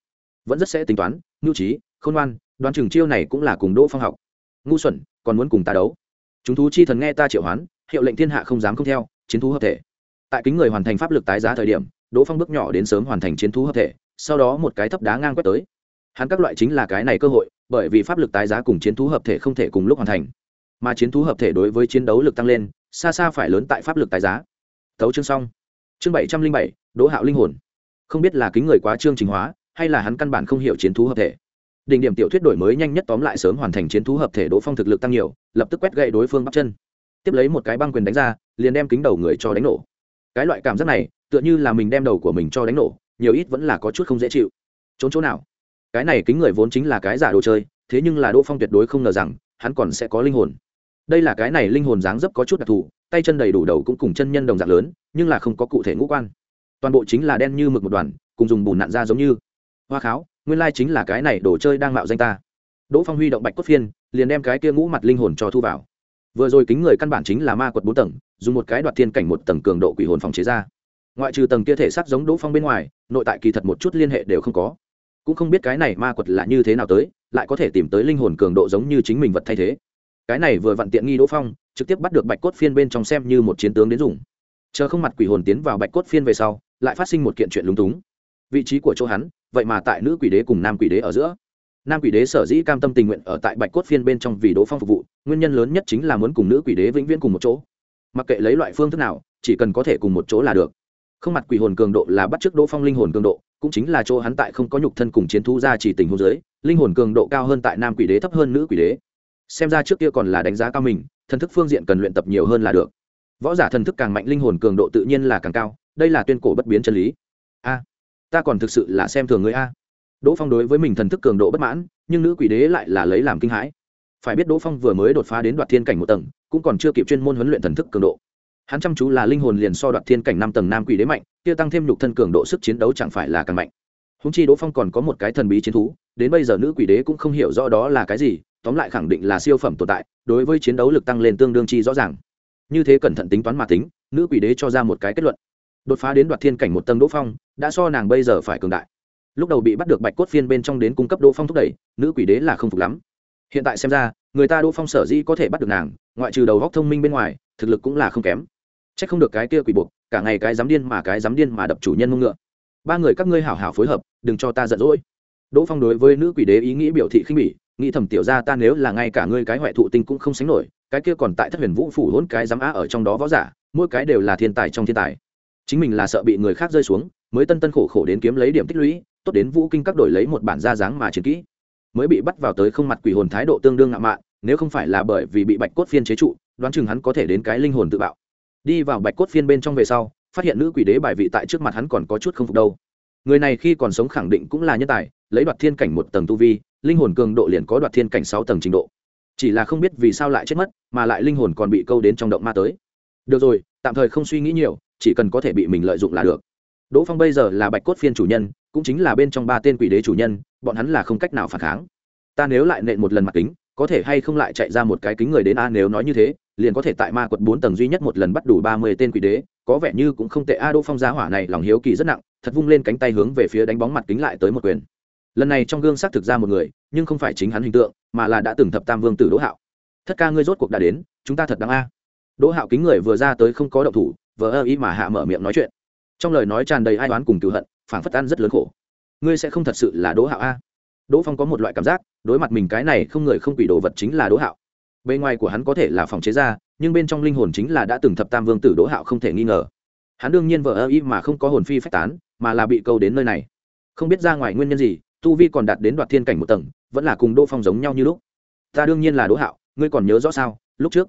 Vẫn rất sẽ tính toán Ngưu trí, khôn ngoan, đoán chừng chiêu này cũng là cùng đỗ phong học. Ngu xuẩn, còn muốn cùng ta đấu. Chúng thú chi thần nghe ta triệu hoán, hiệu lệnh thiên hạ không dám không theo, chiến thú hợp thể tại kính người hoàn thành pháp lực tái giá thời điểm, đỗ phong bước nhỏ đến sớm hoàn thành chiến thú hợp thể, sau đó một cái thấp đá ngang quét tới. Hắn các loại chính là cái này cơ hội, bởi vì pháp lực tái giá cùng chiến thú hợp thể không thể cùng lúc hoàn thành. Mà chiến thú hợp thể đối với chiến đấu lực tăng lên, xa xa phải lớn tại pháp lực tái giá. Thấu chương xong. Chương bảy trăm linh bảy, đỗ hạo linh hồn. Không biết là kính người quá chương trình hóa, hay là hắn căn bản không hiểu chiến thú hợp thể. Đỉnh điểm tiểu thuyết đổi mới nhanh nhất tóm lại sớm hoàn thành chiến thú hợp thể đỗ phong thực lực tăng nhiều, lập tức quét gậy đối phương bắp chân. Tiếp lấy một cái băng quyền đánh ra, liền đem kính đầu người cho đánh nổ cái loại cảm giác này, tựa như là mình đem đầu của mình cho đánh nổ, nhiều ít vẫn là có chút không dễ chịu. Trốn chỗ nào? Cái này kính người vốn chính là cái giả đồ chơi, thế nhưng là đỗ phong tuyệt đối không ngờ rằng, hắn còn sẽ có linh hồn. Đây là cái này linh hồn dáng dấp có chút đặc thù, tay chân đầy đủ đầu cũng cùng chân nhân đồng dạng lớn, nhưng là không có cụ thể ngũ quan. Toàn bộ chính là đen như mực một đoàn, cùng dùng bùn nặn ra giống như. Hoa kháo, nguyên lai chính là cái này đồ chơi đang mạo danh ta. Đỗ phong huy động bạch cốt phiên, liền đem cái kia ngũ mặt linh hồn cho thu vào vừa rồi kính người căn bản chính là ma quật bốn tầng, dùng một cái đoạt thiên cảnh một tầng cường độ quỷ hồn phòng chế ra. Ngoại trừ tầng kia thể xác giống đỗ phong bên ngoài, nội tại kỳ thật một chút liên hệ đều không có. Cũng không biết cái này ma quật là như thế nào tới, lại có thể tìm tới linh hồn cường độ giống như chính mình vật thay thế. Cái này vừa vặn tiện nghi đỗ phong, trực tiếp bắt được bạch cốt phiên bên trong xem như một chiến tướng đến dùng. Chờ không mặt quỷ hồn tiến vào bạch cốt phiên về sau, lại phát sinh một kiện chuyện lúng túng. Vị trí của chỗ hắn, vậy mà tại nữ quỷ đế cùng nam quỷ đế ở giữa nam quỷ đế sở dĩ cam tâm tình nguyện ở tại bạch cốt phiên bên trong vì đỗ phong phục vụ, nguyên nhân lớn nhất chính là muốn cùng nữ quỷ đế vĩnh viễn cùng một chỗ. Mặc kệ lấy loại phương thức nào, chỉ cần có thể cùng một chỗ là được. Không mặt quỷ hồn cường độ là bắt t r ư ớ c đỗ phong linh hồn cường độ, cũng chính là chỗ hắn tại không có nhục thân cùng chiến thu ra chỉ tình hôn giới linh hồn cường độ cao hơn tại nam quỷ đế thấp hơn nữ quỷ đế. Xem ra trước kia còn là đánh giá cao mình, thần thức phương diện cần luyện tập nhiều hơn là được. Võ giả thần thức càng mạnh linh hồn cường độ tự nhiên là càng cao, đây là tuyên cổ bất biến chân lý. A, ta còn thực sự là xem thường người a đỗ phong đối với mình thần thức cường độ bất mãn, nhưng nữ quỷ đế lại là lấy làm kinh hãi. Phải biết đỗ phong vừa mới đột phá đến đoạt thiên cảnh một tầng, cũng còn chưa kịp chuyên môn huấn luyện thần thức cường độ. Hắn chăm chú là linh hồn liền so đoạt thiên cảnh năm tầng nam quỷ đế mạnh, kia tăng thêm nhục thân cường độ sức chiến đấu chẳng phải là càng mạnh. Húng chi đỗ phong còn có một cái thần bí chiến thú, đến bây giờ nữ quỷ đế cũng không hiểu rõ đó là cái gì, tóm lại khẳng định là siêu phẩm tồn tại, đối với chiến đấu lực tăng lên tương đương chi rõ ràng. Như thế cẩn thận tính toán mà tính, nữ quỷ đế cho ra một cái kết luận. Đột phá đến đoạt thiên cảnh một tầng đỗ phong, đã so nàng bây giờ phải cường đại lúc đầu bị bắt được bạch cốt phiên bên trong đến cung cấp đỗ phong thúc đẩy, nữ quỷ đế là không phục lắm. Hiện tại xem ra, người ta đỗ phong sở dĩ có thể bắt được nàng, ngoại trừ đầu góc thông minh bên ngoài, thực lực cũng là không kém. C h ắ c không được cái kia quỷ buộc, cả ngày cái dám điên mà cái dám điên mà đập chủ nhân mông ngựa. Ba người các ngươi hảo hảo phối hợp, đừng cho ta giận dỗi. Đỗ phong đối với nữ quỷ đế ý nghĩ biểu thị khinh bỉ, nghĩ thầm tiểu ra ta nếu là ngay cả ngươi cái huệ thụ tinh cũng không sánh nổi, cái kia còn tại thất huyền vũ phủ hôn cái dám á ở trong đó võ giả, mỗi cái đều là thiên tài trong thiên tài. Chính mình là sợ bị người khác rơi xuống, mới tân tân khổ khổ đến kiếm lấy điểm tích lũy tốt đến vũ kinh các đổi lấy một bản da dáng mà chiến kỹ, mới bị bắt vào tới không mặt quỷ hồn thái độ tương đương ngạo mạn, nếu không phải là bởi vì bị bạch cốt phiên chế trụ, đoán chừng hắn có thể đến cái linh hồn tự bạo. Đi vào bạch cốt phiên bên trong về sau, phát hiện nữ quỷ đế bài vị tại trước mặt hắn còn có chút không phục đâu. Người này khi còn sống khẳng định cũng là nhân tài, lấy đoạt thiên cảnh một tầng tu vi, linh hồn cường độ liền có đoạt thiên cảnh sáu tầng trình độ. Chỉ là không biết vì sao lại chết mất, mà lại linh hồn còn bị câu đến trong động ma tới. Được rồi, tạm thời không suy nghĩ nhiều, chỉ cần có thể bị mình lợi dụng là được. Đỗ phong bây giờ là bạch cốt phiên chủ nhân cũng chính là bên trong ba tên quỷ đế chủ nhân, bọn hắn là không cách nào phản kháng. Ta nếu lại nện một lần mặt kính, có thể hay không lại chạy ra một cái kính người đến a nếu nói như thế, liền có thể tại ma quật bốn tầng duy nhất một lần bắt đủ ba mươi tên quỷ đế, có vẻ như cũng không tệ. A đỗ phong giá hỏa này lòng hiếu kỳ rất nặng, thật vung lên cánh tay hướng về phía đánh bóng mặt kính lại tới một quyền. Lần này trong gương xác thực ra một người, nhưng không phải chính hắn hình tượng, mà là đã từng thập tam vương tử đỗ hạo. Thất ca ngươi rốt cuộc đã đến, chúng ta thật đáng a. Đỗ hạo kính người vừa ra tới không có động thủ, vờ ơ ý mà hạ mở miệng nói chuyện. Trong lời nói tràn đầy ai oán cùng cựu hận phảng phất ăn rất lớn khổ. Ngươi sẽ không thật sự là đỗ hạo a. Đỗ phong có một loại cảm giác, đối mặt mình cái này không người không quỷ đồ vật chính là đỗ hạo. Bề ngoài của hắn có thể là phòng chế ra, nhưng bên trong linh hồn chính là đã từng thập tam vương tử đỗ hạo không thể nghi ngờ. Hắn đương nhiên vợ ơ ý mà không có hồn phi phách tán, mà là bị câu đến nơi này. Không biết ra ngoài nguyên nhân gì, tu vi còn đạt đến đoạt thiên cảnh một tầng, vẫn là cùng đỗ phong giống nhau như lúc. Ta đương nhiên là đỗ hạo, ngươi còn nhớ rõ sao? Lúc trước,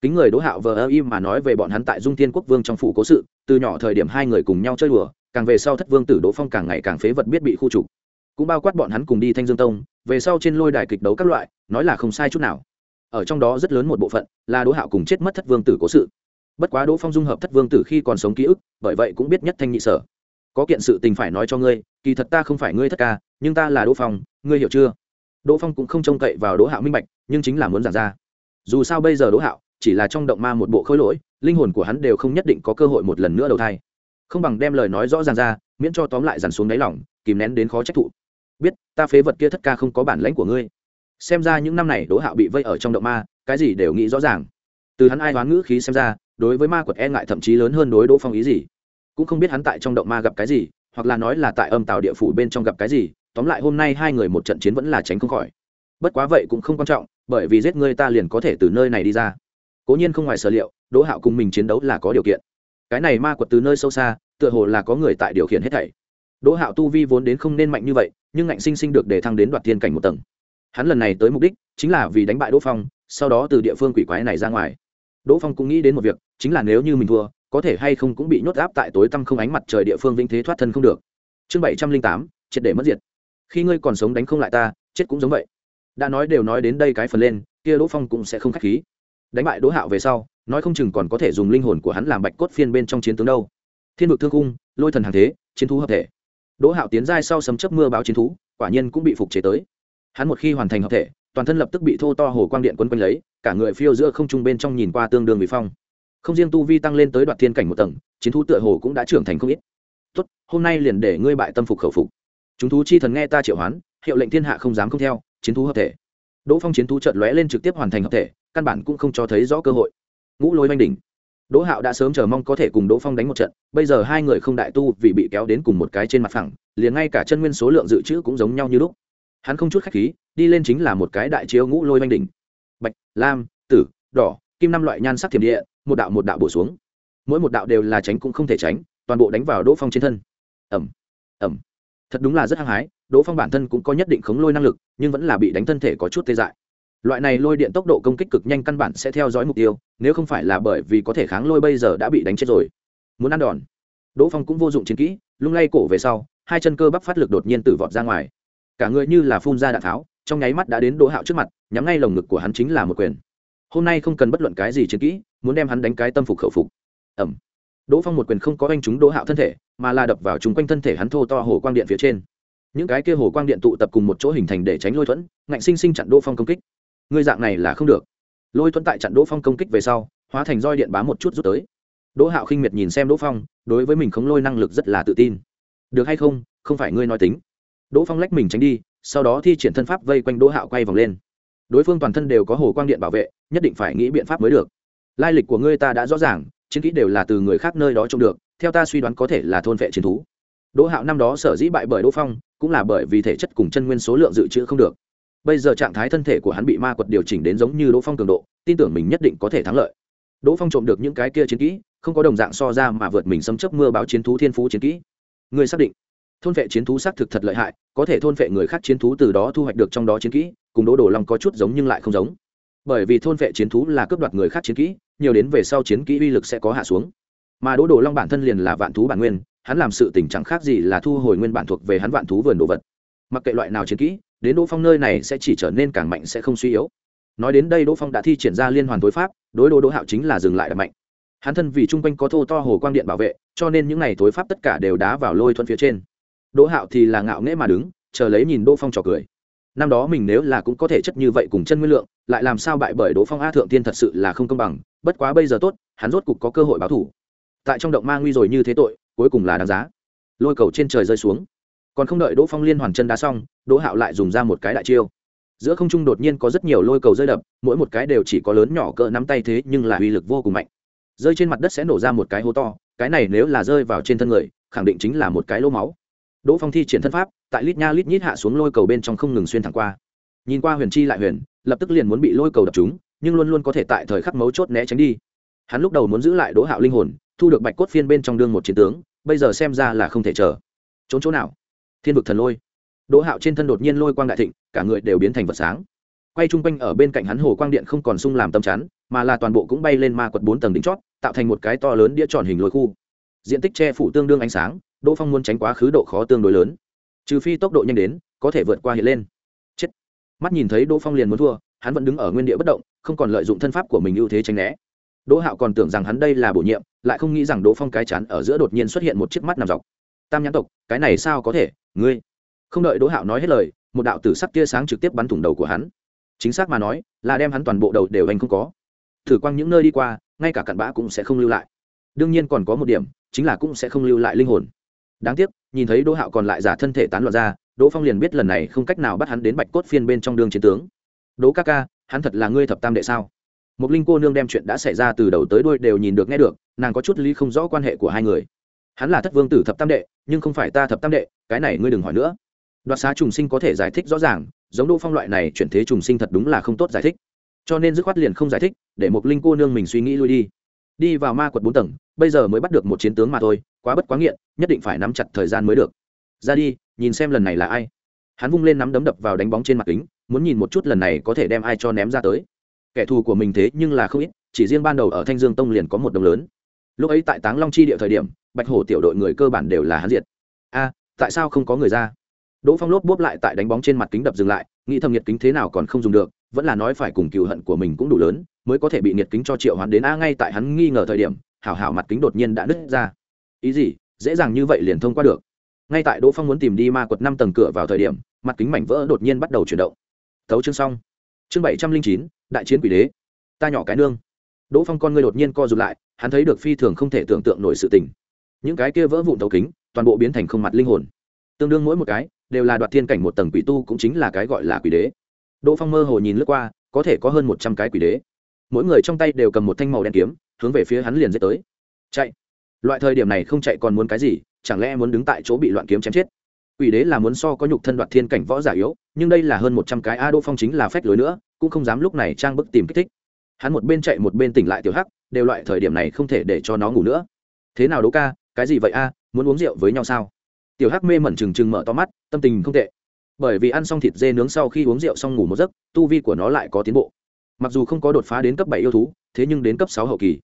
kính người đỗ hạo vờ ơ im mà nói về bọn hắn tại dung thiên quốc vương trong phủ cố sự, từ nhỏ thời điểm hai người cùng nhau chơi đùa càng về sau thất vương tử đỗ phong càng ngày càng phế vật biết bị khu trục. Cũng bao quát bọn hắn cùng đi thanh dương tông, về sau trên lôi đài kịch đấu các loại, nói là không sai chút nào. Ở trong đó rất lớn một bộ phận là đỗ hạo cùng chết mất thất vương tử cố sự. Bất quá đỗ phong dung hợp thất vương tử khi còn sống ký ức, bởi vậy cũng biết nhất thanh nhị sở. Có kiện sự tình phải nói cho ngươi, kỳ thật ta không phải ngươi thất ca, nhưng ta là đỗ phong, ngươi hiểu chưa? Đỗ phong cũng không trông cậy vào đỗ hạo minh bạch, nhưng chính là muốn giảng ra. Dù sao bây giờ đỗ hạo chỉ là trong động ma một bộ khối lỗi, linh hồn của hắn đều không nhất định có cơ hội một lần nữa đầu thai không bằng đem lời nói rõ ràng ra, miễn cho tóm lại dằn xuống đáy lỏng kìm nén đến khó trách thụ. Biết, ta phế vật kia thất ca không có bản lãnh của ngươi. Xem ra những năm này đỗ hạo bị vây ở trong động ma, cái gì đều nghĩ rõ ràng. Từ hắn ai đoán ngữ khí xem ra, đối với ma quật e ngại thậm chí lớn hơn đối đỗ phong ý gì. Cũng không biết hắn tại trong động ma gặp cái gì, hoặc là nói là tại âm tàu địa phủ bên trong gặp cái gì, tóm lại hôm nay hai người một trận chiến vẫn là tránh không khỏi. Bất quá vậy cũng không quan trọng, bởi vì giết ngươi ta liền có thể từ nơi này đi ra. Cố nhiên không ngoài sở liệu, đỗ hạo cùng mình chiến đấu là có điều kiện cái này ma quật từ nơi sâu xa, tựa hồ là có người tại điều khiển hết thảy. Đỗ hạo tu vi vốn đến không nên mạnh như vậy, nhưng ngạnh sinh sinh được để thăng đến đoạt thiên cảnh một tầng. Hắn lần này tới mục đích chính là vì đánh bại đỗ phong, sau đó từ địa phương quỷ quái này ra ngoài. Đỗ phong cũng nghĩ đến một việc, chính là nếu như mình thua, có thể hay không cũng bị nhốt áp tại tối tăm không ánh mặt trời địa phương vĩnh thế thoát thân không được. Chương bảy trăm linh tám, triệt để mất diệt. Khi ngươi còn sống đánh không lại ta, chết cũng giống vậy. Đã nói đều nói đến đây cái phần lên, kia đỗ phong cũng sẽ không k h á c h khí. Đánh bại đỗ hạo về sau nói không chừng còn có thể dùng linh hồn của hắn làm bạch cốt phiên bên trong chiến tướng đâu. Thiên vực thương cung, lôi thần hàng thế, chiến thú hợp thể. Đỗ hạo tiến giai sau sấm chấp mưa báo chiến thú, quả nhiên cũng bị phục chế tới. Hắn một khi hoàn thành hợp thể, toàn thân lập tức bị thô to hồ quang điện quấn quanh lấy, cả người phiêu giữa không trung bên trong nhìn qua tương đương bị phong. Không riêng tu vi tăng lên tới đoạt thiên cảnh một tầng, chiến thú tựa hồ cũng đã trưởng thành không ít. Tốt, hôm nay liền để ngươi bại tâm phục khẩu phục. Chúng thú chi thần nghe ta triệu hoán, hiệu lệnh thiên hạ không dám không theo, chiến thú hợp thể. Đỗ phong chiến thú chợt lóe lên trực tiếp hoàn thành hợp thể, căn bản cũng không cho thấy rõ cơ hội ngũ lôi oanh đỉnh. Đỗ hạo đã sớm chờ mong có thể cùng đỗ phong đánh một trận, bây giờ hai người không đại tu vì bị kéo đến cùng một cái trên mặt phẳng, liền ngay cả chân nguyên số lượng dự trữ cũng giống nhau như lúc. Hắn không chút khách khí, đi lên chính là một cái đại chiếu ngũ lôi oanh đỉnh. Bạch, lam, tử, đỏ, kim năm loại nhan sắc thiểm địa, một đạo một đạo bổ xuống. Mỗi một đạo đều là tránh cũng không thể tránh, toàn bộ đánh vào đỗ phong trên thân. Ẩm ẩm thật đúng là rất hăng hái, đỗ phong bản thân cũng có nhất định khống lôi năng lực, nhưng vẫn là bị đánh thân thể có chút tê dại loại này lôi điện tốc độ công kích cực nhanh căn bản sẽ theo dõi mục tiêu, nếu không phải là bởi vì có thể kháng lôi bây giờ đã bị đánh chết rồi. Muốn ăn đòn. Đỗ phong cũng vô dụng chiến kỹ, lung lay cổ về sau, hai chân cơ bắp phát lực đột nhiên tử vọt ra ngoài. Cả người như là phun ra đạn tháo, trong nháy mắt đã đến đỗ hạo trước mặt, nhắm ngay lồng ngực của hắn chính là một quyền. Hôm nay không cần bất luận cái gì chiến kỹ, muốn đem hắn đánh cái tâm phục khẩu phục. Ẩm. Đỗ phong một quyền không có anh chúng đỗ hạo thân thể, mà là đập vào chung quanh thân thể hắn thô to hồ quang điện phía trên. Những cái kia hồ quang điện tụ tập cùng một chỗ hình thành để tránh lôi thuẫn, ngạnh sinh sinh chặn đỗ phong công kích ngươi dạng này là không được. Lôi thuẫn tại trận đỗ phong công kích về sau, hóa thành roi điện bám một chút rút tới. Đỗ hạo khinh miệt nhìn xem đỗ phong, đối với mình khống lôi năng lực rất là tự tin. Được hay không không phải ngươi nói tính. Đỗ phong lách mình tránh đi, sau đó thi triển thân pháp vây quanh đỗ hạo quay vòng lên. Đối phương toàn thân đều có hồ quang điện bảo vệ, nhất định phải nghĩ biện pháp mới được. Lai lịch của ngươi ta đã rõ ràng, chiến kỹ đều là từ người khác nơi đó trông được, theo ta suy đoán có thể là thôn vệ chiến thú. Đỗ hạo năm đó sở dĩ bại bởi đỗ phong, cũng là bởi vì thể chất cùng chân nguyên số lượng dự trữ không được bây giờ trạng thái thân thể của hắn bị ma quật điều chỉnh đến giống như đỗ phong cường độ, tin tưởng mình nhất định có thể thắng lợi. Đỗ phong trộm được những cái kia chiến kỹ, không có đồng dạng so ra mà vượt mình xâm chấp mưa báo chiến thú thiên phú chiến kỹ. Người xác định, thôn vệ chiến thú xác thực thật lợi hại, có thể thôn vệ người khác chiến thú từ đó thu hoạch được trong đó chiến kỹ, cùng đỗ đồ long có chút giống nhưng lại không giống. Bởi vì thôn vệ chiến thú là cướp đoạt người khác chiến kỹ, nhiều đến về sau chiến kỹ uy lực sẽ có hạ xuống. Mà đỗ đồ long bản thân liền là vạn thú bản nguyên, hắn làm sự tình chẳng khác gì là thu hồi nguyên bản thuộc về hắn vạn thú vườn đồ vật. Mặc kệ loại nào chiến kỹ đến đỗ phong nơi này sẽ chỉ trở nên càng mạnh sẽ không suy yếu. Nói đến đây đỗ phong đã thi triển ra liên hoàn tối pháp, đối đỗ đỗ hạo chính là dừng lại đập mạnh. Hắn thân vì chung quanh có thô to hồ quang điện bảo vệ, cho nên những n à y tối pháp tất cả đều đá vào lôi thuận phía trên. Đỗ hạo thì là ngạo nghễ mà đứng, chờ lấy nhìn đỗ phong trò cười. Năm đó mình nếu là cũng có thể chất như vậy cùng chân nguyên lượng, lại làm sao bại bởi đỗ phong a thượng tiên thật sự là không công bằng, bất quá bây giờ tốt, hắn rốt cục có cơ hội báo thủ. Tại trong động ma nguy rồi như thế tội, cuối cùng là đáng giá. Lôi cầu trên trời rơi xuống còn không đợi đỗ phong liên hoàn chân đá xong, đỗ hạo lại dùng ra một cái đại chiêu. Giữa không trung đột nhiên có rất nhiều lôi cầu rơi đập, mỗi một cái đều chỉ có lớn nhỏ cỡ nắm tay thế nhưng là uy lực vô cùng mạnh. Rơi trên mặt đất sẽ nổ ra một cái hố to, cái này nếu là rơi vào trên thân người, khẳng định chính là một cái lỗ máu. Đỗ phong thi triển thân pháp, tại lít nha lít nhít hạ xuống lôi cầu bên trong không ngừng xuyên thẳng qua. Nhìn qua huyền chi lại huyền, lập tức liền muốn bị lôi cầu đập chúng nhưng luôn luôn có thể tại thời khắc mấu chốt né tránh đi. Hắn lúc đầu muốn giữ lại đỗ hạo linh hồn, thu được bạch cốt phiên bên trong đương một chiến tướng, bây giờ xem ra là không thể chờ. Trốn chỗ nào? Thiên vực thần lôi. Đỗ hạo trên thân đột nhiên lôi quang đại thịnh, cả người đều biến thành vật sáng. Quay chung quanh ở bên cạnh hắn hồ quang điện không còn sung làm tâm chắn, mà là toàn bộ cũng bay lên ma quật bốn tầng đỉnh chót, tạo thành một cái to lớn đĩa tròn hình lôi khu. Diện tích che phủ tương đương ánh sáng, đỗ phong muốn tránh quá khứ độ khó tương đối lớn. Trừ phi tốc độ nhanh đến, có thể vượt qua hiện lên. Chết. Mắt nhìn thấy đỗ phong liền muốn thua, hắn vẫn đứng ở nguyên địa bất động, không còn lợi dụng thân pháp của mình ưu thế tránh né. Đỗ hạo còn tưởng rằng hắn đây là bổ nhiệm, lại không nghĩ rằng đỗ phong cái chắn ở giữa đột nhiên xuất hiện một chiếc mắt nằm dọc. Tam nhãn tộc, cái này sao có thể? Ngươi. Không đợi đỗ hạo nói hết lời, một đạo tử sắc tia sáng trực tiếp bắn thủng đầu của hắn. Chính xác mà nói, là đem hắn toàn bộ đầu đều anh không có. Thử quăng những nơi đi qua, ngay cả cặn bã cũng sẽ không lưu lại. Đương nhiên còn có một điểm, chính là cũng sẽ không lưu lại linh hồn. Đáng tiếc, nhìn thấy đỗ hạo còn lại giả thân thể tán loạn ra, đỗ phong liền biết lần này không cách nào bắt hắn đến bạch cốt phiên bên trong đường chiến tướng. Đỗ ca ca, hắn thật là ngươi thập tam đệ sao? Một linh cô nương đem chuyện đã xảy ra từ đầu tới đuôi đều nhìn được nghe được, nàng có chút lý không rõ quan hệ của hai người hắn là thất vương tử thập tam đệ, nhưng không phải ta thập tam đệ, cái này ngươi đừng hỏi nữa. Đoạt xá trùng sinh có thể giải thích rõ ràng, giống đỗ phong loại này chuyển thế trùng sinh thật đúng là không tốt giải thích. Cho nên dứt khoát liền không giải thích, để một linh cô nương mình suy nghĩ lui đi. Đi vào ma quật bốn tầng, bây giờ mới bắt được một chiến tướng mà thôi, quá bất quá nghiện, nhất định phải nắm chặt thời gian mới được. Ra đi, nhìn xem lần này là ai. Hắn vung lên nắm đấm đập vào đánh bóng trên mặt kính, muốn nhìn một chút lần này có thể đem ai cho ném ra tới. Kẻ thù của mình thế nhưng là không ít, chỉ riêng ban đầu ở thanh dương tông liền có một đồng lớn lúc ấy tại táng long chi địa thời điểm, bạch hổ tiểu đội người cơ bản đều là hắn diệt. A, tại sao không có người ra? Đỗ phong lốp bốp lại tại đánh bóng trên mặt kính đập dừng lại, nghĩ thầm nhiệt kính thế nào còn không dùng được, vẫn là nói phải cùng cựu hận của mình cũng đủ lớn, mới có thể bị nhiệt kính cho triệu hoán đến a ngay tại hắn nghi ngờ thời điểm, hảo hảo mặt kính đột nhiên đã nứt ra. Ý gì? Dễ dàng như vậy liền thông qua được. Ngay tại đỗ phong muốn tìm đi ma quật năm tầng cửa vào thời điểm, mặt kính mảnh vỡ đột nhiên bắt đầu chuyển động. Thấu chương xong. Chương bảy trăm linh chín, đại chiến quỷ đế. Ta nhỏ cái nương đỗ phong con ngươi đột nhiên co rụt lại, hắn thấy được phi thường không thể tưởng tượng nổi sự tình. Những cái kia vỡ vụn tấu kính, toàn bộ biến thành không mặt linh hồn. Tương đương mỗi một cái, đều là đoạt thiên cảnh một tầng quỷ tu cũng chính là cái gọi là quỷ đế. Đỗ phong mơ hồ nhìn lướt qua, có thể có hơn một trăm cái quỷ đế. Mỗi người trong tay đều cầm một thanh màu đen kiếm, hướng về phía hắn liền dết tới. Chạy. Loại thời điểm này không chạy còn muốn cái gì, chẳng lẽ muốn đứng tại chỗ bị loạn kiếm chém chết? Quỷ đế là muốn so có nhục thân đoạt thiên cảnh võ giả yếu, nhưng đây là hơn một trăm cái a đỗ phong chính là phách lối nữa, cũng không dám lúc này trang bức tìm kích thích hắn một bên chạy một bên tỉnh lại tiểu hắc, đều loại thời điểm này không thể để cho nó ngủ nữa. Thế nào đỗ ca, cái gì vậy a, muốn uống rượu với nhau sao? Tiểu hắc mê mẩn trừng trừng mở to mắt, tâm tình không tệ. Bởi vì ăn xong thịt dê nướng sau khi uống rượu xong ngủ một giấc, tu vi của nó lại có tiến bộ. Mặc dù không có đột phá đến cấp bảy yêu thú, thế nhưng đến cấp sáu hậu kỳ.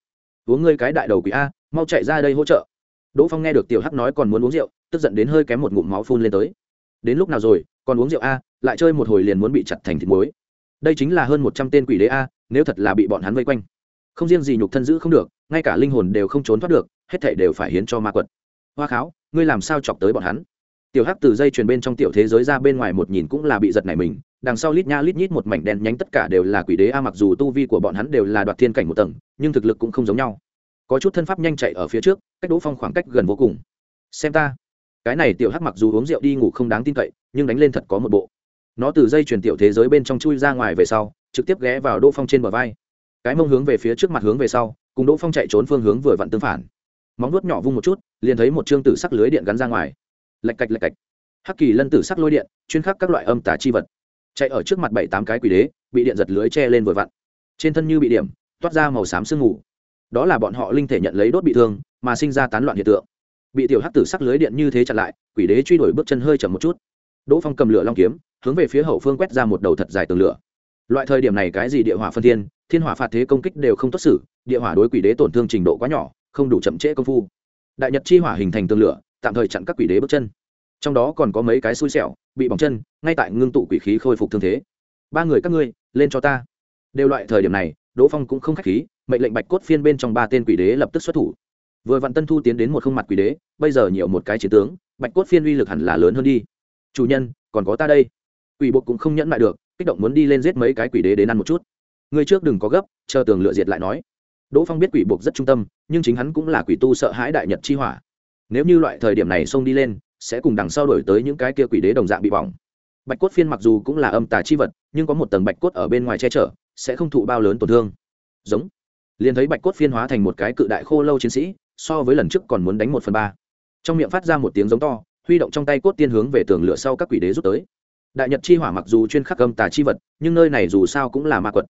Uống ngươi cái đại đầu quỷ a, mau chạy ra đây hỗ trợ. Đỗ phong nghe được tiểu hắc nói còn muốn uống rượu, tức giận đến hơi kém một ngụm máu phun lên tới. Đến lúc nào rồi, còn uống rượu a, lại chơi một hồi liền muốn bị chặt thành thịt muối. Đây chính là hơn một trăm tên quỷ đế a nếu thật là bị bọn hắn vây quanh. Không riêng gì nhục thân giữ không được, ngay cả linh hồn đều không trốn thoát được, hết thảy đều phải hiến cho ma quật. Hoa kháo, ngươi làm sao chọc tới bọn hắn? Tiểu hắc từ dây truyền bên trong tiểu thế giới ra bên ngoài một nhìn cũng là bị giật này mình, đằng sau lít nha lít nhít một mảnh đen nhánh tất cả đều là quỷ đế a, mặc dù tu vi của bọn hắn đều là đoạt thiên cảnh một tầng, nhưng thực lực cũng không giống nhau. Có chút thân pháp nhanh chạy ở phía trước, cách đỗ phong khoảng cách gần vô cùng. Xem ta. Cái này tiểu hắc mặc dù uống rượu đi ngủ không đáng tin cậy, nhưng đánh lên thật có một bộ. Nó từ dây truyền tiểu thế giới bên trong chui ra ngoài về sau trực tiếp ghé vào đỗ phong trên bờ vai. Cái mông hướng về phía trước mặt hướng về sau, cùng đỗ phong chạy trốn phương hướng vừa vặn tương phản. Móng nuốt nhỏ vung một chút, liền thấy một chương tử sắc lưới điện gắn ra ngoài. Lạch cạch lạch cạch. Hắc kỳ lân tử sắc lôi điện, chuyên khắc các loại âm tà chi vật. Chạy ở trước mặt bảy tám cái quỷ đế, bị điện giật lưới che lên vừa vặn. Trên thân như bị điểm, toát ra màu xám sương mù. Đó là bọn họ linh thể nhận lấy đốt bị thương, mà sinh ra tán loạn hiện tượng. Bị tiểu hắc tử sắc lưới điện như thế chặn lại, quỷ đế truy đuổi bước chân hơi chậm một chút. Đỗ phong cầm lửa long kiếm, hướng về phía hậu phương quét ra một đầu thật dài tường lửa loại thời điểm này cái gì địa hỏa phân thiên thiên hỏa phạt thế công kích đều không tốt xử, địa hỏa đối quỷ đế tổn thương trình độ quá nhỏ, không đủ chậm trễ công phu. Đại nhật chi hỏa hình thành tường lửa, tạm thời chặn các quỷ đế bước chân. Trong đó còn có mấy cái xui xẻo, bị bỏng chân, ngay tại ngưng tụ quỷ khí khôi phục thương thế. Ba người các ngươi, lên cho ta. Đều loại thời điểm này, đỗ phong cũng không k h á c h khí, mệnh lệnh bạch cốt phiên bên trong ba tên quỷ đế lập tức xuất thủ. Vừa vạn tân thu tiến đến một không mặt quỷ đế, bây giờ nhiều một cái chiến tướng, bạch cốt phiên uy lực hẳn là lớn hơn đi. Chủ nhân, còn có ta đây. Quỷ bộ cũng không nhẫn lại được kích động muốn đi lên giết mấy cái quỷ đế đến ăn một chút. Người trước đừng có gấp, chờ tường lựa diệt lại nói. Đỗ phong biết quỷ buộc rất trung tâm, nhưng chính hắn cũng là quỷ tu sợ hãi đại nhật chi hỏa. Nếu như loại thời điểm này xông đi lên, sẽ cùng đằng sau đổi tới những cái kia quỷ đế đồng dạng bị bỏng. Bạch cốt phiên mặc dù cũng là âm tà chi vật, nhưng có một tầng bạch cốt ở bên ngoài che chở, sẽ không thụ bao lớn tổn thương. Giống. Liền thấy bạch cốt phiên hóa thành một cái cự đại khô lâu chiến sĩ, so với lần trước còn muốn đánh một phần ba. Trong miệng phát ra một tiếng giống to, huy động trong tay cốt tiên hướng về tường lửa sau các quỷ đế rút tới đại nhật chi hỏa mặc dù chuyên khắc âm tà chi vật, nhưng nơi này dù sao cũng là ma quật,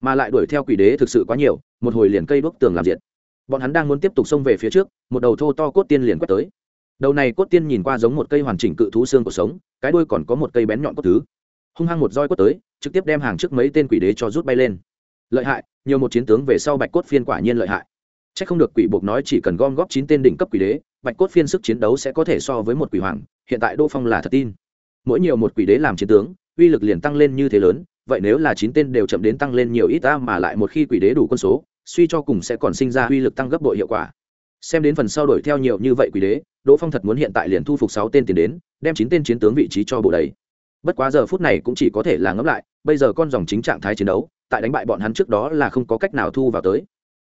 mà lại đuổi theo quỷ đế thực sự quá nhiều, một hồi liền cây đuốc tường làm diệt. Bọn hắn đang muốn tiếp tục xông về phía trước, một đầu thô to cốt tiên liền quét tới. Đầu này cốt tiên nhìn qua giống một cây hoàn chỉnh cự thú xương của sống, cái đuôi còn có một cây bén nhọn cốt thứ. Hung hăng một roi cốt tới, trực tiếp đem hàng trước mấy tên quỷ đế cho rút bay lên. Lợi hại, nhiều một chiến tướng về sau bạch cốt phiên quả nhiên lợi hại. C h ắ c không được quỷ buộc nói chỉ cần gom góp chín tên đỉnh cấp quỷ đế, bạch cốt phiên sức chiến đấu sẽ có thể so với một quỷ hoàng, hiện tại đô phong là thật tin mỗi nhiều một quỷ đế làm chiến tướng, uy lực liền tăng lên như thế lớn, vậy nếu là chín tên đều chậm đến tăng lên nhiều ít ta mà lại một khi quỷ đế đủ quân số, suy cho cùng sẽ còn sinh ra uy lực tăng gấp bội hiệu quả. Xem đến phần sau đổi theo nhiều như vậy quỷ đế, đỗ phong thật muốn hiện tại liền thu phục sáu tên tiền đến, đem chín tên chiến tướng vị trí cho bộ đấy bất quá giờ phút này cũng chỉ có thể là ngẫm lại, bây giờ con dòng chính trạng thái chiến đấu, tại đánh bại bọn hắn trước đó là không có cách nào thu vào tới.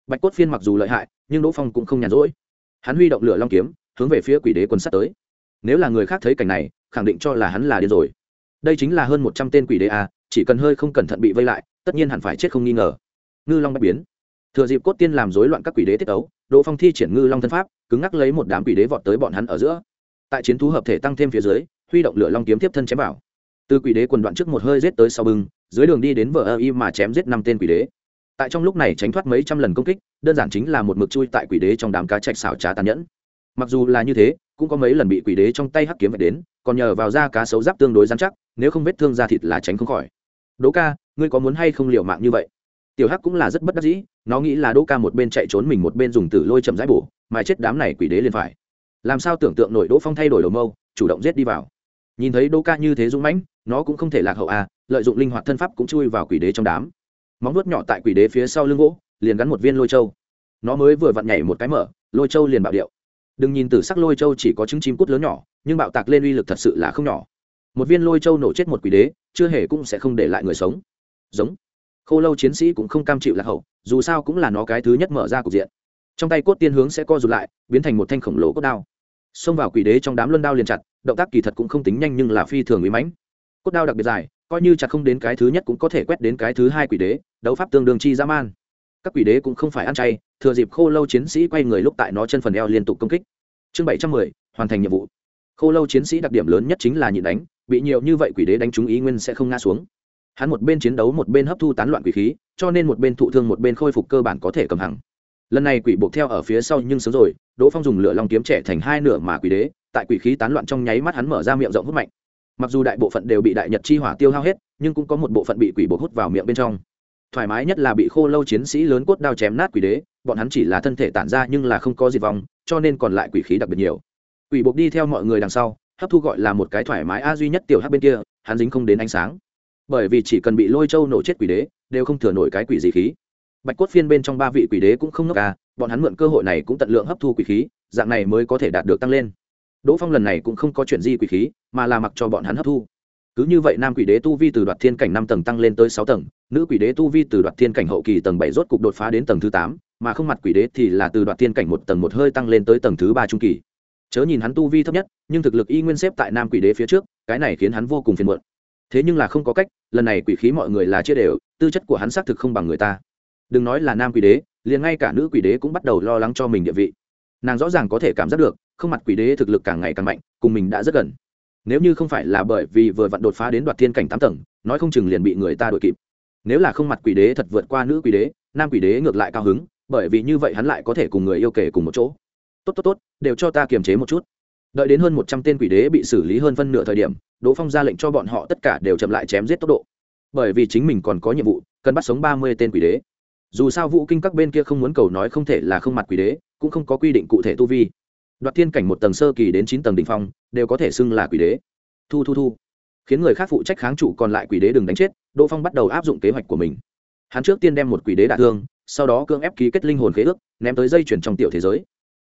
Bạch cốt phiên mặc dù lợi hại, nhưng đỗ phong cũng không nhàn rỗi. Hắn huy động lửa long kiếm, hướng về phía quỷ đế quân sắt tới. Nếu là người khác thấy cảnh này khẳng định cho là hắn là điên rồi. Đây chính là hơn một trăm tên quỷ đế a chỉ cần hơi không cẩn thận bị vây lại, tất nhiên hẳn phải chết không nghi ngờ. Ngư long bạch biến. Thừa dịp cốt tiên làm rối loạn các quỷ đế tiết ấu, đỗ phong thi triển ngư long thân pháp, cứng ngắc lấy một đám quỷ đế vọt tới bọn hắn ở giữa. Tại chiến thú hợp thể tăng thêm phía dưới, huy động lửa long kiếm tiếp thân chém vào. Từ quỷ đế quần đoạn trước một hơi giết tới sau bưng, dưới đường đi đến vợ ơ y mà chém giết năm tên quỷ đế. Tại trong lúc này tránh thoát mấy trăm lần công kích, đơn giản chính là một mực chui tại quỷ đế trong đám cá chạch xảo trá tàn nhẫn. Mặc dù là như thế, cũng có mấy lần bị quỷ đế trong tay hắc kiếm vạch đến còn nhờ vào da cá sấu giáp tương đối dán chắc, nếu không vết thương da thịt là tránh không khỏi. Đỗ ca, ngươi có muốn hay không liều mạng như vậy? Tiểu hắc cũng là rất bất đắc dĩ, nó nghĩ là đỗ ca một bên chạy trốn mình một bên dùng tử lôi chậm rãi bổ, mà chết đám này quỷ đế liền phải. Làm sao tưởng tượng nổi đỗ phong thay đổi đầu mâu, chủ động giết đi vào. Nhìn thấy đỗ ca như thế dũng mãnh, nó cũng không thể lạc hậu à lợi dụng linh hoạt thân pháp cũng chui vào quỷ đế trong đám. Móng vuốt nhỏ tại quỷ đế phía sau lưng gỗ, liền gắn một viên lôi châu. Nó mới vừa vặn nhảy một cái mở, lôi châu liền bạo điệu. Đừng nhìn từ sắc lôi châu chỉ có trứng chim cút lớn nhỏ nhưng bạo tạc lên uy lực thật sự là không nhỏ. Một viên lôi châu nổ chết một quỷ đế, chưa hề cũng sẽ không để lại người sống. Giống. Khô lâu chiến sĩ cũng không cam chịu lạc hậu, dù sao cũng là nó cái thứ nhất mở ra cục diện. Trong tay cốt tiên hướng sẽ co rụt lại, biến thành một thanh khổng lồ cốt đao. Xông vào quỷ đế trong đám luân đao liền chặt, động tác kỳ thật cũng không tính nhanh nhưng là phi thường uy mãnh. Cốt đao đặc biệt dài, coi như chặt không đến cái thứ nhất cũng có thể quét đến cái thứ hai quỷ đế, đấu pháp tương đương chi dã man. Các quỷ đế cũng không phải ăn chay, thừa dịp khô lâu chiến sĩ quay người lúc tại nó chân phần eo liên tục công kích. Chương bảy trăm mười, hoàn thành nhiệm vụ khô lâu chiến sĩ đặc điểm lớn nhất chính là nhịn đánh, bị nhiều như vậy quỷ đế đánh trúng ý nguyên sẽ không ngã xuống. Hắn một bên chiến đấu một bên hấp thu tán loạn quỷ khí, cho nên một bên thụ thương một bên khôi phục cơ bản có thể cầm hằng. Lần này quỷ buộc theo ở phía sau nhưng sớm rồi, đỗ phong dùng lửa long kiếm trẻ thành hai nửa mà quỷ đế, tại quỷ khí tán loạn trong nháy mắt hắn mở ra miệng rộng hút mạnh. Mặc dù đại bộ phận đều bị đại nhật chi hỏa tiêu hao hết, nhưng cũng có một bộ phận bị quỷ buộc hút vào miệng bên trong. Thoải mái nhất là bị khô lâu chiến sĩ lớn cốt đao chém nát quỷ đế, bọn hắn chỉ là thân thể tản ra nhưng là không có gì vong cho nên còn lại quỷ khí đặc biệt nhiều quỷ buộc đi theo mọi người đằng sau, hấp thu gọi là một cái thoải mái a duy nhất tiểu hắc bên kia, hắn dính không đến ánh sáng. Bởi vì chỉ cần bị lôi châu nổ chết quỷ đế, đều không thừa nổi cái quỷ gì khí. Bạch cốt phiên bên trong ba vị quỷ đế cũng không nốc ca à, bọn hắn mượn cơ hội này cũng tận lượng hấp thu quỷ khí, dạng này mới có thể đạt được tăng lên. Đỗ phong lần này cũng không có chuyện gì quỷ khí, mà là mặc cho bọn hắn hấp thu. Cứ như vậy nam quỷ đế tu vi từ đoạt thiên cảnh năm tầng tăng lên tới sáu tầng, nữ quỷ đế tu vi từ đoạt thiên cảnh hậu kỳ tầng bảy rốt cục đột phá đến tầng thứ tám, mà không mặt quỷ đế thì là từ đoạt thiên cảnh một tầng một hơi tăng lên tới tầng thứ ba trung kỳ chớ nhìn hắn tu vi thấp nhất, nhưng thực lực y nguyên xếp tại nam quỷ đế phía trước, cái này khiến hắn vô cùng phiền muộn. Thế nhưng là không có cách, lần này quỷ khí mọi người là chia đều, tư chất của hắn xác thực không bằng người ta. Đừng nói là nam quỷ đế, liền ngay cả nữ quỷ đế cũng bắt đầu lo lắng cho mình địa vị. Nàng rõ ràng có thể cảm giác được, không mặt quỷ đế thực lực càng ngày càng mạnh, cùng mình đã rất gần. Nếu như không phải là bởi vì vừa vặn đột phá đến đoạt thiên cảnh tám tầng, nói không chừng liền bị người ta đuổi kịp. Nếu là không mặt quỷ đế thật vượt qua nữ quỷ đế, nam quỷ đế ngược lại cao hứng, bởi vì như vậy hắn lại có thể cùng người yêu kể cùng một chỗ tốt tốt tốt, đều cho ta kiềm chế một chút. Đợi đến hơn một trăm tên quỷ đế bị xử lý hơn phân nửa thời điểm, đỗ phong ra lệnh cho bọn họ tất cả đều chậm lại chém giết tốc độ. Bởi vì chính mình còn có nhiệm vụ, cần bắt sống ba mươi tên quỷ đế. Dù sao vũ kinh các bên kia không muốn cầu nói không thể là không mặt quỷ đế, cũng không có quy định cụ thể tu vi. Đoạt thiên cảnh một tầng sơ kỳ đến chín tầng đ ỉ n h phong, đều có thể xưng là quỷ đế. Thu thu thu. Khiến người khác phụ trách kháng trụ còn lại quỷ đế đừng đánh chết, đỗ phong bắt đầu áp dụng kế hoạch của mình. Hắn trước tiên đem một quỷ đế đả thương, sau đó cưỡng ép ký kết linh hồn khế ước, ném tới dây chuyển trong tiểu thế giới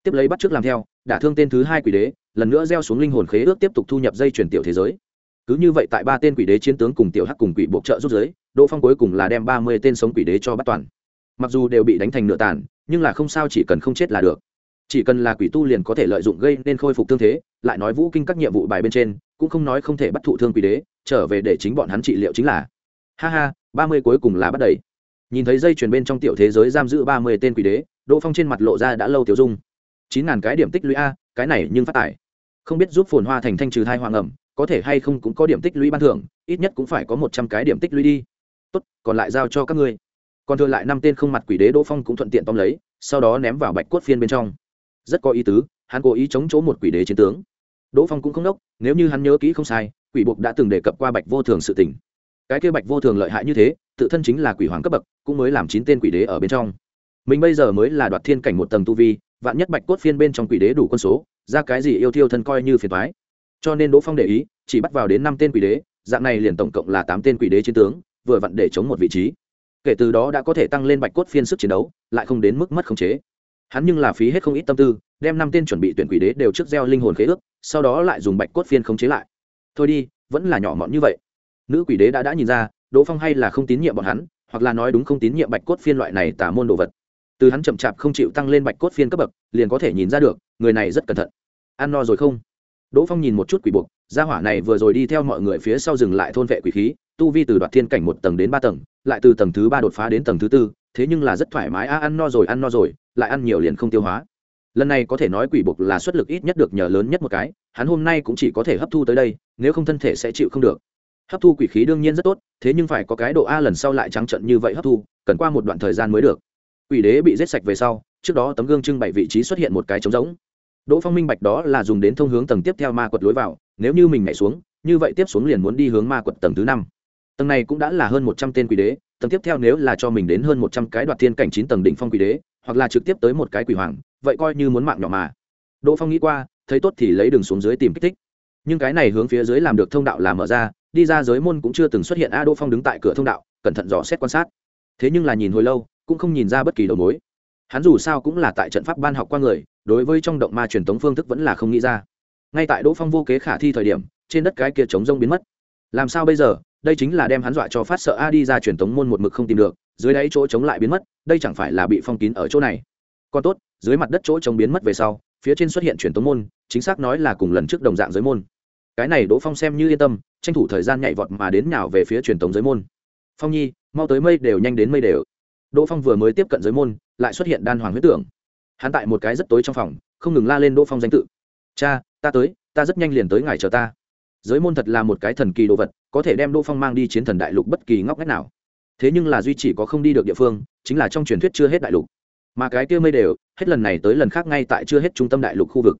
tiếp lấy bắt trước làm theo, đả thương tên thứ hai quỷ đế, lần nữa gieo xuống linh hồn khế ước tiếp tục thu nhập dây chuyển tiểu thế giới. Cứ như vậy tại ba tên quỷ đế chiến tướng cùng tiểu hắc cùng quỷ buộc trợ rút giới, đỗ phong cuối cùng là đem ba mươi tên sống quỷ đế cho bắt toàn. Mặc dù đều bị đánh thành nửa tàn, nhưng là không sao chỉ cần không chết là được. Chỉ cần là quỷ tu liền có thể lợi dụng gây nên khôi phục thương thế, lại nói vũ kinh các nhiệm vụ bài bên trên, cũng không nói không thể bắt thụ thương quỷ đế, trở về để chính bọn hắn trị liệu chính là. Ha ha, ba mươi cuối cùng là bắt đầy. Nhìn thấy dây chuyền bên trong tiểu thế giới giam giữ ba mươi tên quỷ đế, đỗ phong trên mặt lộ ra đã lâu tiểu dung chín ngàn cái điểm tích lũy a, cái này nhưng phát tải không biết giúp phồn hoa thành thanh trừ thai hoàng ẩm, có thể hay không cũng có điểm tích lũy ban thưởng, ít nhất cũng phải có một trăm cái điểm tích lũy đi. Tốt, còn lại giao cho các ngươi. Còn thừa lại năm tên không mặt quỷ đế đỗ phong cũng thuận tiện tóm lấy, sau đó ném vào bạch cốt phiên bên trong. Rất có ý tứ, hắn cố ý chống chỗ một quỷ đế chiến tướng. Đỗ phong cũng không đốc, nếu như hắn nhớ kỹ không sai, quỷ buộc đã từng đề cập qua bạch vô thường sự tỉnh. cái kia bạch vô thường lợi hại như thế, tự thân chính là quỷ hoàng cấp bậc, cũng mới làm chín tên quỷ đế ở bên trong. Mình bây giờ mới là đoạt thiên cảnh một tầng tu vi vạn nhất bạch cốt phiên bên trong quỷ đế đủ quân số, ra cái gì yêu thiêu thân coi như phiền thoái cho nên đỗ phong để ý, chỉ bắt vào đến năm tên quỷ đế, dạng này liền tổng cộng là tám tên quỷ đế chiến tướng, vừa vặn để chống một vị trí. Kể từ đó đã có thể tăng lên bạch cốt phiên sức chiến đấu, lại không đến mức mất khống chế. Hắn nhưng là phí hết không ít tâm tư, đem năm tên chuẩn bị tuyển quỷ đế đều trước gieo linh hồn khế ước, sau đó lại dùng bạch cốt phiên khống chế lại. Thôi đi, vẫn là nhỏ mọn như vậy. Nữ quỷ đế đã đã nhìn ra, đỗ phong hay là không tín nhiệm bọn hắn, hoặc là nói đúng không tín nhiệm bạch cốt phiên loại này tả môn đồ vật từ hắn chậm chạp không chịu tăng lên bạch cốt phiên cấp bậc, liền có thể nhìn ra được, người này rất cẩn thận. Ăn no rồi không? Đỗ phong nhìn một chút quỷ buộc, gia hỏa này vừa rồi đi theo mọi người phía sau dừng lại thôn vệ quỷ khí, tu vi từ đoạt thiên cảnh một tầng đến ba tầng, lại từ tầng thứ ba đột phá đến tầng thứ tư, thế nhưng là rất thoải mái, a, ăn no rồi, ăn no rồi, lại ăn nhiều liền không tiêu hóa. Lần này có thể nói quỷ buộc là xuất lực ít nhất được nhờ lớn nhất một cái, hắn hôm nay cũng chỉ có thể hấp thu tới đây, nếu không thân thể sẽ chịu không được. Hấp thu quỷ khí đương nhiên rất tốt, thế nhưng phải có cái độ a lần sau lại trắng trận như vậy hấp thu, cần qua một đoạn thời gian mới được quỷ đế bị giết sạch về sau, trước đó tấm gương trưng bày vị trí xuất hiện một cái trống rỗng. Đỗ phong minh bạch đó là dùng đến thông hướng tầng tiếp theo ma quật lối vào, nếu như mình nhảy xuống, như vậy tiếp xuống liền muốn đi hướng ma quật tầng thứ năm. Tầng này cũng đã là hơn một trăm tên quỷ đế, tầng tiếp theo nếu là cho mình đến hơn một trăm cái đoạt thiên cảnh chín tầng đỉnh phong quỷ đế, hoặc là trực tiếp tới một cái quỷ hoàng, vậy coi như muốn mạng nhỏ mà. Đỗ phong nghĩ qua, thấy tốt thì lấy đường xuống dưới tìm kích thích. Nhưng cái này hướng phía dưới làm được thông đạo là mở ra, đi ra giới môn cũng chưa từng xuất hiện. A đỗ phong đứng tại cửa thông đạo, cẩn thận dò xét quan sát. Thế nhưng là nhìn hồi lâu cũng không nhìn ra bất kỳ đầu mối. Hắn dù sao cũng là tại trận pháp ban học qua người, đối với trong động ma truyền thống phương thức vẫn là không nghĩ ra. Ngay tại đỗ phong vô kế khả thi thời điểm, trên đất cái kia trống rông biến mất. Làm sao bây giờ? Đây chính là đem hắn dọa cho phát sợ a đi ra truyền thống môn một mực không tìm được, dưới đáy chỗ chống lại biến mất, đây chẳng phải là bị phong kín ở chỗ này. Còn tốt, dưới mặt đất chỗ chống biến mất về sau, phía trên xuất hiện truyền thống môn, chính xác nói là cùng lần trước đồng dạng giới môn. Cái này đỗ phong xem như yên tâm, tranh thủ thời gian nhảy vọt mà đến nào về phía truyền thống giới môn. Phong nhi, mau tới mây đều nhanh đến mây đều đỗ phong vừa mới tiếp cận giới môn, lại xuất hiện đan hoàng huyết tưởng hắn tại một cái rất tối trong phòng, không ngừng la lên đỗ phong danh tự. Cha, ta tới, ta rất nhanh liền tới ngài chờ ta. Giới môn thật là một cái thần kỳ đồ vật, có thể đem đỗ phong mang đi chiến thần đại lục bất kỳ ngóc ngách nào. Thế nhưng là duy chỉ có không đi được địa phương, chính là trong truyền thuyết chưa hết đại lục. Mà cái kia mây đều, hết lần này tới lần khác ngay tại chưa hết trung tâm đại lục khu vực.